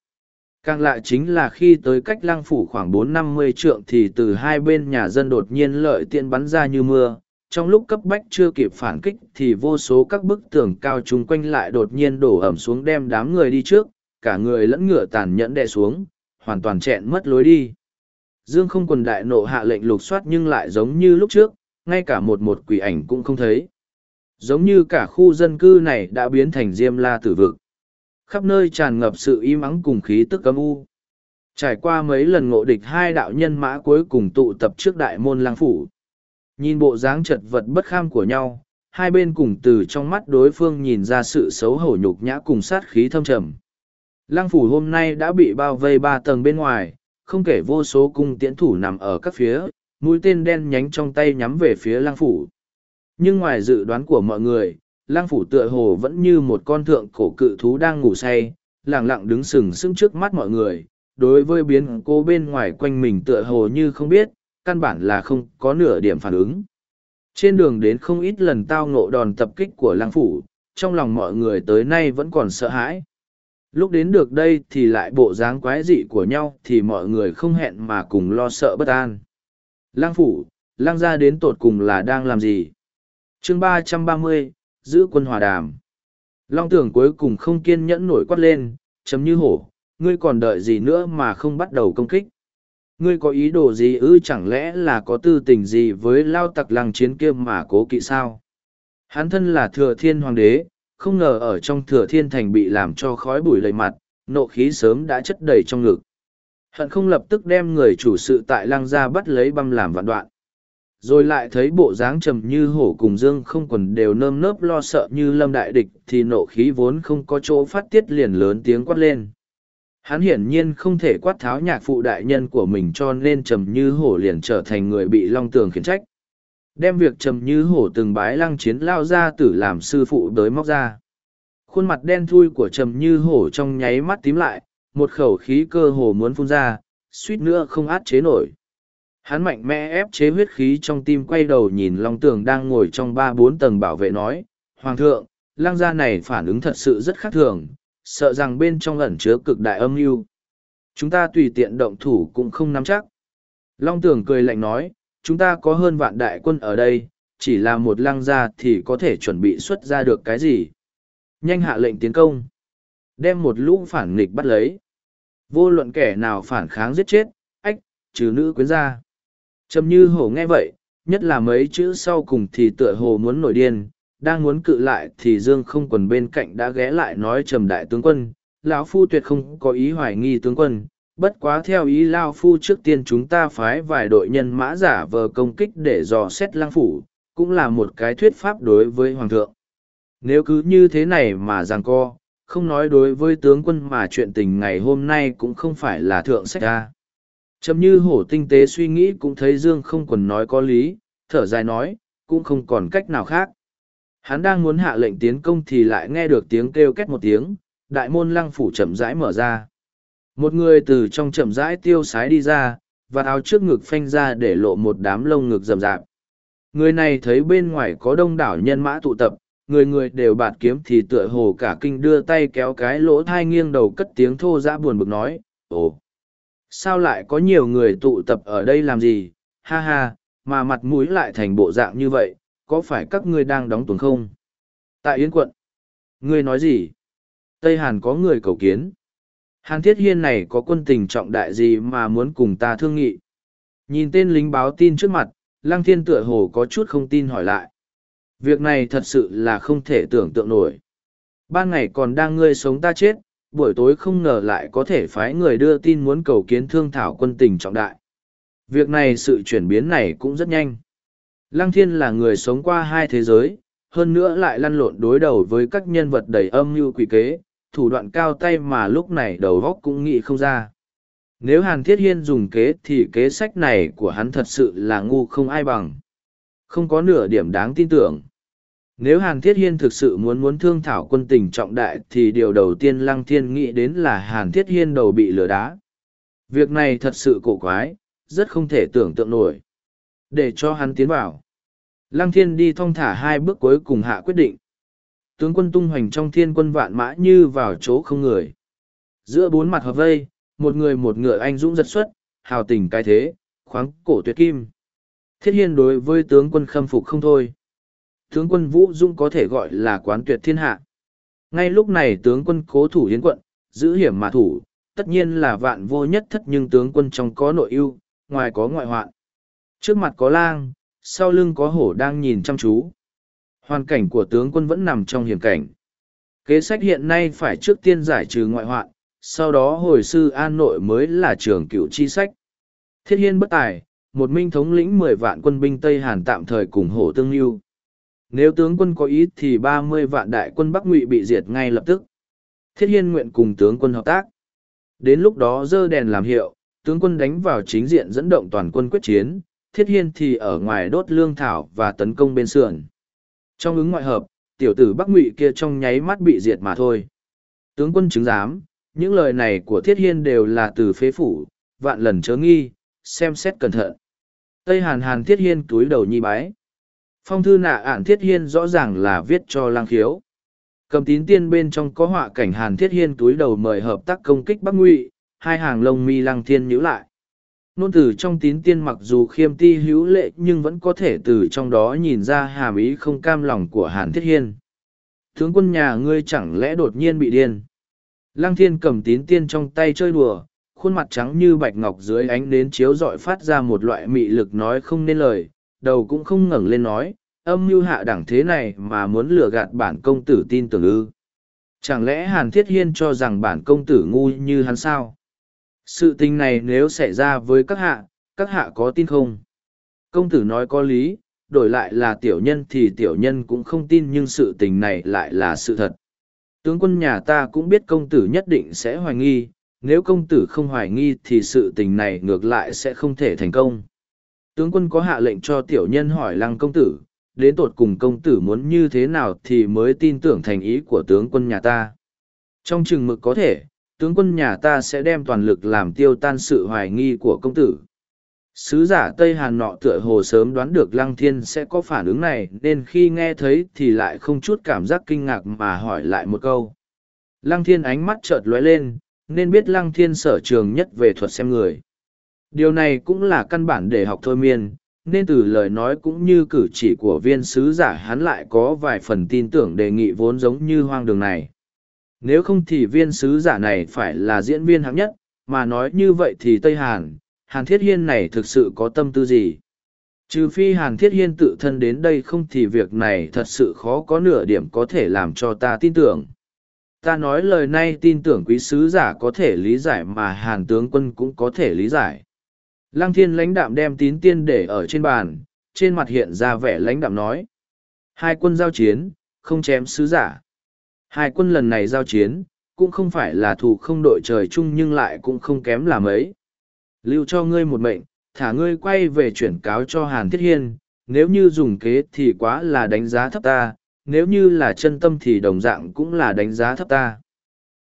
Càng lạ chính là khi tới cách lăng phủ khoảng bốn năm mươi trượng thì từ hai bên nhà dân đột nhiên lợi tiện bắn ra như mưa. Trong lúc cấp bách chưa kịp phản kích thì vô số các bức tường cao chung quanh lại đột nhiên đổ ẩm xuống đem đám người đi trước, cả người lẫn ngựa tàn nhẫn đè xuống, hoàn toàn chẹn mất lối đi. Dương không quần đại nộ hạ lệnh lục soát nhưng lại giống như lúc trước, ngay cả một một quỷ ảnh cũng không thấy. Giống như cả khu dân cư này đã biến thành diêm la tử vực. Khắp nơi tràn ngập sự im ắng cùng khí tức cấm u. Trải qua mấy lần ngộ địch hai đạo nhân mã cuối cùng tụ tập trước đại môn lang phủ. Nhìn bộ dáng chật vật bất kham của nhau, hai bên cùng từ trong mắt đối phương nhìn ra sự xấu hổ nhục nhã cùng sát khí thâm trầm. Lăng phủ hôm nay đã bị bao vây ba tầng bên ngoài, không kể vô số cung tiễn thủ nằm ở các phía, mũi tên đen nhánh trong tay nhắm về phía lăng phủ. Nhưng ngoài dự đoán của mọi người, lăng phủ tựa hồ vẫn như một con thượng cổ cự thú đang ngủ say, lẳng lặng đứng sừng sững trước mắt mọi người. Đối với biến cố bên ngoài quanh mình tựa hồ như không biết, căn bản là không có nửa điểm phản ứng. Trên đường đến không ít lần tao ngộ đòn tập kích của lăng phủ, trong lòng mọi người tới nay vẫn còn sợ hãi. Lúc đến được đây thì lại bộ dáng quái dị của nhau thì mọi người không hẹn mà cùng lo sợ bất an. Lăng phủ, lăng ra đến tột cùng là đang làm gì? chương ba trăm ba mươi giữ quân hòa đàm. Long tưởng cuối cùng không kiên nhẫn nổi quát lên, chấm như hổ, ngươi còn đợi gì nữa mà không bắt đầu công kích. Ngươi có ý đồ gì ư chẳng lẽ là có tư tình gì với lao tặc lăng chiến kia mà cố kỵ sao? Hắn thân là thừa thiên hoàng đế, không ngờ ở trong thừa thiên thành bị làm cho khói bụi lầy mặt, nộ khí sớm đã chất đầy trong ngực. Hận không lập tức đem người chủ sự tại lăng ra bắt lấy băm làm vạn đoạn. Rồi lại thấy bộ dáng trầm như hổ cùng dương không quần đều nơm nớp lo sợ như lâm đại địch thì nộ khí vốn không có chỗ phát tiết liền lớn tiếng quát lên. Hắn hiển nhiên không thể quát tháo nhạc phụ đại nhân của mình cho nên trầm như hổ liền trở thành người bị long tường khiển trách. Đem việc trầm như hổ từng bái lăng chiến lao ra tử làm sư phụ đới móc ra. Khuôn mặt đen thui của trầm như hổ trong nháy mắt tím lại, một khẩu khí cơ hồ muốn phun ra, suýt nữa không át chế nổi. Hắn mạnh mẽ ép chế huyết khí trong tim quay đầu nhìn long tường đang ngồi trong ba bốn tầng bảo vệ nói, hoàng thượng, lăng gia này phản ứng thật sự rất khác thường sợ rằng bên trong ẩn chứa cực đại âm mưu chúng ta tùy tiện động thủ cũng không nắm chắc long tường cười lạnh nói chúng ta có hơn vạn đại quân ở đây, chỉ là một lăng gia thì có thể chuẩn bị xuất ra được cái gì. Nhanh hạ lệnh tiến công. Đem một lũ phản nghịch bắt lấy. Vô luận kẻ nào phản kháng giết chết, ách, trừ nữ quyến gia. Trầm như hổ nghe vậy, nhất là mấy chữ sau cùng thì tựa hồ muốn nổi điên, đang muốn cự lại thì Dương không quần bên cạnh đã ghé lại nói trầm đại tướng quân, lão phu tuyệt không có ý hoài nghi tướng quân, bất quá theo ý lao phu trước tiên chúng ta phái vài đội nhân mã giả vờ công kích để dò xét lang phủ cũng là một cái thuyết pháp đối với hoàng thượng. Nếu cứ như thế này mà rằng co không nói đối với tướng quân mà chuyện tình ngày hôm nay cũng không phải là thượng sách ra chấm như hổ tinh tế suy nghĩ cũng thấy dương không còn nói có lý thở dài nói cũng không còn cách nào khác hắn đang muốn hạ lệnh tiến công thì lại nghe được tiếng kêu két một tiếng, đại môn lăng phủ chậm rãi mở ra. Một người từ trong chậm rãi tiêu sái đi ra và áo trước ngực phanh ra để lộ một đám lông ngực rậm rạp. Người này thấy bên ngoài có đông đảo nhân mã tụ tập, người người đều bạt kiếm thì tựa hồ cả kinh đưa tay kéo cái lỗ thai nghiêng đầu cất tiếng thô dã buồn bực nói, ồ, sao lại có nhiều người tụ tập ở đây làm gì? Ha ha, mà mặt mũi lại thành bộ dạng như vậy có phải các ngươi đang đóng tuần không tại yến quận ngươi nói gì tây hàn có người cầu kiến Hàn Thiết Hiên này có quân tình trọng đại gì mà muốn cùng ta thương nghị. Nhìn tên lính báo tin trước mặt, Lăng Thiên tựa hồ có chút không tin hỏi lại. Việc này thật sự là không thể tưởng tượng nổi. Ban ngày còn đang ngươi sống ta chết, buổi tối không ngờ lại có thể phái người đưa tin muốn cầu kiến thương thảo quân tình trọng đại. Việc này sự chuyển biến này cũng rất nhanh. Lăng thiên là người sống qua hai thế giới, hơn nữa lại lăn lộn đối đầu với các nhân vật đầy âm mưu quỷ kế, thủ đoạn cao tay mà lúc này đầu góc cũng nghĩ không ra. Nếu Hàn Thiết Hiên dùng kế thì kế sách này của hắn thật sự là ngu không ai bằng. Không có nửa điểm đáng tin tưởng. Nếu Hàn Thiết Hiên thực sự muốn muốn thương thảo quân tình trọng đại thì điều đầu tiên Lăng Thiên nghĩ đến là Hàn Thiết Hiên đầu bị lừa đá. Việc này thật sự cổ quái, rất không thể tưởng tượng nổi. Để cho hắn tiến vào. Lăng Thiên đi thong thả hai bước cuối cùng hạ quyết định. Tướng quân tung hoành trong thiên quân vạn mã như vào chỗ không người. Giữa bốn mặt hợp vây, một người một ngựa anh dũng giật xuất, hào tình cái thế, khoáng cổ tuyệt kim. Thiết hiên đối với tướng quân khâm phục không thôi. Tướng quân Vũ Dung có thể gọi là quán tuyệt thiên hạ. Ngay lúc này tướng quân cố thủ hiến quận, giữ hiểm mà thủ, tất nhiên là vạn vô nhất thất nhưng tướng quân trong có nội ưu, ngoài có ngoại hoạn. Trước mặt có lang, sau lưng có hổ đang nhìn chăm chú. Hoàn cảnh của tướng quân vẫn nằm trong hiểm cảnh. Kế sách hiện nay phải trước tiên giải trừ ngoại hoạn, sau đó hồi sư an nội mới là trường cựu chi sách. Thiết hiên bất tài, một minh thống lĩnh mười vạn quân binh Tây Hàn tạm thời cùng hổ tương lưu. Nếu tướng quân có ý thì ba mươi vạn đại quân Bắc Ngụy bị diệt ngay lập tức. Thiết hiên nguyện cùng tướng quân hợp tác. Đến lúc đó dơ đèn làm hiệu, tướng quân đánh vào chính diện dẫn động toàn quân quyết chiến, thiết hiên thì ở ngoài đốt lương thảo và tấn công bên sườn. Trong ứng ngoại hợp, tiểu tử Bắc Ngụy kia trong nháy mắt bị diệt mà thôi. Tướng quân chứng giám, những lời này của thiết hiên đều là từ phế phủ, vạn lần chớ nghi, xem xét cẩn thận. Tây Hàn Hàn thiết hiên túi đầu nhi bái. Phong thư nạ ản thiết hiên rõ ràng là viết cho lang khiếu. Cầm tín tiên bên trong có họa cảnh Hàn thiết hiên túi đầu mời hợp tác công kích Bắc Ngụy, hai hàng lông mi lăng thiên nhíu lại. Nôn từ trong tín tiên mặc dù khiêm ti hữu lệ nhưng vẫn có thể từ trong đó nhìn ra hàm ý không cam lòng của Hàn Thiết Hiên. Tướng quân nhà ngươi chẳng lẽ đột nhiên bị điên. Lăng thiên cầm tín tiên trong tay chơi đùa, khuôn mặt trắng như bạch ngọc dưới ánh đến chiếu dọi phát ra một loại mị lực nói không nên lời, đầu cũng không ngẩng lên nói, âm mưu hạ đẳng thế này mà muốn lừa gạt bản công tử tin tưởng ư. Chẳng lẽ Hàn Thiết Hiên cho rằng bản công tử ngu như hắn sao? Sự tình này nếu xảy ra với các hạ, các hạ có tin không? Công tử nói có lý, đổi lại là tiểu nhân thì tiểu nhân cũng không tin nhưng sự tình này lại là sự thật. Tướng quân nhà ta cũng biết công tử nhất định sẽ hoài nghi, nếu công tử không hoài nghi thì sự tình này ngược lại sẽ không thể thành công. Tướng quân có hạ lệnh cho tiểu nhân hỏi lăng công tử, đến tột cùng công tử muốn như thế nào thì mới tin tưởng thành ý của tướng quân nhà ta. Trong chừng mực có thể, tướng quân nhà ta sẽ đem toàn lực làm tiêu tan sự hoài nghi của công tử. Sứ giả Tây Hàn nọ tựa hồ sớm đoán được Lăng Thiên sẽ có phản ứng này nên khi nghe thấy thì lại không chút cảm giác kinh ngạc mà hỏi lại một câu. Lăng Thiên ánh mắt chợt lóe lên, nên biết Lăng Thiên sở trường nhất về thuật xem người. Điều này cũng là căn bản để học thôi miên, nên từ lời nói cũng như cử chỉ của viên sứ giả hắn lại có vài phần tin tưởng đề nghị vốn giống như hoang đường này nếu không thì viên sứ giả này phải là diễn viên hạng nhất, mà nói như vậy thì Tây Hàn, Hàn Thiết Hiên này thực sự có tâm tư gì? Trừ phi Hàn Thiết Hiên tự thân đến đây không thì việc này thật sự khó có nửa điểm có thể làm cho ta tin tưởng. Ta nói lời này tin tưởng quý sứ giả có thể lý giải mà Hàn tướng quân cũng có thể lý giải. Lăng thiên lãnh đạm đem tín tiên để ở trên bàn, trên mặt hiện ra vẻ lãnh đạm nói. Hai quân giao chiến, không chém sứ giả. Hai quân lần này giao chiến, cũng không phải là thủ không đội trời chung nhưng lại cũng không kém là mấy. Lưu cho ngươi một mệnh, thả ngươi quay về chuyển cáo cho Hàn Thiết Hiên, nếu như dùng kế thì quá là đánh giá thấp ta, nếu như là chân tâm thì đồng dạng cũng là đánh giá thấp ta.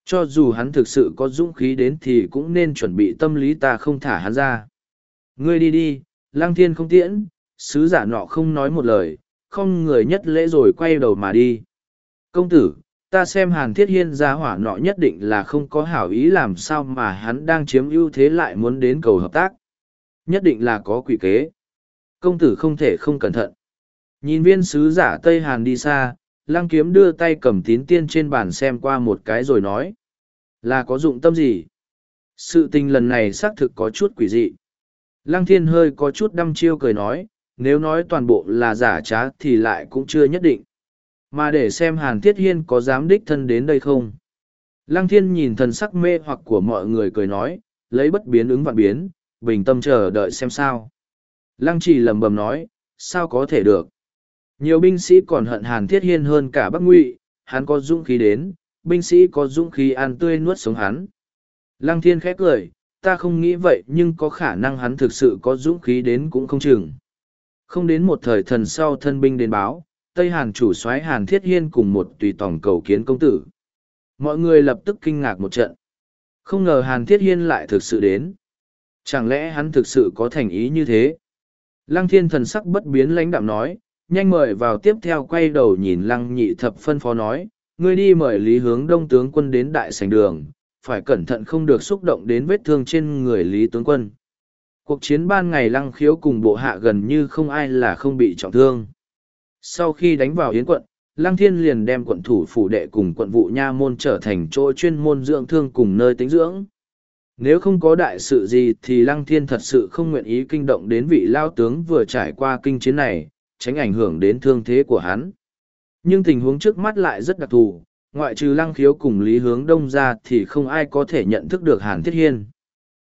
Cho dù hắn thực sự có dũng khí đến thì cũng nên chuẩn bị tâm lý ta không thả hắn ra. Ngươi đi đi, lang thiên không tiễn, sứ giả nọ không nói một lời, không người nhất lễ rồi quay đầu mà đi. Công tử, ta xem hàn thiết hiên ra hỏa nọ nhất định là không có hảo ý làm sao mà hắn đang chiếm ưu thế lại muốn đến cầu hợp tác. Nhất định là có quỷ kế. Công tử không thể không cẩn thận. Nhìn viên sứ giả tây hàn đi xa, lăng kiếm đưa tay cầm tín tiên trên bàn xem qua một cái rồi nói, là có dụng tâm gì? Sự tình lần này xác thực có chút quỷ dị. Lăng thiên hơi có chút đăm chiêu cười nói, nếu nói toàn bộ là giả trá thì lại cũng chưa nhất định mà để xem Hàn Thiết Hiên có dám đích thân đến đây không. Lăng thiên nhìn thần sắc mê hoặc của mọi người cười nói, lấy bất biến ứng vạn biến, bình tâm chờ đợi xem sao. Lăng Chỉ lầm bầm nói, sao có thể được. Nhiều binh sĩ còn hận Hàn Thiết Hiên hơn cả Bắc Ngụy, hắn có dũng khí đến, binh sĩ có dũng khí ăn tươi nuốt sống hắn. Lăng Thiên khép cười, ta không nghĩ vậy nhưng có khả năng hắn thực sự có dũng khí đến cũng không chừng. Không đến một thời thần sau thân binh đến báo, Tây Hàn chủ soái Hàn Thiết Hiên cùng một tùy tòng cầu kiến công tử. Mọi người lập tức kinh ngạc một trận. Không ngờ Hàn Thiết Hiên lại thực sự đến. Chẳng lẽ hắn thực sự có thành ý như thế? Lăng thiên thần sắc bất biến lãnh đạm nói, nhanh mời vào tiếp theo quay đầu nhìn lăng nhị thập phân phó nói, ngươi đi mời lý hướng đông tướng quân đến đại sành đường, phải cẩn thận không được xúc động đến vết thương trên người lý tướng quân. Cuộc chiến ban ngày lăng khiếu cùng bộ hạ gần như không ai là không bị trọng thương. Sau khi đánh vào Yến quận, Lăng Thiên liền đem quận thủ phủ đệ cùng quận vụ nha môn trở thành chỗ chuyên môn dưỡng thương cùng nơi tính dưỡng. Nếu không có đại sự gì thì Lăng Thiên thật sự không nguyện ý kinh động đến vị lao tướng vừa trải qua kinh chiến này, tránh ảnh hưởng đến thương thế của hắn. Nhưng tình huống trước mắt lại rất đặc thù, ngoại trừ Lăng Khiếu cùng Lý Hướng Đông ra thì không ai có thể nhận thức được Hàn Thiết Hiên.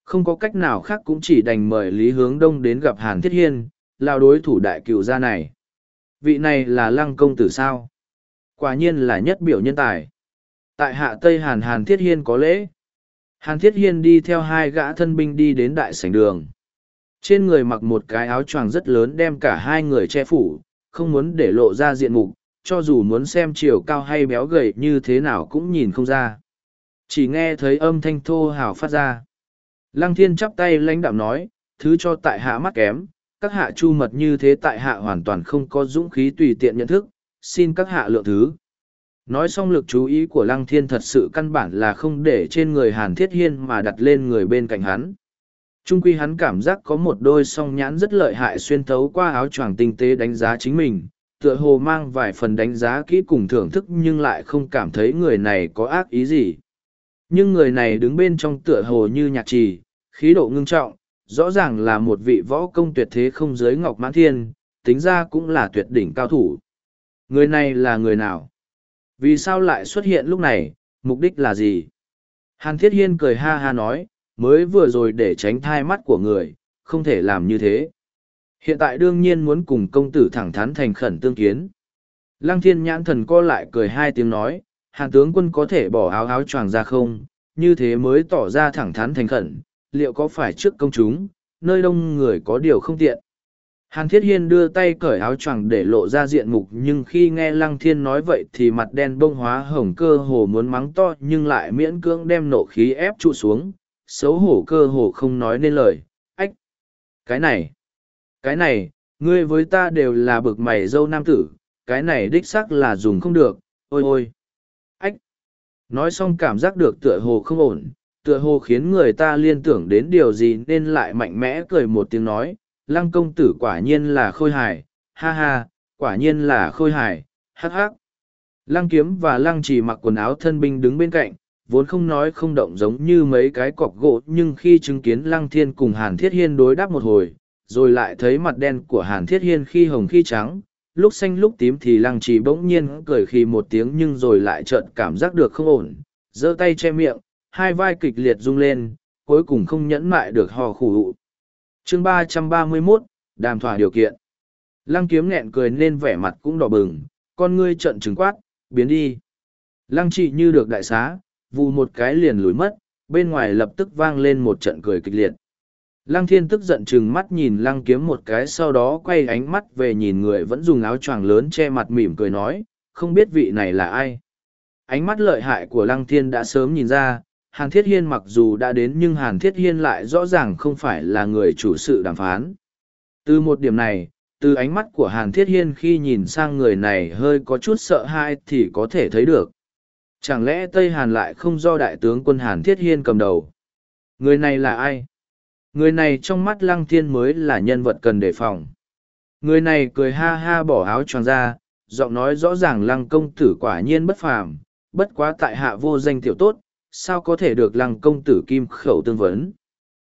Không có cách nào khác cũng chỉ đành mời Lý Hướng Đông đến gặp Hàn Thiết Hiên, lao đối thủ đại cựu gia này. Vị này là Lăng Công Tử sao? Quả nhiên là nhất biểu nhân tài. Tại hạ Tây Hàn Hàn Thiết Hiên có lễ. Hàn Thiết Hiên đi theo hai gã thân binh đi đến đại sảnh đường. Trên người mặc một cái áo choàng rất lớn đem cả hai người che phủ, không muốn để lộ ra diện mục, cho dù muốn xem chiều cao hay béo gầy như thế nào cũng nhìn không ra. Chỉ nghe thấy âm thanh thô hào phát ra. Lăng thiên chắp tay lãnh đạm nói, thứ cho tại hạ mắt kém, các hạ chu mật như thế tại hạ hoàn toàn không có dũng khí tùy tiện nhận thức, xin các hạ lượng thứ. Nói xong lực chú ý của Lăng Thiên thật sự căn bản là không để trên người Hàn Thiết Hiên mà đặt lên người bên cạnh hắn. Trung quy hắn cảm giác có một đôi song nhãn rất lợi hại xuyên thấu qua áo choàng tinh tế đánh giá chính mình, tựa hồ mang vài phần đánh giá kỹ cùng thưởng thức nhưng lại không cảm thấy người này có ác ý gì. Nhưng người này đứng bên trong tựa hồ như nhạc trì, khí độ ngưng trọng, rõ ràng là một vị võ công tuyệt thế không giới ngọc mãn thiên, tính ra cũng là tuyệt đỉnh cao thủ. Người này là người nào? Vì sao lại xuất hiện lúc này, mục đích là gì? Hàn Thiết Hiên cười ha ha nói, mới vừa rồi để tránh thai mắt của người, không thể làm như thế. Hiện tại đương nhiên muốn cùng công tử thẳng thắn thành khẩn tương kiến. Lăng thiên nhãn thần co lại cười hai tiếng nói, hàn tướng quân có thể bỏ áo áo choàng ra không, như thế mới tỏ ra thẳng thắn thành khẩn, liệu có phải trước công chúng, nơi đông người có điều không tiện. Hàn Thiết Hiên đưa tay cởi áo choàng để lộ ra diện mục nhưng khi nghe Lăng Thiên nói vậy thì mặt đen bông hóa hồng cơ hồ muốn mắng to nhưng lại miễn cưỡng đem nộ khí ép trụ xuống, xấu hổ cơ hồ không nói nên lời. Ách! Cái này! Cái này, ngươi với ta đều là bực mày dâu nam tử, cái này đích xác là dùng không được, ôi ôi! Ách! Nói xong cảm giác được tựa hồ không ổn, tựa hồ khiến người ta liên tưởng đến điều gì nên lại mạnh mẽ cười một tiếng nói, lăng công tử quả nhiên là khôi hài, ha ha, quả nhiên là khôi hài, hắc hắc. Lăng kiếm và lăng chỉ mặc quần áo thân binh đứng bên cạnh, vốn không nói không động giống như mấy cái cọc gỗ, nhưng khi chứng kiến lăng thiên cùng hàn thiết hiên đối đáp một hồi, rồi lại thấy mặt đen của hàn thiết hiên khi hồng khi trắng, lúc xanh lúc tím thì lăng trì bỗng nhiên cười khi một tiếng nhưng rồi lại chợt cảm giác được không ổn, giơ tay che miệng hai vai kịch liệt rung lên, cuối cùng không nhẫn mại được hò khủ hụ. chương ba trăm ba mươi 331, đàm thỏa điều kiện. Lăng kiếm nghẹn cười nên vẻ mặt cũng đỏ bừng, con ngươi trận trừng quát, biến đi. Lăng trị như được đại xá, vù một cái liền lùi mất, bên ngoài lập tức vang lên một trận cười kịch liệt. Lăng thiên tức giận chừng mắt nhìn lăng kiếm một cái sau đó quay ánh mắt về nhìn người vẫn dùng áo choàng lớn che mặt mỉm cười nói, không biết vị này là ai. Ánh mắt lợi hại của lăng thiên đã sớm nhìn ra, Hàn Thiết Hiên mặc dù đã đến nhưng Hàn Thiết Hiên lại rõ ràng không phải là người chủ sự đàm phán. Từ một điểm này, từ ánh mắt của Hàn Thiết Hiên khi nhìn sang người này hơi có chút sợ hãi thì có thể thấy được. Chẳng lẽ Tây Hàn lại không do đại tướng quân Hàn Thiết Hiên cầm đầu? Người này là ai? Người này trong mắt Lăng Thiên mới là nhân vật cần đề phòng. Người này cười ha ha bỏ áo choàng ra, giọng nói rõ ràng Lăng công tử quả nhiên bất phàm, bất quá tại hạ vô danh tiểu tốt, sao có thể được lăng công tử kim khẩu tương vấn.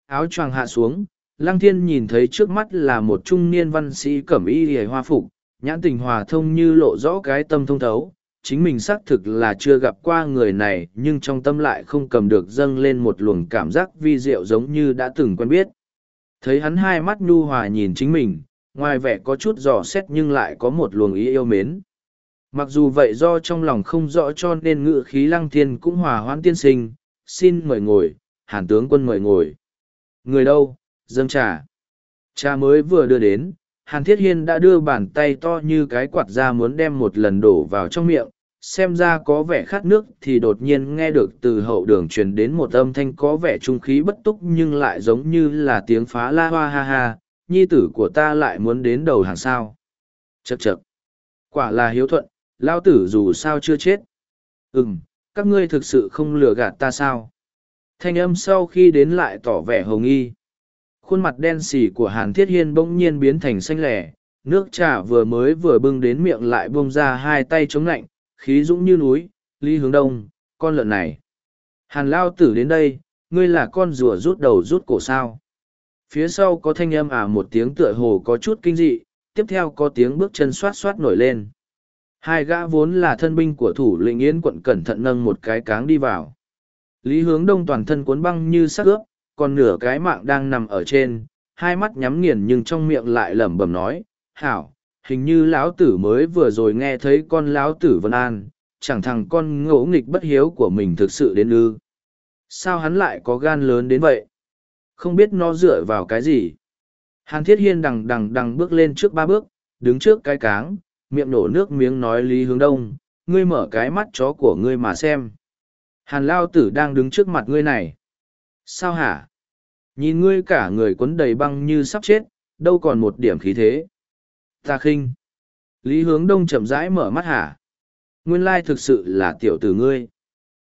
Áo choàng hạ xuống, lăng thiên nhìn thấy trước mắt là một trung niên văn sĩ cẩm y hề hoa phục, nhãn tình hòa thông như lộ rõ cái tâm thông thấu, chính mình xác thực là chưa gặp qua người này nhưng trong tâm lại không cầm được dâng lên một luồng cảm giác vi diệu giống như đã từng quen biết. Thấy hắn hai mắt nhu hòa nhìn chính mình ngoài vẻ có chút dò xét nhưng lại có một luồng ý yêu mến mặc dù vậy do trong lòng không rõ cho nên ngự khí lăng thiên cũng hòa hoãn tiên sinh, xin mời ngồi, hàn tướng quân mời ngồi. Người đâu? Dâng trà. Trà mới vừa đưa đến, hàn thiết hiên đã đưa bàn tay to như cái quạt ra muốn đem một lần đổ vào trong miệng. Xem ra có vẻ khát nước thì đột nhiên nghe được từ hậu đường truyền đến một âm thanh có vẻ trung khí bất túc nhưng lại giống như là tiếng phá la hoa ha ha. Nhi tử của ta lại muốn đến đầu hàng sao? Chật chật quả là hiếu thuận lao tử dù sao chưa chết. Ừ m các ngươi thực sự không lừa gạt ta sao? Thanh âm sau khi đến lại tỏ vẻ hồng nghi. Khuôn mặt đen xì của hàn thiết hiên bỗng nhiên biến thành xanh lẻ. Nước trà vừa mới vừa bưng đến miệng lại bông ra hai tay chống lạnh, khí dũng như núi, ly hướng đông, con lợn này. Hàn lao tử đến đây, ngươi là con rùa rút đầu rút cổ sao? Phía sau có thanh âm ả một tiếng tựa hồ có chút kinh dị, tiếp theo có tiếng bước chân xoát xoát nổi lên hai gã vốn là thân binh của thủ lĩnh yến quận cẩn thận nâng một cái cáng đi vào. Lý hướng đông toàn thân cuốn băng như sắc ướp, còn nửa cái mạng đang nằm ở trên, hai mắt nhắm nghiền nhưng trong miệng lại lẩm bẩm nói, hảo, hình như lão tử mới vừa rồi nghe thấy con lão tử vân an, chẳng thằng con ngỗ nghịch bất hiếu của mình thực sự đến ư. Sao hắn lại có gan lớn đến vậy? Không biết nó dựa vào cái gì. Hàn thiết hiên đằng đằng đằng bước lên trước ba bước, đứng trước cái cáng miệng nổ nước miếng nói lý hướng đông, ngươi mở cái mắt chó của ngươi mà xem. Hàn lao tử đang đứng trước mặt ngươi này. Sao hả? Nhìn ngươi cả người quấn đầy băng như sắp chết, đâu còn một điểm khí thế. Ta khinh. Lý hướng đông chậm rãi mở mắt hả? Nguyên lai thực sự là tiểu tử ngươi.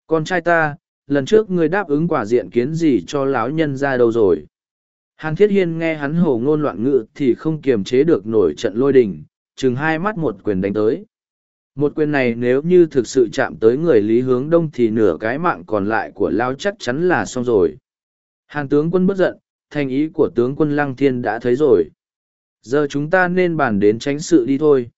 Con trai ta, lần trước ngươi đáp ứng quả diện kiến gì cho lão nhân ra đâu rồi? Hàn thiết hiên nghe hắn hồ ngôn loạn ngự thì không kiềm chế được nổi trận lôi đình chừng hai mắt một quyền đánh tới. Một quyền này nếu như thực sự chạm tới người lý hướng đông thì nửa cái mạng còn lại của lao chắc chắn là xong rồi. Hàn tướng quân bất giận, thành ý của tướng quân lăng thiên đã thấy rồi. Giờ chúng ta nên bàn đến tránh sự đi thôi.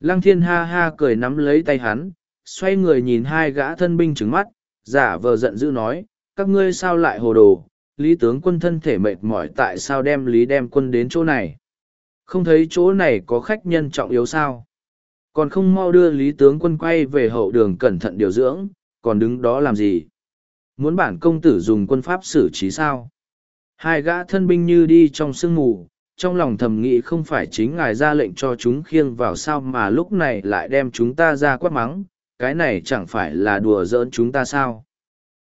Lăng thiên ha ha cười nắm lấy tay hắn, xoay người nhìn hai gã thân binh trứng mắt, giả vờ giận dữ nói, các ngươi sao lại hồ đồ? Lý tướng quân thân thể mệt mỏi tại sao đem lý đem quân đến chỗ này? Không thấy chỗ này có khách nhân trọng yếu sao? Còn không mau đưa lý tướng quân quay về hậu đường cẩn thận điều dưỡng, còn đứng đó làm gì? Muốn bản công tử dùng quân pháp xử trí sao? Hai gã thân binh như đi trong sương mù, trong lòng thầm nghĩ không phải chính ngài ra lệnh cho chúng khiêng vào sao mà lúc này lại đem chúng ta ra quát mắng, cái này chẳng phải là đùa giỡn chúng ta sao?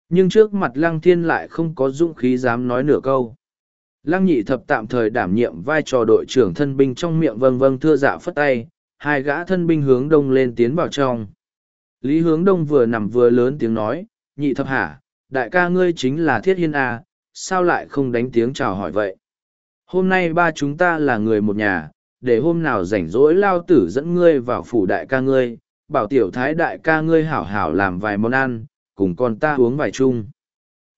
Nhưng trước mặt lăng thiên lại không có dũng khí dám nói nửa câu lăng nhị thập tạm thời đảm nhiệm vai trò đội trưởng thân binh trong miệng vâng vâng thưa dạ phất tay, hai gã thân binh hướng đông lên tiến vào trong. Lý hướng đông vừa nằm vừa lớn tiếng nói, nhị thập hả, đại ca ngươi chính là thiết hiên a sao lại không đánh tiếng chào hỏi vậy? Hôm nay ba chúng ta là người một nhà, để hôm nào rảnh rỗi lao tử dẫn ngươi vào phủ đại ca ngươi, bảo tiểu thái đại ca ngươi hảo hảo làm vài món ăn, cùng con ta uống vài chung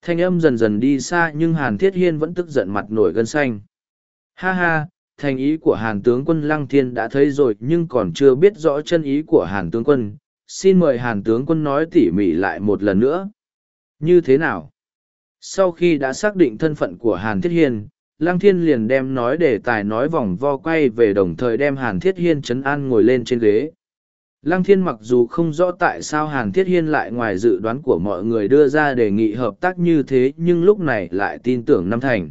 thanh âm dần dần đi xa nhưng hàn thiết hiên vẫn tức giận mặt nổi gân xanh. Ha ha, thành ý của hàn tướng quân lăng thiên đã thấy rồi nhưng còn chưa biết rõ chân ý của hàn tướng quân. Xin mời hàn tướng quân nói tỉ mỉ lại một lần nữa. Như thế nào? Sau khi đã xác định thân phận của hàn thiết hiên, lăng thiên liền đem nói để tài nói vòng vo quay về đồng thời đem hàn thiết hiên chấn an ngồi lên trên ghế lăng thiên mặc dù không rõ tại sao hàn thiết hiên lại ngoài dự đoán của mọi người đưa ra đề nghị hợp tác như thế, nhưng lúc này lại tin tưởng năm thành.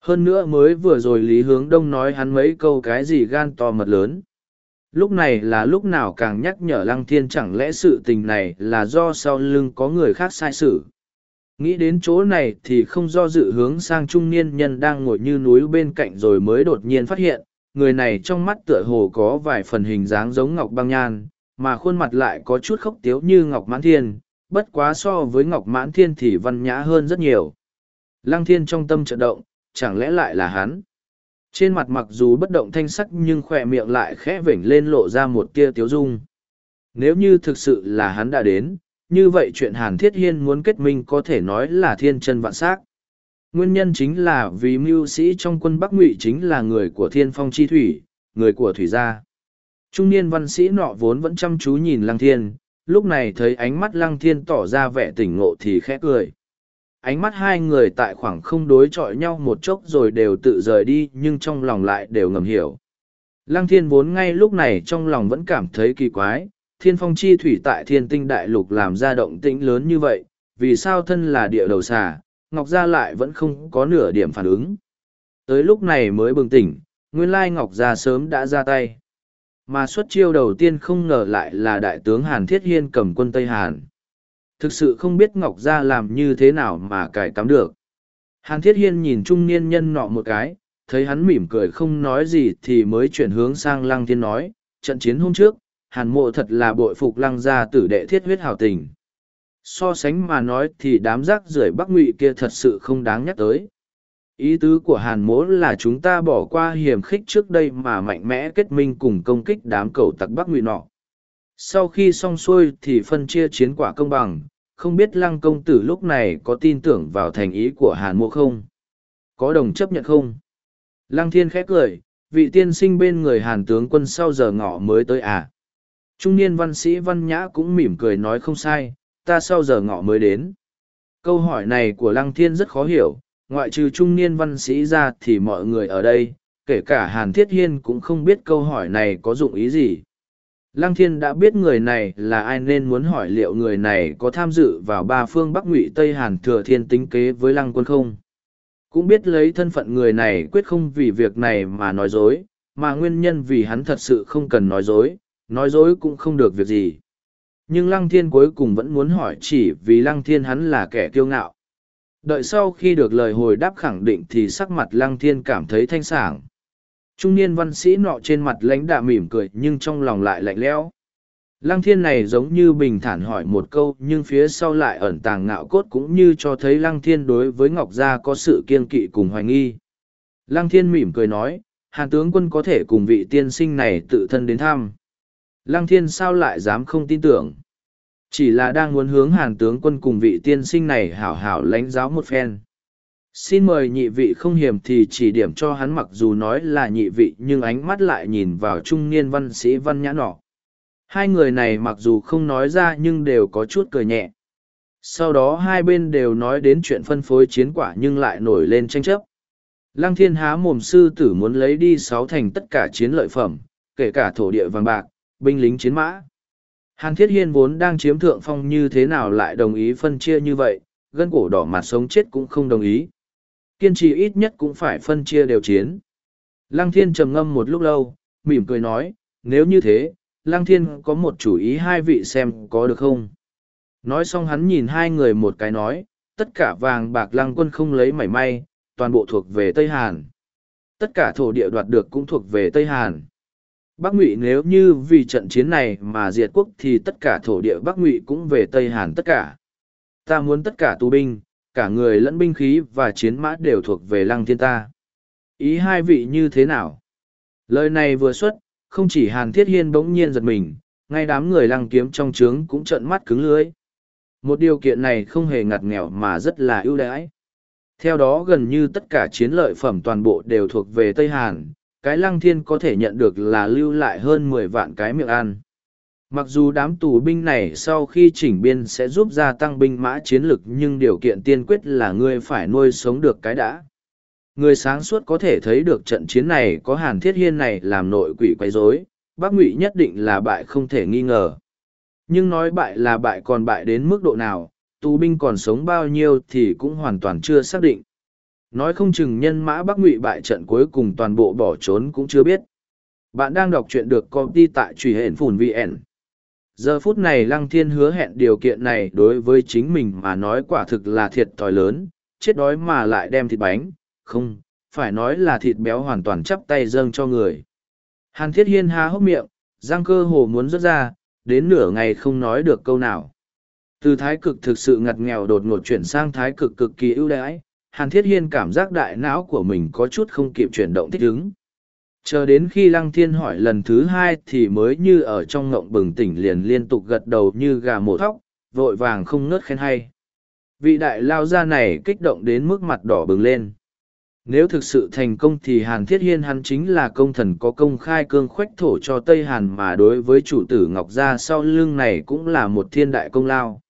Hơn nữa mới vừa rồi lý hướng đông nói hắn mấy câu cái gì gan to mật lớn. Lúc này là lúc nào càng nhắc nhở lăng thiên chẳng lẽ sự tình này là do sau lưng có người khác sai sự nghĩ đến chỗ này thì không do dự hướng sang trung niên nhân đang ngồi như núi bên cạnh rồi mới đột nhiên phát hiện người này trong mắt tựa hồ có vài phần hình dáng giống ngọc băng nhan, mà khuôn mặt lại có chút khốc tiếu như ngọc mãn thiên, bất quá so với ngọc mãn thiên thì văn nhã hơn rất nhiều. Lăng thiên trong tâm trận động, chẳng lẽ lại là hắn? Trên mặt mặc dù bất động thanh sắc nhưng khỏe miệng lại khẽ vểnh lên lộ ra một tia tiếu dung. Nếu như thực sự là hắn đã đến, như vậy chuyện hàn thiết hiên muốn kết minh có thể nói là thiên chân vạn s á c nguyên nhân chính là vì mưu sĩ trong quân bắc ngụy chính là người của thiên phong chi thủy người của thủy gia Trung niên văn sĩ nọ vốn vẫn chăm chú nhìn lăng thiên, lúc này thấy ánh mắt lăng thiên tỏ ra vẻ tỉnh ngộ thì khẽ cười. Ánh mắt hai người tại khoảng không đối chọi nhau một chốc rồi đều tự rời đi nhưng trong lòng lại đều ngầm hiểu. Lăng thiên vốn ngay lúc này trong lòng vẫn cảm thấy kỳ quái, thiên phong chi thủy tại thiên tinh đại lục làm ra động tĩnh lớn như vậy, vì sao thân là địa đầu xà, Ngọc Gia lại vẫn không có nửa điểm phản ứng. Tới lúc này mới bừng tỉnh, nguyên lai Ngọc Gia sớm đã ra tay. Mà xuất chiêu đầu tiên không ngờ lại là đại tướng Hàn Thiết Hiên cầm quân Tây Hàn. Thực sự không biết Ngọc Gia làm như thế nào mà cải tắm được. Hàn Thiết Hiên nhìn trung niên nhân nọ một cái, thấy hắn mỉm cười không nói gì thì mới chuyển hướng sang Lăng Thiên nói, trận chiến hôm trước, Hàn mộ thật là bội phục Lăng gia tử đệ thiết huyết hào tình. So sánh mà nói thì đám rác rưởi Bắc Ngụy kia thật sự không đáng nhắc tới. Ý tứ của Hàn mỗ là chúng ta bỏ qua hiểm khích trước đây mà mạnh mẽ kết minh cùng công kích đám cầu tặc Bắc Ngụy nọ. Sau khi xong xuôi thì phân chia chiến quả công bằng, không biết lăng công tử lúc này có tin tưởng vào thành ý của Hàn mộ không? Có đồng chấp nhận không? Lăng thiên khẽ cười, vị tiên sinh bên người Hàn tướng quân sau giờ ngọ mới tới à? Trung niên văn sĩ văn nhã cũng mỉm cười nói không sai, ta sau giờ ngọ mới đến. Câu hỏi này của Lăng Thiên rất khó hiểu, ngoại trừ trung niên văn sĩ ra thì mọi người ở đây, kể cả Hàn Thiết Hiên cũng không biết câu hỏi này có dụng ý gì. Lăng Thiên đã biết người này là ai nên muốn hỏi liệu người này có tham dự vào ba phương Bắc Ngụy Tây Hàn thừa thiên tính kế với Lăng quân không. Cũng biết lấy thân phận người này quyết không vì việc này mà nói dối, mà nguyên nhân vì hắn thật sự không cần nói dối, nói dối cũng không được việc gì. Nhưng Lăng Thiên cuối cùng vẫn muốn hỏi chỉ vì Lăng Thiên hắn là kẻ kiêu ngạo. Đợi sau khi được lời hồi đáp khẳng định thì sắc mặt Lăng Thiên cảm thấy thanh sảng. Trung niên văn sĩ nọ trên mặt lãnh đạ mỉm cười nhưng trong lòng lại lạnh lẽo. Lăng thiên này giống như bình thản hỏi một câu nhưng phía sau lại ẩn tàng ngạo cốt cũng như cho thấy lăng thiên đối với Ngọc Gia có sự kiên kỵ cùng hoài nghi. Lăng thiên mỉm cười nói, hàn tướng quân có thể cùng vị tiên sinh này tự thân đến thăm. Lăng thiên sao lại dám không tin tưởng. Chỉ là đang muốn hướng hàn tướng quân cùng vị tiên sinh này hảo hảo lãnh giáo một phen. Xin mời nhị vị không hiểm thì chỉ điểm cho hắn mặc dù nói là nhị vị nhưng ánh mắt lại nhìn vào trung niên văn sĩ văn nhã nọ. Hai người này mặc dù không nói ra nhưng đều có chút cười nhẹ. Sau đó hai bên đều nói đến chuyện phân phối chiến quả nhưng lại nổi lên tranh chấp. Lăng thiên há mồm sư tử muốn lấy đi sáu thành tất cả chiến lợi phẩm, kể cả thổ địa vàng bạc, binh lính chiến mã. Hàn Thiết Hiên vốn đang chiếm thượng phong như thế nào lại đồng ý phân chia như vậy, gân cổ đỏ mặt sống chết cũng không đồng ý. Kiên trì ít nhất cũng phải phân chia đều chiến. Lăng Thiên trầm ngâm một lúc lâu, mỉm cười nói, nếu như thế, Lăng Thiên có một chủ ý hai vị xem có được không. Nói xong hắn nhìn hai người một cái nói, tất cả vàng bạc Lăng quân không lấy mảy may, toàn bộ thuộc về Tây Hàn. Tất cả thổ địa đoạt được cũng thuộc về Tây Hàn. Bắc Ngụy nếu như vì trận chiến này mà diệt quốc thì tất cả thổ địa Bắc Ngụy cũng về Tây Hàn tất cả. Ta muốn tất cả tù binh, cả người lẫn binh khí và chiến mã đều thuộc về lăng thiên ta. Ý hai vị như thế nào? Lời này vừa xuất, không chỉ Hàn Thiết Hiên bỗng nhiên giật mình, ngay đám người lăng kiếm trong trướng cũng trợn mắt cứng lưới. Một điều kiện này không hề ngặt nghèo mà rất là ưu đãi. Theo đó gần như tất cả chiến lợi phẩm toàn bộ đều thuộc về Tây Hàn, cái lăng thiên có thể nhận được là lưu lại hơn mười vạn cái miệng ăn. Mặc dù đám tù binh này sau khi chỉnh biên sẽ giúp gia tăng binh mã chiến lực nhưng điều kiện tiên quyết là ngươi phải nuôi sống được cái đã. Người sáng suốt có thể thấy được trận chiến này có hàn thiết hiên này làm nội quỷ quấy rối, bác ngụy nhất định là bại không thể nghi ngờ. Nhưng nói bại là bại còn bại đến mức độ nào, tù binh còn sống bao nhiêu thì cũng hoàn toàn chưa xác định. Nói không chừng nhân mã Bắc Ngụy bại trận cuối cùng toàn bộ bỏ trốn cũng chưa biết. Bạn đang đọc truyện được công ty tại truy hển phùn VN. Giờ phút này Lăng Thiên hứa hẹn điều kiện này đối với chính mình mà nói quả thực là thiệt thòi lớn, chết đói mà lại đem thịt bánh, không, phải nói là thịt béo hoàn toàn chắp tay dâng cho người. Hàn Thiết Hiên há hốc miệng, răng cơ hồ muốn rớt ra, đến nửa ngày không nói được câu nào. Từ thái cực thực sự ngặt nghèo đột ngột chuyển sang thái cực cực kỳ ưu đãi, Hàn Thiết Hiên cảm giác đại não của mình có chút không kịp chuyển động thích ứng. Chờ đến khi Lăng Thiên hỏi lần thứ hai thì mới như ở trong ngộng bừng tỉnh liền liên tục gật đầu như gà mổ thóc, vội vàng không ngớt khen hay. Vị đại lao gia này kích động đến mức mặt đỏ bừng lên. Nếu thực sự thành công thì Hàn Thiết Hiên hắn chính là công thần có công khai cương khoách thổ cho Tây Hàn mà đối với chủ tử Ngọc Gia sau lưng này cũng là một thiên đại công lao.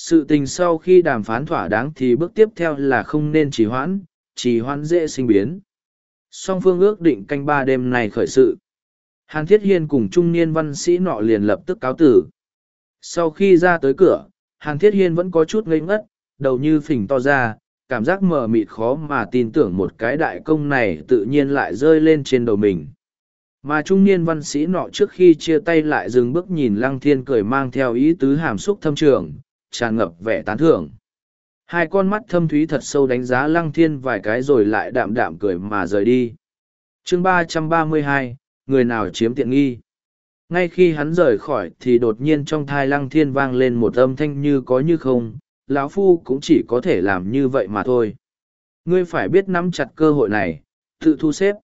Sự tình sau khi đàm phán thỏa đáng thì bước tiếp theo là không nên trì hoãn, trì hoãn dễ sinh biến. Song phương ước định canh ba đêm này khởi sự. Hàn Thiết Hiên cùng trung niên văn sĩ nọ liền lập tức cáo tử. Sau khi ra tới cửa, Hàn Thiết Hiên vẫn có chút ngây ngất, đầu như phình to ra, cảm giác mờ mịt khó mà tin tưởng một cái đại công này tự nhiên lại rơi lên trên đầu mình. Mà trung niên văn sĩ nọ trước khi chia tay lại dừng bước nhìn Lăng Thiên cười mang theo ý tứ hàm xúc thâm trường, tràn ngập vẻ tán thưởng. Hai con mắt thâm thúy thật sâu đánh giá Lăng Thiên vài cái rồi lại đạm đạm cười mà rời đi. chương ba trăm ba mươi hai, người nào chiếm tiện nghi ngay khi hắn rời khỏi thì đột nhiên trong thai lăng thiên vang lên một âm thanh như có như không, lão phu cũng chỉ có thể làm như vậy mà thôi ngươi phải biết nắm chặt cơ hội này, tự thu xếp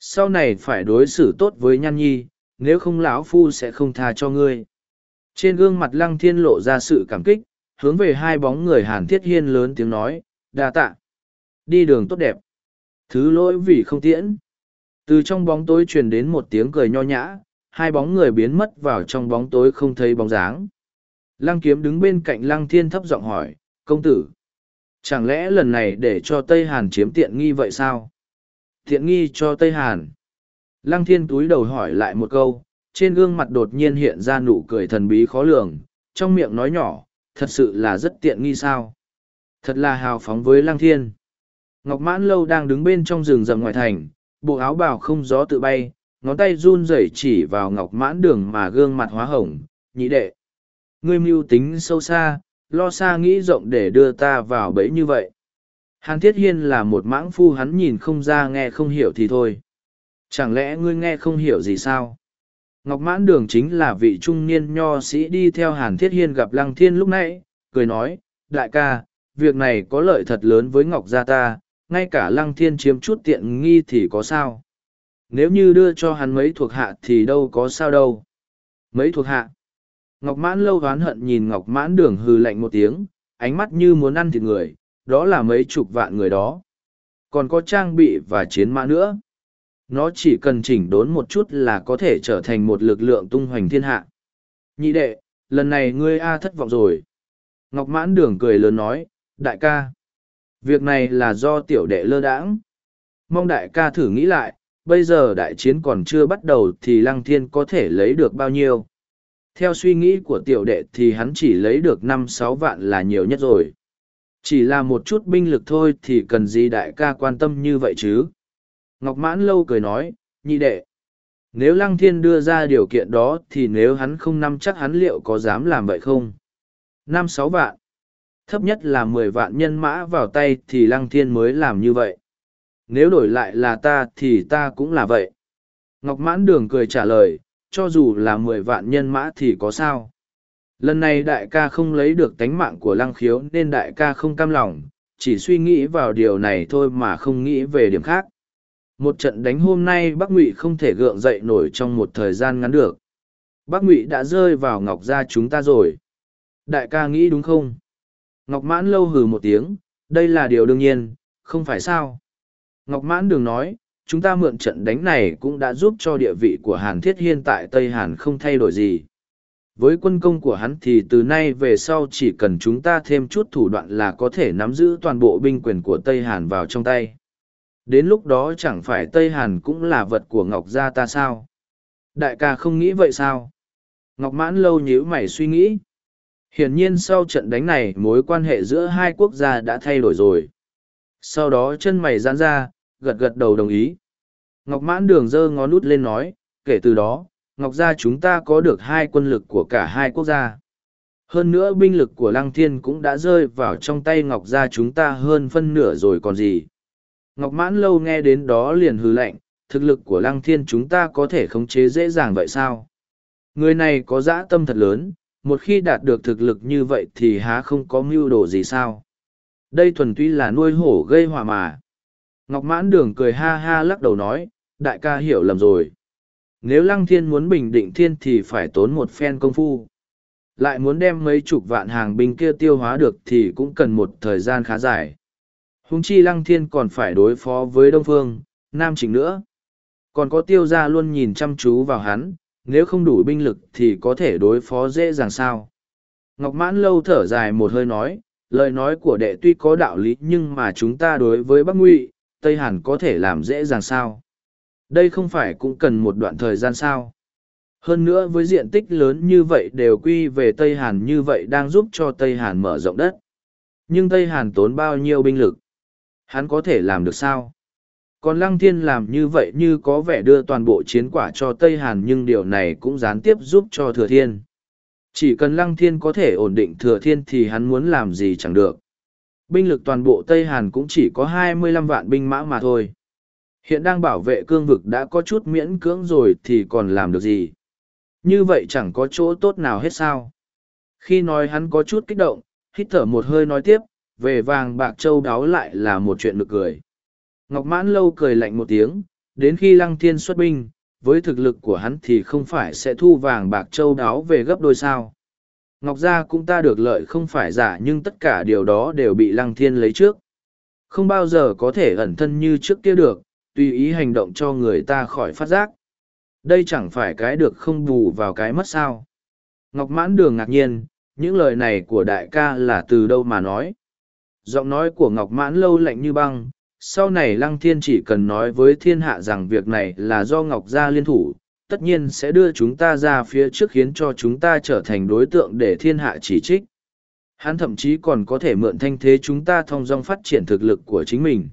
sau này phải đối xử tốt với nhan nhi, nếu không lão phu sẽ không tha cho ngươi trên gương mặt lăng thiên lộ ra sự cảm kích, hướng về hai bóng người hàn thiết hiên lớn tiếng nói, đa tạ. Đi đường tốt đẹp. Thứ lỗi vì không tiễn. Từ trong bóng tối truyền đến một tiếng cười nho nhã, hai bóng người biến mất vào trong bóng tối không thấy bóng dáng. Lăng kiếm đứng bên cạnh lăng thiên thấp giọng hỏi, công tử, chẳng lẽ lần này để cho tây hàn chiếm tiện nghi vậy sao? Tiện nghi cho tây hàn? Lăng thiên túi đầu hỏi lại một câu trên gương mặt đột nhiên hiện ra nụ cười thần bí khó lường trong miệng nói nhỏ thật sự là rất tiện nghi sao thật là hào phóng với lăng thiên ngọc mãn lâu đang đứng bên trong rừng rậm ngoại thành bộ áo bào không gió tự bay, ngón tay run rẩy chỉ vào ngọc mãn đường mà gương mặt hóa hồng, nhị đệ. Ngươi mưu tính sâu xa, lo xa nghĩ rộng để đưa ta vào bẫy như vậy. Hàn Thiết Hiên là một mãng phu hắn nhìn không ra nghe không hiểu thì thôi. Chẳng lẽ ngươi nghe không hiểu gì sao? Ngọc Mãn Đường chính là vị trung niên nho sĩ đi theo Hàn Thiết Hiên gặp Lăng Thiên lúc nãy, cười nói, đại ca, việc này có lợi thật lớn với Ngọc gia ta, ngay cả lăng thiên chiếm chút tiện nghi thì có sao? Nếu như đưa cho hắn mấy thuộc hạ thì đâu có sao đâu. Mấy thuộc hạ? Ngọc mãn lâu oán hận nhìn ngọc mãn đường hừ lạnh một tiếng ánh mắt như muốn ăn thịt người đó là mấy chục vạn người đó. Còn có trang bị và chiến mã nữa nó chỉ cần chỉnh đốn một chút là có thể trở thành một lực lượng tung hoành thiên hạ nhị đệ lần này ngươi a thất vọng rồi ngọc mãn đường cười lớn nói đại ca Việc này là do tiểu đệ lơ đãng. Mong đại ca thử nghĩ lại, bây giờ đại chiến còn chưa bắt đầu thì lăng thiên có thể lấy được bao nhiêu. Theo suy nghĩ của tiểu đệ thì hắn chỉ lấy được năm sáu vạn là nhiều nhất rồi. Chỉ là một chút binh lực thôi thì cần gì đại ca quan tâm như vậy chứ? Ngọc Mãn Lâu cười nói, nhị đệ. Nếu Lăng Thiên đưa ra điều kiện đó thì nếu hắn không nắm chắc hắn liệu có dám làm vậy không? Năm sáu vạn thấp nhất là mười vạn nhân mã vào tay thì lăng thiên mới làm như vậy nếu đổi lại là ta thì ta cũng là vậy ngọc mãn đường cười trả lời cho dù là mười vạn nhân mã thì có sao lần này đại ca không lấy được tánh mạng của lăng khiếu nên đại ca không cam lòng chỉ suy nghĩ vào điều này thôi mà không nghĩ về điểm khác một trận đánh hôm nay bắc ngụy không thể gượng dậy nổi trong một thời gian ngắn được bắc ngụy đã rơi vào ngọc gia chúng ta rồi đại ca nghĩ đúng không Ngọc Mãn lâu hừ một tiếng, đây là điều đương nhiên, không phải sao. Ngọc Mãn đường nói, chúng ta mượn trận đánh này cũng đã giúp cho địa vị của Hàn Thiết Hiên tại Tây Hàn không thay đổi gì. Với quân công của hắn thì từ nay về sau chỉ cần chúng ta thêm chút thủ đoạn là có thể nắm giữ toàn bộ binh quyền của Tây Hàn vào trong tay. Đến lúc đó chẳng phải Tây Hàn cũng là vật của Ngọc Gia ta sao? Đại ca không nghĩ vậy sao? Ngọc Mãn lâu nhíu mày suy nghĩ. Hiển nhiên sau trận đánh này mối quan hệ giữa hai quốc gia đã thay đổi rồi. Sau đó chân mày giãn ra, gật gật đầu đồng ý. Ngọc mãn đường dơ ngó nút lên nói, kể từ đó, Ngọc gia chúng ta có được hai quân lực của cả hai quốc gia. Hơn nữa binh lực của Lăng Thiên cũng đã rơi vào trong tay Ngọc gia chúng ta hơn phân nửa rồi còn gì. Ngọc mãn lâu nghe đến đó liền hừ lạnh, thực lực của Lăng Thiên chúng ta có thể khống chế dễ dàng vậy sao? Người này có dã tâm thật lớn, một khi đạt được thực lực như vậy thì há không có mưu đồ gì sao? Đây thuần tuy là nuôi hổ gây họa mà. Ngọc mãn đường cười ha ha lắc đầu nói đại ca hiểu lầm rồi. Nếu lăng thiên muốn bình định thiên thì phải tốn một phen công phu. Lại muốn đem mấy chục vạn hàng binh kia tiêu hóa được thì cũng cần một thời gian khá dài. Húng chi lăng thiên còn phải đối phó với Đông Phương, Nam chính nữa. Còn có tiêu gia luôn nhìn chăm chú vào hắn, nếu không đủ binh lực thì có thể đối phó dễ dàng sao. Ngọc Mãn lâu thở dài một hơi nói, lời nói của đệ tuy có đạo lý nhưng mà chúng ta đối với Bắc Ngụy, Tây Hàn có thể làm dễ dàng sao. Đây không phải cũng cần một đoạn thời gian sao. Hơn nữa với diện tích lớn như vậy đều quy về Tây Hàn như vậy đang giúp cho Tây Hàn mở rộng đất. Nhưng Tây Hàn tốn bao nhiêu binh lực? Hắn có thể làm được sao? Còn Lăng Thiên làm như vậy như có vẻ đưa toàn bộ chiến quả cho Tây Hàn nhưng điều này cũng gián tiếp giúp cho Thừa Thiên. Chỉ cần Lăng Thiên có thể ổn định Thừa Thiên thì hắn muốn làm gì chẳng được. Binh lực toàn bộ Tây Hàn cũng chỉ có hai mươi lăm vạn binh mã mà thôi. Hiện đang bảo vệ cương vực đã có chút miễn cưỡng rồi thì còn làm được gì. Như vậy chẳng có chỗ tốt nào hết sao. Khi nói hắn có chút kích động, hít thở một hơi nói tiếp, về vàng bạc châu đáo lại là một chuyện nực cười. Ngọc Mãn Lâu cười lạnh một tiếng, đến khi Lăng Thiên xuất binh, với thực lực của hắn thì không phải sẽ thu vàng bạc châu đáo về gấp đôi sao. Ngọc Gia cũng ta được lợi không phải giả nhưng tất cả điều đó đều bị Lăng Thiên lấy trước. Không bao giờ có thể ẩn thân như trước kia được, tùy ý hành động cho người ta khỏi phát giác. Đây chẳng phải cái được không bù vào cái mất sao. Ngọc Mãn Đường ngạc nhiên, những lời này của đại ca là từ đâu mà nói. Giọng nói của Ngọc Mãn lâu lạnh như băng, sau này Lăng Thiên chỉ cần nói với thiên hạ rằng việc này là do Ngọc Gia liên thủ, tất nhiên sẽ đưa chúng ta ra phía trước khiến cho chúng ta trở thành đối tượng để thiên hạ chỉ trích. Hắn thậm chí còn có thể mượn thanh thế chúng ta thông dong phát triển thực lực của chính mình.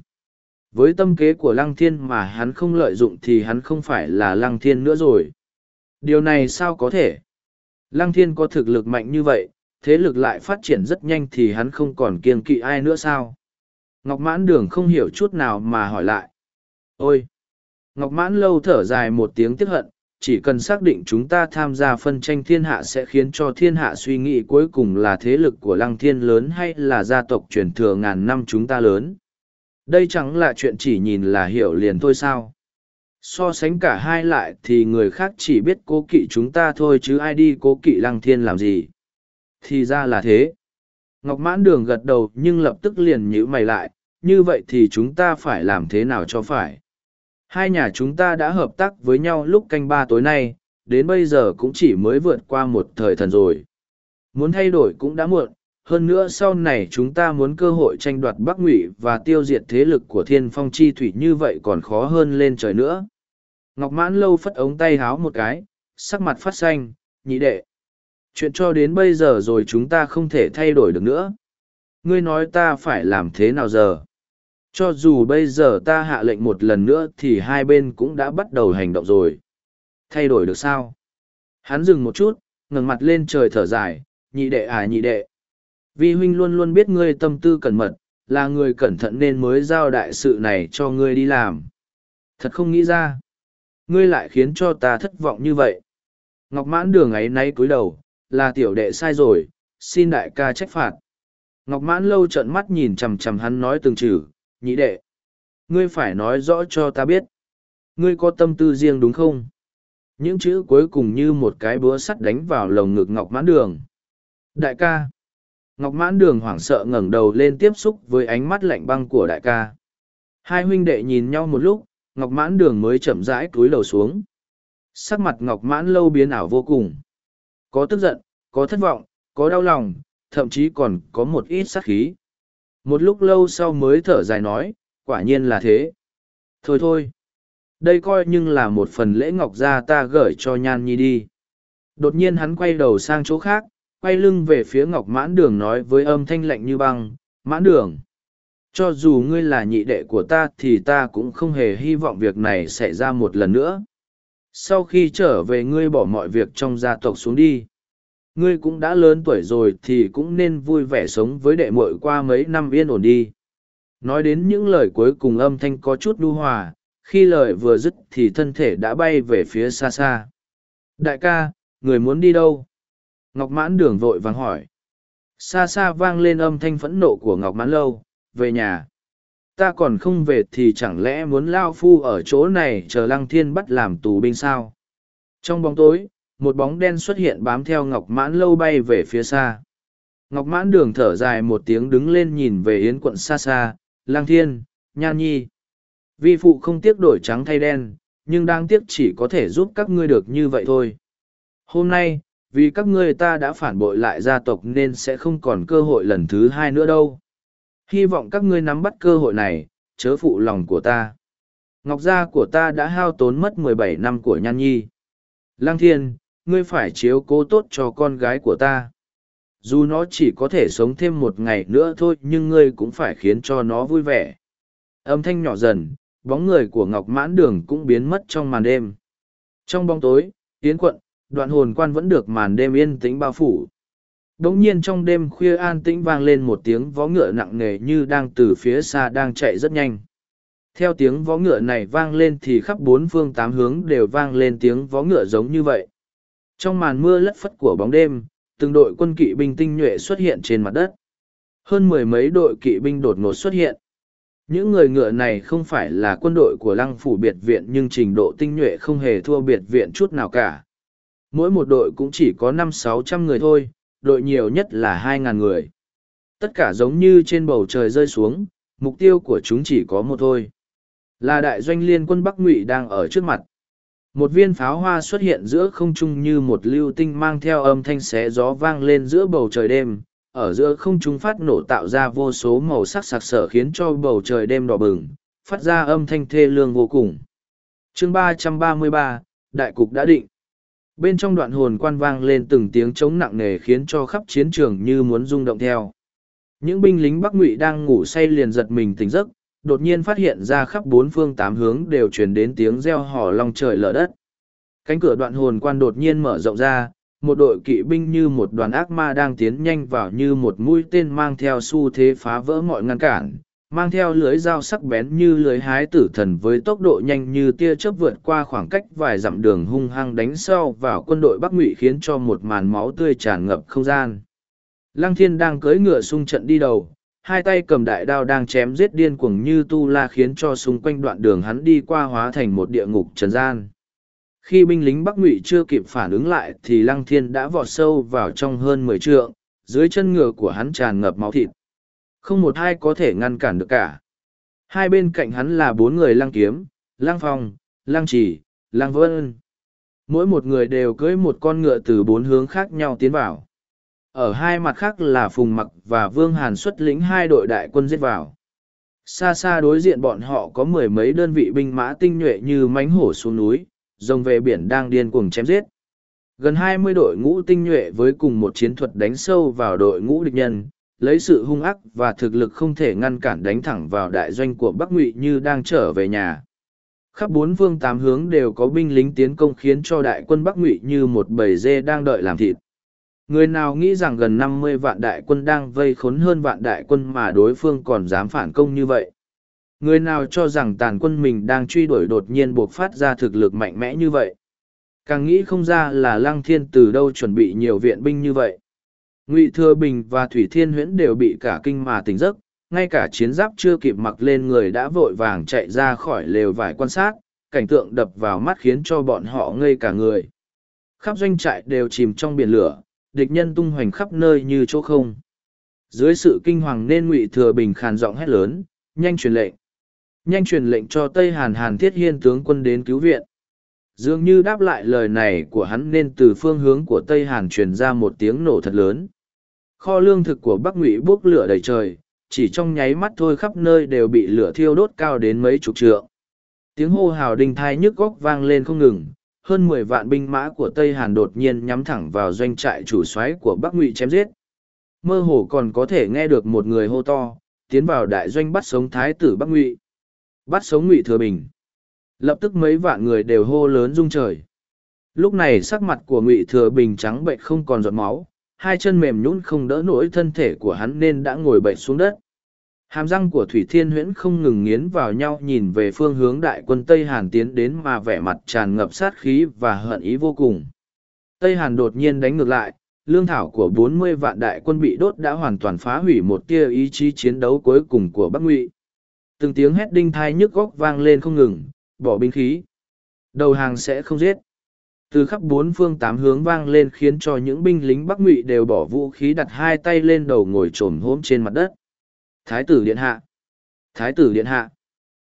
Với tâm kế của Lăng Thiên mà hắn không lợi dụng thì hắn không phải là Lăng Thiên nữa rồi. Điều này sao có thể? Lăng Thiên có thực lực mạnh như vậy, thế lực lại phát triển rất nhanh thì hắn không còn kiêng kỵ ai nữa sao? Ngọc Mãn Đường không hiểu chút nào mà hỏi lại. Ôi! Ngọc Mãn lâu thở dài một tiếng tiếc hận, chỉ cần xác định chúng ta tham gia phân tranh thiên hạ sẽ khiến cho thiên hạ suy nghĩ cuối cùng là thế lực của lăng thiên lớn hay là gia tộc truyền thừa ngàn năm chúng ta lớn. Đây chẳng là chuyện chỉ nhìn là hiểu liền thôi sao. So sánh cả hai lại thì người khác chỉ biết cố kỵ chúng ta thôi chứ ai đi cố kỵ lăng thiên làm gì. Thì ra là thế. Ngọc mãn đường gật đầu nhưng lập tức liền nhữ mày lại, như vậy thì chúng ta phải làm thế nào cho phải. Hai nhà chúng ta đã hợp tác với nhau lúc canh ba tối nay, đến bây giờ cũng chỉ mới vượt qua một thời thần rồi. Muốn thay đổi cũng đã muộn, hơn nữa sau này chúng ta muốn cơ hội tranh đoạt Bắc Ngụy và tiêu diệt thế lực của thiên phong chi thủy như vậy còn khó hơn lên trời nữa. Ngọc Mãn lâu phất ống tay háo một cái, sắc mặt phát xanh, nhị đệ. Chuyện cho đến bây giờ rồi chúng ta không thể thay đổi được nữa. Ngươi nói ta phải làm thế nào giờ? Cho dù bây giờ ta hạ lệnh một lần nữa thì hai bên cũng đã bắt đầu hành động rồi. Thay đổi được sao? Hắn dừng một chút, ngẩng mặt lên trời thở dài, nhị đệ à nhị đệ. Vi huynh luôn luôn biết ngươi tâm tư cẩn mật, là người cẩn thận nên mới giao đại sự này cho ngươi đi làm. Thật không nghĩ ra. Ngươi lại khiến cho ta thất vọng như vậy. Ngọc mãn đường ấy nay cúi đầu, là tiểu đệ sai rồi, xin đại ca trách phạt. Ngọc mãn lâu trợn mắt nhìn chằm chằm hắn nói từng chữ, nhị đệ. Ngươi phải nói rõ cho ta biết. Ngươi có tâm tư riêng đúng không? Những chữ cuối cùng như một cái búa sắt đánh vào lồng ngực Ngọc mãn đường. Đại ca. Ngọc mãn đường hoảng sợ ngẩng đầu lên tiếp xúc với ánh mắt lạnh băng của đại ca. Hai huynh đệ nhìn nhau một lúc, Ngọc mãn đường mới chậm rãi cúi đầu xuống. Sắc mặt Ngọc mãn lâu biến ảo vô cùng. Có tức giận, có thất vọng, có đau lòng, thậm chí còn có một ít sát khí. Một lúc lâu sau mới thở dài nói, quả nhiên là thế. Thôi thôi, đây coi nhưng là một phần lễ ngọc gia ta gửi cho nhan nhi đi. Đột nhiên hắn quay đầu sang chỗ khác, quay lưng về phía ngọc mãn đường nói với âm thanh lạnh như băng, mãn đường. Cho dù ngươi là nhị đệ của ta thì ta cũng không hề hy vọng việc này xảy ra một lần nữa. Sau khi trở về ngươi bỏ mọi việc trong gia tộc xuống đi. Ngươi cũng đã lớn tuổi rồi thì cũng nên vui vẻ sống với đệ muội qua mấy năm yên ổn đi. Nói đến những lời cuối cùng âm thanh có chút đu hòa, khi lời vừa dứt thì thân thể đã bay về phía xa xa. Đại ca, người muốn đi đâu? Ngọc mãn đường vội vàng hỏi. Xa xa vang lên âm thanh phẫn nộ của ngọc mãn lâu, về nhà ta còn không về thì chẳng lẽ muốn lao phu ở chỗ này chờ lăng thiên bắt làm tù binh sao trong bóng tối một bóng đen xuất hiện bám theo ngọc mãn lâu bay về phía xa ngọc mãn đường thở dài một tiếng đứng lên nhìn về yến quận xa xa lang thiên, nhan nhi. Vi phụ không tiếc đổi trắng thay đen, nhưng đang tiếc chỉ có thể giúp các ngươi được như vậy thôi. Hôm nay, vì các ngươi ta đã phản bội lại gia tộc nên sẽ không còn cơ hội lần thứ hai nữa đâu. Hy vọng các ngươi nắm bắt cơ hội này, chớ phụ lòng của ta. Ngọc gia của ta đã hao tốn mất mười bảy năm của Nhan Nhi. Lang Thiên, ngươi phải chiếu cố tốt cho con gái của ta. Dù nó chỉ có thể sống thêm một ngày nữa thôi nhưng ngươi cũng phải khiến cho nó vui vẻ. Âm thanh nhỏ dần, bóng người của Ngọc Mãn Đường cũng biến mất trong màn đêm. Trong bóng tối, Yến quận, đoạn hồn quan vẫn được màn đêm yên tĩnh bao phủ. Đống nhiên trong đêm khuya an tĩnh vang lên một tiếng vó ngựa nặng nề như đang từ phía xa đang chạy rất nhanh. Theo tiếng vó ngựa này vang lên thì khắp bốn phương tám hướng đều vang lên tiếng vó ngựa giống như vậy. Trong màn mưa lất phất của bóng đêm, từng đội quân kỵ binh tinh nhuệ xuất hiện trên mặt đất. Hơn mười mấy đội kỵ binh đột ngột xuất hiện. Những người ngựa này không phải là quân đội của lăng phủ biệt viện nhưng trình độ tinh nhuệ không hề thua biệt viện chút nào cả. Mỗi một đội cũng chỉ có năm sáu trăm người thôi, đội nhiều nhất là hai ngàn người. Tất cả giống như trên bầu trời rơi xuống, mục tiêu của chúng chỉ có một thôi. Là đại doanh liên quân Bắc Ngụy đang ở trước mặt. Một viên pháo hoa xuất hiện giữa không trung như một lưu tinh mang theo âm thanh xé gió vang lên giữa bầu trời đêm, ở giữa không trung phát nổ tạo ra vô số màu sắc sặc sỡ khiến cho bầu trời đêm đỏ bừng, phát ra âm thanh thê lương vô cùng. chương ba trăm ba mươi ba, Đại cục đã định. Bên trong đoạn hồn quan vang lên từng tiếng chống nặng nề khiến cho khắp chiến trường như muốn rung động theo. Những binh lính Bắc Ngụy đang ngủ say liền giật mình tỉnh giấc, đột nhiên phát hiện ra khắp bốn phương tám hướng đều truyền đến tiếng reo hò long trời lở đất. Cánh cửa đoạn hồn quan đột nhiên mở rộng ra, một đội kỵ binh như một đoàn ác ma đang tiến nhanh vào như một mũi tên mang theo xu thế phá vỡ mọi ngăn cản, mang theo lưới dao sắc bén như lưới hái tử thần với tốc độ nhanh như tia chớp vượt qua khoảng cách vài dặm đường hung hăng đánh sau vào quân đội bắc ngụy khiến cho một màn máu tươi tràn ngập không gian. Lăng thiên đang cưỡi ngựa xung trận đi đầu, hai tay cầm đại đao đang chém giết điên cuồng như tu la khiến cho xung quanh đoạn đường hắn đi qua hóa thành một địa ngục trần gian. Khi binh lính bắc ngụy chưa kịp phản ứng lại thì lăng thiên đã vọt sâu vào trong hơn mười trượng, dưới chân ngựa của hắn tràn ngập máu thịt không một ai có thể ngăn cản được cả. Hai bên cạnh hắn là bốn người lăng kiếm, lăng phong, lăng chỉ, lăng vân. Mỗi một người đều cưỡi một con ngựa từ bốn hướng khác nhau tiến vào. Ở hai mặt khác là Phùng Mặc và Vương Hàn xuất lĩnh hai đội đại quân giết vào. Xa xa đối diện bọn họ có mười mấy đơn vị binh mã tinh nhuệ như mánh hổ xuống núi, rồng về biển đang điên cuồng chém giết. Gần hai mươi đội ngũ tinh nhuệ với cùng một chiến thuật đánh sâu vào đội ngũ địch nhân, lấy sự hung ác và thực lực không thể ngăn cản đánh thẳng vào đại doanh của bắc ngụy như đang trở về nhà. Khắp bốn phương tám hướng đều có binh lính tiến công khiến cho đại quân bắc ngụy như một bầy dê đang đợi làm thịt. Người nào nghĩ rằng gần năm mươi vạn đại quân đang vây khốn hơn vạn đại quân mà đối phương còn dám phản công như vậy? Người nào cho rằng tàn quân mình đang truy đuổi đột nhiên buộc phát ra thực lực mạnh mẽ như vậy? Càng nghĩ không ra là lăng thiên từ đâu chuẩn bị nhiều viện binh như vậy ngụy thừa bình và thủy thiên huyễn đều bị cả kinh mà tỉnh giấc, ngay cả chiến giáp chưa kịp mặc lên người đã vội vàng chạy ra khỏi lều vải quan sát, cảnh tượng đập vào mắt khiến cho bọn họ ngây cả người. Khắp doanh trại đều chìm trong biển lửa, địch nhân tung hoành khắp nơi như chỗ không. Dưới sự kinh hoàng nên ngụy thừa bình khàn giọng hét lớn, nhanh truyền lệnh! Nhanh truyền lệnh cho tây hàn hàn thiết hiên tướng quân đến cứu viện! Dường như đáp lại lời này của hắn nên từ phương hướng của tây hàn truyền ra một tiếng nổ thật lớn kho lương thực của bắc ngụy bốc lửa đầy trời, chỉ trong nháy mắt thôi khắp nơi đều bị lửa thiêu đốt cao đến mấy chục trượng. Tiếng hô hào đinh thai nhức góc vang lên không ngừng, hơn mười vạn binh mã của tây hàn đột nhiên nhắm thẳng vào doanh trại chủ soái của bắc ngụy chém giết. Mơ hồ còn có thể nghe được một người hô to, tiến vào đại doanh bắt sống thái tử bắc ngụy. Bắt sống ngụy thừa bình. Lập tức mấy vạn người đều hô lớn rung trời. Lúc này sắc mặt của ngụy thừa bình trắng bệnh không còn giọt máu hai chân mềm nhũn không đỡ nổi thân thể của hắn nên đã ngồi bậy xuống đất. Hàm răng của Thủy Thiên Huyễn không ngừng nghiến vào nhau nhìn về phương hướng đại quân Tây Hàn tiến đến mà vẻ mặt tràn ngập sát khí và hận ý vô cùng. Tây Hàn đột nhiên đánh ngược lại, lương thảo của bốn mươi vạn đại quân bị đốt đã hoàn toàn phá hủy một tia ý chí chiến đấu cuối cùng của Bắc Ngụy. Từng tiếng hét đinh thai nhức góc vang lên không ngừng, bỏ binh khí. Đầu hàng sẽ không giết từ khắp bốn phương tám hướng vang lên khiến cho những binh lính bắc ngụy đều bỏ vũ khí đặt hai tay lên đầu ngồi t r ồ m hôm trên mặt đất thái tử điện hạ Thái tử điện hạ.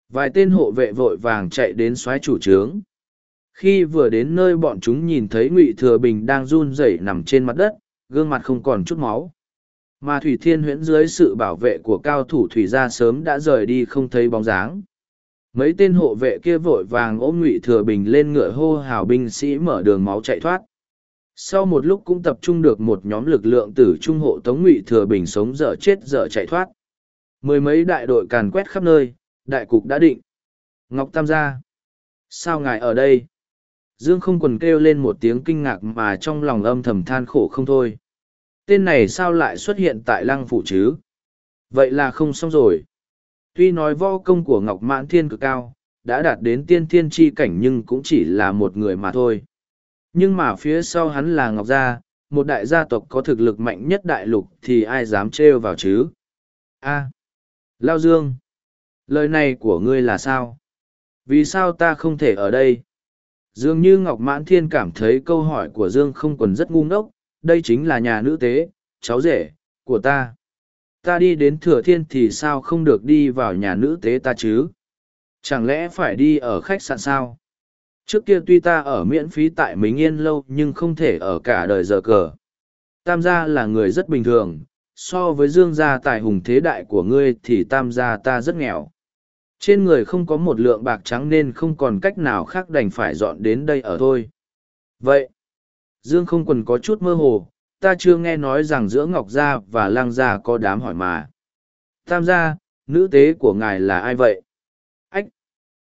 Vài tên hộ vệ vội vàng chạy đến xoáy chủ trướng. Khi vừa đến nơi bọn chúng nhìn thấy Ngụy Thừa Bình đang run rẩy nằm trên mặt đất, gương mặt không còn chút máu. Mà Thủy Thiên huyễn dưới sự bảo vệ của cao thủ Thủy gia sớm đã rời đi không thấy bóng dáng. Mấy tên hộ vệ kia vội vàng ôm Ngụy Thừa Bình lên ngựa hô hào binh sĩ mở đường máu chạy thoát. Sau một lúc cũng tập trung được một nhóm lực lượng tử trung hộ tống Ngụy Thừa Bình sống dở chết dở chạy thoát. Mười mấy đại đội càn quét khắp nơi, đại cục đã định. Ngọc Tam gia. Sao ngài ở đây? Dương không quần kêu lên một tiếng kinh ngạc mà trong lòng âm thầm than khổ không thôi. Tên này sao lại xuất hiện tại lăng phủ chứ? Vậy là không xong rồi. Tuy nói võ công của Ngọc Mãn Thiên cực cao, đã đạt đến tiên thiên tri cảnh nhưng cũng chỉ là một người mà thôi. Nhưng mà phía sau hắn là Ngọc Gia, một đại gia tộc có thực lực mạnh nhất đại lục thì ai dám trêu vào chứ? A. Lao Dương. Lời này của ngươi là sao? Vì sao ta không thể ở đây? Dường như Ngọc Mãn Thiên cảm thấy câu hỏi của Dương không còn rất ngu ngốc, đây chính là nhà nữ tế, cháu rể, của ta. Ta đi đến thừa thiên thì sao không được đi vào nhà nữ tế ta chứ? Chẳng lẽ phải đi ở khách sạn sao? Trước kia tuy ta ở miễn phí tại Mính Yên lâu nhưng không thể ở cả đời giờ cờ. Tam gia là người rất bình thường, so với dương gia tài hùng thế đại của ngươi thì tam gia ta rất nghèo. Trên người không có một lượng bạc trắng nên không còn cách nào khác đành phải dọn đến đây ở thôi. Vậy, Dương không quần có chút mơ hồ, ta chưa nghe nói rằng giữa Ngọc Gia và Lăng Gia có đám hỏi mà. Tam gia, nữ tế của ngài là ai vậy? Ách!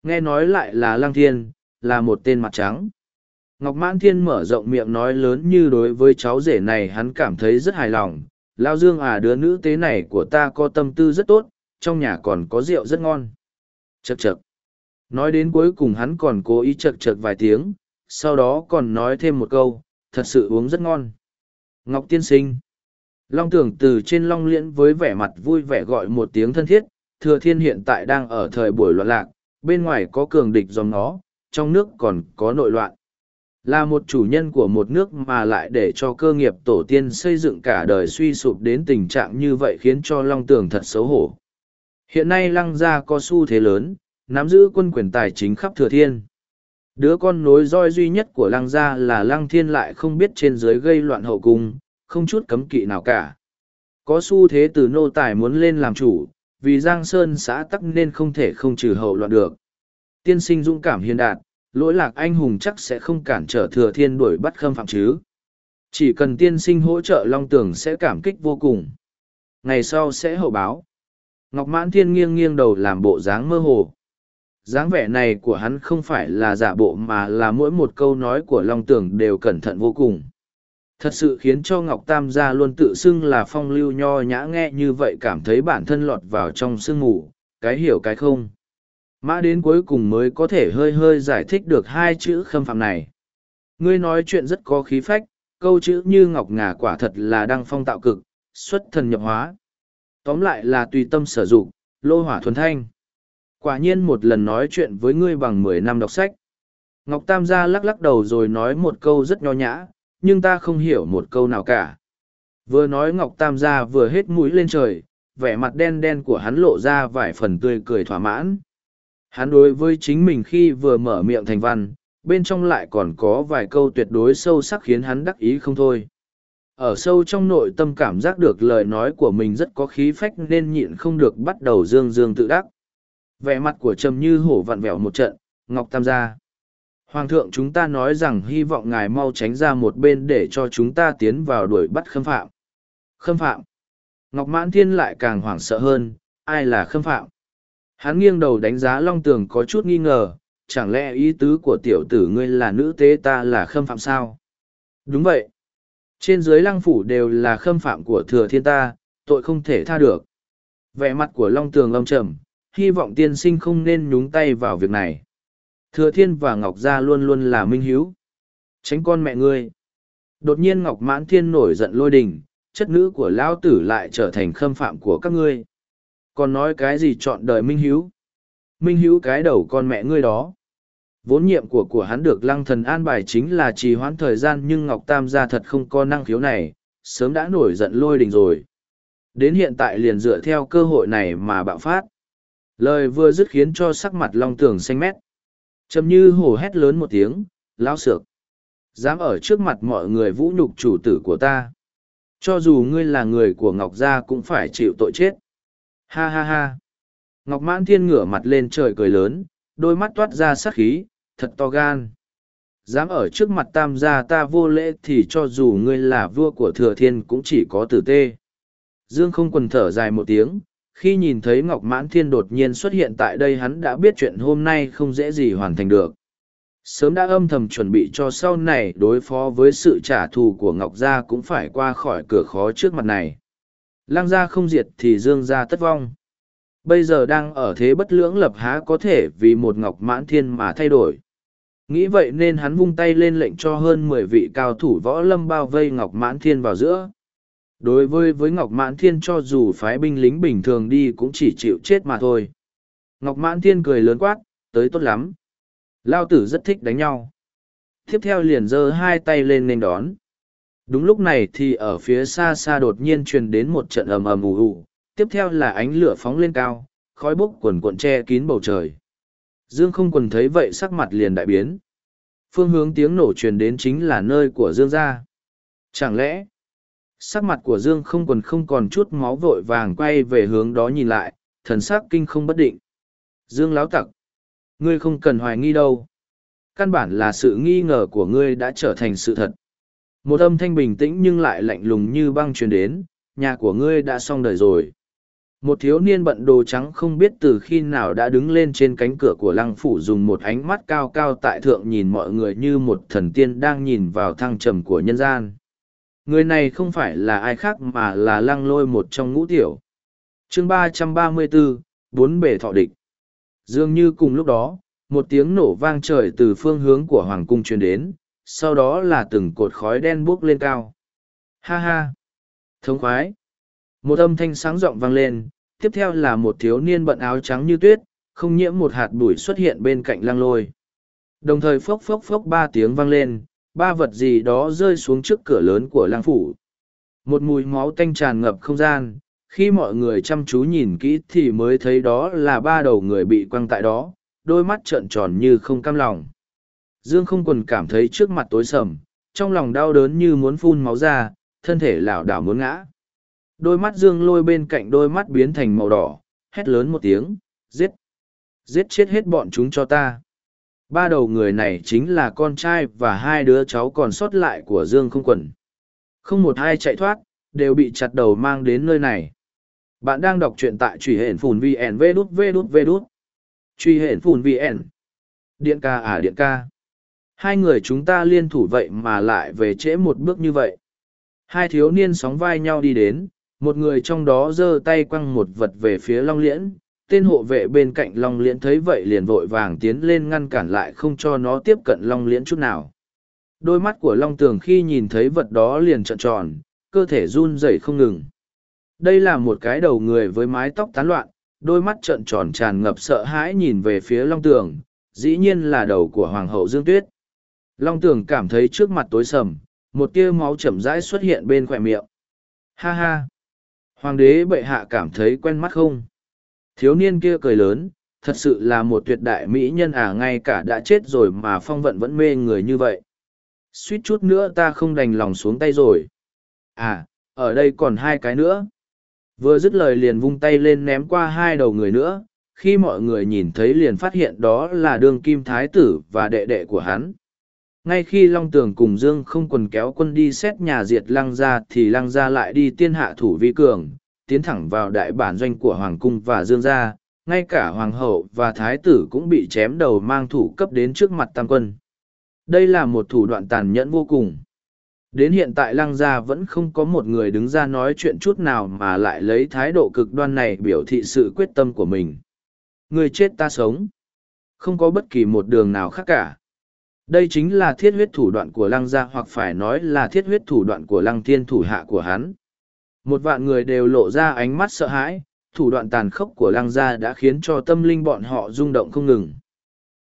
Nghe nói lại là Lăng Thiên, là một tên mặt trắng. Ngọc Mãn Thiên mở rộng miệng nói lớn như đối với cháu rể này hắn cảm thấy rất hài lòng. Lao Dương à đứa nữ tế này của ta có tâm tư rất tốt, trong nhà còn có rượu rất ngon. Chậc chậc. Nói đến cuối cùng hắn còn cố ý chậc chậc vài tiếng, sau đó còn nói thêm một câu, thật sự uống rất ngon. Ngọc tiên sinh. Long tưởng từ trên long liễn với vẻ mặt vui vẻ gọi một tiếng thân thiết, thừa thiên hiện tại đang ở thời buổi loạn lạc, bên ngoài có cường địch dòng nó, trong nước còn có nội loạn. Là một chủ nhân của một nước mà lại để cho cơ nghiệp tổ tiên xây dựng cả đời suy sụp đến tình trạng như vậy khiến cho Long Tường thật xấu hổ. Hiện nay Lăng Gia có xu thế lớn, nắm giữ quân quyền tài chính khắp thừa thiên. Đứa con nối roi duy nhất của Lăng Gia là Lăng Thiên lại không biết trên dưới gây loạn hậu cung, không chút cấm kỵ nào cả. Có xu thế từ nô tài muốn lên làm chủ, vì Giang Sơn xã tắc nên không thể không trừ hậu loạn được. Tiên sinh dũng cảm hiền đạt, lỗi lạc anh hùng chắc sẽ không cản trở thừa thiên đuổi bắt khâm phạm chứ. Chỉ cần tiên sinh hỗ trợ Long Tường sẽ cảm kích vô cùng. Ngày sau sẽ hậu báo. Ngọc Mãn Thiên nghiêng nghiêng đầu làm bộ dáng mơ hồ dáng vẻ này của hắn không phải là giả bộ mà là mỗi một câu nói của Long Tường đều cẩn thận vô cùng. Thật sự khiến cho Ngọc Tam gia luôn tự xưng là phong lưu nho nhã nghe như vậy cảm thấy bản thân lọt vào trong sương mù, cái hiểu cái không. Mã đến cuối cùng mới có thể hơi hơi giải thích được hai chữ khâm phạm này. Ngươi nói chuyện rất có khí phách, câu chữ như ngọc ngà quả thật là đăng phong tạo cực, xuất thần nhập hóa. Tóm lại là tùy tâm sở dụng, lô hỏa thuần thanh. Quả nhiên một lần nói chuyện với ngươi bằng mười năm đọc sách. Ngọc Tam gia lắc lắc đầu rồi nói một câu rất nho nhã, nhưng ta không hiểu một câu nào cả. Vừa nói Ngọc Tam gia vừa hết mũi lên trời, vẻ mặt đen đen của hắn lộ ra vài phần tươi cười thỏa mãn. Hắn đối với chính mình khi vừa mở miệng thành văn, bên trong lại còn có vài câu tuyệt đối sâu sắc khiến hắn đắc ý không thôi. Ở sâu trong nội tâm cảm giác được lời nói của mình rất có khí phách nên nhịn không được bắt đầu dương dương tự đắc. Vẻ mặt của Trầm Như hổ vặn vẹo một trận, Ngọc Tam gia. Hoàng thượng chúng ta nói rằng hy vọng ngài mau tránh ra một bên để cho chúng ta tiến vào đuổi bắt khâm phạm. Khâm phạm. Ngọc Mãn Thiên lại càng hoảng sợ hơn, ai là khâm phạm? Hắn nghiêng đầu đánh giá Long Tường có chút nghi ngờ, chẳng lẽ ý tứ của tiểu tử ngươi là nữ tế ta là khâm phạm sao? Đúng vậy. Trên dưới lăng phủ đều là khâm phạm của thừa thiên ta, tội không thể tha được. Vẻ mặt của Long Tường âm trầm, hy vọng tiên sinh không nên nhúng tay vào việc này. Thừa thiên và Ngọc Gia luôn luôn là minh hiếu. Tránh con mẹ ngươi. Đột nhiên Ngọc Mãn Thiên nổi giận lôi đình, chất nữ của Lão Tử lại trở thành khâm phạm của các ngươi còn nói cái gì chọn đời minh hiếu minh hiếu cái đầu con mẹ ngươi đó vốn nhiệm của của hắn được lăng thần an bài chính là trì hoãn thời gian nhưng ngọc tam gia thật không có năng khiếu này sớm đã nổi giận lôi đình rồi đến hiện tại liền dựa theo cơ hội này mà bạo phát lời vừa dứt khiến cho sắc mặt long tường xanh mét. Chầm như hổ hét lớn một tiếng lao xược dám ở trước mặt mọi người vũ nhục chủ tử của ta. Cho dù ngươi là người của ngọc gia cũng phải chịu tội chết. Ha ha ha. Ngọc mãn thiên ngửa mặt lên trời cười lớn, đôi mắt toát ra sát khí, thật to gan. Dám ở trước mặt tam gia ta vô lễ thì cho dù ngươi là vua của thừa thiên cũng chỉ có tử tê dương không quần thở dài một tiếng khi nhìn thấy ngọc mãn thiên đột nhiên xuất hiện tại đây hắn đã biết chuyện hôm nay không dễ gì hoàn thành được. Sớm đã âm thầm chuẩn bị cho sau này đối phó với sự trả thù của ngọc gia cũng phải qua khỏi cửa khó trước mặt này. Lang gia không diệt thì dương gia tất vong. Bây giờ đang ở thế bất lưỡng lập há có thể vì một ngọc mãn thiên mà thay đổi. Nghĩ vậy nên hắn vung tay lên lệnh cho hơn mười vị cao thủ võ lâm bao vây ngọc mãn thiên vào giữa đối với với ngọc mãn thiên cho dù phái binh lính bình thường đi cũng chỉ chịu chết mà thôi. Ngọc mãn thiên cười lớn quát, tới tốt lắm. Lao tử rất thích đánh nhau. Tiếp theo liền giơ hai tay lên nên đón. Đúng lúc này thì ở phía xa xa đột nhiên truyền đến một trận ầm ầm ù ù. Tiếp theo là ánh lửa phóng lên cao, khói bốc quần cuộn che kín bầu trời. Dương không quần thấy vậy sắc mặt liền đại biến. Phương hướng tiếng nổ truyền đến chính là nơi của dương gia. Chẳng lẽ sắc mặt của dương không quần không còn chút máu vội vàng quay về hướng đó nhìn lại, thần sắc kinh không bất định. Dương láo tặc, ngươi không cần hoài nghi đâu. Căn bản là sự nghi ngờ của ngươi đã trở thành sự thật. Một âm thanh bình tĩnh nhưng lại lạnh lùng như băng truyền đến, nhà của ngươi đã xong đời rồi. Một thiếu niên bận đồ trắng không biết từ khi nào đã đứng lên trên cánh cửa của lăng phủ dùng một ánh mắt cao cao tại thượng nhìn mọi người như một thần tiên đang nhìn vào thăng trầm của nhân gian người này không phải là ai khác mà là lăng lôi một trong ngũ tiểu. Chương ba trăm ba mươi bốn bốn bể thọ địch. Dường như cùng lúc đó, một tiếng nổ vang trời từ phương hướng của hoàng cung truyền đến, sau đó là từng cột khói đen buốc lên cao. Ha ha! Thống khoái! Một âm thanh sáng rộng vang lên, tiếp theo là một thiếu niên bận áo trắng như tuyết, không nhiễm một hạt bụi xuất hiện bên cạnh lăng lôi. Đồng thời phốc phốc phốc ba tiếng vang lên ba vật gì đó rơi xuống trước cửa lớn của Lang phủ. Một mùi máu tanh tràn ngập không gian, khi mọi người chăm chú nhìn kỹ thì mới thấy đó là ba đầu người bị quăng tại đó, đôi mắt trợn tròn như không cam lòng. Dương không quần cảm thấy trước mặt tối sầm, trong lòng đau đớn như muốn phun máu ra, thân thể lảo đảo muốn ngã. Đôi mắt dương lôi bên cạnh đôi mắt biến thành màu đỏ, hét lớn một tiếng, giết! Giết chết hết bọn chúng cho ta! Ba đầu người này chính là con trai và hai đứa cháu còn sót lại của dương không quần. Không một ai chạy thoát, đều bị chặt đầu mang đến nơi này. Bạn đang đọc truyện tại truy hển phùn vn vê đút vê đút vê đút. Truy hển phùn vn điện ca à điện ca. Hai người chúng ta liên thủ vậy mà lại về trễ một bước như vậy. Hai thiếu niên sóng vai nhau đi đến, một người trong đó giơ tay quăng một vật về phía long liễn tên hộ vệ bên cạnh long liễn thấy vậy liền vội vàng tiến lên ngăn cản lại không cho nó tiếp cận long liễn chút nào. Đôi mắt của long tường khi nhìn thấy vật đó liền trợn tròn, cơ thể run rẩy không ngừng. Đây là một cái đầu người với mái tóc tán loạn, đôi mắt trợn tròn tràn ngập sợ hãi nhìn về phía long tường, dĩ nhiên là đầu của hoàng hậu dương tuyết. Long tường cảm thấy trước mặt tối sầm, một tia máu chậm rãi xuất hiện bên khoe miệng. Ha ha! Hoàng đế bệ hạ cảm thấy quen mắt không? Thiếu niên kia cười lớn, thật sự là một tuyệt đại mỹ nhân à ngay cả đã chết rồi mà phong vận vẫn mê người như vậy. Suýt chút nữa ta không đành lòng xuống tay rồi. À ở đây còn hai cái nữa. Vừa dứt lời liền vung tay lên ném qua hai đầu người nữa. Khi mọi người nhìn thấy liền phát hiện đó là đương kim thái tử và đệ đệ của hắn. Ngay khi long tường cùng dương không quần kéo quân đi xét nhà diệt lăng gia thì lăng gia lại đi tiên hạ thủ vi cường tiến thẳng vào đại bản doanh của hoàng cung và dương gia, ngay cả hoàng hậu và thái tử cũng bị chém đầu mang thủ cấp đến trước mặt tam quân. Đây là một thủ đoạn tàn nhẫn vô cùng. Đến hiện tại lăng gia vẫn không có một người đứng ra nói chuyện chút nào mà lại lấy thái độ cực đoan này biểu thị sự quyết tâm của mình. Người chết ta sống. Không có bất kỳ một đường nào khác cả. Đây chính là thiết huyết thủ đoạn của lăng gia hoặc phải nói là thiết huyết thủ đoạn của lăng thiên thủ hạ của hắn. Một vạn người đều lộ ra ánh mắt sợ hãi, thủ đoạn tàn khốc của lăng gia đã khiến cho tâm linh bọn họ rung động không ngừng.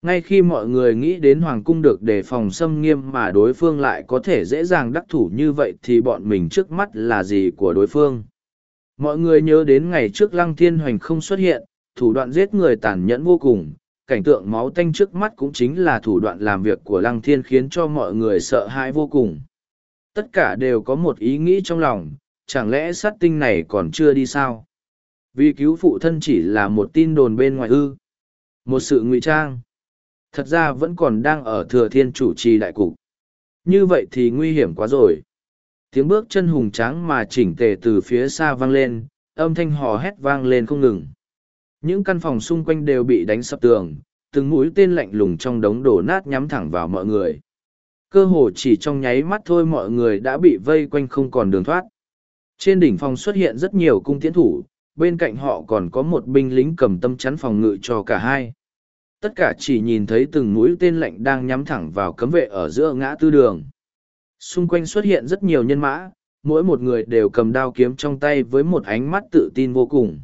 Ngay khi mọi người nghĩ đến hoàng cung được đề phòng xâm nghiêm mà đối phương lại có thể dễ dàng đắc thủ như vậy thì bọn mình trước mắt là gì của đối phương. Mọi người nhớ đến ngày trước lăng thiên hoành không xuất hiện, thủ đoạn giết người tàn nhẫn vô cùng, cảnh tượng máu tanh trước mắt cũng chính là thủ đoạn làm việc của lăng thiên khiến cho mọi người sợ hãi vô cùng. Tất cả đều có một ý nghĩ trong lòng, chẳng lẽ sát tinh này còn chưa đi sao? Vì cứu phụ thân chỉ là một tin đồn bên ngoài ư. Một sự ngụy trang. Thật ra vẫn còn đang ở thừa thiên chủ trì đại cục. Như vậy thì nguy hiểm quá rồi. Tiếng bước chân hùng tráng mà chỉnh tề từ phía xa vang lên, âm thanh hò hét vang lên không ngừng. Những căn phòng xung quanh đều bị đánh sập tường, từng mũi tên lạnh lùng trong đống đổ nát nhắm thẳng vào mọi người. Cơ hồ chỉ trong nháy mắt thôi mọi người đã bị vây quanh không còn đường thoát. Trên đỉnh phòng xuất hiện rất nhiều cung tiễn thủ, bên cạnh họ còn có một binh lính cầm tâm chắn phòng ngự cho cả hai. Tất cả chỉ nhìn thấy từng mũi tên lạnh đang nhắm thẳng vào cấm vệ ở giữa ngã tư đường. Xung quanh xuất hiện rất nhiều nhân mã, mỗi một người đều cầm đao kiếm trong tay với một ánh mắt tự tin vô cùng.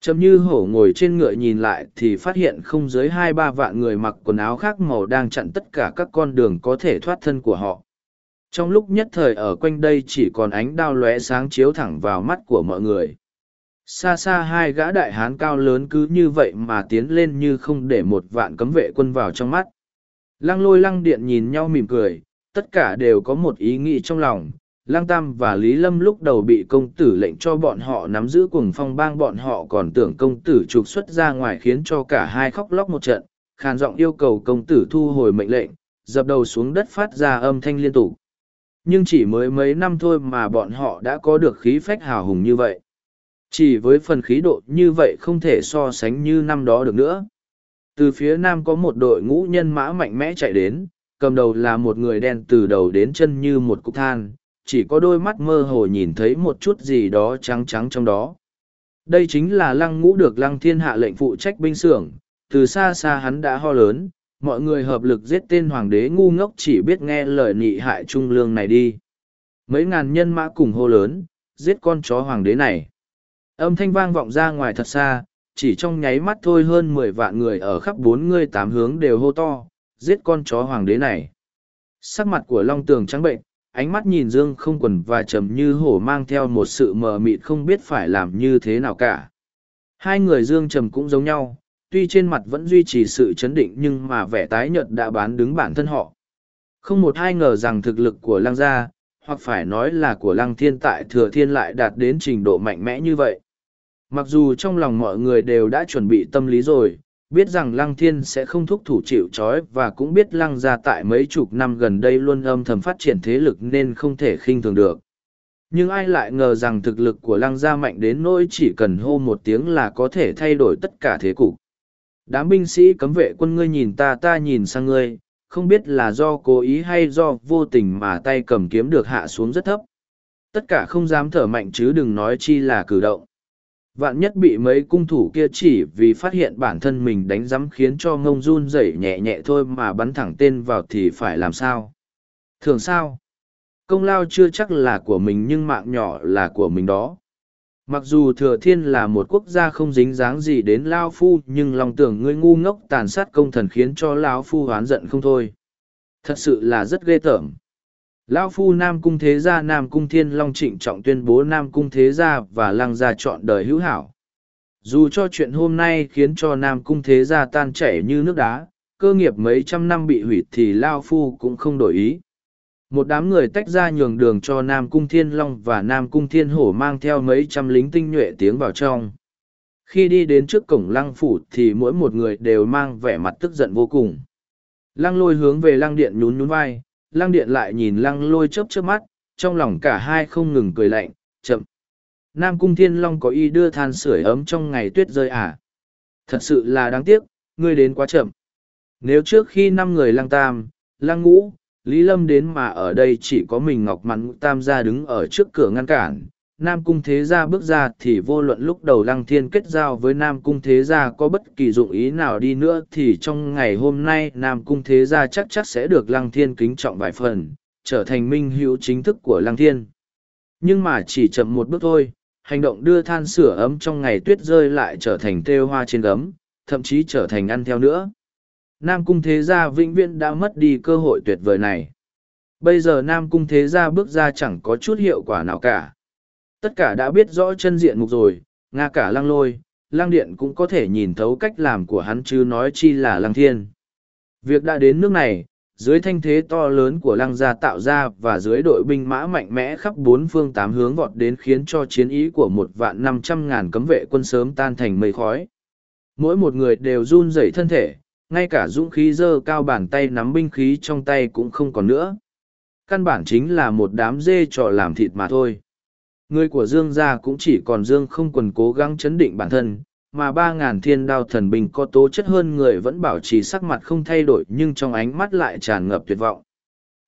Trầm như hổ ngồi trên ngựa nhìn lại thì phát hiện không dưới hai ba vạn người mặc quần áo khác màu đang chặn tất cả các con đường có thể thoát thân của họ. Trong lúc nhất thời ở quanh đây chỉ còn ánh đao lóe sáng chiếu thẳng vào mắt của mọi người. Xa xa hai gã đại hán cao lớn cứ như vậy mà tiến lên như không để một vạn cấm vệ quân vào trong mắt. Lăng lôi lăng điện nhìn nhau mỉm cười, tất cả đều có một ý nghĩ trong lòng. Lăng Tam và Lý Lâm lúc đầu bị công tử lệnh cho bọn họ nắm giữ cùng phong bang bọn họ còn tưởng công tử trục xuất ra ngoài khiến cho cả hai khóc lóc một trận, khàn giọng yêu cầu công tử thu hồi mệnh lệnh, dập đầu xuống đất phát ra âm thanh liên tục. Nhưng chỉ mới mấy năm thôi mà bọn họ đã có được khí phách hào hùng như vậy. Chỉ với phần khí độ như vậy không thể so sánh như năm đó được nữa. Từ phía nam có một đội ngũ nhân mã mạnh mẽ chạy đến, cầm đầu là một người đen từ đầu đến chân như một cục than, chỉ có đôi mắt mơ hồ nhìn thấy một chút gì đó trắng trắng trong đó. Đây chính là lăng ngũ được lăng thiên hạ lệnh phụ trách binh xưởng, từ xa xa hắn đã ho lớn, mọi người hợp lực giết tên hoàng đế ngu ngốc chỉ biết nghe lời nị hại trung lương này đi. Mấy ngàn nhân mã cùng hô lớn, giết con chó hoàng đế này. Âm thanh vang vọng ra ngoài thật xa, chỉ trong nháy mắt thôi hơn mười vạn người ở khắp bốn mươi tám hướng đều hô to, giết con chó hoàng đế này. Sắc mặt của Long Tường trắng bệnh, ánh mắt nhìn Dương không quần và trầm như hổ mang theo một sự mờ mịt không biết phải làm như thế nào cả. Hai người Dương trầm cũng giống nhau, tuy trên mặt vẫn duy trì sự chấn định nhưng mà vẻ tái nhợt đã bán đứng bản thân họ. Không một ai ngờ rằng thực lực của lăng gia, hoặc phải nói là của lăng thiên tại thừa thiên lại đạt đến trình độ mạnh mẽ như vậy. Mặc dù trong lòng mọi người đều đã chuẩn bị tâm lý rồi, biết rằng lăng thiên sẽ không thúc thủ chịu trói và cũng biết lăng gia tại mấy chục năm gần đây luôn âm thầm phát triển thế lực nên không thể khinh thường được. Nhưng ai lại ngờ rằng thực lực của lăng gia mạnh đến nỗi chỉ cần hô một tiếng là có thể thay đổi tất cả thế cục. Đám binh sĩ cấm vệ quân ngươi nhìn ta ta nhìn sang ngươi, không biết là do cố ý hay do vô tình mà tay cầm kiếm được hạ xuống rất thấp. Tất cả không dám thở mạnh chứ đừng nói chi là cử động. Vạn nhất bị mấy cung thủ kia chỉ vì phát hiện bản thân mình đánh giấm khiến cho ngông run rẩy nhẹ nhẹ thôi mà bắn thẳng tên vào thì phải làm sao? Thường sao? Công lao chưa chắc là của mình nhưng mạng nhỏ là của mình đó. Mặc dù thừa thiên là một quốc gia không dính dáng gì đến Lao Phu nhưng lòng tưởng ngươi ngu ngốc tàn sát công thần khiến cho Lao Phu oán giận không thôi. Thật sự là rất ghê tởm. Lao Phu Nam Cung Thế Gia Nam Cung Thiên Long trịnh trọng tuyên bố Nam Cung Thế Gia và Lăng Gia chọn đời hữu hảo. Dù cho chuyện hôm nay khiến cho Nam Cung Thế Gia tan chảy như nước đá, cơ nghiệp mấy trăm năm bị hủy thì Lao Phu cũng không đổi ý. Một đám người tách ra nhường đường cho Nam Cung Thiên Long và Nam Cung Thiên Hổ mang theo mấy trăm lính tinh nhuệ tiếng vào trong. Khi đi đến trước cổng lăng phủ thì mỗi một người đều mang vẻ mặt tức giận vô cùng. Lăng lôi hướng về lăng điện nhún nhún vai, lăng điện lại nhìn lăng lôi chớp chớp mắt, trong lòng cả hai không ngừng cười lạnh, chậm. Nam Cung Thiên Long có ý đưa than sửa ấm trong ngày tuyết rơi à? Thật sự là đáng tiếc, ngươi đến quá chậm. Nếu trước khi năm người lăng tam, lăng ngũ, Lý Lâm đến mà ở đây chỉ có mình Ngọc Mắn Tam gia đứng ở trước cửa ngăn cản. Nam Cung Thế Gia bước ra thì vô luận lúc đầu Lăng Thiên kết giao với Nam Cung Thế Gia có bất kỳ dụng ý nào đi nữa thì trong ngày hôm nay Nam Cung Thế Gia chắc chắc sẽ được Lăng Thiên kính trọng vài phần, trở thành minh hữu chính thức của Lăng Thiên. Nhưng mà chỉ chậm một bước thôi, hành động đưa than sửa ấm trong ngày tuyết rơi lại trở thành têu hoa trên gấm, thậm chí trở thành ăn theo nữa. Nam Cung Thế Gia vĩnh viễn đã mất đi cơ hội tuyệt vời này. Bây giờ Nam Cung Thế Gia bước ra chẳng có chút hiệu quả nào cả. Tất cả đã biết rõ chân diện mục rồi, nga cả lăng lôi, lăng điện cũng có thể nhìn thấu cách làm của hắn chứ nói chi là lăng thiên. Việc đã đến nước này, dưới thanh thế to lớn của lăng gia tạo ra và dưới đội binh mã mạnh mẽ khắp bốn phương tám hướng vọt đến khiến cho chiến ý của một vạn năm trăm ngàn cấm vệ quân sớm tan thành mây khói. Mỗi một người đều run rẩy thân thể, ngay cả dũng khí dơ cao bàn tay nắm binh khí trong tay cũng không còn nữa. Căn bản chính là một đám dê trò làm thịt mà thôi. Người của Dương gia cũng chỉ còn Dương không quần cố gắng chấn định bản thân, mà ba ngàn thiên đao thần binh có tố chất hơn người vẫn bảo trì sắc mặt không thay đổi nhưng trong ánh mắt lại tràn ngập tuyệt vọng.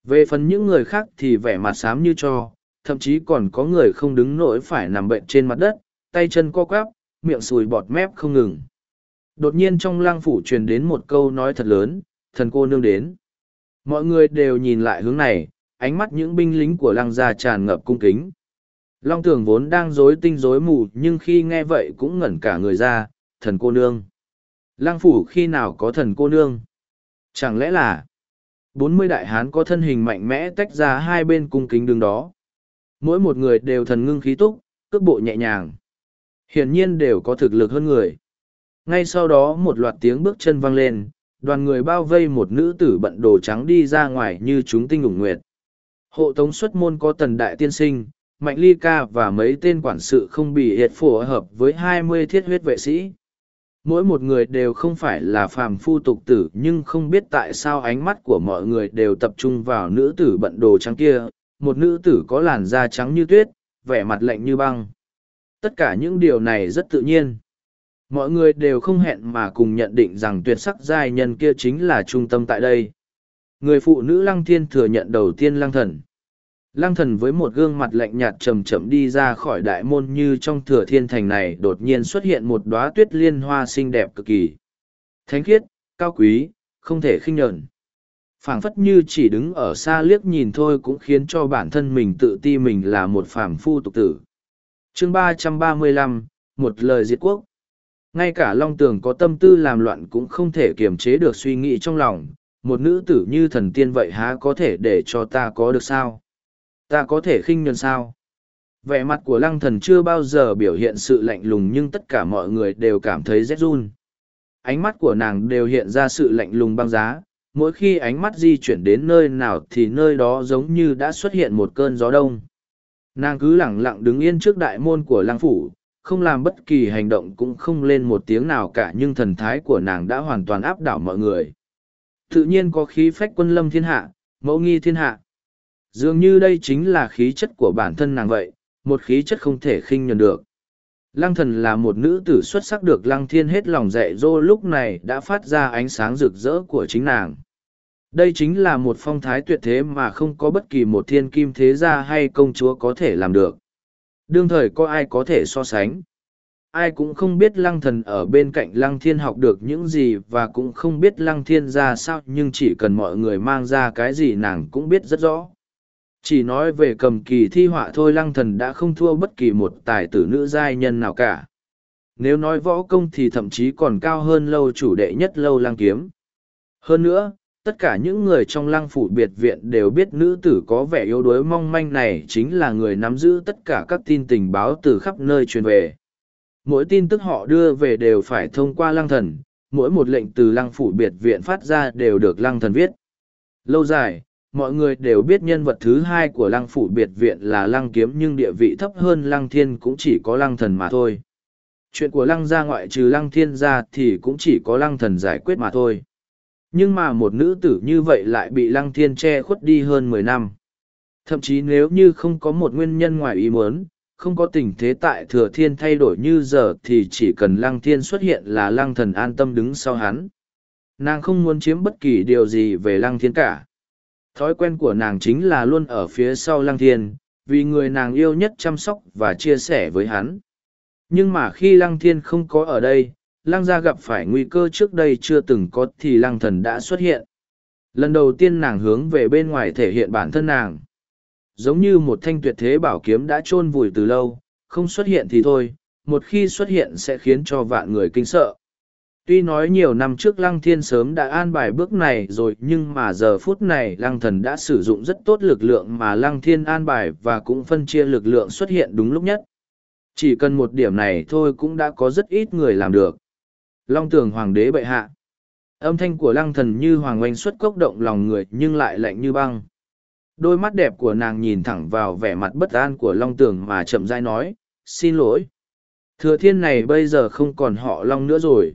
Về phần những người khác thì vẻ mặt xám như cho, thậm chí còn có người không đứng nổi phải nằm bệnh trên mặt đất, tay chân co quắp, miệng sùi bọt mép không ngừng. Đột nhiên trong lang phủ truyền đến một câu nói thật lớn, thần cô nương đến. Mọi người đều nhìn lại hướng này, ánh mắt những binh lính của lăng gia tràn ngập cung kính. Long tường vốn đang rối tinh rối mù nhưng khi nghe vậy cũng ngẩn cả người ra, thần cô nương. Lăng phủ khi nào có thần cô nương? Chẳng lẽ là bốn mươi đại hán có thân hình mạnh mẽ tách ra hai bên cung kính đường đó. Mỗi một người đều thần ngưng khí túc, cước bộ nhẹ nhàng. Hiển nhiên đều có thực lực hơn người. Ngay sau đó một loạt tiếng bước chân vang lên, đoàn người bao vây một nữ tử bận đồ trắng đi ra ngoài như chúng tinh ủng nguyệt. Hộ tống xuất môn có tần đại tiên sinh, mạnh ly ca và mấy tên quản sự không bị hiệt phù hợp với hai mươi thiết huyết vệ sĩ. Mỗi một người đều không phải là phàm phu tục tử nhưng không biết tại sao ánh mắt của mọi người đều tập trung vào nữ tử bận đồ trắng kia. Một nữ tử có làn da trắng như tuyết vẻ mặt lạnh như băng. Tất cả những điều này rất tự nhiên mọi người đều không hẹn mà cùng nhận định rằng tuyệt sắc giai nhân kia chính là trung tâm tại đây người phụ nữ lăng thiên thừa nhận đầu tiên lăng thần Lăng thần với một gương mặt lạnh nhạt chầm chậm đi ra khỏi đại môn như trong thừa thiên thành này đột nhiên xuất hiện một đóa tuyết liên hoa xinh đẹp cực kỳ. Thánh khiết, cao quý, không thể khinh nhẫn. phảng phất như chỉ đứng ở xa liếc nhìn thôi cũng khiến cho bản thân mình tự ti mình là một phàm phu tục tử. chương ba trăm ba mươi lăm một lời diệt quốc. Ngay cả Long Tường có tâm tư làm loạn cũng không thể kiềm chế được suy nghĩ trong lòng, một nữ tử như thần tiên vậy há có thể để cho ta có được sao? ta có thể khinh nhuần sao? Vẻ mặt của lăng thần chưa bao giờ biểu hiện sự lạnh lùng nhưng tất cả mọi người đều cảm thấy rét run. Ánh mắt của nàng đều hiện ra sự lạnh lùng băng giá. Mỗi khi ánh mắt di chuyển đến nơi nào thì nơi đó giống như đã xuất hiện một cơn gió đông. Nàng cứ lẳng lặng đứng yên trước đại môn của lăng phủ không làm bất kỳ hành động cũng không lên một tiếng nào cả nhưng thần thái của nàng đã hoàn toàn áp đảo mọi người tự nhiên có khí phách quân lâm thiên hạ mẫu nghi thiên hạ Dường như đây chính là khí chất của bản thân nàng vậy, một khí chất không thể khinh nhuần được. Lăng thần là một nữ tử xuất sắc được lăng thiên hết lòng dạy dỗ lúc này đã phát ra ánh sáng rực rỡ của chính nàng. Đây chính là một phong thái tuyệt thế mà không có bất kỳ một thiên kim thế gia hay công chúa có thể làm được. Đương thời có ai có thể so sánh. Ai cũng không biết lăng thần ở bên cạnh lăng thiên học được những gì và cũng không biết lăng thiên ra sao nhưng chỉ cần mọi người mang ra cái gì nàng cũng biết rất rõ. Chỉ nói về cầm kỳ thi họa thôi lăng thần đã không thua bất kỳ một tài tử nữ giai nhân nào cả. Nếu nói võ công thì thậm chí còn cao hơn lâu chủ đệ nhất lâu lăng kiếm. Hơn nữa, tất cả những người trong lăng phủ biệt viện đều biết nữ tử có vẻ yếu đuối mong manh này chính là người nắm giữ tất cả các tin tình báo từ khắp nơi truyền về. Mỗi tin tức họ đưa về đều phải thông qua lăng thần, mỗi một lệnh từ lăng phủ biệt viện phát ra đều được lăng thần viết. Lâu dài, mọi người đều biết nhân vật thứ hai của lăng phủ biệt viện là lăng kiếm nhưng địa vị thấp hơn lăng thiên cũng chỉ có lăng thần mà thôi chuyện của lăng gia ngoại trừ lăng thiên ra thì cũng chỉ có lăng thần giải quyết mà thôi nhưng mà một nữ tử như vậy lại bị lăng thiên che khuất đi hơn mười năm. Thậm chí nếu như không có một nguyên nhân ngoài ý muốn, không có tình thế tại thừa thiên thay đổi như giờ thì chỉ cần lăng thiên xuất hiện là lăng thần an tâm đứng sau hắn. Nàng không muốn chiếm bất kỳ điều gì về lăng thiên cả. Thói quen của nàng chính là luôn ở phía sau lăng thiên, vì người nàng yêu nhất chăm sóc và chia sẻ với hắn. Nhưng mà khi lăng thiên không có ở đây lăng gia gặp phải nguy cơ trước đây chưa từng có thì lăng thần đã xuất hiện lần đầu tiên nàng hướng về bên ngoài thể hiện bản thân nàng giống như một thanh tuyệt thế bảo kiếm đã chôn vùi từ lâu, không xuất hiện thì thôi, một khi xuất hiện sẽ khiến cho vạn người kinh sợ Tuy nói nhiều năm trước Lăng Thiên sớm đã an bài bước này rồi, nhưng mà giờ phút này Lăng Thần đã sử dụng rất tốt lực lượng mà Lăng Thiên an bài và cũng phân chia lực lượng xuất hiện đúng lúc nhất. Chỉ cần một điểm này thôi cũng đã có rất ít người làm được. Long tường hoàng đế bệ hạ. Âm thanh của lăng thần như hoàng oanh xuất cốc động lòng người nhưng lại lạnh như băng. Đôi mắt đẹp của nàng nhìn thẳng vào vẻ mặt bất an của Long Tường mà chậm rãi nói, xin lỗi. Thừa thiên này bây giờ không còn họ Long nữa rồi.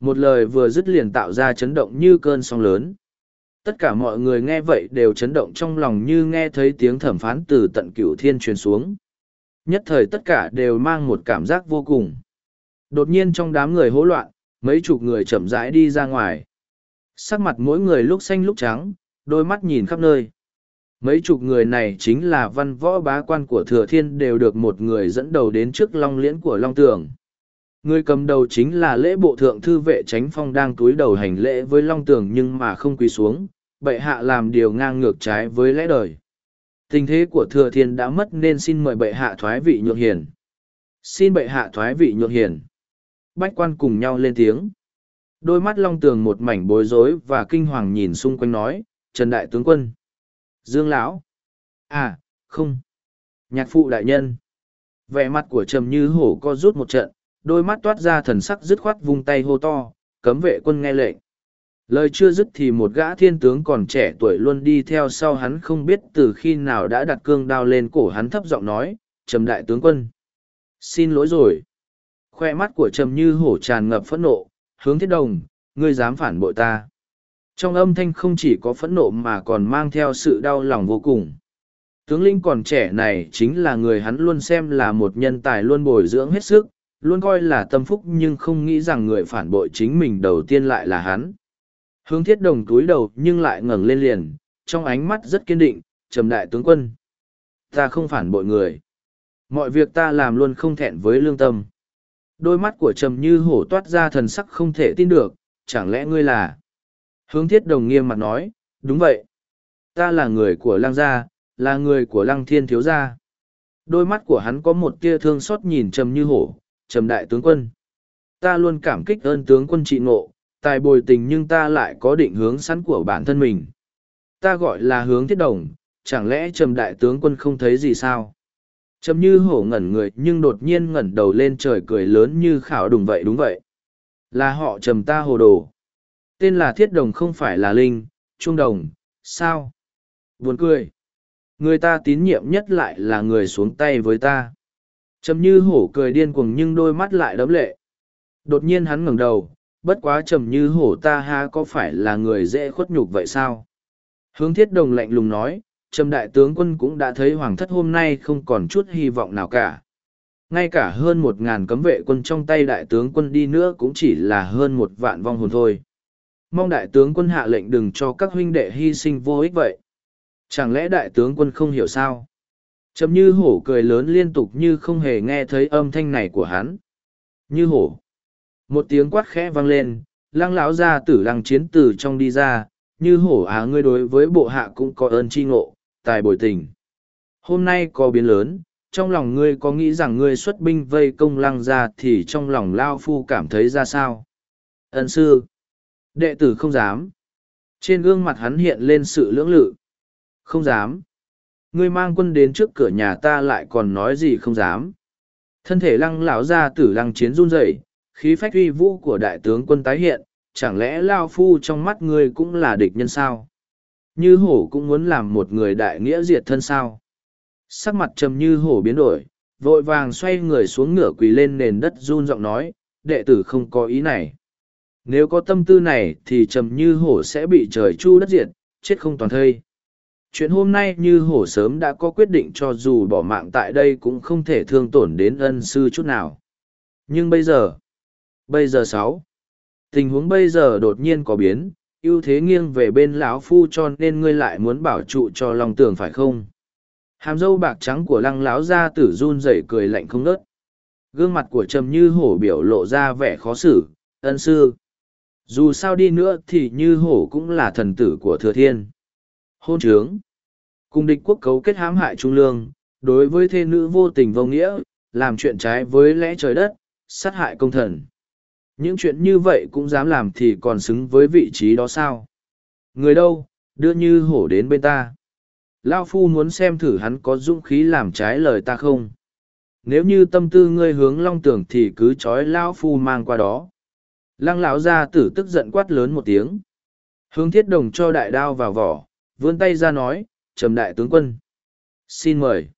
Một lời vừa dứt liền tạo ra chấn động như cơn sóng lớn. Tất cả mọi người nghe vậy đều chấn động trong lòng như nghe thấy tiếng thẩm phán từ tận cửu thiên truyền xuống. Nhất thời tất cả đều mang một cảm giác vô cùng. Đột nhiên trong đám người hỗn loạn, mấy chục người chậm rãi đi ra ngoài. Sắc mặt mỗi người lúc xanh lúc trắng, đôi mắt nhìn khắp nơi. Mấy chục người này chính là văn võ bá quan của Thừa Thiên đều được một người dẫn đầu đến trước long liễn của Long Tường. Người cầm đầu chính là lễ bộ thượng thư vệ tránh phong đang túi đầu hành lễ với Long Tường nhưng mà không quỳ xuống, bệ hạ làm điều ngang ngược trái với lẽ đời. Tình thế của Thừa Thiên đã mất nên xin mời bệ hạ thoái vị nhượng hiền. Xin bệ hạ thoái vị nhượng hiền. Bách quan cùng nhau lên tiếng. Đôi mắt Long Tường một mảnh bối rối và kinh hoàng nhìn xung quanh nói, Trần Đại Tướng Quân. Dương lão À, không. Nhạc phụ đại nhân. Vẻ mặt của Trầm Như Hổ co rút một trận, đôi mắt toát ra thần sắc dứt khoát vung tay hô to, cấm vệ quân nghe lệnh. Lời chưa dứt thì một gã thiên tướng còn trẻ tuổi luôn đi theo sau hắn không biết từ khi nào đã đặt cương đao lên cổ hắn thấp giọng nói, Trầm đại tướng quân. Xin lỗi rồi. Khoe mắt của Trầm Như Hổ tràn ngập phẫn nộ, hướng thiết đồng, ngươi dám phản bội ta. Trong âm thanh không chỉ có phẫn nộ mà còn mang theo sự đau lòng vô cùng. Tướng linh còn trẻ này chính là người hắn luôn xem là một nhân tài luôn bồi dưỡng hết sức, luôn coi là tâm phúc nhưng không nghĩ rằng người phản bội chính mình đầu tiên lại là hắn. Hướng thiết đồng túi đầu nhưng lại ngẩng lên liền, trong ánh mắt rất kiên định, trầm đại tướng quân. Ta không phản bội người. Mọi việc ta làm luôn không thẹn với lương tâm. Đôi mắt của trầm như hổ toát ra thần sắc không thể tin được, chẳng lẽ ngươi là... Hướng thiết đồng nghiêm mặt nói, đúng vậy. Ta là người của lăng gia, là người của lăng thiên thiếu gia. Đôi mắt của hắn có một tia thương xót nhìn trầm như hổ, trầm đại tướng quân. Ta luôn cảm kích ơn tướng quân trị ngộ, tài bồi tình nhưng ta lại có định hướng sẵn của bản thân mình. Ta gọi là hướng thiết đồng, chẳng lẽ trầm đại tướng quân không thấy gì sao? Trầm như hổ ngẩn người nhưng đột nhiên ngẩn đầu lên trời cười lớn như khảo đùng vậy đúng vậy. Là họ trầm ta hồ đồ. Tên là thiết đồng không phải là linh, trung đồng, sao? Buồn cười. Người ta tín nhiệm nhất lại là người xuống tay với ta. Trầm như hổ cười điên cuồng nhưng đôi mắt lại đấm lệ. Đột nhiên hắn ngẩng đầu, bất quá trầm như hổ ta ha có phải là người dễ khuất nhục vậy sao? Hướng thiết đồng lạnh lùng nói trầm đại tướng quân cũng đã thấy hoàng thất hôm nay không còn chút hy vọng nào cả. Ngay cả hơn một ngàn cấm vệ quân trong tay đại tướng quân đi nữa cũng chỉ là hơn một vạn vong hồn thôi. Mong đại tướng quân hạ lệnh đừng cho các huynh đệ hy sinh vô ích vậy. Chẳng lẽ đại tướng quân không hiểu sao? Trâm như hổ cười lớn liên tục như không hề nghe thấy âm thanh này của hắn. Như hổ. Một tiếng quát khẽ vang lên, lăng lão ra tử lăng chiến tử trong đi ra. Như hổ á ngươi đối với bộ hạ cũng có ơn tri ngộ tài bồi tình hôm nay có biến lớn trong lòng ngươi có nghĩ rằng ngươi xuất binh vây công lăng ra thì trong lòng lao phu cảm thấy ra sao ân sư Đệ tử không dám. Trên gương mặt hắn hiện lên sự lưỡng lự. Không dám. Ngươi mang quân đến trước cửa nhà ta lại còn nói gì không dám. Thân thể lăng lão ra tử lăng chiến run rẩy, khí phách uy vũ của đại tướng quân tái hiện, chẳng lẽ Lao Phu trong mắt ngươi cũng là địch nhân sao? Như hổ cũng muốn làm một người đại nghĩa diệt thân sao? Sắc mặt trầm như hổ biến đổi, vội vàng xoay người xuống ngửa quỳ lên nền đất run giọng nói, đệ tử không có ý này. Nếu có tâm tư này thì trầm như hổ sẽ bị trời chu đất diệt, chết không toàn thây. Chuyện hôm nay như hổ sớm đã có quyết định cho dù bỏ mạng tại đây cũng không thể thương tổn đến ân sư chút nào. Nhưng bây giờ, bây giờ sáu, tình huống bây giờ đột nhiên có biến, ưu thế nghiêng về bên lão phu cho nên ngươi lại muốn bảo trụ cho lòng tưởng phải không? Hàm dâu bạc trắng của lăng lão ra tử run rẩy cười lạnh không nớt. Gương mặt của trầm như hổ biểu lộ ra vẻ khó xử, ân sư dù sao đi nữa thì như hổ cũng là thần tử của thừa thiên hôn trướng cùng địch quốc cấu kết hãm hại trung lương đối với thê nữ vô tình vô nghĩa làm chuyện trái với lẽ trời đất sát hại công thần những chuyện như vậy cũng dám làm thì còn xứng với vị trí đó sao? Người đâu, đưa như hổ đến bên ta. Lao phu muốn xem thử hắn có dũng khí làm trái lời ta không? Nếu như tâm tư ngươi hướng long Tưởng thì cứ trói lão phu mang qua đó. Lăng lão gia tử tức giận quát lớn một tiếng. Hướng thiết đồng cho đại đao vào vỏ, vươn tay ra nói, trầm đại tướng quân. Xin mời.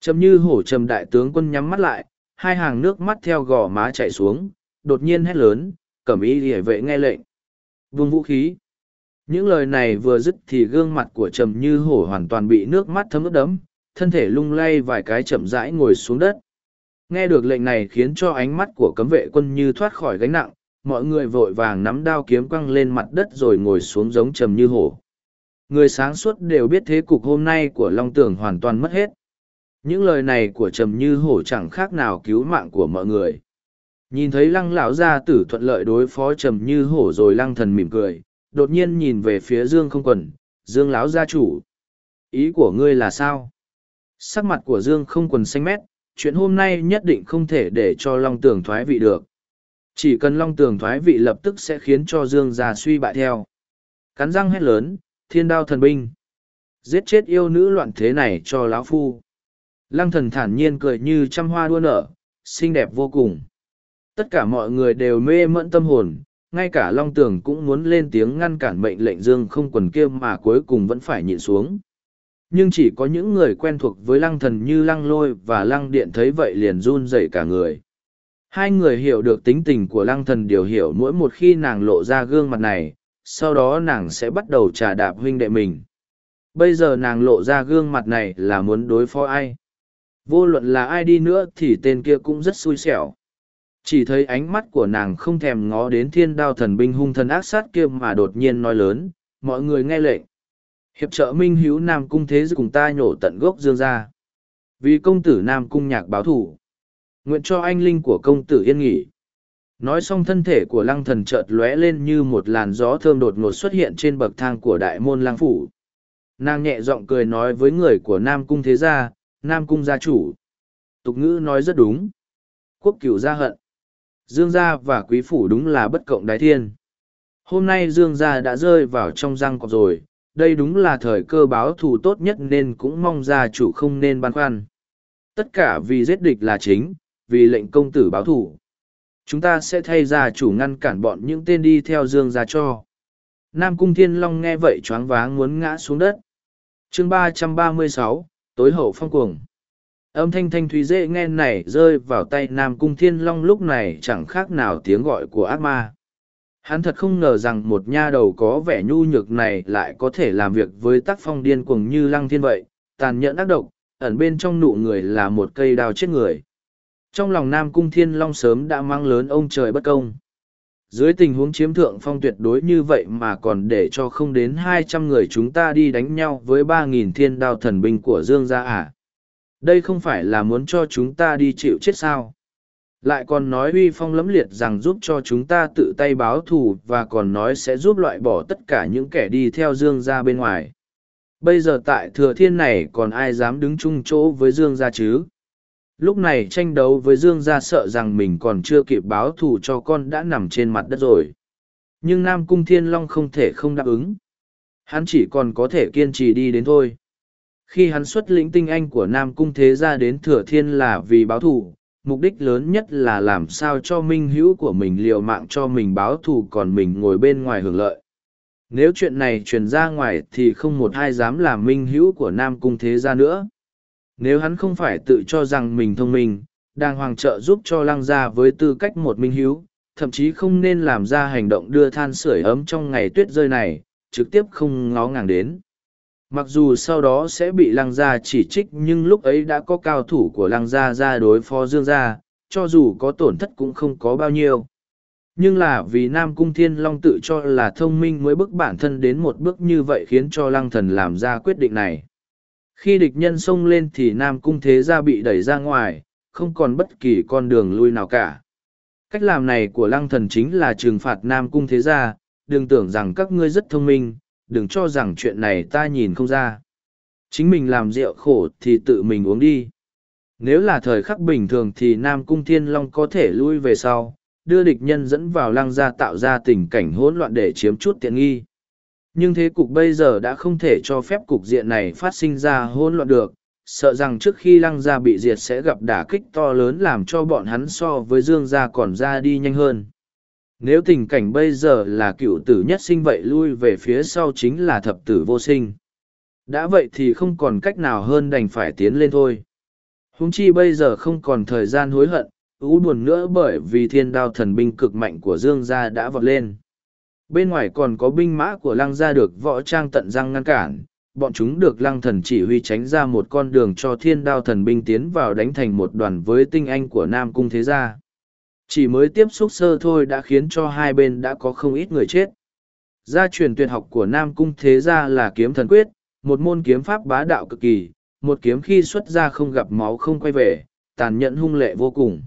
Trầm như hổ trầm đại tướng quân nhắm mắt lại, hai hàng nước mắt theo gò má chạy xuống đột nhiên hét lớn, cẩm y hề vệ nghe lệnh. Vung vũ khí. Những lời này vừa dứt thì gương mặt của trầm như hổ hoàn toàn bị nước mắt thấm ướt đẫm, thân thể lung lay vài cái chậm rãi ngồi xuống đất. Nghe được lệnh này khiến cho ánh mắt của cấm vệ quân như thoát khỏi gánh nặng, mọi người vội vàng nắm đao kiếm quăng lên mặt đất rồi ngồi xuống giống trầm như hổ. Người sáng suốt đều biết thế cục hôm nay của long tường hoàn toàn mất hết. Những lời này của trầm như hổ chẳng khác nào cứu mạng của mọi người nhìn thấy lăng lão gia tử thuận lợi đối phó trầm như hổ rồi lăng thần mỉm cười, đột nhiên nhìn về phía dương không quần dương lão gia chủ, ý của ngươi là sao? Sắc mặt của dương không quần xanh mét, chuyện hôm nay nhất định không thể để cho long tường thoái vị được. Chỉ cần long tường thoái vị lập tức sẽ khiến cho dương già suy bại theo. Cắn răng hét lớn, thiên đao thần binh, giết chết yêu nữ loạn thế này cho lão phu. Lăng thần thản nhiên cười như trăm hoa đua nở, xinh đẹp vô cùng tất cả mọi người đều mê mẫn tâm hồn, ngay cả long tường cũng muốn lên tiếng ngăn cản mệnh lệnh dương không quần kia mà cuối cùng vẫn phải nhịn xuống. Nhưng chỉ có những người quen thuộc với lăng thần như lăng lôi và lăng điện thấy vậy liền run rẩy cả người. Hai người hiểu được tính tình của lăng thần điều hiểu mỗi một khi nàng lộ ra gương mặt này, sau đó nàng sẽ bắt đầu trà đạp huynh đệ mình. Bây giờ nàng lộ ra gương mặt này là muốn đối phó ai? Vô luận là ai đi nữa thì tên kia cũng rất xui xẻo chỉ thấy ánh mắt của nàng không thèm ngó đến thiên đao thần binh hung thần ác sát kia mà đột nhiên nói lớn, mọi người nghe lệnh. Hiệp trợ minh hữu nam cung thế cùng ta nhổ tận gốc dương ra. Vì công tử nam cung nhạc báo thủ. Nguyện cho anh linh của công tử yên nghỉ. Nói xong thân thể của lăng thần chợt lóe lên như một làn gió thơm đột ngột xuất hiện trên bậc thang của đại môn lăng phủ. Nàng nhẹ giọng cười nói với người của nam cung thế gia, nam cung gia chủ. Tục ngữ nói rất đúng. Quốc cửu gia hận dương gia và quý phủ đúng là bất cộng đái thiên. Hôm nay dương gia đã rơi vào trong răng cọp rồi, đây đúng là thời cơ báo thù tốt nhất nên cũng mong gia chủ không nên băn khoăn. Tất cả vì giết địch là chính, vì lệnh công tử báo thù. Chúng ta sẽ thay gia chủ ngăn cản bọn những tên đi theo dương gia cho. Nam cung thiên long nghe vậy choáng váng muốn ngã xuống đất. Chương ba trăm ba mươi sáu, tối hậu phong cuồng âm thanh thanh thúy dễ nghe này rơi vào tay nam cung thiên long lúc này chẳng khác nào tiếng gọi của ác ma. Hắn thật không ngờ rằng một nha đầu có vẻ nhu nhược này lại có thể làm việc với tác phong điên cuồng như lăng thiên vậy, tàn nhẫn ác độc, ẩn bên trong nụ người là một cây đao chết người. Trong lòng nam cung thiên long sớm đã mang lớn ông trời bất công. Dưới tình huống chiếm thượng phong tuyệt đối như vậy mà còn để cho không đến hai trăm người chúng ta đi đánh nhau với ba nghìn thiên đao thần binh của dương gia à? Đây không phải là muốn cho chúng ta đi chịu chết sao? Lại còn nói uy phong lẫm liệt rằng giúp cho chúng ta tự tay báo thù và còn nói sẽ giúp loại bỏ tất cả những kẻ đi theo dương gia bên ngoài. Bây giờ tại thừa thiên này còn ai dám đứng chung chỗ với dương gia chứ? Lúc này tranh đấu với dương gia sợ rằng mình còn chưa kịp báo thù cho con đã nằm trên mặt đất rồi. Nhưng nam cung thiên long không thể không đáp ứng. Hắn chỉ còn có thể kiên trì đi đến thôi khi hắn xuất lĩnh tinh anh của nam cung thế gia đến thừa thiên là vì báo thù, mục đích lớn nhất là làm sao cho minh hữu của mình liều mạng cho mình báo thù còn mình ngồi bên ngoài hưởng lợi. Nếu chuyện này truyền ra ngoài thì không một ai dám làm minh hữu của nam cung thế gia nữa. Nếu hắn không phải tự cho rằng mình thông minh đang hoàng trợ giúp cho lăng gia với tư cách một minh hữu, thậm chí không nên làm ra hành động đưa than sửa ấm trong ngày tuyết rơi này, trực tiếp không ngó ngàng đến mặc dù sau đó sẽ bị lăng gia chỉ trích nhưng lúc ấy đã có cao thủ của lăng gia ra đối phó dương gia, cho dù có tổn thất cũng không có bao nhiêu. Nhưng là vì nam cung thiên long tự cho là thông minh mới bức bản thân đến một bước như vậy khiến cho lăng thần làm ra quyết định này. Khi địch nhân xông lên thì nam cung thế gia bị đẩy ra ngoài, không còn bất kỳ con đường lui nào cả. Cách làm này của lăng thần chính là trừng phạt nam cung thế gia, đừng tưởng rằng các ngươi rất thông minh đừng cho rằng chuyện này ta nhìn không ra. Chính mình làm rượu khổ thì tự mình uống đi. Nếu là thời khắc bình thường thì Nam Cung Thiên Long có thể lui về sau, đưa địch nhân dẫn vào lăng gia tạo ra tình cảnh hỗn loạn để chiếm chút tiện nghi. Nhưng thế cục bây giờ đã không thể cho phép cục diện này phát sinh ra hỗn loạn được, sợ rằng trước khi lăng gia bị diệt sẽ gặp đả kích to lớn làm cho bọn hắn so với dương gia còn ra đi nhanh hơn nếu tình cảnh bây giờ là cựu tử nhất sinh vậy lui về phía sau chính là thập tử vô sinh. Đã vậy thì không còn cách nào hơn đành phải tiến lên thôi. Huống chi bây giờ không còn thời gian hối hận, ú buồn nữa bởi vì thiên đao thần binh cực mạnh của dương gia đã vọt lên. Bên ngoài còn có binh mã của lăng gia được võ trang tận răng ngăn cản, bọn chúng được lăng thần chỉ huy tránh ra một con đường cho thiên đao thần binh tiến vào đánh thành một đoàn với tinh anh của nam cung thế gia chỉ mới tiếp xúc sơ thôi đã khiến cho hai bên đã có không ít người chết. Gia truyền tuyệt học của nam cung thế gia là kiếm thần quyết, một môn kiếm pháp bá đạo cực kỳ, một kiếm khi xuất ra không gặp máu không quay về, tàn nhẫn hung lệ vô cùng.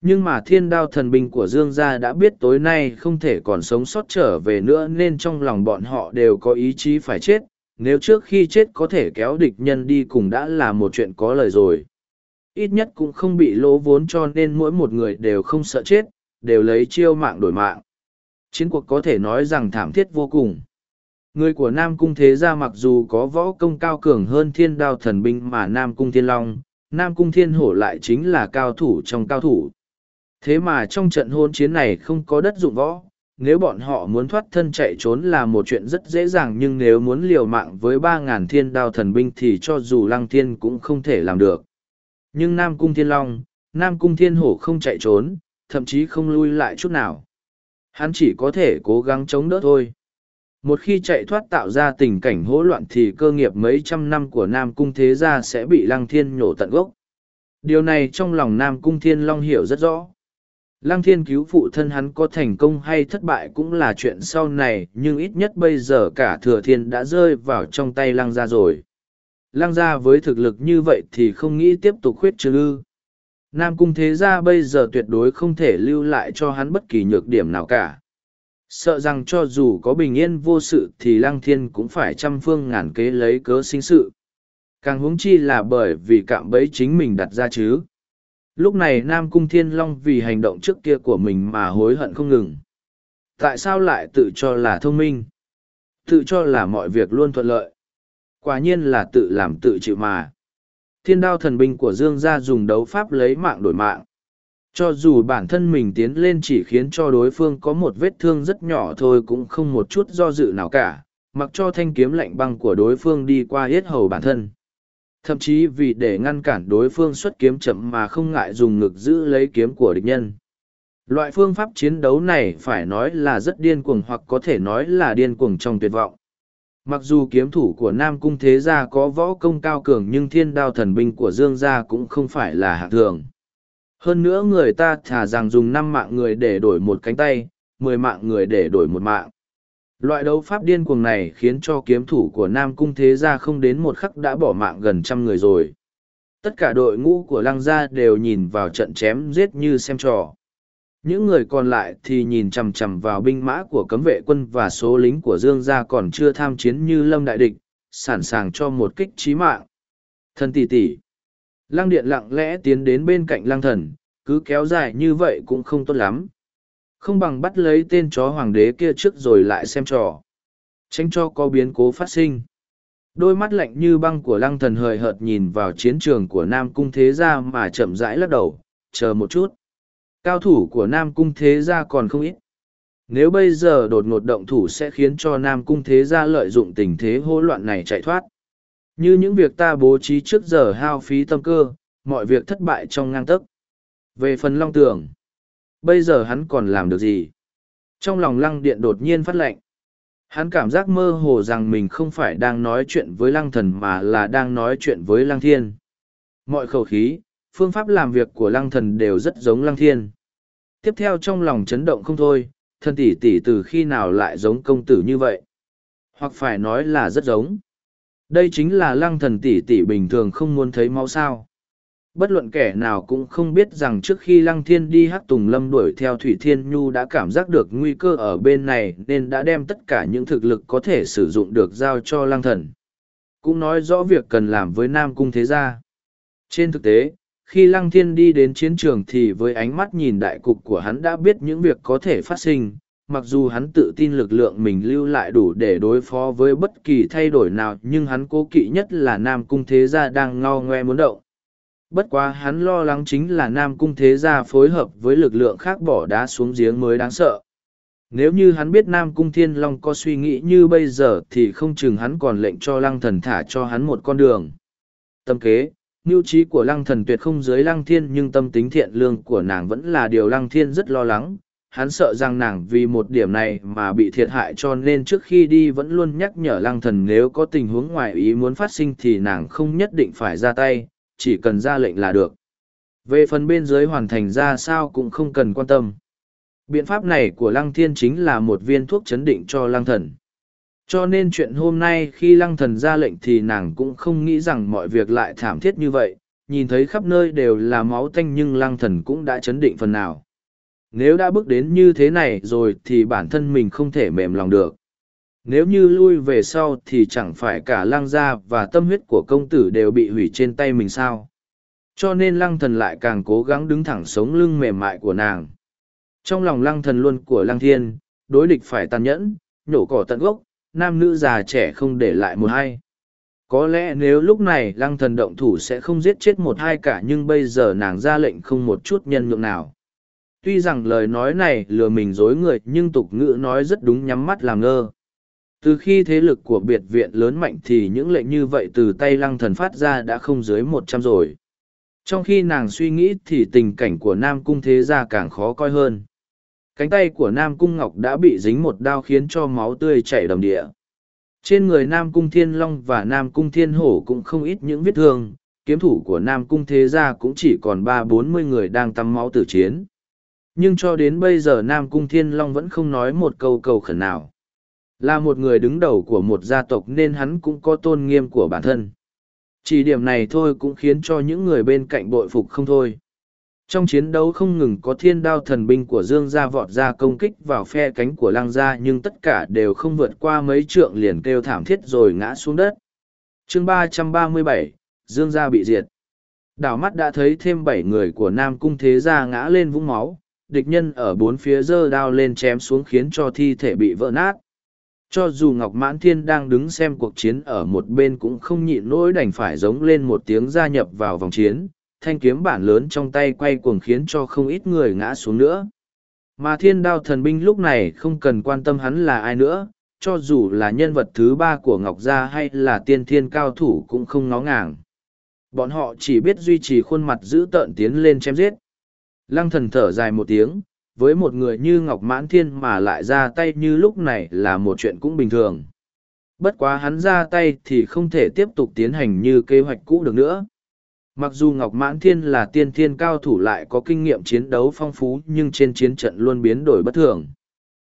Nhưng mà thiên đao thần binh của dương gia đã biết tối nay không thể còn sống sót trở về nữa nên trong lòng bọn họ đều có ý chí phải chết, nếu trước khi chết có thể kéo địch nhân đi cùng đã là một chuyện có lời rồi ít nhất cũng không bị lỗ vốn cho nên mỗi một người đều không sợ chết, đều lấy chiêu mạng đổi mạng. Chiến cuộc có thể nói rằng thảm thiết vô cùng. Người của nam cung thế gia mặc dù có võ công cao cường hơn thiên đao thần binh mà nam cung thiên long, nam cung thiên hổ lại chính là cao thủ trong cao thủ. Thế mà trong trận hôn chiến này không có đất dụng võ, nếu bọn họ muốn thoát thân chạy trốn là một chuyện rất dễ dàng nhưng nếu muốn liều mạng với ba ngàn thiên đao thần binh thì cho dù lăng thiên cũng không thể làm được nhưng nam cung thiên long, nam cung thiên hổ không chạy trốn, thậm chí không lui lại chút nào. Hắn chỉ có thể cố gắng chống đỡ thôi. Một khi chạy thoát tạo ra tình cảnh hỗn loạn thì cơ nghiệp mấy trăm năm của nam cung thế gia sẽ bị lăng thiên nhổ tận gốc. Điều này trong lòng nam cung thiên long hiểu rất rõ. Lăng thiên cứu phụ thân hắn có thành công hay thất bại cũng là chuyện sau này, nhưng ít nhất bây giờ cả thừa thiên đã rơi vào trong tay lăng gia rồi. Lang gia với thực lực như vậy thì không nghĩ tiếp tục khuyết trừ ư. Nam cung thế gia bây giờ tuyệt đối không thể lưu lại cho hắn bất kỳ nhược điểm nào cả. Sợ rằng cho dù có bình yên vô sự thì lăng thiên cũng phải trăm phương ngàn kế lấy cớ sinh sự. Càng huống chi là bởi vì cạm bẫy chính mình đặt ra chứ. Lúc này nam cung thiên long vì hành động trước kia của mình mà hối hận không ngừng. Tại sao lại tự cho là thông minh? Tự cho là mọi việc luôn thuận lợi quả nhiên là tự làm tự chịu mà. Thiên đao thần binh của dương gia dùng đấu pháp lấy mạng đổi mạng. Cho dù bản thân mình tiến lên chỉ khiến cho đối phương có một vết thương rất nhỏ thôi cũng không một chút do dự nào cả, mặc cho thanh kiếm lạnh băng của đối phương đi qua hết hầu bản thân. Thậm chí vì để ngăn cản đối phương xuất kiếm chậm mà không ngại dùng ngực giữ lấy kiếm của địch nhân. Loại phương pháp chiến đấu này phải nói là rất điên cuồng hoặc có thể nói là điên cuồng trong tuyệt vọng mặc dù kiếm thủ của nam cung thế gia có võ công cao cường nhưng thiên đao thần binh của dương gia cũng không phải là hạng thường. Hơn nữa người ta thả rằng dùng năm mạng người để đổi một cánh tay, mười mạng người để đổi một mạng. Loại đấu pháp điên cuồng này khiến cho kiếm thủ của nam cung thế gia không đến một khắc đã bỏ mạng gần trăm người rồi. Tất cả đội ngũ của lăng gia đều nhìn vào trận chém giết như xem trò những người còn lại thì nhìn chằm chằm vào binh mã của cấm vệ quân và số lính của dương gia còn chưa tham chiến như lâm đại địch, sẵn sàng cho một kích trí mạng. Thân tỷ tỷ. Lăng điện lặng lẽ tiến đến bên cạnh lăng thần, cứ kéo dài như vậy cũng không tốt lắm. Không bằng bắt lấy tên chó hoàng đế kia trước rồi lại xem trò. Tránh cho có biến cố phát sinh. Đôi mắt lạnh như băng của lăng thần hời hợt nhìn vào chiến trường của nam cung thế gia mà chậm rãi lắc đầu, chờ một chút cao thủ của nam cung thế gia còn không ít. Nếu bây giờ đột ngột động thủ sẽ khiến cho nam cung thế gia lợi dụng tình thế hỗn loạn này chạy thoát. Như những việc ta bố trí trước giờ hao phí tâm cơ, mọi việc thất bại trong ngang tấc. Về phần long tường, bây giờ hắn còn làm được gì? Trong lòng lăng điện đột nhiên phát lệnh. Hắn cảm giác mơ hồ rằng mình không phải đang nói chuyện với lăng thần mà là đang nói chuyện với lăng thiên. Mọi khẩu khí, phương pháp làm việc của lăng thần đều rất giống lăng thiên tiếp theo trong lòng chấn động không thôi, thân tỷ tỷ từ khi nào lại giống công tử như vậy? Hoặc phải nói là rất giống. Đây chính là lăng thần tỷ tỷ bình thường không muốn thấy máu sao. Bất luận kẻ nào cũng không biết rằng trước khi lăng thiên đi hắc tùng lâm đuổi theo thủy thiên nhu đã cảm giác được nguy cơ ở bên này nên đã đem tất cả những thực lực có thể sử dụng được giao cho lăng thần. Cũng nói rõ việc cần làm với nam cung thế gia. Trên thực tế khi lăng thiên đi đến chiến trường thì với ánh mắt nhìn đại cục của hắn đã biết những việc có thể phát sinh, mặc dù hắn tự tin lực lượng mình lưu lại đủ để đối phó với bất kỳ thay đổi nào, nhưng hắn cố kỵ nhất là nam cung thế gia đang ngao ngoe muốn động. Bất quá hắn lo lắng chính là nam cung thế gia phối hợp với lực lượng khác bỏ đá xuống giếng mới đáng sợ. Nếu như hắn biết nam cung thiên long có suy nghĩ như bây giờ thì không chừng hắn còn lệnh cho lăng thần thả cho hắn một con đường. Tâm kế mưu trí của lăng thần tuyệt không dưới lăng thiên nhưng tâm tính thiện lương của nàng vẫn là điều lăng thiên rất lo lắng hắn sợ rằng nàng vì một điểm này mà bị thiệt hại cho nên trước khi đi vẫn luôn nhắc nhở lăng thần nếu có tình huống ngoài ý muốn phát sinh thì nàng không nhất định phải ra tay, chỉ cần ra lệnh là được. Về phần bên dưới hoàn thành ra sao cũng không cần quan tâm. Biện pháp này của lăng thiên chính là một viên thuốc chấn định cho lăng thần. Cho nên chuyện hôm nay khi lăng thần ra lệnh thì nàng cũng không nghĩ rằng mọi việc lại thảm thiết như vậy, nhìn thấy khắp nơi đều là máu tanh nhưng lăng thần cũng đã chấn định phần nào. Nếu đã bước đến như thế này rồi thì bản thân mình không thể mềm lòng được. Nếu như lui về sau thì chẳng phải cả lăng gia và tâm huyết của công tử đều bị hủy trên tay mình sao? Cho nên lăng thần lại càng cố gắng đứng thẳng sống lưng mềm mại của nàng. Trong lòng lăng thần luôn của lăng thiên đối địch phải tàn nhẫn nhổ cỏ tận gốc nam nữ già trẻ không để lại một hai có lẽ nếu lúc này lăng thần động thủ sẽ không giết chết một hai cả nhưng bây giờ nàng ra lệnh không một chút nhân nhượng nào. Tuy rằng lời nói này lừa mình dối người nhưng tục ngữ nói rất đúng nhắm mắt làm ngơ. Từ khi thế lực của biệt viện lớn mạnh thì những lệnh như vậy từ tay lăng thần phát ra đã không dưới một trăm rồi. Trong khi nàng suy nghĩ thì tình cảnh của nam cung thế gia càng khó coi hơn cánh tay của nam cung ngọc đã bị dính một đao khiến cho máu tươi chảy đầm địa. Trên người nam cung thiên long và nam cung thiên hổ cũng không ít những vết thương, kiếm thủ của nam cung thế gia cũng chỉ còn ba bốn mươi người đang tắm máu tử chiến. Nhưng cho đến bây giờ nam cung thiên long vẫn không nói một câu cầu khẩn nào. Là một người đứng đầu của một gia tộc nên hắn cũng có tôn nghiêm của bản thân. Chỉ điểm này thôi cũng khiến cho những người bên cạnh bội phục không thôi trong chiến đấu không ngừng có thiên đao thần binh của dương gia vọt ra công kích vào phe cánh của lăng gia nhưng tất cả đều không vượt qua mấy trượng liền kêu thảm thiết rồi ngã xuống đất. Chương ba trăm ba mươi bảy dương gia bị diệt. Đảo mắt đã thấy thêm bảy người của nam cung thế gia ngã lên vũng máu địch nhân ở bốn phía giơ đao lên chém xuống khiến cho thi thể bị vỡ nát. Cho dù Ngọc Mãn Thiên đang đứng xem cuộc chiến ở một bên cũng không nhịn nỗi đành phải giống lên một tiếng gia nhập vào vòng chiến, thanh kiếm bản lớn trong tay quay cuồng khiến cho không ít người ngã xuống nữa. Mà thiên đao thần binh lúc này không cần quan tâm hắn là ai nữa, cho dù là nhân vật thứ ba của Ngọc Gia hay là tiên thiên cao thủ cũng không ngó ngàng. Bọn họ chỉ biết duy trì khuôn mặt giữ tợn tiến lên chém giết. Lăng thần thở dài một tiếng, với một người như Ngọc Mãn Thiên mà lại ra tay như lúc này là một chuyện cũng bình thường. Bất quá hắn ra tay thì không thể tiếp tục tiến hành như kế hoạch cũ được nữa. Mặc dù Ngọc Mãn Thiên là tiên thiên cao thủ lại có kinh nghiệm chiến đấu phong phú nhưng trên chiến trận luôn biến đổi bất thường.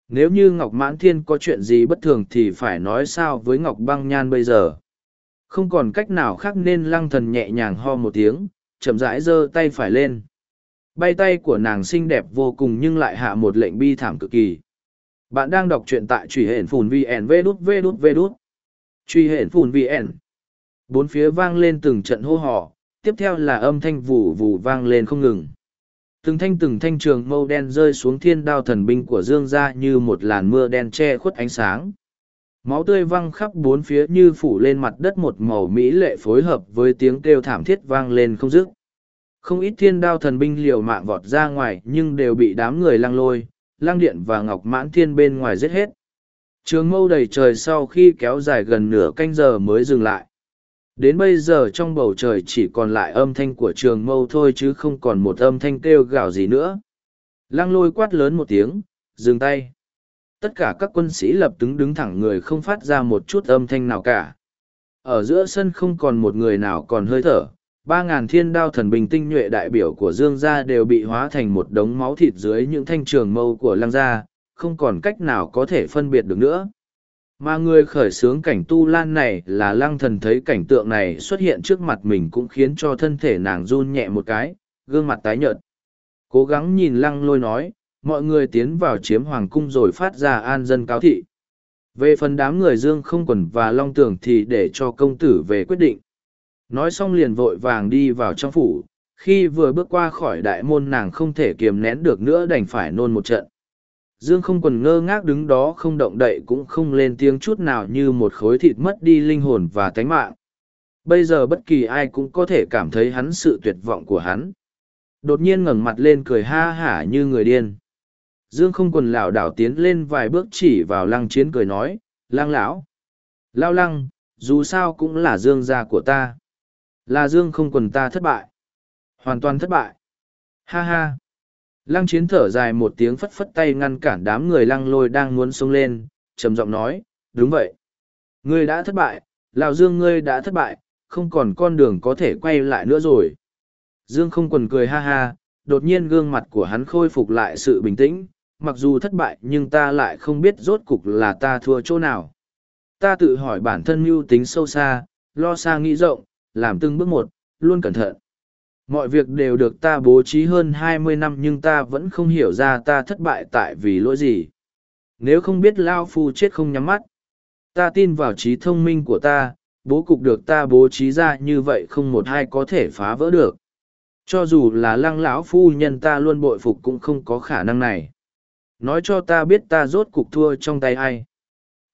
Nếu như Ngọc Mãn Thiên có chuyện gì bất thường thì phải nói sao với Ngọc Băng Nhan bây giờ. Không còn cách nào khác nên lăng thần nhẹ nhàng ho một tiếng, chậm rãi giơ tay phải lên. Bay tay của nàng xinh đẹp vô cùng nhưng lại hạ một lệnh bi thảm cực kỳ. Bạn đang đọc truyện tại truy hển phùn VN vê đút vê đút vê đút. Truy hển phùn VN. Bốn phía vang lên từng trận hô hò, tiếp theo là âm thanh vù vù vang lên không ngừng. Từng thanh từng thanh trường mâu đen rơi xuống thiên đao thần binh của Dương ra như một làn mưa đen che khuất ánh sáng. Máu tươi văng khắp bốn phía như phủ lên mặt đất một màu mỹ lệ phối hợp với tiếng kêu thảm thiết vang lên không dứt. Không ít thiên đao thần binh liều mạng vọt ra ngoài nhưng đều bị đám người lăng lôi, lăng điện và ngọc mãn thiên bên ngoài giết hết. Trường mâu đầy trời sau khi kéo dài gần nửa canh giờ mới dừng lại. Đến bây giờ trong bầu trời chỉ còn lại âm thanh của trường mâu thôi chứ không còn một âm thanh kêu gào gì nữa. Lăng lôi quát lớn một tiếng, dừng tay. Tất cả các quân sĩ lập tức đứng thẳng người không phát ra một chút âm thanh nào cả. Ở giữa sân không còn một người nào còn hơi thở, ba ngàn thiên đao thần bình tinh nhuệ đại biểu của dương gia đều bị hóa thành một đống máu thịt dưới những thanh trường mâu của lăng gia không còn cách nào có thể phân biệt được nữa mà người khởi xướng cảnh tu lan này là lăng thần thấy cảnh tượng này xuất hiện trước mặt mình cũng khiến cho thân thể nàng run nhẹ một cái, gương mặt tái nhợt. Cố gắng nhìn lăng lôi nói, mọi người tiến vào chiếm hoàng cung rồi phát ra an dân cáo thị. Về phần đám người dương không quần và long tưởng thì để cho công tử về quyết định. Nói xong liền vội vàng đi vào trong phủ, khi vừa bước qua khỏi đại môn nàng không thể kiềm nén được nữa đành phải nôn một trận. Dương không quần ngơ ngác đứng đó không động đậy cũng không lên tiếng chút nào như một khối thịt mất đi linh hồn và tánh mạng. Bây giờ bất kỳ ai cũng có thể cảm thấy hắn sự tuyệt vọng của hắn. Đột nhiên ngẩng mặt lên cười ha hả như người điên. Dương không quần lảo đảo tiến lên vài bước chỉ vào lăng chiến cười nói, lăng lão. Lao lăng, dù sao cũng là dương gia của ta. Là dương không quần ta thất bại. Hoàn toàn thất bại. Ha ha. Lăng chiến thở dài một tiếng phất phất tay ngăn cản đám người lăng lôi đang muốn xông lên, trầm giọng nói, đúng vậy. Ngươi đã thất bại, Lão Dương ngươi đã thất bại, không còn con đường có thể quay lại nữa rồi. Dương không quần cười ha ha, đột nhiên gương mặt của hắn khôi phục lại sự bình tĩnh, mặc dù thất bại nhưng ta lại không biết rốt cục là ta thua chỗ nào. Ta tự hỏi bản thân mưu tính sâu xa, lo xa nghĩ rộng, làm từng bước một, luôn cẩn thận. Mọi việc đều được ta bố trí hơn hai mươi năm nhưng ta vẫn không hiểu ra ta thất bại tại vì lỗi gì. Nếu không biết Lao Phu chết không nhắm mắt, ta tin vào trí thông minh của ta, bố cục được ta bố trí ra như vậy không một ai có thể phá vỡ được. Cho dù là lăng lão phu nhân ta luôn bội phục cũng không có khả năng này. Nói cho ta biết ta rốt cục thua trong tay ai.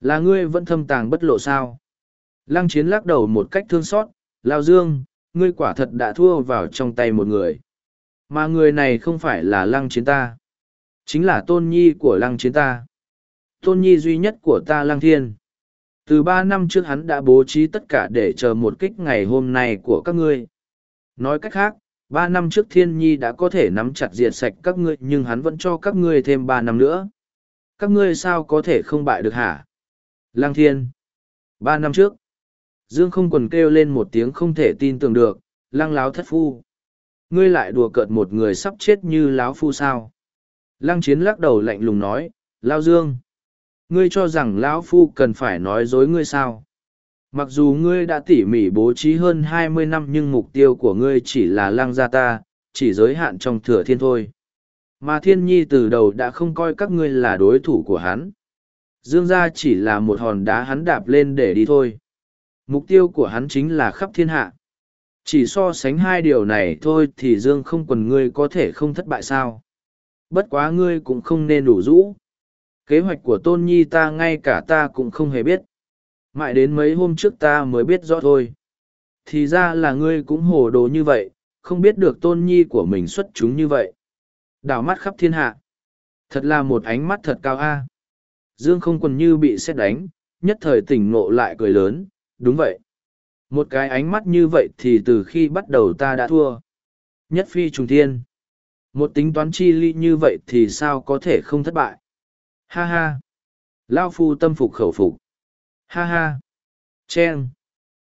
Là ngươi vẫn thâm tàng bất lộ sao. Lăng chiến lắc đầu một cách thương xót, Lao Dương, ngươi quả thật đã thua vào trong tay một người. Mà người này không phải là lăng chiến ta. Chính là tôn nhi của lăng chiến ta. Tôn nhi duy nhất của ta lăng thiên. Từ ba năm trước hắn đã bố trí tất cả để chờ một kích ngày hôm nay của các ngươi. Nói cách khác, ba năm trước thiên nhi đã có thể nắm chặt diệt sạch các ngươi nhưng hắn vẫn cho các ngươi thêm ba năm nữa. Các ngươi sao có thể không bại được hả? Lăng thiên. Ba năm trước. Dương không quần kêu lên một tiếng không thể tin tưởng được, lăng láo thất phu. Ngươi lại đùa cợt một người sắp chết như láo phu sao. Lăng chiến lắc đầu lạnh lùng nói, Lao Dương. Ngươi cho rằng lão phu cần phải nói dối ngươi sao. Mặc dù ngươi đã tỉ mỉ bố trí hơn hai mươi năm nhưng mục tiêu của ngươi chỉ là lăng gia ta, chỉ giới hạn trong thừa thiên thôi. Mà thiên nhi từ đầu đã không coi các ngươi là đối thủ của hắn. Dương gia chỉ là một hòn đá hắn đạp lên để đi thôi. Mục tiêu của hắn chính là khắp thiên hạ. Chỉ so sánh hai điều này thôi thì Dương không quần ngươi có thể không thất bại sao. Bất quá ngươi cũng không nên đủ rũ. Kế hoạch của Tôn Nhi ta ngay cả ta cũng không hề biết. Mãi đến mấy hôm trước ta mới biết rõ thôi. Thì ra là ngươi cũng hồ đồ như vậy, không biết được Tôn Nhi của mình xuất chúng như vậy. Đảo mắt khắp thiên hạ. Thật là một ánh mắt thật cao a. Dương không quần như bị xét đánh, nhất thời tỉnh ngộ lại cười lớn, đúng vậy. Một cái ánh mắt như vậy thì từ khi bắt đầu ta đã thua. Nhất phi trùng thiên. Một tính toán chi ly như vậy thì sao có thể không thất bại. Ha ha. Lao phu tâm phục khẩu phục. Ha ha. Chen.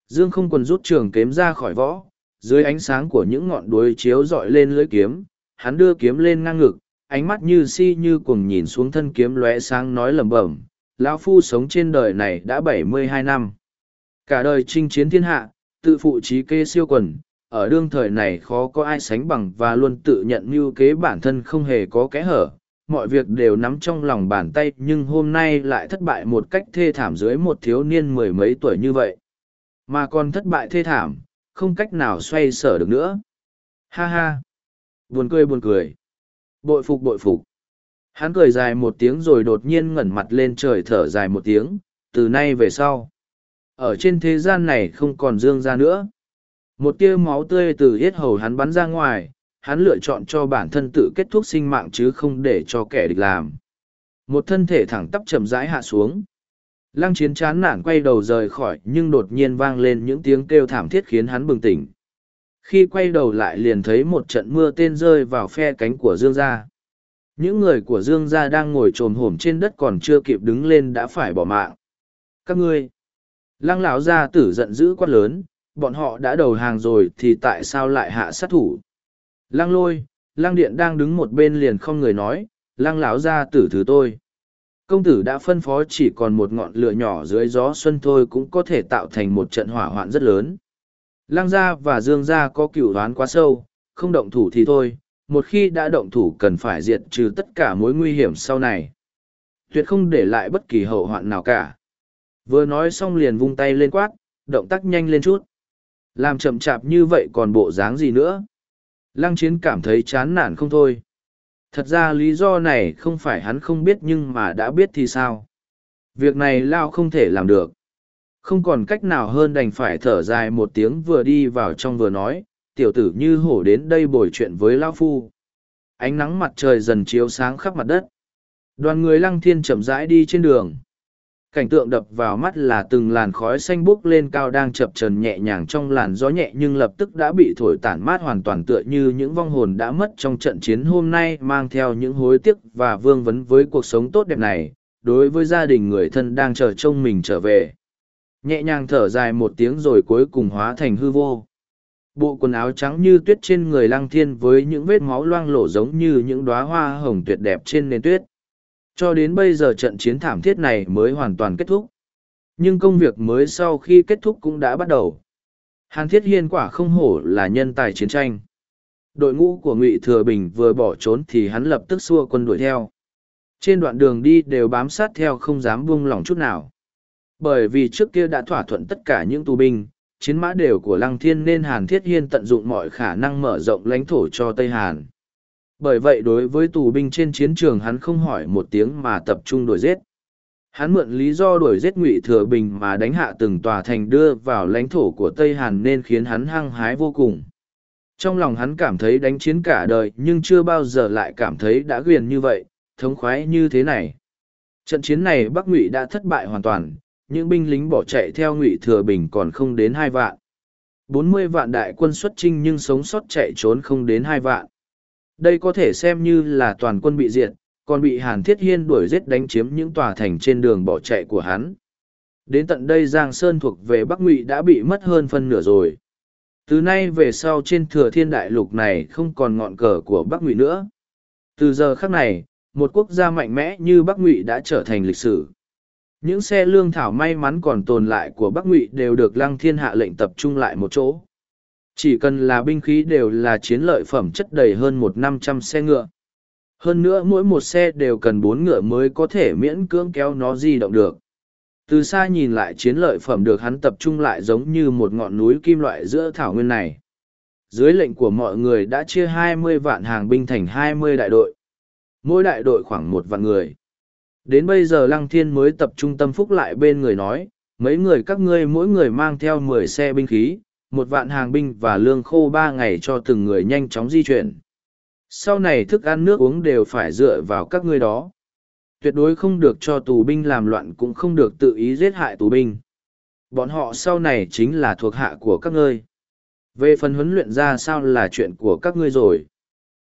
Dương không còn rút trường kiếm ra khỏi võ, dưới ánh sáng của những ngọn đuôi chiếu dọi lên lưỡi kiếm, hắn đưa kiếm lên ngang ngực, ánh mắt như si như cuồng nhìn xuống thân kiếm lóe sáng nói lẩm bẩm. Lão phu sống trên đời này đã bảy mươi hai năm. Cả đời chinh chiến thiên hạ, tự phụ trí kê siêu quần, ở đương thời này khó có ai sánh bằng và luôn tự nhận mưu kế bản thân không hề có kẽ hở, mọi việc đều nắm trong lòng bàn tay nhưng hôm nay lại thất bại một cách thê thảm dưới một thiếu niên mười mấy tuổi như vậy. Mà còn thất bại thê thảm, không cách nào xoay sở được nữa. Ha ha! Buồn cười buồn cười. Bội phục bội phục. Hắn cười dài một tiếng rồi đột nhiên ngẩn mặt lên trời thở dài một tiếng, từ nay về sau ở trên thế gian này không còn dương ra nữa. Một tia máu tươi từ hết hầu hắn bắn ra ngoài, hắn lựa chọn cho bản thân tự kết thúc sinh mạng chứ không để cho kẻ địch làm. Một thân thể thẳng tắp chậm rãi hạ xuống. Lăng chiến chán nản quay đầu rời khỏi nhưng đột nhiên vang lên những tiếng kêu thảm thiết khiến hắn bừng tỉnh. Khi quay đầu lại liền thấy một trận mưa tên rơi vào phe cánh của dương gia. Những người của dương gia đang ngồi t r ồ m hổm trên đất còn chưa kịp đứng lên đã phải bỏ mạng. Các ngươi Lăng lão gia tử giận dữ quát lớn, bọn họ đã đầu hàng rồi thì tại sao lại hạ sát thủ? Lăng lôi, lăng điện đang đứng một bên liền không người nói, lăng lão gia tử thứ tôi. Công tử đã phân phó chỉ còn một ngọn lửa nhỏ dưới gió xuân thôi cũng có thể tạo thành một trận hỏa hoạn rất lớn. Lăng gia và dương gia có cửu đoán quá sâu, không động thủ thì thôi, một khi đã động thủ cần phải diệt trừ tất cả mối nguy hiểm sau này. Tuyệt không để lại bất kỳ hậu hoạn nào cả. Vừa nói xong liền vung tay lên quát, động tác nhanh lên chút. Làm chậm chạp như vậy còn bộ dáng gì nữa? Lăng chiến cảm thấy chán nản không thôi. Thật ra lý do này không phải hắn không biết nhưng mà đã biết thì sao. Việc này Lao không thể làm được. Không còn cách nào hơn đành phải thở dài một tiếng vừa đi vào trong vừa nói, tiểu tử như hổ đến đây bồi chuyện với Lao Phu. Ánh nắng mặt trời dần chiếu sáng khắp mặt đất. Đoàn người lăng thiên chậm rãi đi trên đường. Cảnh tượng đập vào mắt là từng làn khói xanh bốc lên cao đang chập trần nhẹ nhàng trong làn gió nhẹ nhưng lập tức đã bị thổi tản mát hoàn toàn tựa như những vong hồn đã mất trong trận chiến hôm nay mang theo những hối tiếc và vương vấn với cuộc sống tốt đẹp này, đối với gia đình người thân đang chờ trông mình trở về. Nhẹ nhàng thở dài một tiếng rồi cuối cùng hóa thành hư vô. Bộ quần áo trắng như tuyết trên người lăng thiên với những vết máu loang lổ giống như những đóa hoa hồng tuyệt đẹp trên nền tuyết cho đến bây giờ trận chiến thảm thiết này mới hoàn toàn kết thúc. Nhưng công việc mới sau khi kết thúc cũng đã bắt đầu. Hàn Thiết Hiên quả không hổ là nhân tài chiến tranh. Đội ngũ của Ngụy Thừa Bình vừa bỏ trốn thì hắn lập tức xua quân đuổi theo. Trên đoạn đường đi đều bám sát theo không dám buông lỏng chút nào. Bởi vì trước kia đã thỏa thuận tất cả những tù binh, chiến mã đều của Lăng Thiên nên Hàn Thiết Hiên tận dụng mọi khả năng mở rộng lãnh thổ cho Tây Hàn bởi vậy đối với tù binh trên chiến trường hắn không hỏi một tiếng mà tập trung đuổi giết. Hắn mượn lý do đuổi giết ngụy thừa bình mà đánh hạ từng tòa thành đưa vào lãnh thổ của tây hàn nên khiến hắn hăng hái vô cùng. Trong lòng hắn cảm thấy đánh chiến cả đời nhưng chưa bao giờ lại cảm thấy đã ghiền như vậy, thống khoái như thế này. Trận chiến này bắc ngụy đã thất bại hoàn toàn, những binh lính bỏ chạy theo ngụy thừa bình còn không đến hai vạn. Bốn mươi vạn đại quân xuất chinh nhưng sống sót chạy trốn không đến hai vạn đây có thể xem như là toàn quân bị diệt, còn bị Hàn Thiết Hiên đuổi giết đánh chiếm những tòa thành trên đường bỏ chạy của hắn. Đến tận đây Giang Sơn thuộc về Bắc Ngụy đã bị mất hơn phân nửa rồi. Từ nay về sau trên thừa thiên đại lục này không còn ngọn cờ của Bắc Ngụy nữa. Từ giờ khắc này, một quốc gia mạnh mẽ như Bắc Ngụy đã trở thành lịch sử. Những xe lương thảo may mắn còn tồn lại của Bắc Ngụy đều được Lăng Thiên hạ lệnh tập trung lại một chỗ. Chỉ cần là binh khí đều là chiến lợi phẩm chất đầy hơn một năm trăm xe ngựa. Hơn nữa mỗi một xe đều cần bốn ngựa mới có thể miễn cưỡng kéo nó di động được. Từ xa nhìn lại chiến lợi phẩm được hắn tập trung lại giống như một ngọn núi kim loại giữa thảo nguyên này. Dưới lệnh của mọi người đã chia hai mươi vạn hàng binh thành hai mươi đại đội. Mỗi đại đội khoảng một vạn người. Đến bây giờ Lăng Thiên mới tập trung tâm phúc lại bên người nói, mấy người các ngươi mỗi người mang theo mười xe binh khí, một vạn hàng binh và lương khô ba ngày cho từng người nhanh chóng di chuyển. Sau này thức ăn nước uống đều phải dựa vào các ngươi đó. Tuyệt đối không được cho tù binh làm loạn cũng không được tự ý giết hại tù binh. Bọn họ sau này chính là thuộc hạ của các ngươi. Về phần huấn luyện ra sao là chuyện của các ngươi rồi.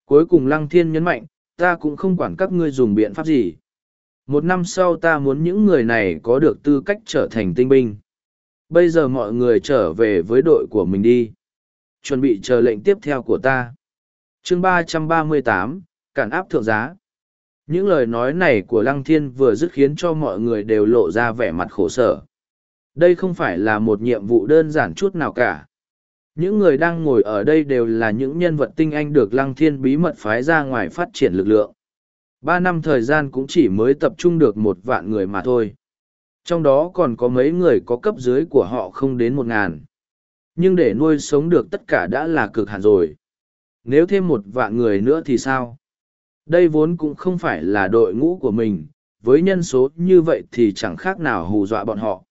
Cuối cùng Lăng Thiên nhấn mạnh, ta cũng không quản các ngươi dùng biện pháp gì. Một năm sau ta muốn những người này có được tư cách trở thành tinh binh bây giờ mọi người trở về với đội của mình đi. Chuẩn bị chờ lệnh tiếp theo của ta. Chương ba trăm ba mươi tám, cản áp thượng giá. Những lời nói này của lăng thiên vừa dứt khiến cho mọi người đều lộ ra vẻ mặt khổ sở. Đây không phải là một nhiệm vụ đơn giản chút nào cả. Những người đang ngồi ở đây đều là những nhân vật tinh anh được lăng thiên bí mật phái ra ngoài phát triển lực lượng. Ba năm thời gian cũng chỉ mới tập trung được một vạn người mà thôi trong đó còn có mấy người có cấp dưới của họ không đến một ngàn. Nhưng để nuôi sống được tất cả đã là cực hạn rồi. Nếu thêm một vạn người nữa thì sao? Đây vốn cũng không phải là đội ngũ của mình, với nhân số như vậy thì chẳng khác nào hù dọa bọn họ.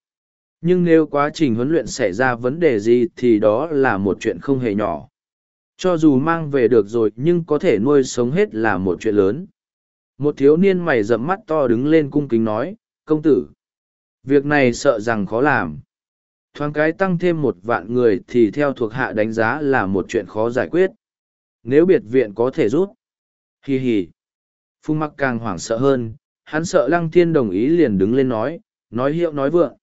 Nhưng nếu quá trình huấn luyện xảy ra vấn đề gì thì đó là một chuyện không hề nhỏ. Cho dù mang về được rồi nhưng có thể nuôi sống hết là một chuyện lớn. Một thiếu niên mày rậm mắt to đứng lên cung kính nói, công tử, Việc này sợ rằng khó làm. Thoáng cái tăng thêm một vạn người thì theo thuộc hạ đánh giá là một chuyện khó giải quyết. Nếu biệt viện có thể rút. Hì hì. Phung mặc càng hoảng sợ hơn, hắn sợ lăng thiên đồng ý liền đứng lên nói, nói hiệu nói vượng.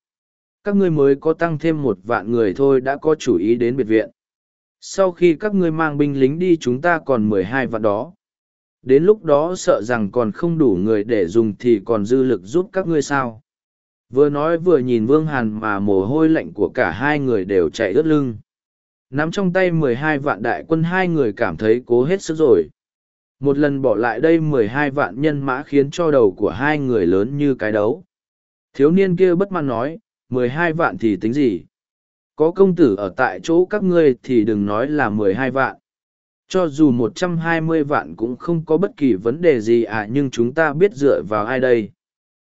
Các ngươi mới có tăng thêm một vạn người thôi đã có chủ ý đến biệt viện. Sau khi các ngươi mang binh lính đi chúng ta còn mười hai vạn đó. Đến lúc đó sợ rằng còn không đủ người để dùng thì còn dư lực giúp các ngươi sao. Vừa nói vừa nhìn Vương Hàn mà mồ hôi lạnh của cả hai người đều chạy ướt lưng. Nắm trong tay mười hai vạn đại quân hai người cảm thấy cố hết sức rồi. Một lần bỏ lại đây mười hai vạn nhân mã khiến cho đầu của hai người lớn như cái đấu. Thiếu niên kia bất mãn nói, mười hai vạn thì tính gì? Có công tử ở tại chỗ các ngươi thì đừng nói là mười hai vạn. Cho dù một trăm hai mươi vạn cũng không có bất kỳ vấn đề gì à nhưng chúng ta biết dựa vào ai đây.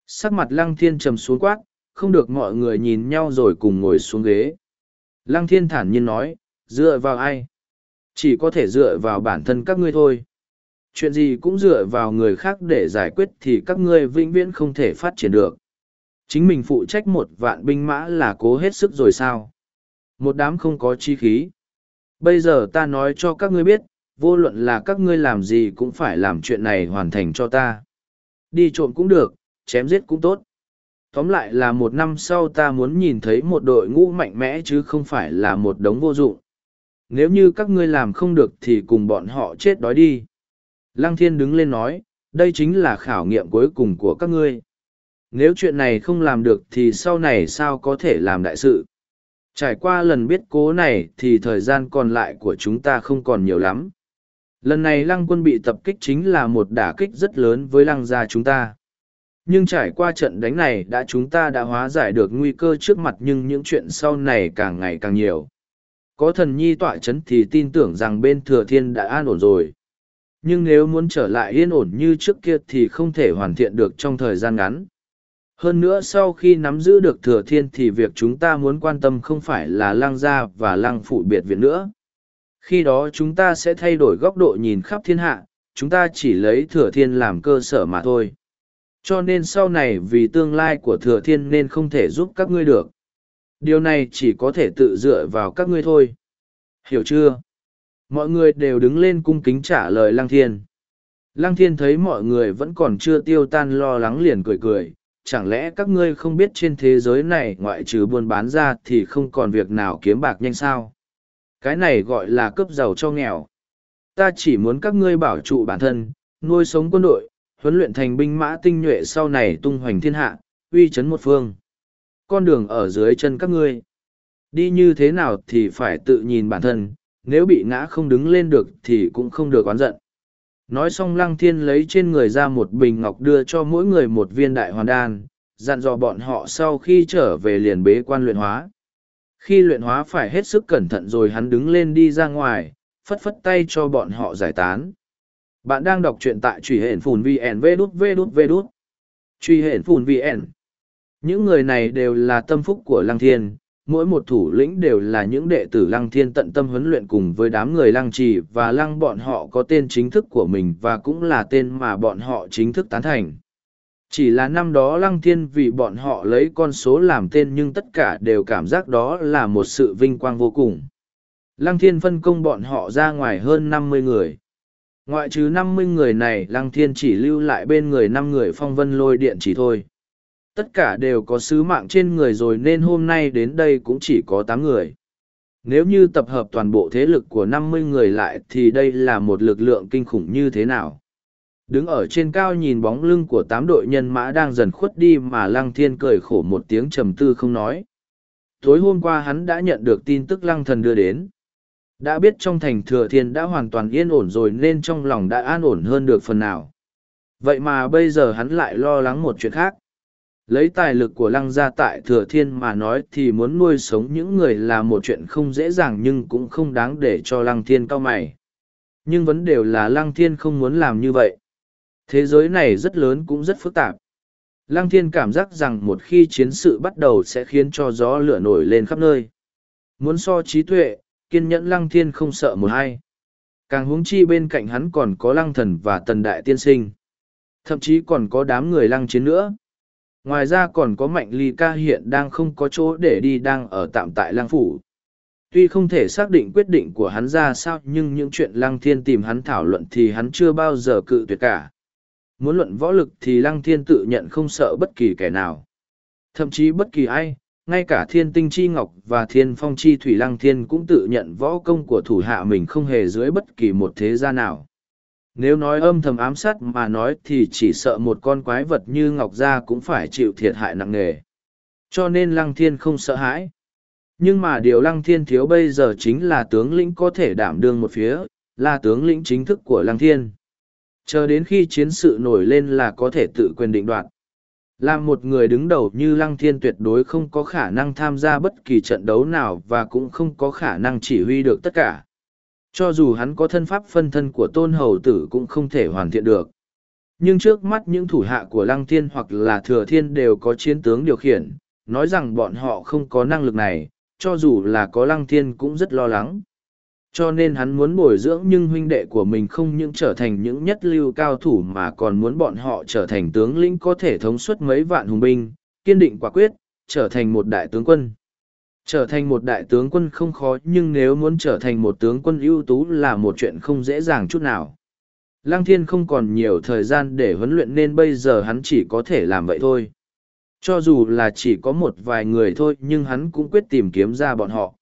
Sắc mặt lăng thiên trầm xuống quát, không được mọi người nhìn nhau rồi cùng ngồi xuống ghế. Lăng thiên thản nhiên nói, dựa vào ai? Chỉ có thể dựa vào bản thân các ngươi thôi. Chuyện gì cũng dựa vào người khác để giải quyết thì các ngươi vĩnh viễn không thể phát triển được. Chính mình phụ trách một vạn binh mã là cố hết sức rồi sao? Một đám không có chi khí. Bây giờ ta nói cho các ngươi biết, vô luận là các ngươi làm gì cũng phải làm chuyện này hoàn thành cho ta. Đi trộm cũng được, chém giết cũng tốt. Tóm lại là một năm sau ta muốn nhìn thấy một đội ngũ mạnh mẽ chứ không phải là một đống vô dụng. Nếu như các ngươi làm không được thì cùng bọn họ chết đói đi. Lăng thiên đứng lên nói, đây chính là khảo nghiệm cuối cùng của các ngươi. Nếu chuyện này không làm được thì sau này sao có thể làm đại sự? Trải qua lần biết cố này thì thời gian còn lại của chúng ta không còn nhiều lắm. Lần này lăng quân bị tập kích chính là một đả kích rất lớn với lăng gia chúng ta. Nhưng trải qua trận đánh này đã chúng ta đã hóa giải được nguy cơ trước mặt nhưng những chuyện sau này càng ngày càng nhiều. Có thần nhi tọa chấn thì tin tưởng rằng bên thừa thiên đã an ổn rồi. Nhưng nếu muốn trở lại yên ổn như trước kia thì không thể hoàn thiện được trong thời gian ngắn. Hơn nữa sau khi nắm giữ được thừa thiên thì việc chúng ta muốn quan tâm không phải là lăng gia và lăng phụ biệt viện nữa. Khi đó chúng ta sẽ thay đổi góc độ nhìn khắp thiên hạ, chúng ta chỉ lấy thừa thiên làm cơ sở mà thôi. Cho nên sau này vì tương lai của thừa thiên nên không thể giúp các ngươi được. Điều này chỉ có thể tự dựa vào các ngươi thôi. Hiểu chưa? Mọi người đều đứng lên cung kính trả lời Lăng Thiên. Lăng Thiên thấy mọi người vẫn còn chưa tiêu tan lo lắng liền cười cười, chẳng lẽ các ngươi không biết trên thế giới này ngoại trừ buôn bán ra thì không còn việc nào kiếm bạc nhanh sao? Cái này gọi là cướp giàu cho nghèo. Ta chỉ muốn các ngươi bảo trụ bản thân, nuôi sống quân đội, huấn luyện thành binh mã tinh nhuệ sau này tung hoành thiên hạ, uy chấn một phương. Con đường ở dưới chân các ngươi. Đi như thế nào thì phải tự nhìn bản thân, nếu bị ngã không đứng lên được thì cũng không được oán giận. Nói xong lăng thiên lấy trên người ra một bình ngọc đưa cho mỗi người một viên đại hoàn đan, dặn dò bọn họ sau khi trở về liền bế quan luyện hóa. Khi luyện hóa phải hết sức cẩn thận rồi hắn đứng lên đi ra ngoài, phất phất tay cho bọn họ giải tán. Bạn đang đọc truyện tại truy hển phùn VN V đút V đút V đút. Truy hển phùn VN. Những người này đều là tâm phúc của Lăng Thiên, mỗi một thủ lĩnh đều là những đệ tử Lăng Thiên tận tâm huấn luyện cùng với đám người Lăng Trì và Lăng bọn họ có tên chính thức của mình và cũng là tên mà bọn họ chính thức tán thành. Chỉ là năm đó Lăng Thiên vì bọn họ lấy con số làm tên nhưng tất cả đều cảm giác đó là một sự vinh quang vô cùng. Lăng Thiên phân công bọn họ ra ngoài hơn năm mươi người. Ngoại trừ năm mươi người này, Lăng Thiên chỉ lưu lại bên người năm người phong vân lôi điện chỉ thôi. Tất cả đều có sứ mạng trên người rồi nên hôm nay đến đây cũng chỉ có tám người. Nếu như tập hợp toàn bộ thế lực của năm mươi người lại thì đây là một lực lượng kinh khủng như thế nào? Đứng ở trên cao nhìn bóng lưng của tám đội nhân mã đang dần khuất đi mà Lăng Thiên cười khổ một tiếng trầm tư không nói. Tối hôm qua hắn đã nhận được tin tức Lăng Thần đưa đến. Đã biết trong thành thừa thiên đã hoàn toàn yên ổn rồi nên trong lòng đã an ổn hơn được phần nào. Vậy mà bây giờ hắn lại lo lắng một chuyện khác. Lấy tài lực của lăng gia tại thừa thiên mà nói thì muốn nuôi sống những người là một chuyện không dễ dàng nhưng cũng không đáng để cho lăng thiên cao mày. Nhưng vấn đề là lăng thiên không muốn làm như vậy. Thế giới này rất lớn cũng rất phức tạp. Lăng thiên cảm giác rằng một khi chiến sự bắt đầu sẽ khiến cho gió lửa nổi lên khắp nơi. Muốn so trí tuệ, kiên nhẫn lăng thiên không sợ một hay. Càng huống chi bên cạnh hắn còn có lăng thần và tần đại tiên sinh. Thậm chí còn có đám người lăng chiến nữa. Ngoài ra còn có mạnh ly ca hiện đang không có chỗ để đi đang ở tạm tại lăng phủ. Tuy không thể xác định quyết định của hắn ra sao nhưng những chuyện lăng thiên tìm hắn thảo luận thì hắn chưa bao giờ cự tuyệt cả. Muốn luận võ lực thì lăng thiên tự nhận không sợ bất kỳ kẻ nào. Thậm chí bất kỳ ai, ngay cả thiên tinh chi ngọc và thiên phong chi thủy lăng thiên cũng tự nhận võ công của thủ hạ mình không hề dưới bất kỳ một thế gia nào. Nếu nói âm thầm ám sát mà nói thì chỉ sợ một con quái vật như ngọc gia cũng phải chịu thiệt hại nặng nề. Cho nên lăng thiên không sợ hãi. Nhưng mà điều lăng thiên thiếu bây giờ chính là tướng lĩnh có thể đảm đương một phía, là tướng lĩnh chính thức của lăng thiên. Chờ đến khi chiến sự nổi lên là có thể tự quyền định đoạt. Làm một người đứng đầu như Lăng Thiên tuyệt đối không có khả năng tham gia bất kỳ trận đấu nào và cũng không có khả năng chỉ huy được tất cả. Cho dù hắn có thân pháp phân thân của tôn hầu tử cũng không thể hoàn thiện được. Nhưng trước mắt những thủ hạ của lăng thiên hoặc là thừa thiên đều có chiến tướng điều khiển, nói rằng bọn họ không có năng lực này, cho dù là có lăng thiên cũng rất lo lắng. Cho nên hắn muốn bồi dưỡng nhưng huynh đệ của mình không những trở thành những nhất lưu cao thủ mà còn muốn bọn họ trở thành tướng lĩnh có thể thống suất mấy vạn hùng binh, kiên định quả quyết, trở thành một đại tướng quân. Trở thành một đại tướng quân không khó nhưng nếu muốn trở thành một tướng quân ưu tú là một chuyện không dễ dàng chút nào. Lăng thiên không còn nhiều thời gian để huấn luyện nên bây giờ hắn chỉ có thể làm vậy thôi. Cho dù là chỉ có một vài người thôi nhưng hắn cũng quyết tìm kiếm ra bọn họ.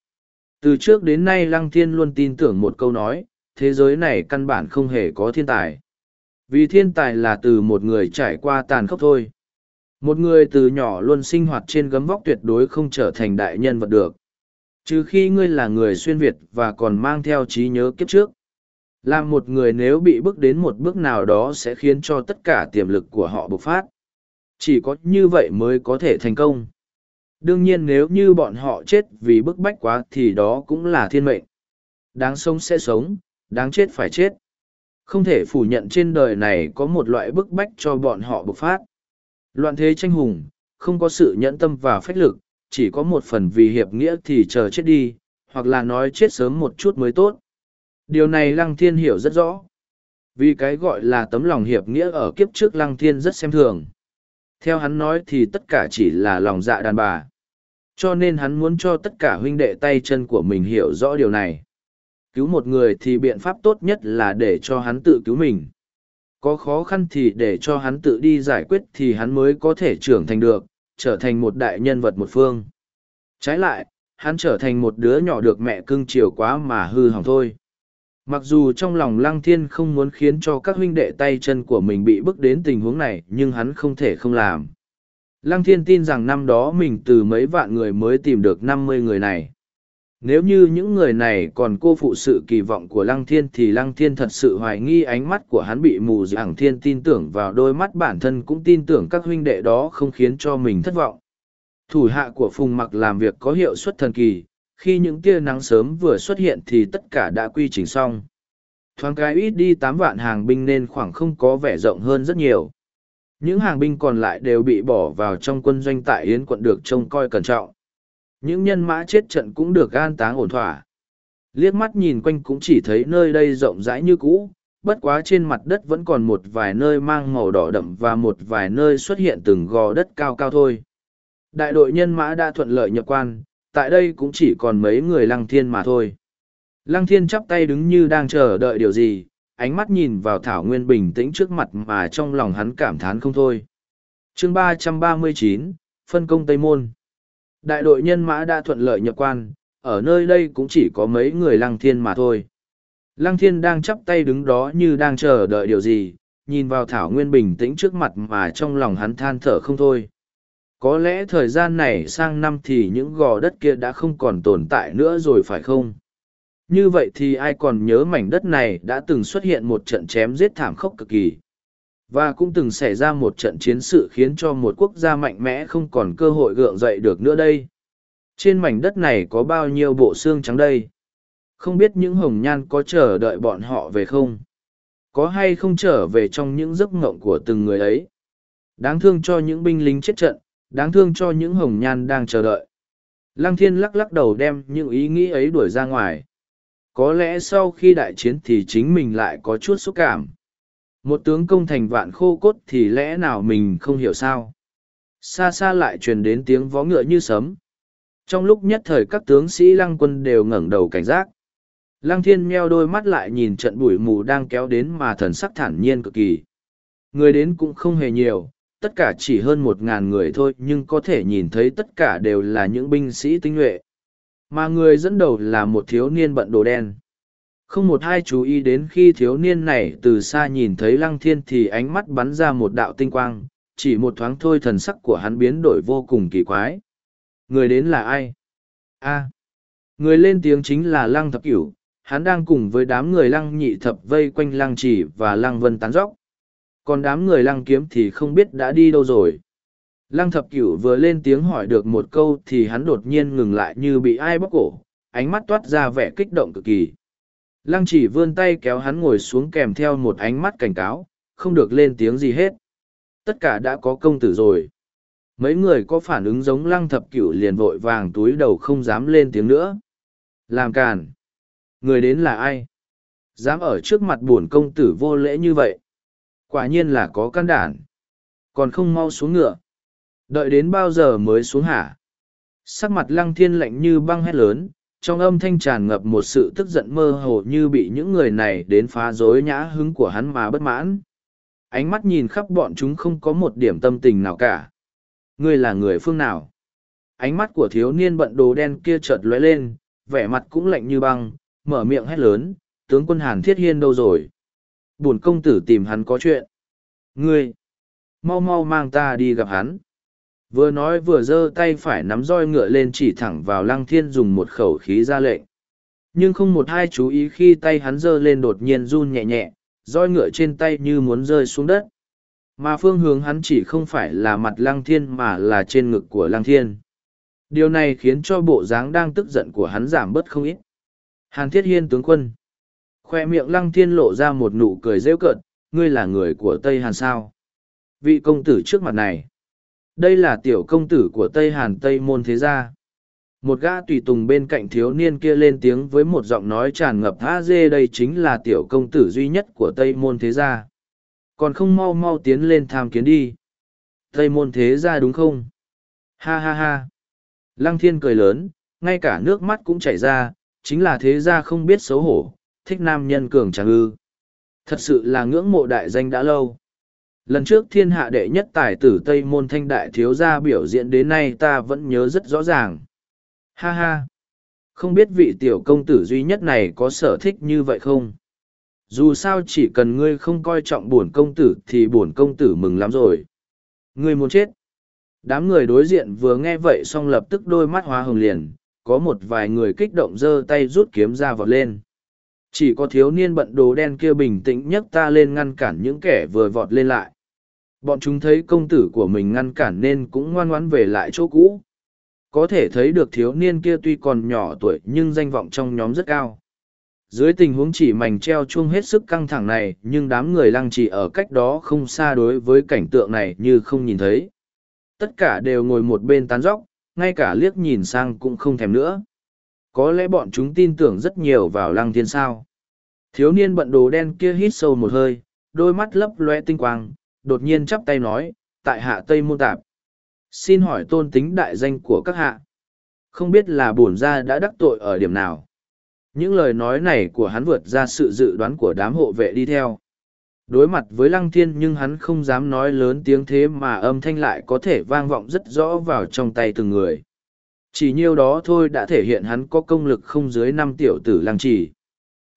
Từ trước đến nay Lăng Thiên luôn tin tưởng một câu nói, thế giới này căn bản không hề có thiên tài. Vì thiên tài là từ một người trải qua tàn khốc thôi. Một người từ nhỏ luôn sinh hoạt trên gấm vóc tuyệt đối không trở thành đại nhân vật được. Trừ khi ngươi là người xuyên Việt và còn mang theo trí nhớ kiếp trước. Làm một người nếu bị bước đến một bước nào đó sẽ khiến cho tất cả tiềm lực của họ bộc phát. Chỉ có như vậy mới có thể thành công. Đương nhiên nếu như bọn họ chết vì bức bách quá thì đó cũng là thiên mệnh. Đáng sống sẽ sống, đáng chết phải chết. Không thể phủ nhận trên đời này có một loại bức bách cho bọn họ bộc phát. Loạn thế tranh hùng, không có sự nhẫn tâm và phách lực, chỉ có một phần vì hiệp nghĩa thì chờ chết đi, hoặc là nói chết sớm một chút mới tốt. Điều này Lăng Thiên hiểu rất rõ. Vì cái gọi là tấm lòng hiệp nghĩa ở kiếp trước Lăng Thiên rất xem thường. Theo hắn nói thì tất cả chỉ là lòng dạ đàn bà. Cho nên hắn muốn cho tất cả huynh đệ tay chân của mình hiểu rõ điều này. Cứu một người thì biện pháp tốt nhất là để cho hắn tự cứu mình. Có khó khăn thì để cho hắn tự đi giải quyết thì hắn mới có thể trưởng thành được, trở thành một đại nhân vật một phương. Trái lại, hắn trở thành một đứa nhỏ được mẹ cưng chiều quá mà hư hỏng thôi. Mặc dù trong lòng Lăng Thiên không muốn khiến cho các huynh đệ tay chân của mình bị bức đến tình huống này, nhưng hắn không thể không làm. Lăng Thiên tin rằng năm đó mình từ mấy vạn người mới tìm được năm mươi người này. Nếu như những người này còn cô phụ sự kỳ vọng của Lăng Thiên thì Lăng Thiên thật sự hoài nghi ánh mắt của hắn bị mù rằng Thiên tin tưởng vào đôi mắt bản thân cũng tin tưởng các huynh đệ đó không khiến cho mình thất vọng. Thủ hạ của Phùng Mặc làm việc có hiệu suất thần kỳ, khi những tia nắng sớm vừa xuất hiện thì tất cả đã quy trình xong. Thoáng cái ít đi tám vạn hàng binh nên khoảng không có vẻ rộng hơn rất nhiều. Những hàng binh còn lại đều bị bỏ vào trong quân doanh tại Yến quận được trông coi cẩn trọng. Những nhân mã chết trận cũng được an táng ổn thỏa. Liếc mắt nhìn quanh cũng chỉ thấy nơi đây rộng rãi như cũ, bất quá trên mặt đất vẫn còn một vài nơi mang màu đỏ đậm và một vài nơi xuất hiện từng gò đất cao cao thôi. Đại đội nhân mã đã thuận lợi nhập quan, tại đây cũng chỉ còn mấy người lăng thiên mà thôi. Lăng thiên chắp tay đứng như đang chờ đợi điều gì, ánh mắt nhìn vào Thảo Nguyên bình tĩnh trước mặt mà trong lòng hắn cảm thán không thôi. chương ba trăm ba mươi chín Phân công Tây Môn Đại đội nhân mã đã thuận lợi nhập quan, ở nơi đây cũng chỉ có mấy người lăng thiên mà thôi. Lăng thiên đang chắp tay đứng đó như đang chờ đợi điều gì, nhìn vào Thảo Nguyên bình tĩnh trước mặt mà trong lòng hắn than thở không thôi. Có lẽ thời gian này sang năm thì những gò đất kia đã không còn tồn tại nữa rồi phải không? Như vậy thì ai còn nhớ mảnh đất này đã từng xuất hiện một trận chém giết thảm khốc cực kỳ. Và cũng từng xảy ra một trận chiến sự khiến cho một quốc gia mạnh mẽ không còn cơ hội gượng dậy được nữa đây. Trên mảnh đất này có bao nhiêu bộ xương trắng đây? Không biết những hồng nhan có chờ đợi bọn họ về không? Có hay không trở về trong những giấc ngộng của từng người ấy? Đáng thương cho những binh lính chết trận, đáng thương cho những hồng nhan đang chờ đợi. Lăng thiên lắc lắc đầu đem những ý nghĩ ấy đuổi ra ngoài. Có lẽ sau khi đại chiến thì chính mình lại có chút xúc cảm. Một tướng công thành vạn khô cốt thì lẽ nào mình không hiểu sao. Xa xa lại truyền đến tiếng vó ngựa như sấm. Trong lúc nhất thời các tướng sĩ lăng quân đều ngẩng đầu cảnh giác. Lăng thiên meo đôi mắt lại nhìn trận bụi mù đang kéo đến mà thần sắc thản nhiên cực kỳ. Người đến cũng không hề nhiều, tất cả chỉ hơn một ngàn người thôi nhưng có thể nhìn thấy tất cả đều là những binh sĩ tinh nhuệ mà người dẫn đầu là một thiếu niên bận đồ đen. Không một ai chú ý đến khi thiếu niên này từ xa nhìn thấy lăng thiên thì ánh mắt bắn ra một đạo tinh quang, chỉ một thoáng thôi thần sắc của hắn biến đổi vô cùng kỳ quái. Người đến là ai? A. À, người lên tiếng chính là lăng thập cửu, hắn đang cùng với đám người lăng nhị thập vây quanh lăng chỉ và lăng vân tán dóc. Còn đám người lăng kiếm thì không biết đã đi đâu rồi lăng thập cửu vừa lên tiếng hỏi được một câu thì hắn đột nhiên ngừng lại như bị ai bóc cổ ánh mắt toát ra vẻ kích động cực kỳ Lăng chỉ vươn tay kéo hắn ngồi xuống kèm theo một ánh mắt cảnh cáo, không được lên tiếng gì hết. Tất cả đã có công tử rồi. Mấy người có phản ứng giống lăng thập cửu liền vội vàng túi đầu không dám lên tiếng nữa. Làm càn. Người đến là ai? Dám ở trước mặt buồn công tử vô lễ như vậy. Quả nhiên là có can đản. Còn không mau xuống ngựa. Đợi đến bao giờ mới xuống hả? Sắc mặt lăng thiên lạnh như băng hét lớn, trong âm thanh tràn ngập một sự tức giận mơ hồ như bị những người này đến phá rối nhã hứng của hắn mà bất mãn. Ánh mắt nhìn khắp bọn chúng không có một điểm tâm tình nào cả. Ngươi là người phương nào? Ánh mắt của thiếu niên bận đồ đen kia chợt lóe lên, vẻ mặt cũng lạnh như băng, mở miệng hét lớn, tướng quân Hàn Thiết Hiên đâu rồi? Bổn công tử tìm hắn có chuyện. Ngươi! Mau mau mang ta đi gặp hắn. Vừa nói vừa giơ tay phải nắm roi ngựa lên chỉ thẳng vào lăng thiên dùng một khẩu khí ra lệnh. Nhưng không một ai chú ý khi tay hắn giơ lên đột nhiên run nhẹ nhẹ, roi ngựa trên tay như muốn rơi xuống đất. Mà phương hướng hắn chỉ không phải là mặt lăng thiên mà là trên ngực của lăng thiên. Điều này khiến cho bộ dáng đang tức giận của hắn giảm bớt không ít. Hàn thiết hiên tướng quân. Khoe miệng lăng thiên lộ ra một nụ cười rêu cợt, ngươi là người của Tây Hàn sao? Vị công tử trước mặt này. Đây là tiểu công tử của Tây Hàn Tây Môn Thế Gia. Một gã tùy tùng bên cạnh thiếu niên kia lên tiếng với một giọng nói tràn ngập tha dê đây chính là tiểu công tử duy nhất của Tây Môn Thế Gia. Còn không mau mau tiến lên tham kiến đi. Tây Môn Thế Gia đúng không? Ha ha ha. Lăng thiên cười lớn, ngay cả nước mắt cũng chảy ra, chính là thế gia không biết xấu hổ, thích nam nhân cường tràng ư. Thật sự là ngưỡng mộ đại danh đã lâu. Lần trước thiên hạ đệ nhất tài tử Tây Môn Thanh Đại thiếu gia biểu diễn đến nay ta vẫn nhớ rất rõ ràng. Ha ha! Không biết vị tiểu công tử duy nhất này có sở thích như vậy không? Dù sao chỉ cần ngươi không coi trọng bổn công tử thì bổn công tử mừng lắm rồi. Ngươi muốn chết. Đám người đối diện vừa nghe vậy xong lập tức đôi mắt hóa hồng liền, có một vài người kích động giơ tay rút kiếm ra vọt lên. Chỉ có thiếu niên bận đồ đen kia bình tĩnh nhấc ta lên ngăn cản những kẻ vừa vọt lên lại. Bọn chúng thấy công tử của mình ngăn cản nên cũng ngoan ngoãn về lại chỗ cũ. Có thể thấy được thiếu niên kia tuy còn nhỏ tuổi nhưng danh vọng trong nhóm rất cao. Dưới tình huống chỉ mảnh treo chuông hết sức căng thẳng này nhưng đám người lăng trì ở cách đó không xa đối với cảnh tượng này như không nhìn thấy. Tất cả đều ngồi một bên tán dóc, ngay cả liếc nhìn sang cũng không thèm nữa. Có lẽ bọn chúng tin tưởng rất nhiều vào lăng thiên sao. Thiếu niên bận đồ đen kia hít sâu một hơi, đôi mắt lấp loe tinh quang, đột nhiên chắp tay nói, tại hạ Tây Môn Tạp. Xin hỏi tôn tính đại danh của các hạ. Không biết là bổn gia đã đắc tội ở điểm nào. Những lời nói này của hắn vượt ra sự dự đoán của đám hộ vệ đi theo. Đối mặt với lăng thiên nhưng hắn không dám nói lớn tiếng thế mà âm thanh lại có thể vang vọng rất rõ vào trong tay từng người. Chỉ nhiêu đó thôi đã thể hiện hắn có công lực không dưới năm tiểu tử lăng trì.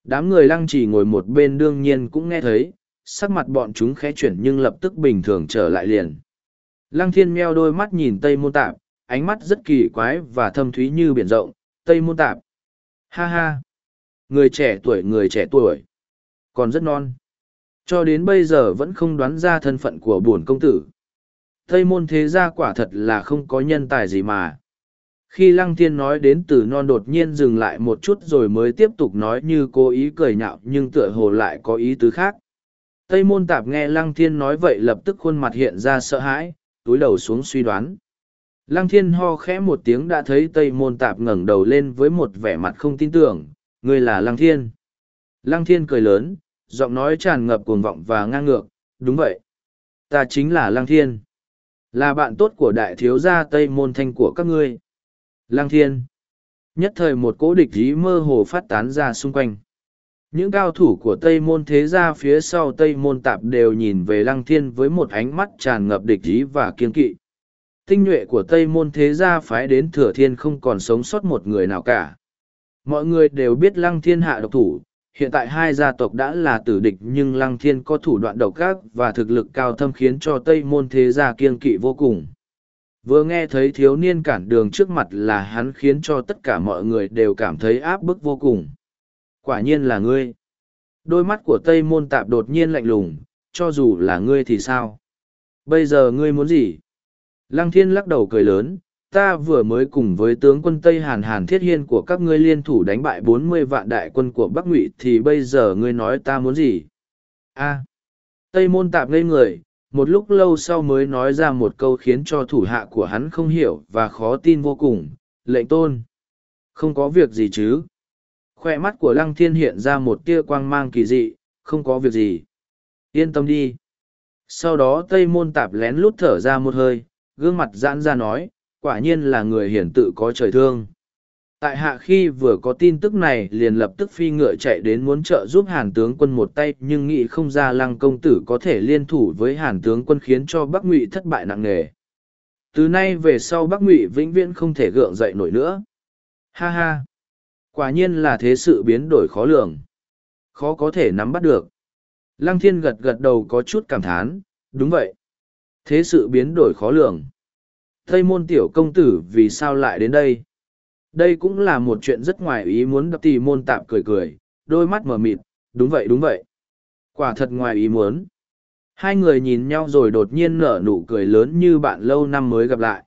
Đám người lăng trì ngồi một bên đương nhiên cũng nghe thấy, sắc mặt bọn chúng khẽ chuyển nhưng lập tức bình thường trở lại liền. Lăng thiên meo đôi mắt nhìn Tây Môn Tạp, ánh mắt rất kỳ quái và thâm thúy như biển rộng, Tây Môn Tạp. Ha ha! Người trẻ tuổi người trẻ tuổi. Còn rất non. Cho đến bây giờ vẫn không đoán ra thân phận của bổn công tử. Tây môn thế gia quả thật là không có nhân tài gì mà. Khi Lăng Thiên nói đến từ non đột nhiên dừng lại một chút rồi mới tiếp tục nói như cố ý cười nhạo nhưng tựa hồ lại có ý tứ khác. Tây môn tạp nghe Lăng Thiên nói vậy lập tức khuôn mặt hiện ra sợ hãi, túi đầu xuống suy đoán. Lăng Thiên ho khẽ một tiếng đã thấy Tây môn tạp ngẩng đầu lên với một vẻ mặt không tin tưởng, ngươi là Lăng Thiên. Lăng Thiên cười lớn, giọng nói tràn ngập cuồng vọng và ngang ngược, đúng vậy. Ta chính là Lăng Thiên. Là bạn tốt của đại thiếu gia Tây môn thanh của các ngươi. Lăng Thiên. Nhất thời một cỗ địch ý mơ hồ phát tán ra xung quanh. Những cao thủ của Tây Môn thế gia phía sau Tây Môn Tạp đều nhìn về Lăng Thiên với một ánh mắt tràn ngập địch ý và kiên kỵ. Tinh nhuệ của Tây Môn thế gia phái đến Thừa Thiên không còn sống sót một người nào cả. Mọi người đều biết Lăng Thiên hạ độc thủ, hiện tại hai gia tộc đã là tử địch nhưng Lăng Thiên có thủ đoạn độc ác và thực lực cao thâm khiến cho Tây Môn thế gia kiên kỵ vô cùng. Vừa nghe thấy thiếu niên cản đường trước mặt là hắn khiến cho tất cả mọi người đều cảm thấy áp bức vô cùng quả nhiên là ngươi đôi mắt của tây môn tạp đột nhiên lạnh lùng cho dù là ngươi thì sao bây giờ ngươi muốn gì lăng thiên lắc đầu cười lớn ta vừa mới cùng với tướng quân Tây Hàn Hàn Thiết Hiên của các ngươi liên thủ đánh bại bốn mươi vạn đại quân của Bắc Ngụy thì bây giờ ngươi nói ta muốn gì? A. Tây môn tạp ngây người, một lúc lâu sau mới nói ra một câu khiến cho thủ hạ của hắn không hiểu và khó tin vô cùng. Lệnh tôn. Không có việc gì chứ? Khoe mắt của Lăng Thiên hiện ra một tia quang mang kỳ dị, không có việc gì. Yên tâm đi. Sau đó Tây môn tạp lén lút thở ra một hơi, gương mặt giãn ra nói, quả nhiên là người hiển tự có trời thương. Tại hạ khi vừa có tin tức này liền lập tức phi ngựa chạy đến muốn trợ giúp hàn tướng quân một tay nhưng nghĩ không ra lăng công tử có thể liên thủ với hàn tướng quân khiến cho bắc ngụy thất bại nặng nề. Từ nay về sau bắc ngụy vĩnh viễn không thể gượng dậy nổi nữa. Ha ha! Quả nhiên là thế sự biến đổi khó lường. Khó có thể nắm bắt được. Lăng thiên gật gật đầu có chút cảm thán, đúng vậy. Thế sự biến đổi khó lường. Tây môn tiểu công tử vì sao lại đến đây? Đây cũng là một chuyện rất ngoài ý muốn đập tì môn tạm cười cười, đôi mắt mở mịt, đúng vậy đúng vậy. Quả thật ngoài ý muốn. Hai người nhìn nhau rồi đột nhiên nở nụ cười lớn như bạn lâu năm mới gặp lại.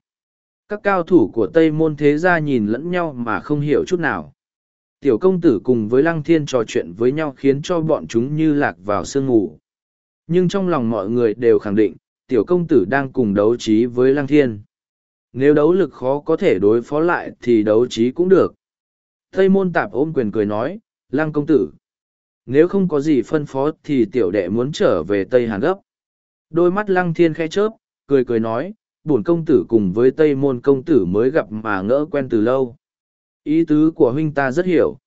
Các cao thủ của Tây môn thế gia nhìn lẫn nhau mà không hiểu chút nào. Tiểu công tử cùng với Lăng Thiên trò chuyện với nhau khiến cho bọn chúng như lạc vào sương ngủ. Nhưng trong lòng mọi người đều khẳng định, tiểu công tử đang cùng đấu trí với Lăng Thiên. Nếu đấu lực khó có thể đối phó lại thì đấu trí cũng được. Tây môn tạp ôm quyền cười nói, Lăng công tử. Nếu không có gì phân phó thì tiểu đệ muốn trở về Tây Hàn gấp. Đôi mắt Lăng Thiên khẽ chớp, cười cười nói, bổn công tử cùng với Tây môn công tử mới gặp mà ngỡ quen từ lâu. Ý tứ của huynh ta rất hiểu.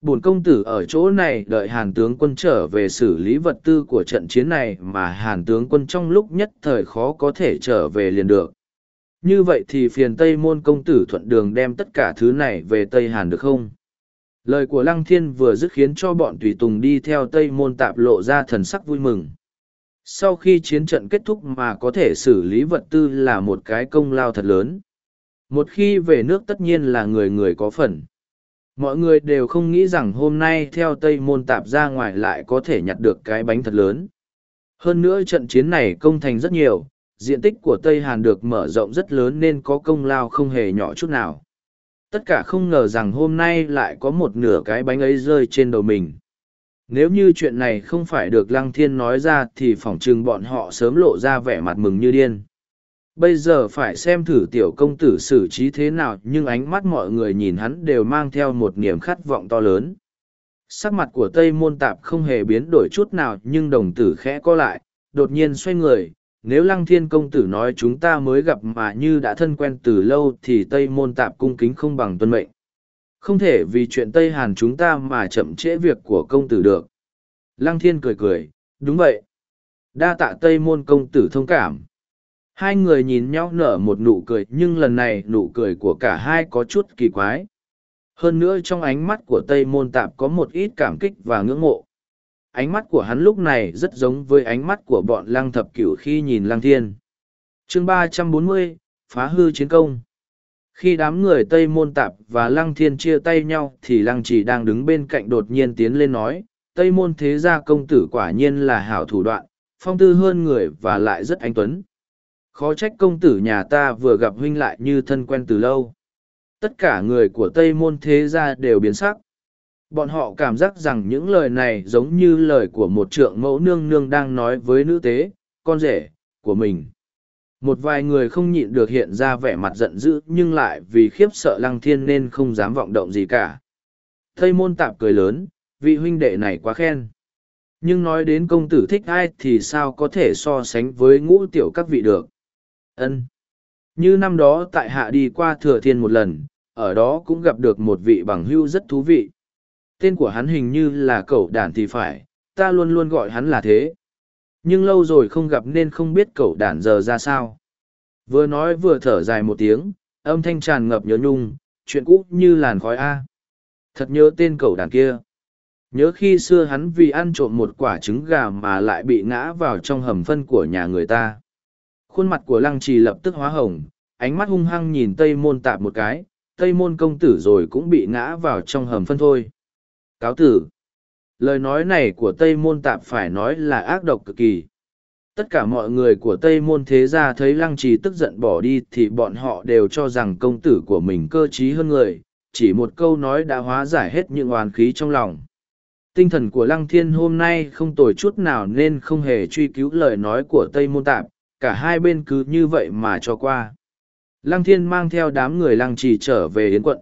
Bổn công tử ở chỗ này đợi hàn tướng quân trở về xử lý vật tư của trận chiến này mà hàn tướng quân trong lúc nhất thời khó có thể trở về liền được. Như vậy thì phiền Tây môn công tử thuận đường đem tất cả thứ này về Tây Hàn được không? Lời của Lăng Thiên vừa dứt khiến cho bọn tùy tùng đi theo Tây môn tạp lộ ra thần sắc vui mừng. Sau khi chiến trận kết thúc mà có thể xử lý vật tư là một cái công lao thật lớn. Một khi về nước tất nhiên là người người có phần. Mọi người đều không nghĩ rằng hôm nay theo Tây Môn Tạp ra ngoài lại có thể nhặt được cái bánh thật lớn. Hơn nữa trận chiến này công thành rất nhiều, diện tích của Tây Hàn được mở rộng rất lớn nên có công lao không hề nhỏ chút nào. Tất cả không ngờ rằng hôm nay lại có một nửa cái bánh ấy rơi trên đầu mình. Nếu như chuyện này không phải được Lăng Thiên nói ra thì phỏng chừng bọn họ sớm lộ ra vẻ mặt mừng như điên. Bây giờ phải xem thử tiểu công tử xử trí thế nào nhưng ánh mắt mọi người nhìn hắn đều mang theo một niềm khát vọng to lớn. Sắc mặt của Tây Môn Tạp không hề biến đổi chút nào nhưng đồng tử khẽ co lại, đột nhiên xoay người. Nếu Lăng Thiên Công Tử nói chúng ta mới gặp mà như đã thân quen từ lâu thì Tây Môn Tạp cung kính không bằng tuân mệnh. Không thể vì chuyện Tây Hàn chúng ta mà chậm trễ việc của công tử được. Lăng Thiên cười cười, đúng vậy. Đa tạ Tây Môn Công Tử thông cảm. Hai người nhìn nhau nở một nụ cười nhưng lần này nụ cười của cả hai có chút kỳ quái. Hơn nữa trong ánh mắt của Tây Môn Tạp có một ít cảm kích và ngưỡng mộ. Ánh mắt của hắn lúc này rất giống với ánh mắt của bọn lăng thập cửu khi nhìn lăng thiên. chương ba trăm bốn mươi phá hư chiến công. Khi đám người Tây Môn Tạp và Lăng Thiên chia tay nhau thì Lăng chỉ đang đứng bên cạnh đột nhiên tiến lên nói, Tây Môn Thế Gia công tử quả nhiên là hảo thủ đoạn, phong tư hơn người và lại rất anh tuấn khó trách công tử nhà ta vừa gặp huynh lại như thân quen từ lâu tất cả người của tây môn thế gia đều biến sắc bọn họ cảm giác rằng những lời này giống như lời của một trượng mẫu nương nương đang nói với nữ tế, con rể của mình. Một vài người không nhịn được hiện ra vẻ mặt giận dữ, nhưng lại vì khiếp sợ lăng thiên nên không dám vọng động gì cả. Thây môn tạp cười lớn, vị huynh đệ này quá khen. Nhưng nói đến công tử thích ai thì sao có thể so sánh với ngũ tiểu các vị được? Ân. Như năm đó tại hạ đi qua thừa thiên một lần, ở đó cũng gặp được một vị bằng hưu rất thú vị tên của hắn hình như là cậu đản thì phải, ta luôn luôn gọi hắn là thế. Nhưng lâu rồi không gặp nên không biết cậu đản giờ ra sao. Vừa nói vừa thở dài một tiếng, âm thanh tràn ngập nhớ nhung, chuyện cũ như làn khói a. Thật nhớ tên cậu đàn kia. Nhớ khi xưa hắn vì ăn trộm một quả trứng gà mà lại bị ngã vào trong hầm phân của nhà người ta. Khuôn mặt của lăng trì lập tức hóa hồng, ánh mắt hung hăng nhìn tây môn tạp một cái, tây môn công tử rồi cũng bị ngã vào trong hầm phân thôi cáo tử lời nói này của tây môn tạp phải nói là ác độc cực kỳ Tất cả mọi người của Tây Môn Thế Gia thấy Lăng Trì tức giận bỏ đi thì bọn họ đều cho rằng công tử của mình cơ trí hơn người, chỉ một câu nói đã hóa giải hết những oán khí trong lòng. Tinh thần của Lăng Thiên hôm nay không tồi chút nào nên không hề truy cứu lời nói của Tây Môn Tạp, cả hai bên cứ như vậy mà cho qua. Lăng Thiên mang theo đám người Lăng Trì trở về Yến quận.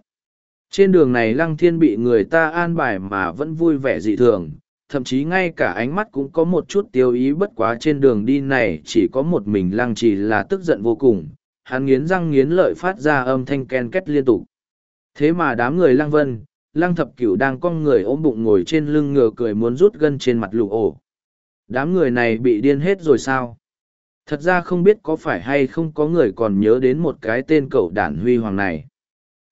Trên đường này Lăng Thiên bị người ta an bài mà vẫn vui vẻ dị thường, thậm chí ngay cả ánh mắt cũng có một chút tiêu ý bất quá trên đường đi này chỉ có một mình Lăng Trì là tức giận vô cùng, hắn nghiến răng nghiến lợi phát ra âm thanh ken két liên tục. Thế mà đám người Lăng Vân, Lăng Thập Cửu đang con người ôm bụng ngồi trên lưng ngựa cười muốn rút gân trên mặt lụ ổ. Đám người này bị điên hết rồi sao? Thật ra không biết có phải hay không có người còn nhớ đến một cái tên cậu đản huy hoàng này.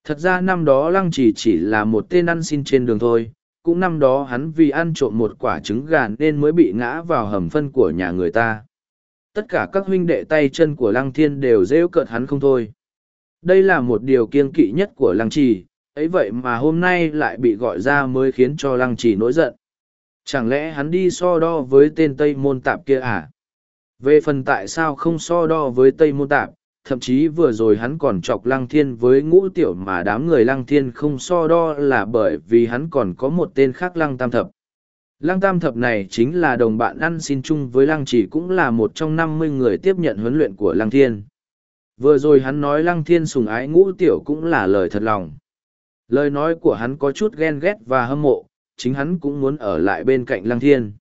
Thật ra năm đó lăng chỉ chỉ là một tên ăn xin trên đường thôi, cũng năm đó hắn vì ăn trộm một quả trứng gà nên mới bị ngã vào hầm phân của nhà người ta. Tất cả các huynh đệ tay chân của lăng thiên đều rêu cợt hắn không thôi. Đây là một điều kiên kỵ nhất của lăng trì, ấy vậy mà hôm nay lại bị gọi ra mới khiến cho lăng trì nổi giận. Chẳng lẽ hắn đi so đo với tên Tây Môn Tạp kia à? Về phần tại sao không so đo với Tây Môn Tạp, thậm chí vừa rồi hắn còn chọc lăng thiên với ngũ tiểu mà đám người lăng thiên không so đo là bởi vì hắn còn có một tên khác lăng tam thập. Lăng tam thập này chính là đồng bạn ăn xin chung với lăng chỉ cũng là một trong năm mươi người tiếp nhận huấn luyện của lăng thiên. Vừa rồi hắn nói lăng thiên sùng ái ngũ tiểu cũng là lời thật lòng. Lời nói của hắn có chút ghen ghét và hâm mộ, chính hắn cũng muốn ở lại bên cạnh lăng thiên.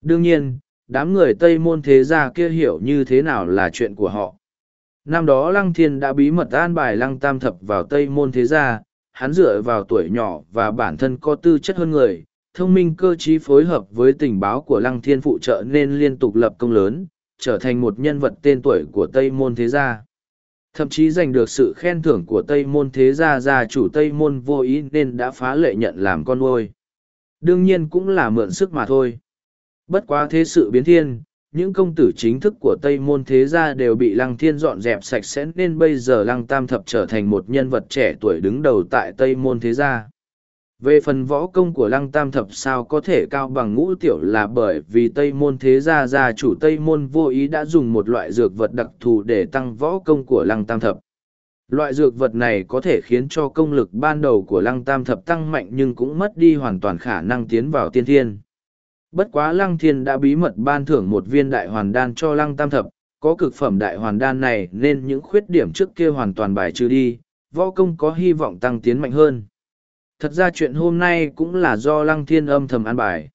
Đương nhiên, đám người Tây môn thế gia kia hiểu như thế nào là chuyện của họ. Năm đó Lăng Thiên đã bí mật an bài Lăng Tam Thập vào Tây môn thế gia, hắn dựa vào tuổi nhỏ và bản thân có tư chất hơn người, thông minh cơ trí phối hợp với tình báo của Lăng Thiên phụ trợ nên liên tục lập công lớn, trở thành một nhân vật tên tuổi của Tây môn thế gia. Thậm chí giành được sự khen thưởng của Tây môn thế gia gia chủ Tây môn vô ý nên đã phá lệ nhận làm con nuôi. Đương nhiên cũng là mượn sức mà thôi. Bất quá thế sự biến thiên, những công tử chính thức của Tây Môn Thế Gia đều bị Lăng Thiên dọn dẹp sạch sẽ nên bây giờ Lăng Tam Thập trở thành một nhân vật trẻ tuổi đứng đầu tại Tây Môn Thế Gia. Về phần võ công của Lăng Tam Thập sao có thể cao bằng ngũ tiểu là bởi vì Tây Môn Thế Gia gia chủ Tây Môn vô ý đã dùng một loại dược vật đặc thù để tăng võ công của Lăng Tam Thập. Loại dược vật này có thể khiến cho công lực ban đầu của Lăng Tam Thập tăng mạnh nhưng cũng mất đi hoàn toàn khả năng tiến vào tiên thiên. Bất quá lăng thiên đã bí mật ban thưởng một viên đại hoàn đan cho lăng tam thập, có cực phẩm đại hoàn đan này nên những khuyết điểm trước kia hoàn toàn bài trừ đi, võ công có hy vọng tăng tiến mạnh hơn. Thật ra chuyện hôm nay cũng là do lăng thiên âm thầm an bài.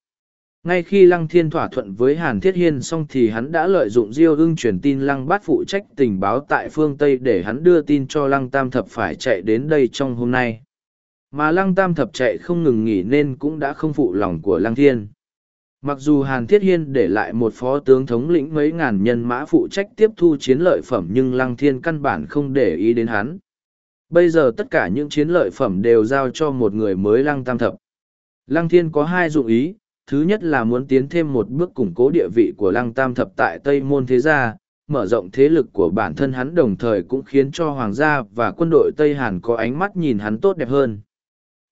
Ngay khi lăng thiên thỏa thuận với Hàn Thiết Hiên xong thì hắn đã lợi dụng diêu ưng truyền tin lăng bát phụ trách tình báo tại phương Tây để hắn đưa tin cho lăng tam thập phải chạy đến đây trong hôm nay. Mà lăng tam thập chạy không ngừng nghỉ nên cũng đã không phụ lòng của lăng thiên. Mặc dù Hàn Thiết Hiên để lại một phó tướng thống lĩnh mấy ngàn nhân mã phụ trách tiếp thu chiến lợi phẩm nhưng Lăng Thiên căn bản không để ý đến hắn. Bây giờ tất cả những chiến lợi phẩm đều giao cho một người mới Lăng Tam Thập. Lăng Thiên có hai dụng ý, thứ nhất là muốn tiến thêm một bước củng cố địa vị của Lăng Tam Thập tại Tây Môn Thế Gia, mở rộng thế lực của bản thân hắn đồng thời cũng khiến cho Hoàng gia và quân đội Tây Hàn có ánh mắt nhìn hắn tốt đẹp hơn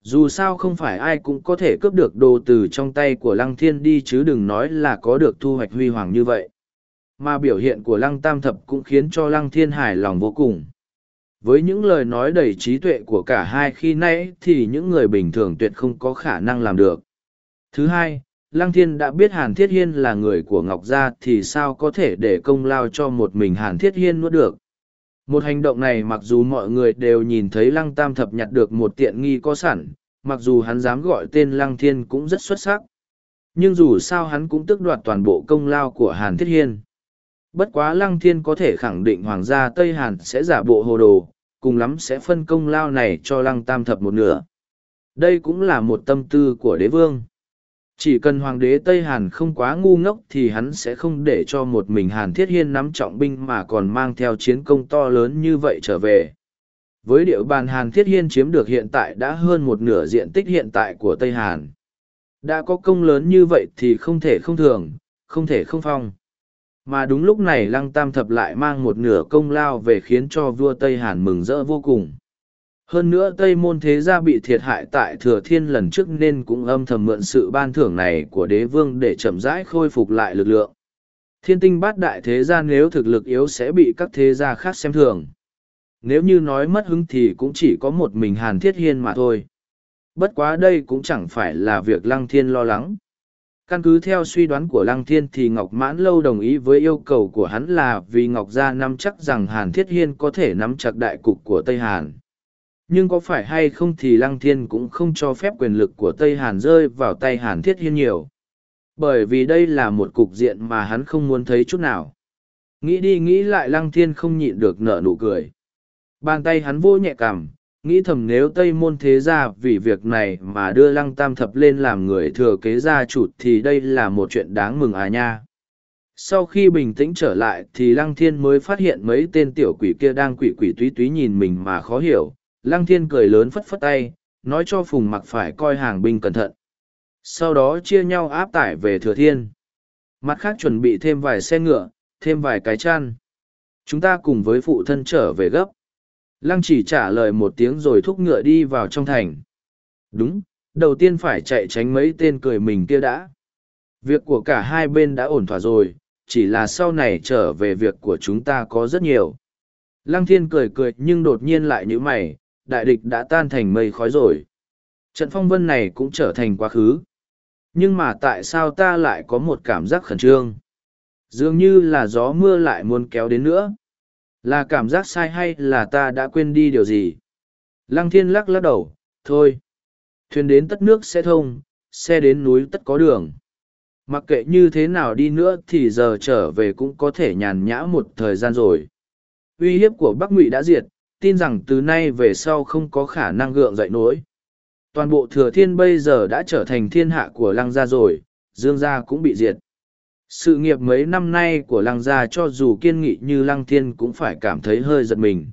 dù sao không phải ai cũng có thể cướp được đồ từ trong tay của lăng thiên đi chứ đừng nói là có được thu hoạch huy hoàng như vậy. Mà biểu hiện của lăng tam thập cũng khiến cho lăng thiên hài lòng vô cùng. Với những lời nói đầy trí tuệ của cả hai khi nãy thì những người bình thường tuyệt không có khả năng làm được. Thứ hai, lăng thiên đã biết hàn thiết hiên là người của ngọc gia thì sao có thể để công lao cho một mình hàn thiết hiên nuốt được? Một hành động này mặc dù mọi người đều nhìn thấy lăng tam thập nhặt được một tiện nghi có sẵn, mặc dù hắn dám gọi tên lăng thiên cũng rất xuất sắc. Nhưng dù sao hắn cũng tước đoạt toàn bộ công lao của Hàn Thiết Hiên. Bất quá lăng thiên có thể khẳng định hoàng gia Tây Hàn sẽ giả bộ hồ đồ, cùng lắm sẽ phân công lao này cho lăng tam thập một nửa. Đây cũng là một tâm tư của đế vương. Chỉ cần hoàng đế Tây Hàn không quá ngu ngốc thì hắn sẽ không để cho một mình Hàn Thiết Hiên nắm trọng binh mà còn mang theo chiến công to lớn như vậy trở về. Với địa bàn Hàn Thiết Hiên chiếm được hiện tại đã hơn một nửa diện tích hiện tại của Tây Hàn. Đã có công lớn như vậy thì không thể không thường, không thể không phong. Mà đúng lúc này Lăng Tam Thập lại mang một nửa công lao về khiến cho vua Tây Hàn mừng rỡ vô cùng. Hơn nữa Tây Môn Thế Gia bị thiệt hại tại Thừa Thiên lần trước nên cũng âm thầm mượn sự ban thưởng này của đế vương để chậm rãi khôi phục lại lực lượng. Thiên tinh bát đại thế gia nếu thực lực yếu sẽ bị các thế gia khác xem thường. Nếu như nói mất hứng thì cũng chỉ có một mình Hàn Thiết Hiên mà thôi. Bất quá đây cũng chẳng phải là việc Lăng Thiên lo lắng. Căn cứ theo suy đoán của Lăng Thiên thì Ngọc Mãn Lâu đồng ý với yêu cầu của hắn là vì Ngọc Gia nắm chắc rằng Hàn Thiết Hiên có thể nắm chặt đại cục của Tây Hàn. Nhưng có phải hay không thì Lăng Thiên cũng không cho phép quyền lực của Tây Hàn rơi vào tay Hàn Thiết Hiên nhiều. Bởi vì đây là một cục diện mà hắn không muốn thấy chút nào. Nghĩ đi nghĩ lại Lăng Thiên không nhịn được nở nụ cười. Bàn tay hắn vô nhẹ cảm, nghĩ thầm nếu Tây Môn Thế Gia vì việc này mà đưa Lăng Tam Thập lên làm người thừa kế gia chủ thì đây là một chuyện đáng mừng à nha. Sau khi bình tĩnh trở lại thì Lăng Thiên mới phát hiện mấy tên tiểu quỷ kia đang quỷ quỷ túy túy nhìn mình mà khó hiểu. Lăng Thiên cười lớn phất phất tay, nói cho Phùng mặc phải coi hàng binh cẩn thận. Sau đó chia nhau áp tải về Thừa Thiên. Mặt khác chuẩn bị thêm vài xe ngựa, thêm vài cái chăn. Chúng ta cùng với phụ thân trở về gấp. Lăng chỉ trả lời một tiếng rồi thúc ngựa đi vào trong thành. Đúng, đầu tiên phải chạy tránh mấy tên cười mình kia đã. Việc của cả hai bên đã ổn thỏa rồi, chỉ là sau này trở về việc của chúng ta có rất nhiều. Lăng thiên cười cười nhưng đột nhiên lại như mày, đại địch đã tan thành mây khói rồi. Trận phong vân này cũng trở thành quá khứ. Nhưng mà tại sao ta lại có một cảm giác khẩn trương? Dường như là gió mưa lại muốn kéo đến nữa. Là cảm giác sai hay là ta đã quên đi điều gì? Lăng thiên lắc lắc đầu, thôi. Thuyền đến tất nước sẽ thông, xe đến núi tất có đường. Mặc kệ như thế nào đi nữa thì giờ trở về cũng có thể nhàn nhã một thời gian rồi. Uy hiếp của Bắc Ngụy đã diệt, tin rằng từ nay về sau không có khả năng gượng dậy nổi. Toàn bộ thừa thiên bây giờ đã trở thành thiên hạ của lăng gia rồi, dương gia cũng bị diệt. Sự nghiệp mấy năm nay của lăng gia cho dù kiên nghị như lăng thiên cũng phải cảm thấy hơi giật mình.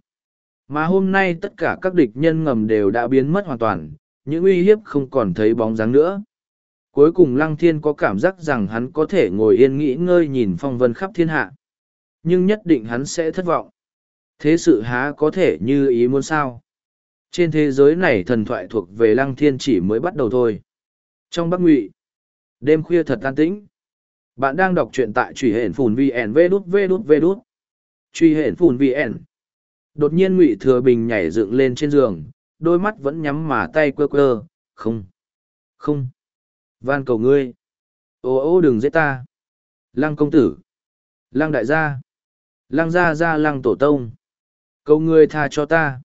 Mà hôm nay tất cả các địch nhân ngầm đều đã biến mất hoàn toàn, những uy hiếp không còn thấy bóng dáng nữa. Cuối cùng lăng thiên có cảm giác rằng hắn có thể ngồi yên nghỉ ngơi nhìn phong vân khắp thiên hạ. Nhưng nhất định hắn sẽ thất vọng. Thế sự há có thể như ý muốn sao? Trên thế giới này thần thoại thuộc về lăng thiên chỉ mới bắt đầu thôi. Trong Bắc Ngụy, đêm khuya thật an tĩnh. Bạn đang đọc truyện tại truy hển phùn VN vê đút vê đút vê đút. Truy hển phùn VN. Đột nhiên Ngụy Thừa Bình nhảy dựng lên trên giường, đôi mắt vẫn nhắm mà tay quơ quơ. Không. Không. Van cầu ngươi. Ô ô đừng giết ta. Lăng công tử. Lăng đại gia. Lăng gia gia lăng tổ tông. Cầu ngươi tha cho ta.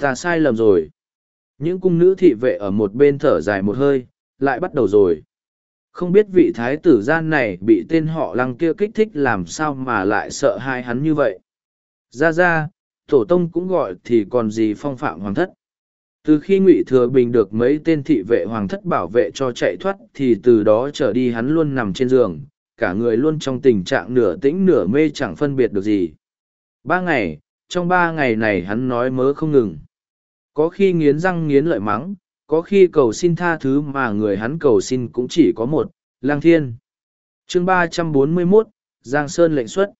Ta sai lầm rồi. Những cung nữ thị vệ ở một bên thở dài một hơi, lại bắt đầu rồi. Không biết vị thái tử gian này bị tên họ lăng kia kích thích làm sao mà lại sợ hai hắn như vậy. Ra ra, tổ tông cũng gọi thì còn gì phong phạm hoàng thất. Từ khi ngụy Thừa Bình được mấy tên thị vệ hoàng thất bảo vệ cho chạy thoát thì từ đó trở đi hắn luôn nằm trên giường, cả người luôn trong tình trạng nửa tĩnh nửa mê chẳng phân biệt được gì. Ba ngày, trong ba ngày này hắn nói mớ không ngừng. Có khi nghiến răng nghiến lợi mắng, có khi cầu xin tha thứ mà người hắn cầu xin cũng chỉ có một, lang thiên. chương ba trăm bốn mươi 341, Giang Sơn lệnh xuất.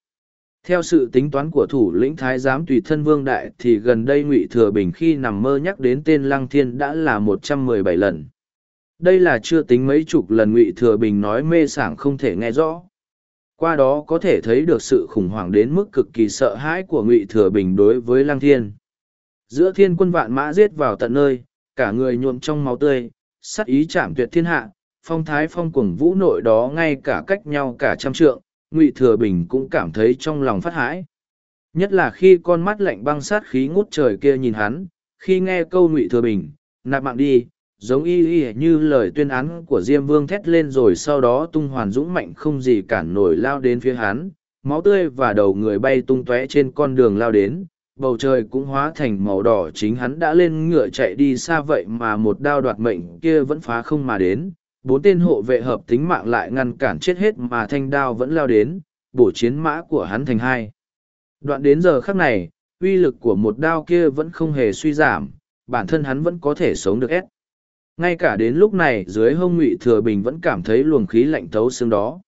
Theo sự tính toán của thủ lĩnh Thái giám tùy thân vương đại thì gần đây ngụy Thừa Bình khi nằm mơ nhắc đến tên Lăng Thiên đã là một trăm mười bảy lần. Đây là chưa tính mấy chục lần ngụy Thừa Bình nói mê sảng không thể nghe rõ. Qua đó có thể thấy được sự khủng hoảng đến mức cực kỳ sợ hãi của ngụy Thừa Bình đối với Lăng Thiên. Giữa thiên quân vạn mã giết vào tận nơi, cả người nhuộm trong máu tươi, sắt ý chạm tuyệt thiên hạ, phong thái phong cuồng vũ nội đó ngay cả cách nhau cả trăm trượng, ngụy thừa bình cũng cảm thấy trong lòng phát hãi nhất là khi con mắt lạnh băng sát khí ngút trời kia nhìn hắn khi nghe câu ngụy thừa bình nạp mạng đi giống y y như lời tuyên án của diêm vương thét lên rồi sau đó tung hoàn dũng mạnh không gì cản nổi lao đến phía hắn máu tươi và đầu người bay tung tóe trên con đường lao đến bầu trời cũng hóa thành màu đỏ chính hắn đã lên ngựa chạy đi xa vậy mà một đao đoạt mệnh kia vẫn phá không mà đến bốn tên hộ vệ hợp tính mạng lại ngăn cản chết hết mà thanh đao vẫn lao đến, bổ chiến mã của hắn thành hai. Đoạn đến giờ khắc này, uy lực của một đao kia vẫn không hề suy giảm, bản thân hắn vẫn có thể sống được ép. Ngay cả đến lúc này dưới hông ngụy thừa bình vẫn cảm thấy luồng khí lạnh thấu xương đó.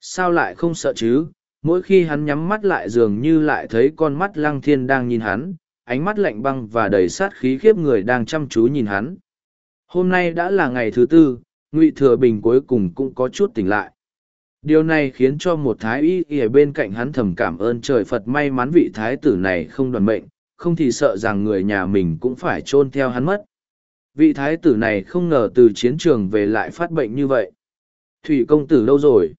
Sao lại không sợ chứ? Mỗi khi hắn nhắm mắt lại dường như lại thấy con mắt lăng thiên đang nhìn hắn, ánh mắt lạnh băng và đầy sát khí khiếp người đang chăm chú nhìn hắn. Hôm nay đã là ngày thứ tư, ngụy thừa bình cuối cùng cũng có chút tỉnh lại điều này khiến cho một thái y ở bên cạnh hắn thầm cảm ơn trời phật may mắn vị thái tử này không đoàn mệnh không thì sợ rằng người nhà mình cũng phải chôn theo hắn mất vị thái tử này không ngờ từ chiến trường về lại phát bệnh như vậy. Thủy công tử lâu rồi?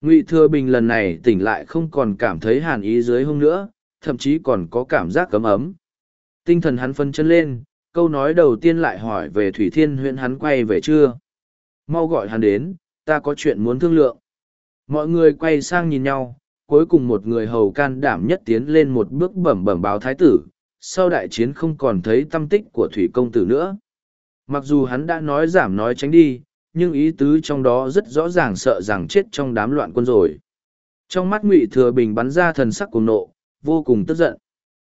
Ngụy thừa bình lần này tỉnh lại không còn cảm thấy hàn ý dưới hông nữa, thậm chí còn có cảm giác cấm ấm. Tinh thần hắn phân chân lên, câu nói đầu tiên lại hỏi về thủy thiên huyện hắn quay về chưa? Mau gọi hắn đến, ta có chuyện muốn thương lượng. Mọi người quay sang nhìn nhau, cuối cùng một người hầu can đảm nhất tiến lên một bước bẩm bẩm báo thái tử, sau đại chiến không còn thấy tâm tích của thủy công tử nữa mặc dù hắn đã nói giảm nói tránh đi, nhưng ý tứ trong đó rất rõ ràng sợ rằng chết trong đám loạn quân rồi. Trong mắt ngụy thừa bình bắn ra thần sắc cuồng nộ, vô cùng tức giận.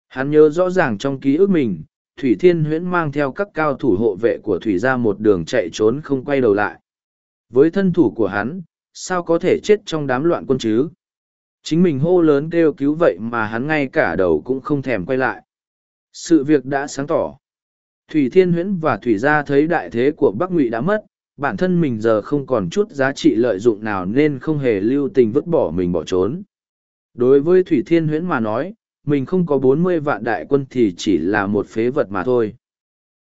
Hắn nhớ rõ ràng trong ký ức mình, thủy thiên huyễn mang theo các cao thủ hộ vệ của thủy ra một đường chạy trốn không quay đầu lại. Với thân thủ của hắn, sao có thể chết trong đám loạn quân chứ? Chính mình hô lớn kêu cứu vậy mà hắn ngay cả đầu cũng không thèm quay lại. Sự việc đã sáng tỏ thủy thiên huyễn và thủy gia thấy đại thế của bắc ngụy đã mất bản thân mình giờ không còn chút giá trị lợi dụng nào nên không hề lưu tình vứt bỏ mình bỏ trốn. Đối với Thủy Thiên Huyễn mà nói, mình không có bốn mươi vạn đại quân thì chỉ là một phế vật mà thôi.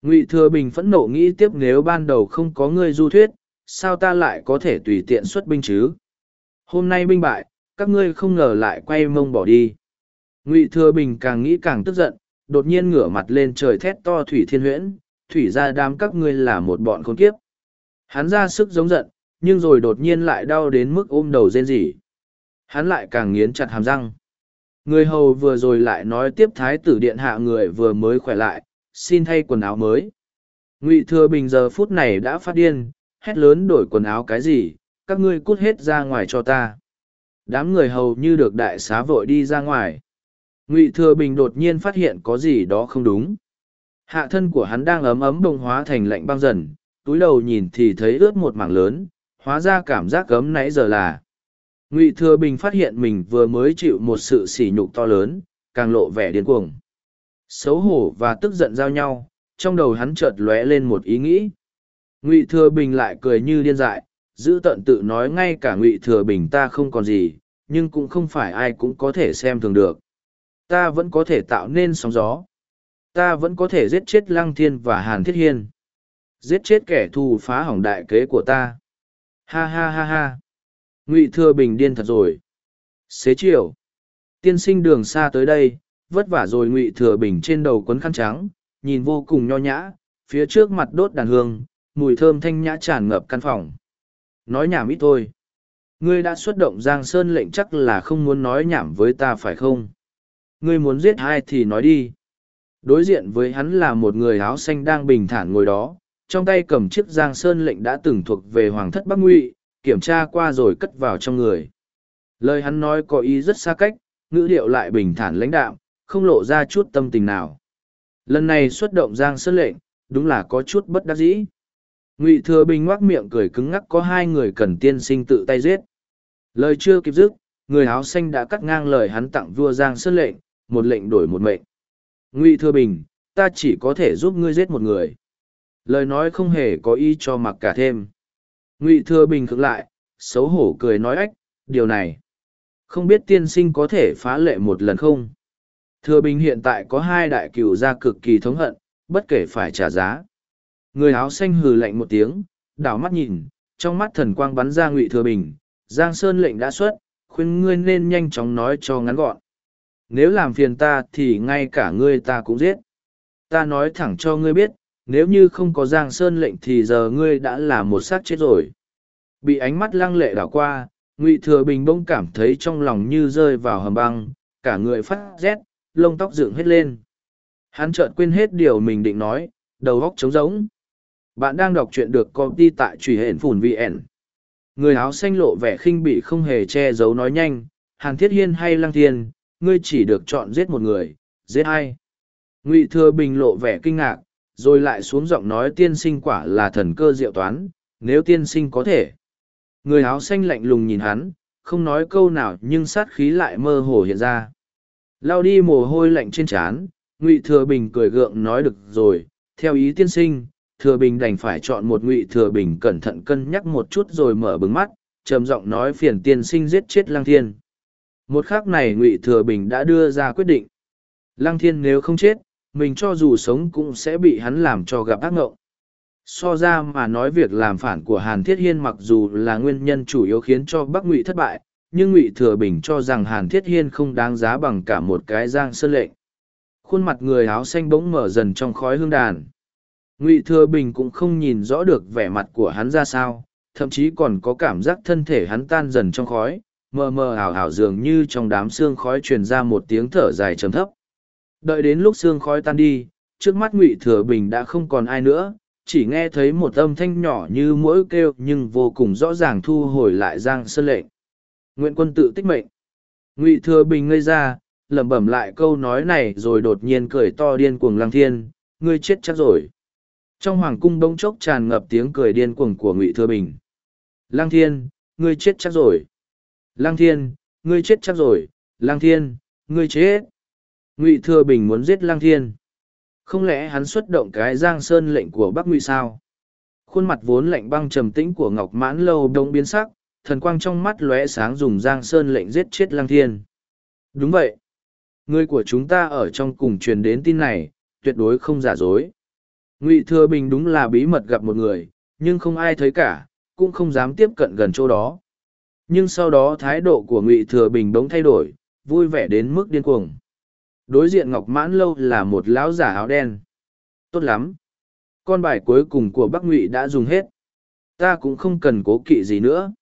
Ngụy Thừa Bình phẫn nộ nghĩ tiếp nếu ban đầu không có ngươi du thuyết, sao ta lại có thể tùy tiện xuất binh chứ? Hôm nay binh bại, các ngươi không ngờ lại quay mông bỏ đi. Ngụy Thừa Bình càng nghĩ càng tức giận, đột nhiên ngửa mặt lên trời thét to Thủy Thiên Huyễn, Thủy ra đám các ngươi là một bọn khốn kiếp. Hắn ra sức giống giận, nhưng rồi đột nhiên lại đau đến mức ôm đầu rên rỉ. Hắn lại càng nghiến chặt hàm răng. Người hầu vừa rồi lại nói tiếp thái tử điện hạ người vừa mới khỏe lại, xin thay quần áo mới. Ngụy Thừa Bình giờ phút này đã phát điên, hét lớn đổi quần áo cái gì, các ngươi cút hết ra ngoài cho ta. Đám người hầu như được đại xá vội đi ra ngoài. Ngụy Thừa Bình đột nhiên phát hiện có gì đó không đúng. Hạ thân của hắn đang ấm ấm bông hóa thành lạnh băng dần, túi đầu nhìn thì thấy ướt một mảng lớn, hóa ra cảm giác cấm nãy giờ là. Ngụy Thừa Bình phát hiện mình vừa mới chịu một sự sỉ nhục to lớn, càng lộ vẻ điên cuồng. Xấu hổ và tức giận giao nhau, trong đầu hắn chợt lóe lên một ý nghĩ. Ngụy Thừa Bình lại cười như điên dại, giữ tận tự nói ngay cả Ngụy Thừa Bình ta không còn gì, nhưng cũng không phải ai cũng có thể xem thường được. Ta vẫn có thể tạo nên sóng gió. Ta vẫn có thể giết chết Lăng Thiên và Hàn Thiết Hiên. Giết chết kẻ thù phá hỏng đại kế của ta. Ha ha ha ha. Ngụy thừa bình điên thật rồi. Xế chiều, tiên sinh đường xa tới đây, vất vả rồi ngụy thừa bình trên đầu quấn khăn trắng, nhìn vô cùng nho nhã, phía trước mặt đốt đàn hương, mùi thơm thanh nhã tràn ngập căn phòng. Nói nhảm ít thôi. Ngươi đã xuất động giang sơn lệnh chắc là không muốn nói nhảm với ta phải không? Ngươi muốn giết ai thì nói đi. Đối diện với hắn là một người áo xanh đang bình thản ngồi đó, trong tay cầm chiếc giang sơn lệnh đã từng thuộc về hoàng thất bắc ngụy, kiểm tra qua rồi cất vào trong người. Lời hắn nói có ý rất xa cách, ngữ điệu lại bình thản lãnh đạm, không lộ ra chút tâm tình nào. Lần này xuất động giang sơn lệnh, đúng là có chút bất đắc dĩ. Ngụy thừa bình ngoác miệng cười cứng ngắc có hai người cần tiên sinh tự tay giết. Lời chưa kịp dứt, người áo xanh đã cắt ngang lời hắn tặng vua giang sơn lệnh một lệnh đổi một mệnh. Ngụy thừa bình, ta chỉ có thể giúp ngươi giết một người. Lời nói không hề có ý cho mặc cả thêm. Ngụy thừa bình cực lại, xấu hổ cười nói ách, điều này. Không biết tiên sinh có thể phá lệ một lần không? Thừa bình hiện tại có hai đại cựu gia cực kỳ thống hận, bất kể phải trả giá. Người áo xanh hừ lạnh một tiếng, đảo mắt nhìn, trong mắt thần quang bắn ra ngụy thừa bình. Giang sơn lệnh đã xuất, khuyên ngươi nên nhanh chóng nói cho ngắn gọn nếu làm phiền ta thì ngay cả ngươi ta cũng giết. Ta nói thẳng cho ngươi biết, nếu như không có giang sơn lệnh thì giờ ngươi đã là một xác chết rồi. Bị ánh mắt lăng lệ đảo qua, ngụy thừa bình bỗng cảm thấy trong lòng như rơi vào hầm băng, cả người phát rét, lông tóc dựng hết lên. Hắn chợt quên hết điều mình định nói, đầu góc trống rỗng. Bạn đang đọc truyện được công ty tại truy hển phủn vn người áo xanh lộ vẻ khinh bị không hề che giấu nói nhanh, hàn thiết hiên hay lăng thiên ngươi chỉ được chọn giết một người giết hai ngụy thừa bình lộ vẻ kinh ngạc rồi lại xuống giọng nói tiên sinh quả là thần cơ diệu toán, nếu tiên sinh có thể. Người áo xanh lạnh lùng nhìn hắn, không nói câu nào nhưng sát khí lại mơ hồ hiện ra. Lao đi mồ hôi lạnh trên trán, Ngụy Thừa Bình cười gượng nói được rồi, theo ý tiên sinh, Thừa Bình đành phải chọn một Ngụy Thừa Bình cẩn thận cân nhắc một chút rồi mở bừng mắt, trầm giọng nói phiền tiên sinh giết chết Lang thiên một k h ắ c này ngụy thừa bình đã đưa ra quyết định. Lăng thiên nếu không chết, mình cho dù sống cũng sẽ bị hắn làm cho gặp ác ngộng. So ra mà nói việc làm phản của hàn thiết hiên mặc dù là nguyên nhân chủ yếu khiến cho bắc ngụy thất bại, nhưng ngụy thừa bình cho rằng hàn thiết hiên không đáng giá bằng cả một cái giang sơn lệnh. Khuôn mặt người áo xanh bỗng mở dần trong khói hương đàn. Ngụy thừa bình cũng không nhìn rõ được vẻ mặt của hắn ra sao, thậm chí còn có cảm giác thân thể hắn tan dần trong khói mờ mờ ảo ảo dường như trong đám xương khói truyền ra một tiếng thở dài trầm thấp đợi đến lúc xương khói tan đi trước mắt ngụy thừa bình đã không còn ai nữa chỉ nghe thấy một âm thanh nhỏ như mỗi kêu nhưng vô cùng rõ ràng thu hồi lại giang sơn lệnh Nguyện quân tự tích mệnh. Ngụy Thừa Bình ngây ra, lẩm bẩm lại câu nói này rồi đột nhiên cười to điên cuồng Lăng Thiên, ngươi chết chắc rồi. Trong hoàng cung bỗng chốc tràn ngập tiếng cười điên cuồng của Ngụy Thừa Bình. Lăng Thiên, ngươi chết chắc rồi. Lăng Thiên, ngươi chết chắc rồi. Lăng Thiên, ngươi chết. Ngụy Thừa Bình muốn giết Lăng Thiên. Không lẽ hắn xuất động cái giang sơn lệnh của Bắc Ngụy sao? Khuôn mặt vốn lạnh băng trầm tĩnh của Ngọc Mãn Lâu đông biến sắc, thần quang trong mắt lóe sáng dùng giang sơn lệnh giết chết lăng thiên. Đúng vậy. Người của chúng ta ở trong cùng truyền đến tin này, tuyệt đối không giả dối. Ngụy Thừa Bình đúng là bí mật gặp một người, nhưng không ai thấy cả, cũng không dám tiếp cận gần chỗ đó. Nhưng sau đó thái độ của Ngụy Thừa Bình bỗng thay đổi, vui vẻ đến mức điên cuồng. Đối diện Ngọc Mãn Lâu là một lão giả áo đen. Tốt lắm. Con bài cuối cùng của Bắc Ngụy đã dùng hết. Ta cũng không cần cố kỵ gì nữa.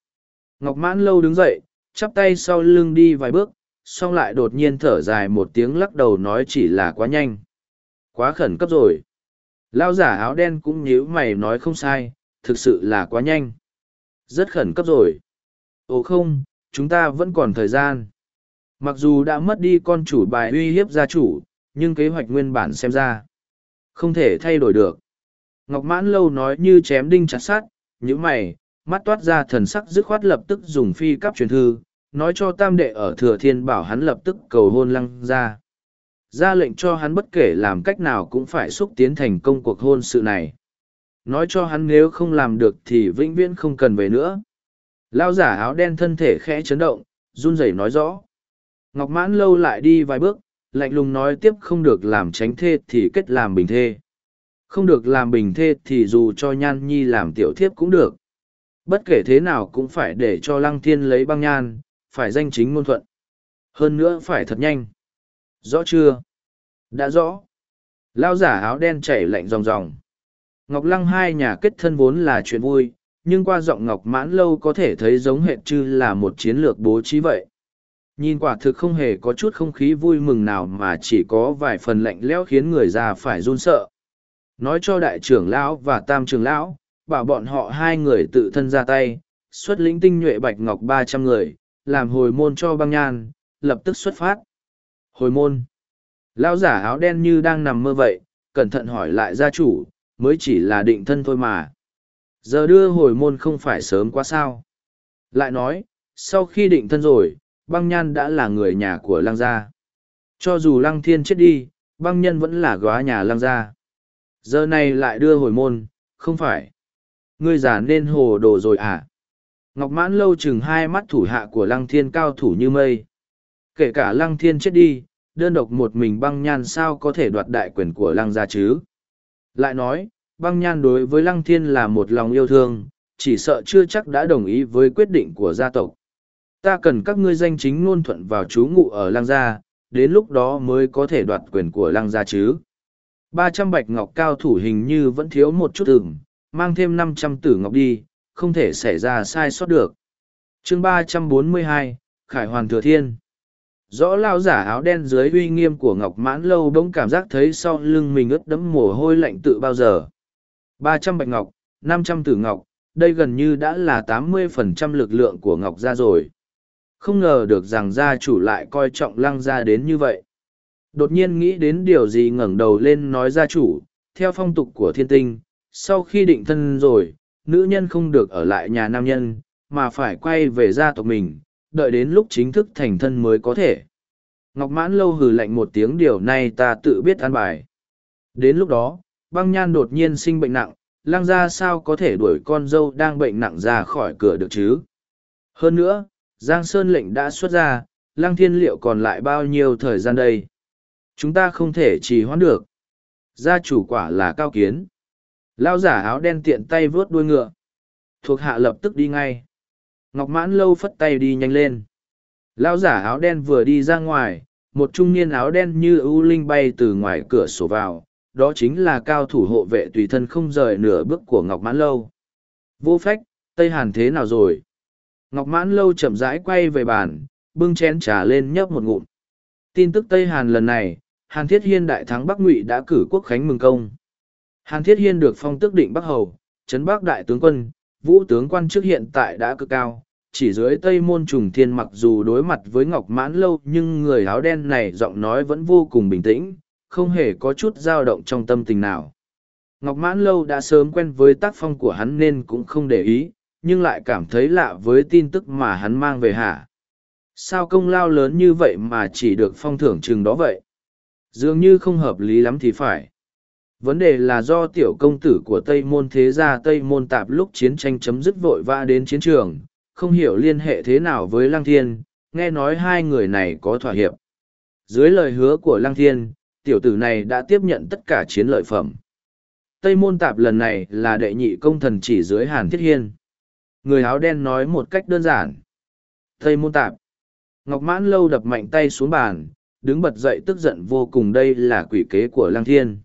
Ngọc Mãn Lâu đứng dậy, chắp tay sau lưng đi vài bước, xong lại đột nhiên thở dài một tiếng lắc đầu nói chỉ là quá nhanh. Quá khẩn cấp rồi. lão giả áo đen cũng nhíu mày nói không sai, thực sự là quá nhanh. Rất khẩn cấp rồi. Ồ không, chúng ta vẫn còn thời gian. Mặc dù đã mất đi con chủ bài uy hiếp gia chủ, nhưng kế hoạch nguyên bản xem ra. Không thể thay đổi được. Ngọc Mãn Lâu nói như chém đinh chặt sát, nhữ mày, mắt toát ra thần sắc dứt khoát lập tức dùng phi cắp truyền thư, nói cho tam đệ ở thừa thiên bảo hắn lập tức cầu hôn lăng ra. Ra lệnh cho hắn bất kể làm cách nào cũng phải xúc tiến thành công cuộc hôn sự này. Nói cho hắn nếu không làm được thì vĩnh viễn không cần về nữa. Lao giả áo đen thân thể khẽ chấn động, run rẩy nói rõ. Ngọc mãn lâu lại đi vài bước, lạnh lùng nói tiếp không được làm tránh thê thì kết làm bình thê. Không được làm bình thê thì dù cho nhan nhi làm tiểu thiếp cũng được. Bất kể thế nào cũng phải để cho lăng thiên lấy băng nhan, phải danh chính ngôn thuận. Hơn nữa phải thật nhanh. Rõ chưa? Đã rõ. Lao giả áo đen chảy lạnh ròng ròng. Ngọc Lăng hai nhà kết thân vốn là chuyện vui, nhưng qua giọng Ngọc Mãn Lâu có thể thấy giống hệt chư là một chiến lược bố trí vậy. Nhìn quả thực không hề có chút không khí vui mừng nào mà chỉ có vài phần lạnh lẽo khiến người già phải run sợ. Nói cho đại trưởng lão và tam trưởng lão, bảo bọn họ hai người tự thân ra tay, xuất lĩnh tinh nhuệ bạch ngọc ba trăm người, làm hồi môn cho băng nhan, lập tức xuất phát. Hồi môn. Lão giả áo đen như đang nằm mơ vậy, cẩn thận hỏi lại gia chủ, mới chỉ là định thân thôi mà. Giờ đưa hồi môn không phải sớm quá sao. Lại nói, sau khi định thân rồi, băng nhan đã là người nhà của lăng gia. Cho dù lăng thiên chết đi, băng nhân vẫn là góa nhà lăng gia. Giờ này lại đưa hồi môn, không phải ngươi già nên hồ đồ rồi à? Ngọc mãn lâu chừng hai mắt thủ hạ của lăng thiên cao thủ như mây. Kể cả lăng thiên chết đi, đơn độc một mình băng nhan sao có thể đoạt đại quyền của lăng gia chứ? Lại nói, băng nhan đối với lăng thiên là một lòng yêu thương, chỉ sợ chưa chắc đã đồng ý với quyết định của gia tộc. Ta cần các ngươi danh chính ngôn thuận vào chú ngụ ở lăng gia, đến lúc đó mới có thể đoạt quyền của lăng gia chứ. Ba trăm bạch ngọc cao thủ hình như vẫn thiếu một chút ửng, mang thêm năm trăm tử ngọc đi, không thể xảy ra sai sót được. chương ba trăm bốn mươi hai Khải Hoàn Thừa Thiên Rõ lao giả áo đen dưới uy nghiêm của Ngọc Mãn Lâu bỗng cảm giác thấy sau lưng mình ướt đẫm mồ hôi lạnh tự bao giờ ba trăm bạch ngọc, năm trăm tử ngọc, đây gần như đã là tám mươi phần trăm lực lượng của Ngọc gia rồi. Không ngờ được rằng gia chủ lại coi trọng lăng gia đến như vậy. Đột nhiên nghĩ đến điều gì ngẩng đầu lên nói gia chủ, theo phong tục của thiên tinh, sau khi định thân rồi, nữ nhân không được ở lại nhà nam nhân, mà phải quay về gia tộc mình, đợi đến lúc chính thức thành thân mới có thể. Ngọc Mãn lâu hừ lạnh một tiếng điều này ta tự biết an bài. Đến lúc đó, băng nhan đột nhiên sinh bệnh nặng, lang gia sao có thể đuổi con dâu đang bệnh nặng ra khỏi cửa được chứ? Hơn nữa, Giang Sơn lệnh đã xuất ra, Lang Thiên liệu còn lại bao nhiêu thời gian đây? Chúng ta không thể trì hoãn được. Gia chủ quả là cao kiến. Lao giả áo đen tiện tay vướt đuôi ngựa. Thuộc hạ lập tức đi ngay. Ngọc mãn lâu phất tay đi nhanh lên. Lao giả áo đen vừa đi ra ngoài, một trung niên áo đen như ưu linh bay từ ngoài cửa sổ vào. Đó chính là cao thủ hộ vệ tùy thân không rời nửa bước của Ngọc mãn lâu. Vô phách, Tây Hàn thế nào rồi? Ngọc mãn lâu chậm rãi quay về bàn, bưng chén trà lên nhấp một ngụm. Tin tức Tây Hàn lần này, Hàn Thiết Hiên đại thắng Bắc Ngụy đã cử quốc khánh mừng công. Hàn Thiết Hiên được phong tước định Bắc Hầu, trấn Bắc đại tướng quân, vũ tướng quan chức hiện tại đã cực cao. Chỉ dưới Tây Môn Trùng Thiên mặc dù đối mặt với Ngọc Mãn Lâu nhưng người áo đen này giọng nói vẫn vô cùng bình tĩnh, không hề có chút dao động trong tâm tình nào. Ngọc Mãn Lâu đã sớm quen với tác phong của hắn nên cũng không để ý, nhưng lại cảm thấy lạ với tin tức mà hắn mang về hả. Sao công lao lớn như vậy mà chỉ được phong thưởng chừng đó vậy? Dường như không hợp lý lắm thì phải. Vấn đề là do tiểu công tử của Tây Môn thế gia Tây Môn tạp lúc chiến tranh chấm dứt vội vã đến chiến trường, không hiểu liên hệ thế nào với Lăng Thiên, nghe nói hai người này có thỏa hiệp. Dưới lời hứa của Lăng Thiên, tiểu tử này đã tiếp nhận tất cả chiến lợi phẩm. Tây Môn tạp lần này là đệ nhị công thần chỉ dưới Hàn Thiết Hiên. Người áo đen nói một cách đơn giản. Tây Môn tạp. Ngọc Mãn lâu đập mạnh tay xuống bàn, đứng bật dậy tức giận vô cùng đây là quỷ kế của Lăng Thiên.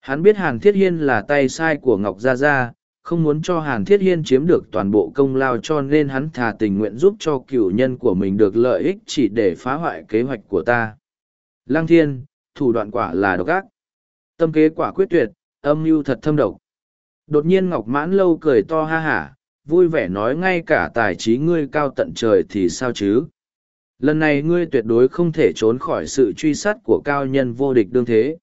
Hắn biết Hàn Thiết Hiên là tay sai của Ngọc Gia Gia, không muốn cho Hàn Thiết Hiên chiếm được toàn bộ công lao cho nên hắn thà tình nguyện giúp cho cựu nhân của mình được lợi ích chỉ để phá hoại kế hoạch của ta. Lăng Thiên, thủ đoạn quả là độc ác. Tâm kế quả quyết tuyệt, âm mưu thật thâm độc. Đột nhiên Ngọc Mãn Lâu cười to ha hả, vui vẻ nói ngay cả tài trí ngươi cao tận trời thì sao chứ lần này ngươi tuyệt đối không thể trốn khỏi sự truy sát của cao nhân vô địch đương thế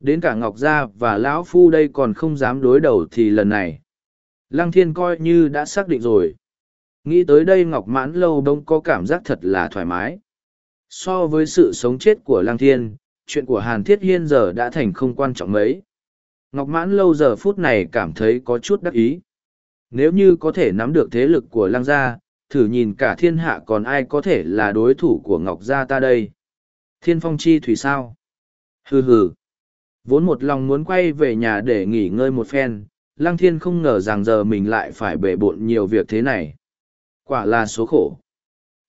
đến cả ngọc gia và lão phu đây còn không dám đối đầu thì lần này lăng thiên coi như đã xác định rồi nghĩ tới đây ngọc mãn lâu đông có cảm giác thật là thoải mái so với sự sống chết của lăng thiên chuyện của hàn thiết hiên giờ đã thành không quan trọng mấy. Ngọc mãn lâu giờ phút này cảm thấy có chút đắc ý. Nếu như có thể nắm được thế lực của lăng gia, thử nhìn cả thiên hạ còn ai có thể là đối thủ của ngọc gia ta đây? Thiên phong chi thủy sao? Hừ hừ. Vốn một lòng muốn quay về nhà để nghỉ ngơi một phen, lăng thiên không ngờ rằng giờ mình lại phải bể bộn nhiều việc thế này. Quả là số khổ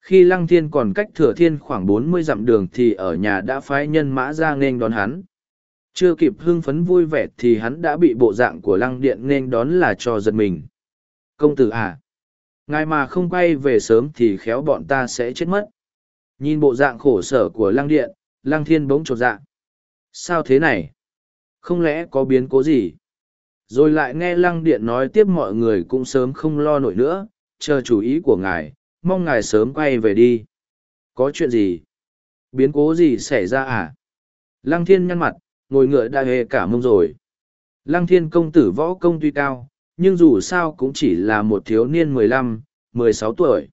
khi lăng thiên còn cách thừa thiên khoảng bốn mươi dặm đường thì ở nhà đã phái nhân mã ra nghênh đón hắn. Chưa kịp hưng phấn vui vẻ thì hắn đã bị bộ dạng của lăng điện nghênh đón là cho giật mình. Công tử à ngài mà không quay về sớm thì khéo bọn ta sẽ chết mất. Nhìn bộ dạng khổ sở của lăng điện, lăng thiên bỗng chột dạ. Sao thế này? Không lẽ có biến cố gì? Rồi lại nghe lăng điện nói tiếp mọi người cũng sớm không lo nổi nữa, chờ chủ ý của ngài mong ngài sớm quay về đi. Có chuyện gì? Biến cố gì xảy ra à? Lăng thiên nhăn mặt ngồi ngựa đã hề cả mông rồi. Lăng thiên công tử võ công tuy cao nhưng dù sao cũng chỉ là một thiếu niên mười lăm, mười sáu tuổi.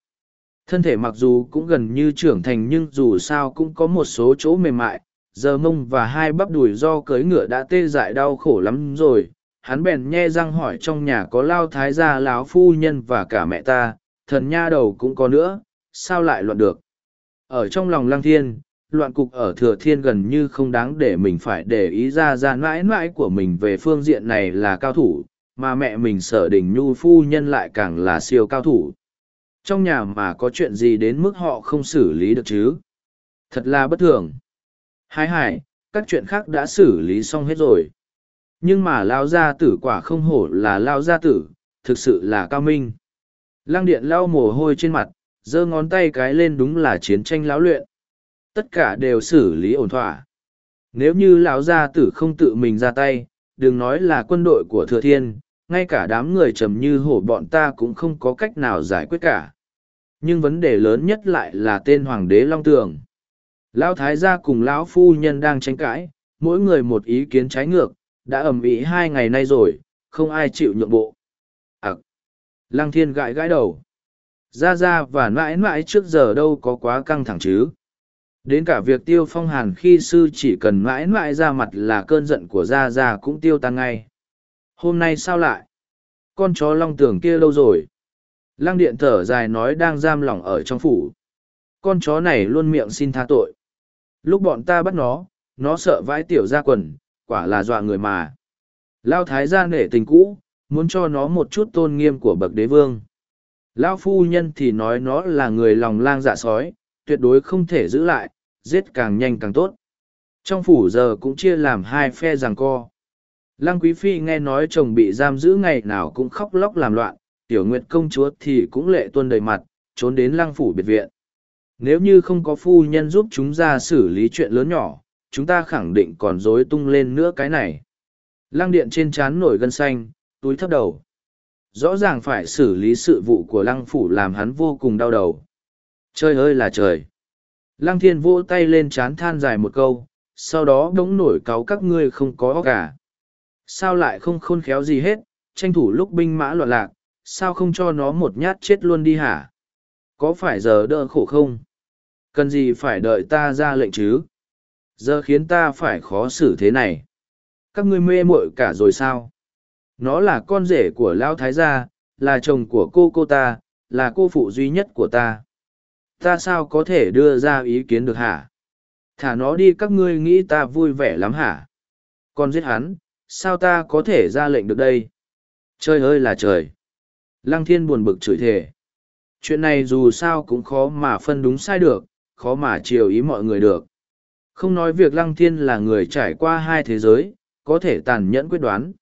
Thân thể mặc dù cũng gần như trưởng thành nhưng dù sao cũng có một số chỗ mềm mại, giờ mông và hai bắp đùi do cưới ngựa đã tê dại đau khổ lắm rồi. Hắn bèn nhe răng hỏi trong nhà có lao thái gia láo phu nhân và cả mẹ ta, thần nha đầu cũng có nữa, sao lại loạn được. Ở trong lòng lăng thiên, loạn cục ở thừa thiên gần như không đáng để mình phải để ý ra ra mãi mãi của mình về phương diện này là cao thủ, mà mẹ mình sở đình nhu phu nhân lại càng là siêu cao thủ. Trong nhà mà có chuyện gì đến mức họ không xử lý được chứ? Thật là bất thường. Hai hải, các chuyện khác đã xử lý xong hết rồi. Nhưng mà lao gia tử quả không hổ là lao gia tử, thực sự là cao minh. Lăng điện lao mồ hôi trên mặt, giơ ngón tay cái lên đúng là chiến tranh lão luyện. Tất cả đều xử lý ổn thỏa. Nếu như lão gia tử không tự mình ra tay, đừng nói là quân đội của thừa thiên, ngay cả đám người trầm như hổ bọn ta cũng không có cách nào giải quyết cả. Nhưng vấn đề lớn nhất lại là tên Hoàng đế Long Tường. Lão Thái gia cùng Lão Phu Nhân đang tranh cãi, mỗi người một ý kiến trái ngược, đã ầm ĩ hai ngày nay rồi, không ai chịu nhượng bộ. Lăng Thiên gãi gãi đầu. Ra ra và mãi mãi trước giờ đâu có quá căng thẳng chứ. Đến cả việc tiêu phong hàn khi sư chỉ cần mãi mãi ra mặt là cơn giận của Ra Ra cũng tiêu tan ngay. Hôm nay sao lại? Con chó long tường kia lâu rồi? Lăng điện thở dài nói đang giam lỏng ở trong phủ. Con chó này luôn miệng xin tha tội. Lúc bọn ta bắt nó, nó sợ vãi tiểu ra quần, quả là dọa người mà. Lao thái gia nể tình cũ, muốn cho nó một chút tôn nghiêm của bậc đế vương. Lao phu nhân thì nói nó là người lòng lang dạ sói, tuyệt đối không thể giữ lại, giết càng nhanh càng tốt. Trong phủ giờ cũng chia làm hai phe giằng co. Lăng Quý Phi nghe nói chồng bị giam giữ ngày nào cũng khóc lóc làm loạn, tiểu nguyệt công chúa thì cũng lệ tuân đầy mặt, trốn đến lăng phủ biệt viện. Nếu như không có phu nhân giúp chúng ra xử lý chuyện lớn nhỏ, chúng ta khẳng định còn dối tung lên nữa cái này. Lăng điện trên trán nổi gân xanh, túi thấp đầu. Rõ ràng phải xử lý sự vụ của lăng phủ làm hắn vô cùng đau đầu. Trời ơi là trời! Lăng thiên vỗ tay lên chán than dài một câu, sau đó đống nổi cáo các ngươi không có óc cả. Sao lại không khôn khéo gì hết, tranh thủ lúc binh mã loạn lạc, sao không cho nó một nhát chết luôn đi hả? Có phải giờ đỡ khổ không? Cần gì phải đợi ta ra lệnh chứ? Giờ khiến ta phải khó xử thế này. Các ngươi mê muội cả rồi sao? Nó là con rể của Lão Thái gia, là chồng của cô cô ta, là cô phụ duy nhất của ta. Ta sao có thể đưa ra ý kiến được hả? Thả nó đi các ngươi nghĩ ta vui vẻ lắm hả? Con giết hắn, sao ta có thể ra lệnh được đây? Trời ơi là trời! Lăng thiên buồn bực chửi thề. Chuyện này dù sao cũng khó mà phân đúng sai được, khó mà chiều ý mọi người được. Không nói việc lăng thiên là người trải qua hai thế giới, có thể tàn nhẫn quyết đoán.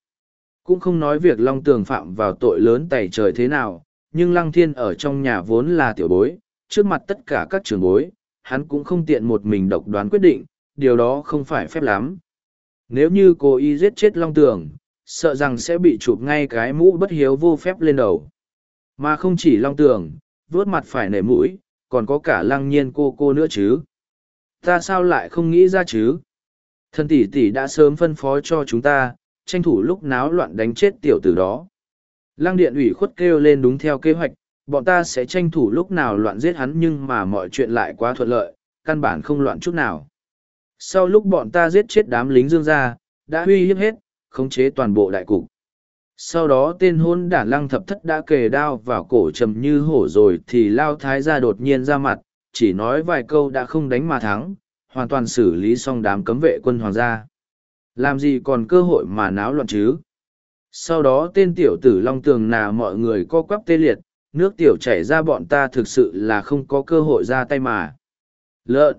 Cũng không nói việc long tường phạm vào tội lớn tẩy trời thế nào, nhưng lăng thiên ở trong nhà vốn là tiểu bối, trước mặt tất cả các trường bối, hắn cũng không tiện một mình độc đoán quyết định, điều đó không phải phép lắm. Nếu như cô y giết chết long tường, sợ rằng sẽ bị chụp ngay cái mũ bất hiếu vô phép lên đầu. Mà không chỉ long tường, vớt mặt phải nể mũi, còn có cả lăng nhiên cô cô nữa chứ. Ta sao lại không nghĩ ra chứ? Thân tỷ tỷ đã sớm phân phó cho chúng ta, tranh thủ lúc náo loạn đánh chết tiểu tử đó. Lăng điện ủy khuất kêu lên đúng theo kế hoạch, bọn ta sẽ tranh thủ lúc nào loạn giết hắn nhưng mà mọi chuyện lại quá thuận lợi, căn bản không loạn chút nào. Sau lúc bọn ta giết chết đám lính dương gia, đã uy hiếp hết, khống chế toàn bộ đại cục. Sau đó tên hôn đản lăng thập thất đã kề đao vào cổ trầm như hổ rồi thì lao thái gia đột nhiên ra mặt, chỉ nói vài câu đã không đánh mà thắng, hoàn toàn xử lý xong đám cấm vệ quân hoàng gia. Làm gì còn cơ hội mà náo loạn chứ? Sau đó tên tiểu tử long tường nà mọi người co quắp tê liệt, nước tiểu chảy ra bọn ta thực sự là không có cơ hội ra tay mà. Lợn!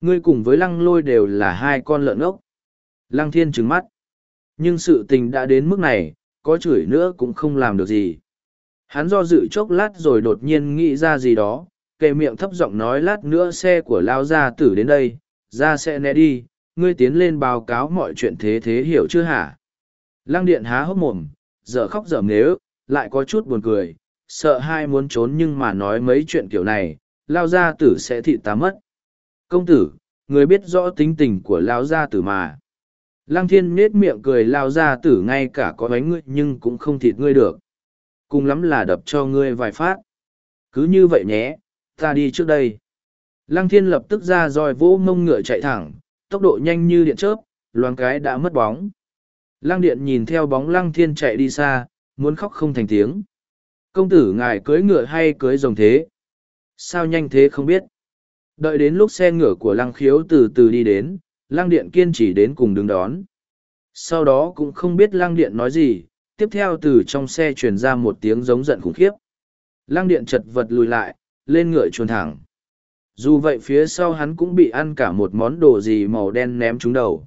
Ngươi cùng với lăng lôi đều là hai con lợn ốc. Lăng thiên trừng mắt. Nhưng sự tình đã đến mức này, có chửi nữa cũng không làm được gì. Hắn do dự chốc lát rồi đột nhiên nghĩ ra gì đó, kề miệng thấp giọng nói lát nữa xe của lao gia tử đến đây, ra sẽ né đi, ngươi tiến lên báo cáo mọi chuyện thế thế hiểu chưa hả? Lăng điện há hốc mồm, dở khóc dở nếu, lại có chút buồn cười, sợ hai muốn trốn nhưng mà nói mấy chuyện kiểu này, lao gia tử sẽ thị ta mất. Công tử, người biết rõ tính tình của lao gia tử mà. Lăng thiên nết miệng cười lao gia tử ngay cả có bánh ngươi nhưng cũng không thịt ngươi được. Cùng lắm là đập cho ngươi vài phát. Cứ như vậy nhé, ta đi trước đây. Lăng thiên lập tức ra roi vỗ mông ngựa chạy thẳng, tốc độ nhanh như điện chớp, loáng cái đã mất bóng. Lăng điện nhìn theo bóng lăng thiên chạy đi xa, muốn khóc không thành tiếng. Công tử ngài cưới ngựa hay cưới rồng thế? Sao nhanh thế không biết? Đợi đến lúc xe ngựa của lăng khiếu từ từ đi đến, lăng điện kiên trì đến cùng đứng đón. Sau đó cũng không biết lăng điện nói gì, tiếp theo từ trong xe truyền ra một tiếng giống giận khủng khiếp. Lăng điện chật vật lùi lại, lên ngựa chuồn thẳng. Dù vậy phía sau hắn cũng bị ăn cả một món đồ gì màu đen ném trúng đầu.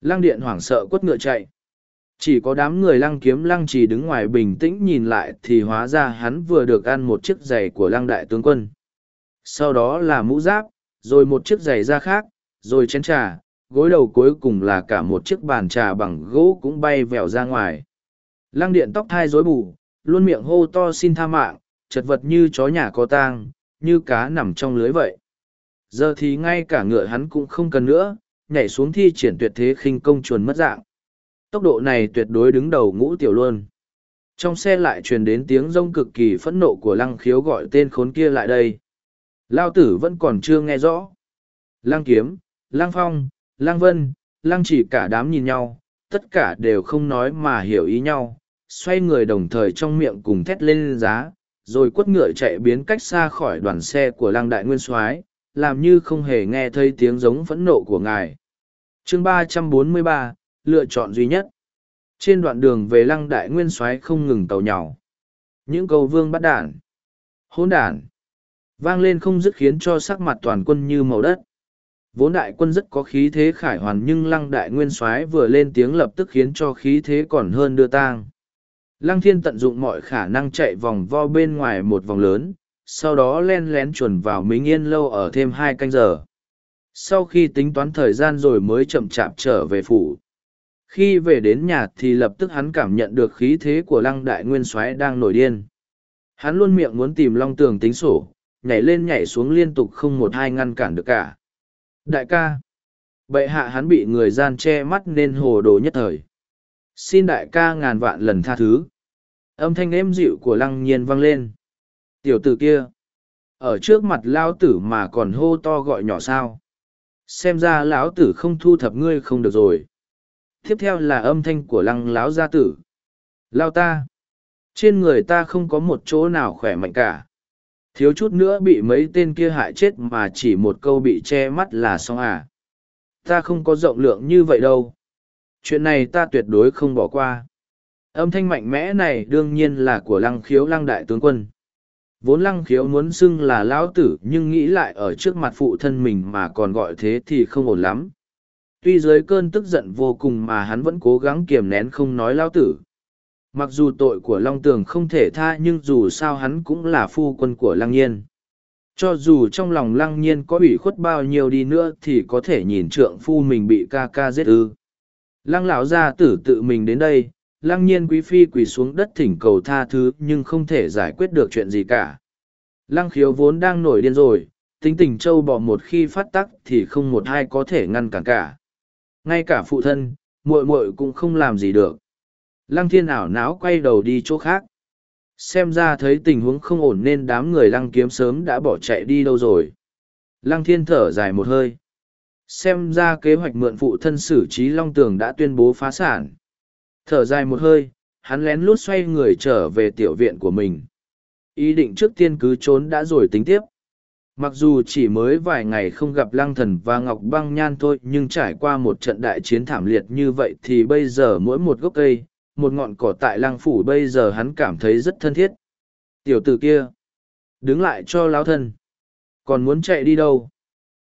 Lăng điện hoảng sợ quất ngựa chạy. Chỉ có đám người lăng kiếm lăng chỉ đứng ngoài bình tĩnh nhìn lại thì hóa ra hắn vừa được ăn một chiếc giày của lăng đại tướng quân. Sau đó là mũ giáp, rồi một chiếc giày da khác, rồi chén trà, gối đầu cuối cùng là cả một chiếc bàn trà bằng gỗ cũng bay vèo ra ngoài. Lăng điện tóc thai rối bù, luôn miệng hô to xin tha mạng, chật vật như chó nhà có tang, như cá nằm trong lưới vậy. Giờ thì ngay cả ngựa hắn cũng không cần nữa, nhảy xuống thi triển tuyệt thế khinh công chuồn mất dạng. Tốc độ này tuyệt đối đứng đầu ngũ tiểu luôn. Trong xe lại truyền đến tiếng rông cực kỳ phẫn nộ của lăng khiếu gọi tên khốn kia lại đây. Lao tử vẫn còn chưa nghe rõ. Lăng kiếm, lăng phong, lăng vân, lăng chỉ cả đám nhìn nhau, tất cả đều không nói mà hiểu ý nhau, xoay người đồng thời trong miệng cùng thét lên giá, rồi quất ngựa chạy biến cách xa khỏi đoàn xe của lăng đại nguyên soái, làm như không hề nghe thấy tiếng giống phẫn nộ của ngài. Chương ba trăm bốn mươi ba, lựa chọn duy nhất. Trên đoạn đường về lăng đại nguyên soái không ngừng tàu nhàu những câu vương bắt đản. Hỗn đản. Vang lên không dứt khiến cho sắc mặt toàn quân như màu đất. Vốn đại quân rất có khí thế khải hoàn nhưng lăng đại nguyên soái vừa lên tiếng lập tức khiến cho khí thế còn hơn đưa tang lăng thiên tận dụng mọi khả năng chạy vòng vo bên ngoài một vòng lớn, sau đó len lén chuồn vào mính yên lâu ở thêm hai canh giờ. Sau khi tính toán thời gian rồi mới chậm chạp trở về phủ. Khi về đến nhà thì lập tức hắn cảm nhận được khí thế của lăng đại nguyên soái đang nổi điên. Hắn luôn miệng muốn tìm long tường tính sổ, nhảy lên nhảy xuống liên tục không một hai ngăn cản được cả. Đại ca! Bệ hạ hắn bị người gian che mắt nên hồ đồ nhất thời xin đại ca ngàn vạn lần tha thứ. Âm thanh êm dịu của lăng nhiên vang lên. Tiểu tử kia, ở trước mặt lão tử mà còn hô to gọi nhỏ sao? Xem ra lão tử không thu thập ngươi không được rồi. Tiếp theo là âm thanh của lăng láo gia tử. Lao ta, trên người ta không có một chỗ nào khỏe mạnh cả. Thiếu chút nữa bị mấy tên kia hại chết mà chỉ một câu bị che mắt là xong à? Ta không có rộng lượng như vậy đâu chuyện này ta tuyệt đối không bỏ qua. Âm thanh mạnh mẽ này đương nhiên là của lăng khiếu lăng đại tướng quân. Vốn lăng khiếu muốn xưng là lão tử, nhưng nghĩ lại ở trước mặt phụ thân mình mà còn gọi thế thì không ổn lắm. Tuy dưới cơn tức giận vô cùng mà hắn vẫn cố gắng kiềm nén không nói lão tử. Mặc dù tội của long tường không thể tha, nhưng dù sao hắn cũng là phu quân của lăng nhiên. Cho dù trong lòng lăng nhiên có ủy khuất bao nhiêu đi nữa thì có thể nhìn trượng phu mình bị ca ca giết ư lăng lão gia tử tự mình đến đây, lăng nhiên quý phi quỳ xuống đất thỉnh cầu tha thứ nhưng không thể giải quyết được chuyện gì cả. Lăng khiếu vốn đang nổi điên rồi, tính tình châu bò một khi phát tắc thì không một ai có thể ngăn cản cả. Ngay cả phụ thân, muội muội cũng không làm gì được. Lăng thiên ảo não quay đầu đi chỗ khác. Xem ra thấy tình huống không ổn nên đám người lăng kiếm sớm đã bỏ chạy đi đâu rồi. Lăng thiên thở dài một hơi xem ra kế hoạch mượn phụ thân xử trí long tường đã tuyên bố phá sản. Thở dài một hơi, hắn lén lút xoay người trở về tiểu viện của mình. Ý định trước tiên cứ trốn đã rồi tính tiếp. Mặc dù chỉ mới vài ngày không gặp lăng thần và ngọc băng nhan thôi, nhưng trải qua một trận đại chiến thảm liệt như vậy thì bây giờ mỗi một gốc cây, một ngọn cỏ tại lăng phủ bây giờ hắn cảm thấy rất thân thiết. Tiểu t ử kia, đứng lại cho lão thân. Còn muốn chạy đi đâu?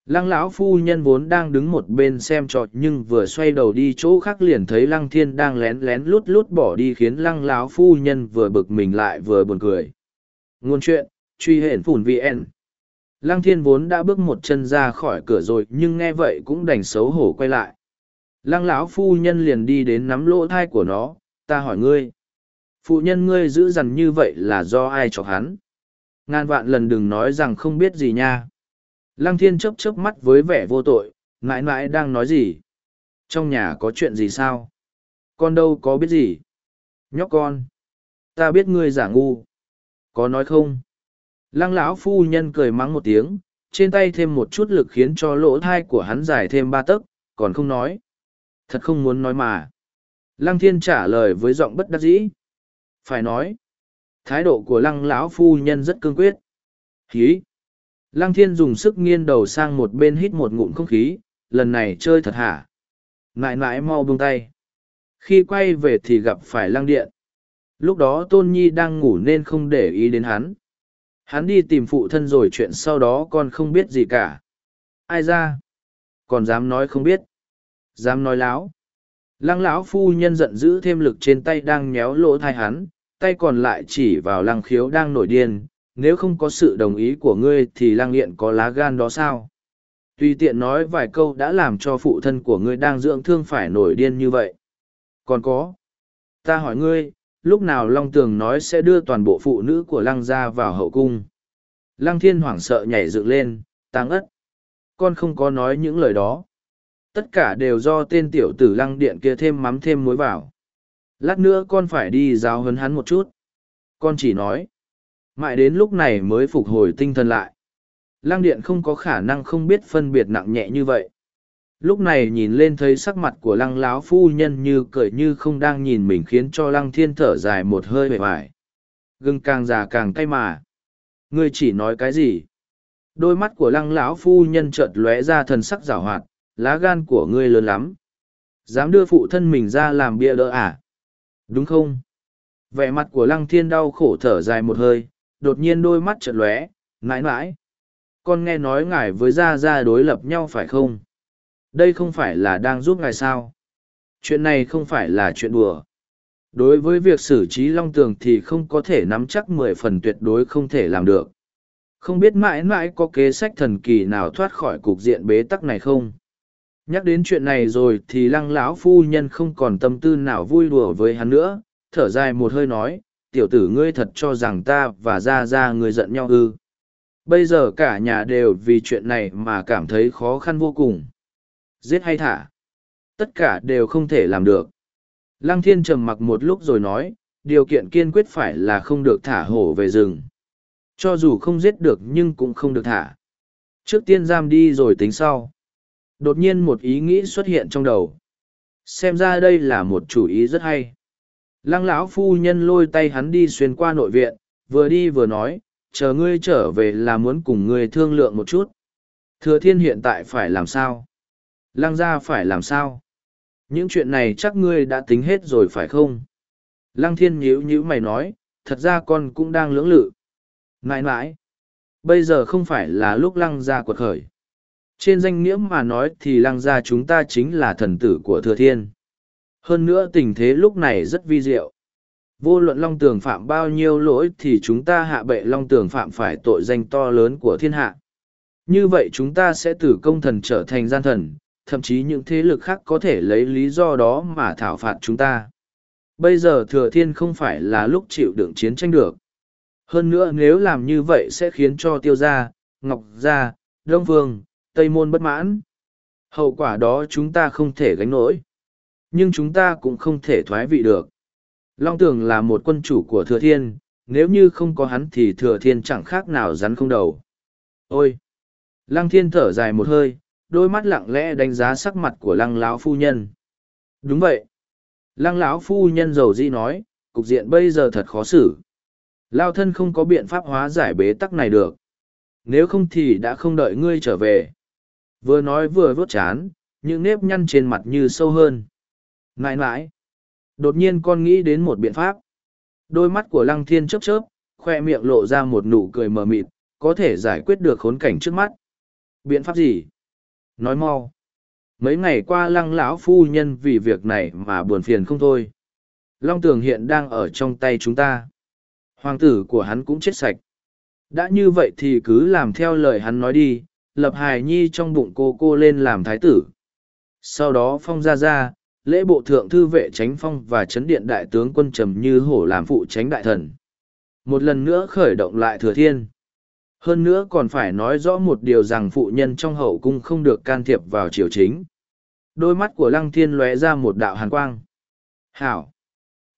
Lăng lão phu nhân vốn đang đứng một bên xem trọt nhưng vừa xoay đầu đi chỗ khác liền thấy lăng thiên đang lén lén lút lút bỏ đi khiến lăng lão phu nhân vừa bực mình lại vừa buồn cười. Ngôn chuyện, truy hển phủn vn. Lăng thiên vốn đã bước một chân ra khỏi cửa rồi nhưng nghe vậy cũng đành xấu hổ quay lại. Lăng lão phu nhân liền đi đến nắm lỗ thai của nó, ta hỏi ngươi, phụ nhân ngươi giữ dằn như vậy là do ai chọc hắn? Ngàn vạn lần đừng nói rằng không biết gì nha lăng thiên chớp chớp mắt với vẻ vô tội, mãi mãi đang nói gì? Trong nhà có chuyện gì sao? Con đâu có biết gì? Nhóc con, ta biết ngươi giả ngu. Có nói không? Lăng lão phu nhân cười mắng một tiếng, trên tay thêm một chút lực khiến cho lỗ thai của hắn dài thêm ba tấc, còn không nói. Thật không muốn nói mà. Lăng thiên trả lời với giọng bất đắc dĩ. Phải nói, thái độ của lăng lão phu nhân rất cương quyết. Hí! Lăng thiên dùng sức nghiêng đầu sang một bên hít một ngụm không khí, lần này chơi thật hả? Nại nại mau buông tay. Khi quay về thì gặp phải lăng điện. Lúc đó tôn nhi đang ngủ nên không để ý đến hắn. Hắn đi tìm phụ thân rồi chuyện sau đó con không biết gì cả. Ai ra? Còn dám nói không biết. Dám nói láo. Lăng lão phu nhân giận dữ thêm lực trên tay đang nhéo lỗ thai hắn, tay còn lại chỉ vào lăng khiếu đang nổi điên nếu không có sự đồng ý của ngươi thì Lang nghiện có lá gan đó sao? Tùy tiện nói vài câu đã làm cho phụ thân của ngươi đang dưỡng thương phải nổi điên như vậy. Còn có, ta hỏi ngươi, lúc nào long tường nói sẽ đưa toàn bộ phụ nữ của lăng gia vào hậu cung? Lăng thiên hoảng sợ nhảy dựng lên táng ất con không có nói những lời đó. Tất cả đều do tên tiểu tử lăng điện kia thêm mắm thêm muối vào. Lát nữa con phải đi giáo hấn hắn một chút. Con chỉ nói mãi đến lúc này mới phục hồi tinh thần lại lăng điện không có khả năng không biết phân biệt nặng nhẹ như vậy lúc này nhìn lên thấy sắc mặt của lăng láo phu nhân như cười như không đang nhìn mình khiến cho lăng thiên thở dài một hơi bề vải Gừng càng già càng cay mà. Ngươi chỉ nói cái gì? Đôi mắt của lăng lão phu nhân chợt lóe ra thần sắc giảo hoạt, lá gan của ngươi lớn lắm. Dám đưa phụ thân mình ra làm bia đỡ à? Đúng không? Vẻ mặt của lăng thiên đau khổ thở dài một hơi, đột nhiên đôi mắt chợt lóe, mãi mãi. Con nghe nói ngài với Gia Gia đối lập nhau phải không? Đây không phải là đang giúp ngài sao? Chuyện này không phải là chuyện đùa. Đối với việc xử trí Long Tường thì không có thể nắm chắc mười phần tuyệt đối không thể làm được. Không biết mãi mãi có kế sách thần kỳ nào thoát khỏi cục diện bế tắc này không? Nhắc đến chuyện này rồi thì lăng lão phu nhân không còn tâm tư nào vui đùa với hắn nữa, thở dài một hơi nói, tiểu tử ngươi thật cho rằng ta và ra ra người giận nhau ư. Bây giờ cả nhà đều vì chuyện này mà cảm thấy khó khăn vô cùng. Giết hay thả? Tất cả đều không thể làm được. Lăng thiên trầm mặc một lúc rồi nói, điều kiện kiên quyết phải là không được thả hổ về rừng. Cho dù không giết được nhưng cũng không được thả. Trước tiên giam đi rồi tính sau. Đột nhiên một ý nghĩ xuất hiện trong đầu. Xem ra đây là một chủ ý rất hay. Lăng lão phu nhân lôi tay hắn đi xuyên qua nội viện, vừa đi vừa nói, chờ ngươi trở về là muốn cùng ngươi thương lượng một chút. Thừa thiên hiện tại phải làm sao? Lăng gia phải làm sao? Những chuyện này chắc ngươi đã tính hết rồi phải không? Lăng thiên nhíu nhíu mày nói, thật ra con cũng đang lưỡng lự. Nãi nãi, bây giờ không phải là lúc lăng gia quật khởi. Trên danh nghĩa mà nói thì lăng gia chúng ta chính là thần tử của thừa thiên. Hơn nữa tình thế lúc này rất vi diệu. Vô luận Long Tường phạm bao nhiêu lỗi thì chúng ta hạ bệ Long Tường phạm phải tội danh to lớn của thiên hạ. Như vậy chúng ta sẽ từ công thần trở thành gian thần, thậm chí những thế lực khác có thể lấy lý do đó mà thảo phạt chúng ta. Bây giờ thừa thiên không phải là lúc chịu đựng chiến tranh được. Hơn nữa nếu làm như vậy sẽ khiến cho tiêu gia, ngọc gia, đông vương, tây môn bất mãn. Hậu quả đó chúng ta không thể gánh nổi. Nhưng chúng ta cũng không thể thoái vị được. Long Tường là một quân chủ của Thừa Thiên, nếu như không có hắn thì Thừa Thiên chẳng khác nào rắn không đầu. Ôi! Lăng Thiên thở dài một hơi, đôi mắt lặng lẽ đánh giá sắc mặt của lăng lão phu nhân. Đúng vậy. Lăng lão phu nhân giàu dĩ nói, cục diện bây giờ thật khó xử. Lao thân không có biện pháp hóa giải bế tắc này được. Nếu không thì đã không đợi ngươi trở về. Vừa nói vừa vốt chán, những nếp nhăn trên mặt như sâu hơn. Nãi nãi. Đột nhiên con nghĩ đến một biện pháp. Đôi mắt của lăng thiên chớp chớp, khoe miệng lộ ra một nụ cười mờ mịt, có thể giải quyết được khốn cảnh trước mắt. Biện pháp gì? Nói mau. Mấy ngày qua lăng lão phu nhân vì việc này mà buồn phiền không thôi. Long tường hiện đang ở trong tay chúng ta. Hoàng tử của hắn cũng chết sạch. Đã như vậy thì cứ làm theo lời hắn nói đi, lập hài nhi trong bụng cô cô lên làm thái tử. Sau đó phong ra ra, lễ bộ thượng thư vệ tránh phong và chấn điện đại tướng quân trầm như hổ làm phụ tránh đại thần. Một lần nữa khởi động lại thừa thiên. Hơn nữa còn phải nói rõ một điều rằng phụ nhân trong hậu cung không được can thiệp vào triều chính. Đôi mắt của lăng thiên lóe ra một đạo hàn quang. Hảo!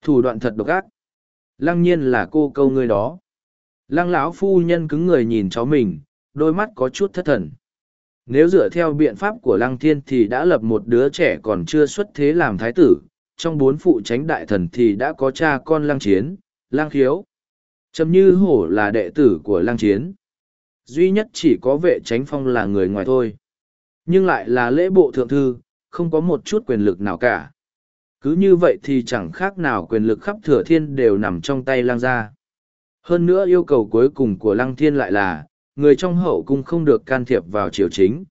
Thủ đoạn thật độc ác. Lăng nhiên là cô câu ngươi đó. Lăng lão phu nhân cứng người nhìn cháu mình, đôi mắt có chút thất thần nếu dựa theo biện pháp của lăng thiên thì đã lập một đứa trẻ còn chưa xuất thế làm thái tử, trong bốn phụ tránh đại thần thì đã có cha con lăng chiến, lăng khiếu trầm như hổ là đệ tử của lăng chiến. Duy nhất chỉ có vệ tránh phong là người ngoài thôi. Nhưng lại là lễ bộ thượng thư, không có một chút quyền lực nào cả. Cứ như vậy thì chẳng khác nào quyền lực khắp thừa thiên đều nằm trong tay lăng gia. Hơn nữa yêu cầu cuối cùng của lăng thiên lại là người trong hậu cung không được can thiệp vào triều chính.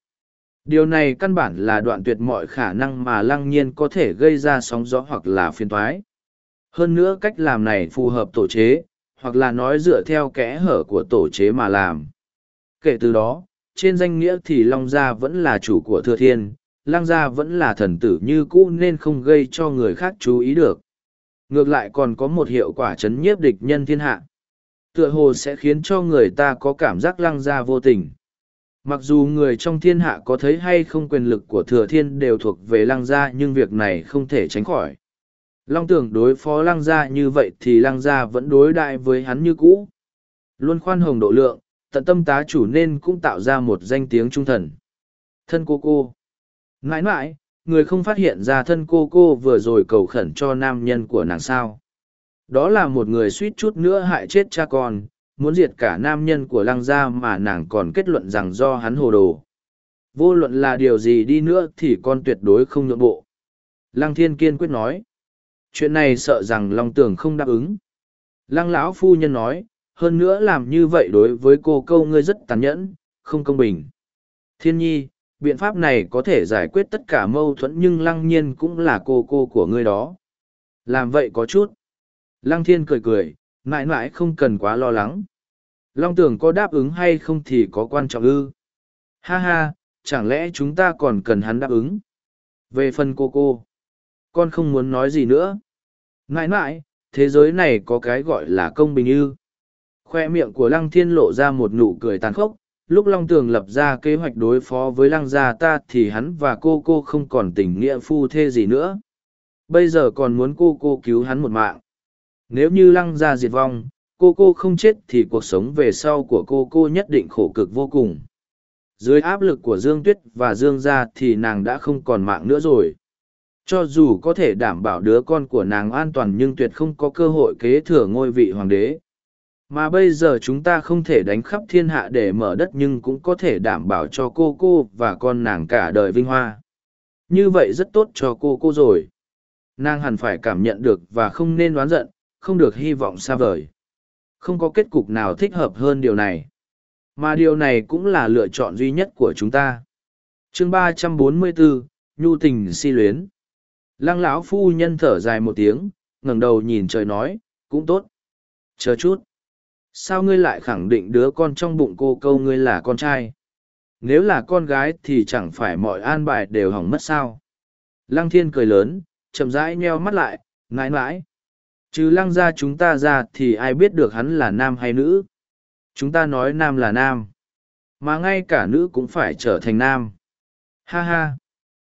Điều này căn bản là đoạn tuyệt mọi khả năng mà lăng nhiên có thể gây ra sóng gió hoặc là phiên thoái. Hơn nữa cách làm này phù hợp tổ chế, hoặc là nói dựa theo kẽ hở của tổ chế mà làm. Kể từ đó, trên danh nghĩa thì Long Gia vẫn là chủ của Thừa Thiên, Lăng Gia vẫn là thần tử như cũ nên không gây cho người khác chú ý được. Ngược lại còn có một hiệu quả chấn nhiếp địch nhân thiên hạ tựa hồ sẽ khiến cho người ta có cảm giác lăng gia vô tình. Mặc dù người trong thiên hạ có thấy hay không quyền lực của thừa thiên đều thuộc về lăng gia nhưng việc này không thể tránh khỏi. Long tưởng đối phó lăng gia như vậy thì lăng gia vẫn đối đại với hắn như cũ. Luôn khoan hồng độ lượng, tận tâm tá chủ nên cũng tạo ra một danh tiếng trung thần. Thân cô cô. Ngãi ngãi, người không phát hiện ra thân cô cô vừa rồi cầu khẩn cho nam nhân của nàng sao. Đó là một người suýt chút nữa hại chết cha con, muốn diệt cả nam nhân của lăng gia mà nàng còn kết luận rằng do hắn hồ đồ. Vô luận là điều gì đi nữa thì con tuyệt đối không nhượng bộ. Lăng thiên kiên quyết nói. Chuyện này sợ rằng Long Tường không đáp ứng. Lăng lão phu nhân nói, hơn nữa làm như vậy đối với cô câu ngươi rất tàn nhẫn, không công bình. Thiên nhi, biện pháp này có thể giải quyết tất cả mâu thuẫn nhưng lăng nhiên cũng là cô cô của ngươi đó. Làm vậy có chút. Lăng thiên cười cười, mãi mãi không cần quá lo lắng. Long tưởng có đáp ứng hay không thì có quan trọng ư. Ha ha, chẳng lẽ chúng ta còn cần hắn đáp ứng. Về phần cô cô, con không muốn nói gì nữa. Mãi mãi, thế giới này có cái gọi là công bình ư. Khoe miệng của lăng thiên lộ ra một nụ cười tàn khốc, lúc Long Tường lập ra kế hoạch đối phó với lăng gia ta thì hắn và cô cô không còn tình nghĩa phu thê gì nữa. Bây giờ còn muốn cô cô cứu hắn một mạng. Nếu như lăng gia diệt vong, cô cô không chết thì cuộc sống về sau của cô cô nhất định khổ cực vô cùng. Dưới áp lực của Dương Tuyết và Dương gia thì nàng đã không còn mạng nữa rồi. Cho dù có thể đảm bảo đứa con của nàng an toàn nhưng tuyệt không có cơ hội kế thừa ngôi vị hoàng đế. Mà bây giờ chúng ta không thể đánh khắp thiên hạ để mở đất nhưng cũng có thể đảm bảo cho cô cô và con nàng cả đời vinh hoa. Như vậy rất tốt cho cô cô rồi. Nàng hẳn phải cảm nhận được và không nên đoán giận, không được hy vọng xa vời. Không có kết cục nào thích hợp hơn điều này. Mà điều này cũng là lựa chọn duy nhất của chúng ta. chương ba trăm bốn mươi bốn Nhu tình si luyến. Lăng lão phu nhân thở dài một tiếng, ngẩng đầu nhìn trời nói, cũng tốt. Chờ chút sao ngươi lại khẳng định đứa con trong bụng cô câu ngươi là con trai nếu là con gái thì chẳng phải mọi an bài đều hỏng mất sao lăng thiên cười lớn chậm rãi nheo mắt lại mãi mãi chứ lăng ra chúng ta ra thì ai biết được hắn là nam hay nữ? Chúng ta nói nam là nam, mà ngay cả nữ cũng phải trở thành nam. Ha ha.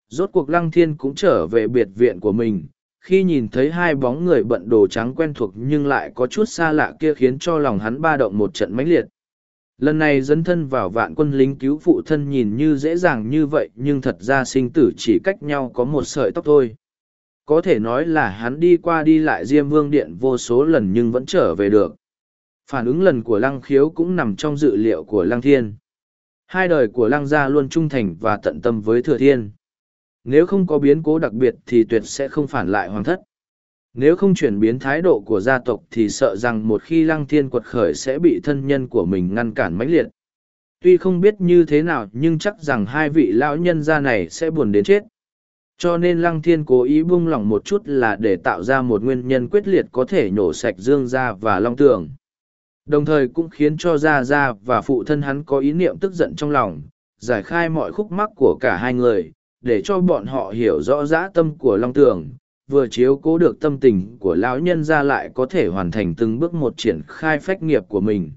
Rốt cuộc lăng thiên cũng trở về biệt viện của mình. Khi nhìn thấy hai bóng người bận đồ trắng quen thuộc nhưng lại có chút xa lạ kia khiến cho lòng hắn ba động một trận mãnh liệt. Lần này dấn thân vào vạn quân lính cứu phụ thân nhìn như dễ dàng như vậy nhưng thật ra sinh tử chỉ cách nhau có một sợi tóc thôi có thể nói là hắn đi qua đi lại diêm vương điện vô số lần nhưng vẫn trở về được phản ứng lần của lăng khiếu cũng nằm trong dự liệu của lăng thiên hai đời của lăng gia luôn trung thành và tận tâm với thừa thiên nếu không có biến cố đặc biệt thì tuyệt sẽ không phản lại hoàng thất. Nếu không chuyển biến thái độ của gia tộc thì sợ rằng một khi lăng thiên quật khởi sẽ bị thân nhân của mình ngăn cản mãnh liệt. Tuy không biết như thế nào nhưng chắc rằng hai vị lão nhân gia này sẽ buồn đến chết. Cho nên lăng thiên cố ý buông lỏng một chút là để tạo ra một nguyên nhân quyết liệt có thể nhổ sạch dương gia và long tường. Đồng thời cũng khiến cho gia gia và phụ thân hắn có ý niệm tức giận trong lòng, giải khai mọi khúc mắc của cả hai người, để cho bọn họ hiểu rõ dã tâm của long tường vừa chiếu cố được tâm tình của lão nhân ra lại có thể hoàn thành từng bước một triển khai phách nghiệp của mình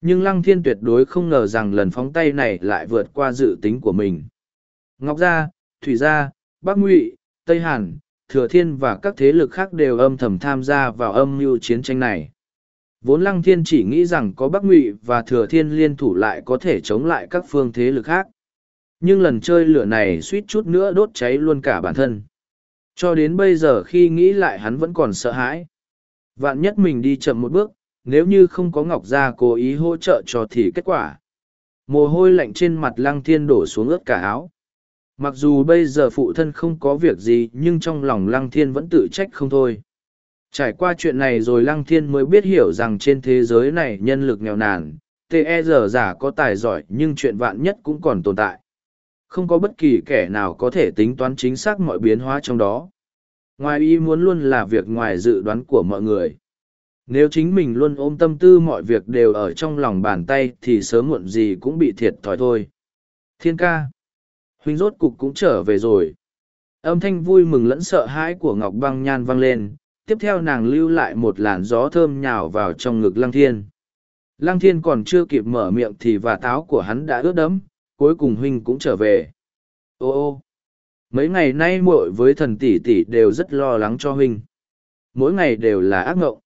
nhưng lăng thiên tuyệt đối không ngờ rằng lần phóng tay này lại vượt qua dự tính của mình ngọc gia thủy gia bắc ngụy, tây hàn, thừa thiên và các thế lực khác đều âm thầm tham gia vào âm mưu chiến tranh này. Vốn lăng thiên chỉ nghĩ rằng có bắc ngụy và thừa thiên liên thủ lại có thể chống lại các phương thế lực khác. Nhưng lần chơi lửa này suýt chút nữa đốt cháy luôn cả bản thân. Cho đến bây giờ khi nghĩ lại hắn vẫn còn sợ hãi. Vạn nhất mình đi chậm một bước, nếu như không có ngọc gia cố ý hỗ trợ cho thì kết quả. Mồ hôi lạnh trên mặt lăng thiên đổ xuống ướt cả áo mặc dù bây giờ phụ thân không có việc gì, nhưng trong lòng lăng thiên vẫn tự trách không thôi trải qua chuyện này rồi lăng thiên mới biết hiểu rằng trên thế giới này nhân lực nghèo nàn te giờ giả có tài giỏi nhưng chuyện vạn nhất cũng còn tồn tại không có bất kỳ kẻ nào có thể tính toán chính xác mọi biến hóa trong đó. Ngoài ý muốn luôn là việc ngoài dự đoán của mọi người. Nếu chính mình luôn ôm tâm tư mọi việc đều ở trong lòng bàn tay thì sớm muộn gì cũng bị thiệt thòi thôi. Thiên ca. Huynh rốt cục cũng trở về rồi. Âm thanh vui mừng lẫn sợ hãi của Ngọc Băng Nhan vang lên, tiếp theo nàng lưu lại một làn gió thơm nhào vào trong ngực Lăng Thiên. Lăng Thiên còn chưa kịp mở miệng thì và táo của hắn đã ướt đẫm, cuối cùng huynh cũng trở về. Ô ô, mấy ngày nay muội với thần tỷ tỷ đều rất lo lắng cho huynh. Mỗi ngày đều là ác ngộng.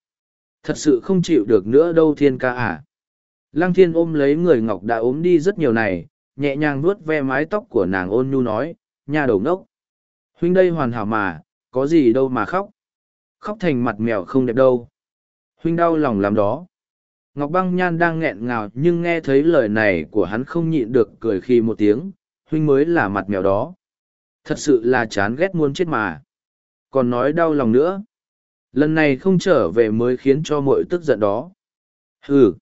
Thật sự không chịu được nữa đâu thiên ca à. Lăng thiên ôm lấy người ngọc đã ốm đi rất nhiều này, nhẹ nhàng nuốt ve mái tóc của nàng ôn nhu nói, nhà đầu ngốc. Huynh đây hoàn hảo mà, có gì đâu mà khóc. khóc thành mặt mèo không đẹp đâu. Huynh đau lòng làm đó. Ngọc băng nhan đang nghẹn ngào nhưng nghe thấy lời này của hắn không nhịn được cười khi một tiếng huynh mới là mặt mèo đó. Thật sự là chán ghét muôn chết mà. Còn nói đau lòng nữa. Lần này không trở về mới khiến cho mội tức giận đó. Hừ.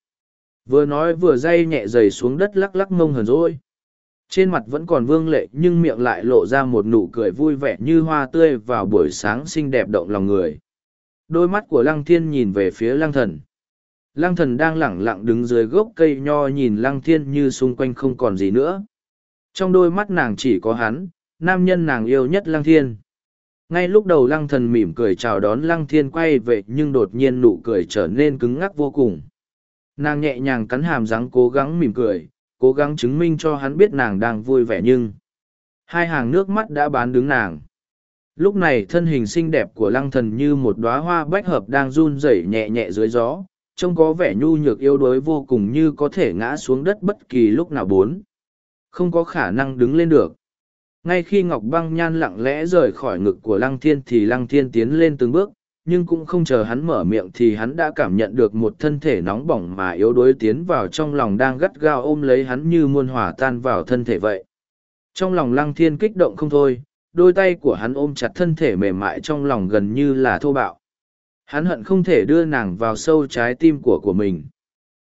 Vừa nói vừa day nhẹ dày xuống đất lắc lắc mông hờn rồi trên mặt vẫn còn vương lệ nhưng miệng lại lộ ra một nụ cười vui vẻ như hoa tươi vào buổi sáng xinh đẹp động lòng người. Đôi mắt của lăng thiên nhìn về phía lăng thần. Lăng thần đang lẳng lặng đứng dưới gốc cây nho nhìn lăng thiên như xung quanh không còn gì nữa. Trong đôi mắt nàng chỉ có hắn, nam nhân nàng yêu nhất lăng thiên. Ngay lúc đầu lăng thần mỉm cười chào đón lăng thiên quay về nhưng đột nhiên nụ cười trở nên cứng ngắc vô cùng. Nàng nhẹ nhàng cắn hàm răng cố gắng mỉm cười cố gắng chứng minh cho hắn biết nàng đang vui vẻ nhưng hai hàng nước mắt đã bán đứng nàng. Lúc này thân hình xinh đẹp của lăng thần như một đoá hoa bách hợp đang run rẩy nhẹ nhẹ dưới gió, trông có vẻ nhu nhược yếu đuối vô cùng như có thể ngã xuống đất bất kỳ lúc nào bốn. Không có khả năng đứng lên được. Ngay khi ngọc băng nhan lặng lẽ rời khỏi ngực của lăng thiên thì lăng thiên tiến lên từng bước nhưng cũng không chờ hắn mở miệng thì hắn đã cảm nhận được một thân thể nóng bỏng mà yếu đuối tiến vào trong lòng đang gắt gao ôm lấy hắn như muôn hỏa tan vào thân thể vậy. Trong lòng lăng thiên kích động không thôi, đôi tay của hắn ôm chặt thân thể mềm mại trong lòng gần như là thô bạo. Hắn hận không thể đưa nàng vào sâu trái tim của của mình.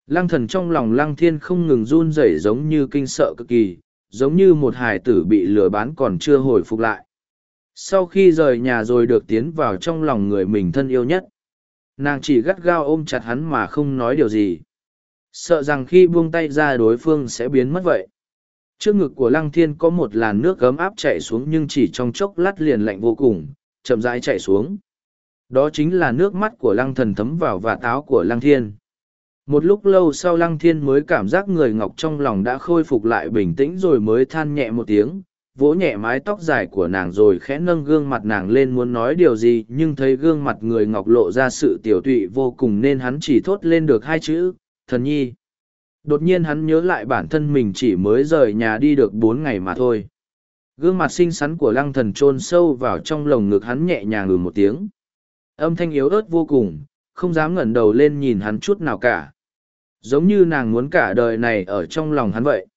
Lăng thần trong lòng lăng thiên không ngừng run rẩy giống như kinh sợ cực kỳ, giống như một hài tử bị lừa bán còn chưa hồi phục lại sau khi rời nhà rồi được tiến vào trong lòng người mình thân yêu nhất. Nàng chỉ gắt gao ôm chặt hắn mà không nói điều gì. Sợ rằng khi buông tay ra đối phương sẽ biến mất vậy. Trước ngực của lăng thiên có một làn nước gấm áp chạy xuống nhưng chỉ trong chốc lát liền lạnh vô cùng, chậm rãi chạy xuống. Đó chính là nước mắt của lăng thần thấm vào và táo của lăng thiên. Một lúc lâu sau lăng thiên mới cảm giác người ngọc trong lòng đã khôi phục lại bình tĩnh rồi mới than nhẹ một tiếng vỗ nhẹ mái tóc dài của nàng rồi khẽ nâng gương mặt nàng lên muốn nói điều gì, nhưng thấy gương mặt người ngọc lộ ra sự tiểu tụy vô cùng nên hắn chỉ thốt lên được hai chữ, thần nhi. Đột nhiên hắn nhớ lại bản thân mình chỉ mới rời nhà đi được bốn ngày mà thôi. Gương mặt xinh xắn của lăng thần chôn sâu vào trong lồng ngực hắn nhẹ nhàng ngừ một tiếng. Âm thanh yếu ớt vô cùng, không dám ngẩng đầu lên nhìn hắn chút nào cả. Giống như nàng muốn cả đời này ở trong lòng hắn vậy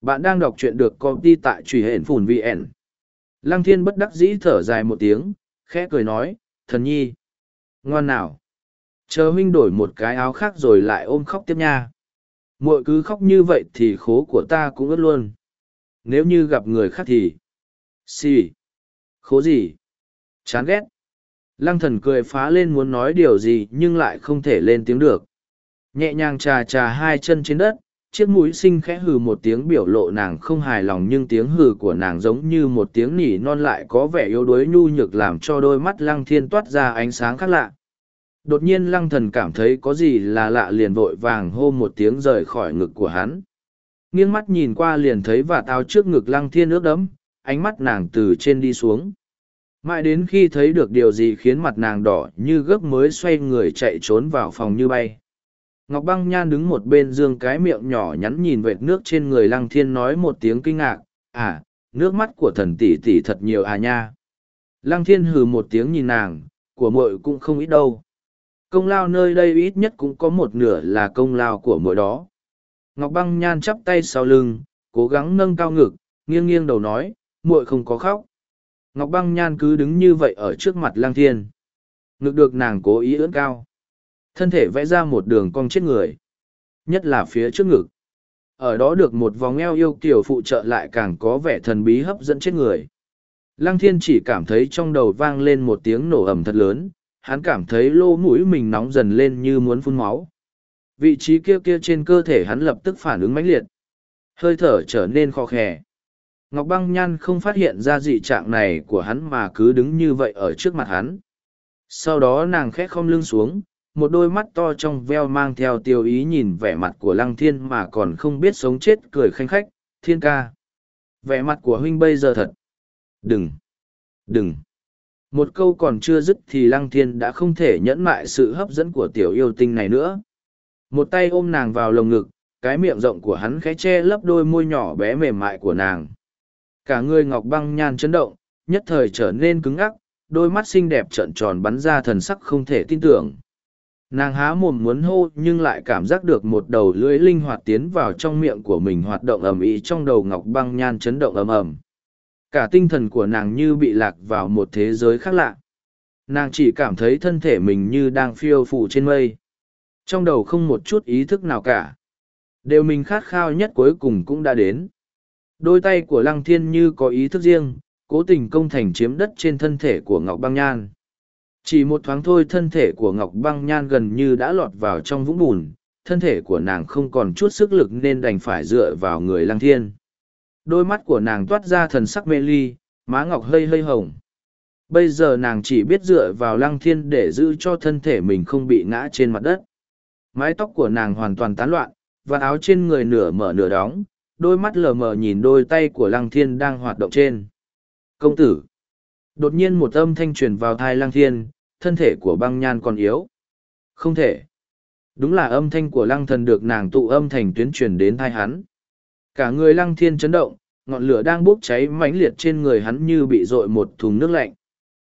bạn đang đọc truyện được công ty tại truy hển phùn vn lăng thiên bất đắc dĩ thở dài một tiếng, khẽ cười nói, thần nhi, ngoan nào. Chờ huynh đổi một cái áo khác rồi lại ôm khóc tiếp nha. Mội cứ khóc như vậy thì khố của ta cũng ướt luôn. Nếu như gặp người khác thì xì、sì. khố gì? Chán ghét. Lăng thần cười phá lên muốn nói điều gì nhưng lại không thể lên tiếng được. Nhẹ nhàng trà trà hai chân trên đất chiếc mũi xinh khẽ hừ một tiếng biểu lộ nàng không hài lòng nhưng tiếng hừ của nàng giống như một tiếng nỉ non lại có vẻ yếu đuối nhu nhược làm cho đôi mắt lăng thiên toát ra ánh sáng khác lạ. Đột nhiên lăng thần cảm thấy có gì là lạ liền vội vàng hô một tiếng rời khỏi ngực của hắn. Nghiêng mắt nhìn qua liền thấy và tao trước ngực lăng thiên ướt đẫm, ánh mắt nàng từ trên đi xuống. Mãi đến khi thấy được điều gì khiến mặt nàng đỏ như gấp mới xoay người chạy trốn vào phòng như bay ngọc băng nhan đứng một bên dương cái miệng nhỏ nhắn nhìn vệt nước trên người lăng thiên nói một tiếng kinh ngạc. À nước mắt của thần tỷ tỷ thật nhiều à nha. Lăng thiên hừ một tiếng nhìn nàng, của mội cũng không ít đâu. Công lao nơi đây ít nhất cũng có một nửa là công lao của mỗi đó. Ngọc băng nhan chắp tay sau lưng, cố gắng nâng cao ngực, nghiêng nghiêng đầu nói, muội không có khóc. Ngọc băng nhan cứ đứng như vậy ở trước mặt lang thiên. Ngực được nàng cố ý ưỡn cao thân thể vẽ ra một đường cong chết người, nhất là phía trước ngực. Ở đó được một vòng eo yêu kiểu phụ trợ lại càng có vẻ thần bí hấp dẫn chết người. Lăng thiên chỉ cảm thấy trong đầu vang lên một tiếng nổ ầm thật lớn, hắn cảm thấy lô mũi mình nóng dần lên như muốn phun máu. Vị trí kia kia trên cơ thể hắn lập tức phản ứng mãnh liệt. Hơi thở trở nên khó khè. Ngọc băng nhan không phát hiện ra dị trạng này của hắn mà cứ đứng như vậy ở trước mặt hắn. Sau đó nàng khẽ không lưng xuống một đôi mắt to trong veo mang theo tiêu ý nhìn vẻ mặt của lăng thiên mà còn không biết sống chết cười khanh khách, thiên ca, vẻ mặt của huynh bây giờ thật đừng đừng. Một câu còn chưa dứt thì lăng thiên đã không thể nhẫn mại sự hấp dẫn của tiểu yêu tinh này nữa. Một tay ôm nàng vào lồng ngực, cái miệng rộng của hắn khẽ che lấp đôi môi nhỏ bé mềm mại của nàng. Cả người ngọc băng nhan chấn động, nhất thời trở nên cứng ngắc, đôi mắt xinh đẹp trợn tròn bắn ra thần sắc không thể tin tưởng nàng há mồm muốn hô nhưng lại cảm giác được một đầu lưỡi linh hoạt tiến vào trong miệng của mình hoạt động ầm ĩ trong đầu ngọc băng nhan chấn động ầm ầm. Cả tinh thần của nàng như bị lạc vào một thế giới khác lạ. Nàng chỉ cảm thấy thân thể mình như đang phiêu phủ trên mây. Trong đầu không một chút ý thức nào cả. Đều mình khát khao nhất cuối cùng cũng đã đến. Đôi tay của lăng thiên như có ý thức riêng, cố tình công thành chiếm đất trên thân thể của ngọc băng nhan chỉ một thoáng thôi thân thể của ngọc băng nhan gần như đã lọt vào trong vũng bùn, thân thể của nàng không còn chút sức lực nên đành phải dựa vào người lăng thiên. Đôi mắt của nàng toát ra thần sắc mê ly, má ngọc hơi hơi hồng. Bây giờ nàng chỉ biết dựa vào lăng thiên để giữ cho thân thể mình không bị ngã trên mặt đất. Mái tóc của nàng hoàn toàn tán loạn, và áo trên người nửa mở nửa đóng, đôi mắt lờ mờ nhìn đôi tay của lăng thiên đang hoạt động trên. Công tử! Đột nhiên một âm thanh truyền vào thai lăng thiên thân thể của băng nhan còn yếu. Không thể. Đúng là âm thanh của lăng thần được nàng tụ âm thành tuyến truyền đến thai hắn. Cả người lăng thiên chấn động, ngọn lửa đang bốc cháy mãnh liệt trên người hắn như bị dội một thùng nước lạnh.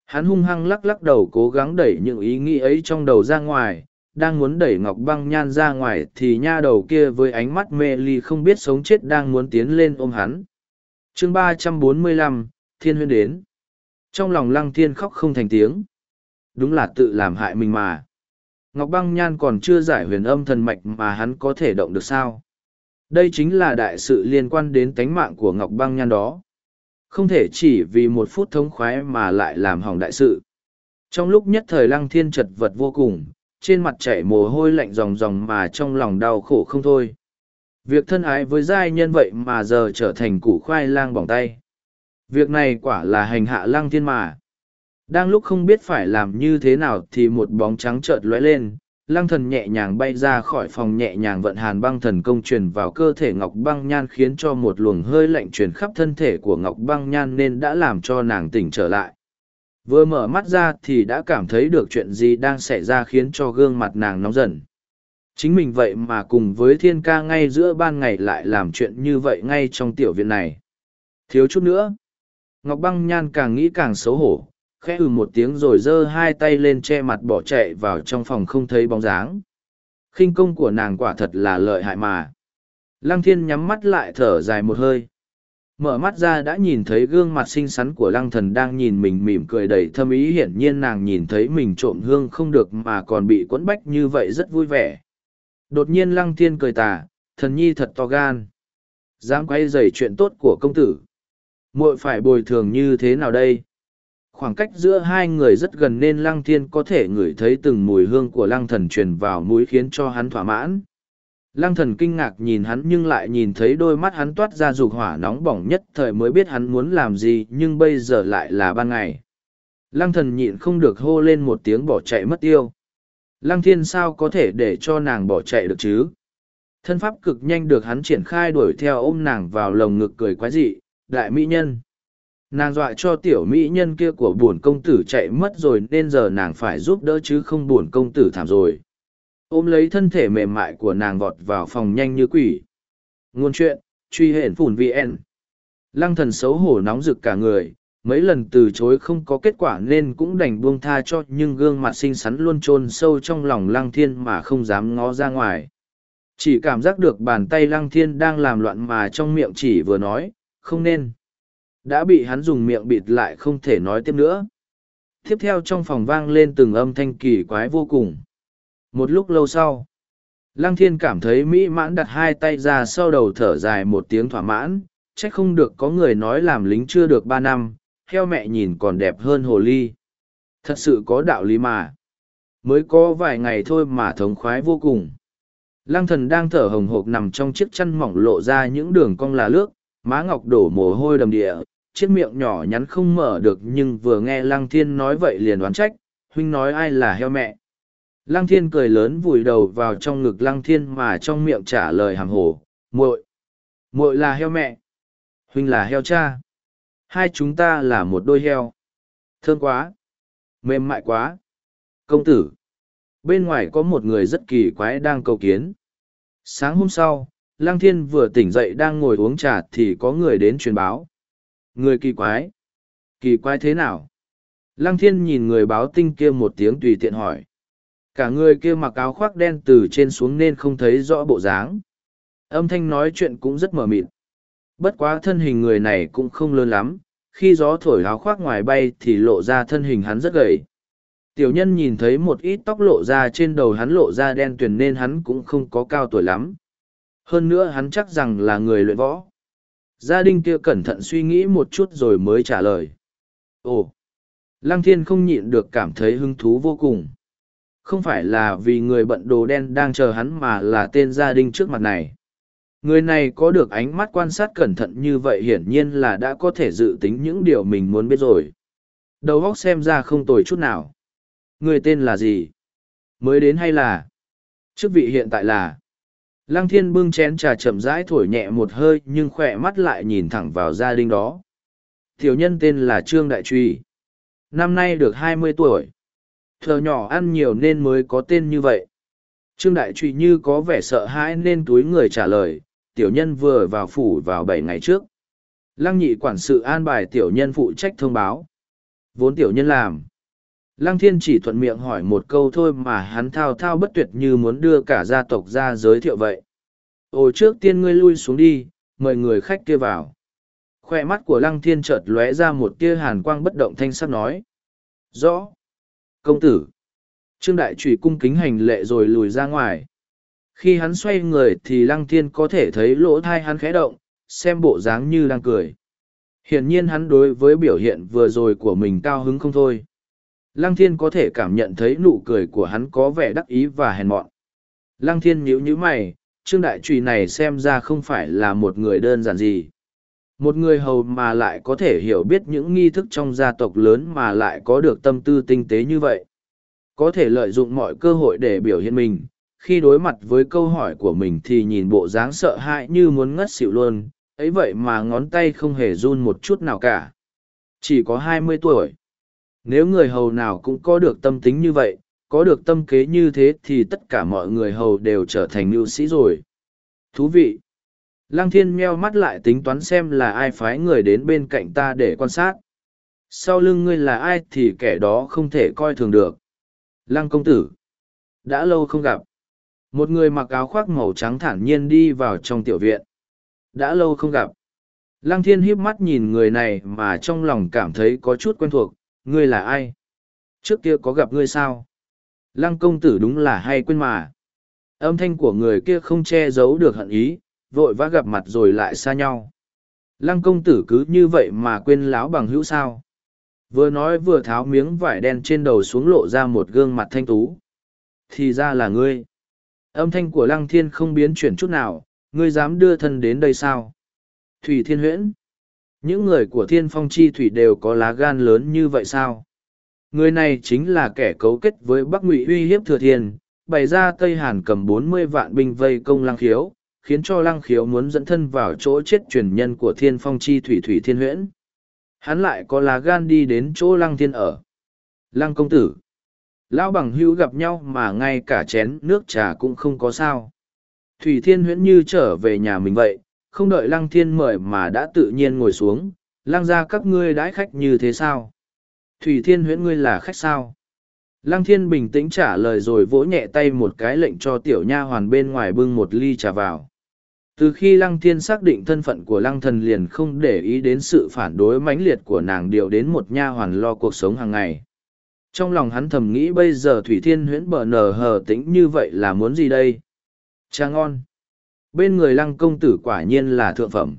Hắn hung hăng lắc lắc đầu cố gắng đẩy những ý nghĩ ấy trong đầu ra ngoài, đang muốn đẩy ngọc băng nhan ra ngoài thì nha đầu kia với ánh mắt mê ly không biết sống chết đang muốn tiến lên ôm hắn. Chương ba trăm bốn mươi lăm, thiên huyên đến. Trong lòng lăng thiên khóc không thành tiếng đúng là tự làm hại mình mà. Ngọc băng nhan còn chưa giải huyền âm thần mạch mà hắn có thể động được sao? Đây chính là đại sự liên quan đến tánh mạng của ngọc băng nhan đó. Không thể chỉ vì một phút thống khoái mà lại làm hỏng đại sự. Trong lúc nhất thời lăng thiên chật vật vô cùng, trên mặt chảy mồ hôi lạnh ròng ròng mà trong lòng đau khổ không thôi. Việc thân ái với giai nhân vậy mà giờ trở thành củ khoai lang bỏng tay. Việc này quả là hành hạ lăng thiên mà đang lúc không biết phải làm như thế nào thì một bóng trắng chợt lóe lên, lăng thần nhẹ nhàng bay ra khỏi phòng nhẹ nhàng vận hàn băng thần công truyền vào cơ thể ngọc băng nhan khiến cho một luồng hơi lạnh truyền khắp thân thể của ngọc băng nhan nên đã làm cho nàng tỉnh trở lại. Vừa mở mắt ra thì đã cảm thấy được chuyện gì đang xảy ra khiến cho gương mặt nàng nóng dần. Chính mình vậy mà cùng với thiên ca ngay giữa ban ngày lại làm chuyện như vậy ngay trong tiểu viện này. Thiếu chút nữa. Ngọc băng nhan càng nghĩ càng xấu hổ khẽ ừ một tiếng rồi giơ hai tay lên che mặt bỏ chạy vào trong phòng không thấy bóng dáng. Khinh công của nàng quả thật là lợi hại mà. Lăng thiên nhắm mắt lại thở dài một hơi. Mở mắt ra đã nhìn thấy gương mặt xinh xắn của lăng thần đang nhìn mình mỉm cười đầy thâm ý, hiển nhiên nàng nhìn thấy mình trộm hương không được mà còn bị quẫn bách như vậy rất vui vẻ. Đột nhiên lăng thiên cười tà, thần nhi thật to gan. Dám quay dày chuyện tốt của công tử. Muội phải bồi thường như thế nào đây? Khoảng cách giữa hai người rất gần nên lăng thiên có thể ngửi thấy từng mùi hương của lăng thần truyền vào mũi khiến cho hắn thỏa mãn. Lăng thần kinh ngạc nhìn hắn nhưng lại nhìn thấy đôi mắt hắn toát ra dục hỏa nóng bỏng nhất thời mới biết hắn muốn làm gì, nhưng bây giờ lại là ban ngày. Lăng thần nhịn không được hô lên một tiếng bỏ chạy mất tiêu. Lăng thiên sao có thể để cho nàng bỏ chạy được chứ? Thân pháp cực nhanh được hắn triển khai đuổi theo ôm nàng vào lồng ngực cười quái dị, đại mỹ nhân nàng dọa cho tiểu mỹ nhân kia của bổn công tử chạy mất rồi nên giờ nàng phải giúp đỡ chứ không bổn công tử thảm rồi. Ôm lấy thân thể mềm mại của nàng vọt vào phòng nhanh như quỷ. Ngôn chuyện, truy hển phủn vn. Lăng thần xấu hổ nóng rực cả người, mấy lần từ chối không có kết quả nên cũng đành buông tha cho nhưng gương mặt xinh xắn luôn chôn sâu trong lòng lăng thiên mà không dám ngó ra ngoài. Chỉ cảm giác được bàn tay lăng thiên đang làm loạn mà trong miệng chỉ vừa nói, không nên đã bị hắn dùng miệng bịt lại không thể nói tiếp nữa. Tiếp theo trong phòng vang lên từng âm thanh kỳ quái vô cùng. Một lúc lâu sau, lăng thiên cảm thấy mỹ mãn đặt hai tay ra sau đầu thở dài một tiếng thỏa mãn c h ắ c không được có người nói làm lính chưa được ba năm theo mẹ nhìn còn đẹp hơn hồ ly. Thật sự có đạo lý mà. Mới có vài ngày thôi mà thống khoái vô cùng. Lăng thần đang thở hồng hộc nằm trong chiếc chăn mỏng lộ ra những đường cong là lướt má ngọc đổ mồ hôi đầm địa, chiếc miệng nhỏ nhắn không mở được nhưng vừa nghe lăng thiên nói vậy liền đoán trách, huynh nói ai là heo mẹ. Lăng thiên cười lớn vùi đầu vào trong ngực lăng thiên mà trong miệng trả lời hàm hồ, muội muội là heo mẹ, huynh là heo cha. Hai chúng ta là một đôi heo. Thương quá, mềm mại quá. Công tử. Bên ngoài có một người rất kỳ quái đang cầu kiến. Sáng hôm sau lăng thiên vừa tỉnh dậy đang ngồi uống trà thì có người đến truyền báo Người kỳ quái. Kỳ quái thế nào? Lăng thiên nhìn người báo tinh kia một tiếng tùy tiện hỏi. Cả người kia mặc áo khoác đen từ trên xuống nên không thấy rõ bộ dáng. Âm thanh nói chuyện cũng rất mờ mịt. Bất quá thân hình người này cũng không lớn lắm, khi gió thổi áo khoác ngoài bay thì lộ ra thân hình hắn rất gầy. Tiểu nhân nhìn thấy một ít tóc lộ ra trên đầu hắn lộ ra đen tuyền nên hắn cũng không có cao tuổi lắm. Hơn nữa hắn chắc rằng là người luyện võ. Gia đình kia cẩn thận suy nghĩ một chút rồi mới trả lời. Ồ! Lăng thiên không nhịn được cảm thấy hứng thú vô cùng. Không phải là vì người bận đồ đen đang chờ hắn mà là tên gia đình trước mặt này. Người này có được ánh mắt quan sát cẩn thận như vậy hiển nhiên là đã có thể dự tính những điều mình muốn biết rồi. Đầu óc xem ra không tồi chút nào. Người tên là gì? Mới đến hay là? Chức vị hiện tại là? Lăng thiên bưng chén trà chậm rãi thổi nhẹ một hơi nhưng khỏe mắt lại nhìn thẳng vào gia đình đó. Tiểu nhân tên là Trương Đại Truy. Năm nay được hai mươi tuổi. Thờ nhỏ ăn nhiều nên mới có tên như vậy. Trương Đại Truy như có vẻ sợ hãi nên túi người trả lời, tiểu nhân vừa vào phủ vào bảy ngày trước. Lăng nhị quản sự an bài tiểu nhân phụ trách thông báo. Vốn tiểu nhân làm. Lăng thiên chỉ thuận miệng hỏi một câu thôi mà hắn thao thao bất tuyệt như muốn đưa cả gia tộc ra giới thiệu vậy. Ồ trước tiên ngươi lui xuống đi, mời người khách kia vào. Khoe mắt của lăng thiên chợt lóe ra một tia hàn quang bất động thanh sắc nói. Rõ. Công tử. Trương Đại Trùy cung kính hành lệ rồi lùi ra ngoài. Khi hắn xoay người thì lăng thiên có thể thấy lỗ thai hắn khẽ động, xem bộ dáng như đang cười. Hiển nhiên hắn đối với biểu hiện vừa rồi của mình cao hứng không thôi. Lăng thiên có thể cảm nhận thấy nụ cười của hắn có vẻ đắc ý và hèn mọn. Lăng thiên nhíu nhíu mày, trương đại trùy này xem ra không phải là một người đơn giản gì. Một người hầu mà lại có thể hiểu biết những nghi thức trong gia tộc lớn mà lại có được tâm tư tinh tế như vậy. Có thể lợi dụng mọi cơ hội để biểu hiện mình, khi đối mặt với câu hỏi của mình thì nhìn bộ dáng sợ hãi như muốn ngất xỉu luôn, ấy vậy mà ngón tay không hề run một chút nào cả. Chỉ có hai mươi tuổi nếu người hầu nào cũng có được tâm tính như vậy, có được tâm kế như thế thì tất cả mọi người hầu đều trở thành mưu sĩ rồi. Thú vị! Lăng thiên meo mắt lại tính toán xem là ai phái người đến bên cạnh ta để quan sát. Sau lưng ngươi là ai thì kẻ đó không thể coi thường được. Lăng công tử! Đã lâu không gặp. Một người mặc áo khoác màu trắng thản nhiên đi vào trong tiểu viện. Đã lâu không gặp. Lăng thiên híp mắt nhìn người này mà trong lòng cảm thấy có chút quen thuộc, ngươi là ai? Trước kia có gặp ngươi sao? Lăng công tử đúng là hay quên mà. Âm thanh của người kia không che giấu được hận ý, vội vã gặp mặt rồi lại xa nhau. Lăng công tử cứ như vậy mà quên láo bằng hữu sao. Vừa nói vừa tháo miếng vải đen trên đầu xuống lộ ra một gương mặt thanh tú. Thì ra là ngươi. Âm thanh của lăng thiên không biến chuyển chút nào, ngươi dám đưa thân đến đây sao? Thủy thiên huyễn. Những người của thiên phong chi thủy đều có lá gan lớn như vậy sao? Người này chính là kẻ cấu kết với Bắc Ngụy uy hiếp thừa thiên, bày ra Tây Hàn cầm bốn mươi vạn binh vây công lăng khiếu, khiến cho lăng khiếu muốn dẫn thân vào chỗ chết truyền nhân của thiên phong chi thủy thủy thiên huyễn. Hắn lại có lá gan đi đến chỗ lăng thiên ở. Lăng công tử. Lão bằng hữu gặp nhau mà ngay cả chén nước trà cũng không có sao. Thủy thiên huyễn như trở về nhà mình vậy, không đợi lăng thiên mời mà đã tự nhiên ngồi xuống, lăng ra các ngươi đãi khách như thế sao? Thủy thiên huyễn ngươi là khách sao? Lăng thiên bình tĩnh trả lời rồi vỗ nhẹ tay một cái lệnh cho tiểu nha hoàn bên ngoài bưng một ly trà vào. Từ khi lăng thiên xác định thân phận của lăng thần liền không để ý đến sự phản đối mãnh liệt của nàng điệu đến một nha hoàn lo cuộc sống hàng ngày. Trong lòng hắn thầm nghĩ bây giờ Thủy Thiên huyễn bờ nở hờ tĩnh như vậy là muốn gì đây? Cha ngon. Bên người lăng công tử quả nhiên là thượng phẩm.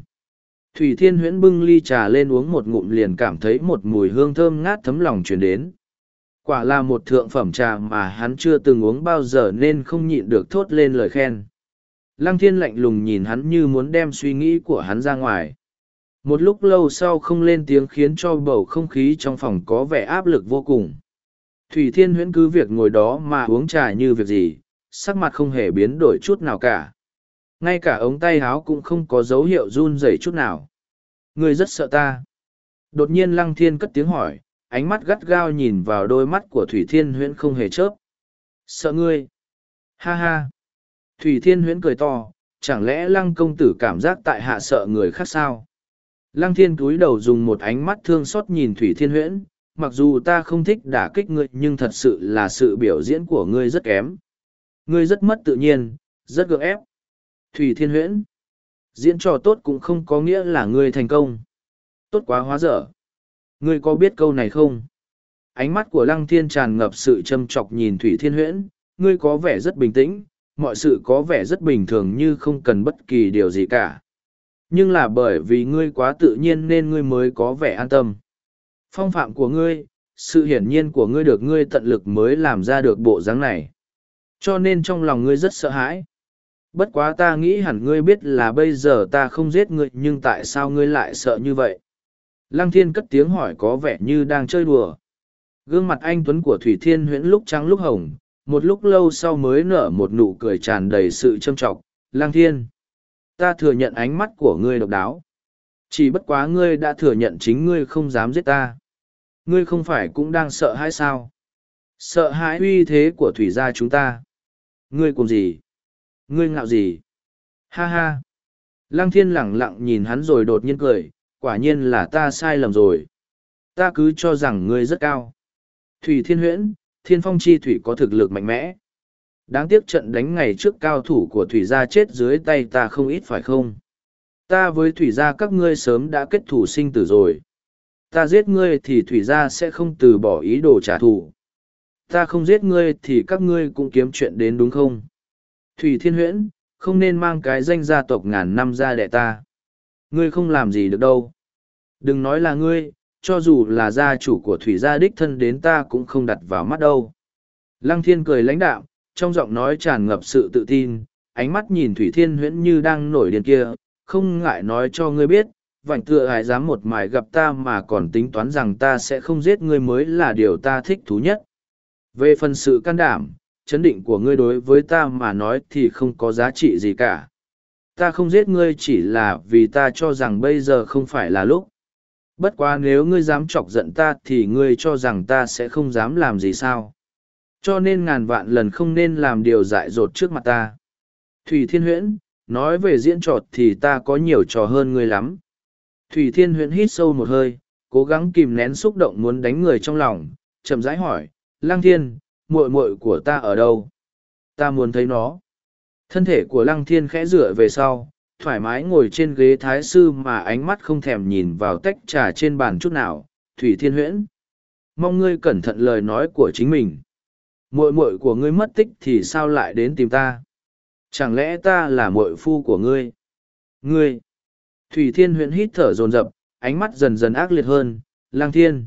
Thủy Thiên Huyễn bưng ly trà lên uống một ngụm liền cảm thấy một mùi hương thơm ngát thấm lòng truyền đến. Quả là một thượng phẩm trà mà hắn chưa từng uống bao giờ nên không nhịn được thốt lên lời khen. Lăng Thiên lạnh lùng nhìn hắn như muốn đem suy nghĩ của hắn ra ngoài. Một lúc lâu sau không lên tiếng khiến cho bầu không khí trong phòng có vẻ áp lực vô cùng. Thủy Thiên Huyễn cứ việc ngồi đó mà uống trà như việc gì, sắc mặt không hề biến đổi chút nào cả ngay cả ống tay áo cũng không có dấu hiệu run rẩy chút nào. Ngươi rất sợ ta. Đột nhiên lăng thiên cất tiếng hỏi ánh mắt gắt gao nhìn vào đôi mắt của thủy thiên huyễn không hề chớp. Sợ ngươi. Ha ha. Thủy thiên huyễn cười to chẳng lẽ lăng công tử cảm giác tại hạ sợ người khác sao? Lăng thiên cúi đầu dùng một ánh mắt thương xót nhìn thủy thiên huyễn mặc dù ta không thích đả kích ngươi nhưng thật sự là sự biểu diễn của ngươi rất kém. Ngươi rất mất tự nhiên, rất gượng ép. Thủy Thiên Huyễn. Diễn trò tốt cũng không có nghĩa là ngươi thành công. Tốt quá hóa dở. Ngươi có biết câu này không? Ánh mắt của Lăng Thiên tràn ngập sự châm chọc nhìn Thủy Thiên Huyễn. Ngươi có vẻ rất bình tĩnh, mọi sự có vẻ rất bình thường như không cần bất kỳ điều gì cả. Nhưng là bởi vì ngươi quá tự nhiên nên ngươi mới có vẻ an tâm. Phong phạm của ngươi, sự hiển nhiên của ngươi được ngươi tận lực mới làm ra được bộ dáng này. Cho nên trong lòng ngươi rất sợ hãi. Bất quá ta nghĩ hẳn ngươi biết là bây giờ ta không giết ngươi nhưng tại sao ngươi lại sợ như vậy? Lăng thiên cất tiếng hỏi có vẻ như đang chơi đùa. Gương mặt anh Tuấn của Thủy Thiên huyễn lúc trắng lúc hồng, một lúc lâu sau mới nở một nụ cười tràn đầy sự châm trọng. Lăng thiên, ta thừa nhận ánh mắt của ngươi độc đáo. Chỉ bất quá ngươi đã thừa nhận chính ngươi không dám giết ta. Ngươi không phải cũng đang sợ hãi sao? Sợ hãi uy thế của thủy gia chúng ta. Ngươi cùng gì? Ngươi ngạo gì? Ha ha! Lăng thiên lẳng lặng nhìn hắn rồi đột nhiên cười, quả nhiên là ta sai lầm rồi. Ta cứ cho rằng ngươi rất cao. Thủy thiên huyễn, thiên phong chi thủy có thực lực mạnh mẽ. Đáng tiếc trận đánh ngày trước cao thủ của thủy gia chết dưới tay ta không ít phải không? Ta với thủy gia các ngươi sớm đã kết thủ sinh tử rồi. Ta giết ngươi thì thủy gia sẽ không từ bỏ ý đồ trả thù. Ta không giết ngươi thì các ngươi cũng kiếm chuyện đến đúng không? Thủy Thiên Huyễn, không nên mang cái danh gia tộc ngàn năm ra đẻ ta. Ngươi không làm gì được đâu. Đừng nói là ngươi, cho dù là gia chủ của Thủy gia đích thân đến ta cũng không đặt vào mắt đâu. Lăng Thiên cười lãnh đạo, trong giọng nói tràn ngập sự tự tin, ánh mắt nhìn Thủy Thiên Huyễn như đang nổi điên kia, không ngại nói cho ngươi biết, vảnh tựa hải dám một mài gặp ta mà còn tính toán rằng ta sẽ không giết ngươi mới là điều ta thích thú nhất. Về phần sự can đảm, chấn định của ngươi đối với ta mà nói thì không có giá trị gì cả. Ta không giết ngươi chỉ là vì ta cho rằng bây giờ không phải là lúc. Bất quá nếu ngươi dám chọc giận ta thì ngươi cho rằng ta sẽ không dám làm gì sao. Cho nên ngàn vạn lần không nên làm điều dại dột trước mặt ta. Thủy Thiên Huyễn, nói về diễn trọt thì ta có nhiều trò hơn ngươi lắm. Thủy Thiên Huyễn hít sâu một hơi, cố gắng kìm nén xúc động muốn đánh người trong lòng, chậm rãi hỏi, Lang Thiên, muội muội của ta ở đâu? Ta muốn thấy nó. Thân thể của Lăng Thiên khẽ dựa về sau, thoải mái ngồi trên ghế thái sư mà ánh mắt không thèm nhìn vào tách trà trên bàn chút nào. Thủy Thiên Huyễn, mong ngươi cẩn thận lời nói của chính mình. Muội muội của ngươi mất tích thì sao lại đến tìm ta? Chẳng lẽ ta là muội phu của ngươi? Ngươi! Thủy Thiên Huyễn hít thở dồn dập, ánh mắt dần dần ác liệt hơn. Lang Thiên,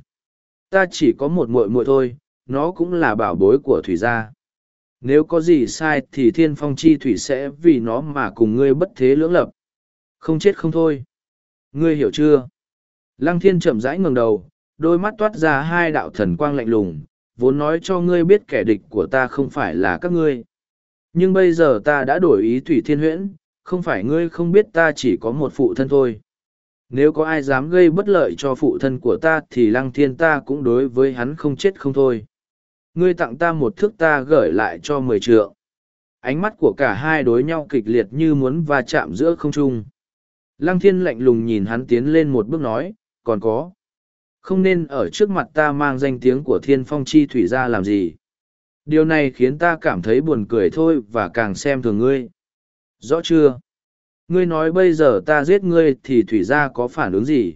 ta chỉ có một muội muội thôi, nó cũng là bảo bối của thủy gia. Nếu có gì sai thì thiên phong chi thủy sẽ vì nó mà cùng ngươi bất thế lưỡng lập. Không chết không thôi. Ngươi hiểu chưa? Lăng thiên chậm rãi ngẩng đầu, đôi mắt toát ra hai đạo thần quang lạnh lùng, vốn nói cho ngươi biết kẻ địch của ta không phải là các ngươi. Nhưng bây giờ ta đã đổi ý thủy thiên huyễn, không phải ngươi không biết ta chỉ có một phụ thân thôi. Nếu có ai dám gây bất lợi cho phụ thân của ta thì lăng thiên ta cũng đối với hắn không chết không thôi ngươi tặng ta một thước ta gửi lại cho mười trượng. Ánh mắt của cả hai đối nhau kịch liệt như muốn va chạm giữa không trung. Lăng thiên lạnh lùng nhìn hắn tiến lên một bước nói, còn có. Không nên ở trước mặt ta mang danh tiếng của thiên phong chi thủy ra làm gì. Điều này khiến ta cảm thấy buồn cười thôi và càng xem thường ngươi. Rõ chưa? Ngươi nói bây giờ ta giết ngươi thì thủy gia có phản ứng gì?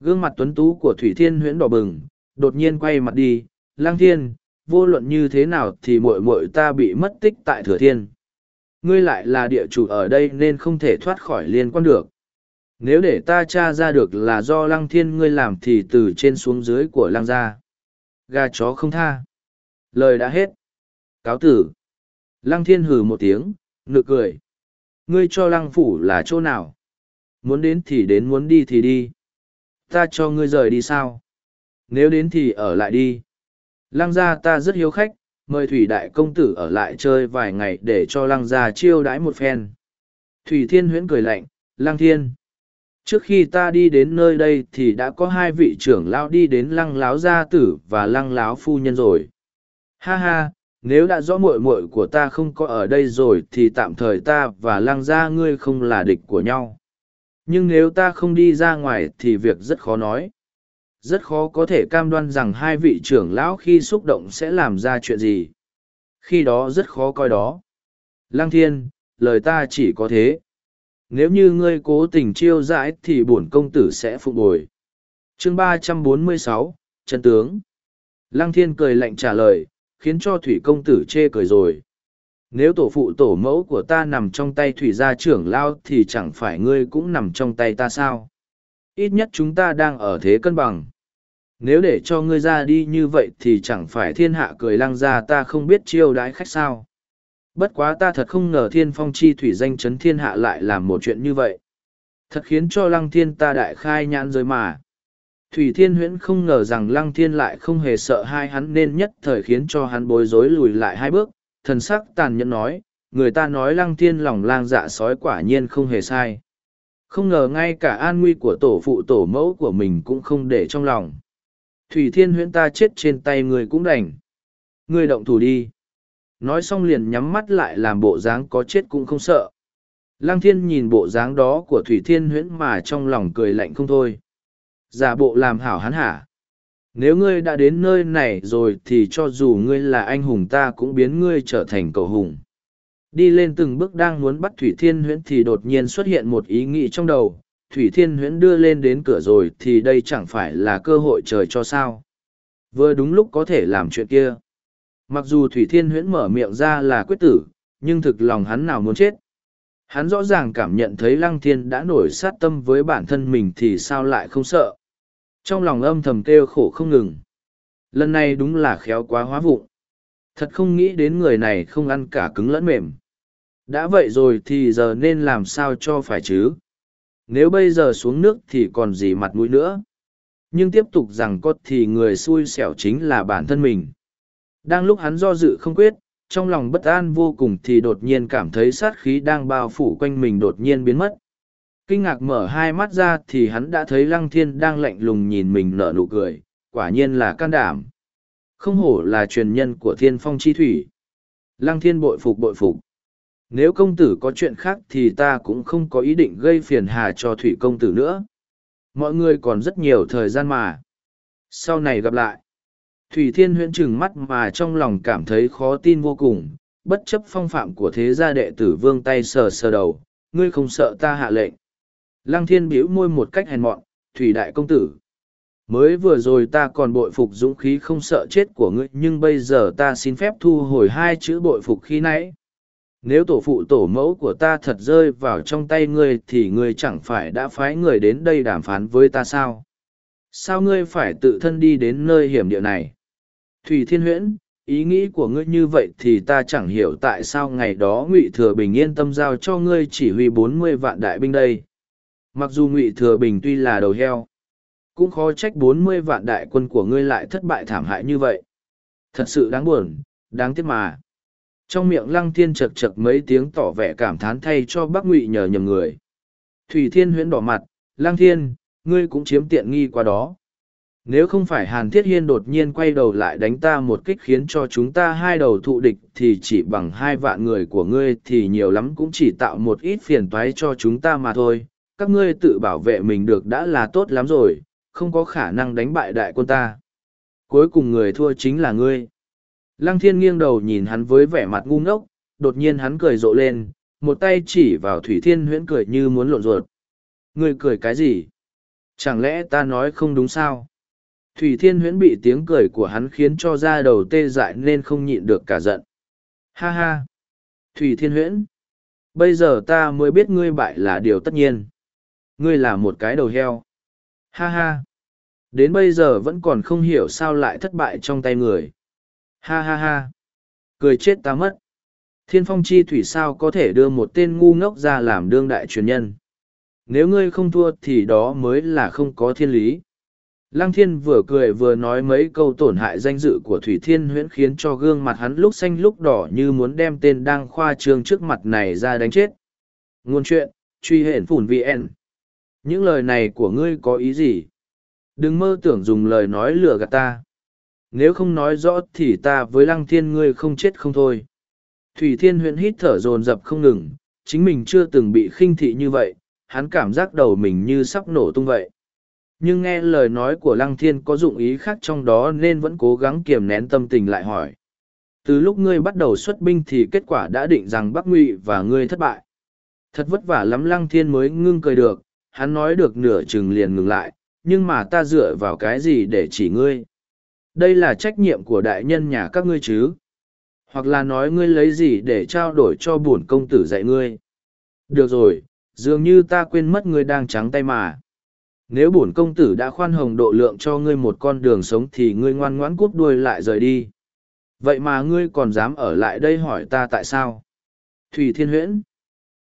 Gương mặt tuấn tú của thủy thiên huyễn đỏ bừng, đột nhiên quay mặt đi. Lang thiên vô luận như thế nào thì muội muội ta bị mất tích tại thừa thiên. Ngươi lại là địa chủ ở đây nên không thể thoát khỏi liên quan được. Nếu để ta tra ra được là do lăng thiên ngươi làm thì từ trên xuống dưới của lăng gia. Gà chó không tha. Lời đã hết. Cáo tử. Lăng thiên hừ một tiếng, nực cười. Ngươi cho lăng phủ là chỗ nào? Muốn đến thì đến muốn đi thì đi. Ta cho ngươi rời đi sao? Nếu đến thì ở lại đi Lăng gia ta rất hiếu khách, mời Thủy Đại Công Tử ở lại chơi vài ngày để cho lăng gia chiêu đãi một phen. Thủy Thiên huyễn cười lạnh, Lăng Thiên. Trước khi ta đi đến nơi đây thì đã có hai vị trưởng lão đi đến lăng láo gia tử và lăng láo phu nhân rồi. Ha ha, nếu đã rõ muội muội của ta không có ở đây rồi thì tạm thời ta và lăng gia ngươi không là địch của nhau. Nhưng nếu ta không đi ra ngoài thì việc rất khó nói rất khó có thể cam đoan rằng hai vị trưởng lão khi xúc động sẽ làm ra chuyện gì. Khi đó rất khó coi đó. Lăng thiên, lời ta chỉ có thế. Nếu như ngươi cố tình chiêu dãi thì bổn công tử sẽ phục bồi. chương ba trăm bốn mươi sáu chân tướng. Lăng thiên cười lạnh trả lời, khiến cho thủy công tử chê cười rồi. Nếu tổ phụ tổ mẫu của ta nằm trong tay thủy gia trưởng lao thì chẳng phải ngươi cũng nằm trong tay ta sao? Ít nhất chúng ta đang ở thế cân bằng. Nếu để cho ngươi ra đi như vậy thì chẳng phải thiên hạ cười lăng ra ta không biết chiêu đãi khách sao. Bất quá ta thật không ngờ thiên phong chi thủy danh chấn thiên hạ lại làm một chuyện như vậy. Thật khiến cho lăng thiên ta đại khai nhãn rồi mà. Thủy Thiên Huyễn không ngờ rằng Lăng Thiên lại không hề sợ hai hắn nên nhất thời khiến cho hắn bối rối lùi lại hai bước, thần sắc tàn nhẫn nói, người ta nói Lăng Thiên lòng lang dạ sói quả nhiên không hề sai. Không ngờ ngay cả an nguy của tổ phụ tổ mẫu của mình cũng không để trong lòng. Thủy Thiên Huyễn ta chết trên tay người cũng đành. Người động thủ đi. Nói xong liền nhắm mắt lại làm bộ dáng có chết cũng không sợ. Lăng Thiên nhìn bộ dáng đó của Thủy Thiên Huyễn mà trong lòng cười lạnh không thôi giả bộ làm hảo hắn hả nếu ngươi đã đến nơi này rồi thì cho dù ngươi là anh hùng ta cũng biến ngươi trở thành cầu hùng đi lên từng bước đang muốn bắt thủy thiên huyễn thì đột nhiên xuất hiện một ý nghĩ trong đầu thủy thiên huyễn đưa lên đến cửa rồi thì đây chẳng phải là cơ hội trời cho sao vừa đúng lúc có thể làm chuyện kia mặc dù thủy thiên huyễn mở miệng ra là quyết tử, nhưng thực lòng hắn nào muốn chết Hắn rõ ràng cảm nhận thấy lăng thiên đã nổi sát tâm với bản thân mình thì sao lại không sợ. Trong lòng âm thầm kêu khổ không ngừng. Lần này đúng là khéo quá hóa vụng. Thật không nghĩ đến người này không ăn cả cứng lẫn mềm. Đã vậy rồi thì giờ nên làm sao cho phải chứ? Nếu bây giờ xuống nước thì còn gì mặt mũi nữa. Nhưng tiếp tục rằng có thì người xui xẻo chính là bản thân mình. Đang lúc hắn do dự không quyết, trong lòng bất an vô cùng thì đột nhiên cảm thấy sát khí đang bao phủ quanh mình đột nhiên biến mất. Kinh ngạc mở hai mắt ra thì hắn đã thấy lăng thiên đang lạnh lùng nhìn mình nở nụ cười, quả nhiên là can đảm. Không hổ là truyền nhân của thiên phong chi thủy. Lăng thiên bội phục bội phục. Nếu công tử có chuyện khác thì ta cũng không có ý định gây phiền hà cho thủy công tử nữa. Mọi người còn rất nhiều thời gian mà. Sau này gặp lại. Thủy Thiên huyễn trừng mắt mà trong lòng cảm thấy khó tin vô cùng, bất chấp phong phạm của thế gia đệ tử vương tay sờ sờ đầu, ngươi không sợ ta hạ lệnh. Lăng Thiên bĩu môi một cách hèn mọn, Thủy Đại Công Tử. Mới vừa rồi ta còn bội phục dũng khí không sợ chết của ngươi nhưng bây giờ ta xin phép thu hồi hai chữ bội phục khi nãy. Nếu tổ phụ tổ mẫu của ta thật rơi vào trong tay ngươi thì ngươi chẳng phải đã phái người đến đây đàm phán với ta sao? Sao ngươi phải tự thân đi đến nơi hiểm địa này? Thủy Thiên Huyễn, ý nghĩ của ngươi như vậy thì ta chẳng hiểu tại sao ngày đó Ngụy Thừa Bình yên tâm giao cho ngươi chỉ huy bốn mươi vạn đại binh đây. Mặc dù Ngụy Thừa Bình tuy là đầu heo, cũng khó trách bốn mươi vạn đại quân của ngươi lại thất bại thảm hại như vậy. Thật sự đáng buồn, đáng tiếc mà. Trong miệng Lăng Thiên chật chật mấy tiếng tỏ vẻ cảm thán thay cho Bắc Ngụy nhờ nhầm người. Thủy Thiên Huyễn đỏ mặt, Lăng Thiên, ngươi cũng chiếm tiện nghi qua đó nếu không phải hàn thiết hiên đột nhiên quay đầu lại đánh ta một kích khiến cho chúng ta hai đầu thụ địch thì chỉ bằng hai vạn người của ngươi thì nhiều lắm cũng chỉ tạo một ít phiền toái cho chúng ta mà thôi các ngươi tự bảo vệ mình được đã là tốt lắm rồi không có khả năng đánh bại đại quân ta cuối cùng người thua chính là ngươi lăng thiên nghiêng đầu nhìn hắn với vẻ mặt ngu ngốc, đột nhiên hắn cười rộ lên, một tay chỉ vào thủy thiên huyễn cười như muốn lộn ruột ngươi cười cái gì chẳng lẽ ta nói không đúng sao Thủy Thiên Huyễn bị tiếng cười của hắn khiến cho da đầu tê dại nên không nhịn được cả giận. Ha ha! Thủy Thiên Huyễn! Bây giờ ta mới biết ngươi bại là điều tất nhiên. Ngươi là một cái đầu heo. Ha ha! Đến bây giờ vẫn còn không hiểu sao lại thất bại trong tay người. Ha ha ha! Cười chết ta mất. Thiên phong chi thủy sao có thể đưa một tên ngu ngốc ra làm đương đại truyền nhân. Nếu ngươi không thua thì đó mới là không có thiên lý. Lăng thiên vừa cười vừa nói mấy câu tổn hại danh dự của Thủy Thiên huyễn khiến cho gương mặt hắn lúc xanh lúc đỏ như muốn đem tên đang khoa trương trước mặt này ra đánh chết. Ngôn chuyện, truy hển phủn VN. Những lời này của ngươi có ý gì? Đừng mơ tưởng dùng lời nói lừa gạt ta. Nếu không nói rõ thì ta với lăng thiên ngươi không chết không thôi. Thủy Thiên huyễn hít thở dồn dập không ngừng, chính mình chưa từng bị khinh thị như vậy, hắn cảm giác đầu mình như sắp nổ tung vậy Nhưng nghe lời nói của Lăng Thiên có dụng ý khác trong đó nên vẫn cố gắng kiềm nén tâm tình lại hỏi. Từ lúc ngươi bắt đầu xuất binh thì kết quả đã định rằng Bắc Ngụy và ngươi thất bại. Thật vất vả lắm Lăng Thiên mới ngưng cười được, hắn nói được nửa chừng liền ngừng lại, nhưng mà ta dựa vào cái gì để chỉ ngươi? Đây là trách nhiệm của đại nhân nhà các ngươi chứ? Hoặc là nói ngươi lấy gì để trao đổi cho bổn công tử dạy ngươi? Được rồi, dường như ta quên mất ngươi đang trắng tay mà. Nếu bổn công tử đã khoan hồng độ lượng cho ngươi một con đường sống thì ngươi ngoan ngoãn cút đuôi lại rời đi. Vậy mà ngươi còn dám ở lại đây hỏi ta tại sao? Thủy Thiên Huyễn,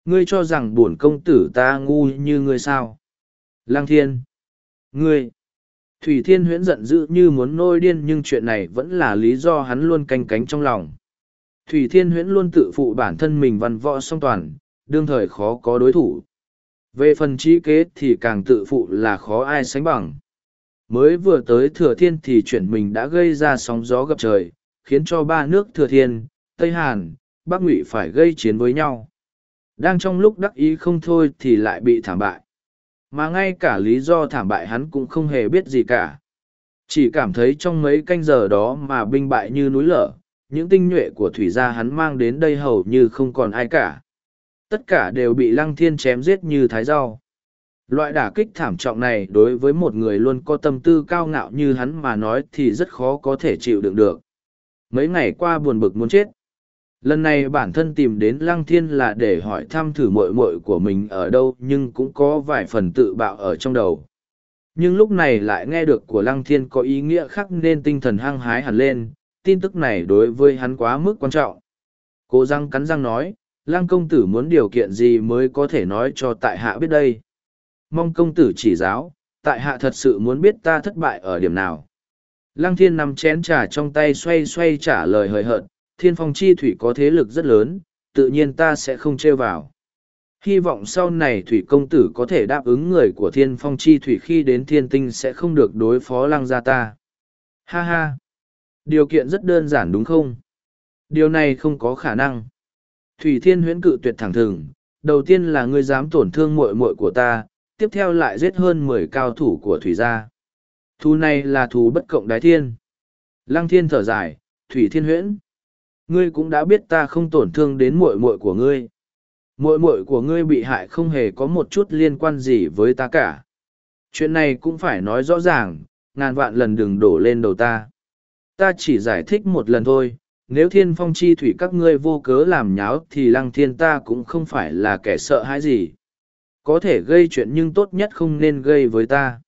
ngươi cho rằng bổn công tử ta ngu như ngươi sao? Lang Thiên, ngươi. Thủy Thiên Huyễn giận dữ như muốn nôi điên nhưng chuyện này vẫn là lý do hắn luôn canh cánh trong lòng. Thủy Thiên Huyễn luôn tự phụ bản thân mình văn võ song toàn, đương thời khó có đối thủ. Về phần trí kế thì càng tự phụ là khó ai sánh bằng. Mới vừa tới Thừa Thiên thì chuyện mình đã gây ra sóng gió gập trời, khiến cho ba nước Thừa Thiên, Tây Hàn, Bắc Ngụy phải gây chiến với nhau. Đang trong lúc đắc ý không thôi thì lại bị thảm bại. Mà ngay cả lý do thảm bại hắn cũng không hề biết gì cả. Chỉ cảm thấy trong mấy canh giờ đó mà binh bại như núi lở, những tinh nhuệ của thủy gia hắn mang đến đây hầu như không còn ai cả. Tất cả đều bị lăng thiên chém giết như thái rau. Loại đả kích thảm trọng này đối với một người luôn có tâm tư cao ngạo như hắn mà nói thì rất khó có thể chịu đựng được. Mấy ngày qua buồn bực muốn chết. Lần này bản thân tìm đến Lăng Thiên là để hỏi thăm thử muội muội của mình ở đâu nhưng cũng có vài phần tự bạo ở trong đầu. Nhưng lúc này lại nghe được của Lăng Thiên có ý nghĩa khác nên tinh thần hăng hái hẳn lên, tin tức này đối với hắn quá mức quan trọng. cố răng cắn răng nói, Lăng công tử muốn điều kiện gì mới có thể nói cho tại hạ biết đây. Mong công tử chỉ giáo, tại hạ thật sự muốn biết ta thất bại ở điểm nào. Lăng thiên nằm chén trà trong tay xoay xoay trả lời hời hợt, thiên phong chi thủy có thế lực rất lớn, tự nhiên ta sẽ không trêu vào. Hy vọng sau này thủy công tử có thể đáp ứng người của thiên phong chi thủy khi đến thiên tinh sẽ không được đối phó lăng gia ta. Ha ha! Điều kiện rất đơn giản đúng không? Điều này không có khả năng. Thủy thiên huyễn cự tuyệt thẳng thừng, đầu tiên là ngươi dám tổn thương muội muội của ta, tiếp theo lại giết hơn mười cao thủ của thủy gia. Thù này là thù bất cộng đái thiên. Lăng thiên thở dài, thủy thiên huyễn. Ngươi cũng đã biết ta không tổn thương đến muội muội của ngươi. Muội muội của ngươi bị hại không hề có một chút liên quan gì với ta cả. Chuyện này cũng phải nói rõ ràng, ngàn vạn lần đừng đổ lên đầu ta. Ta chỉ giải thích một lần thôi, nếu thiên phong chi thủy các ngươi vô cớ làm nháo thì lăng thiên ta cũng không phải là kẻ sợ hãi gì. Có thể gây chuyện nhưng tốt nhất không nên gây với ta.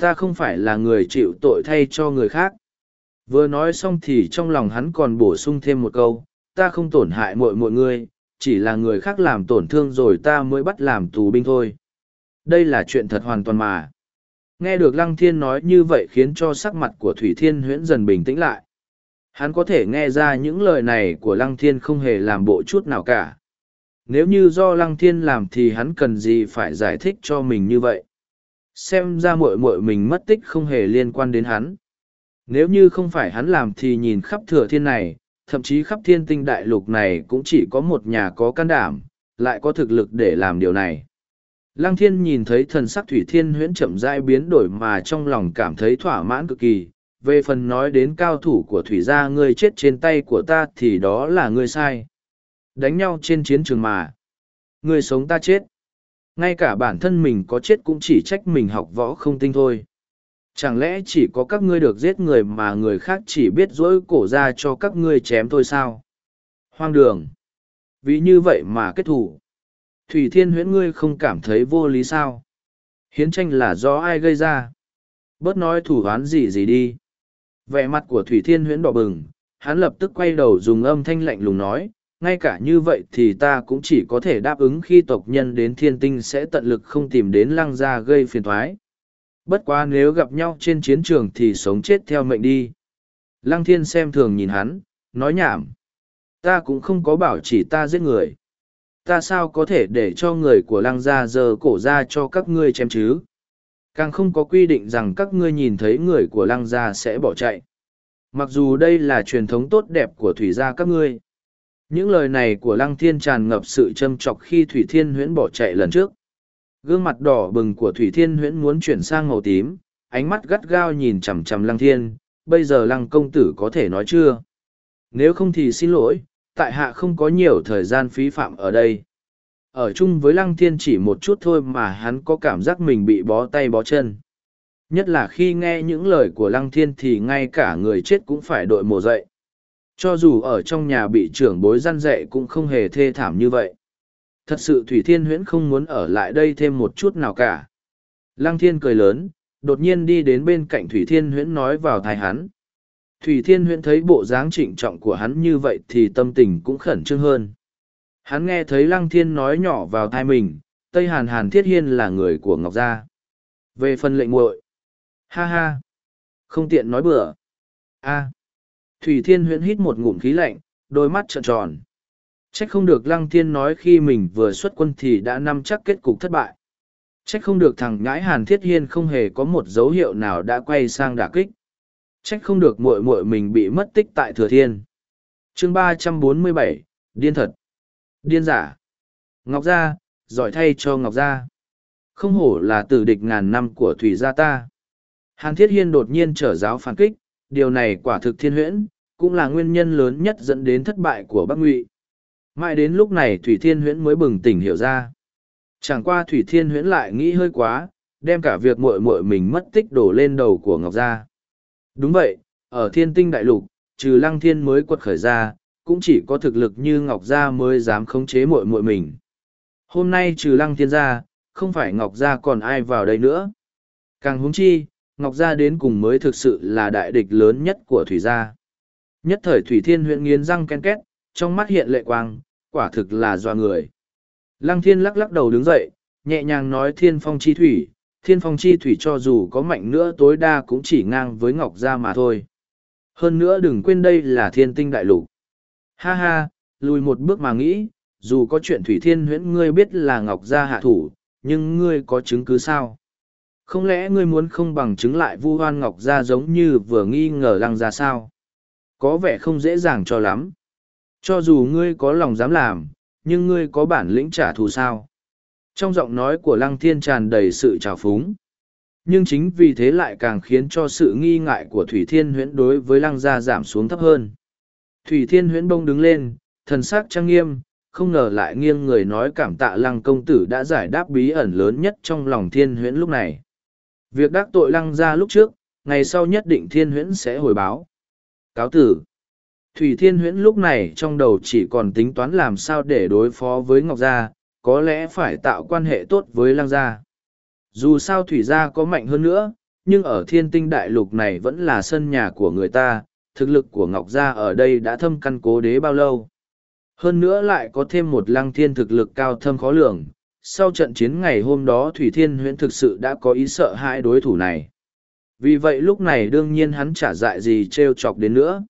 Ta không phải là người chịu tội thay cho người khác. Vừa nói xong thì trong lòng hắn còn bổ sung thêm một câu, ta không tổn hại mọi mọi người, chỉ là người khác làm tổn thương rồi ta mới bắt làm tù binh thôi. Đây là chuyện thật hoàn toàn mà. Nghe được Lăng Thiên nói như vậy khiến cho sắc mặt của Thủy Thiên huyễn dần bình tĩnh lại. Hắn có thể nghe ra những lời này của Lăng Thiên không hề làm bộ chút nào cả. Nếu như do Lăng Thiên làm thì hắn cần gì phải giải thích cho mình như vậy. Xem ra muội muội mình mất tích không hề liên quan đến hắn. Nếu như không phải hắn làm thì nhìn khắp thừa thiên này, thậm chí khắp thiên tinh đại lục này cũng chỉ có một nhà có can đảm, lại có thực lực để làm điều này. Lăng thiên nhìn thấy thần sắc thủy thiên huyễn chậm rãi biến đổi mà trong lòng cảm thấy thỏa mãn cực kỳ. Về phần nói đến cao thủ của thủy gia ngươi chết trên tay của ta thì đó là ngươi sai. Đánh nhau trên chiến trường mà. Ngươi sống ta chết. Ngay cả bản thân mình có chết cũng chỉ trách mình học võ không tinh thôi. Chẳng lẽ chỉ có các ngươi được giết người mà người khác chỉ biết dỗi cổ ra cho các ngươi chém thôi sao? Hoang đường. Vì như vậy mà kết thủ. Thủy Thiên huyễn ngươi không cảm thấy vô lý sao? Hiến tranh là do ai gây ra? Bớt nói thủ oán gì gì đi. Vẻ mặt của Thủy Thiên huyễn đỏ bừng, hắn lập tức quay đầu dùng âm thanh lạnh lùng nói, ngay cả như vậy thì ta cũng chỉ có thể đáp ứng khi tộc nhân đến thiên tinh sẽ tận lực không tìm đến lăng gia gây phiền thoái. Bất quá nếu gặp nhau trên chiến trường thì sống chết theo mệnh đi. Lăng thiên xem thường nhìn hắn, nói nhảm. Ta cũng không có bảo chỉ ta giết người. Ta sao có thể để cho người của lăng gia giờ cổ ra cho các ngươi chém chứ? Càng không có quy định rằng các ngươi nhìn thấy người của lăng gia sẽ bỏ chạy. Mặc dù đây là truyền thống tốt đẹp của thủy gia các ngươi. Những lời này của lăng thiên tràn ngập sự châm chọc khi thủy thiên huyễn bỏ chạy lần trước. Gương mặt đỏ bừng của Thủy Thiên huyễn muốn chuyển sang màu tím, ánh mắt gắt gao nhìn chằm chằm lăng thiên, bây giờ lăng công tử có thể nói chưa? Nếu không thì xin lỗi, tại hạ không có nhiều thời gian phí phạm ở đây. Ở chung với lăng thiên chỉ một chút thôi mà hắn có cảm giác mình bị bó tay bó chân. Nhất là khi nghe những lời của lăng thiên thì ngay cả người chết cũng phải đội mồ dậy. Cho dù ở trong nhà bị trưởng bối răn dạy cũng không hề thê thảm như vậy. Thật sự Thủy Thiên Huyễn không muốn ở lại đây thêm một chút nào cả. Lăng Thiên cười lớn, đột nhiên đi đến bên cạnh Thủy Thiên Huyễn nói vào thai hắn. Thủy Thiên Huyễn thấy bộ dáng trịnh trọng của hắn như vậy thì tâm tình cũng khẩn trương hơn. Hắn nghe thấy Lăng Thiên nói nhỏ vào thai mình, Tây Hàn Hàn Thiết Hiên là người của Ngọc Gia. Về phần lệnh muội Ha ha! Không tiện nói bừa. a Thủy Thiên Huyễn hít một ngụm khí lạnh, đôi mắt trợn tròn. Trách không được Lăng Thiên nói khi mình vừa xuất quân thì đã nắm chắc kết cục thất bại. Trách không được thằng ngãi Hàn Thiết Hiên không hề có một dấu hiệu nào đã quay sang đả kích. Trách không được muội muội mình bị mất tích tại Thừa Thiên. chương ba trăm bốn mươi bảy Điên thật. Điên giả. Ngọc Gia, giỏi thay cho Ngọc Gia. Không hổ là tử địch ngàn năm của Thủy Gia ta. Hàn Thiết Hiên đột nhiên trở giáo phản kích, điều này quả thực thiên huyễn, cũng là nguyên nhân lớn nhất dẫn đến thất bại của Bắc Ngụy. Mãi đến lúc này Thủy Thiên Huyễn mới bừng tỉnh hiểu ra. Chẳng qua Thủy Thiên Huyễn lại nghĩ hơi quá, đem cả việc muội muội mình mất tích đổ lên đầu của Ngọc Gia. Đúng vậy, ở thiên tinh đại lục, trừ Lăng Thiên mới quật khởi ra, cũng chỉ có thực lực như Ngọc Gia mới dám khống chế muội muội mình. Hôm nay trừ Lăng Thiên ra, không phải Ngọc Gia còn ai vào đây nữa. Càng húng chi, Ngọc Gia đến cùng mới thực sự là đại địch lớn nhất của Thủy Gia. Nhất thời Thủy Thiên huyện nghiến răng ken két, trong mắt hiện lệ quang, quả thực là doa người. Lăng Thiên lắc lắc đầu đứng dậy, nhẹ nhàng nói Thiên Phong Chi Thủy, Thiên Phong Chi Thủy cho dù có mạnh nữa tối đa cũng chỉ ngang với Ngọc Gia mà thôi. Hơn nữa đừng quên đây là thiên tinh đại lục. Ha ha, lùi một bước mà nghĩ, dù có chuyện Thủy Thiên huyễn ngươi biết là Ngọc Gia hạ thủ, nhưng ngươi có chứng cứ sao? Không lẽ ngươi muốn không bằng chứng lại vu hoan Ngọc Gia giống như vừa nghi ngờ lăng ra sao? Có vẻ không dễ dàng cho lắm. Cho dù ngươi có lòng dám làm, nhưng ngươi có bản lĩnh trả thù sao? Trong giọng nói của Lăng Thiên tràn đầy sự trào phúng. Nhưng chính vì thế lại càng khiến cho sự nghi ngại của Thủy Thiên huyễn đối với Lăng gia giảm xuống thấp hơn. Thủy Thiên huyễn bông đứng lên, thần sắc trang nghiêm, không ngờ lại nghiêng người nói cảm tạ Lăng công tử đã giải đáp bí ẩn lớn nhất trong lòng Thiên huyễn lúc này. Việc đắc tội Lăng gia lúc trước, ngày sau nhất định Thiên huyễn sẽ hồi báo. Cáo tử. Thủy Thiên Huyễn lúc này trong đầu chỉ còn tính toán làm sao để đối phó với Ngọc Gia, có lẽ phải tạo quan hệ tốt với Lăng Gia. Dù sao Thủy Gia có mạnh hơn nữa, nhưng ở thiên tinh đại lục này vẫn là sân nhà của người ta, thực lực của Ngọc Gia ở đây đã thâm căn cố đế bao lâu. Hơn nữa lại có thêm một lăng thiên thực lực cao thâm khó lường, sau trận chiến ngày hôm đó Thủy Thiên Huyễn thực sự đã có ý sợ hãi đối thủ này. Vì vậy lúc này đương nhiên hắn trả dại gì trêu chọc đến nữa.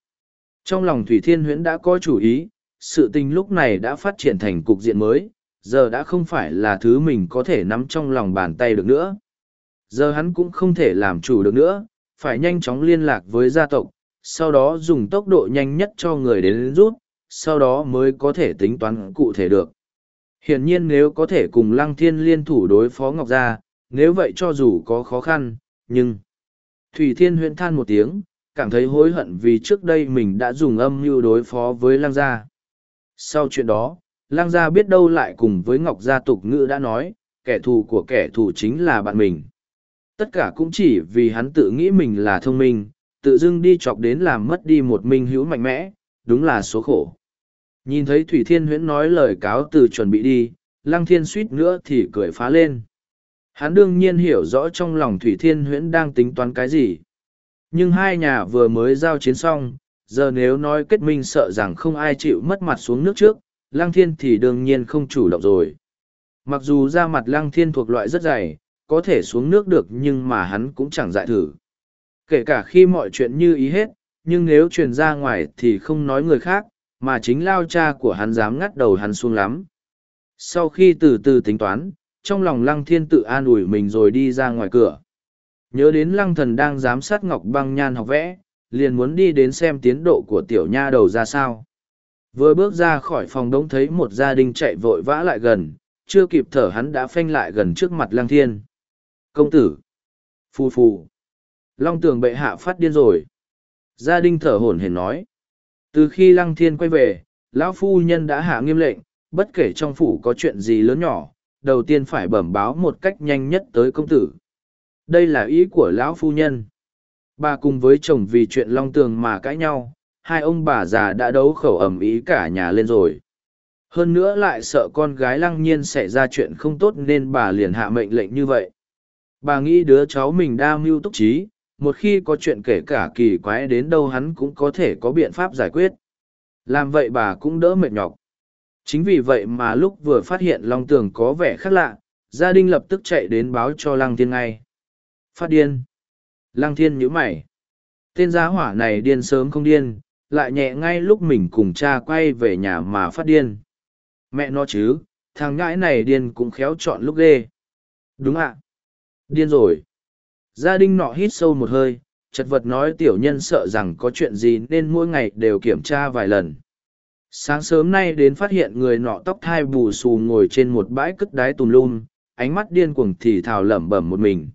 Trong lòng Thủy Thiên Huyễn đã có chủ ý, sự tình lúc này đã phát triển thành cục diện mới, giờ đã không phải là thứ mình có thể nắm trong lòng bàn tay được nữa. Giờ hắn cũng không thể làm chủ được nữa, phải nhanh chóng liên lạc với gia tộc, sau đó dùng tốc độ nhanh nhất cho người đến rút, sau đó mới có thể tính toán cụ thể được. Hiển nhiên nếu có thể cùng Lăng Thiên liên thủ đối phó Ngọc Gia, nếu vậy cho dù có khó khăn, nhưng... Thủy Thiên huyễn than một tiếng, cảm thấy hối hận vì trước đây mình đã dùng âm mưu đối phó với lang gia. Sau chuyện đó, lang gia biết đâu lại cùng với ngọc gia tục ngữ đã nói, kẻ thù của kẻ thù chính là bạn mình. Tất cả cũng chỉ vì hắn tự nghĩ mình là thông minh, tự dưng đi chọc đến làm mất đi một minh hữu mạnh mẽ, đúng là số khổ. Nhìn thấy Thủy Thiên Huyễn nói lời cáo từ chuẩn bị đi, Lăng Thiên suýt nữa thì cười phá lên. Hắn đương nhiên hiểu rõ trong lòng Thủy Thiên Huyễn đang tính toán cái gì. Nhưng hai nhà vừa mới giao chiến xong, giờ nếu nói kết minh sợ rằng không ai chịu mất mặt xuống nước trước, Lăng Thiên thì đương nhiên không chủ động rồi. Mặc dù da mặt Lăng Thiên thuộc loại rất dày, có thể xuống nước được nhưng mà hắn cũng chẳng dại thử. Kể cả khi mọi chuyện như ý hết, nhưng nếu truyền ra ngoài thì không nói người khác, mà chính lao cha của hắn dám ngắt đầu hắn xuống lắm. Sau khi từ từ tính toán, trong lòng Lăng Thiên tự an ủi mình rồi đi ra ngoài cửa. Nhớ đến lăng thần đang giám sát Ngọc Băng Nhan học vẽ, liền muốn đi đến xem tiến độ của tiểu nha đầu ra sao. Vừa bước ra khỏi phòng đống thấy một gia đình chạy vội vã lại gần, chưa kịp thở hắn đã phanh lại gần trước mặt lăng thiên. Công tử! Phù phù! Long tường bệ hạ phát điên rồi. Gia đình thở hổn hển nói. Từ khi lăng thiên quay về, lão phu nhân đã hạ nghiêm lệnh, bất kể trong phủ có chuyện gì lớn nhỏ, đầu tiên phải bẩm báo một cách nhanh nhất tới công tử. Đây là ý của lão phu nhân. Bà cùng với chồng vì chuyện long tường mà cãi nhau, hai ông bà già đã đấu khẩu ẩm ý cả nhà lên rồi. Hơn nữa lại sợ con gái lăng nhiên xảy ra chuyện không tốt nên bà liền hạ mệnh lệnh như vậy. Bà nghĩ đứa cháu mình đa mưu túc trí, một khi có chuyện kể cả kỳ quái đến đâu hắn cũng có thể có biện pháp giải quyết. Làm vậy bà cũng đỡ mệt nhọc. Chính vì vậy mà lúc vừa phát hiện Long Tường có vẻ khác lạ, gia đình lập tức chạy đến báo cho Lăng Thiên ngay. Phát điên. Lăng Thiên nhíu mày. Tên giá hỏa này điên sớm không điên, lại nhẹ ngay lúc mình cùng cha quay về nhà mà phát điên. Mẹ nó chứ, thằng ngãi này điên cũng khéo chọn lúc ghê. Đúng ạ. Điên rồi. Gia đình nọ hít sâu một hơi, chật vật nói tiểu nhân sợ rằng có chuyện gì nên mỗi ngày đều kiểm tra vài lần. Sáng sớm nay đến phát hiện người nọ tóc thai bù xù ngồi trên một bãi cất đáy tùm lum, ánh mắt điên cuồng thì thào lẩm bẩm một mình.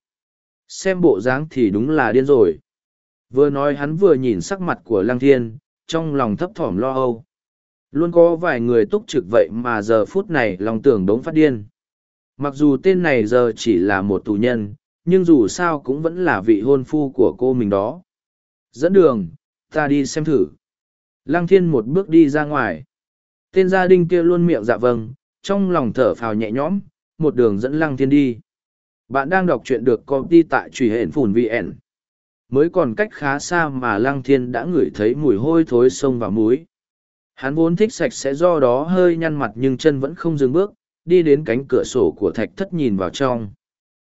Xem bộ dáng thì đúng là điên rồi. Vừa nói hắn vừa nhìn sắc mặt của Lăng Thiên, trong lòng thấp thỏm lo âu. Luôn có vài người túc trực vậy mà giờ phút này lòng tưởng đống phát điên. Mặc dù tên này giờ chỉ là một tù nhân, nhưng dù sao cũng vẫn là vị hôn phu của cô mình đó. Dẫn đường, ta đi xem thử. Lăng thiên một bước đi ra ngoài. Tên gia đình kia luôn miệng dạ vâng, trong lòng thở phào nhẹ nhõm, một đường dẫn lăng thiên đi. Bạn đang đọc truyện được công ty tại truy hển phùn VN. Mới còn cách khá xa mà lăng thiên đã ngửi thấy mùi hôi thối sông và muối. Hắn vốn thích sạch sẽ do đó hơi nhăn mặt nhưng chân vẫn không dừng bước, đi đến cánh cửa sổ của thạch thất nhìn vào trong.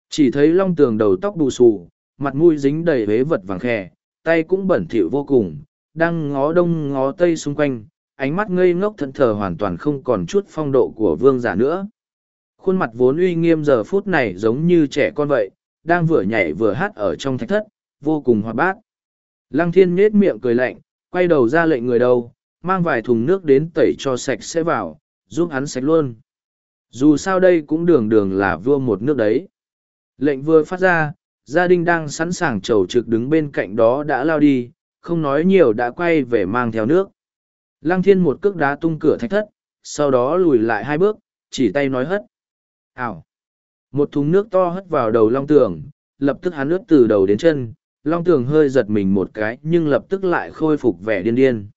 Chỉ thấy long tường đầu tóc bù xù, mặt mũi dính đầy vế vật vàng khè, tay cũng bẩn thỉu vô cùng, đang ngó đông ngó tây xung quanh, ánh mắt ngây ngốc thẫn thờ hoàn toàn không còn chút phong độ của vương giả nữa. Khuôn mặt vốn uy nghiêm giờ phút này giống như trẻ con vậy, đang vừa nhảy vừa hát ở trong thạch thất, vô cùng hoạt bát. Lăng thiên nhết miệng cười lạnh, quay đầu ra lệnh người đầu, mang vài thùng nước đến tẩy cho sạch sẽ vào, giúp hắn sạch luôn. Dù sao đây cũng đường đường là vua một nước đấy. Lệnh vừa phát ra, gia đình đang sẵn sàng trầu trực đứng bên cạnh đó đã lao đi, không nói nhiều đã quay về mang theo nước. Lăng thiên một cước đá tung cửa thạch thất, sau đó lùi lại hai bước, chỉ tay nói hất. Ảo! Một thùng nước to hất vào đầu long tường, lập tức hắn ướt từ đầu đến chân, long tường hơi giật mình một cái nhưng lập tức lại khôi phục vẻ điên điên.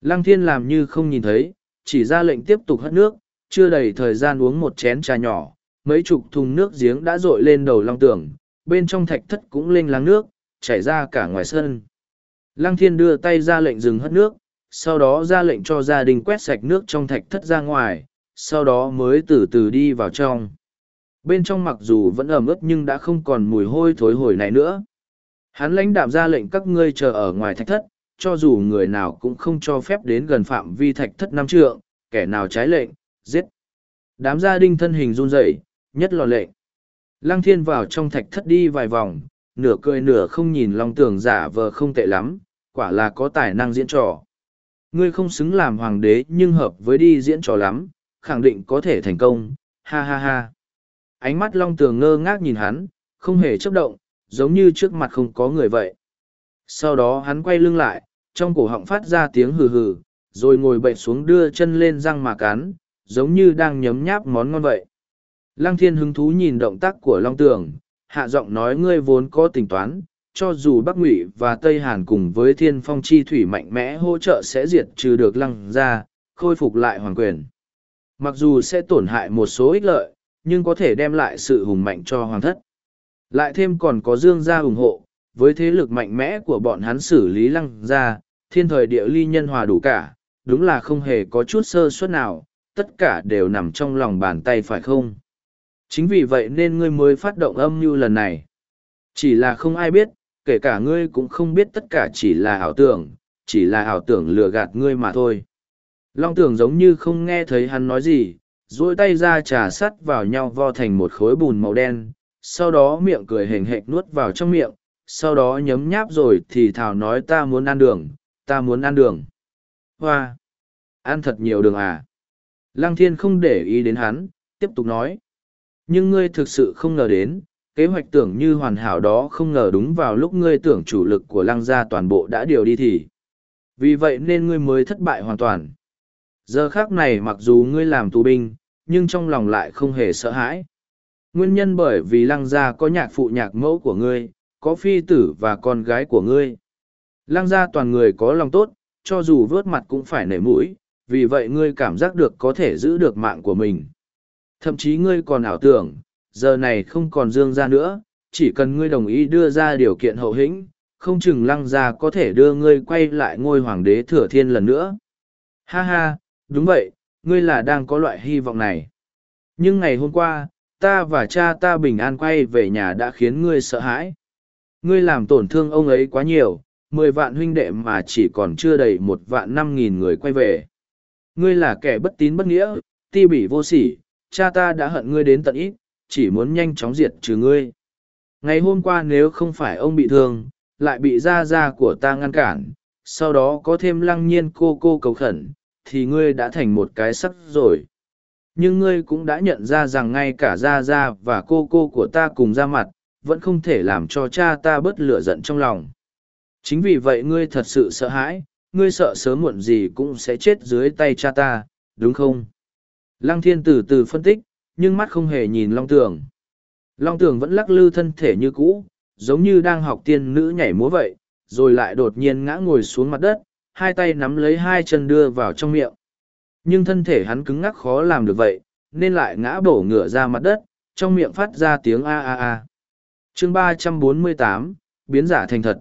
Lăng thiên làm như không nhìn thấy, chỉ ra lệnh tiếp tục hất nước, chưa đầy thời gian uống một chén trà nhỏ, mấy chục thùng nước giếng đã dội lên đầu long tường, bên trong thạch thất cũng lên láng nước, chảy ra cả ngoài sân. Lăng thiên đưa tay ra lệnh dừng hất nước, sau đó ra lệnh cho gia đình quét sạch nước trong thạch thất ra ngoài, sau đó mới từ từ đi vào trong. Bên trong mặc dù vẫn ẩm ướt nhưng đã không còn mùi hôi thối hồi này nữa. Hắn lãnh đạm ra lệnh các ngươi chờ ở ngoài thạch thất, cho dù người nào cũng không cho phép đến gần phạm vi thạch thất năm trượng, kẻ nào trái lệnh, giết. Đám gia đình thân hình run rẩy, nhất lò lệnh. Lăng thiên vào trong thạch thất đi vài vòng, nửa cười nửa không nhìn long tường giả vờ không tệ lắm, quả là có tài năng diễn trò. Ngươi không xứng làm hoàng đế nhưng hợp với đi diễn trò lắm, khẳng định có thể thành công, ha ha ha. Ánh mắt long tường ngơ ngác nhìn hắn, không hề chấp động, giống như trước mặt không có người vậy. Sau đó hắn quay lưng lại, trong cổ họng phát ra tiếng hừ hừ, rồi ngồi bệnh xuống đưa chân lên răng mà cắn, giống như đang nhấm nháp món ngon vậy. Lăng thiên hứng thú nhìn động tác của Long Tường, hạ giọng nói ngươi vốn có tính toán, cho dù Bắc Ngụy và Tây Hàn cùng với thiên phong chi thủy mạnh mẽ hỗ trợ sẽ diệt trừ được lăng ra, khôi phục lại hoàng quyền. Mặc dù sẽ tổn hại một số ích lợi, nhưng có thể đem lại sự hùng mạnh cho hoàng thất. Lại thêm còn có dương gia ủng hộ, với thế lực mạnh mẽ của bọn hắn xử lý lăng gia, thiên thời địa ly nhân hòa đủ cả, đúng là không hề có chút sơ suất nào, tất cả đều nằm trong lòng bàn tay phải không? Chính vì vậy nên ngươi mới phát động âm mưu lần này. Chỉ là không ai biết, kể cả ngươi cũng không biết tất cả chỉ là ảo tưởng, chỉ là ảo tưởng lừa gạt ngươi mà thôi. Long tưởng giống như không nghe thấy hắn nói gì, duỗi tay ra trà sắt vào nhau vo thành một khối bùn màu đen, sau đó miệng cười hềnh hệch nuốt vào trong miệng, sau đó nhấm nháp rồi thì thảo nói ta muốn ăn đường, ta muốn ăn đường. Hoa! Ăn thật nhiều đường à? Lăng thiên không để ý đến hắn, tiếp tục nói. Nhưng ngươi thực sự không ngờ đến, kế hoạch tưởng như hoàn hảo đó không ngờ đúng vào lúc ngươi tưởng chủ lực của lăng gia toàn bộ đã điều đi thì. Vì vậy nên ngươi mới thất bại hoàn toàn. Giờ khác này mặc dù ngươi làm tù binh, nhưng trong lòng lại không hề sợ hãi. Nguyên nhân bởi vì lăng gia có nhạc phụ nhạc mẫu của ngươi, có phi tử và con gái của ngươi. Lăng gia toàn người có lòng tốt, cho dù vớt mặt cũng phải nể mũi, vì vậy ngươi cảm giác được có thể giữ được mạng của mình. Thậm chí ngươi còn ảo tưởng, giờ này không còn dương gia nữa, chỉ cần ngươi đồng ý đưa ra điều kiện hậu hĩnh, không chừng lăng gia có thể đưa ngươi quay lại ngôi hoàng đế thừa thiên lần nữa. Ha ha, đúng vậy, ngươi là đang có loại hy vọng này. Nhưng ngày hôm qua, ta và cha ta bình an quay về nhà đã khiến ngươi sợ hãi. Ngươi làm tổn thương ông ấy quá nhiều, mười vạn huynh đệ mà chỉ còn chưa đầy một vạn năm nghìn người quay về. Ngươi là kẻ bất tín bất nghĩa, ti bỉ vô sỉ, cha ta đã hận ngươi đến tận ít, chỉ muốn nhanh chóng diệt trừ ngươi. Ngày hôm qua nếu không phải ông bị thương, lại bị gia gia của ta ngăn cản, sau đó có thêm lăng nhiên cô cô cầu khẩn, thì ngươi đã thành một cái sắc rồi. Nhưng ngươi cũng đã nhận ra rằng ngay cả gia gia và cô cô của ta cùng ra mặt, vẫn không thể làm cho cha ta bớt lửa giận trong lòng. Chính vì vậy ngươi thật sự sợ hãi, ngươi sợ sớm muộn gì cũng sẽ chết dưới tay cha ta, đúng không? Lăng thiên từ từ phân tích, nhưng mắt không hề nhìn Long Tường. Long Tường vẫn lắc lư thân thể như cũ, giống như đang học tiên nữ nhảy múa vậy, rồi lại đột nhiên ngã ngồi xuống mặt đất, hai tay nắm lấy hai chân đưa vào trong miệng. Nhưng thân thể hắn cứng ngắc khó làm được vậy, nên lại ngã bổ ngửa ra mặt đất, trong miệng phát ra tiếng a a a. Chương ba trăm bốn mươi tám biến giả thành thật.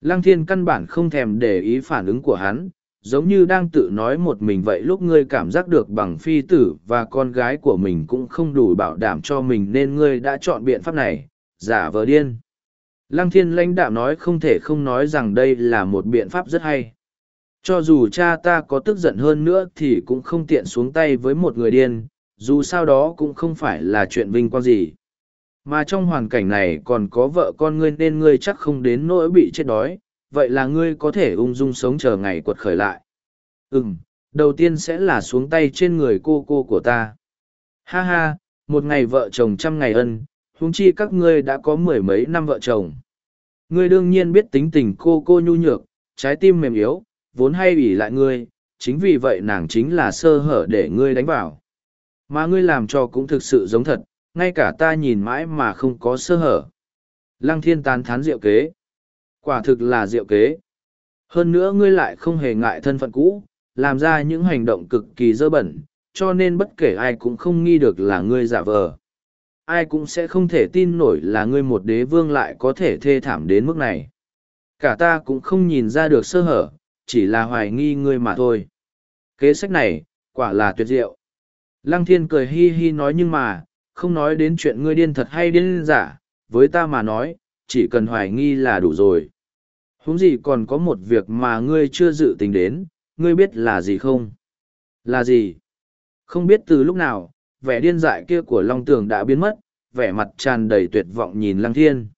Lăng thiên căn bản không thèm để ý phản ứng của hắn, giống như đang tự nói một mình vậy lúc ngươi cảm giác được bằng phi tử và con gái của mình cũng không đủ bảo đảm cho mình nên ngươi đã chọn biện pháp này, giả vờ điên. Lăng thiên lãnh đạo nói không thể không nói rằng đây là một biện pháp rất hay. Cho dù cha ta có tức giận hơn nữa thì cũng không tiện xuống tay với một người điên, dù sao đó cũng không phải là chuyện vinh quang gì. Mà trong hoàn cảnh này còn có vợ con ngươi nên ngươi chắc không đến nỗi bị chết đói, vậy là ngươi có thể ung dung sống chờ ngày quật khởi lại. Ừm, đầu tiên sẽ là xuống tay trên người cô cô của ta. Ha ha, một ngày vợ chồng trăm ngày ân, huống chi các ngươi đã có mười mấy năm vợ chồng. Ngươi đương nhiên biết tính tình cô cô nhu nhược, trái tim mềm yếu, vốn hay ủy lại ngươi, chính vì vậy nàng chính là sơ hở để ngươi đánh vào. Mà ngươi làm cho cũng thực sự giống thật, ngay cả ta nhìn mãi mà không có sơ hở. Lăng thiên tán thán diệu kế. Quả thực là diệu kế. Hơn nữa ngươi lại không hề ngại thân phận cũ, làm ra những hành động cực kỳ dơ bẩn, cho nên bất kể ai cũng không nghi được là ngươi giả vờ. Ai cũng sẽ không thể tin nổi là ngươi một đế vương lại có thể thê thảm đến mức này. Cả ta cũng không nhìn ra được sơ hở, chỉ là hoài nghi ngươi mà thôi. Kế sách này, quả là tuyệt diệu. Lăng thiên cười hi hi nói nhưng mà, không nói đến chuyện ngươi điên thật hay điên giả, với ta mà nói, chỉ cần hoài nghi là đủ rồi. Húng gì còn có một việc mà ngươi chưa dự tính đến, ngươi biết là gì không? Là gì? Không biết từ lúc nào, vẻ điên dại kia của Long Tường đã biến mất, vẻ mặt tràn đầy tuyệt vọng nhìn Lăng Thiên.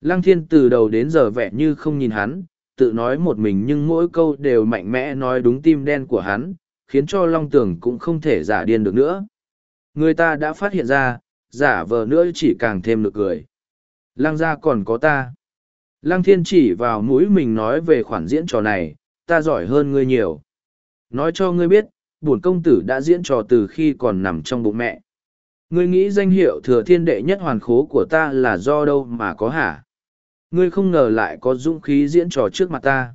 Lăng Thiên từ đầu đến giờ vẻ như không nhìn hắn, tự nói một mình nhưng mỗi câu đều mạnh mẽ nói đúng tim đen của hắn, khiến cho Long Tường cũng không thể giả điên được nữa. Người ta đã phát hiện ra, giả vờ nữa chỉ càng thêm được cười. Lăng gia còn có ta. Lăng thiên chỉ vào mũi mình nói về khoản diễn trò này, ta giỏi hơn ngươi nhiều. Nói cho ngươi biết, bổn công tử đã diễn trò từ khi còn nằm trong bụng mẹ. Ngươi nghĩ danh hiệu thừa thiên đệ nhất hoàn khố của ta là do đâu mà có hả? Ngươi không ngờ lại có dũng khí diễn trò trước mặt ta.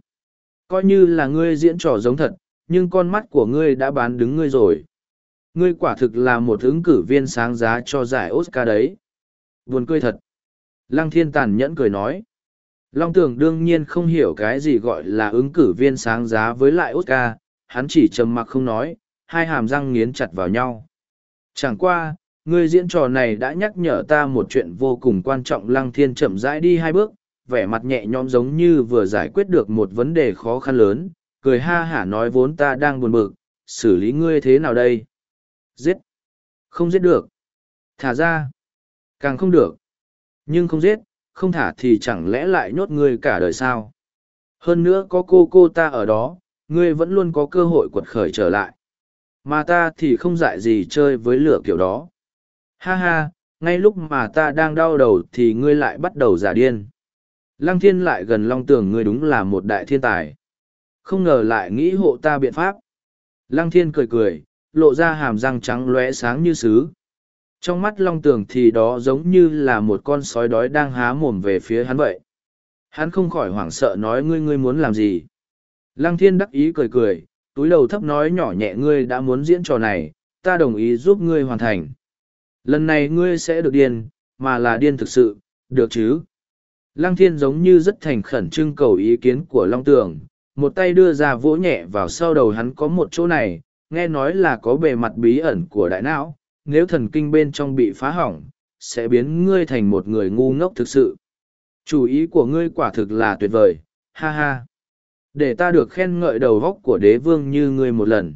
Coi như là ngươi diễn trò giống thật, nhưng con mắt của ngươi đã bán đứng ngươi rồi. Ngươi quả thực là một ứng cử viên sáng giá cho giải Oscar đấy. Buồn cười thật. Lăng thiên tàn nhẫn cười nói. Long tưởng đương nhiên không hiểu cái gì gọi là ứng cử viên sáng giá với lại Oscar, hắn chỉ trầm mặc không nói, hai hàm răng nghiến chặt vào nhau. Chẳng qua, người diễn trò này đã nhắc nhở ta một chuyện vô cùng quan trọng Lăng Thiên chậm rãi đi hai bước, vẻ mặt nhẹ nhõm giống như vừa giải quyết được một vấn đề khó khăn lớn, cười ha hả nói vốn ta đang buồn bực, xử lý ngươi thế nào đây? Giết! Không giết được. Thả ra! Càng không được. Nhưng không giết, không thả thì chẳng lẽ lại nhốt ngươi cả đời sao? Hơn nữa có cô cô ta ở đó, ngươi vẫn luôn có cơ hội quật khởi trở lại. Mà ta thì không dại gì chơi với lửa kiểu đó. Ha ha, ngay lúc mà ta đang đau đầu thì ngươi lại bắt đầu giả điên. Lăng thiên lại gần long tường ngươi đúng là một đại thiên tài. Không ngờ lại nghĩ hộ ta biện pháp. Lăng thiên cười cười, lộ ra hàm răng trắng lóe sáng như sứ. Trong mắt long tường thì đó giống như là một con sói đói đang há mồm về phía hắn vậy. Hắn không khỏi hoảng sợ nói ngươi ngươi muốn làm gì. Lăng thiên đắc ý cười cười, túi đầu thấp nói nhỏ nhẹ ngươi đã muốn diễn trò này, ta đồng ý giúp ngươi hoàn thành. Lần này ngươi sẽ được điên, mà là điên thực sự, được chứ? Lăng thiên giống như rất thành khẩn trưng cầu ý kiến của Long Tường, một tay đưa ra vỗ nhẹ vào sau đầu hắn có một chỗ này, nghe nói là có bề mặt bí ẩn của đại não, nếu thần kinh bên trong bị phá hỏng, sẽ biến ngươi thành một người ngu ngốc thực sự. Chủ ý của ngươi quả thực là tuyệt vời, ha ha. Để ta được khen ngợi đầu góc của đế vương như ngươi một lần.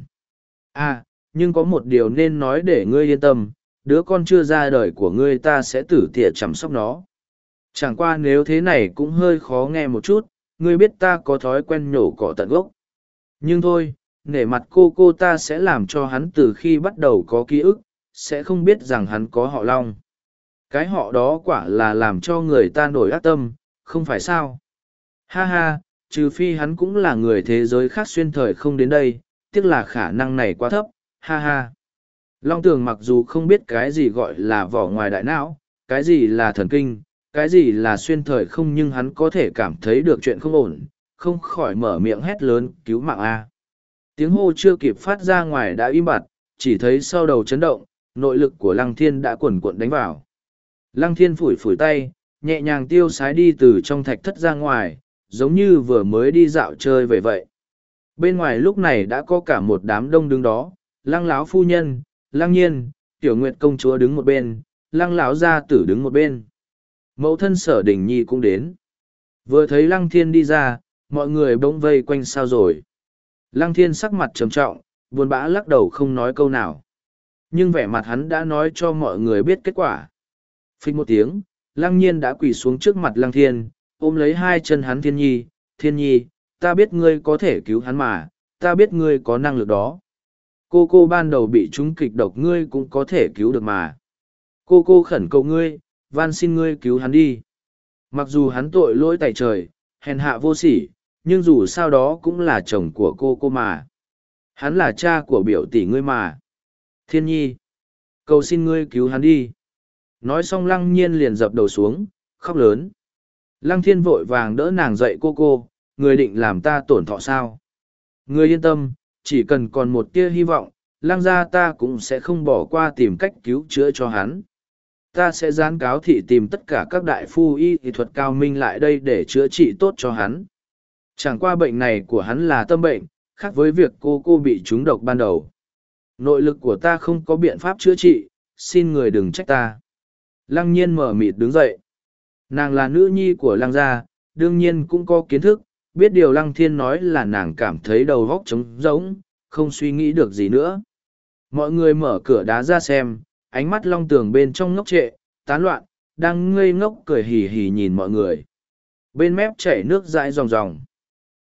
À, nhưng có một điều nên nói để ngươi yên tâm, đứa con chưa ra đời của ngươi ta sẽ tử tỉa chăm sóc nó. Chẳng qua nếu thế này cũng hơi khó nghe một chút, ngươi biết ta có thói quen nhổ cỏ tận gốc. Nhưng thôi, nể mặt cô cô ta sẽ làm cho hắn từ khi bắt đầu có ký ức, sẽ không biết rằng hắn có họ Long. Cái họ đó quả là làm cho người ta nổi ác tâm, không phải sao? Ha ha, trừ phi hắn cũng là người thế giới khác xuyên thời không đến đây, tiếc là khả năng này quá thấp, ha ha. Long tường mặc dù không biết cái gì gọi là vỏ ngoài đại não, cái gì là thần kinh, cái gì là xuyên thời không nhưng hắn có thể cảm thấy được chuyện không ổn, không khỏi mở miệng hét lớn cứu mạng A. Tiếng hô chưa kịp phát ra ngoài đã im bặt, chỉ thấy sau đầu chấn động, nội lực của lăng thiên đã quần cuộn đánh vào. Lăng thiên phủi phủi tay, nhẹ nhàng tiêu sái đi từ trong thạch thất ra ngoài, giống như vừa mới đi dạo chơi về vậy. Bên ngoài lúc này đã có cả một đám đông đứng đó, lăng láo phu nhân, lăng nhiên, tiểu nguyệt công chúa đứng một bên, lăng lão gia tử đứng một bên. Mẫu thân sở đình nhi cũng đến. Vừa thấy lăng thiên đi ra, mọi người bỗng vây quanh sao rồi. Lăng thiên sắc mặt trầm trọng, buồn bã lắc đầu không nói câu nào. Nhưng vẻ mặt hắn đã nói cho mọi người biết kết quả. Phích một tiếng, lăng nhiên đã quỳ xuống trước mặt lăng thiên, ôm lấy hai chân hắn thiên nhi, thiên nhi, ta biết ngươi có thể cứu hắn mà, ta biết ngươi có năng lực đó. Cô cô ban đầu bị trúng kịch độc ngươi cũng có thể cứu được mà. Cô cô khẩn cầu ngươi, van xin ngươi cứu hắn đi. Mặc dù hắn tội lỗi tại trời, hèn hạ vô sỉ, nhưng dù sao đó cũng là chồng của cô cô mà. Hắn là cha của biểu tỷ ngươi mà. Thiên nhi, cầu xin ngươi cứu hắn đi. Nói xong lăng nhiên liền dập đầu xuống, khóc lớn. Lăng thiên vội vàng đỡ nàng dậy cô cô, người định làm ta tổn thọ sao. Ngươi yên tâm, chỉ cần còn một tia hy vọng, lăng gia ta cũng sẽ không bỏ qua tìm cách cứu chữa cho hắn. Ta sẽ gián cáo thị tìm tất cả các đại phu y kỹ thuật cao minh lại đây để chữa trị tốt cho hắn. Chẳng qua bệnh này của hắn là tâm bệnh, khác với việc cô cô bị trúng độc ban đầu. Nội lực của ta không có biện pháp chữa trị, xin người đừng trách ta. Lăng nhiên mở mịt đứng dậy. Nàng là nữ nhi của lăng gia, đương nhiên cũng có kiến thức, biết điều lăng thiên nói là nàng cảm thấy đầu vóc trống rỗng, không suy nghĩ được gì nữa. Mọi người mở cửa đá ra xem, ánh mắt long tường bên trong ngốc trệ, tán loạn, đang ngây ngốc cười hì hì nhìn mọi người. Bên mép chảy nước dãi ròng ròng.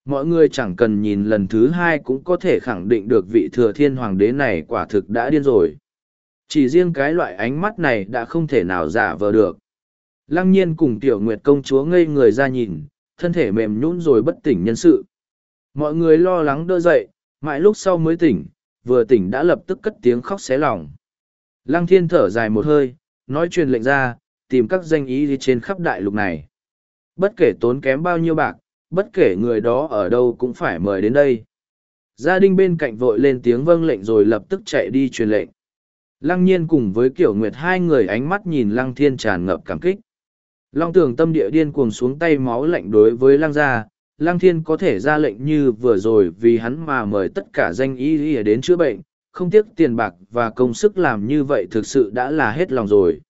Mọi người chẳng cần nhìn lần thứ hai cũng có thể khẳng định được vị thừa thiên hoàng đế này quả thực đã điên rồi. Chỉ riêng cái loại ánh mắt này đã không thể nào giả vờ được. Lăng nhiên cùng tiểu nguyệt công chúa ngây người ra nhìn, thân thể mềm nhũn rồi bất tỉnh nhân sự. Mọi người lo lắng đỡ dậy, mãi lúc sau mới tỉnh, vừa tỉnh đã lập tức cất tiếng khóc xé lòng. Lăng thiên thở dài một hơi, nói truyền lệnh ra, tìm các danh ý trên khắp đại lục này. Bất kể tốn kém bao nhiêu bạc, bất kể người đó ở đâu cũng phải mời đến đây. Gia đình bên cạnh vội lên tiếng vâng lệnh rồi lập tức chạy đi truyền lệnh. Lăng nhiên cùng với kiểu nguyệt hai người ánh mắt nhìn lăng thiên tràn ngập cảm kích. Long tường tâm địa điên cuồng xuống tay máu lạnh đối với lăng gia, lăng thiên có thể ra lệnh như vừa rồi vì hắn mà mời tất cả danh y y đến chữa bệnh, không tiếc tiền bạc và công sức làm như vậy thực sự đã là hết lòng rồi.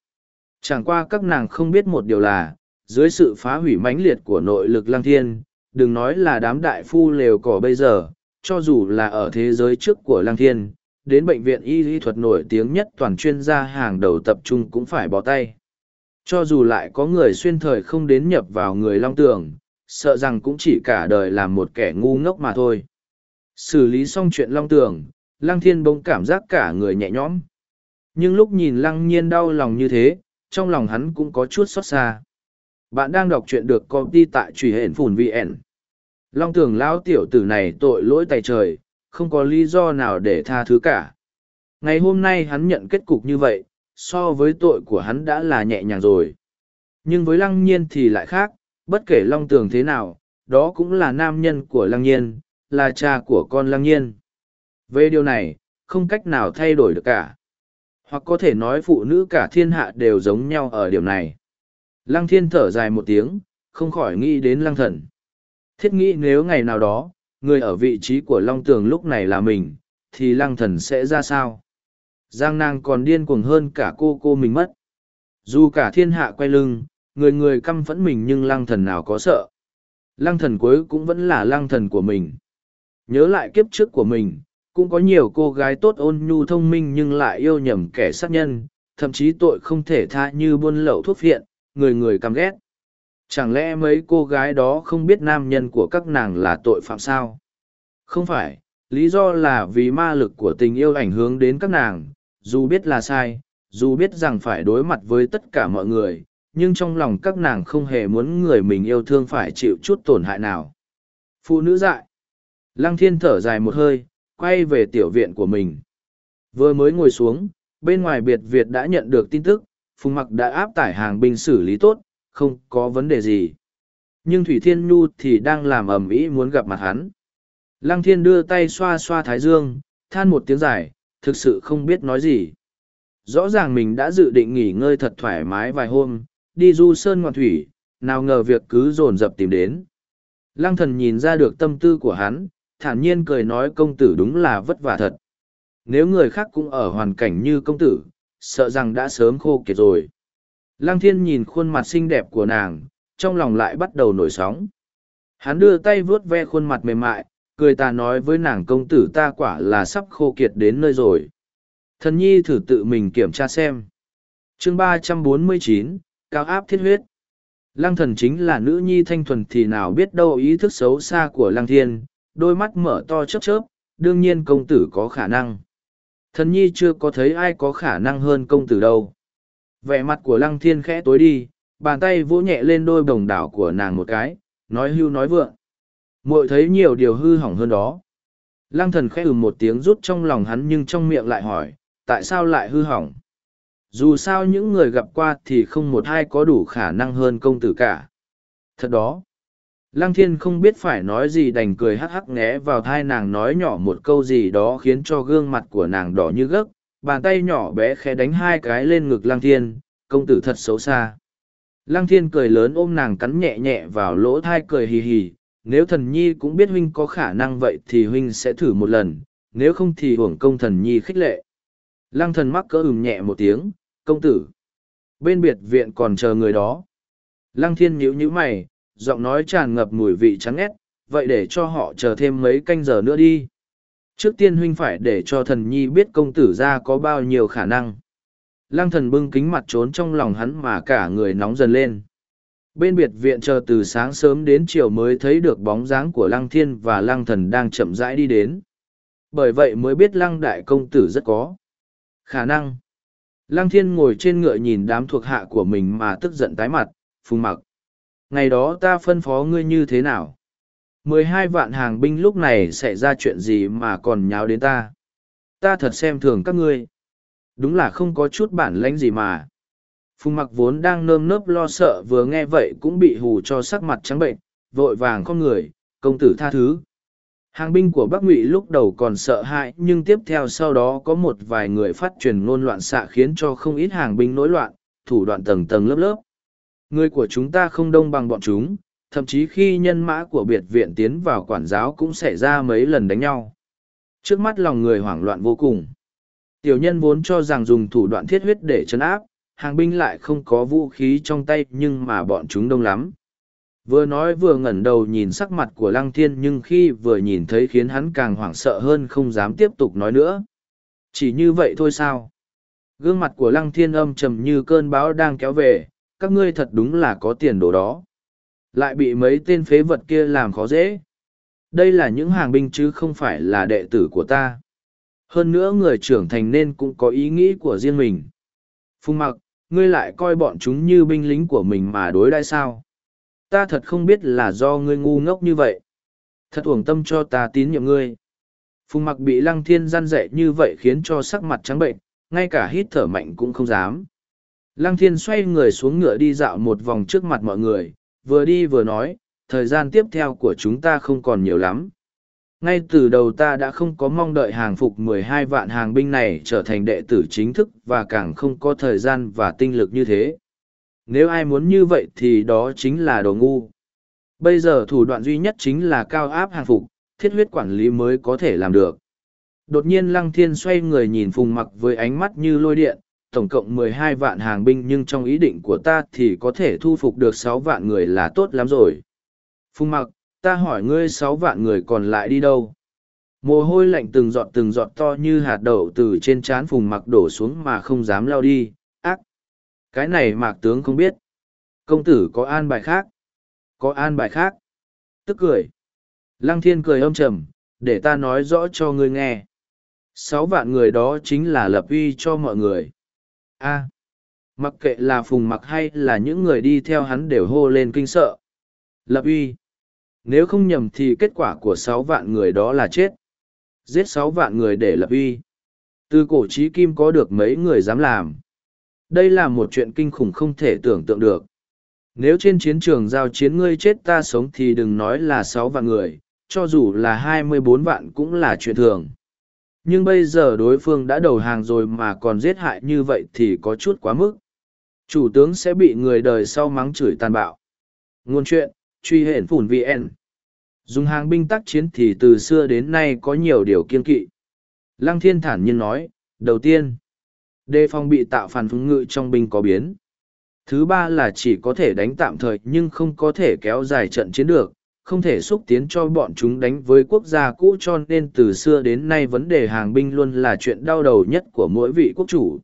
Chẳng qua các nàng không biết một điều là, dưới sự phá hủy mãnh liệt của nội lực lăng thiên, đừng nói là đám đại phu lều cỏ bây giờ, cho dù là ở thế giới trước của lăng thiên, đến bệnh viện y lý thuật nổi tiếng nhất toàn chuyên gia hàng đầu tập trung cũng phải bỏ tay. Cho dù lại có người xuyên thời không đến nhập vào người long tường, sợ rằng cũng chỉ cả đời làm một kẻ ngu ngốc mà thôi. Xử lý xong chuyện long tường, lăng thiên bỗng cảm giác cả người nhẹ nhõm. Nhưng lúc nhìn lăng nhiên đau lòng như thế, trong lòng hắn cũng có chút xót xa. Bạn đang đọc truyện được công ty tại truy hển phùn VN. Long tưởng lão tiểu tử này tội lỗi tay trời, không có lý do nào để tha thứ cả. Ngày hôm nay hắn nhận kết cục như vậy, so với tội của hắn đã là nhẹ nhàng rồi. Nhưng với lăng nhiên thì lại khác, bất kể long tường thế nào, đó cũng là nam nhân của lăng nhiên, là cha của con lăng nhiên. Về điều này, không cách nào thay đổi được cả. Hoặc có thể nói phụ nữ cả thiên hạ đều giống nhau ở điểm này. Lăng thiên thở dài một tiếng, không khỏi nghĩ đến lăng thần. Thiết nghĩ nếu ngày nào đó, người ở vị trí của Long Tường lúc này là mình, thì lăng thần sẽ ra sao? Giang nàng còn điên cuồng hơn cả cô cô mình mất. Dù cả thiên hạ quay lưng, người người căm phẫn mình nhưng lăng thần nào có sợ. Lăng thần cuối cũng vẫn là lăng thần của mình. Nhớ lại kiếp trước của mình, cũng có nhiều cô gái tốt ôn nhu thông minh nhưng lại yêu nhầm kẻ sát nhân, thậm chí tội không thể tha như buôn lậu thuốc phiện, người người căm ghét. Chẳng lẽ mấy cô gái đó không biết nam nhân của các nàng là tội phạm sao? Không phải, lý do là vì ma lực của tình yêu ảnh hưởng đến các nàng, dù biết là sai, dù biết rằng phải đối mặt với tất cả mọi người, nhưng trong lòng các nàng không hề muốn người mình yêu thương phải chịu chút tổn hại nào. Phụ nữ dại. Lăng thiên thở dài một hơi, quay về tiểu viện của mình. Vừa mới ngồi xuống, bên ngoài biệt Việt đã nhận được tin tức, Phùng Mặc đã áp tải hàng binh xử lý tốt, không có vấn đề gì. Nhưng Thủy Thiên Nhu thì đang làm ầm ĩ muốn gặp mặt hắn. Lăng Thiên đưa tay xoa xoa thái dương, than một tiếng dài, thực sự không biết nói gì. Rõ ràng mình đã dự định nghỉ ngơi thật thoải mái vài hôm, đi du sơn ngoạn thủy, nào ngờ việc cứ dồn dập tìm đến. Lăng thần nhìn ra được tâm tư của hắn, thản nhiên cười nói công tử đúng là vất vả thật. Nếu người khác cũng ở hoàn cảnh như công tử, sợ rằng đã sớm khô kiệt rồi. Lăng thiên nhìn khuôn mặt xinh đẹp của nàng, trong lòng lại bắt đầu nổi sóng. Hắn đưa tay vuốt ve khuôn mặt mềm mại, cười ta nói với nàng công tử ta quả là sắp khô kiệt đến nơi rồi. Thần nhi thử tự mình kiểm tra xem. chương ba trăm bốn mươi chín cao áp thiết huyết. Lăng thần chính là nữ nhi thanh thuần thì nào biết đâu ý thức xấu xa của lăng thiên, đôi mắt mở to chớp chớp, đương nhiên công tử có khả năng. Thần nhi chưa có thấy ai có khả năng hơn công tử đâu. Vẻ mặt của lăng thiên khẽ tối đi, bàn tay vỗ nhẹ lên đôi bồng đảo của nàng một cái, nói hưu nói vượng. muội thấy nhiều điều hư hỏng hơn đó. Lăng thần khẽ ừm một tiếng rút trong lòng hắn nhưng trong miệng lại hỏi, tại sao lại hư hỏng? Dù sao những người gặp qua thì không một ai có đủ khả năng hơn công tử cả. Thật đó. Lăng thiên không biết phải nói gì đành cười hắc hắc nghé vào thai nàng nói nhỏ một câu gì đó khiến cho gương mặt của nàng đỏ như gấc, bàn tay nhỏ bé khẽ đánh hai cái lên ngực lăng thiên, công tử thật xấu xa. Lăng thiên cười lớn ôm nàng cắn nhẹ nhẹ vào lỗ thai cười hì hì, nếu thần nhi cũng biết huynh có khả năng vậy thì huynh sẽ thử một lần, nếu không thì hưởng công thần nhi khích lệ. Lăng thần mắc cỡ ừm nhẹ một tiếng, công tử. Bên biệt viện còn chờ người đó. Lăng thiên nhíu nhíu mày, giọng nói tràn ngập mùi vị trắng ghét, vậy để cho họ chờ thêm mấy canh giờ nữa đi. Trước tiên huynh phải để cho thần nhi biết công tử ra có bao nhiêu khả năng. Lăng thần bưng kính mặt trốn trong lòng hắn mà cả người nóng dần lên. Bên biệt viện chờ từ sáng sớm đến chiều mới thấy được bóng dáng của lăng thiên và lăng thần đang chậm rãi đi đến. Bởi vậy mới biết lăng đại công tử rất có khả năng. Lăng thiên ngồi trên ngựa nhìn đám thuộc hạ của mình mà tức giận tái mặt, phùng mặc. Ngày đó ta phân phó ngươi như thế nào? mười hai vạn hàng binh lúc này sẽ ra chuyện gì mà còn nháo đến ta? Ta thật xem thường các ngươi. Đúng là không có chút bản lãnh gì mà. Phùng mặc vốn đang nơm nớp lo sợ vừa nghe vậy cũng bị hù cho sắc mặt trắng bệnh, vội vàng con người, công tử tha thứ. Hàng binh của Bắc Ngụy lúc đầu còn sợ hãi nhưng tiếp theo sau đó có một vài người phát truyền ngôn loạn xạ khiến cho không ít hàng binh nổi loạn, thủ đoạn tầng tầng lớp lớp. Người của chúng ta không đông bằng bọn chúng, thậm chí khi nhân mã của biệt viện tiến vào quản giáo cũng xảy ra mấy lần đánh nhau. Trước mắt lòng người hoảng loạn vô cùng. Tiểu nhân vốn cho rằng dùng thủ đoạn thiết huyết để chấn áp, hàng binh lại không có vũ khí trong tay nhưng mà bọn chúng đông lắm. Vừa nói vừa ngẩn đầu nhìn sắc mặt của Lăng Thiên nhưng khi vừa nhìn thấy khiến hắn càng hoảng sợ hơn không dám tiếp tục nói nữa. Chỉ như vậy thôi sao? Gương mặt của Lăng Thiên âm trầm như cơn bão đang kéo về, các ngươi thật đúng là có tiền đồ đó. Lại bị mấy tên phế vật kia làm khó dễ. Đây là những hàng binh chứ không phải là đệ tử của ta. Hơn nữa người trưởng thành nên cũng có ý nghĩ của riêng mình. Phùng mặc, ngươi lại coi bọn chúng như binh lính của mình mà đối đãi sao? Ta thật không biết là do ngươi ngu ngốc như vậy. Thật uổng tâm cho ta tín nhiệm ngươi. Phùng mặc bị lăng thiên gian dạy như vậy khiến cho sắc mặt trắng bệnh, ngay cả hít thở mạnh cũng không dám. Lăng thiên xoay người xuống ngựa đi dạo một vòng trước mặt mọi người, vừa đi vừa nói, thời gian tiếp theo của chúng ta không còn nhiều lắm. Ngay từ đầu ta đã không có mong đợi hàng phục 12 vạn hàng binh này trở thành đệ tử chính thức và càng không có thời gian và tinh lực như thế. Nếu ai muốn như vậy thì đó chính là đồ ngu. Bây giờ thủ đoạn duy nhất chính là cao áp hàng phục, thiết huyết quản lý mới có thể làm được. Đột nhiên Lăng Thiên xoay người nhìn Phùng Mặc với ánh mắt như lôi điện, tổng cộng mười hai vạn hàng binh nhưng trong ý định của ta thì có thể thu phục được sáu vạn người là tốt lắm rồi. Phùng Mặc, ta hỏi ngươi sáu vạn người còn lại đi đâu? Mồ hôi lạnh từng giọt từng giọt to như hạt đậu từ trên trán Phùng Mặc đổ xuống mà không dám lao đi, ác. Cái này Mạc Tướng không biết. Công tử có an bài khác. Có an bài khác. Tức cười. Lăng thiên cười âm trầm, để ta nói rõ cho ngươi nghe. Sáu vạn người đó chính là lập uy cho mọi người. A. mặc kệ là phùng mặc hay là những người đi theo hắn đều hô lên kinh sợ. Lập uy. Nếu không nhầm thì kết quả của sáu vạn người đó là chết. Giết sáu vạn người để lập uy. Từ cổ trí kim có được mấy người dám làm. Đây là một chuyện kinh khủng không thể tưởng tượng được. Nếu trên chiến trường giao chiến ngươi chết ta sống thì đừng nói là sáu vạn người, cho dù là hai mươi bốn vạn cũng là chuyện thường. Nhưng bây giờ đối phương đã đầu hàng rồi mà còn giết hại như vậy thì có chút quá mức. Chủ tướng sẽ bị người đời sau mắng chửi tàn bạo. Ngôn chuyện, truy hển phủn VN. Dùng hàng binh tác chiến thì từ xưa đến nay có nhiều điều kiên kỵ. Lăng thiên thản nhiên nói, đầu tiên, đề phòng bị tạo phản phương ngự trong binh có biến. Thứ ba là chỉ có thể đánh tạm thời nhưng không có thể kéo dài trận chiến được, không thể xúc tiến cho bọn chúng đánh với quốc gia cũ cho nên từ xưa đến nay vấn đề hàng binh luôn là chuyện đau đầu nhất của mỗi vị quốc chủ.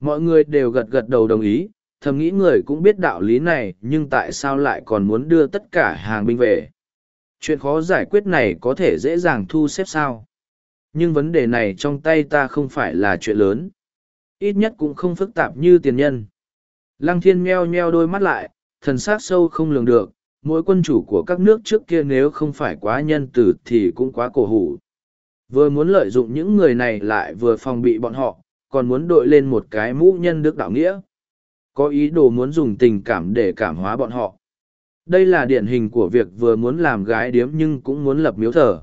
Mọi người đều gật gật đầu đồng ý, thầm nghĩ người cũng biết đạo lý này nhưng tại sao lại còn muốn đưa tất cả hàng binh về. Chuyện khó giải quyết này có thể dễ dàng thu xếp sao. Nhưng vấn đề này trong tay ta không phải là chuyện lớn. Ít nhất cũng không phức tạp như tiền nhân. Lăng thiên meo meo đôi mắt lại, thần sắc sâu không lường được, mỗi quân chủ của các nước trước kia nếu không phải quá nhân từ thì cũng quá cổ hủ. Vừa muốn lợi dụng những người này lại vừa phòng bị bọn họ, còn muốn đội lên một cái mũ nhân đức đạo nghĩa. Có ý đồ muốn dùng tình cảm để cảm hóa bọn họ. Đây là điển hình của việc vừa muốn làm gái điếm nhưng cũng muốn lập miếu thờ.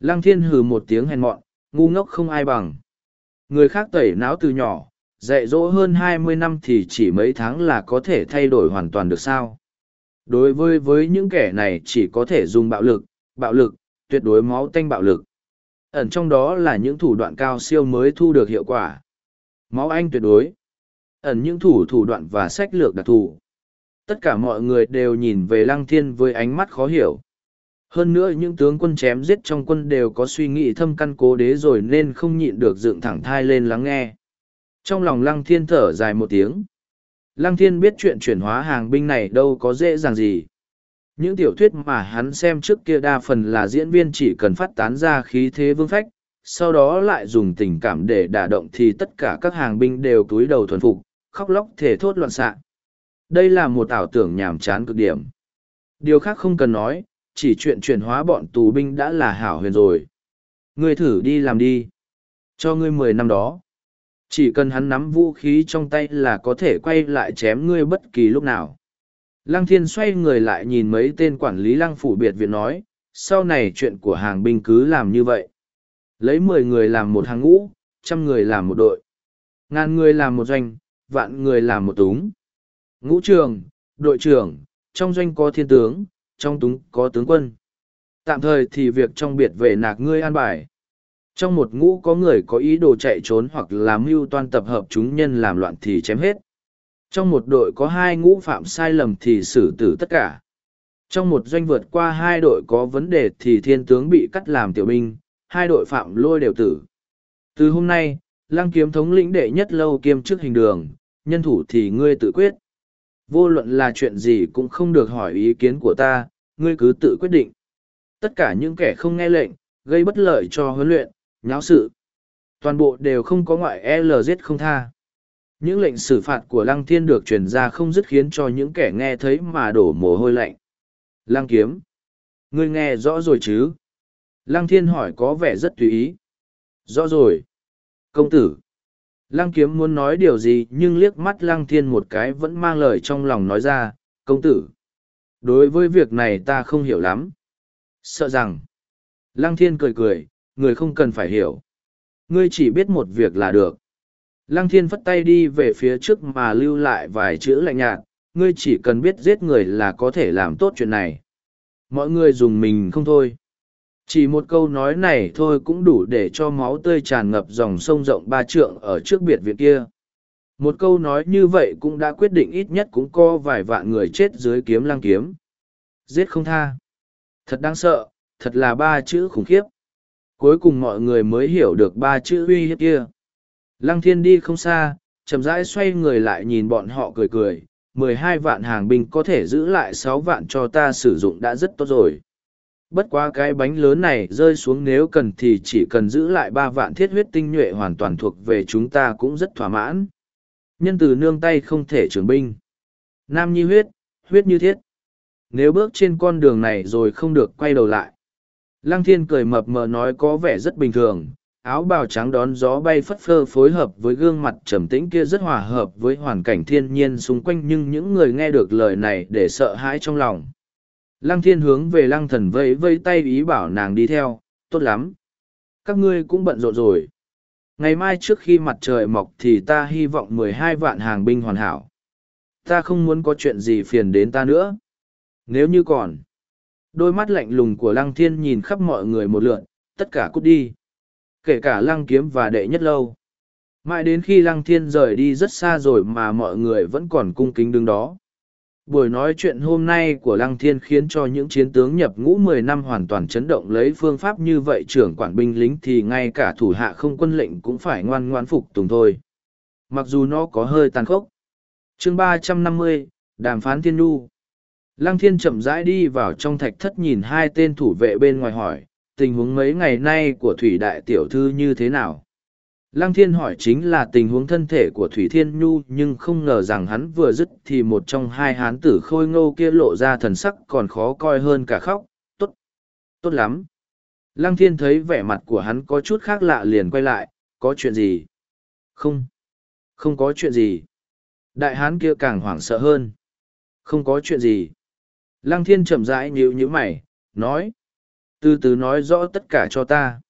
Lăng thiên hừ một tiếng hèn mọn, ngu ngốc không ai bằng. Người khác tẩy não từ nhỏ, dạy dỗ hơn hai mươi năm thì chỉ mấy tháng là có thể thay đổi hoàn toàn được sao đối với với những kẻ này chỉ có thể dùng bạo lực bạo lực, tuyệt đối máu tanh bạo lực. Ẩn trong đó là những thủ đoạn cao siêu mới thu được hiệu quả. Máu anh tuyệt đối. Ẩn những thủ thủ đoạn và sách lược đặc thù. Tất cả mọi người đều nhìn về lăng thiên với ánh mắt khó hiểu. Hơn nữa những tướng quân chém giết trong quân đều có suy nghĩ thâm căn cố đế rồi nên không nhịn được dựng thẳng thai lên lắng nghe. Trong lòng lăng thiên thở dài một tiếng. Lăng thiên biết chuyện chuyển hóa hàng binh này đâu có dễ dàng gì. Những tiểu thuyết mà hắn xem trước kia đa phần là diễn viên chỉ cần phát tán ra khí thế vương phách, sau đó lại dùng tình cảm để đả động thì tất cả các hàng binh đều túi đầu thuần phục, khóc lóc thể thốt loạn xạ. Đây là một ảo tưởng nhàm chán cực điểm. Điều khác không cần nói, chỉ chuyện chuyển hóa bọn tù binh đã là hảo huyền rồi. Ngươi thử đi làm đi. Cho ngươi mười năm đó. Chỉ cần hắn nắm vũ khí trong tay là có thể quay lại chém ngươi bất kỳ lúc nào. Lăng thiên xoay người lại nhìn mấy tên quản lý lăng phủ biệt viện nói, sau này chuyện của hàng binh cứ làm như vậy. Lấy mười người làm một hàng ngũ, trăm người làm một đội. Ngàn người làm một doanh, vạn người làm một túng. Ngũ trường, đội trưởng, trong doanh có thiên tướng, trong túng có tướng quân. Tạm thời thì việc trong biệt vệ nạc ngươi an bài trong một ngũ có người có ý đồ chạy trốn hoặc làm mưu toan tập hợp chúng nhân làm loạn thì chém hết. Trong một đội có hai ngũ phạm sai lầm thì xử tử tất cả. Trong một doanh vượt qua hai đội có vấn đề thì thiên tướng bị cắt làm tiểu binh, hai đội phạm lôi đều tử. Từ hôm nay, lăng kiếm thống lĩnh đệ nhất lâu kiêm trước hình đường, nhân thủ thì ngươi tự quyết. Vô luận là chuyện gì cũng không được hỏi ý kiến của ta, ngươi cứ tự quyết định. Tất cả những kẻ không nghe lệnh, gây bất lợi cho huấn luyện nháo sự Toàn bộ đều không có ngoại LZ không tha. Những lệnh xử phạt của Lăng Thiên được truyền ra không dứt khiến cho những kẻ nghe thấy mà đổ mồ hôi lạnh. Lăng kiếm. Ngươi nghe rõ rồi chứ? Lăng Thiên hỏi có vẻ rất tùy ý. Rõ rồi. Công tử. Lăng kiếm muốn nói điều gì nhưng liếc mắt Lăng Thiên một cái vẫn mang lời trong lòng nói ra, công tử. Đối với việc này ta không hiểu lắm. Sợ rằng. Lăng Thiên cười cười, người không cần phải hiểu. Ngươi chỉ biết một việc là được. Lăng Thiên phất tay đi về phía trước mà lưu lại vài chữ lạnh nhạt, ngươi chỉ cần biết giết người là có thể làm tốt chuyện này. Mọi người dùng mình không thôi. Chỉ một câu nói này thôi cũng đủ để cho máu tươi tràn ngập dòng sông rộng ba trượng ở trước biệt viện kia. Một câu nói như vậy cũng đã quyết định ít nhất cũng có vài vạn người chết dưới kiếm lăng kiếm. Giết không tha. Thật đáng sợ, thật là ba chữ khủng khiếp. Cuối cùng mọi người mới hiểu được ba chữ uy hiếp kia. Lăng thiên đi không xa, chậm rãi xoay người lại nhìn bọn họ cười cười. mười hai vạn hàng binh có thể giữ lại sáu vạn cho ta sử dụng đã rất tốt rồi. Bất quá cái bánh lớn này rơi xuống nếu cần thì chỉ cần giữ lại ba vạn thiết huyết tinh nhuệ hoàn toàn thuộc về chúng ta cũng rất thỏa mãn. Nhân từ nương tay không thể trưởng binh. Nam nhi huyết, huyết như thiết. Nếu bước trên con đường này rồi không được quay đầu lại. Lăng thiên cười mập mờ nói có vẻ rất bình thường, áo bào trắng đón gió bay phất phơ phối hợp với gương mặt trầm tĩnh kia rất hòa hợp với hoàn cảnh thiên nhiên xung quanh nhưng những người nghe được lời này để sợ hãi trong lòng. Lăng thiên hướng về lăng thần vẫy vẫy tay ý bảo nàng đi theo, tốt lắm. Các ngươi cũng bận rộn rồi. Ngày mai trước khi mặt trời mọc thì ta hy vọng mười hai vạn hàng binh hoàn hảo. Ta không muốn có chuyện gì phiền đến ta nữa. Nếu như còn, đôi mắt lạnh lùng của lăng thiên nhìn khắp mọi người một lượn, tất cả cút đi. Kể cả lăng kiếm và đệ nhất lâu. Mãi đến khi lăng thiên rời đi rất xa rồi mà mọi người vẫn còn cung kính đứng đó buổi nói chuyện hôm nay của lăng thiên khiến cho những chiến tướng nhập ngũ mười năm hoàn toàn chấn động lấy phương pháp như vậy trưởng quản binh lính thì ngay cả thủ hạ không quân lệnh cũng phải ngoan ngoan phục tùng thôi mặc dù nó có hơi tàn khốc chương ba trăm năm mươi đàm phán thiên nhu lăng thiên chậm rãi đi vào trong thạch thất nhìn hai tên thủ vệ bên ngoài hỏi tình huống mấy ngày nay của thủy đại tiểu thư như thế nào Lăng thiên hỏi chính là tình huống thân thể của Thủy Thiên Nhu nhưng không ngờ rằng hắn vừa dứt thì một trong hai hán tử khôi ngô kia lộ ra thần sắc còn khó coi hơn cả khóc, tốt, tốt lắm. Lăng thiên thấy vẻ mặt của hắn có chút khác lạ liền quay lại, có chuyện gì? Không, không có chuyện gì. Đại hán kia càng hoảng sợ hơn. Không có chuyện gì. Lăng thiên chậm rãi nhíu nhíu mày, nói. Từ từ nói rõ tất cả cho ta.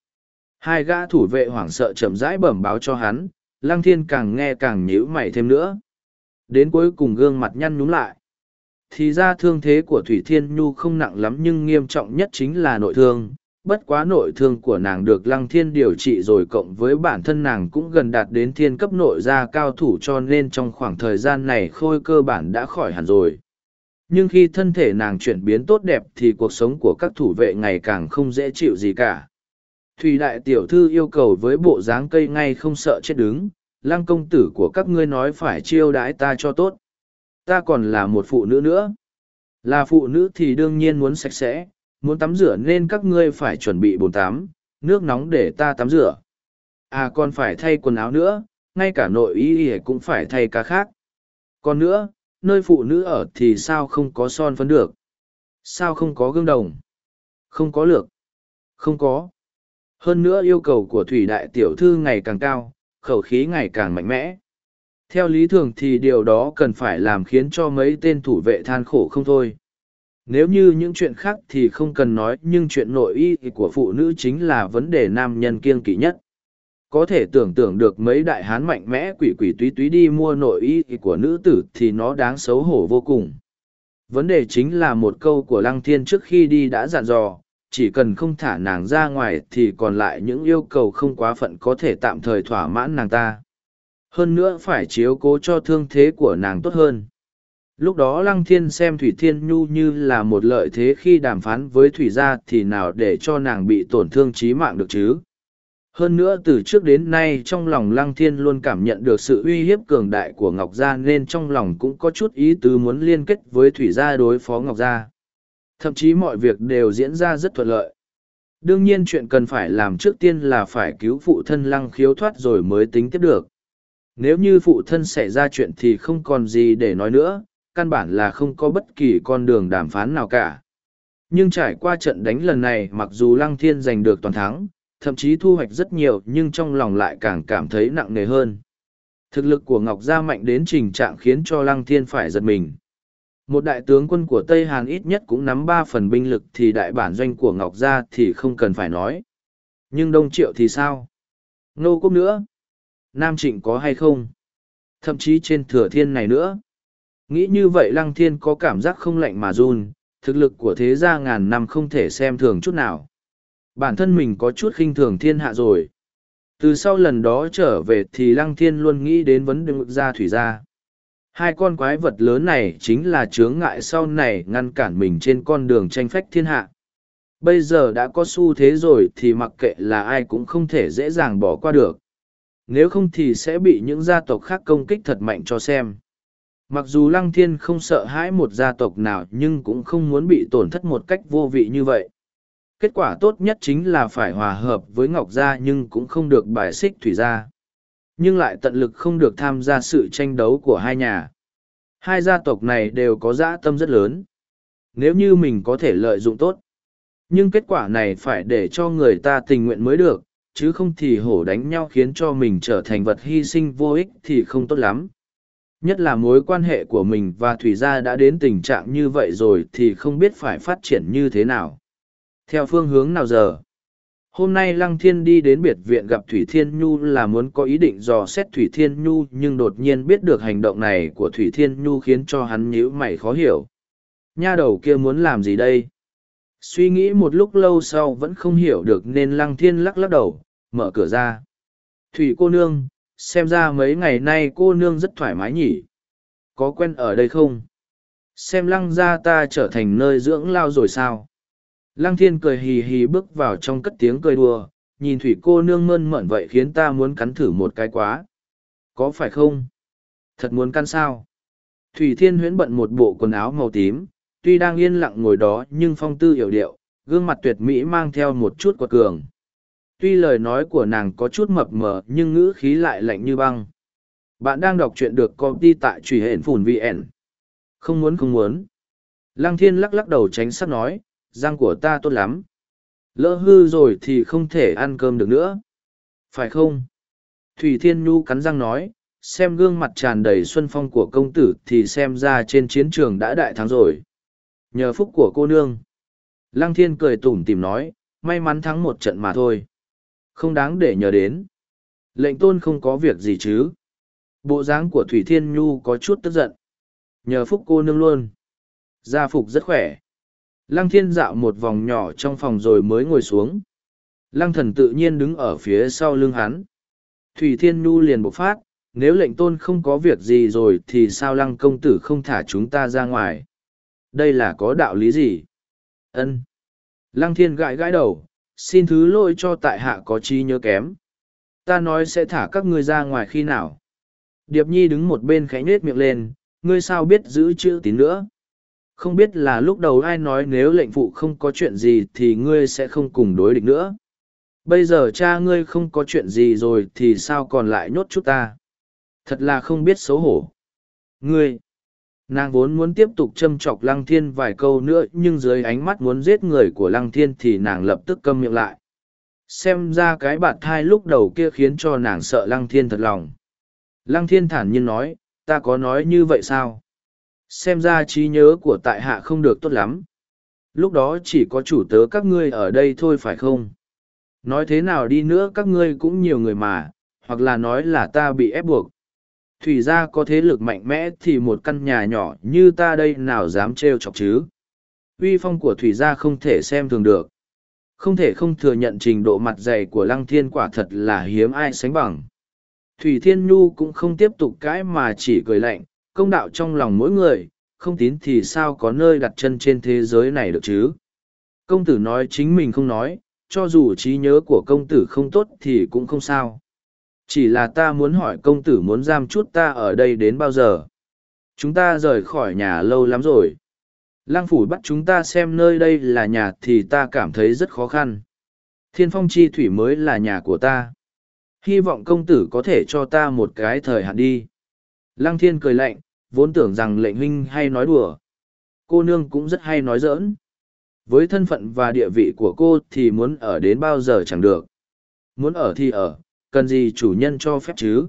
Hai gã thủ vệ hoảng sợ chậm rãi bẩm báo cho hắn, lăng thiên càng nghe càng nhíu mày thêm nữa. Đến cuối cùng gương mặt nhăn nhúm lại. Thì ra thương thế của Thủy Thiên Nhu không nặng lắm nhưng nghiêm trọng nhất chính là nội thương. Bất quá nội thương của nàng được lăng thiên điều trị rồi cộng với bản thân nàng cũng gần đạt đến thiên cấp nội gia cao thủ cho nên trong khoảng thời gian này khôi cơ bản đã khỏi hẳn rồi. Nhưng khi thân thể nàng chuyển biến tốt đẹp thì cuộc sống của các thủ vệ ngày càng không dễ chịu gì cả Thùy đại tiểu thư yêu cầu với bộ dáng cây ngay không sợ chết đứng, lăng công tử của các ngươi nói phải chiêu đãi ta cho tốt. Ta còn là một phụ nữ nữa. Là phụ nữ thì đương nhiên muốn sạch sẽ, muốn tắm rửa nên các ngươi phải chuẩn bị bồn tắm, nước nóng để ta tắm rửa. À còn phải thay quần áo nữa, ngay cả nội y cũng phải thay cá khác. Còn nữa, nơi phụ nữ ở thì sao không có son phấn được? Sao không có gương đồng? Không có lược? Không có. Hơn nữa yêu cầu của thủy đại tiểu thư ngày càng cao, khẩu khí ngày càng mạnh mẽ. Theo lý thường thì điều đó cần phải làm khiến cho mấy tên thủ vệ than khổ không thôi. Nếu như những chuyện khác thì không cần nói nhưng chuyện nội y của phụ nữ chính là vấn đề nam nhân kiêng kỵ nhất. Có thể tưởng tượng được mấy đại hán mạnh mẽ quỷ quỷ túy túy đi mua nội y của nữ tử thì nó đáng xấu hổ vô cùng. Vấn đề chính là một câu của Lăng Thiên trước khi đi đã dặn dò, chỉ cần không thả nàng ra ngoài thì còn lại những yêu cầu không quá phận có thể tạm thời thỏa mãn nàng ta. Hơn nữa phải chiếu cố cho thương thế của nàng tốt hơn. Lúc đó lăng thiên xem thủy thiên nhu như là một lợi thế khi đàm phán với thủy gia thì nào để cho nàng bị tổn thương trí mạng được chứ? Hơn nữa từ trước đến nay trong lòng lăng thiên luôn cảm nhận được sự uy hiếp cường đại của ngọc gia nên trong lòng cũng có chút ý tứ muốn liên kết với thủy gia đối phó ngọc gia Thậm chí mọi việc đều diễn ra rất thuận lợi. Đương nhiên chuyện cần phải làm trước tiên là phải cứu phụ thân lăng khiếu thoát rồi mới tính tiếp được. Nếu như phụ thân xảy ra chuyện thì không còn gì để nói nữa, căn bản là không có bất kỳ con đường đàm phán nào cả. Nhưng trải qua trận đánh lần này mặc dù Lăng Thiên giành được toàn thắng, thậm chí thu hoạch rất nhiều nhưng trong lòng lại càng cảm thấy nặng nề hơn. Thực lực của Ngọc Gia mạnh đến trình trạng khiến cho Lăng Thiên phải giật mình. Một đại tướng quân của Tây Hàn ít nhất cũng nắm ba phần binh lực thì đại bản doanh của Ngọc Gia thì không cần phải nói. Nhưng Đông Triệu thì sao? Nô Cốc nữa? Nam Trịnh có hay không? Thậm chí trên thừa thiên này nữa. Nghĩ như vậy Lăng Thiên có cảm giác không lạnh mà run, thực lực của thế gia ngàn năm không thể xem thường chút nào. Bản thân mình có chút khinh thường thiên hạ rồi. Từ sau lần đó trở về thì Lăng Thiên luôn nghĩ đến vấn đề gia thủy gia. Hai con quái vật lớn này chính là chướng ngại sau này ngăn cản mình trên con đường tranh phách thiên hạ. Bây giờ đã có xu thế rồi thì mặc kệ là ai cũng không thể dễ dàng bỏ qua được. Nếu không thì sẽ bị những gia tộc khác công kích thật mạnh cho xem. Mặc dù Lăng Thiên không sợ hãi một gia tộc nào nhưng cũng không muốn bị tổn thất một cách vô vị như vậy. Kết quả tốt nhất chính là phải hòa hợp với Ngọc Gia nhưng cũng không được bài xích Thủy Gia. Nhưng lại tận lực không được tham gia sự tranh đấu của hai nhà. Hai gia tộc này đều có dã tâm rất lớn. Nếu như mình có thể lợi dụng tốt. Nhưng kết quả này phải để cho người ta tình nguyện mới được, chứ không thì hổ đánh nhau khiến cho mình trở thành vật hy sinh vô ích thì không tốt lắm. Nhất là mối quan hệ của mình và Thủy Gia đã đến tình trạng như vậy rồi thì không biết phải phát triển như thế nào. Theo phương hướng nào giờ? Hôm nay Lăng Thiên đi đến biệt viện gặp Thủy Thiên Nhu là muốn có ý định dò xét Thủy Thiên Nhu nhưng đột nhiên biết được hành động này của Thủy Thiên Nhu khiến cho hắn nhíu mày khó hiểu. Nha đầu kia muốn làm gì đây? Suy nghĩ một lúc lâu sau vẫn không hiểu được nên Lăng Thiên lắc lắc đầu, mở cửa ra. Thủy cô nương, xem ra mấy ngày nay cô nương rất thoải mái nhỉ có quen ở đây không xem lăng gia ta trở thành nơi dưỡng lao rồi sao lăng thiên cười hì hì bước vào trong cất tiếng cười đùa, nhìn thủy cô nương mơn mởn vậy khiến ta muốn cắn thử một cái quá. Có phải không? Thật muốn căn sao? Thủy thiên huyễn bận một bộ quần áo màu tím, tuy đang yên lặng ngồi đó nhưng phong tư hiểu điệu, gương mặt tuyệt mỹ mang theo một chút quật cường. Tuy lời nói của nàng có chút mập mờ nhưng ngữ khí lại lạnh như băng. Bạn đang đọc truyện được công ty tại truy hển phùn vn không muốn không muốn. Lăng thiên lắc lắc đầu tránh sắc nói răng của ta tốt lắm lỡ hư rồi thì không thể ăn cơm được nữa phải không thủy thiên nhu cắn răng nói, xem gương mặt tràn đầy xuân phong của công tử thì xem ra trên chiến trường đã đại thắng rồi nhờ phúc của cô nương lăng thiên cười tủm tìm nói, may mắn thắng một trận mà thôi không đáng để nhờ đến. Lệnh tôn không có việc gì chứ. Bộ dáng của Thủy Thiên Nhu có chút tức giận. Nhờ phúc cô nương luôn. Gia phục rất khỏe. Lăng thiên dạo một vòng nhỏ trong phòng rồi mới ngồi xuống. Lăng thần tự nhiên đứng ở phía sau lưng hắn. Thủy Thiên Nhu liền bộc phát, nếu lệnh tôn không có việc gì rồi thì sao lăng công tử không thả chúng ta ra ngoài? Đây là có đạo lý gì? ân Lăng thiên gãi gãi đầu, xin thứ lỗi cho tại hạ có chi nhớ kém ta nói sẽ thả các ngươi ra ngoài khi nào điệp nhi đứng một bên khẽ nhết miệng lên ngươi sao biết giữ chữ tín nữa không biết là lúc đầu ai nói nếu lệnh phụ không có chuyện gì thì ngươi sẽ không cùng đối địch nữa. Bây giờ cha ngươi không có chuyện gì rồi thì sao còn lại nhốt chút ta? Thật là không biết xấu hổ. Ngươi, nàng vốn muốn tiếp tục châm chọc lăng thiên vài câu nữa nhưng dưới ánh mắt muốn giết người của lăng thiên thì nàng lập tức câm miệng lại. Xem ra cái bạn thai lúc đầu kia khiến cho nàng sợ lăng thiên thật lòng. Lăng thiên thản nhiên nói, ta có nói như vậy sao? Xem ra trí nhớ của tại hạ không được tốt lắm. Lúc đó chỉ có chủ tớ các ngươi ở đây thôi phải không? Nói thế nào đi nữa các ngươi cũng nhiều người mà, hoặc là nói là ta bị ép buộc. Thủy gia có thế lực mạnh mẽ thì một căn nhà nhỏ như ta đây nào dám trêu chọc chứ? Uy phong của thủy gia không thể xem thường được. Không thể không thừa nhận trình độ mặt dày của lăng thiên quả thật là hiếm ai sánh bằng. Thủy thiên nhu cũng không tiếp tục cãi mà chỉ cười lạnh công đạo trong lòng mỗi người, không tín thì sao có nơi đặt chân trên thế giới này được chứ? Công tử nói chính mình không nói, cho dù trí nhớ của công tử không tốt thì cũng không sao. Chỉ là ta muốn hỏi công tử muốn giam chút ta ở đây đến bao giờ? Chúng ta rời khỏi nhà lâu lắm rồi. Lăng phủ bắt chúng ta xem nơi đây là nhà thì ta cảm thấy rất khó khăn. Thiên phong chi thủy mới là nhà của ta. Hy vọng công tử có thể cho ta một cái thời hạn đi. Lăng thiên cười lạnh, vốn tưởng rằng lệnh huynh hay nói đùa. Cô nương cũng rất hay nói giỡn. Với thân phận và địa vị của cô thì muốn ở đến bao giờ chẳng được. Muốn ở thì ở, cần gì chủ nhân cho phép chứ?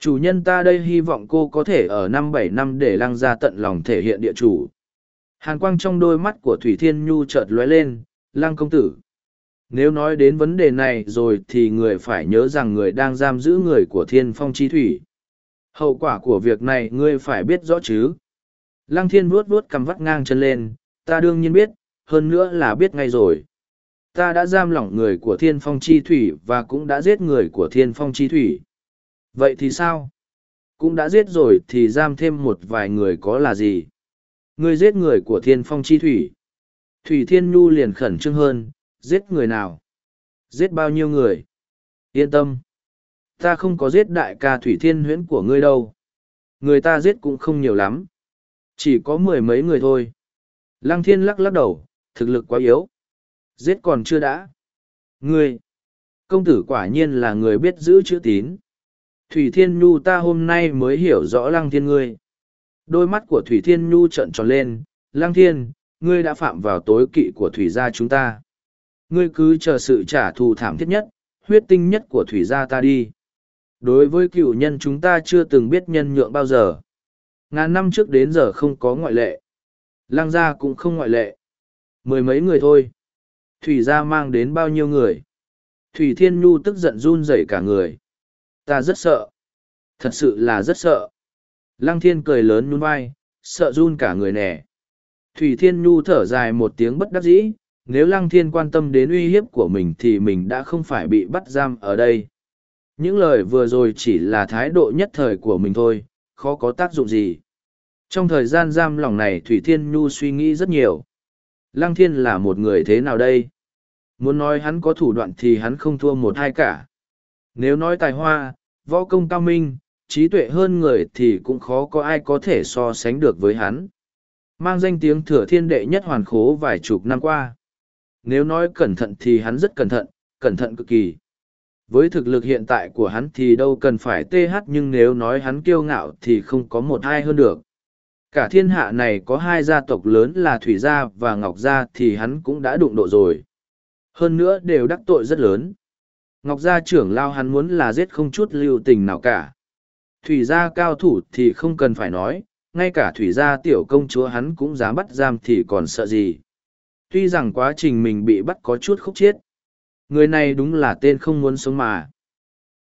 Chủ nhân ta đây hy vọng cô có thể ở năm bảy năm để lăng ra tận lòng thể hiện địa chủ. Hàn quang trong đôi mắt của Thủy Thiên Nhu chợt lóe lên, lăng công tử. Nếu nói đến vấn đề này rồi thì người phải nhớ rằng người đang giam giữ người của thiên phong chi thủy. Hậu quả của việc này ngươi phải biết rõ chứ. Lăng thiên vuốt vuốt cầm vắt ngang chân lên, ta đương nhiên biết, hơn nữa là biết ngay rồi. Ta đã giam lỏng người của thiên phong chi thủy và cũng đã giết người của thiên phong chi thủy. Vậy thì sao? Cũng đã giết rồi thì giam thêm một vài người có là gì? Ngươi giết người của thiên phong chi thủy. Thủy Thiên Nhu liền khẩn trương hơn, giết người nào? Giết bao nhiêu người? Yên tâm. Ta không có giết đại ca Thủy Thiên huyễn của ngươi đâu. Người ta giết cũng không nhiều lắm. Chỉ có mười mấy người thôi. Lăng Thiên lắc lắc đầu, thực lực quá yếu. Giết còn chưa đã. Ngươi. Công tử quả nhiên là người biết giữ chữ tín. Thủy Thiên Nhu ta hôm nay mới hiểu rõ Lăng Thiên ngươi. Đôi mắt của Thủy Thiên Nhu trợn tròn lên, Lăng Thiên, ngươi đã phạm vào tối kỵ của Thủy gia chúng ta. Ngươi cứ chờ sự trả thù thảm thiết nhất, huyết tinh nhất của Thủy gia ta đi. Đối với cựu nhân chúng ta chưa từng biết nhân nhượng bao giờ. Ngàn năm trước đến giờ không có ngoại lệ. Lăng gia cũng không ngoại lệ. Mười mấy người thôi. Thủy gia mang đến bao nhiêu người. Thủy Thiên Nhu tức giận run rẩy cả người. Ta rất sợ. Thật sự là rất sợ. Lăng Thiên cười lớn nhún vai, sợ run cả người nẻ. Thủy Thiên Nhu thở dài một tiếng bất đắc dĩ, nếu Lăng Thiên quan tâm đến uy hiếp của mình thì mình đã không phải bị bắt giam ở đây. Những lời vừa rồi chỉ là thái độ nhất thời của mình thôi, khó có tác dụng gì. Trong thời gian giam lòng này Thủy Thiên Nhu suy nghĩ rất nhiều. Lăng Thiên là một người thế nào đây? Muốn nói hắn có thủ đoạn thì hắn không thua một hai cả. Nếu nói tài hoa, võ công cao minh, trí tuệ hơn người thì cũng khó có ai có thể so sánh được với hắn. Mang danh tiếng thừa thiên đệ nhất hoàn khố vài chục năm qua. Nếu nói cẩn thận thì hắn rất cẩn thận, cẩn thận cực kỳ. Với thực lực hiện tại của hắn thì đâu cần phải TH nhưng nếu nói hắn kiêu ngạo thì không có một ai hơn được. Cả thiên hạ này có hai gia tộc lớn là Thủy Gia và Ngọc Gia thì hắn cũng đã đụng độ rồi. Hơn nữa đều đắc tội rất lớn. Ngọc Gia trưởng lao hắn muốn là giết không chút lưu tình nào cả. Thủy Gia cao thủ thì không cần phải nói, ngay cả Thủy Gia tiểu công chúa hắn cũng dám bắt giam thì còn sợ gì. Tuy rằng quá trình mình bị bắt có chút khúc chiết. Người này đúng là tên không muốn sống mà.